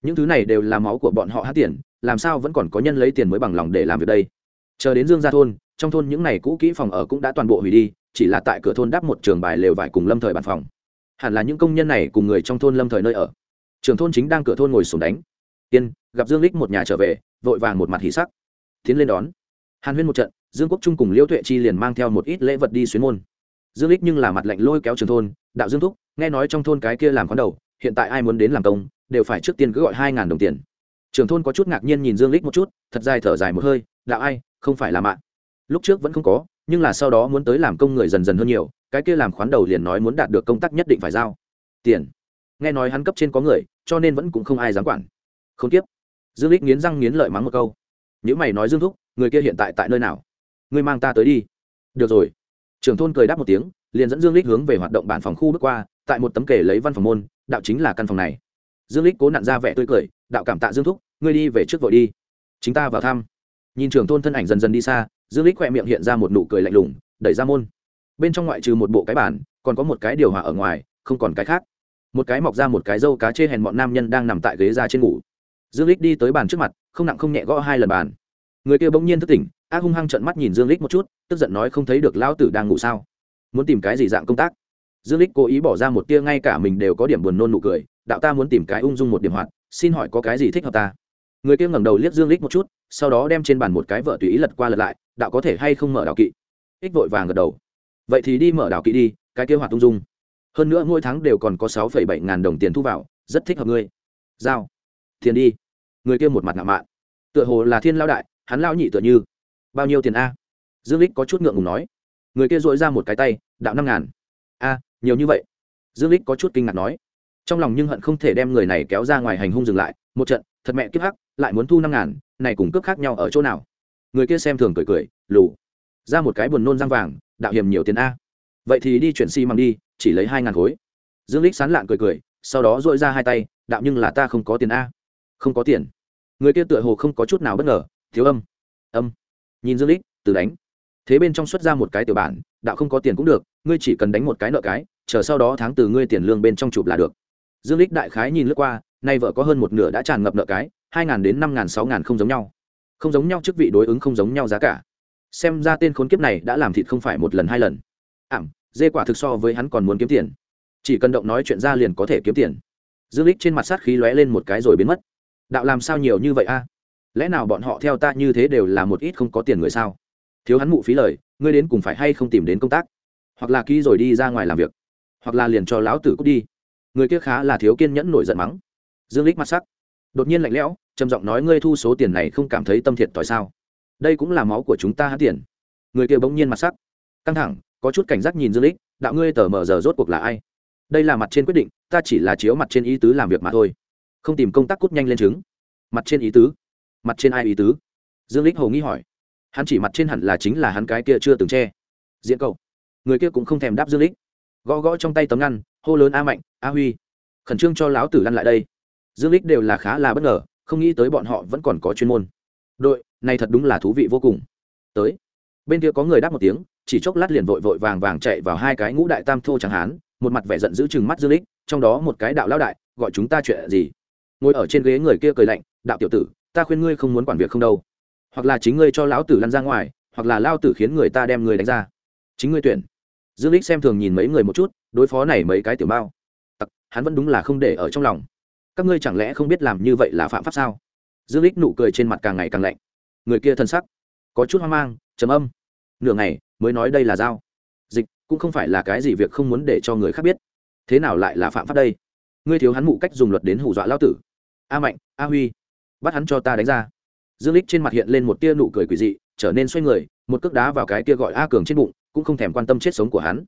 Những thứ này đều là máu của bọn họ hát tiền, làm sao vẫn còn có nhân lấy tiền mới bằng lòng để làm việc đây? Chờ đến dương gia thôn, trong thôn những này cũ kỹ phòng ở cũng đã toàn bộ hủy đi, chỉ là tại cửa thôn đắp một trường bài lều vải cùng lâm thời bàn phòng. Hẳn là những công nhân này cùng người trong thôn lâm thời nơi ở. Trường thôn chính đang cửa thôn ngồi sùng đánh. Tiên, gặp dương lích một nhà trở về, vội vàng một mặt hỉ sắc. Tiến lên đón. Hàn huyên một trận, dương quốc trung cùng liễu tuệ chi liền mang theo một ít lễ vật đi xuyến môn dương lích nhưng là mặt lạnh lôi kéo trường thôn, đạo dương thúc, nghe nói trong thôn cái kia làm khoán đầu, hiện tại ai muốn đến làm công, đều phải trước tiên cứ gọi hai ngàn đồng tiền. Trường thôn có chút ngạc nhiên nhìn dương lích một chút, thật dài thở dài một hơi, đạo ai, không phải là mạng. Lúc trước vẫn không có, nhưng là sau đó muốn tới làm công người dần dần hơn nhiều, cái kia làm khoán đầu liền nói muốn đạt được công tác nhất định phải giao. Tiền. Nghe nói hắn cấp trên có người, cho nên vẫn cũng không ai dám quản. Không tiếp. Dương lích nghiến răng nghiến lợi mắng một câu. Nếu mày nói dương thúc, người kia hiện tại tại nơi nào? Ngươi mang ta tới đi. Được rồi trưởng thôn cười đáp một tiếng, liền dẫn dương lích hướng về hoạt động bản phòng khu bước qua, tại một tấm kể lấy văn phòng môn, đạo chính là căn phòng này. Dương lích cố nặn ra vẻ tươi cười, đạo cảm tạ dương thúc, ngươi đi về trước vội đi. Chính ta vào thăm. Nhìn trưởng thôn thân ảnh dần dần đi xa, dương lích khỏe miệng hiện ra một nụ cười lạnh lùng, đẩy ra môn. Bên trong ngoại trừ một bộ cái bản, còn có một cái điều hòa ở ngoài, không còn cái khác. Một cái mọc ra một cái dâu cá chê hèn bọn nam nhân đang nằm tại ghế ra trên ngủ. Dương lích đi tới bàn trước mặt, không nặng không nhẹ gõ hai lần bàn. Người kia bỗng nhiên thức tỉnh ác hung hăng trợn mắt nhìn dương lích một chút, tức giận nói không thấy được lão tử đang ngủ sao? Muốn tìm cái gì dạng công tác? Dương lích cố ý bỏ ra một tia ngay cả mình đều có điểm buồn nôn nụ cười, đạo ta muốn tìm cái ung dung một điểm hoạt, xin hỏi có cái gì thích hợp ta? Người kia ngẩng đầu liếc dương lích một chút, sau đó đem trên bàn một cái vợ tùy ý lật qua lật lại, đạo có thể hay không mở đào kỵ? Ích vội vàng gật đầu. Vậy thì đi mở đào kỵ đi, cái kia hoạt ung dung. Hơn nữa mỗi tháng đều còn có sáu phẩy bảy ngàn đồng tiền thu vào, rất thích hợp ngươi. Giao. Tiền đi. Người kia một mặt ngạo mạn. Tựa hồ là thiên lao đại, hắn lao nhị tựa như bao nhiêu tiền a? Dương lích có chút ngượng ngùng nói. Người kia dội ra một cái tay, đạo năm ngàn. A, nhiều như vậy. Dương lích có chút kinh ngạc nói. Trong lòng nhưng hận không thể đem người này kéo ra ngoài hành hung dừng lại. Một trận, thật mẹ kiếp hắc, lại muốn thu năm ngàn, này cùng cướp khác nhau ở chỗ nào? Người kia xem thường cười cười, lù. Ra một cái buồn nôn răng vàng, đạo hiểm nhiều tiền a. Vậy thì đi chuyển xi、si、măng đi, chỉ lấy hai ngàn khối. Dương lích sán lạn cười cười, sau đó dội ra hai tay, đạo nhưng là ta không có tiền a. Không có tiền. Người kia tựa hồ không có chút nào bất ngờ, thiếu âm. Âm nhìn dương lích, từ đánh. Thế bên trong xuất ra một cái tiểu bản, đạo không có tiền cũng được, ngươi chỉ cần đánh một cái nợ cái, chờ sau đó tháng từ ngươi tiền lương bên trong chụp là được. Dương lích đại khái nhìn lướt qua, nay vợ có hơn một nửa đã tràn ngập nợ cái, hai ngàn đến năm ngàn, sáu ngàn không giống nhau. Không giống nhau chức vị đối ứng không giống nhau giá cả. Xem ra tên khốn kiếp này đã làm thịt không phải một lần hai lần. Ảm, dê quả thực so với hắn còn muốn kiếm tiền. Chỉ cần động nói chuyện ra liền có thể kiếm tiền. Dương lích trên mặt sát khí lóe lên một cái rồi biến mất. Đạo làm sao nhiều như vậy a? Lẽ nào bọn họ theo ta như thế đều là một ít không có tiền người sao? Thiếu hắn mụ phí lời, ngươi đến cùng phải hay không tìm đến công tác? Hoặc là ký rồi đi ra ngoài làm việc? Hoặc là liền cho lão tử cút đi? Người kia khá là thiếu kiên nhẫn nổi giận mắng. Dương lích mặt sắc. Đột nhiên lạnh lẽo, trầm giọng nói ngươi thu số tiền này không cảm thấy tâm thiệt tỏi sao? Đây cũng là máu của chúng ta hát tiền. Người kia bỗng nhiên mặt sắc. Căng thẳng, có chút cảnh giác nhìn dương lích, đạo ngươi tờ mờ giờ rốt cuộc là ai? Đây là mặt trên quyết định, ta chỉ là chiếu mặt trên ý tứ làm việc mà thôi. Không tìm công tác cút nhanh lên chứng mặt trên ý tứ mặt trên ai ý tứ? Dương lích hầu nghĩ hỏi. Hắn chỉ mặt trên hẳn là chính là hắn cái kia chưa từng che. Diễn cậu. Người kia cũng không thèm đáp dương lích gõ gõ trong tay tấm ngăn, hô lớn a mạnh, a huy. Khẩn trương cho láo tử lăn lại đây. Dương lích đều là khá là bất ngờ, không nghĩ tới bọn họ vẫn còn có chuyên môn. Đội, này thật đúng là thú vị vô cùng. Tới. Bên kia có người đáp một tiếng, chỉ chốc lát liền vội vội vàng vàng chạy vào hai cái ngũ đại tam thô chẳng hán, một mặt vẻ giận giữ chừng mắt dương lích trong đó một cái đạo lao đại, gọi chúng ta chuyện gì? Ngồi ở trên ghế người kia cười lạnh, đạo tiểu tử ta khuyên ngươi không muốn quản việc không đâu. Hoặc là chính ngươi cho lão tử lăn ra ngoài, hoặc là lao tử khiến người ta đem người đánh ra. Chính ngươi tuyển. Dương lích xem thường nhìn mấy người một chút, đối phó này mấy cái tiểu bao hắn vẫn đúng là không để ở trong lòng. Các ngươi chẳng lẽ không biết làm như vậy là phạm pháp sao? Dương lích nụ cười trên mặt càng ngày càng lạnh. Người kia thân sắc, có chút hoang mang, trầm âm. Nửa ngày, mới nói đây là dao dịch, cũng không phải là cái gì việc không muốn để cho người khác biết. Thế nào lại là phạm pháp đây? Ngươi thiếu hắn mụ cách dùng luật đến hù dọa lao tử. A mạnh, a huy bắt hắn cho ta đánh ra. Dương lích trên mặt hiện lên một tia nụ cười quỷ dị, trở nên xoay người, một cước đá vào cái tia gọi a cường trên bụng, cũng không thèm quan tâm chết sống của hắn.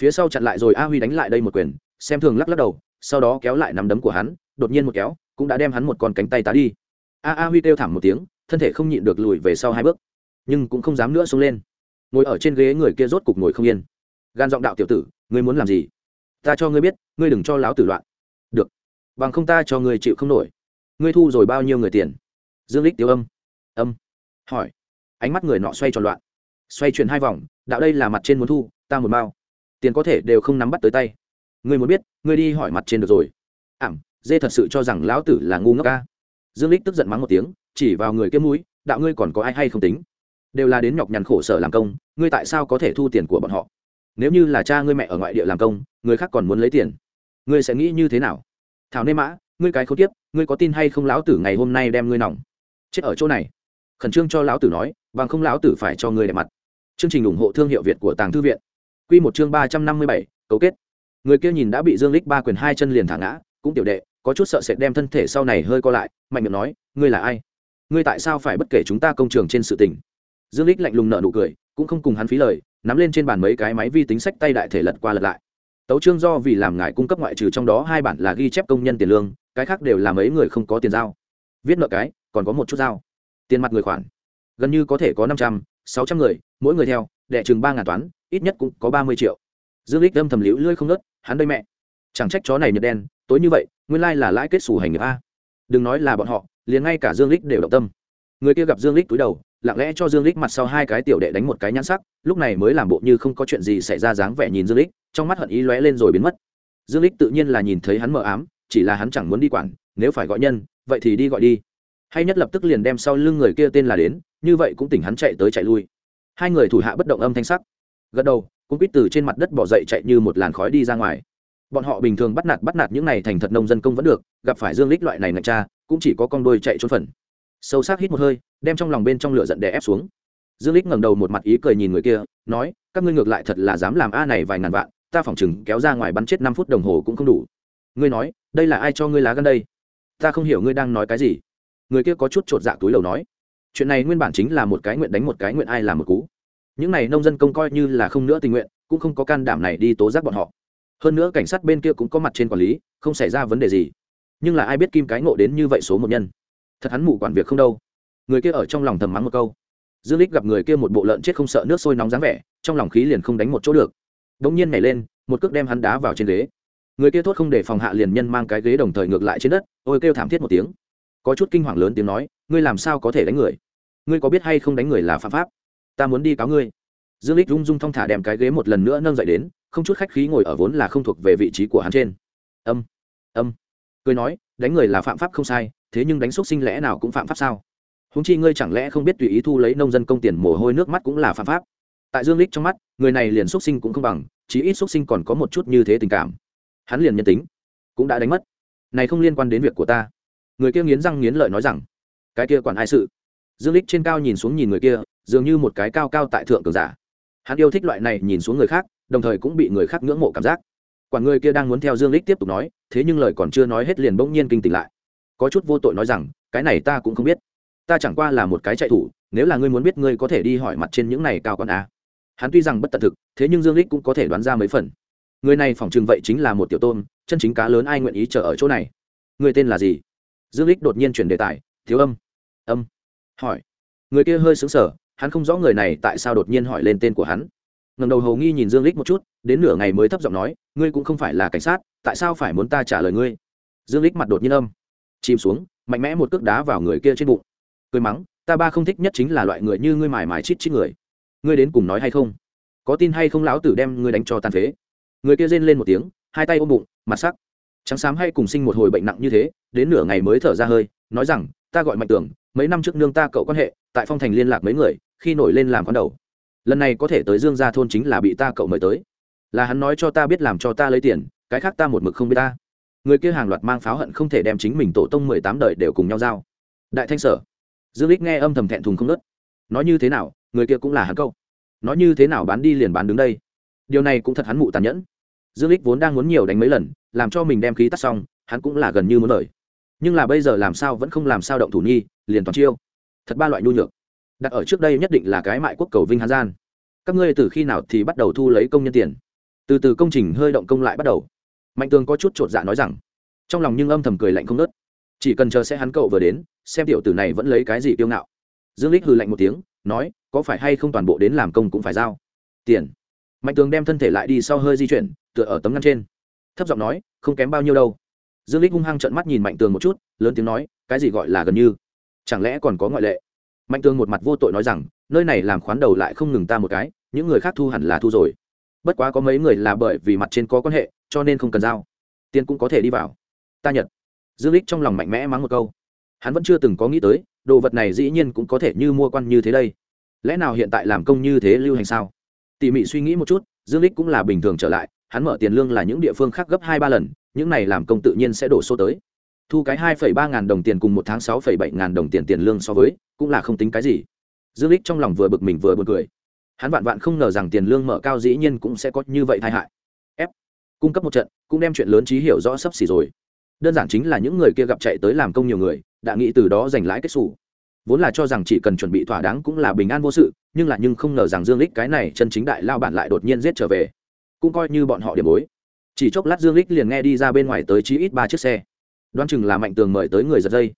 Phía sau chặn lại rồi a huy đánh lại đây một quyền, xem thường lắc lắc đầu, sau đó kéo lại nắm đấm của hắn, đột nhiên một kéo, cũng đã đem hắn một con cánh tay tá đi. A a huy kêu thảm một tiếng, thân thể không nhịn được lùi về sau hai bước, nhưng cũng không dám nữa xuống lên. Ngồi ở trên ghế người kia rốt cục ngồi không yên. Gan giọng đạo tiểu tử, ngươi muốn làm gì? Ta cho ngươi biết, ngươi đừng cho láo tử loạn. Được. Bằng không ta cho ngươi chịu không nổi ngươi thu rồi bao nhiêu người tiền? Dương lích tiêu âm. Âm. Hỏi. Ánh mắt người nọ xoay tròn loạn. Xoay chuyển hai vòng, đạo đây là mặt trên muốn thu, ta một bao. Tiền có thể đều không nắm bắt tới tay. Ngươi muốn biết, ngươi đi hỏi mặt trên được rồi. Ảm, dê thật sự cho rằng lão tử là ngu ngốc ca. Dương lích tức giận mắng một tiếng, chỉ vào người kiếm mũi, đạo ngươi còn có ai hay không tính? Đều là đến nhọc nhằn khổ sở làm công, ngươi tại sao có thể thu tiền của bọn họ? Nếu như là cha ngươi mẹ ở ngoại địa làm công, người khác còn muốn lấy tiền, ngươi sẽ nghĩ như thế nào? Thảo nê mã ngươi cái khốn tiếp ngươi có tin hay không lão tử ngày hôm nay đem ngươi nòng? Chết ở chỗ này. Khẩn trương cho lão tử nói, bằng không lão tử phải cho ngươi đẹp mặt. Chương trình ủng hộ thương hiệu việt của tàng thư viện. Q một chương ba trăm năm mươi bảy, cấu kết. Người kia nhìn đã bị dương lích ba quyền hai chân liền thả ngã, cũng tiểu đệ, có chút sợ sệt đem thân thể sau này hơi co lại, mạnh miệng nói, ngươi là ai? Ngươi tại sao phải bất kể chúng ta công trường trên sự tình? Dương lích lạnh lùng nợ nụ cười, cũng không cùng hắn phí lời, nắm lên trên bàn mấy cái máy vi tính sách tay đại thể lật qua lật lại tấu trương do vì làm ngài cung cấp ngoại trừ trong đó hai bản là ghi chép công nhân tiền lương, cái khác đều là mấy người không có tiền giao. Viết nợ cái, còn có một chút giao. Tiền mặt người khoản. Gần như có thể có năm trăm, sáu trăm người, mỗi người theo, đệ chừng ba ngàn toán, ít nhất cũng có ba mươi triệu. Dương lích âm thầm liễu lưỡi không nớt hắn đây mẹ. Chẳng trách chó này nhật đen, tối như vậy, nguyên lai là lãi kết xù hành nghiệp a. Đừng nói là bọn họ, liền ngay cả dương lích đều động tâm. Người kia gặp dương lích túi đầu, lặng lẽ cho dương lích mặt sau hai cái tiểu đệ đánh một cái nhãn sắc, lúc này mới làm bộ như không có chuyện gì xảy ra dáng vẻ nhìn dương lích trong mắt hận ý lóe lên rồi biến mất. Dương lích tự nhiên là nhìn thấy hắn mờ ám, chỉ là hắn chẳng muốn đi quản, nếu phải gọi nhân, vậy thì đi gọi đi. Hay nhất lập tức liền đem sau lưng người kia tên là đến, như vậy cũng tỉnh hắn chạy tới chạy lui. Hai người thủ hạ bất động âm thanh sắc. Gật đầu cũng quýt từ trên mặt đất bỏ dậy chạy như một làn khói đi ra ngoài. Bọn họ bình thường bắt nạt bắt nạt những này thành thật nông dân công vẫn được, gặp phải dương lích loại này ngạch cha, cũng chỉ có con đôi chạy trốn phần. Sâu sắc hít một hơi, đem trong lòng bên trong lửa giận đè ép xuống. Dương lích ngẩng đầu một mặt ý cười nhìn người kia, nói, các ngươi ngược lại thật là dám làm a này vài ngàn vạn ta phỏng chừng kéo ra ngoài bắn chết năm phút đồng hồ cũng không đủ. Ngươi nói, đây là ai cho ngươi lá gan đây? Ta không hiểu ngươi đang nói cái gì. Người kia có chút trột dạ túi lầu nói. Chuyện này nguyên bản chính là một cái nguyện đánh một cái nguyện ai làm một cú. Những này nông dân công coi như là không nữa tình nguyện, cũng không có can đảm này đi tố giác bọn họ. Hơn nữa cảnh sát bên kia cũng có mặt trên quản lý, không xảy ra vấn đề gì. Nhưng là ai biết kim cái ngộ đến như vậy số một nhân? Thật hắn mù quản việc không đâu. Người kia ở trong lòng thầm mắng một câu. Dương lích gặp người kia một bộ lợn chết không sợ nước sôi nóng dáng vẻ, trong lòng khí liền không đánh một chỗ được đống nhiên nhảy lên, một cước đem hắn đá vào trên ghế. Người kia thốt không để phòng hạ liền nhân mang cái ghế đồng thời ngược lại trên đất, ôi kêu thảm thiết một tiếng. Có chút kinh hoàng lớn tiếng nói, ngươi làm sao có thể đánh người? Ngươi có biết hay không đánh người là phạm pháp? Ta muốn đi cáo ngươi. Dương lích rung rung thong thả đem cái ghế một lần nữa nâng dậy đến, không chút khách khí ngồi ở vốn là không thuộc về vị trí của hắn trên. Âm âm. Cười nói, đánh người là phạm pháp không sai, thế nhưng đánh xúc sinh lẽ nào cũng phạm pháp sao? Húng chi ngươi chẳng lẽ không biết tùy ý thu lấy nông dân công tiền mồ hôi nước mắt cũng là phạm pháp? Tại dương lích trong mắt, người này liền xúc sinh cũng không bằng, chí ít xúc sinh còn có một chút như thế tình cảm. Hắn liền nhân tính cũng đã đánh mất. Này không liên quan đến việc của ta. Người kia nghiến răng nghiến lợi nói rằng, cái kia quản ai sự? Dương lích trên cao nhìn xuống nhìn người kia, dường như một cái cao cao tại thượng cường giả. Hắn yêu thích loại này nhìn xuống người khác, đồng thời cũng bị người khác ngưỡng mộ cảm giác. Quản người kia đang muốn theo dương lích tiếp tục nói, thế nhưng lời còn chưa nói hết liền bỗng nhiên kinh tỉnh lại. Có chút vô tội nói rằng, cái này ta cũng không biết. Ta chẳng qua là một cái chạy thủ, nếu là ngươi muốn biết ngươi có thể đi hỏi mặt trên những này cao còn a hắn tuy rằng bất tận thực, thế nhưng dương lích cũng có thể đoán ra mấy phần. Người này phỏng chừng vậy chính là một tiểu tôn, chân chính cá lớn ai nguyện ý chờ ở chỗ này? Người tên là gì? Dương lích đột nhiên chuyển đề tài, thiếu âm. Âm? hỏi. Người kia hơi xứng sở hắn không rõ người này tại sao đột nhiên hỏi lên tên của hắn. Ngầm đầu hầu nghi nhìn dương lích một chút, đến nửa ngày mới thấp giọng nói, ngươi cũng không phải là cảnh sát, tại sao phải muốn ta trả lời ngươi? Dương lích mặt đột nhiên âm. Chìm xuống, mạnh mẽ một cước đá vào người kia trên bụng. Cười mắng, ta ba không thích nhất chính là loại người như ngươi mải mải chít chít người ngươi đến cùng nói hay không? Có tin hay không lão tử đem ngươi đánh cho tàn phế? Người kia rên lên một tiếng, hai tay ôm bụng, mặt sắc. Trắng xám hay cùng sinh một hồi bệnh nặng như thế? Đến nửa ngày mới thở ra hơi, nói rằng, ta gọi mạnh tưởng, mấy năm trước nương ta cậu quan hệ, tại phong thành liên lạc mấy người, khi nổi lên làm con đầu. Lần này có thể tới dương gia thôn chính là bị ta cậu mời tới. Là hắn nói cho ta biết làm cho ta lấy tiền, cái khác ta một mực không biết ta. Người kia hàng loạt mang pháo hận không thể đem chính mình tổ tông mười tám đời đều cùng nhau giao. Đại thanh sở. Dương lích nghe âm thầm thẹn thùng không nớt nói như thế nào người kia cũng là hắn câu. Nói như thế nào bán đi liền bán đứng đây? Điều này cũng thật hắn mụ tàn nhẫn. Dương lích vốn đang muốn nhiều đánh mấy lần, làm cho mình đem khí tắt xong, hắn cũng là gần như muốn lời. Nhưng là bây giờ làm sao vẫn không làm sao động thủ nhi, liền toàn chiêu. Thật ba loại nhu nhược. Đặt ở trước đây nhất định là cái mại quốc cầu vinh hán gian. Các ngươi từ khi nào thì bắt đầu thu lấy công nhân tiền? Từ từ công trình hơi động công lại bắt đầu. Mạnh tường có chút chột dạ nói rằng, trong lòng nhưng âm thầm cười lạnh không nớt chỉ cần chờ xe hắn cậu vừa đến, xem tiểu tử này vẫn lấy cái gì kiêu ngạo. Dương lích hừ lạnh một tiếng nói, có phải hay không toàn bộ đến làm công cũng phải giao? Tiền. Mạnh tường đem thân thể lại đi sau hơi di chuyển, tựa ở tấm ngăn trên. Thấp giọng nói, không kém bao nhiêu đâu. Dương lích hung hăng trận mắt nhìn mạnh tường một chút, lớn tiếng nói, cái gì gọi là gần như? Chẳng lẽ còn có ngoại lệ? Mạnh tường một mặt vô tội nói rằng, nơi này làm khoán đầu lại không ngừng ta một cái, những người khác thu hẳn là thu rồi. Bất quá có mấy người là bởi vì mặt trên có quan hệ, cho nên không cần giao. Tiền cũng có thể đi vào. Ta nhật dương lích trong lòng mạnh mẽ mắng một câu. Hắn vẫn chưa từng có nghĩ tới đồ vật này dĩ nhiên cũng có thể như mua quan như thế đây. Lẽ nào hiện tại làm công như thế lưu hành sao? Tỉ mỉ suy nghĩ một chút dương lích cũng là bình thường trở lại hắn mở tiền lương là những địa phương khác gấp hai ba lần những này làm công tự nhiên sẽ đổ số tới. Thu cái hai phẩy ba ngàn đồng tiền cùng một tháng sáu phẩy bảy ngàn đồng tiền tiền lương so với cũng là không tính cái gì. Dương lích trong lòng vừa bực mình vừa buồn cười. Hắn vạn vạn không ngờ rằng tiền lương mở cao dĩ nhiên cũng sẽ có như vậy tai hại. Ép, cung cấp một trận cũng đem chuyện lớn trí hiểu rõ sắp xỉ rồi đơn giản chính là những người kia gặp chạy tới làm công nhiều người, đã nghĩ từ đó giành lãi kết xù. Vốn là cho rằng chỉ cần chuẩn bị thỏa đáng cũng là bình an vô sự, nhưng là nhưng không ngờ rằng dương lích cái này chân chính đại lao bản lại đột nhiên giết trở về. Cũng coi như bọn họ điểm bối. Chỉ chốc lát dương lích liền nghe đi ra bên ngoài tới chí ít ba chiếc xe. Đoán chừng là mạnh tường mời tới người giật dây.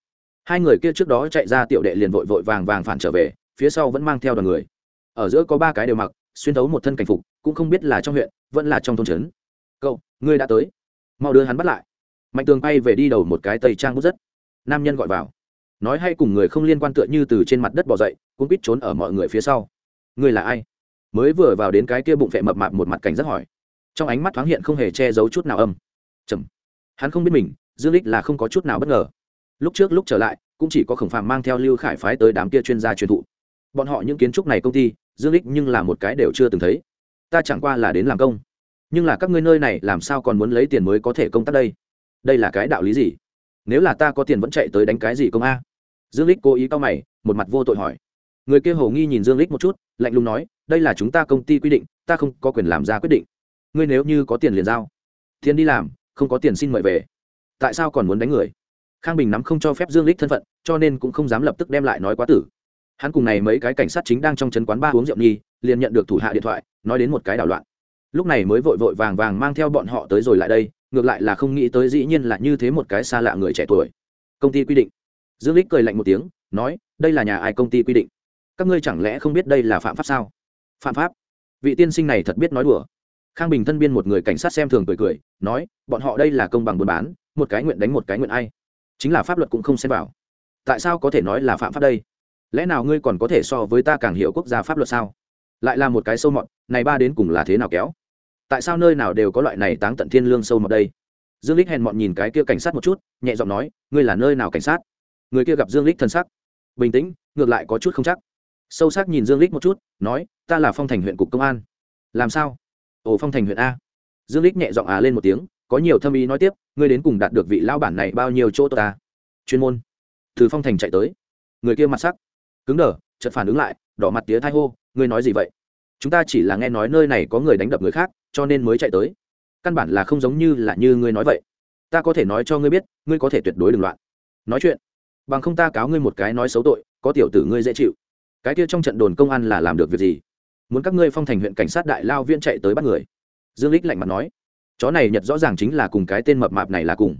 Hai người kia trước đó chạy ra tiểu đệ liền vội vội vàng vàng phản trở về, phía sau vẫn mang theo đoàn người. Ở giữa có ba cái đều mặc, xuyên thấu một thân cảnh phục, cũng không biết là trong huyện, vẫn là trong thôn trấn. Cậu, ngươi đã tới. Mau đưa hắn bắt lại mạnh tường bay về đi đầu một cái tây trang bút rất. Nam nhân gọi vào. Nói hay cùng người không liên quan tựa như từ trên mặt đất bỏ dậy cũng biết trốn ở mọi người phía sau. Người là ai? Mới vừa vào đến cái kia bụng vệ mập mạp một mặt cảnh rất hỏi. Trong ánh mắt thoáng hiện không hề che giấu chút nào âm. Trầm hắn không biết mình, dương lích là không có chút nào bất ngờ. Lúc trước lúc trở lại, cũng chỉ có khổng phàm mang theo lưu khải phái tới đám kia chuyên gia truyền thụ. Bọn họ những kiến trúc này công ty, dương lích nhưng là một cái đều chưa từng thấy. Ta chẳng qua là đến làm công. Nhưng là các ngươi nơi này làm sao còn muốn lấy tiền mới có thể công tác đây? Đây là cái đạo lý gì? Nếu là ta có tiền vẫn chạy tới đánh cái gì công a? Dương lích cố ý cao mày, một mặt vô tội hỏi. Người kia hồ nghi nhìn dương lích một chút, lạnh lùng nói, đây là chúng ta công ty quy định, ta không có quyền làm ra quyết định. Ngươi nếu như có tiền liền giao. Tiền đi làm, không có tiền xin mời về. Tại sao còn muốn đánh người? Khang bình nắm không cho phép dương lích thân phận, cho nên cũng không dám lập tức đem lại nói quá tử. Hắn cùng này mấy cái cảnh sát chính đang trong chân quán ba uống rượu nhi liền nhận được thủ hạ điện thoại, nói đến một cái đảo loạn. Lúc này mới vội vội vàng vàng mang theo bọn họ tới rồi lại đây ngược lại là không nghĩ tới dĩ nhiên là như thế một cái xa lạ người trẻ tuổi. Công ty quy định. Dương lích cười lạnh một tiếng, nói, đây là nhà ai công ty quy định? Các ngươi chẳng lẽ không biết đây là phạm pháp sao? Phạm pháp? Vị tiên sinh này thật biết nói đùa. Khang bình thân biên một người cảnh sát xem thường cười cười, nói, bọn họ đây là công bằng buôn bán, một cái nguyện đánh một cái nguyện ai. Chính là pháp luật cũng không xem vào. Tại sao có thể nói là phạm pháp đây? Lẽ nào ngươi còn có thể so với ta càng hiểu quốc gia pháp luật sao? Lại là một cái sâu mọt, này ba đến cùng là thế nào kéo? Tại sao nơi nào đều có loại này táng tận thiên lương sâu mọt đây? Dương lích hèn mọn nhìn cái kia cảnh sát một chút, nhẹ giọng nói, ngươi là nơi nào cảnh sát? Người kia gặp dương lích thân sắc bình tĩnh, ngược lại có chút không chắc. Sâu sắc nhìn dương lích một chút, nói, ta là phong thành huyện cục công an. Làm sao? Ồ, phong thành huyện a. Dương lích nhẹ giọng á lên một tiếng, có nhiều thâm ý nói tiếp, ngươi đến cùng đạt được vị lao bản này bao nhiêu chỗ ta? Chuyên môn. Từ phong thành chạy tới. Người kia mặt sắc cứng đờ, chợt phản ứng lại, đỏ mặt tía thai hô, ngươi nói gì vậy? Chúng ta chỉ là nghe nói nơi này có người đánh đập người khác cho nên mới chạy tới. Căn bản là không giống như là như ngươi nói vậy. Ta có thể nói cho ngươi biết, ngươi có thể tuyệt đối đừng loạn. Nói chuyện. Bằng không ta cáo ngươi một cái nói xấu tội, có tiểu tử ngươi dễ chịu. Cái kia trong trận đồn công an là làm được việc gì? Muốn các ngươi phong thành huyện cảnh sát đại lao viên chạy tới bắt người. Dương lích lạnh mặt nói. Chó này nhật rõ ràng chính là cùng cái tên mập mạp này là cùng.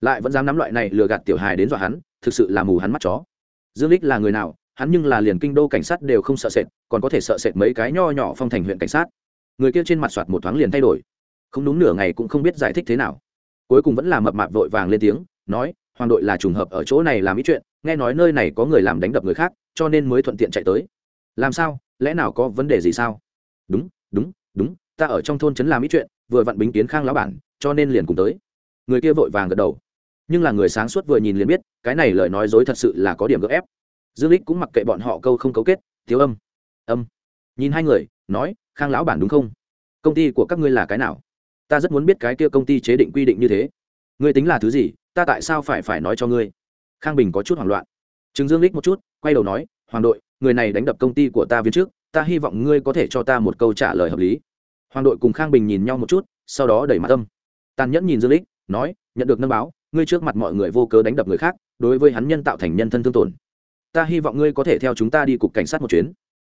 Lại vẫn dám nắm loại này lừa gạt tiểu hài đến dọa hắn, thực sự là mù hắn mắt chó. Dương lích là người nào, hắn nhưng là liền kinh đô cảnh sát đều không sợ sệt, còn có thể sợ sệt mấy cái nho nhỏ phong thành huyện cảnh sát người kia trên mặt soạt một thoáng liền thay đổi. Không đúng nửa ngày cũng không biết giải thích thế nào. Cuối cùng vẫn là mập mạp vội vàng lên tiếng, nói, hoàng đội là trùng hợp ở chỗ này làm ít chuyện, nghe nói nơi này có người làm đánh đập người khác, cho nên mới thuận tiện chạy tới. Làm sao? Lẽ nào có vấn đề gì sao? Đúng đúng đúng, ta ở trong thôn trấn làm ít chuyện, vừa vặn bính kiến khang lão bản, cho nên liền cùng tới. Người kia vội vàng gật đầu. Nhưng là người sáng suốt vừa nhìn liền biết, cái này lời nói dối thật sự là có điểm gỡ ép. Dương lích cũng mặc kệ bọn họ câu không cấu kết, thiếu âm âm. Nhìn hai người, nói khang lão bản đúng không? Công ty của các ngươi là cái nào? Ta rất muốn biết cái kia công ty chế định quy định như thế. Ngươi tính là thứ gì? Ta tại sao phải phải nói cho ngươi? Khang bình có chút hoảng loạn. Chứng dương lích một chút, quay đầu nói, hoàng đội, người này đánh đập công ty của ta viên trước, ta hy vọng ngươi có thể cho ta một câu trả lời hợp lý. Hoàng đội cùng khang bình nhìn nhau một chút, sau đó đẩy mặt tâm tàn nhẫn nhìn dương lích nói, nhận được nâng báo, ngươi trước mặt mọi người vô cớ đánh đập người khác, đối với hắn nhân tạo thành nhân thân thương tổn. Ta hy vọng ngươi có thể theo chúng ta đi cục cảnh sát một chuyến.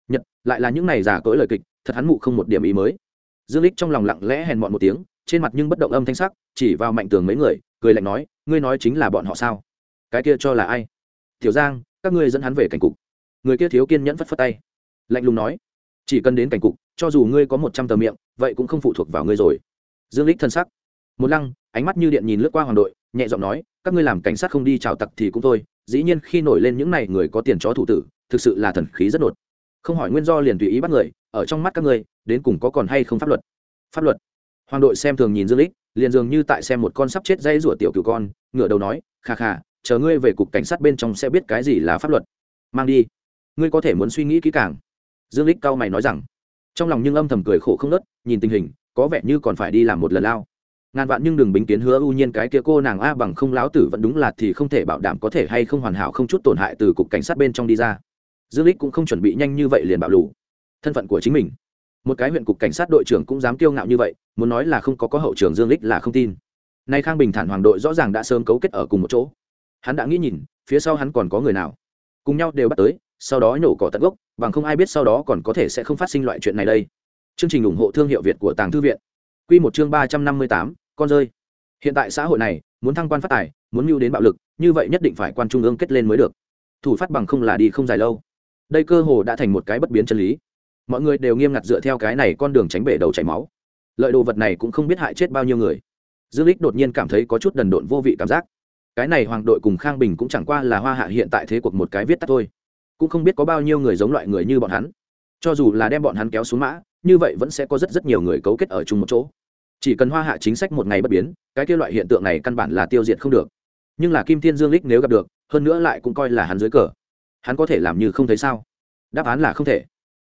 Nhật, lại là những này giả cỗi lời kịch thật hắn mụ không một điểm ý mới. Dương lích trong lòng lặng lẽ hèn mọn một tiếng, trên mặt nhưng bất động âm thanh sắc, chỉ vào mạnh tường mấy người, cười lạnh nói, ngươi nói chính là bọn họ sao? Cái kia cho là ai? Tiểu giang, các ngươi dẫn hắn về cảnh cục. Người kia thiếu kiên nhẫn phất phất tay, lạnh lùng nói, chỉ cần đến cảnh cục, cho dù ngươi có một trăm tờ miệng, vậy cũng không phụ thuộc vào ngươi rồi. Dương lích thân sắc, một lăng, ánh mắt như điện nhìn lướt qua hoàng đội, nhẹ giọng nói, các ngươi làm cảnh sát không đi chào tặc thì cũng thôi, dĩ nhiên khi nổi lên những này người có tiền chó thủ tử, thực sự là thần khí rất đột không hỏi nguyên do liền tùy ý bắt người ở trong mắt các ngươi, đến cùng có còn hay không pháp luật? Pháp luật? Hoàng đội xem thường nhìn dương lích, liền dường như tại xem một con sắp chết dây rủa tiểu cừu con, ngửa đầu nói, kha kha, chờ ngươi về cục cảnh sát bên trong sẽ biết cái gì là pháp luật. Mang đi. Ngươi có thể muốn suy nghĩ kỹ càng. Dương lích cao mày nói rằng. Trong lòng nhưng âm thầm cười khổ không nớt, nhìn tình hình, có vẻ như còn phải đi làm một lần lao. Ngàn vạn nhưng đừng bính kiến hứa ưu nhiên cái kia cô nàng a bằng không láo tử vẫn đúng là thì không thể bảo đảm có thể hay không hoàn hảo không chút tổn hại từ cục cảnh sát bên trong đi ra. Dương lích cũng không chuẩn bị nhanh như vậy liền bạo lù thân phận của chính mình. Một cái huyện cục cảnh sát đội trưởng cũng dám kiêu ngạo như vậy, muốn nói là không có có hậu trường dương lích là không tin. Nay khang bình thản hoàng đội rõ ràng đã sớm cấu kết ở cùng một chỗ. Hắn đã nghĩ nhìn, phía sau hắn còn có người nào. Cùng nhau đều bắt tới, sau đó nhổ cỏ tận gốc, bằng không ai biết sau đó còn có thể sẽ không phát sinh loại chuyện này đây. Chương trình ủng hộ thương hiệu việt của tàng thư viện. Quy một chương ba trăm năm mươi tám, con rơi. Hiện tại xã hội này, muốn thăng quan phát tài, muốn mưu đến bạo lực, như vậy nhất định phải quan trung ương kết lên mới được. Thủ phát bằng không là đi không dài lâu. Đây cơ hồ đã thành một cái bất biến chân lý mọi người đều nghiêm ngặt dựa theo cái này con đường tránh bể đầu chảy máu. Lợi đồ vật này cũng không biết hại chết bao nhiêu người. Dương lích đột nhiên cảm thấy có chút đần độn vô vị cảm giác. Cái này hoàng đội cùng khang bình cũng chẳng qua là hoa hạ hiện tại thế cuộc một cái viết tắt thôi. Cũng không biết có bao nhiêu người giống loại người như bọn hắn. Cho dù là đem bọn hắn kéo xuống mã, như vậy vẫn sẽ có rất rất nhiều người cấu kết ở chung một chỗ. Chỉ cần hoa hạ chính sách một ngày bất biến, cái kia loại hiện tượng này căn bản là tiêu diệt không được. Nhưng là kim thiên dương lích nếu gặp được, hơn nữa lại cũng coi là hắn dưới cờ. Hắn có thể làm như không thấy sao? Đáp án là không thể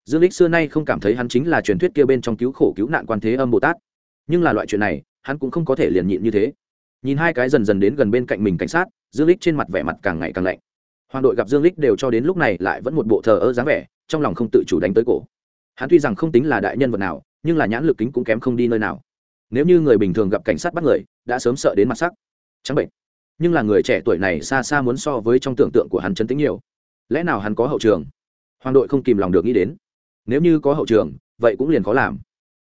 dương lích xưa nay không cảm thấy hắn chính là truyền thuyết kia bên trong cứu khổ cứu nạn quan thế âm bồ tát nhưng là loại chuyện này, hắn cũng không có thể liền nhịn như thế. Nhìn hai cái dần dần đến gần bên cạnh mình cảnh sát, dương lích trên mặt vẻ mặt càng ngày càng lạnh. Hoàng đội gặp dương lích đều cho đến lúc này lại vẫn một bộ thờ ơ dáng vẻ, trong lòng không tự chủ đánh tới cổ. Hắn tuy rằng không tính là đại nhân vật nào, nhưng là nhãn lực kính cũng kém không đi nơi nào. Nếu như người bình thường gặp cảnh sát bắt người, đã sớm sợ đến mặt sắc. Trắng bệnh. Nhưng là người trẻ tuổi này xa xa muốn so với trong tưởng tượng của hắn chấn tính nhiều. Lẽ nào hắn có hậu trường? Hoàng đội không kìm lòng được nghĩ đến nếu như có hậu trường, vậy cũng liền khó làm.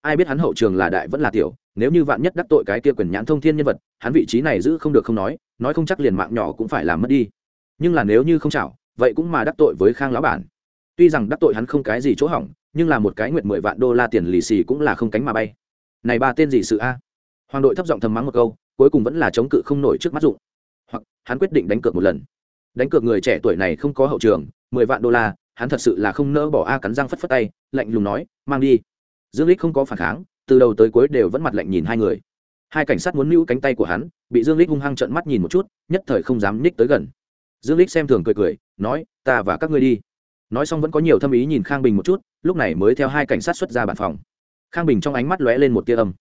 Ai biết hắn hậu trường là đại vẫn là tiểu, nếu như vạn nhất đắc tội cái kia quyền nhãn thông thiên nhân vật, hắn vị trí này giữ không được không nói nói không chắc liền mạng nhỏ cũng phải làm mất đi. Nhưng là nếu như không chảo, vậy cũng mà đắc tội với khang lão bản. Tuy rằng đắc tội hắn không cái gì chỗ hỏng, nhưng là một cái nguyện mười vạn đô la tiền lì xì cũng là không cánh mà bay. Này ba tên gì sự a? Hoàng đội thấp giọng thầm mắng một câu, cuối cùng vẫn là chống cự không nổi trước mắt dụng. Hoặc, hắn quyết định đánh cược một lần. Đánh cược người trẻ tuổi này không có hậu trường, mười vạn đô la hắn thật sự là không nỡ bỏ a cắn răng phất phất tay, lạnh lùng nói, mang đi. Dương lích không có phản kháng, từ đầu tới cuối đều vẫn mặt lạnh nhìn hai người. Hai cảnh sát muốn mưu cánh tay của hắn, bị dương lích hung hăng trợn mắt nhìn một chút, nhất thời không dám ních tới gần. Dương lích xem thường cười cười, nói, ta và các ngươi đi. Nói xong vẫn có nhiều thâm ý nhìn khang bình một chút, lúc này mới theo hai cảnh sát xuất ra bản phòng. Khang bình trong ánh mắt lóe lên một tia âm.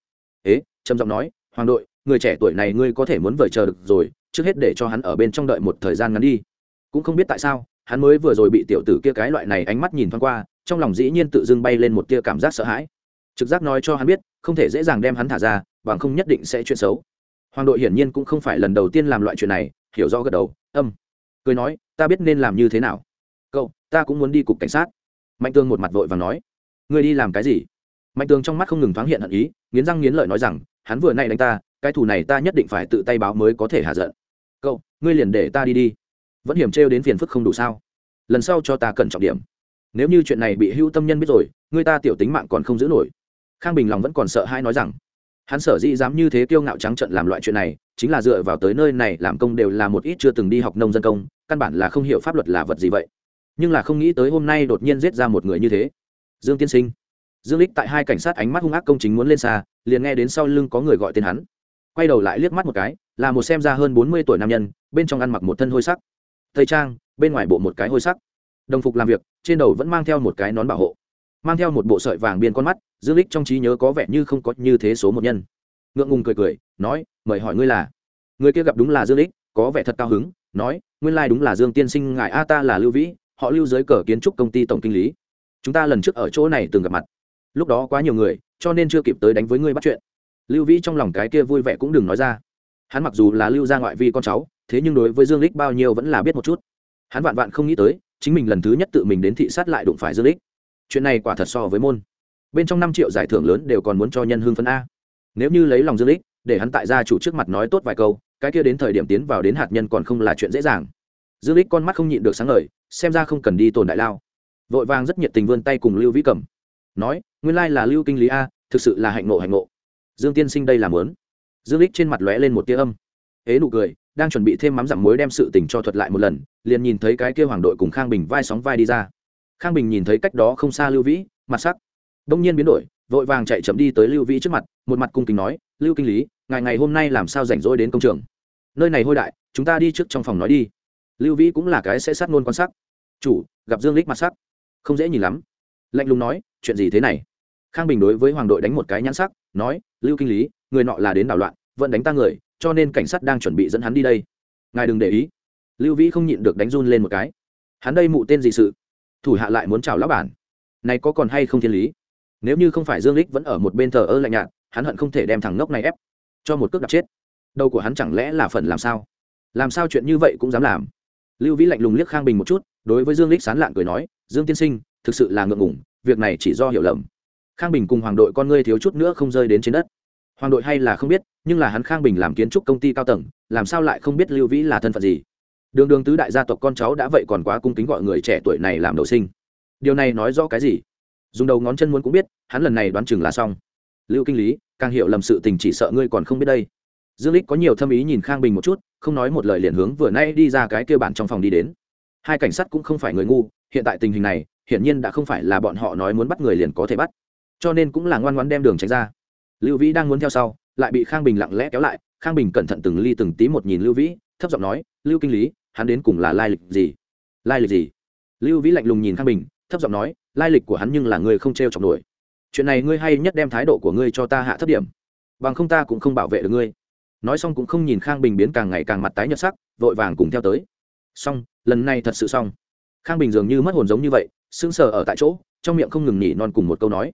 Ế? trầm giọng nói, hoàng đội, người trẻ tuổi này ngươi có thể muốn vời chờ được rồi, trước hết để cho hắn ở bên trong đợi một thời gian ngắn đi. Cũng không biết tại sao hắn mới vừa rồi bị tiểu tử kia cái loại này ánh mắt nhìn thoáng qua, trong lòng dĩ nhiên tự dưng bay lên một tia cảm giác sợ hãi. Trực giác nói cho hắn biết, không thể dễ dàng đem hắn thả ra, bằng không nhất định sẽ chuyện xấu. Hoàng đội hiển nhiên cũng không phải lần đầu tiên làm loại chuyện này, hiểu rõ gật đầu âm cười nói, ta biết nên làm như thế nào. Cậu, ta cũng muốn đi cục cảnh sát. Mạnh tương một mặt vội và nói người đi làm cái gì? Mạnh tương trong mắt không ngừng thoáng hiện hận ý, nghiến răng nghiến lợi nói rằng, hắn vừa nay đánh ta, cái thù này ta nhất định phải tự tay báo mới có thể hạ giận. Cậu, ngươi liền để ta đi đi vẫn hiểm trêu đến phiền phức không đủ sao? Lần sau cho ta cần trọng điểm. Nếu như chuyện này bị hưu tâm nhân biết rồi, người ta tiểu tính mạng còn không giữ nổi. Khang bình lòng vẫn còn sợ hãi nói rằng, hắn sở dĩ dám như thế kiêu ngạo trắng trận làm loại chuyện này, chính là dựa vào tới nơi này làm công đều là một ít chưa từng đi học nông dân công, căn bản là không hiểu pháp luật là vật gì vậy. Nhưng là không nghĩ tới hôm nay đột nhiên giết ra một người như thế. Dương tiên sinh. Dương lích tại hai cảnh sát ánh mắt hung ác công chính muốn lên xa, liền nghe đến sau lưng có người gọi tên hắn. Quay đầu lại liếc mắt một cái, là một xem ra hơn bốn mươi tuổi nam nhân, bên trong ăn mặc một thân hôi sắc tây trang, bên ngoài bộ một cái hôi sắc. Đồng phục làm việc, trên đầu vẫn mang theo một cái nón bảo hộ. Mang theo một bộ sợi vàng biên con mắt, dương lích trong trí nhớ có vẻ như không có như thế số một nhân. Ngượng ngùng cười cười, nói, mời hỏi ngươi là? Người kia gặp đúng là dương lích có vẻ thật cao hứng, nói, nguyên lai like đúng là dương tiên sinh, ngài a ta là lưu vĩ, họ lưu dưới cờ kiến trúc công ty tổng kinh lý. Chúng ta lần trước ở chỗ này từng gặp mặt. Lúc đó quá nhiều người, cho nên chưa kịp tới đánh với ngươi bắt chuyện. Lưu vĩ trong lòng cái kia vui vẻ cũng đừng nói ra. Hắn mặc dù là lưu gia ngoại vi con cháu thế nhưng đối với dương lích bao nhiêu vẫn là biết một chút. Hắn vạn vạn không nghĩ tới, chính mình lần thứ nhất tự mình đến thị sát lại đụng phải dương lích. Chuyện này quả thật so với môn. Bên trong năm triệu giải thưởng lớn đều còn muốn cho nhân hương phân a. Nếu như lấy lòng dương lích, để hắn tại gia chủ trước mặt nói tốt vài câu, cái kia đến thời điểm tiến vào đến hạt nhân còn không là chuyện dễ dàng. Dương lích con mắt không nhịn được sáng ngời, xem ra không cần đi tồn đại lao. Vội vàng rất nhiệt tình vươn tay cùng lưu vĩ cầm nói, nguyên lai là lưu kinh lý a, thực sự là hạnh ngộ hạnh ngộ. Dương tiên sinh đây là mớn dương lích trên mặt lóe lên một tia âm. Ế nụ cười đang chuẩn bị thêm mắm dặm muối đem sự tình cho thuật lại một lần, liền nhìn thấy cái kia hoàng đội cùng khang bình vai sóng vai đi ra. Khang bình nhìn thấy cách đó không xa lưu vĩ, mặt sắc. Đông nhiên biến đổi, vội vàng chạy chậm đi tới lưu vĩ trước mặt, một mặt cung kính nói, lưu kinh lý ngày ngày hôm nay làm sao rảnh rỗi đến công trường? Nơi này hôi đại, chúng ta đi trước trong phòng nói đi. Lưu vĩ cũng là cái sẽ sát ngôn quan sắc. Chủ, gặp dương lích mặt sắc. Không dễ nhìn lắm. Lạnh lùng nói, chuyện gì thế này? Khang bình đối với hoàng đội đánh một cái nhãn sắc, nói, lưu kinh lý, người nọ là đến đảo loạn, vẫn đánh ta người cho nên cảnh sát đang chuẩn bị dẫn hắn đi đây. Ngài đừng để ý. Lưu vĩ không nhịn được đánh run lên một cái. Hắn đây mụ tên gì sự? Thủ hạ lại muốn chào lão bản. Này có còn hay không thiên lý? Nếu như không phải dương lích vẫn ở một bên thờ ơ lạnh nhạt, hắn hận không thể đem thằng ngốc này ép. Cho một cước đập chết. Đầu của hắn chẳng lẽ là phần làm sao? Làm sao chuyện như vậy cũng dám làm? Lưu vĩ lạnh lùng liếc khang bình một chút, đối với dương lích sán lạng cười nói, dương tiên sinh, thực sự là ngượng ngủng việc này chỉ do hiểu lầm. Khang bình cùng hoàng đội con ngươi thiếu chút nữa không rơi đến trên đất hoàng đội hay là không biết, nhưng là hắn khang bình làm kiến trúc công ty cao tầng, làm sao lại không biết lưu vĩ là thân phận gì? Đường đường tứ đại gia tộc con cháu đã vậy còn quá cung kính gọi người trẻ tuổi này làm đầu sinh. Điều này nói rõ cái gì? Dùng đầu ngón chân muốn cũng biết, hắn lần này đoán chừng là xong. Lưu kinh lý, càng hiểu lầm sự tình chỉ sợ ngươi còn không biết đây. Dương lích có nhiều thâm ý nhìn khang bình một chút, không nói một lời liền hướng vừa nay đi ra cái kia bản trong phòng đi đến. Hai cảnh sát cũng không phải người ngu, hiện tại tình hình này, hiển nhiên đã không phải là bọn họ nói muốn bắt người liền có thể bắt. Cho nên cũng là ngoan ngoan đem đường tránh ra lưu vĩ đang muốn theo sau, lại bị khang bình lặng lẽ kéo lại. Khang bình cẩn thận từng ly từng tí một nhìn lưu vĩ, thấp giọng nói, lưu kinh lý, hắn đến cùng là lai lịch gì? Lai lịch gì? Lưu vĩ lạnh lùng nhìn khang bình, thấp giọng nói, lai lịch của hắn nhưng là người không t r e o chọc nổi. Chuyện này ngươi hay nhất đem thái độ của ngươi cho ta hạ thấp điểm. Bằng không ta cũng không bảo vệ được ngươi. Nói xong cũng không nhìn khang bình biến càng ngày càng mặt tái nhợt sắc, vội vàng cùng theo tới. Xong, lần này thật sự xong. Khang bình dường như mất hồn giống như vậy, sững sờ ở tại chỗ, trong miệng không ngừng nhỉ non cùng một câu nói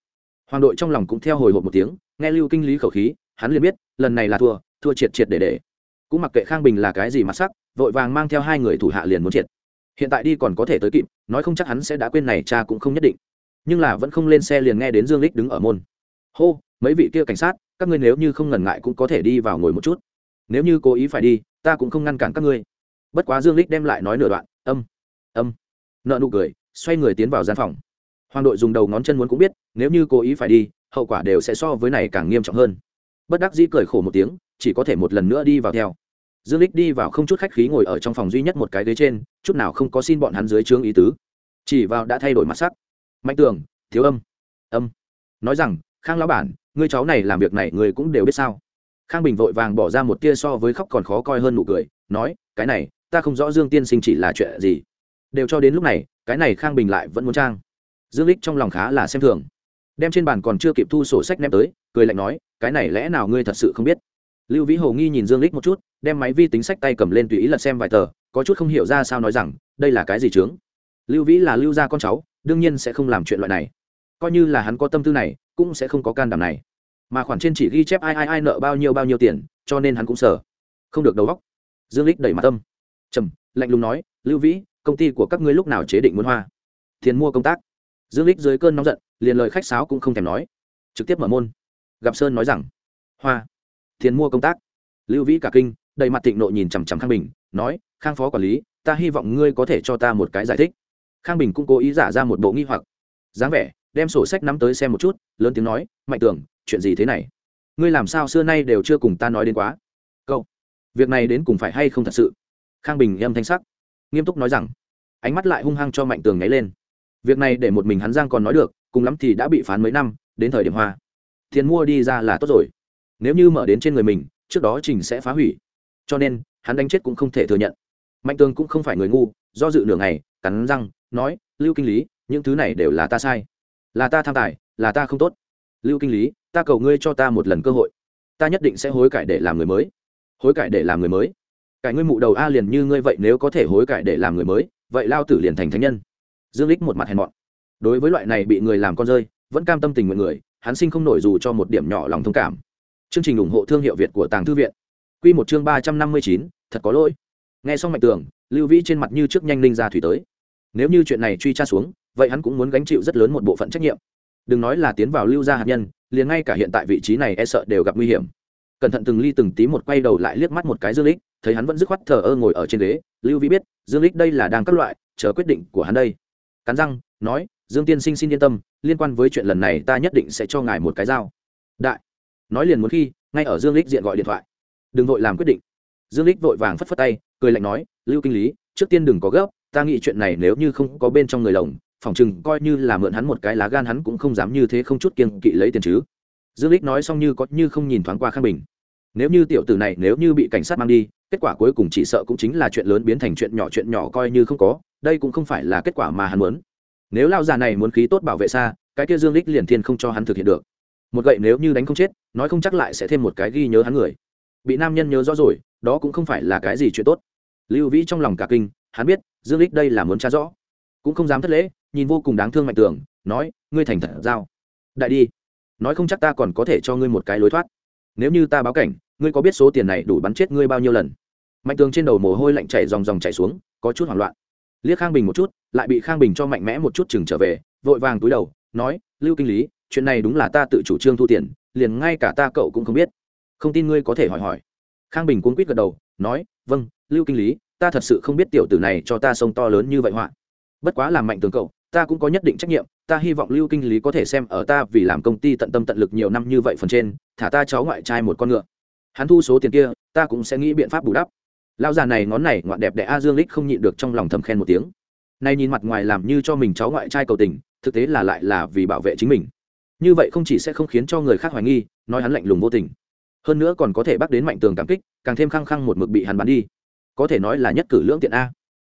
hoàng đội trong lòng cũng theo hồi hộp một tiếng, nghe lưu kinh lý khẩu khí, hắn liền biết, lần này là thua thua triệt triệt để để. Cũng mặc kệ khang bình là cái gì mặt sắc, vội vàng mang theo hai người thủ hạ liền muốn triệt. Hiện tại đi còn có thể tới kịp, nói không chắc hắn sẽ đã quên này cha cũng không nhất định. Nhưng là vẫn không lên xe liền nghe đến dương lích đứng ở môn. Hô, mấy vị kia cảnh sát, các ngươi nếu như không ngần ngại cũng có thể đi vào ngồi một chút. Nếu như cố ý phải đi, ta cũng không ngăn cản các ngươi. Bất quá dương lích đem lại nói nửa đoạn, âm âm. Nợ nụ cười, xoay người tiến vào gian phòng hoàng đội dùng đầu ngón chân muốn cũng biết, nếu như cố ý phải đi, hậu quả đều sẽ so với này càng nghiêm trọng hơn. Bất đắc dĩ cười khổ một tiếng, chỉ có thể một lần nữa đi vào theo. Dương lích đi vào không chút khách khí ngồi ở trong phòng duy nhất một cái ghế trên, chút nào không có xin bọn hắn dưới trướng ý tứ. Chỉ vào đã thay đổi mặt sắc. Mạnh tường, thiếu âm. Âm. Nói rằng, khang lão bản, ngươi cháu này làm việc này người cũng đều biết sao? Khang bình vội vàng bỏ ra một tia so với khóc còn khó coi hơn nụ cười, nói, cái này, ta không rõ dương tiên sinh chỉ là chuyện gì. Đều cho đến lúc này, cái này khang bình lại vẫn muốn trang dương lích trong lòng khá là xem thường. Đem trên bàn còn chưa kịp thu sổ sách ném tới, cười lạnh nói, cái này lẽ nào ngươi thật sự không biết? Lưu vĩ hồ nghi nhìn dương lích một chút, đem máy vi tính sách tay cầm lên tùy ý lật xem vài tờ, có chút không hiểu ra sao nói rằng, đây là cái gì chướng? Lưu vĩ là lưu gia con cháu, đương nhiên sẽ không làm chuyện loại này. Coi như là hắn có tâm tư này, cũng sẽ không có can đảm này. Mà khoản trên chỉ ghi chép ai ai ai nợ bao nhiêu bao nhiêu tiền, cho nên hắn cũng sợ. Không được đầu góc dương lích đẩy mặt tâm. Trầm lạnh lùng nói, lưu vĩ, công ty của các ngươi lúc nào chế định muốn hoa? Tiền mua công tác dương lích dưới cơn nóng giận, liền lời khách sáo cũng không thèm nói. Trực tiếp mở môn. Gặp sơn nói rằng, hoa, tiền mua công tác. Lưu vĩ cả kinh, đầy mặt thịnh nộ nhìn chằm chằm khang bình, nói, khang phó quản lý, ta hy vọng ngươi có thể cho ta một cái giải thích. Khang bình cũng cố ý giả ra một bộ nghi hoặc. Dáng vẻ, đem sổ sách nắm tới xem một chút, lớn tiếng nói, mạnh tưởng chuyện gì thế này? Ngươi làm sao xưa nay đều chưa cùng ta nói đến quá? Câu việc này đến cùng phải hay không thật sự? Khang bình em thanh sắc, nghiêm túc nói rằng, ánh mắt lại hung hăng cho mạnh tường nháy lên việc này để một mình hắn giang còn nói được, cùng lắm thì đã bị phán mấy năm, đến thời điểm hoa. Tiền mua đi ra là tốt rồi. Nếu như mở đến trên người mình, trước đó trình sẽ phá hủy. Cho nên, hắn đánh chết cũng không thể thừa nhận. Mạnh tường cũng không phải người ngu, do dự nửa ngày, cắn răng, nói, lưu kinh lý, những thứ này đều là ta sai. Là ta tham tài, là ta không tốt. Lưu kinh lý, ta cầu ngươi cho ta một lần cơ hội. Ta nhất định sẽ hối cải để làm người mới. Hối cải để làm người mới. Cải ngươi mụ đầu a liền như ngươi vậy, nếu có thể hối cải để làm người mới, vậy lao tử liền thành thánh nhân dương lích một mặt hèn mọn. Đối với loại này bị người làm con rơi, vẫn cam tâm tình nguyện người, hắn sinh không nổi dù cho một điểm nhỏ lòng thông cảm. Chương trình ủng hộ thương hiệu việt của tàng thư viện. Quy một chương ba trăm năm mươi chín, thật có lỗi. Nghe xong mạnh tường, lưu vĩ trên mặt như trước nhanh linh ra thủy tới. Nếu như chuyện này truy tra xuống, vậy hắn cũng muốn gánh chịu rất lớn một bộ phận trách nhiệm. Đừng nói là tiến vào lưu gia hạt nhân, liền ngay cả hiện tại vị trí này e sợ đều gặp nguy hiểm. Cẩn thận từng ly từng tí một quay đầu lại liếc mắt một cái dương lích thấy hắn vẫn dứt khoát thờ ơ ngồi ở trên ghế. Lưu vĩ biết, dương lích đây là đang các loại, chờ quyết định của hắn đây cắn răng, nói, dương tiên sinh xin yên tâm, liên quan với chuyện lần này ta nhất định sẽ cho ngài một cái dao đại, nói liền muốn khi, ngay ở dương lích diện gọi điện thoại. Đừng vội làm quyết định. Dương lích vội vàng phất phất tay, cười lạnh nói, lưu kinh lý, trước tiên đừng có gấp, ta nghĩ chuyện này nếu như không có bên trong người lồng phỏng chừng coi như là mượn hắn một cái lá gan hắn cũng không dám như thế không chút kiên kỵ lấy tiền chứ. Dương lích nói xong như có như không nhìn thoáng qua khang bình. Nếu như tiểu tử này nếu như bị cảnh sát mang đi, kết quả cuối cùng chỉ sợ cũng chính là chuyện lớn biến thành chuyện nhỏ chuyện nhỏ coi như không có đây cũng không phải là kết quả mà hắn muốn. Nếu lao già này muốn khí tốt bảo vệ xa, cái kia dương lích liền thiên không cho hắn thực hiện được. Một gậy nếu như đánh không chết, nói không chắc lại sẽ thêm một cái ghi nhớ hắn người. Bị nam nhân nhớ rõ rồi, đó cũng không phải là cái gì chuyện tốt. Lưu vĩ trong lòng cả kinh, hắn biết, dương lích đây là muốn tra rõ. Cũng không dám thất lễ, nhìn vô cùng đáng thương mạnh tường, nói, ngươi thành thật giao. Đại đi. Nói không chắc ta còn có thể cho ngươi một cái lối thoát. Nếu như ta báo cảnh, ngươi có biết số tiền này đủ bắn chết ngươi bao nhiêu lần? Mạnh tường trên đầu mồ hôi lạnh chảy dòng dòng chảy xuống, có chút hoảng loạn liếc khang bình một chút, lại bị khang bình cho mạnh mẽ một chút chừng trở về, vội vàng túi đầu, nói, lưu kinh lý, chuyện này đúng là ta tự chủ trương thu tiền, liền ngay cả ta cậu cũng không biết. Không tin ngươi có thể hỏi hỏi. Khang bình cuốn quýt gật đầu, nói vâng lưu kinh lý, ta thật sự không biết tiểu tử này cho ta sông to lớn như vậy họa. Bất quá làm mạnh tường cậu, ta cũng có nhất định trách nhiệm, ta hy vọng lưu kinh lý có thể xem ở ta vì làm công ty tận tâm tận lực nhiều năm như vậy phần trên, thả ta cháu ngoại trai một con ngựa. Hắn thu số tiền kia, ta cũng sẽ nghĩ biện pháp bù đắp lão già này ngón này ngoạn đẹp đẽ a dương lích không nhịn được trong lòng thầm khen một tiếng. Nay nhìn mặt ngoài làm như cho mình cháu ngoại trai cầu tình, thực tế là lại là vì bảo vệ chính mình. Như vậy không chỉ sẽ không khiến cho người khác hoài nghi, nói hắn lạnh lùng vô tình. Hơn nữa còn có thể bắt đến mạnh tường cảm kích, càng thêm khăng khăng một mực bị hắn bắn đi. Có thể nói là nhất cử lưỡng tiện a.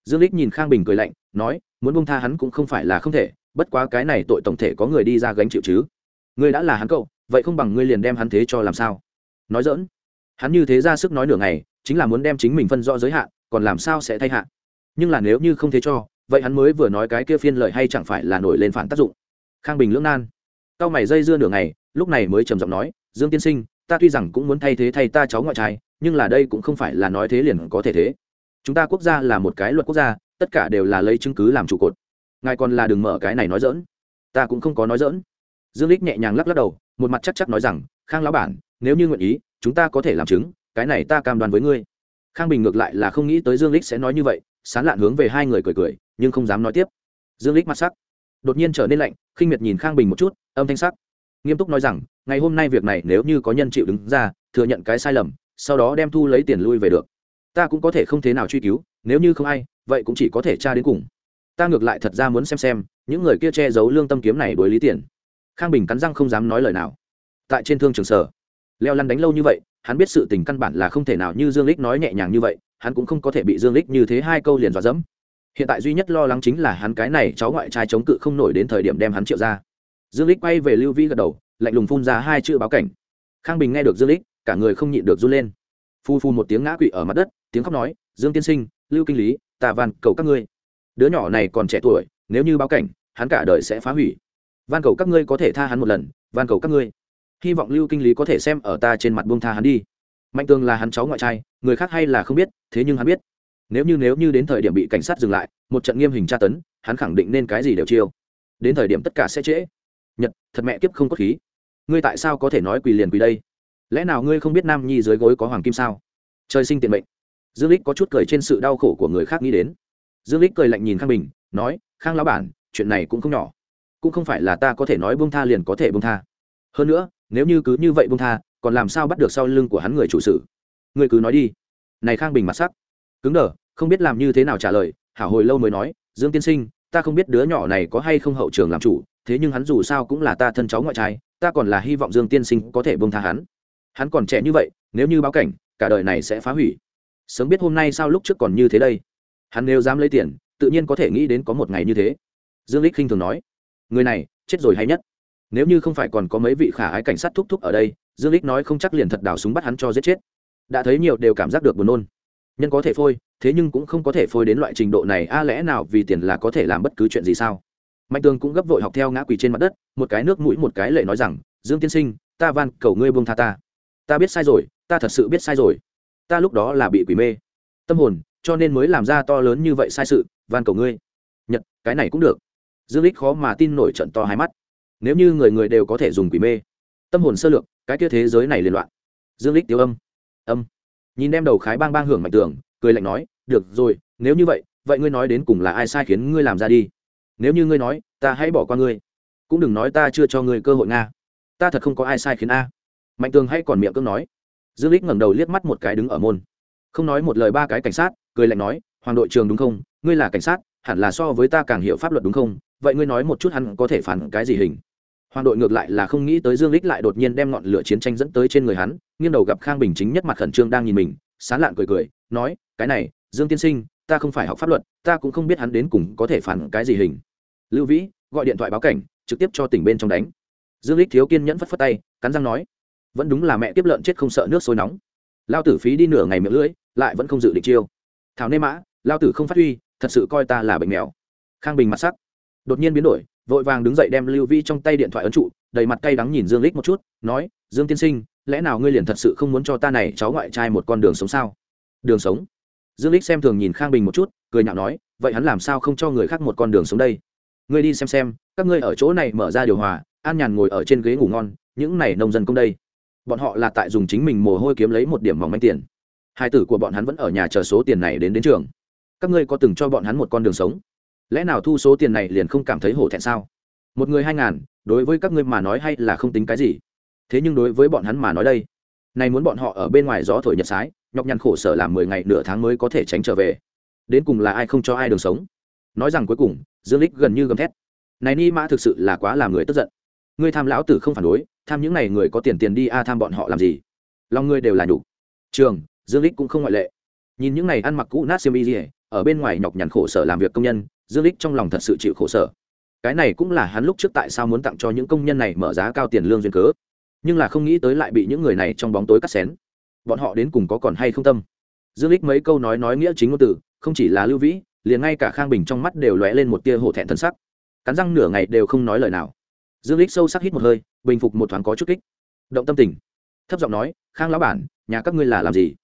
Dương lích nhìn khang bình cười lạnh, nói, muốn bông tha hắn cũng không phải là không thể, bất quá cái này tội tổng thể có người đi ra gánh chịu chứ. Ngươi đã là hắn cậu, vậy không bằng ngươi liền đem hắn thế cho làm sao? Nói dỡn hắn như thế ra sức nói nửa ngày chính là muốn đem chính mình phân rõ giới hạn, còn làm sao sẽ thay hạn? Nhưng là nếu như không thế cho, vậy hắn mới vừa nói cái kia phiên lợi hay chẳng phải là nổi lên phản tác dụng? Khang bình lưỡng nan. Cao mày dây dưa nửa ngày, lúc này mới trầm giọng nói, dương tiên sinh, ta tuy rằng cũng muốn thay thế thay ta cháu ngoại trai, nhưng là đây cũng không phải là nói thế liền có thể thế. Chúng ta quốc gia là một cái luật quốc gia, tất cả đều là lấy chứng cứ làm trụ cột. Ngài còn là đừng mở cái này nói dỡn ta cũng không có nói dỡn dương lích nhẹ nhàng lắc lắc đầu, một mặt chắc chắc nói rằng, khang lão bản, nếu như nguyện ý, chúng ta có thể làm chứng cái này ta cam đoan với ngươi. Khang bình ngược lại là không nghĩ tới dương lích sẽ nói như vậy, sán lạn hướng về hai người cười cười, nhưng không dám nói tiếp. Dương lích mặt sắc, đột nhiên trở nên lạnh, khinh miệt nhìn khang bình một chút, âm thanh sắc. Nghiêm túc nói rằng, ngày hôm nay việc này nếu như có nhân chịu đứng ra, thừa nhận cái sai lầm, sau đó đem thu lấy tiền lui về được. Ta cũng có thể không thế nào truy cứu, nếu như không ai, vậy cũng chỉ có thể tra đến cùng. Ta ngược lại thật ra muốn xem xem, những người kia che giấu lương tâm kiếm này đối lý tiền. Khang bình cắn răng không dám nói lời nào. Tại trên thương trường sở, leo lăn đánh lâu như vậy hắn biết sự tình căn bản là không thể nào như dương lích nói nhẹ nhàng như vậy, hắn cũng không có thể bị dương lích như thế hai câu liền dọa dẫm. Hiện tại duy nhất lo lắng chính là hắn cái này cháu ngoại trai chống cự không nổi đến thời điểm đem hắn triệu ra. Dương lích quay về lưu vi gật đầu, lạnh lùng phun ra hai chữ báo cảnh. Khang bình nghe được dương lích, cả người không nhịn được run lên. Phu phu một tiếng ngã quỵ ở mặt đất, tiếng khóc nói, dương tiên sinh, lưu kinh lý Tà van cầu các ngươi. Đứa nhỏ này còn trẻ tuổi, nếu như báo cảnh, hắn cả đời sẽ phá hủy. Van cầu các ngươi có thể tha hắn một lần, van cầu các ngươi hy vọng lưu kinh lý có thể xem ở ta trên mặt buông tha hắn đi. Mạnh tường là hắn cháu ngoại trai, người khác hay là không biết, thế nhưng hắn biết. Nếu như nếu như đến thời điểm bị cảnh sát dừng lại, một trận nghiêm hình tra tấn, hắn khẳng định nên cái gì đều chiêu. Đến thời điểm tất cả sẽ trễ. Nhật, thật mẹ kiếp không có khí. Ngươi tại sao có thể nói quỳ liền quỳ đây? Lẽ nào ngươi không biết nam nhi dưới gối có hoàng kim sao? Trời sinh tiện mệnh. Dương lích có chút cười trên sự đau khổ của người khác nghĩ đến. Dương lích cười lạnh nhìn khang bình, nói, khang lão bản, chuyện này cũng không nhỏ. Cũng không phải là ta có thể nói buông tha liền có thể buông tha hơn nữa, nếu như cứ như vậy buông tha, còn làm sao bắt được sau lưng của hắn người chủ sự? Người cứ nói đi. Này khang bình mặt sắc. Cứng đờ, không biết làm như thế nào trả lời hảo hồi lâu mới nói, dương tiên sinh, ta không biết đứa nhỏ này có hay không hậu trường làm chủ, thế nhưng hắn dù sao cũng là ta thân cháu ngoại trai, ta còn là hy vọng dương tiên sinh có thể buông tha hắn. Hắn còn trẻ như vậy, nếu như báo cảnh, cả đời này sẽ phá hủy. Sớm biết hôm nay sao lúc trước còn như thế đây. Hắn nếu dám lấy tiền, tự nhiên có thể nghĩ đến có một ngày như thế. Dương lích khinh thường nói, người này, chết rồi hay nhất nếu như không phải còn có mấy vị khả ái cảnh sát thúc thúc ở đây, dương lích nói không chắc liền thật đào súng bắt hắn cho giết chết. Đã thấy nhiều đều cảm giác được buồn nôn. Nhân có thể phôi, thế nhưng cũng không có thể phôi đến loại trình độ này, a lẽ nào vì tiền là có thể làm bất cứ chuyện gì sao? Mạnh tường cũng gấp vội học theo ngã quỳ trên mặt đất, một cái nước mũi một cái lệ nói rằng, dương tiên sinh, ta van, cầu ngươi buông tha ta. Ta biết sai rồi, ta thật sự biết sai rồi. Ta lúc đó là bị quỷ mê. Tâm hồn, cho nên mới làm ra to lớn như vậy sai sự, van cầu ngươi. Nhật, cái này cũng được. Dương lích khó mà tin nổi trận to hai mắt nếu như người người đều có thể dùng quỷ mê, tâm hồn sơ lược, cái kia thế giới này liên loạn. Dương lích tiêu âm âm. Nhìn đem đầu khái bang bang hưởng mạnh tường, cười lạnh nói, được rồi, nếu như vậy vậy ngươi nói đến cùng là ai sai khiến ngươi làm ra đi? Nếu như ngươi nói, ta hãy bỏ qua ngươi. Cũng đừng nói ta chưa cho ngươi cơ hội nga. Ta thật không có ai sai khiến a. Mạnh tường hay còn miệng cưỡng nói. Dương lích ngẩng đầu liếc mắt một cái đứng ở môn. Không nói một lời ba cái cảnh sát, cười lạnh nói, hoàng đội trường đúng không? Ngươi là cảnh sát, hẳn là so với ta càng hiểu pháp luật đúng không? Vậy ngươi nói một chút hắn có thể phản cái gì hình? Hoàng đội ngược lại là không nghĩ tới dương lích lại đột nhiên đem ngọn lửa chiến tranh dẫn tới trên người hắn, nghiêng đầu gặp khang bình chính nhất mặt khẩn trương đang nhìn mình, sán lạn cười cười, nói, cái này, dương tiên sinh, ta không phải học pháp luật, ta cũng không biết hắn đến cùng có thể phản cái gì hình. Lưu vĩ gọi điện thoại báo cảnh, trực tiếp cho tỉnh bên trong đánh. Dương lích thiếu kiên nhẫn phất phất tay, cắn răng nói, vẫn đúng là mẹ tiếp lợn chết không sợ nước sôi nóng. Lao tử phí đi nửa ngày miệng lưỡi, lại vẫn không dự định chiêu. Thảo nê mã, lao tử không phát huy, thật sự coi ta là bệnh mèo. Khang bình mặt sắc. Đột nhiên biến đổi vội vàng đứng dậy đem lưu vi trong tay điện thoại ấn trụ, đầy mặt cay đắng nhìn dương lích một chút, nói, dương tiên sinh, lẽ nào ngươi liền thật sự không muốn cho ta này cháu ngoại trai một con đường sống sao? Đường sống? Dương lích xem thường nhìn khang bình một chút, cười nhạo nói, vậy hắn làm sao không cho người khác một con đường sống đây? Ngươi đi xem xem, các ngươi ở chỗ này mở ra điều hòa, an nhàn ngồi ở trên ghế ngủ ngon, những này nông dân công đây. Bọn họ là tại dùng chính mình mồ hôi kiếm lấy một điểm mỏng manh tiền. Hai tử của bọn hắn vẫn ở nhà chờ số tiền này đến đến trường. Các ngươi có từng cho bọn hắn một con đường sống? Lẽ nào thu số tiền này liền không cảm thấy hổ thẹn sao? Một người hai ngàn, đối với các ngươi mà nói hay là không tính cái gì? Thế nhưng đối với bọn hắn mà nói đây, này muốn bọn họ ở bên ngoài gió thổi nhật sái, nhọc nhằn khổ sở làm mười ngày nửa tháng mới có thể tránh trở về. Đến cùng là ai không cho ai đường sống? Nói rằng cuối cùng, dương lích gần như gầm thét. Này ni mã thực sự là quá làm người tức giận. Ngươi tham lão tử không phản đối, tham những này người có tiền tiền đi a à tham bọn họ làm gì? Lòng ngươi đều là nhục trường, dương lích cũng không ngoại lệ. Nhìn những này ăn mặc cũ nát xiêm y ở bên ngoài nhọc nhằn khổ sở làm việc công nhân, dương lích trong lòng thật sự chịu khổ sở. Cái này cũng là hắn lúc trước tại sao muốn tặng cho những công nhân này mở giá cao tiền lương duyên cớ. Nhưng là không nghĩ tới lại bị những người này trong bóng tối cắt xén. Bọn họ đến cùng có còn hay không tâm? Dương lích mấy câu nói nói nghĩa chính ngôn từ, không chỉ là lưu vĩ, liền ngay cả khang bình trong mắt đều lóe lên một tia hổ thẹn thân sắc. Cắn răng nửa ngày đều không nói lời nào. Dương lích sâu sắc hít một hơi, bình phục một thoáng có chút kích. Động tâm tình. Thấp giọng nói, khang lão bản, nhà các ngươi là làm gì?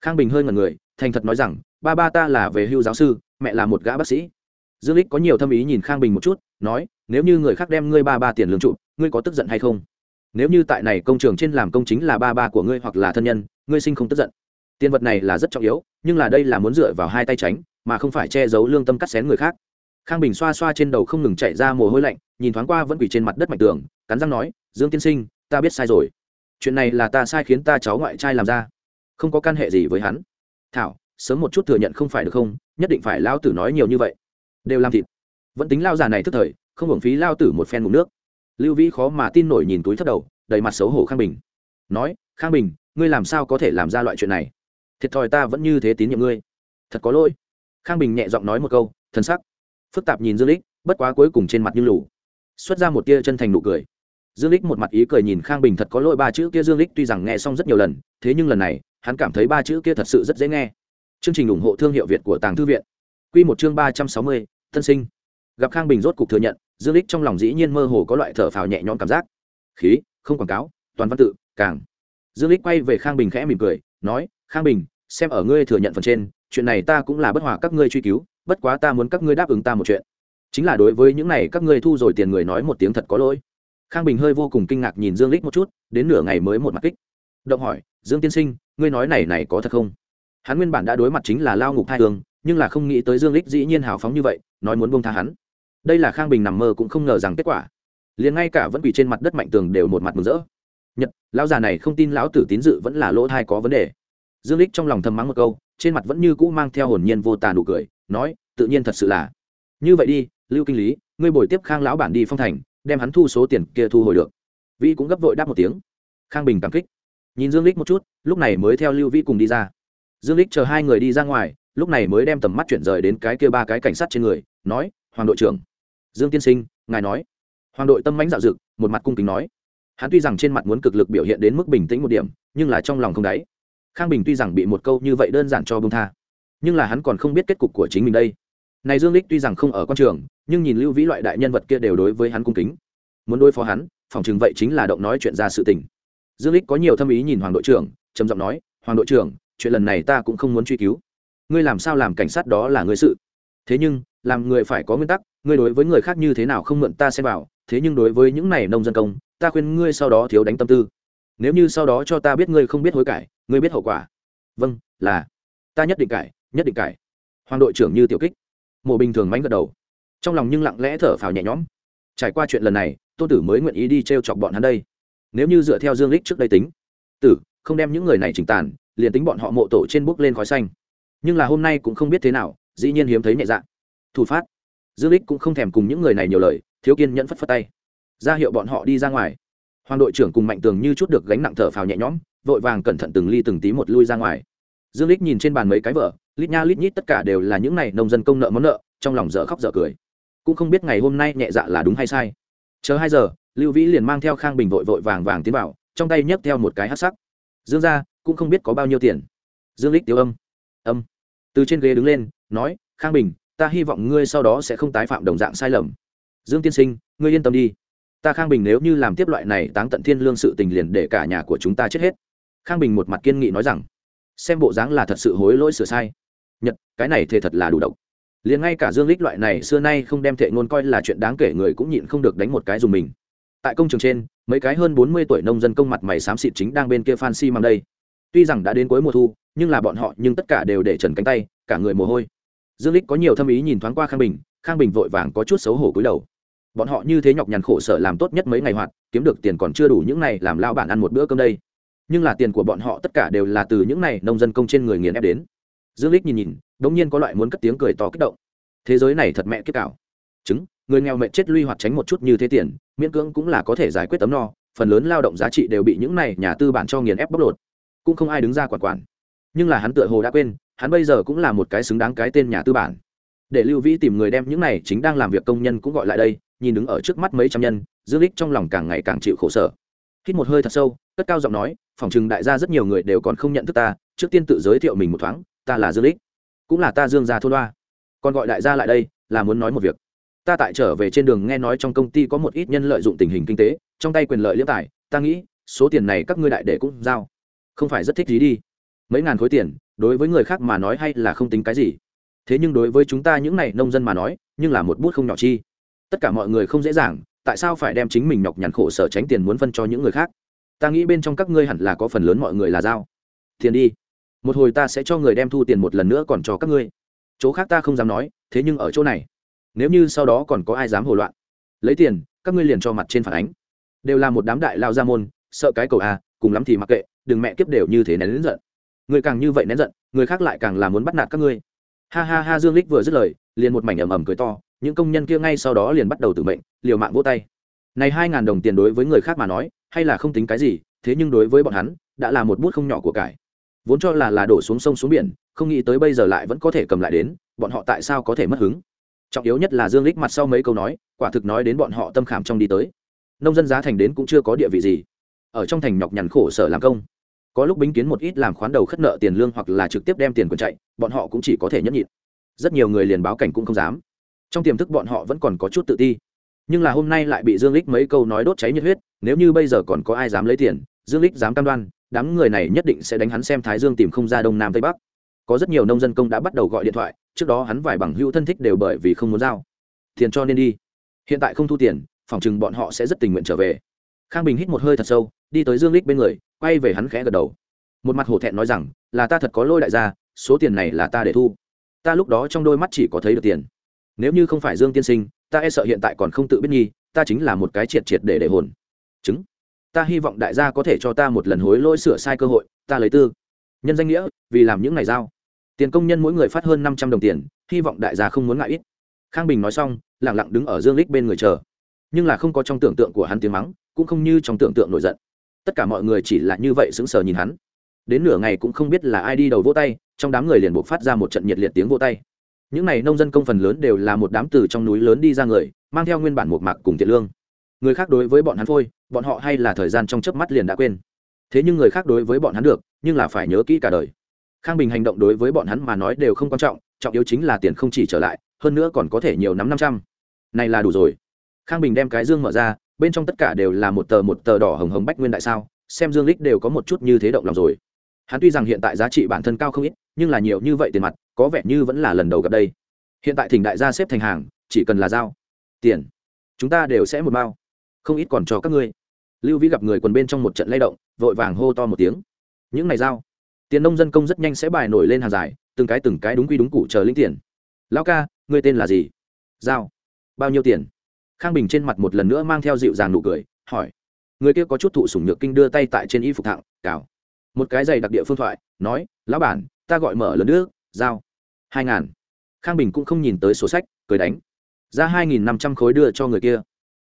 Khang bình hơi ngẩn người thành thật nói rằng, ba ba ta là về hưu giáo sư, mẹ là một gã bác sĩ. Dương lích có nhiều thâm ý nhìn khang bình một chút, nói, nếu như người khác đem ngươi ba ba tiền lương trụ, ngươi có tức giận hay không? Nếu như tại này công trường trên làm công chính là ba ba của ngươi hoặc là thân nhân, ngươi sinh không tức giận. Tiền vật này là rất trọng yếu, nhưng là đây là muốn dựa vào hai tay tránh, mà không phải che giấu lương tâm cắt xén người khác. Khang bình xoa xoa trên đầu không ngừng chạy ra mồ hôi lạnh, nhìn thoáng qua vẫn quỳ trên mặt đất mạch tường, cắn răng nói, dương tiên sinh, ta biết sai rồi. Chuyện này là ta sai khiến ta cháu ngoại trai làm ra. Không có căn hệ gì với hắn thảo, sớm một chút thừa nhận không phải được không, nhất định phải lao tử nói nhiều như vậy. Đều làm thịt. Vẫn tính lao già này thức thời, không hưởng phí lao tử một phen ngụm nước. Lưu vĩ khó mà tin nổi nhìn túi thất đầu, đầy mặt xấu hổ khang bình. Nói, khang bình, ngươi làm sao có thể làm ra loại chuyện này? Thiệt thòi ta vẫn như thế tín nhiệm ngươi. Thật có lỗi. Khang bình nhẹ giọng nói một câu thân sắc phức tạp nhìn dương lích, bất quá cuối cùng trên mặt như lù, xuất ra một tia chân thành nụ cười. Dương lích một mặt ý cười nhìn khang bình, thật có lỗi ba chữ kia. Dương lích tuy rằng nghe xong rất nhiều lần, thế nhưng lần này hắn cảm thấy ba chữ kia thật sự rất dễ nghe. Chương trình ủng hộ thương hiệu việt của tàng thư viện. Quy một chương ba trăm sáu mươi, thân sinh. Gặp khang bình rốt cục thừa nhận dương lích trong lòng dĩ nhiên mơ hồ có loại thở phào nhẹ nhõm cảm giác. Khí không quảng cáo toàn văn tự càng. Dương lích quay về khang bình khẽ mỉm cười nói khang bình xem ở ngươi thừa nhận phần trên chuyện này ta cũng là bất hòa các ngươi truy cứu bất quá ta muốn các ngươi đáp ứng ta một chuyện. Chính là đối với những này các ngươi thu rồi tiền người nói một tiếng thật có lỗi. Khang bình hơi vô cùng kinh ngạc nhìn dương lích một chút đến nửa ngày mới một mặt kích. Động hỏi dương tiên sinh ngươi nói này này có thật không? Hắn nguyên bản đã đối mặt chính là lao ngục hai hương, nhưng là không nghĩ tới dương lích dĩ nhiên hào phóng như vậy, nói muốn buông tha hắn. Đây là khang bình nằm mơ cũng không ngờ rằng kết quả. Liền ngay cả vẫn quỳ trên mặt đất mạnh tường đều một mặt mừng rỡ. Nhật, lão già này không tin lão tử tín dự vẫn là lỗ thai có vấn đề. Dương lích trong lòng thầm mắng một câu, trên mặt vẫn như cũ mang theo hồn nhiên vô tà nụ cười, nói, tự nhiên thật sự là. Như vậy đi, lưu kinh lý, ngươi bồi tiếp khang lão bản đi phong thành, đem hắn thu số tiền kia thu hồi được. Vĩ cũng gấp vội đáp một tiếng. Khang bình cảm kích nhìn dương lích một chút, lúc này mới theo lưu vĩ cùng đi ra. Dương lích chờ hai người đi ra ngoài, lúc này mới đem tầm mắt chuyển rời đến cái kia ba cái cảnh sát trên người, nói, hoàng đội trưởng. Dương tiên sinh, ngài nói. Hoàng đội tâm mãnh dạo dực một mặt cung kính nói. Hắn tuy rằng trên mặt muốn cực lực biểu hiện đến mức bình tĩnh một điểm, nhưng là trong lòng không đáy. Khang bình tuy rằng bị một câu như vậy đơn giản cho bông tha, nhưng là hắn còn không biết kết cục của chính mình đây. Này dương lích tuy rằng không ở quan trường, nhưng nhìn lưu vĩ loại đại nhân vật kia đều đối với hắn cung kính. Muốn đối phó hắn, phòng chừng vậy chính là động nói chuyện ra sự tình dương lích có nhiều thâm ý nhìn hoàng đội trưởng, trầm giọng nói, hoàng đội trưởng, chuyện lần này ta cũng không muốn truy cứu. Ngươi làm sao làm cảnh sát đó là ngươi sự. Thế nhưng, làm người phải có nguyên tắc, ngươi đối với người khác như thế nào không mượn ta xem vào, thế nhưng đối với những này nông dân công, ta khuyên ngươi sau đó thiếu đánh tâm tư. Nếu như sau đó cho ta biết ngươi không biết hối cải, ngươi biết hậu quả. Vâng là. Ta nhất định cải, nhất định cải. Hoàng đội trưởng như tiểu kích. Mộ bình thường mánh gật đầu. Trong lòng nhưng lặng lẽ thở phào nhẹ nhõm. Trải qua chuyện lần này, tôn tử mới nguyện ý đi t r e o chọc bọn hắn đây nếu như dựa theo dương lích trước đây tính, tử, không đem những người này trình tàn, liền tính bọn họ mộ tổ trên bước lên khói xanh. Nhưng là hôm nay cũng không biết thế nào, dĩ nhiên hiếm thấy nhẹ dạ. Thủ phát. Dương lích cũng không thèm cùng những người này nhiều lời, thiếu kiên nhẫn phất phất tay. Ra hiệu bọn họ đi ra ngoài. Hoàng đội trưởng cùng mạnh tường như chút được gánh nặng thở phào nhẹ nhõm, vội vàng cẩn thận từng ly từng tí một lui ra ngoài. Dương lích nhìn trên bàn mấy cái vợ lít nha lít nhít tất cả đều là những này nông dân công nợ món nợ, trong lòng dở khóc dở cười. Cũng không biết ngày hôm nay nhẹ dạ là đúng hay sai. Chờ hai giờ lưu vĩ liền mang theo khang bình vội vội vàng vàng tiến vào, trong tay nhấc theo một cái hát sắc. Dương ra cũng không biết có bao nhiêu tiền. Dương lích tiêu âm. Âm. Từ trên ghế đứng lên, nói, khang bình, ta hy vọng ngươi sau đó sẽ không tái phạm đồng dạng sai lầm. Dương tiên sinh, ngươi yên tâm đi. Ta khang bình nếu như làm tiếp loại này táng tận thiên lương sự tình liền để cả nhà của chúng ta chết hết. Khang bình một mặt kiên nghị nói rằng, xem bộ dáng là thật sự hối lỗi sửa sai. Nhật, cái này thề thật là đủ độc. Liền ngay cả dương lích loại này xưa nay không đem thệ ngôn coi là chuyện đáng kể người cũng nhịn không được đánh một cái dùng mình tại công trường trên, mấy cái hơn bốn mươi tuổi nông dân công mặt mày xám xịt chính đang bên kia phan xi măng đây. Tuy rằng đã đến cuối mùa thu, nhưng là bọn họ nhưng tất cả đều để trần cánh tay, cả người mồ hôi. Dương lích có nhiều thâm ý nhìn thoáng qua khang bình khang bình vội vàng có chút xấu hổ cúi đầu. Bọn họ như thế nhọc nhằn khổ sở làm tốt nhất mấy ngày hoạt, kiếm được tiền còn chưa đủ những này làm lao bản ăn một bữa cơm đây. Nhưng là tiền của bọn họ tất cả đều là từ những này nông dân công trên người nghiền ép đến. Dương lích nhìn nhìn, đống nhiên có loại muốn cất tiếng cười to kích động. Thế giới này thật mẹ kiếp cảo chứng người nghèo mệnh chết lui hoặc tránh một chút như thế tiền, miễn cưỡng cũng là có thể giải quyết tấm no, phần lớn lao động giá trị đều bị những này nhà tư bản cho nghiền ép bóc lột. Cũng không ai đứng ra quản quản. Nhưng là hắn tựa hồ đã quên, hắn bây giờ cũng là một cái xứng đáng cái tên nhà tư bản. Để lưu vĩ tìm người đem những này chính đang làm việc công nhân cũng gọi lại đây, nhìn đứng ở trước mắt mấy trăm nhân, dương lích trong lòng càng ngày càng chịu khổ sở. Hít một hơi thật sâu, cất cao giọng nói, phòng chừng đại gia rất nhiều người đều còn không nhận thức ta, trước tiên tự giới thiệu mình một thoáng, ta là dương lích cũng là ta dương gia thôn loa còn gọi đại gia lại đây, là muốn nói một việc ta tại trở về trên đường nghe nói trong công ty có một ít nhân lợi dụng tình hình kinh tế, trong tay quyền lợi liễm tài, ta nghĩ, số tiền này các ngươi đại để cũng giao. Không phải rất thích gì đi. Mấy ngàn khối tiền, đối với người khác mà nói hay là không tính cái gì. Thế nhưng đối với chúng ta những này nông dân mà nói, nhưng là một bút không nhỏ chi. Tất cả mọi người không dễ dàng, tại sao phải đem chính mình nhọc nhằn khổ sở tránh tiền muốn phân cho những người khác? Ta nghĩ bên trong các ngươi hẳn là có phần lớn mọi người là giao. Tiền đi. Một hồi ta sẽ cho người đem thu tiền một lần nữa còn cho các ngươi. Chỗ khác ta không dám nói, thế nhưng ở chỗ này nếu như sau đó còn có ai dám hồ loạn, lấy tiền, các ngươi liền cho mặt trên phản ánh. Đều là một đám đại lao gia môn, sợ cái cầu a cùng lắm thì mặc kệ, đừng mẹ kiếp đều như thế nén đến giận. Người càng như vậy nén giận, người khác lại càng là muốn bắt nạt các ngươi. Ha ha ha, dương lích vừa dứt lời, liền một mảnh ầm ầm cười to, những công nhân kia ngay sau đó liền bắt đầu tự mệnh, liều mạng vỗ tay. Này hai ngàn đồng tiền đối với người khác mà nói, hay là không tính cái gì, thế nhưng đối với bọn hắn, đã là một bút không nhỏ của cải. Vốn cho là là đổ xuống sông xuống biển, không nghĩ tới bây giờ lại vẫn có thể cầm lại đến, bọn họ tại sao có thể mất hứng? Trọng yếu nhất là dương lích mặt sau mấy câu nói, quả thực nói đến bọn họ tâm khảm trong đi tới. Nông dân giá thành đến cũng chưa có địa vị gì. Ở trong thành nhọc nhằn khổ sở làm công. Có lúc bính kiến một ít làm khoán đầu khất nợ tiền lương hoặc là trực tiếp đem tiền quần chạy, bọn họ cũng chỉ có thể nhẫn nhịn. Rất nhiều người liền báo cảnh cũng không dám. Trong tiềm thức bọn họ vẫn còn có chút tự ti. Nhưng là hôm nay lại bị dương lích mấy câu nói đốt cháy nhiệt huyết, nếu như bây giờ còn có ai dám lấy tiền, dương lích dám cam đoan, đám người này nhất định sẽ đánh hắn xem thái dương tìm không ra đông nam tây bắc. Có rất nhiều nông dân công đã bắt đầu gọi điện thoại trước đó hắn vài bằng hữu thân thích đều bởi vì không muốn giao. Tiền cho nên đi. Hiện tại không thu tiền, phòng chừng bọn họ sẽ rất tình nguyện trở về. Khang bình hít một hơi thật sâu, đi tới dương lích bên người, quay về hắn khẽ gật đầu. Một mặt hổ thẹn nói rằng, là ta thật có lôi đại gia, số tiền này là ta để thu. Ta lúc đó trong đôi mắt chỉ có thấy được tiền. Nếu như không phải dương tiên sinh, ta e sợ hiện tại còn không tự biết nhi ta chính là một cái triệt triệt để để hồn. Chứng. Ta hy vọng đại gia có thể cho ta một lần hối lỗi sửa sai cơ hội, ta lấy tư. Nhân danh nghĩa, vì làm những ngày giao tiền công nhân mỗi người phát hơn năm trăm đồng tiền, hy vọng đại gia không muốn ngại ít. Khang bình nói xong lẳng lặng đứng ở dương lích bên người chờ. Nhưng là không có trong tưởng tượng của hắn tiếng mắng, cũng không như trong tưởng tượng nổi giận. Tất cả mọi người chỉ là như vậy sững sờ nhìn hắn. Đến nửa ngày cũng không biết là ai đi đầu vỗ tay, trong đám người liền buộc phát ra một trận nhiệt liệt tiếng vỗ tay. Những n à y nông dân công phần lớn đều là một đám từ trong núi lớn đi ra người, mang theo nguyên bản một mạc cùng tiền lương. Người khác đối với bọn hắn thôi bọn họ hay là thời gian trong chớp mắt liền đã quên. Thế nhưng người khác đối với bọn hắn được, nhưng là phải nhớ kỹ cả đời khang bình hành động đối với bọn hắn mà nói đều không quan trọng trọng yếu chính là tiền không chỉ trở lại, hơn nữa còn có thể nhiều năm năm trăm. Này là đủ rồi. Khang bình đem cái dương mở ra, bên trong tất cả đều là một tờ một tờ đỏ hồng hồng bách nguyên đại sao, xem dương lích đều có một chút như thế động lòng rồi. Hắn tuy rằng hiện tại giá trị bản thân cao không ít, nhưng là nhiều như vậy tiền mặt, có vẻ như vẫn là lần đầu gặp đây. Hiện tại thỉnh đại gia xếp thành hàng, chỉ cần là giao. Tiền. Chúng ta đều sẽ một bao. Không ít còn cho các ngươi. Lưu vĩ gặp người quần bên trong một trận lay động, vội vàng hô to một tiếng. Những này giao tiền nông dân công rất nhanh sẽ bài nổi lên hàng dài, từng cái từng cái đúng quy đúng cụ chờ lĩnh tiền. Lão ca, ngươi tên là gì? Giao. Bao nhiêu tiền? Khang bình trên mặt một lần nữa mang theo dịu dàng nụ cười, hỏi. Người kia có chút thụ sủng nhược kinh đưa tay tại trên y phục thẳng, cào. Một cái giày đặc địa phương thoại, nói, lão bản, ta gọi mở lớn nước, giao. Hai ngàn. Khang bình cũng không nhìn tới sổ sách, cười đánh. Ra hai nghìn năm trăm khối đưa cho người kia.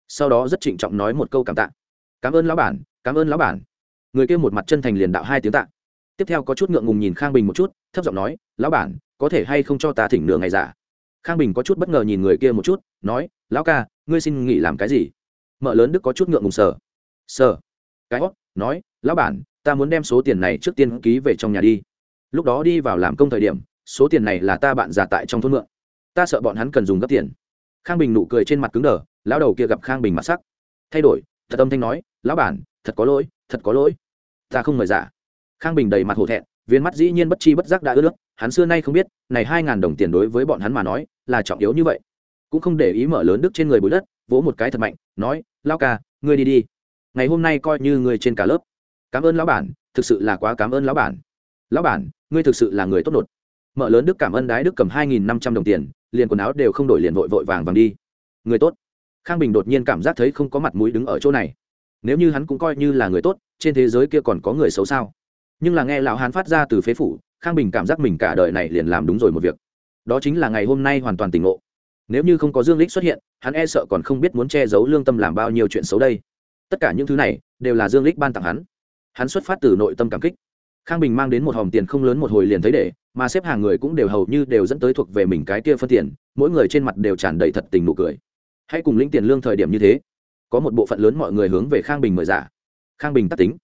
Sau đó rất trịnh trọng nói một câu cảm tạ. Cảm ơn lão bản, cảm ơn lão bản. Người kia một mặt chân thành liền đạo hai tiếng tạ tiếp theo có chút ngượng ngùng nhìn khang bình một chút, thấp giọng nói, lão bản, có thể hay không cho ta thỉnh nửa ngày giả? Khang bình có chút bất ngờ nhìn người kia một chút, nói, lão ca, ngươi xin nghỉ làm cái gì? Mợ lớn đức có chút ngượng ngùng sờ. Sờ? Cái hót nói, lão bản, ta muốn đem số tiền này trước tiên ký về trong nhà đi. Lúc đó đi vào làm công thời điểm, số tiền này là ta bạn già tại trong thôn mượn. Ta sợ bọn hắn cần dùng gấp tiền. Khang bình nụ cười trên mặt cứng đờ, lão đầu kia gặp khang bình mặt sắc. Thay đổi, thật âm thanh nói, lão bản, thật có lỗi, thật có lỗi. Ta không mời giả khang bình đầy mặt hổ thẹn, viên mắt dĩ nhiên bất chi bất giác đã ướt nước, hắn xưa nay không biết, này hai ngàn đồng tiền đối với bọn hắn mà nói, là trọng yếu như vậy. Cũng không để ý mở lớn đức trên người bụi đất, vỗ một cái thật mạnh, nói lao ca, ngươi đi đi. Ngày hôm nay coi như ngươi trên cả lớp. Cảm ơn lão bản, thực sự là quá cảm ơn lão bản. Lão bản, ngươi thực sự là người tốt nột. Mở lớn đức cảm ơn đái đức cầm hai nghìn năm trăm đồng tiền, liền quần áo đều không đổi liền vội vội vàng vàng đi. Người tốt. Khang bình đột nhiên cảm giác thấy không có mặt mũi đứng ở chỗ này. Nếu như hắn cũng coi như là người tốt, trên thế giới kia còn có người xấu sao? Nhưng là nghe lão hán phát ra từ phế phủ, khang bình cảm giác mình cả đời này liền làm đúng rồi một việc. Đó chính là ngày hôm nay hoàn toàn tỉnh ngộ. Nếu như không có dương lích xuất hiện, hắn e sợ còn không biết muốn che giấu lương tâm làm bao nhiêu chuyện xấu đây. Tất cả những thứ này, đều là dương lích ban tặng hắn. Hắn xuất phát từ nội tâm cảm kích. Khang bình mang đến một hòm tiền không lớn một hồi liền thấy để, mà xếp hàng người cũng đều hầu như đều dẫn tới thuộc về mình cái kia phân tiền, mỗi người trên mặt đều tràn đầy thật tình nụ cười. Hãy cùng lĩnh tiền lương thời điểm như thế. Có một bộ phận lớn mọi người hướng về khang bình mời giả. Khang bình tắc tính.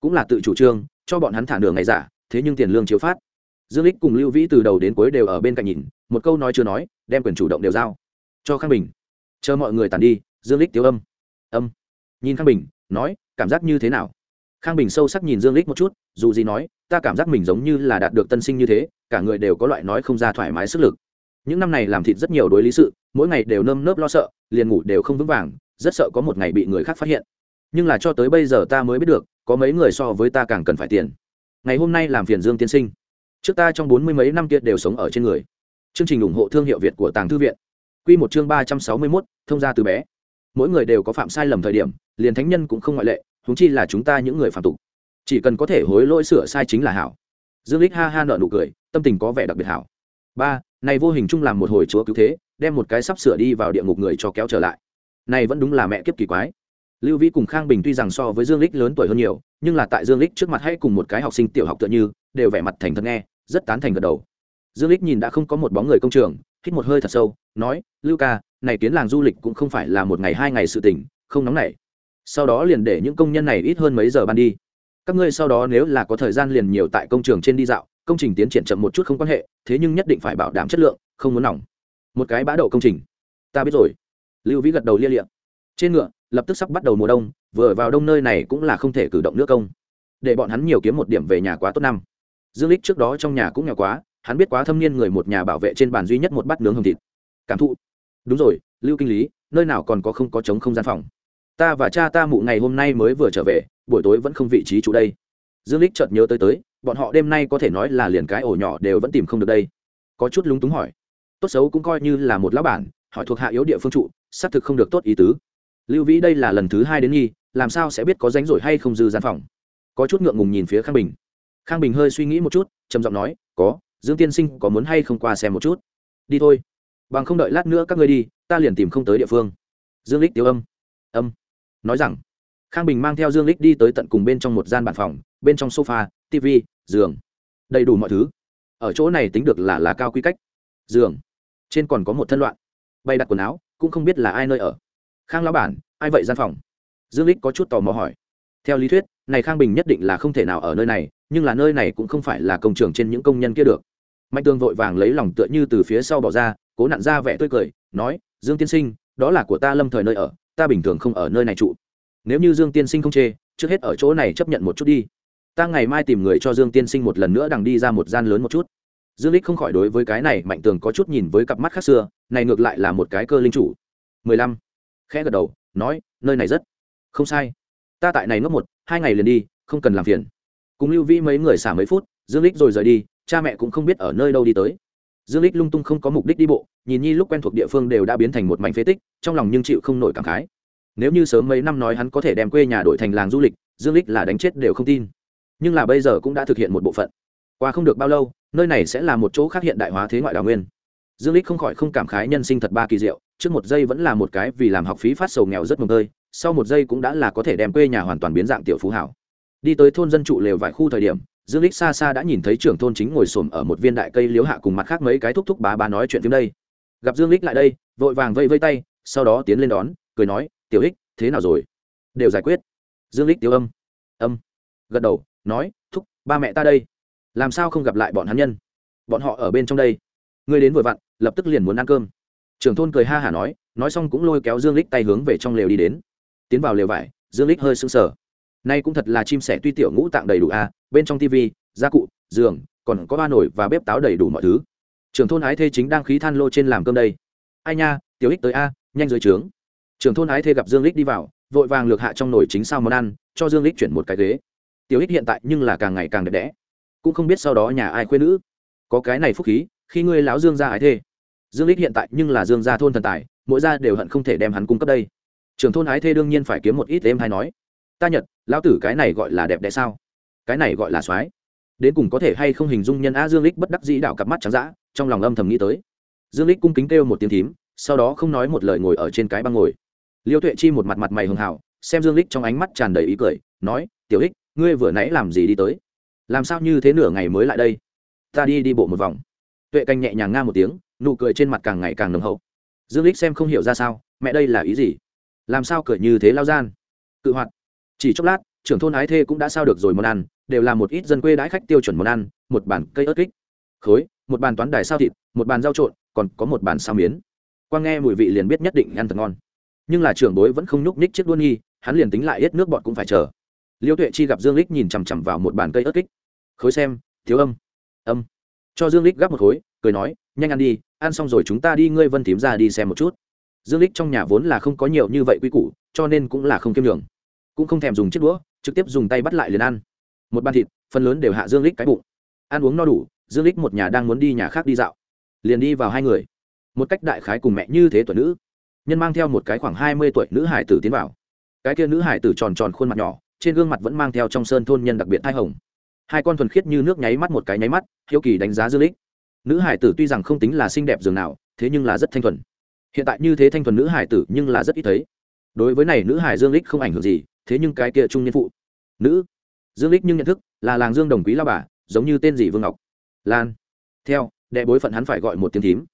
Cũng là tự chủ trương cho bọn hắn thả đường ngày giả, thế nhưng tiền lương chiếu phát. Dương lích cùng lưu vĩ từ đầu đến cuối đều ở bên cạnh nhìn, một câu nói chưa nói, đem quyền chủ động đều giao. Cho khang bình. Chờ mọi người tàn đi, dương lích tiêu âm. Âm. Nhìn khang bình, nói, cảm giác như thế nào? Khang bình sâu sắc nhìn dương lích một chút, dù gì nói, ta cảm giác mình giống như là đạt được tân sinh như thế, cả người đều có loại nói không ra thoải mái sức lực. Những năm này làm thịt rất nhiều đối lý sự, mỗi ngày đều nơm nớp lo sợ, liền ngủ đều không vững vàng, rất sợ có một ngày bị người khác phát hiện. Nhưng là cho tới bây giờ ta mới biết được có mấy người so với ta càng cần phải tiền ngày hôm nay làm phiền dương tiên sinh trước ta trong bốn mươi mấy năm kia đều sống ở trên người chương trình ủng hộ thương hiệu việt của tàng thư viện Quy một chương ba trăm sáu mươi mốt thông gia từ bé. Mỗi người đều có phạm sai lầm thời điểm, liền thánh nhân cũng không ngoại lệ, húng chi là chúng ta những người phạm tục. Chỉ cần có thể hối lỗi sửa sai chính là hảo. Dương lích ha ha nợ nụ cười, tâm tình có vẻ đặc biệt hảo. Ba, này vô hình chung làm một hồi chúa cứu thế, đem một cái sắp sửa đi vào địa ngục người cho kéo trở lại. Này vẫn đúng là mẹ kiếp kỳ quái. Lưu Vĩ cùng Khang Bình tuy rằng so với Dương Lịch lớn tuổi hơn nhiều, nhưng là tại Dương Lịch trước mặt hay cùng một cái học sinh tiểu học tựa như, đều vẻ mặt thành thật nghe, rất tán thành gật đầu. Dương Lịch nhìn đã không có một bóng người công trường, hít một hơi thật sâu nói lưu ca này kiến làng du lịch cũng không phải là một ngày hai ngày sự tỉnh không nóng nảy. Sau đó liền để những công nhân này ít hơn mấy giờ ban đi. Các ngươi sau đó nếu là có thời gian liền nhiều tại công trường trên đi dạo công trình tiến triển chậm một chút không quan hệ thế nhưng nhất định phải bảo đảm chất lượng không muốn nỏng một cái bã đậu công trình. Ta biết rồi. Lưu vĩ gật đầu lia liệm trên ngựa lập tức sắp bắt đầu mùa đông, vừa vào đông nơi này cũng là không thể cử động nước công. Để bọn hắn nhiều kiếm một điểm về nhà quá tốt năm. Dương lích trước đó trong nhà cũng nghèo quá, hắn biết quá thâm niên người một nhà bảo vệ trên bàn duy nhất một bát nướng hồng thịt. Cảm thụ. Đúng rồi, lưu kinh lý, nơi nào còn có không có chống không gian phòng? Ta và cha ta mụ ngày hôm nay mới vừa trở về, buổi tối vẫn không vị trí chủ đây. Dương lích chợt nhớ tới tới, bọn họ đêm nay có thể nói là liền cái ổ nhỏ đều vẫn tìm không được đây. Có chút lúng túng hỏi. Tốt xấu cũng coi như là một lão bản, hỏi thuộc hạ yếu địa phương trụ, xác thực không được tốt ý tứ lưu vĩ đây là lần thứ hai đến nghi, làm sao sẽ biết có ránh rỗi hay không dư gian phòng? Có chút ngượng ngùng nhìn phía khang bình. Khang bình hơi suy nghĩ một chút, trầm giọng nói, có, dương tiên sinh có muốn hay không qua xem một chút? Đi thôi. Bằng không đợi lát nữa các ngươi đi, ta liền tìm không tới địa phương. Dương lích tiêu âm. Âm. Nói rằng, khang bình mang theo dương lích đi tới tận cùng bên trong một gian bàn phòng, bên trong sofa, tv, giường. Đầy đủ mọi thứ. Ở chỗ này tính được là là cao quy cách. Giường. Trên còn có một thân loạn. Bày đặt quần áo, cũng không biết là ai nơi ở khang lão bản, ai vậy gian phòng? Dương lích có chút tò mò hỏi. Theo lý thuyết, này khang bình nhất định là không thể nào ở nơi này, nhưng là nơi này cũng không phải là công trường trên những công nhân kia được. Mạnh tường vội vàng lấy lòng tựa như từ phía sau bỏ ra, cố nặn ra vẻ tươi cười, nói, dương tiên sinh, đó là của ta lâm thời nơi ở, ta bình thường không ở nơi này trụ. Nếu như dương tiên sinh không chê, trước hết ở chỗ này chấp nhận một chút đi. Ta ngày mai tìm người cho dương tiên sinh một lần nữa đằng đi ra một gian lớn một chút. Dương lích không khỏi đối với cái này, mạnh tường có chút nhìn với cặp mắt khác xưa, này ngược lại là một cái cơ linh chủ. Mười lăm khẽ gật đầu, nói, nơi này rất không sai. Ta tại này ngốc một, hai ngày liền đi, không cần làm phiền. Cùng lưu vĩ mấy người xả mấy phút, dương lích rồi rời đi, cha mẹ cũng không biết ở nơi đâu đi tới. Dương lích lung tung không có mục đích đi bộ, nhìn nhi lúc quen thuộc địa phương đều đã biến thành một mảnh phế tích, trong lòng nhưng chịu không nổi cảm khái. Nếu như sớm mấy năm nói hắn có thể đem quê nhà đổi thành làng du lịch, dương lích là đánh chết đều không tin. Nhưng là bây giờ cũng đã thực hiện một bộ phận. Qua không được bao lâu, nơi này sẽ là một chỗ khác hiện đại hóa thế ngoại đào nguyên dương lích không khỏi không cảm khái nhân sinh thật ba kỳ diệu, trước một giây vẫn là một cái vì làm học phí phát sầu nghèo rất mồm tơi, sau một giây cũng đã là có thể đem quê nhà hoàn toàn biến dạng tiểu phú hảo. Đi tới thôn dân trụ lều vài khu thời điểm, dương lích xa xa đã nhìn thấy trưởng thôn chính ngồi xổm ở một viên đại cây liếu hạ cùng mặt khác mấy cái thúc thúc bá bá nói chuyện phim đây. Gặp dương lích lại đây, vội vàng vây vây tay, sau đó tiến lên đón, cười nói, tiểu ích thế nào rồi? Đều giải quyết. Dương lích tiêu âm âm. Gật đầu, nói, thúc, ba mẹ ta đây. Làm sao không gặp lại bọn hắn nhân? Bọn họ ở bên trong đây. Ngươi đến vội vặn lập tức liền muốn ăn cơm. Trưởng thôn cười ha hả nói nói xong cũng lôi kéo dương lích tay hướng về trong lều đi đến. Tiến vào lều vải, dương lích hơi sững sờ. Nay cũng thật là chim sẻ tuy tiểu ngũ tạng đầy đủ a, bên trong tv gia cụ, giường, còn có ba nổi và bếp táo đầy đủ mọi thứ. Trưởng thôn ái thê chính đang khí than lô trên làm cơm đây. Ai nha, tiểu ích tới a, nhanh dưới trướng. Trưởng thôn ái thê gặp dương lích đi vào, vội vàng lược hạ trong nồi chính sao món ăn, cho dương lích chuyển một cái ghế. Tiểu ích hiện tại nhưng là càng ngày càng đẹp đẽ. Cũng không biết sau đó nhà ai quê nữ. Có cái này phúc khí, khi ngươi láo dương gia ái thê dương lích hiện tại nhưng là dương gia thôn thần tài, mỗi gia đều hận không thể đem hắn cung cấp đây. Trưởng thôn ái thê đương nhiên phải kiếm một ít em hay nói. Ta nhật, lão tử cái này gọi là đẹp đẽ sao? Cái này gọi là soái. Đến cùng có thể hay không hình dung nhân a dương lích bất đắc dĩ đảo cặp mắt trắng dã, trong lòng âm thầm nghĩ tới. Dương lích cung kính kêu một tiếng thím, sau đó không nói một lời ngồi ở trên cái băng ngồi. Liêu tuệ chi một mặt mặt mày hường hảo, xem dương lích trong ánh mắt tràn đầy ý cười, nói, tiểu ích ngươi vừa nãy làm gì đi tới? Làm sao như thế nửa ngày mới lại đây? Ta đi đi bộ một vòng. Tuệ canh nhẹ nhàng nga một tiếng nụ cười trên mặt càng ngày càng nồng hậu. Dương lích xem không hiểu ra sao, mẹ đây là ý gì? Làm sao cười như thế lao gian? Cự hoạt. Chỉ chốc lát, trưởng thôn ái thê cũng đã sao được rồi món ăn, đều là một ít dân quê đãi khách tiêu chuẩn món ăn, một bàn cây ớt kích. Khối, một bàn toán đài sao thịt, một bàn rau trộn, còn có một bàn sao miến. Qua nghe mùi vị liền biết nhất định ăn thật ngon. Nhưng là trưởng bối vẫn không nhúc ních chiếc đuôn nghi hắn liền tính lại hết nước bọn cũng phải chờ. Liêu tuệ chi gặp dương lích nhìn chằm chằm vào một bàn cây ớt kích. Khối xem, thiếu âm. Âm. Cho dương lích gắp một khối, cười nói, nhanh ăn đi ăn xong rồi chúng ta đi, ngươi vân tím ra đi xem một chút. Dương lích trong nhà vốn là không có nhiều như vậy quy củ, cho nên cũng là không kiêm đường cũng không thèm dùng chiếc đũa, trực tiếp dùng tay bắt lại liền ăn. Một bàn thịt, phần lớn đều hạ dương lích cái bụng. Ăn uống no đủ, dương lích một nhà đang muốn đi nhà khác đi dạo. Liền đi vào hai người. Một cách đại khái cùng mẹ như thế tuổi nữ. Nhân mang theo một cái khoảng hai mươi tuổi nữ hải tử tiến vào. Cái kia nữ hải tử tròn tròn khuôn mặt nhỏ, trên gương mặt vẫn mang theo trong sơn thôn nhân đặc biệt thai hồng. Hai con thuần khiết như nước nháy mắt một cái nháy mắt, hiếu kỳ đánh giá dương lích nữ hải tử tuy rằng không tính là xinh đẹp dường nào, thế nhưng là rất thanh thuần. Hiện tại như thế thanh thuần nữ hải tử nhưng là rất ít thấy. Đối với này nữ hải dương lích không ảnh hưởng gì, thế nhưng cái kia trung niên phụ. Nữ. Dương lích nhưng nhận thức, là làng dương đồng quý lao bà, giống như tên gì vương ngọc. Lan. Theo, đệ bối phận hắn phải gọi một tiếng thím.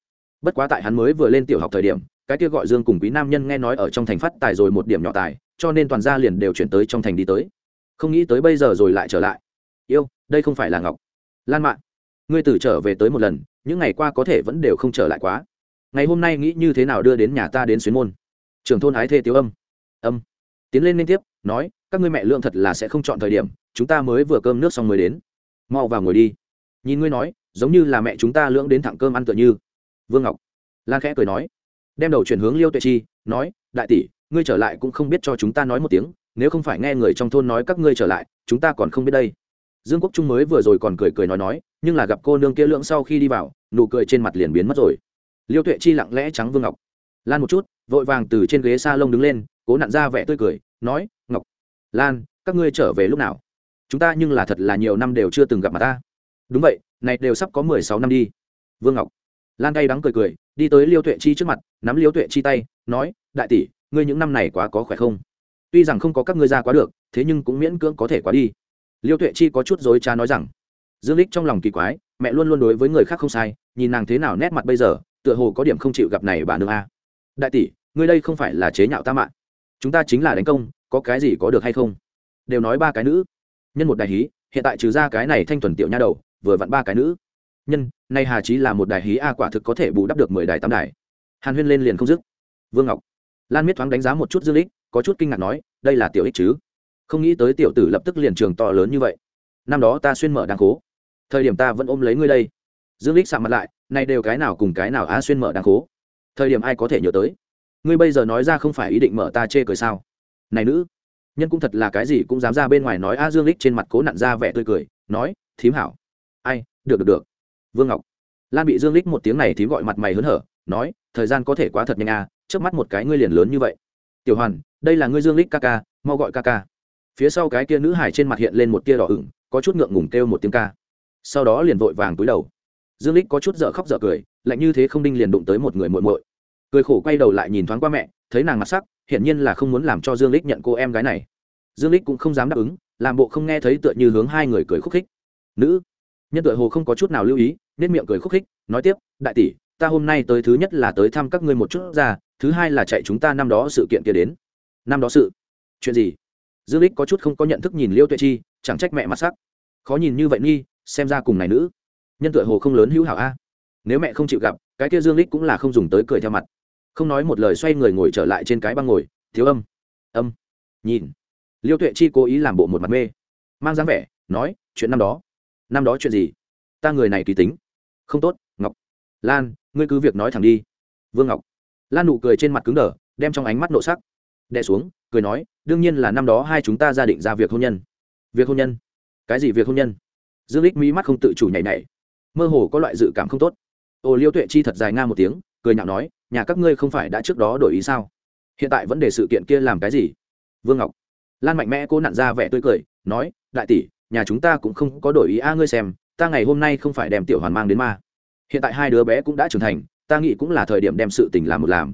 Bất quá tại hắn mới vừa lên tiểu học thời điểm, cái kia gọi dương cùng quý nam nhân nghe nói ở trong thành phát tài rồi một điểm nhỏ tài, cho nên toàn gia liền đều chuyển tới trong thành đi tới. Không nghĩ tới bây giờ rồi lại trở lại. Yêu, đây không phải là ngọc. Lan mạn ngươi từ trở về tới một lần, những ngày qua có thể vẫn đều không trở lại quá. Ngày hôm nay nghĩ như thế nào đưa đến nhà ta đến xuyến môn? Trưởng thôn ái thê tiếu âm. Âm. Tiến lên liên tiếp, nói, các ngươi mẹ lượng thật là sẽ không chọn thời điểm, chúng ta mới vừa cơm nước xong mới đến. Mau vào ngồi đi. Nhìn ngươi nói, giống như là mẹ chúng ta lưỡng đến thẳng cơm ăn tựa như. Vương ngọc. Lan khẽ cười nói. Đem đầu chuyển hướng liêu tuệ chi, nói, đại tỷ, ngươi trở lại cũng không biết cho chúng ta nói một tiếng, nếu không phải nghe người trong thôn nói các ngươi trở lại, chúng ta còn không biết đây dương quốc trung mới vừa rồi còn cười cười nói nói, nhưng là gặp cô nương kia lưỡng sau khi đi vào, nụ cười trên mặt liền biến mất rồi. Liêu tuệ chi lặng lẽ trắng vương ngọc. Lan một chút, vội vàng từ trên ghế s a lông đứng lên, cố nặn ra vẻ tươi cười, nói, ngọc, lan, các ngươi trở về lúc nào? Chúng ta nhưng là thật là nhiều năm đều chưa từng gặp mặt ta. Đúng vậy, này đều sắp có mười sáu năm đi. Vương ngọc. Lan gay đắng cười cười, đi tới liêu tuệ chi trước mặt, nắm liêu tuệ chi tay, nói, đại tỷ, ngươi những năm này quá có khỏe không? Tuy rằng không có các ngươi ra quá được, thế nhưng cũng miễn cưỡng có thể quá đi liêu tuệ chi có chút dối trá nói rằng, dương lích trong lòng kỳ quái, mẹ luôn luôn đối với người khác không sai, nhìn nàng thế nào nét mặt bây giờ, tựa hồ có điểm không chịu gặp này bà nương a. Đại tỷ, ngươi đây không phải là chế nhạo ta mạng chúng ta chính là đánh công, có cái gì có được hay không? Đều nói ba cái nữ. Nhân một đại hí, hiện tại trừ ra cái này thanh thuần tiểu nha đầu, vừa vặn ba cái nữ. Nhân, nay hà chí là một đại hí a, quả thực có thể bù đắp được mười đài tám đài hàn huyên lên liền không dứt. Vương ngọc. Lan miết thoáng đánh giá một chút dương lích có chút kinh ngạc nói, đây là tiểu ích chứ? Không nghĩ tới tiểu tử lập tức liền trường to lớn như vậy. Năm đó ta xuyên mở đáng cố, thời điểm ta vẫn ôm lấy ngươi đây. Dương lích sạm mặt lại nay đều cái nào cùng cái nào a xuyên mở đáng cố. thời điểm ai có thể nhớ tới? Ngươi bây giờ nói ra không phải ý định mở ta chê cười sao? Này nữ nhân cũng thật là cái gì cũng dám ra bên ngoài nói a dương lích trên mặt cố nặn ra vẻ tươi cười nói thím hảo. Ai được được được. Vương ngọc. Lan bị dương lích một tiếng này thím gọi mặt mày hớn hở nói thời gian có thể quá thật nhanh a trước mắt một cái ngươi liền lớn như vậy. Tiểu hoàn đây là ngươi dương lích ca ca mau gọi ca ca phía sau cái kia nữ hải trên mặt hiện lên một tia đỏ ửng, có chút ngượng ngùng kêu một tiếng ca. Sau đó liền vội vàng túi đầu. Dương lích có chút dở khóc dở cười, lạnh như thế không đinh liền đụng tới một người muội muội. Cười khổ quay đầu lại nhìn thoáng qua mẹ, thấy nàng mặt sắc, hiển nhiên là không muốn làm cho dương lích nhận cô em gái này. Dương lích cũng không dám đáp ứng, làm bộ không nghe thấy tựa như hướng hai người cười khúc khích. Nữ. Nhân tựa hồ không có chút nào lưu ý nên miệng cười khúc khích, nói tiếp, đại tỷ, ta hôm nay tới thứ nhất là tới thăm các ngươi một chút ra, thứ hai là chạy chúng ta năm đó sự kiện kia đến. Năm đó sự? Chuyện gì? Dương lích có chút không có nhận thức nhìn liêu tuệ chi, chẳng trách mẹ mặt sắc. Khó nhìn như vậy nghi, xem ra cùng này nữ. Nhân tựa hồ không lớn hữu hảo a. Nếu mẹ không chịu gặp, cái kia dương lích cũng là không dùng tới cười theo mặt. Không nói một lời xoay người ngồi trở lại trên cái băng ngồi, thiếu âm âm. Nhìn, liêu tuệ chi cố ý làm bộ một mặt mê. Mang dáng vẻ, nói, chuyện năm đó. Năm đó chuyện gì? Ta người này kỳ tính. Không tốt, ngọc. Lan, ngươi cứ việc nói thẳng đi. Vương ngọc. Lan nụ cười trên mặt cứng đờ, đem trong ánh mắt nộ sắc. Đè xuống cười nói, đương nhiên là năm đó hai chúng ta gia định ra việc hôn nhân. Việc hôn nhân? Cái gì việc hôn nhân? Dương lích mỹ mắt không tự chủ nhảy nhảy. Mơ hồ có loại dự cảm không tốt. Ô liêu tuệ chi thật dài nga một tiếng, cười nhạo nói, nhà các ngươi không phải đã trước đó đổi ý sao? Hiện tại vẫn để sự kiện kia làm cái gì? Vương ngọc lan mạnh mẽ cô nặn ra vẻ tươi cười, nói, đại tỷ, nhà chúng ta cũng không có đổi ý a, ngươi xem, ta ngày hôm nay không phải đem tiểu hoàn mang đến ma. Hiện tại hai đứa bé cũng đã trưởng thành, ta nghĩ cũng là thời điểm đem sự tình làm một làm.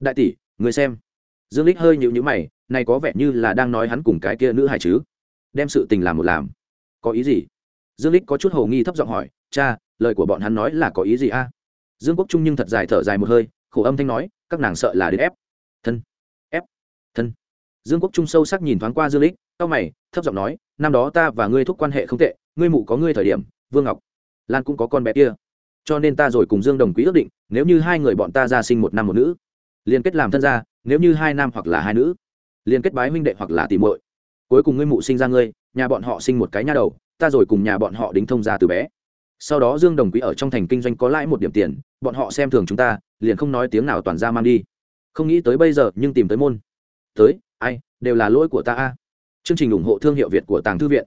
Đại tỷ, ngươi xem dương lích hơi nhịu nhữ mày, này có vẻ như là đang nói hắn cùng cái kia nữ hài chứ? Đem sự tình làm một làm. Có ý gì? Dương lích có chút hồ nghi thấp giọng hỏi, cha, lời của bọn hắn nói là có ý gì a? Dương quốc trung nhưng thật dài thở dài một hơi, khổ âm thanh nói, các nàng sợ là đến ép. Thân. Ép. Thân. Dương quốc trung sâu sắc nhìn thoáng qua dương lích cao mày, thấp giọng nói, năm đó ta và ngươi thúc quan hệ không tệ, ngươi mụ có ngươi thời điểm, vương ngọc lan cũng có con bé kia. Cho nên ta rồi cùng dương đồng quý ước định, nếu như hai người bọn ta ra sinh một nam một nữ, liên kết làm thân gia nếu như hai nam hoặc là hai nữ, liên kết bái huynh đệ hoặc là tìm muội, cuối cùng ngươi mụ sinh ra ngươi, nhà bọn họ sinh một cái nha đầu, ta rồi cùng nhà bọn họ đính thông ra từ bé. Sau đó dương đồng quý ở trong thành kinh doanh có lãi một điểm tiền, bọn họ xem thường chúng ta, liền không nói tiếng nào toàn ra mang đi. Không nghĩ tới bây giờ nhưng tìm tới môn. Tới, ai, đều là lỗi của ta a. Chương trình ủng hộ thương hiệu việt của tàng thư viện.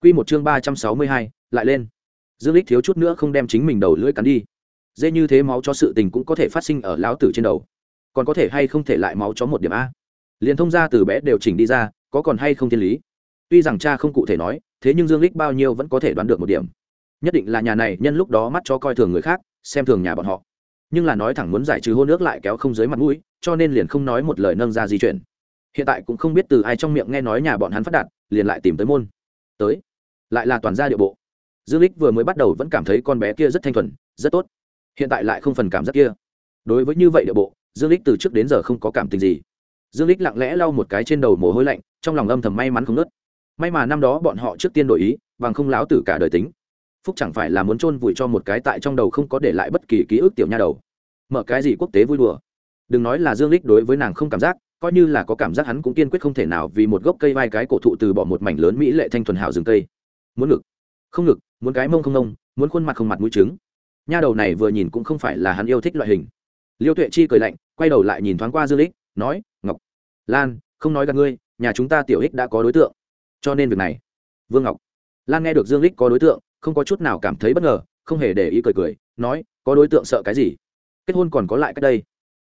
Q một chương ba trăm sáu mươi hai, lại lên. Dương lích thiếu chút nữa không đem chính mình đầu lưỡi cắn đi. Dễ như thế máu cho sự tình cũng có thể phát sinh ở lão tử trên đầu còn có thể hay không thể lại máu chó một điểm a? Liền thông ra từ bé đều chỉnh đi ra, có còn hay không thiên lý? Tuy rằng cha không cụ thể nói, thế nhưng dương lích bao nhiêu vẫn có thể đoán được một điểm. Nhất định là nhà này nhân lúc đó mắt cho coi thường người khác, xem thường nhà bọn họ. Nhưng là nói thẳng muốn giải trừ hôn nước lại kéo không dưới mặt mũi, cho nên liền không nói một lời nâng ra di chuyển. Hiện tại cũng không biết từ ai trong miệng nghe nói nhà bọn hắn phát đạt, liền lại tìm tới môn. Tới. Lại là toàn gia địa bộ. Dương lích vừa mới bắt đầu vẫn cảm thấy con bé kia rất thanh thuần, rất tốt. Hiện tại lại không phần cảm giác kia. Đối với như vậy địa bộ dương lích từ trước đến giờ không có cảm tình gì. Dương lích lặng lẽ lau một cái trên đầu mồ hôi lạnh, trong lòng âm thầm may mắn không nớt may mà năm đó bọn họ trước tiên đổi ý, bằng không láo tử cả đời tính. Phúc chẳng phải là muốn chôn vùi cho một cái tại trong đầu không có để lại bất kỳ ký ức tiểu nha đầu. Mở cái gì quốc tế vui đùa. Đừng nói là dương lích đối với nàng không cảm giác, coi như là có cảm giác hắn cũng kiên quyết không thể nào vì một gốc cây vai cái cổ thụ từ bỏ một mảnh lớn mỹ lệ thanh thuần hảo rừng cây. Muốn ngực. Không ngực, muốn cái mông không nông muốn khuôn mặt không mặt mũi trứng. Nha đầu này vừa nhìn cũng không phải là hắn yêu thích loại hình liêu tuệ chi cười lạnh, quay đầu lại nhìn thoáng qua dương lích, nói, ngọc, lan, không nói gặp ngươi, nhà chúng ta tiểu ích đã có đối tượng. Cho nên việc này, vương ngọc. Lan nghe được dương lích có đối tượng, không có chút nào cảm thấy bất ngờ, không hề để ý cười cười, nói, có đối tượng sợ cái gì? Kết hôn còn có lại cách đây.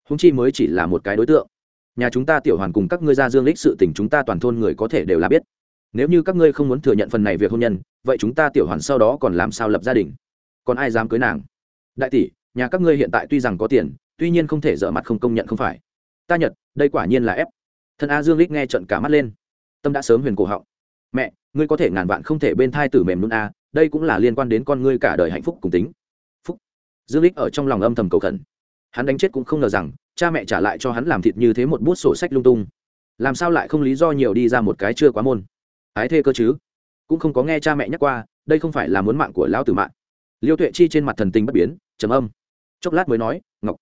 Húng chi mới chỉ là một cái đối tượng. Nhà chúng ta tiểu hoàn cùng các ngươi ra dương lích sự tình chúng ta toàn thôn người có thể đều là biết. Nếu như các ngươi không muốn thừa nhận phần này việc hôn nhân, vậy chúng ta tiểu hoàn sau đó còn làm sao lập gia đình? Còn ai dám cưới nàng? Đại tỷ, nhà các ngươi hiện tại tuy rằng có tiền tuy nhiên không thể dở mặt không công nhận không phải. Ta nhật, đây quả nhiên là ép. Thân a dương lích nghe trận cả mắt lên. Tâm đã sớm huyền cổ họng. Mẹ, ngươi có thể ngàn vạn không thể bên thai tử mềm luôn a, đây cũng là liên quan đến con ngươi cả đời hạnh phúc cùng tính. Phúc. Dương lích ở trong lòng âm thầm cầu khẩn. Hắn đánh chết cũng không ngờ rằng, cha mẹ trả lại cho hắn làm thịt như thế một bút sổ sách lung tung. Làm sao lại không lý do nhiều đi ra một cái chưa quá môn? Ái thê cơ chứ? Cũng không có nghe cha mẹ nhắc qua, đây không phải là muốn mạng của lão tử mạng. Liêu tuệ chi trên mặt thần tình bất biến, trầm âm. Chốc lát mới nói, ngọc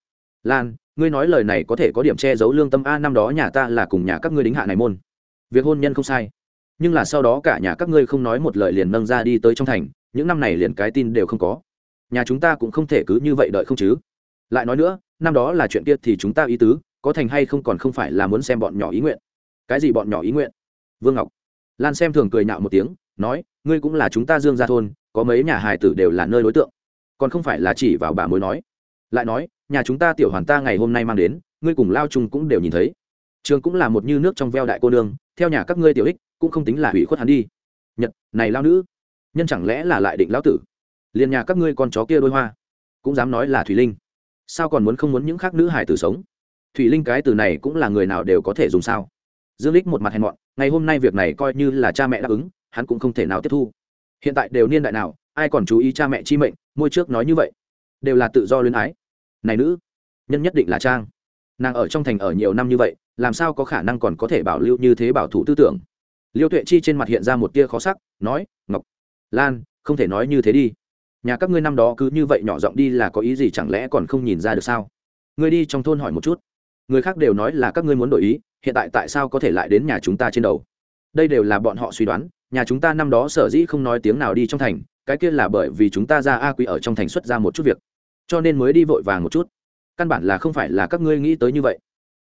lan, ngươi nói lời này có thể có điểm che giấu lương tâm a, năm đó nhà ta là cùng nhà các ngươi đính hạ này môn. Việc hôn nhân không sai. Nhưng là sau đó cả nhà các ngươi không nói một lời liền nâng ra đi tới trong thành, những năm này liền cái tin đều không có. Nhà chúng ta cũng không thể cứ như vậy đợi không chứ. Lại nói nữa, năm đó là chuyện kia thì chúng ta ý tứ, có thành hay không còn không phải là muốn xem bọn nhỏ ý nguyện. Cái gì bọn nhỏ ý nguyện? Vương ngọc. Lan xem thường cười nhạo một tiếng, nói, ngươi cũng là chúng ta dương gia thôn, có mấy nhà hài tử đều là nơi đối tượng. Còn không phải là chỉ vào bà mối nói. Lại nói nhà chúng ta tiểu hoàn ta ngày hôm nay mang đến, ngươi cùng lao trung cũng đều nhìn thấy. Trường cũng là một như nước trong veo đại cô nương, theo nhà các ngươi tiểu ích, cũng không tính là hủy khuất hắn đi. Nhật, này lao nữ, nhân chẳng lẽ là lại định lão tử? Liền nhà các ngươi con chó kia đôi hoa, cũng dám nói là thủy linh. Sao còn muốn không muốn những khác nữ hải tử sống? Thủy linh cái từ này cũng là người nào đều có thể dùng sao? Dương lích một mặt hèn mọn, ngày hôm nay việc này coi như là cha mẹ đáp ứng, hắn cũng không thể nào tiếp thu. Hiện tại đều niên đại nào, ai còn chú ý cha mẹ chi mệnh, môi trước nói như vậy? Đều là tự do luyến ái này nữ, nhân nhất định là trang. Nàng ở trong thành ở nhiều năm như vậy, làm sao có khả năng còn có thể bảo lưu như thế bảo thủ tư tưởng? Liêu tuệ chi trên mặt hiện ra một tia khó sắc, nói, ngọc, lan, không thể nói như thế đi. Nhà các ngươi năm đó cứ như vậy nhỏ giọng đi là có ý gì chẳng lẽ còn không nhìn ra được sao? Ngươi đi trong thôn hỏi một chút. Người khác đều nói là các ngươi muốn đổi ý, hiện tại tại sao có thể lại đến nhà chúng ta trên đầu? Đây đều là bọn họ suy đoán, nhà chúng ta năm đó sở dĩ không nói tiếng nào đi trong thành, cái kia là bởi vì chúng ta ra a quý ở trong thành xuất ra một chút việc cho nên mới đi vội vàng một chút. Căn bản là không phải là các ngươi nghĩ tới như vậy.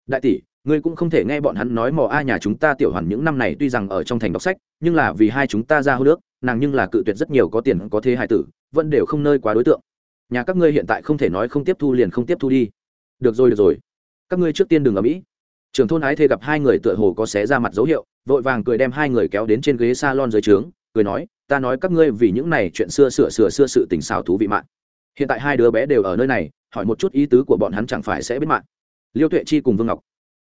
Đại tỷ, ngươi cũng không thể nghe bọn hắn nói mò a nhà chúng ta tiểu hoàn những năm này tuy rằng ở trong thành đọc sách, nhưng là vì hai chúng ta ra hô nước, nàng nhưng là cự tuyệt rất nhiều có tiền có thế hài tử, vẫn đều không nơi quá đối tượng. Nhà các ngươi hiện tại không thể nói không tiếp thu liền không tiếp thu đi. Được rồi được rồi. Các ngươi trước tiên đừng ở mỹ trưởng thôn ái thê gặp hai người tựa hồ có xé ra mặt dấu hiệu, vội vàng cười đem hai người kéo đến trên ghế s a lon dưới trướng, cười nói, ta nói các ngươi vì những này chuyện xưa sửa sửa xưa sự tình xảo thú vị mạng hiện tại hai đứa bé đều ở nơi này, hỏi một chút ý tứ của bọn hắn chẳng phải sẽ biết mạng. Liêu tuệ chi cùng vương ngọc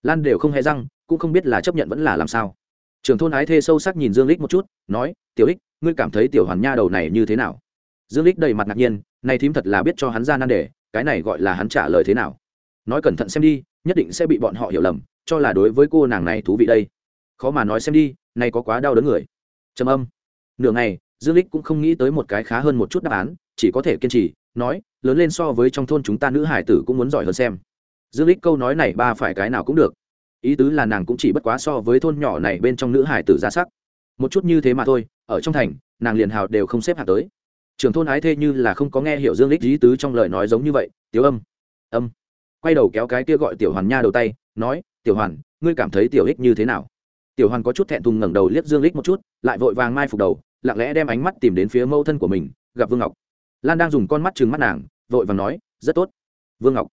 lan đều không hề răng, cũng không biết là chấp nhận vẫn là làm sao. Trưởng thôn ái thê sâu sắc nhìn dương lích một chút, nói, tiểu ích ngươi cảm thấy tiểu hoàn nha đầu này như thế nào? Dương lích đầy mặt ngạc nhiên, này thím thật là biết cho hắn ra nan đề, cái này gọi là hắn trả lời thế nào? Nói cẩn thận xem đi, nhất định sẽ bị bọn họ hiểu lầm, cho là đối với cô nàng này thú vị đây. Khó mà nói xem đi nay có quá đau đớn người. Trầm âm. Nửa ngày, dương lích cũng không nghĩ tới một cái khá hơn một chút đáp án, chỉ có thể kiên trì nói, lớn lên so với trong thôn chúng ta nữ hải tử cũng muốn giỏi hơn xem. Dương lích câu nói này ba phải cái nào cũng được. Ý tứ là nàng cũng chỉ bất quá so với thôn nhỏ này bên trong nữ hải tử ra sắc. Một chút như thế mà thôi, ở trong thành, nàng liền hào đều không xếp hạt tới. Trưởng thôn ái thê như là không có nghe hiểu dương lích ý tứ trong lời nói giống như vậy, tiểu âm âm. Quay đầu kéo cái kia gọi tiểu hoàn nha đầu tay, nói, tiểu hoàn, ngươi cảm thấy tiểu ích như thế nào? Tiểu hoàn có chút thẹn thùng ngẩng đầu liếc dương lích một chút, lại vội vàng mai phục đầu, lặng lẽ đem ánh mắt tìm đến phía mâu thân của mình, gặp vương ngọc lan đang dùng con mắt chừng mắt nàng, vội và nói, rất tốt, vương ngọc.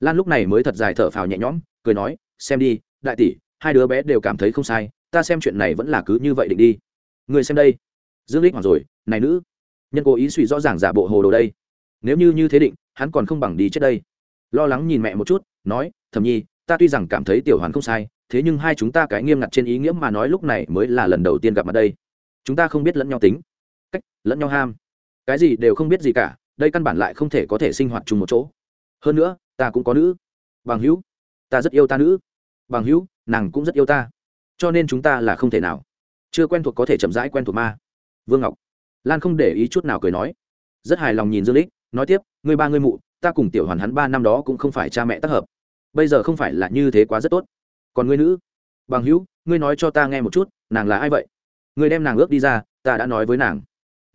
Lan lúc này mới thật dài thở phào nhẹ nhõm, cười nói, xem đi, đại tỷ, hai đứa bé đều cảm thấy không sai, ta xem chuyện này vẫn là cứ như vậy định đi. Người xem đây. Dương lích hỏi rồi, này nữ, nhân cố ý suy rõ ràng giả bộ hồ đồ đây. Nếu như như thế định, hắn còn không bằng đi chết đây. Lo lắng nhìn mẹ một chút, nói thầm nhi, ta tuy rằng cảm thấy tiểu hoàn không sai, thế nhưng hai chúng ta cái nghiêm ngặt trên ý nghĩa mà nói lúc này mới là lần đầu tiên gặp mặt đây. Chúng ta không biết lẫn nhau tính. Cách, lẫn nhau ham cái gì đều không biết gì cả, đây căn bản lại không thể có thể sinh hoạt chung một chỗ. Hơn nữa, ta cũng có nữ. Bằng hữu, ta rất yêu ta nữ. Bằng hữu, nàng cũng rất yêu ta. Cho nên chúng ta là không thể nào. Chưa quen thuộc có thể chậm rãi quen thuộc ma. Vương ngọc, lan không để ý chút nào cười nói. Rất hài lòng nhìn dương lích, nói tiếp, ngươi ba ngươi mụ, ta cùng tiểu hoàn hắn ba năm đó cũng không phải cha mẹ tác hợp. Bây giờ không phải là như thế quá rất tốt. Còn ngươi nữ, bằng hữu, ngươi nói cho ta nghe một chút, nàng là ai vậy? Ngươi đem nàng ước đi ra, ta đã nói với nàng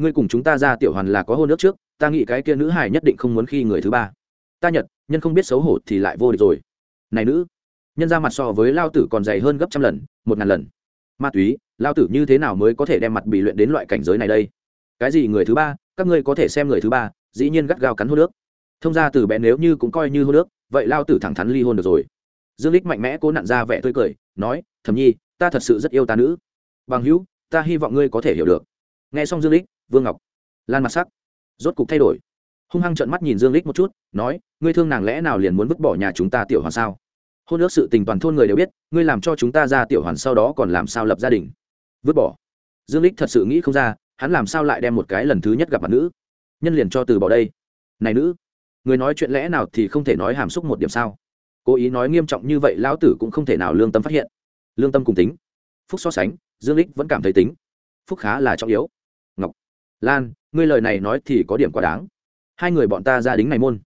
ngươi cùng chúng ta ra tiểu hoàn là có hôn nước trước, ta nghĩ cái kia nữ hải nhất định không muốn khi người thứ ba. Ta nhật, nhân không biết xấu hổ thì lại vô địch rồi. Này nữ, nhân ra mặt so với lao tử còn dày hơn gấp trăm lần, một ngàn lần. Ma túy, lao tử như thế nào mới có thể đem mặt bị luyện đến loại cảnh giới này đây? Cái gì người thứ ba, các ngươi có thể xem người thứ ba, dĩ nhiên gắt gao cắn hô nước thông ra từ bé nếu như cũng coi như hô nước vậy lao tử thẳng thắn ly hôn được rồi. Dương lích mạnh mẽ cố nặn ra vẻ tươi cười, nói thầm nhi, ta thật sự rất yêu ta nữ. Bằng hữu, ta hy vọng ngươi có thể hiểu được. Nghe xong dương lích vương ngọc lan mặt sắc rốt cục thay đổi hung hăng trợn mắt nhìn dương lích một chút nói ngươi thương nàng lẽ nào liền muốn vứt bỏ nhà chúng ta tiểu hoàn sao hôn ước sự tình toàn thôn người đều biết ngươi làm cho chúng ta ra tiểu hoàn sau đó còn làm sao lập gia đình vứt bỏ dương lích thật sự nghĩ không ra hắn làm sao lại đem một cái lần thứ nhất gặp mặt nữ nhân liền cho từ bỏ đây này nữ người nói chuyện lẽ nào thì không thể nói hàm xúc một điểm sao cố ý nói nghiêm trọng như vậy lão tử cũng không thể nào lương tâm phát hiện lương tâm cùng tính phúc so sánh dương lích vẫn cảm thấy tính phúc khá là trọng yếu lan, ngươi lời này nói thì có điểm quá đáng. Hai người bọn ta gia đính này môn.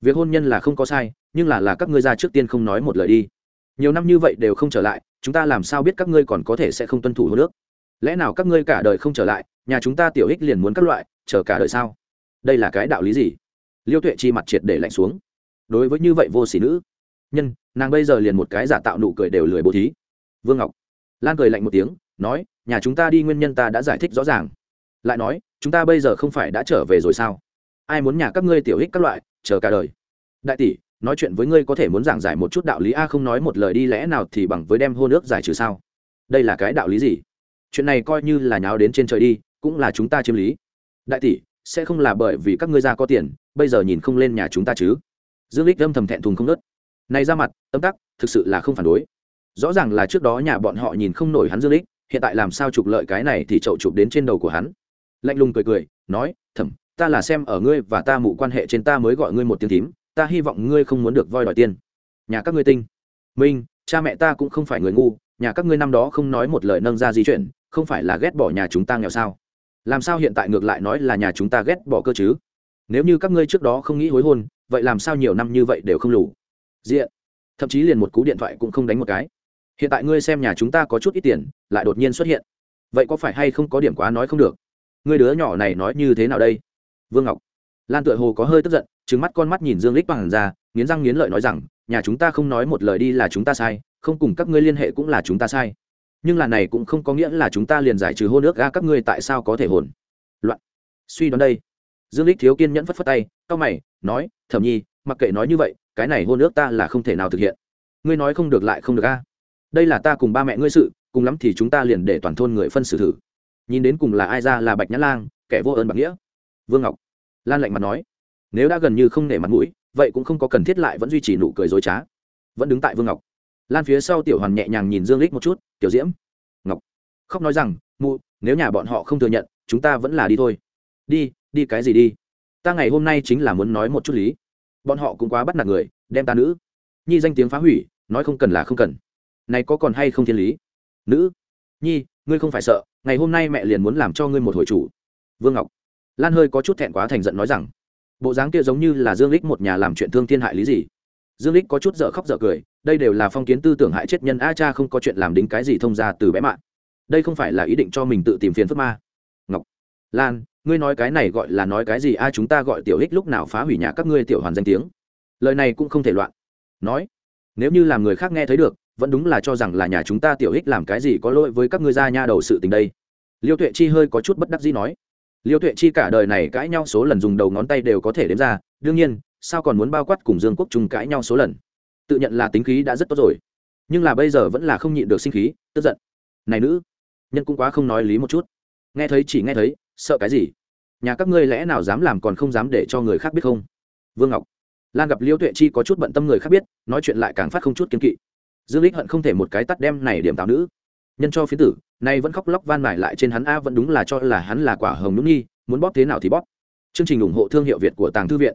Việc hôn nhân là không có sai, nhưng là là các ngươi ra trước tiên không nói một lời đi. Nhiều năm như vậy đều không trở lại, chúng ta làm sao biết các ngươi còn có thể sẽ không tuân thủ hô nước lẽ nào các ngươi cả đời không trở lại, nhà chúng ta tiểu ích liền muốn các loại, chờ cả đời sao? Đây là cái đạo lý gì? Liêu tuệ chi mặt triệt để lạnh xuống. Đối với như vậy vô sĩ nữ, nhân, nàng bây giờ liền một cái giả tạo nụ cười đều lười bố thí. Vương ngọc lan cười lạnh một tiếng, nói, nhà chúng ta đi, nguyên nhân ta đã giải thích rõ ràng. Lại nói chúng ta bây giờ không phải đã trở về rồi sao? Ai muốn nhà các ngươi tiểu hích các loại, chờ cả đời. Đại tỷ, nói chuyện với ngươi có thể muốn giảng giải một chút đạo lý a không nói một lời đi lẽ nào thì bằng với đem hô nước giải trừ sao? Đây là cái đạo lý gì? Chuyện này coi như là nháo đến trên trời đi, cũng là chúng ta chiếm lý. Đại tỷ, sẽ không là bởi vì các ngươi ra có tiền, bây giờ nhìn không lên nhà chúng ta chứ? Dương lích âm thầm thẹn thùng không nớt này ra mặt, tâm tắc, thực sự là không phản đối. Rõ ràng là trước đó nhà bọn họ nhìn không nổi hắn dương lích hiện tại làm sao trục lợi cái này thì chậu chụp đến trên đầu của hắn lạnh lùng cười cười, nói thầm ta là xem ở ngươi và ta mụ quan hệ trên ta mới gọi ngươi một tiếng tím ta hy vọng ngươi không muốn được voi đòi tiền. Nhà các ngươi tinh. Minh, cha mẹ ta cũng không phải người ngu, nhà các ngươi năm đó không nói một lời nâng ra di chuyển, không phải là ghét bỏ nhà chúng ta nghèo sao? Làm sao hiện tại ngược lại nói là nhà chúng ta ghét bỏ cơ chứ? Nếu như các ngươi trước đó không nghĩ hối hôn, vậy làm sao nhiều năm như vậy đều không lủ diện. Thậm chí liền một cú điện thoại cũng không đánh một cái. Hiện tại ngươi xem nhà chúng ta có chút ít tiền, lại đột nhiên xuất hiện. Vậy có phải hay không có điểm quá nói không được? Ngươi đứa nhỏ này nói như thế nào đây? Vương ngọc. Lan tựa hồ có hơi tức giận trứng mắt con mắt nhìn dương lích bằng ra, nghiến răng nghiến lợi nói rằng, nhà chúng ta không nói một lời đi là chúng ta sai, không cùng các ngươi liên hệ cũng là chúng ta sai. Nhưng là này cũng không có nghĩa là chúng ta liền giải trừ hôn nước ga các ngươi tại sao có thể hồn. Loạn. Suy đoán đây. Dương lích thiếu kiên nhẫn phất phất tay cao mày, nói, thẩm nhi, mặc kệ nói như vậy, cái này hôn ước ta là không thể nào thực hiện. Ngươi nói không được lại không được a. Đây là ta cùng ba mẹ ngươi sự, cùng lắm thì chúng ta liền để toàn thôn người phân xử thử nhìn đến cùng là ai ra là bạch nhã lang, kẻ vô ơn bạc nghĩa. Vương ngọc lan lạnh mặt nói, nếu đã gần như không nể mặt mũi, vậy cũng không có cần thiết lại vẫn duy trì nụ cười dối trá. Vẫn đứng tại vương ngọc lan phía sau tiểu hoàn nhẹ nhàng nhìn dương lích một chút, tiểu diễm ngọc, khóc nói rằng, mụ, nếu nhà bọn họ không thừa nhận, chúng ta vẫn là đi thôi. Đi đi cái gì đi? Ta ngày hôm nay chính là muốn nói một chút lý. Bọn họ cũng quá bắt nạt người, đem ta nữ. Nhi danh tiếng phá hủy, nói không cần là không cần. Này có còn hay không thiên lý? Nữ, nhi, ngươi không phải sợ ngày hôm nay mẹ liền muốn làm cho ngươi một hồi chủ. Vương ngọc, lan hơi có chút thẹn quá thành giận nói rằng, bộ dáng kia giống như là dương lích một nhà làm chuyện thương thiên hại lý gì. Dương lích có chút dở khóc dở cười, đây đều là phong kiến tư tưởng hại chết nhân, a cha không có chuyện làm đính cái gì thông ra từ bé mạng. Đây không phải là ý định cho mình tự tìm phiền phức ma. Ngọc, lan, ngươi nói cái này gọi là nói cái gì, a chúng ta gọi tiểu Hích lúc nào phá hủy nhà các ngươi tiểu hoàn danh tiếng. Lời này cũng không thể loạn. Nói, nếu như làm người khác nghe thấy được vẫn đúng là cho rằng là nhà chúng ta tiểu hích làm cái gì có lỗi với các ngươi gia nha đầu sự tình đây. Liêu tuệ chi hơi có chút bất đắc dĩ nói. Liêu tuệ chi cả đời này cãi nhau số lần dùng đầu ngón tay đều có thể đếm ra, đương nhiên, sao còn muốn bao quát cùng dương quốc trung cãi nhau số lần? Tự nhận là tính khí đã rất tốt rồi. Nhưng là bây giờ vẫn là không nhịn được sinh khí, tức giận. Này nữ, nhân cũng quá không nói lý một chút. Nghe thấy chỉ nghe thấy, sợ cái gì? Nhà các ngươi lẽ nào dám làm còn không dám để cho người khác biết không? Vương ngọc. Lan gặp liêu tuệ chi có chút bận tâm người khác biết, nói chuyện lại càng phát không chút kiên kỵ dương lích hận không thể một cái tắt đem này điểm tạo nữ. Nhân cho phiến tử, nay vẫn khóc lóc van mải lại trên hắn a vẫn đúng là cho là hắn là quả hồng nhũng nhi, muốn bóp thế nào thì bóp. Chương trình ủng hộ thương hiệu việt của tàng thư viện.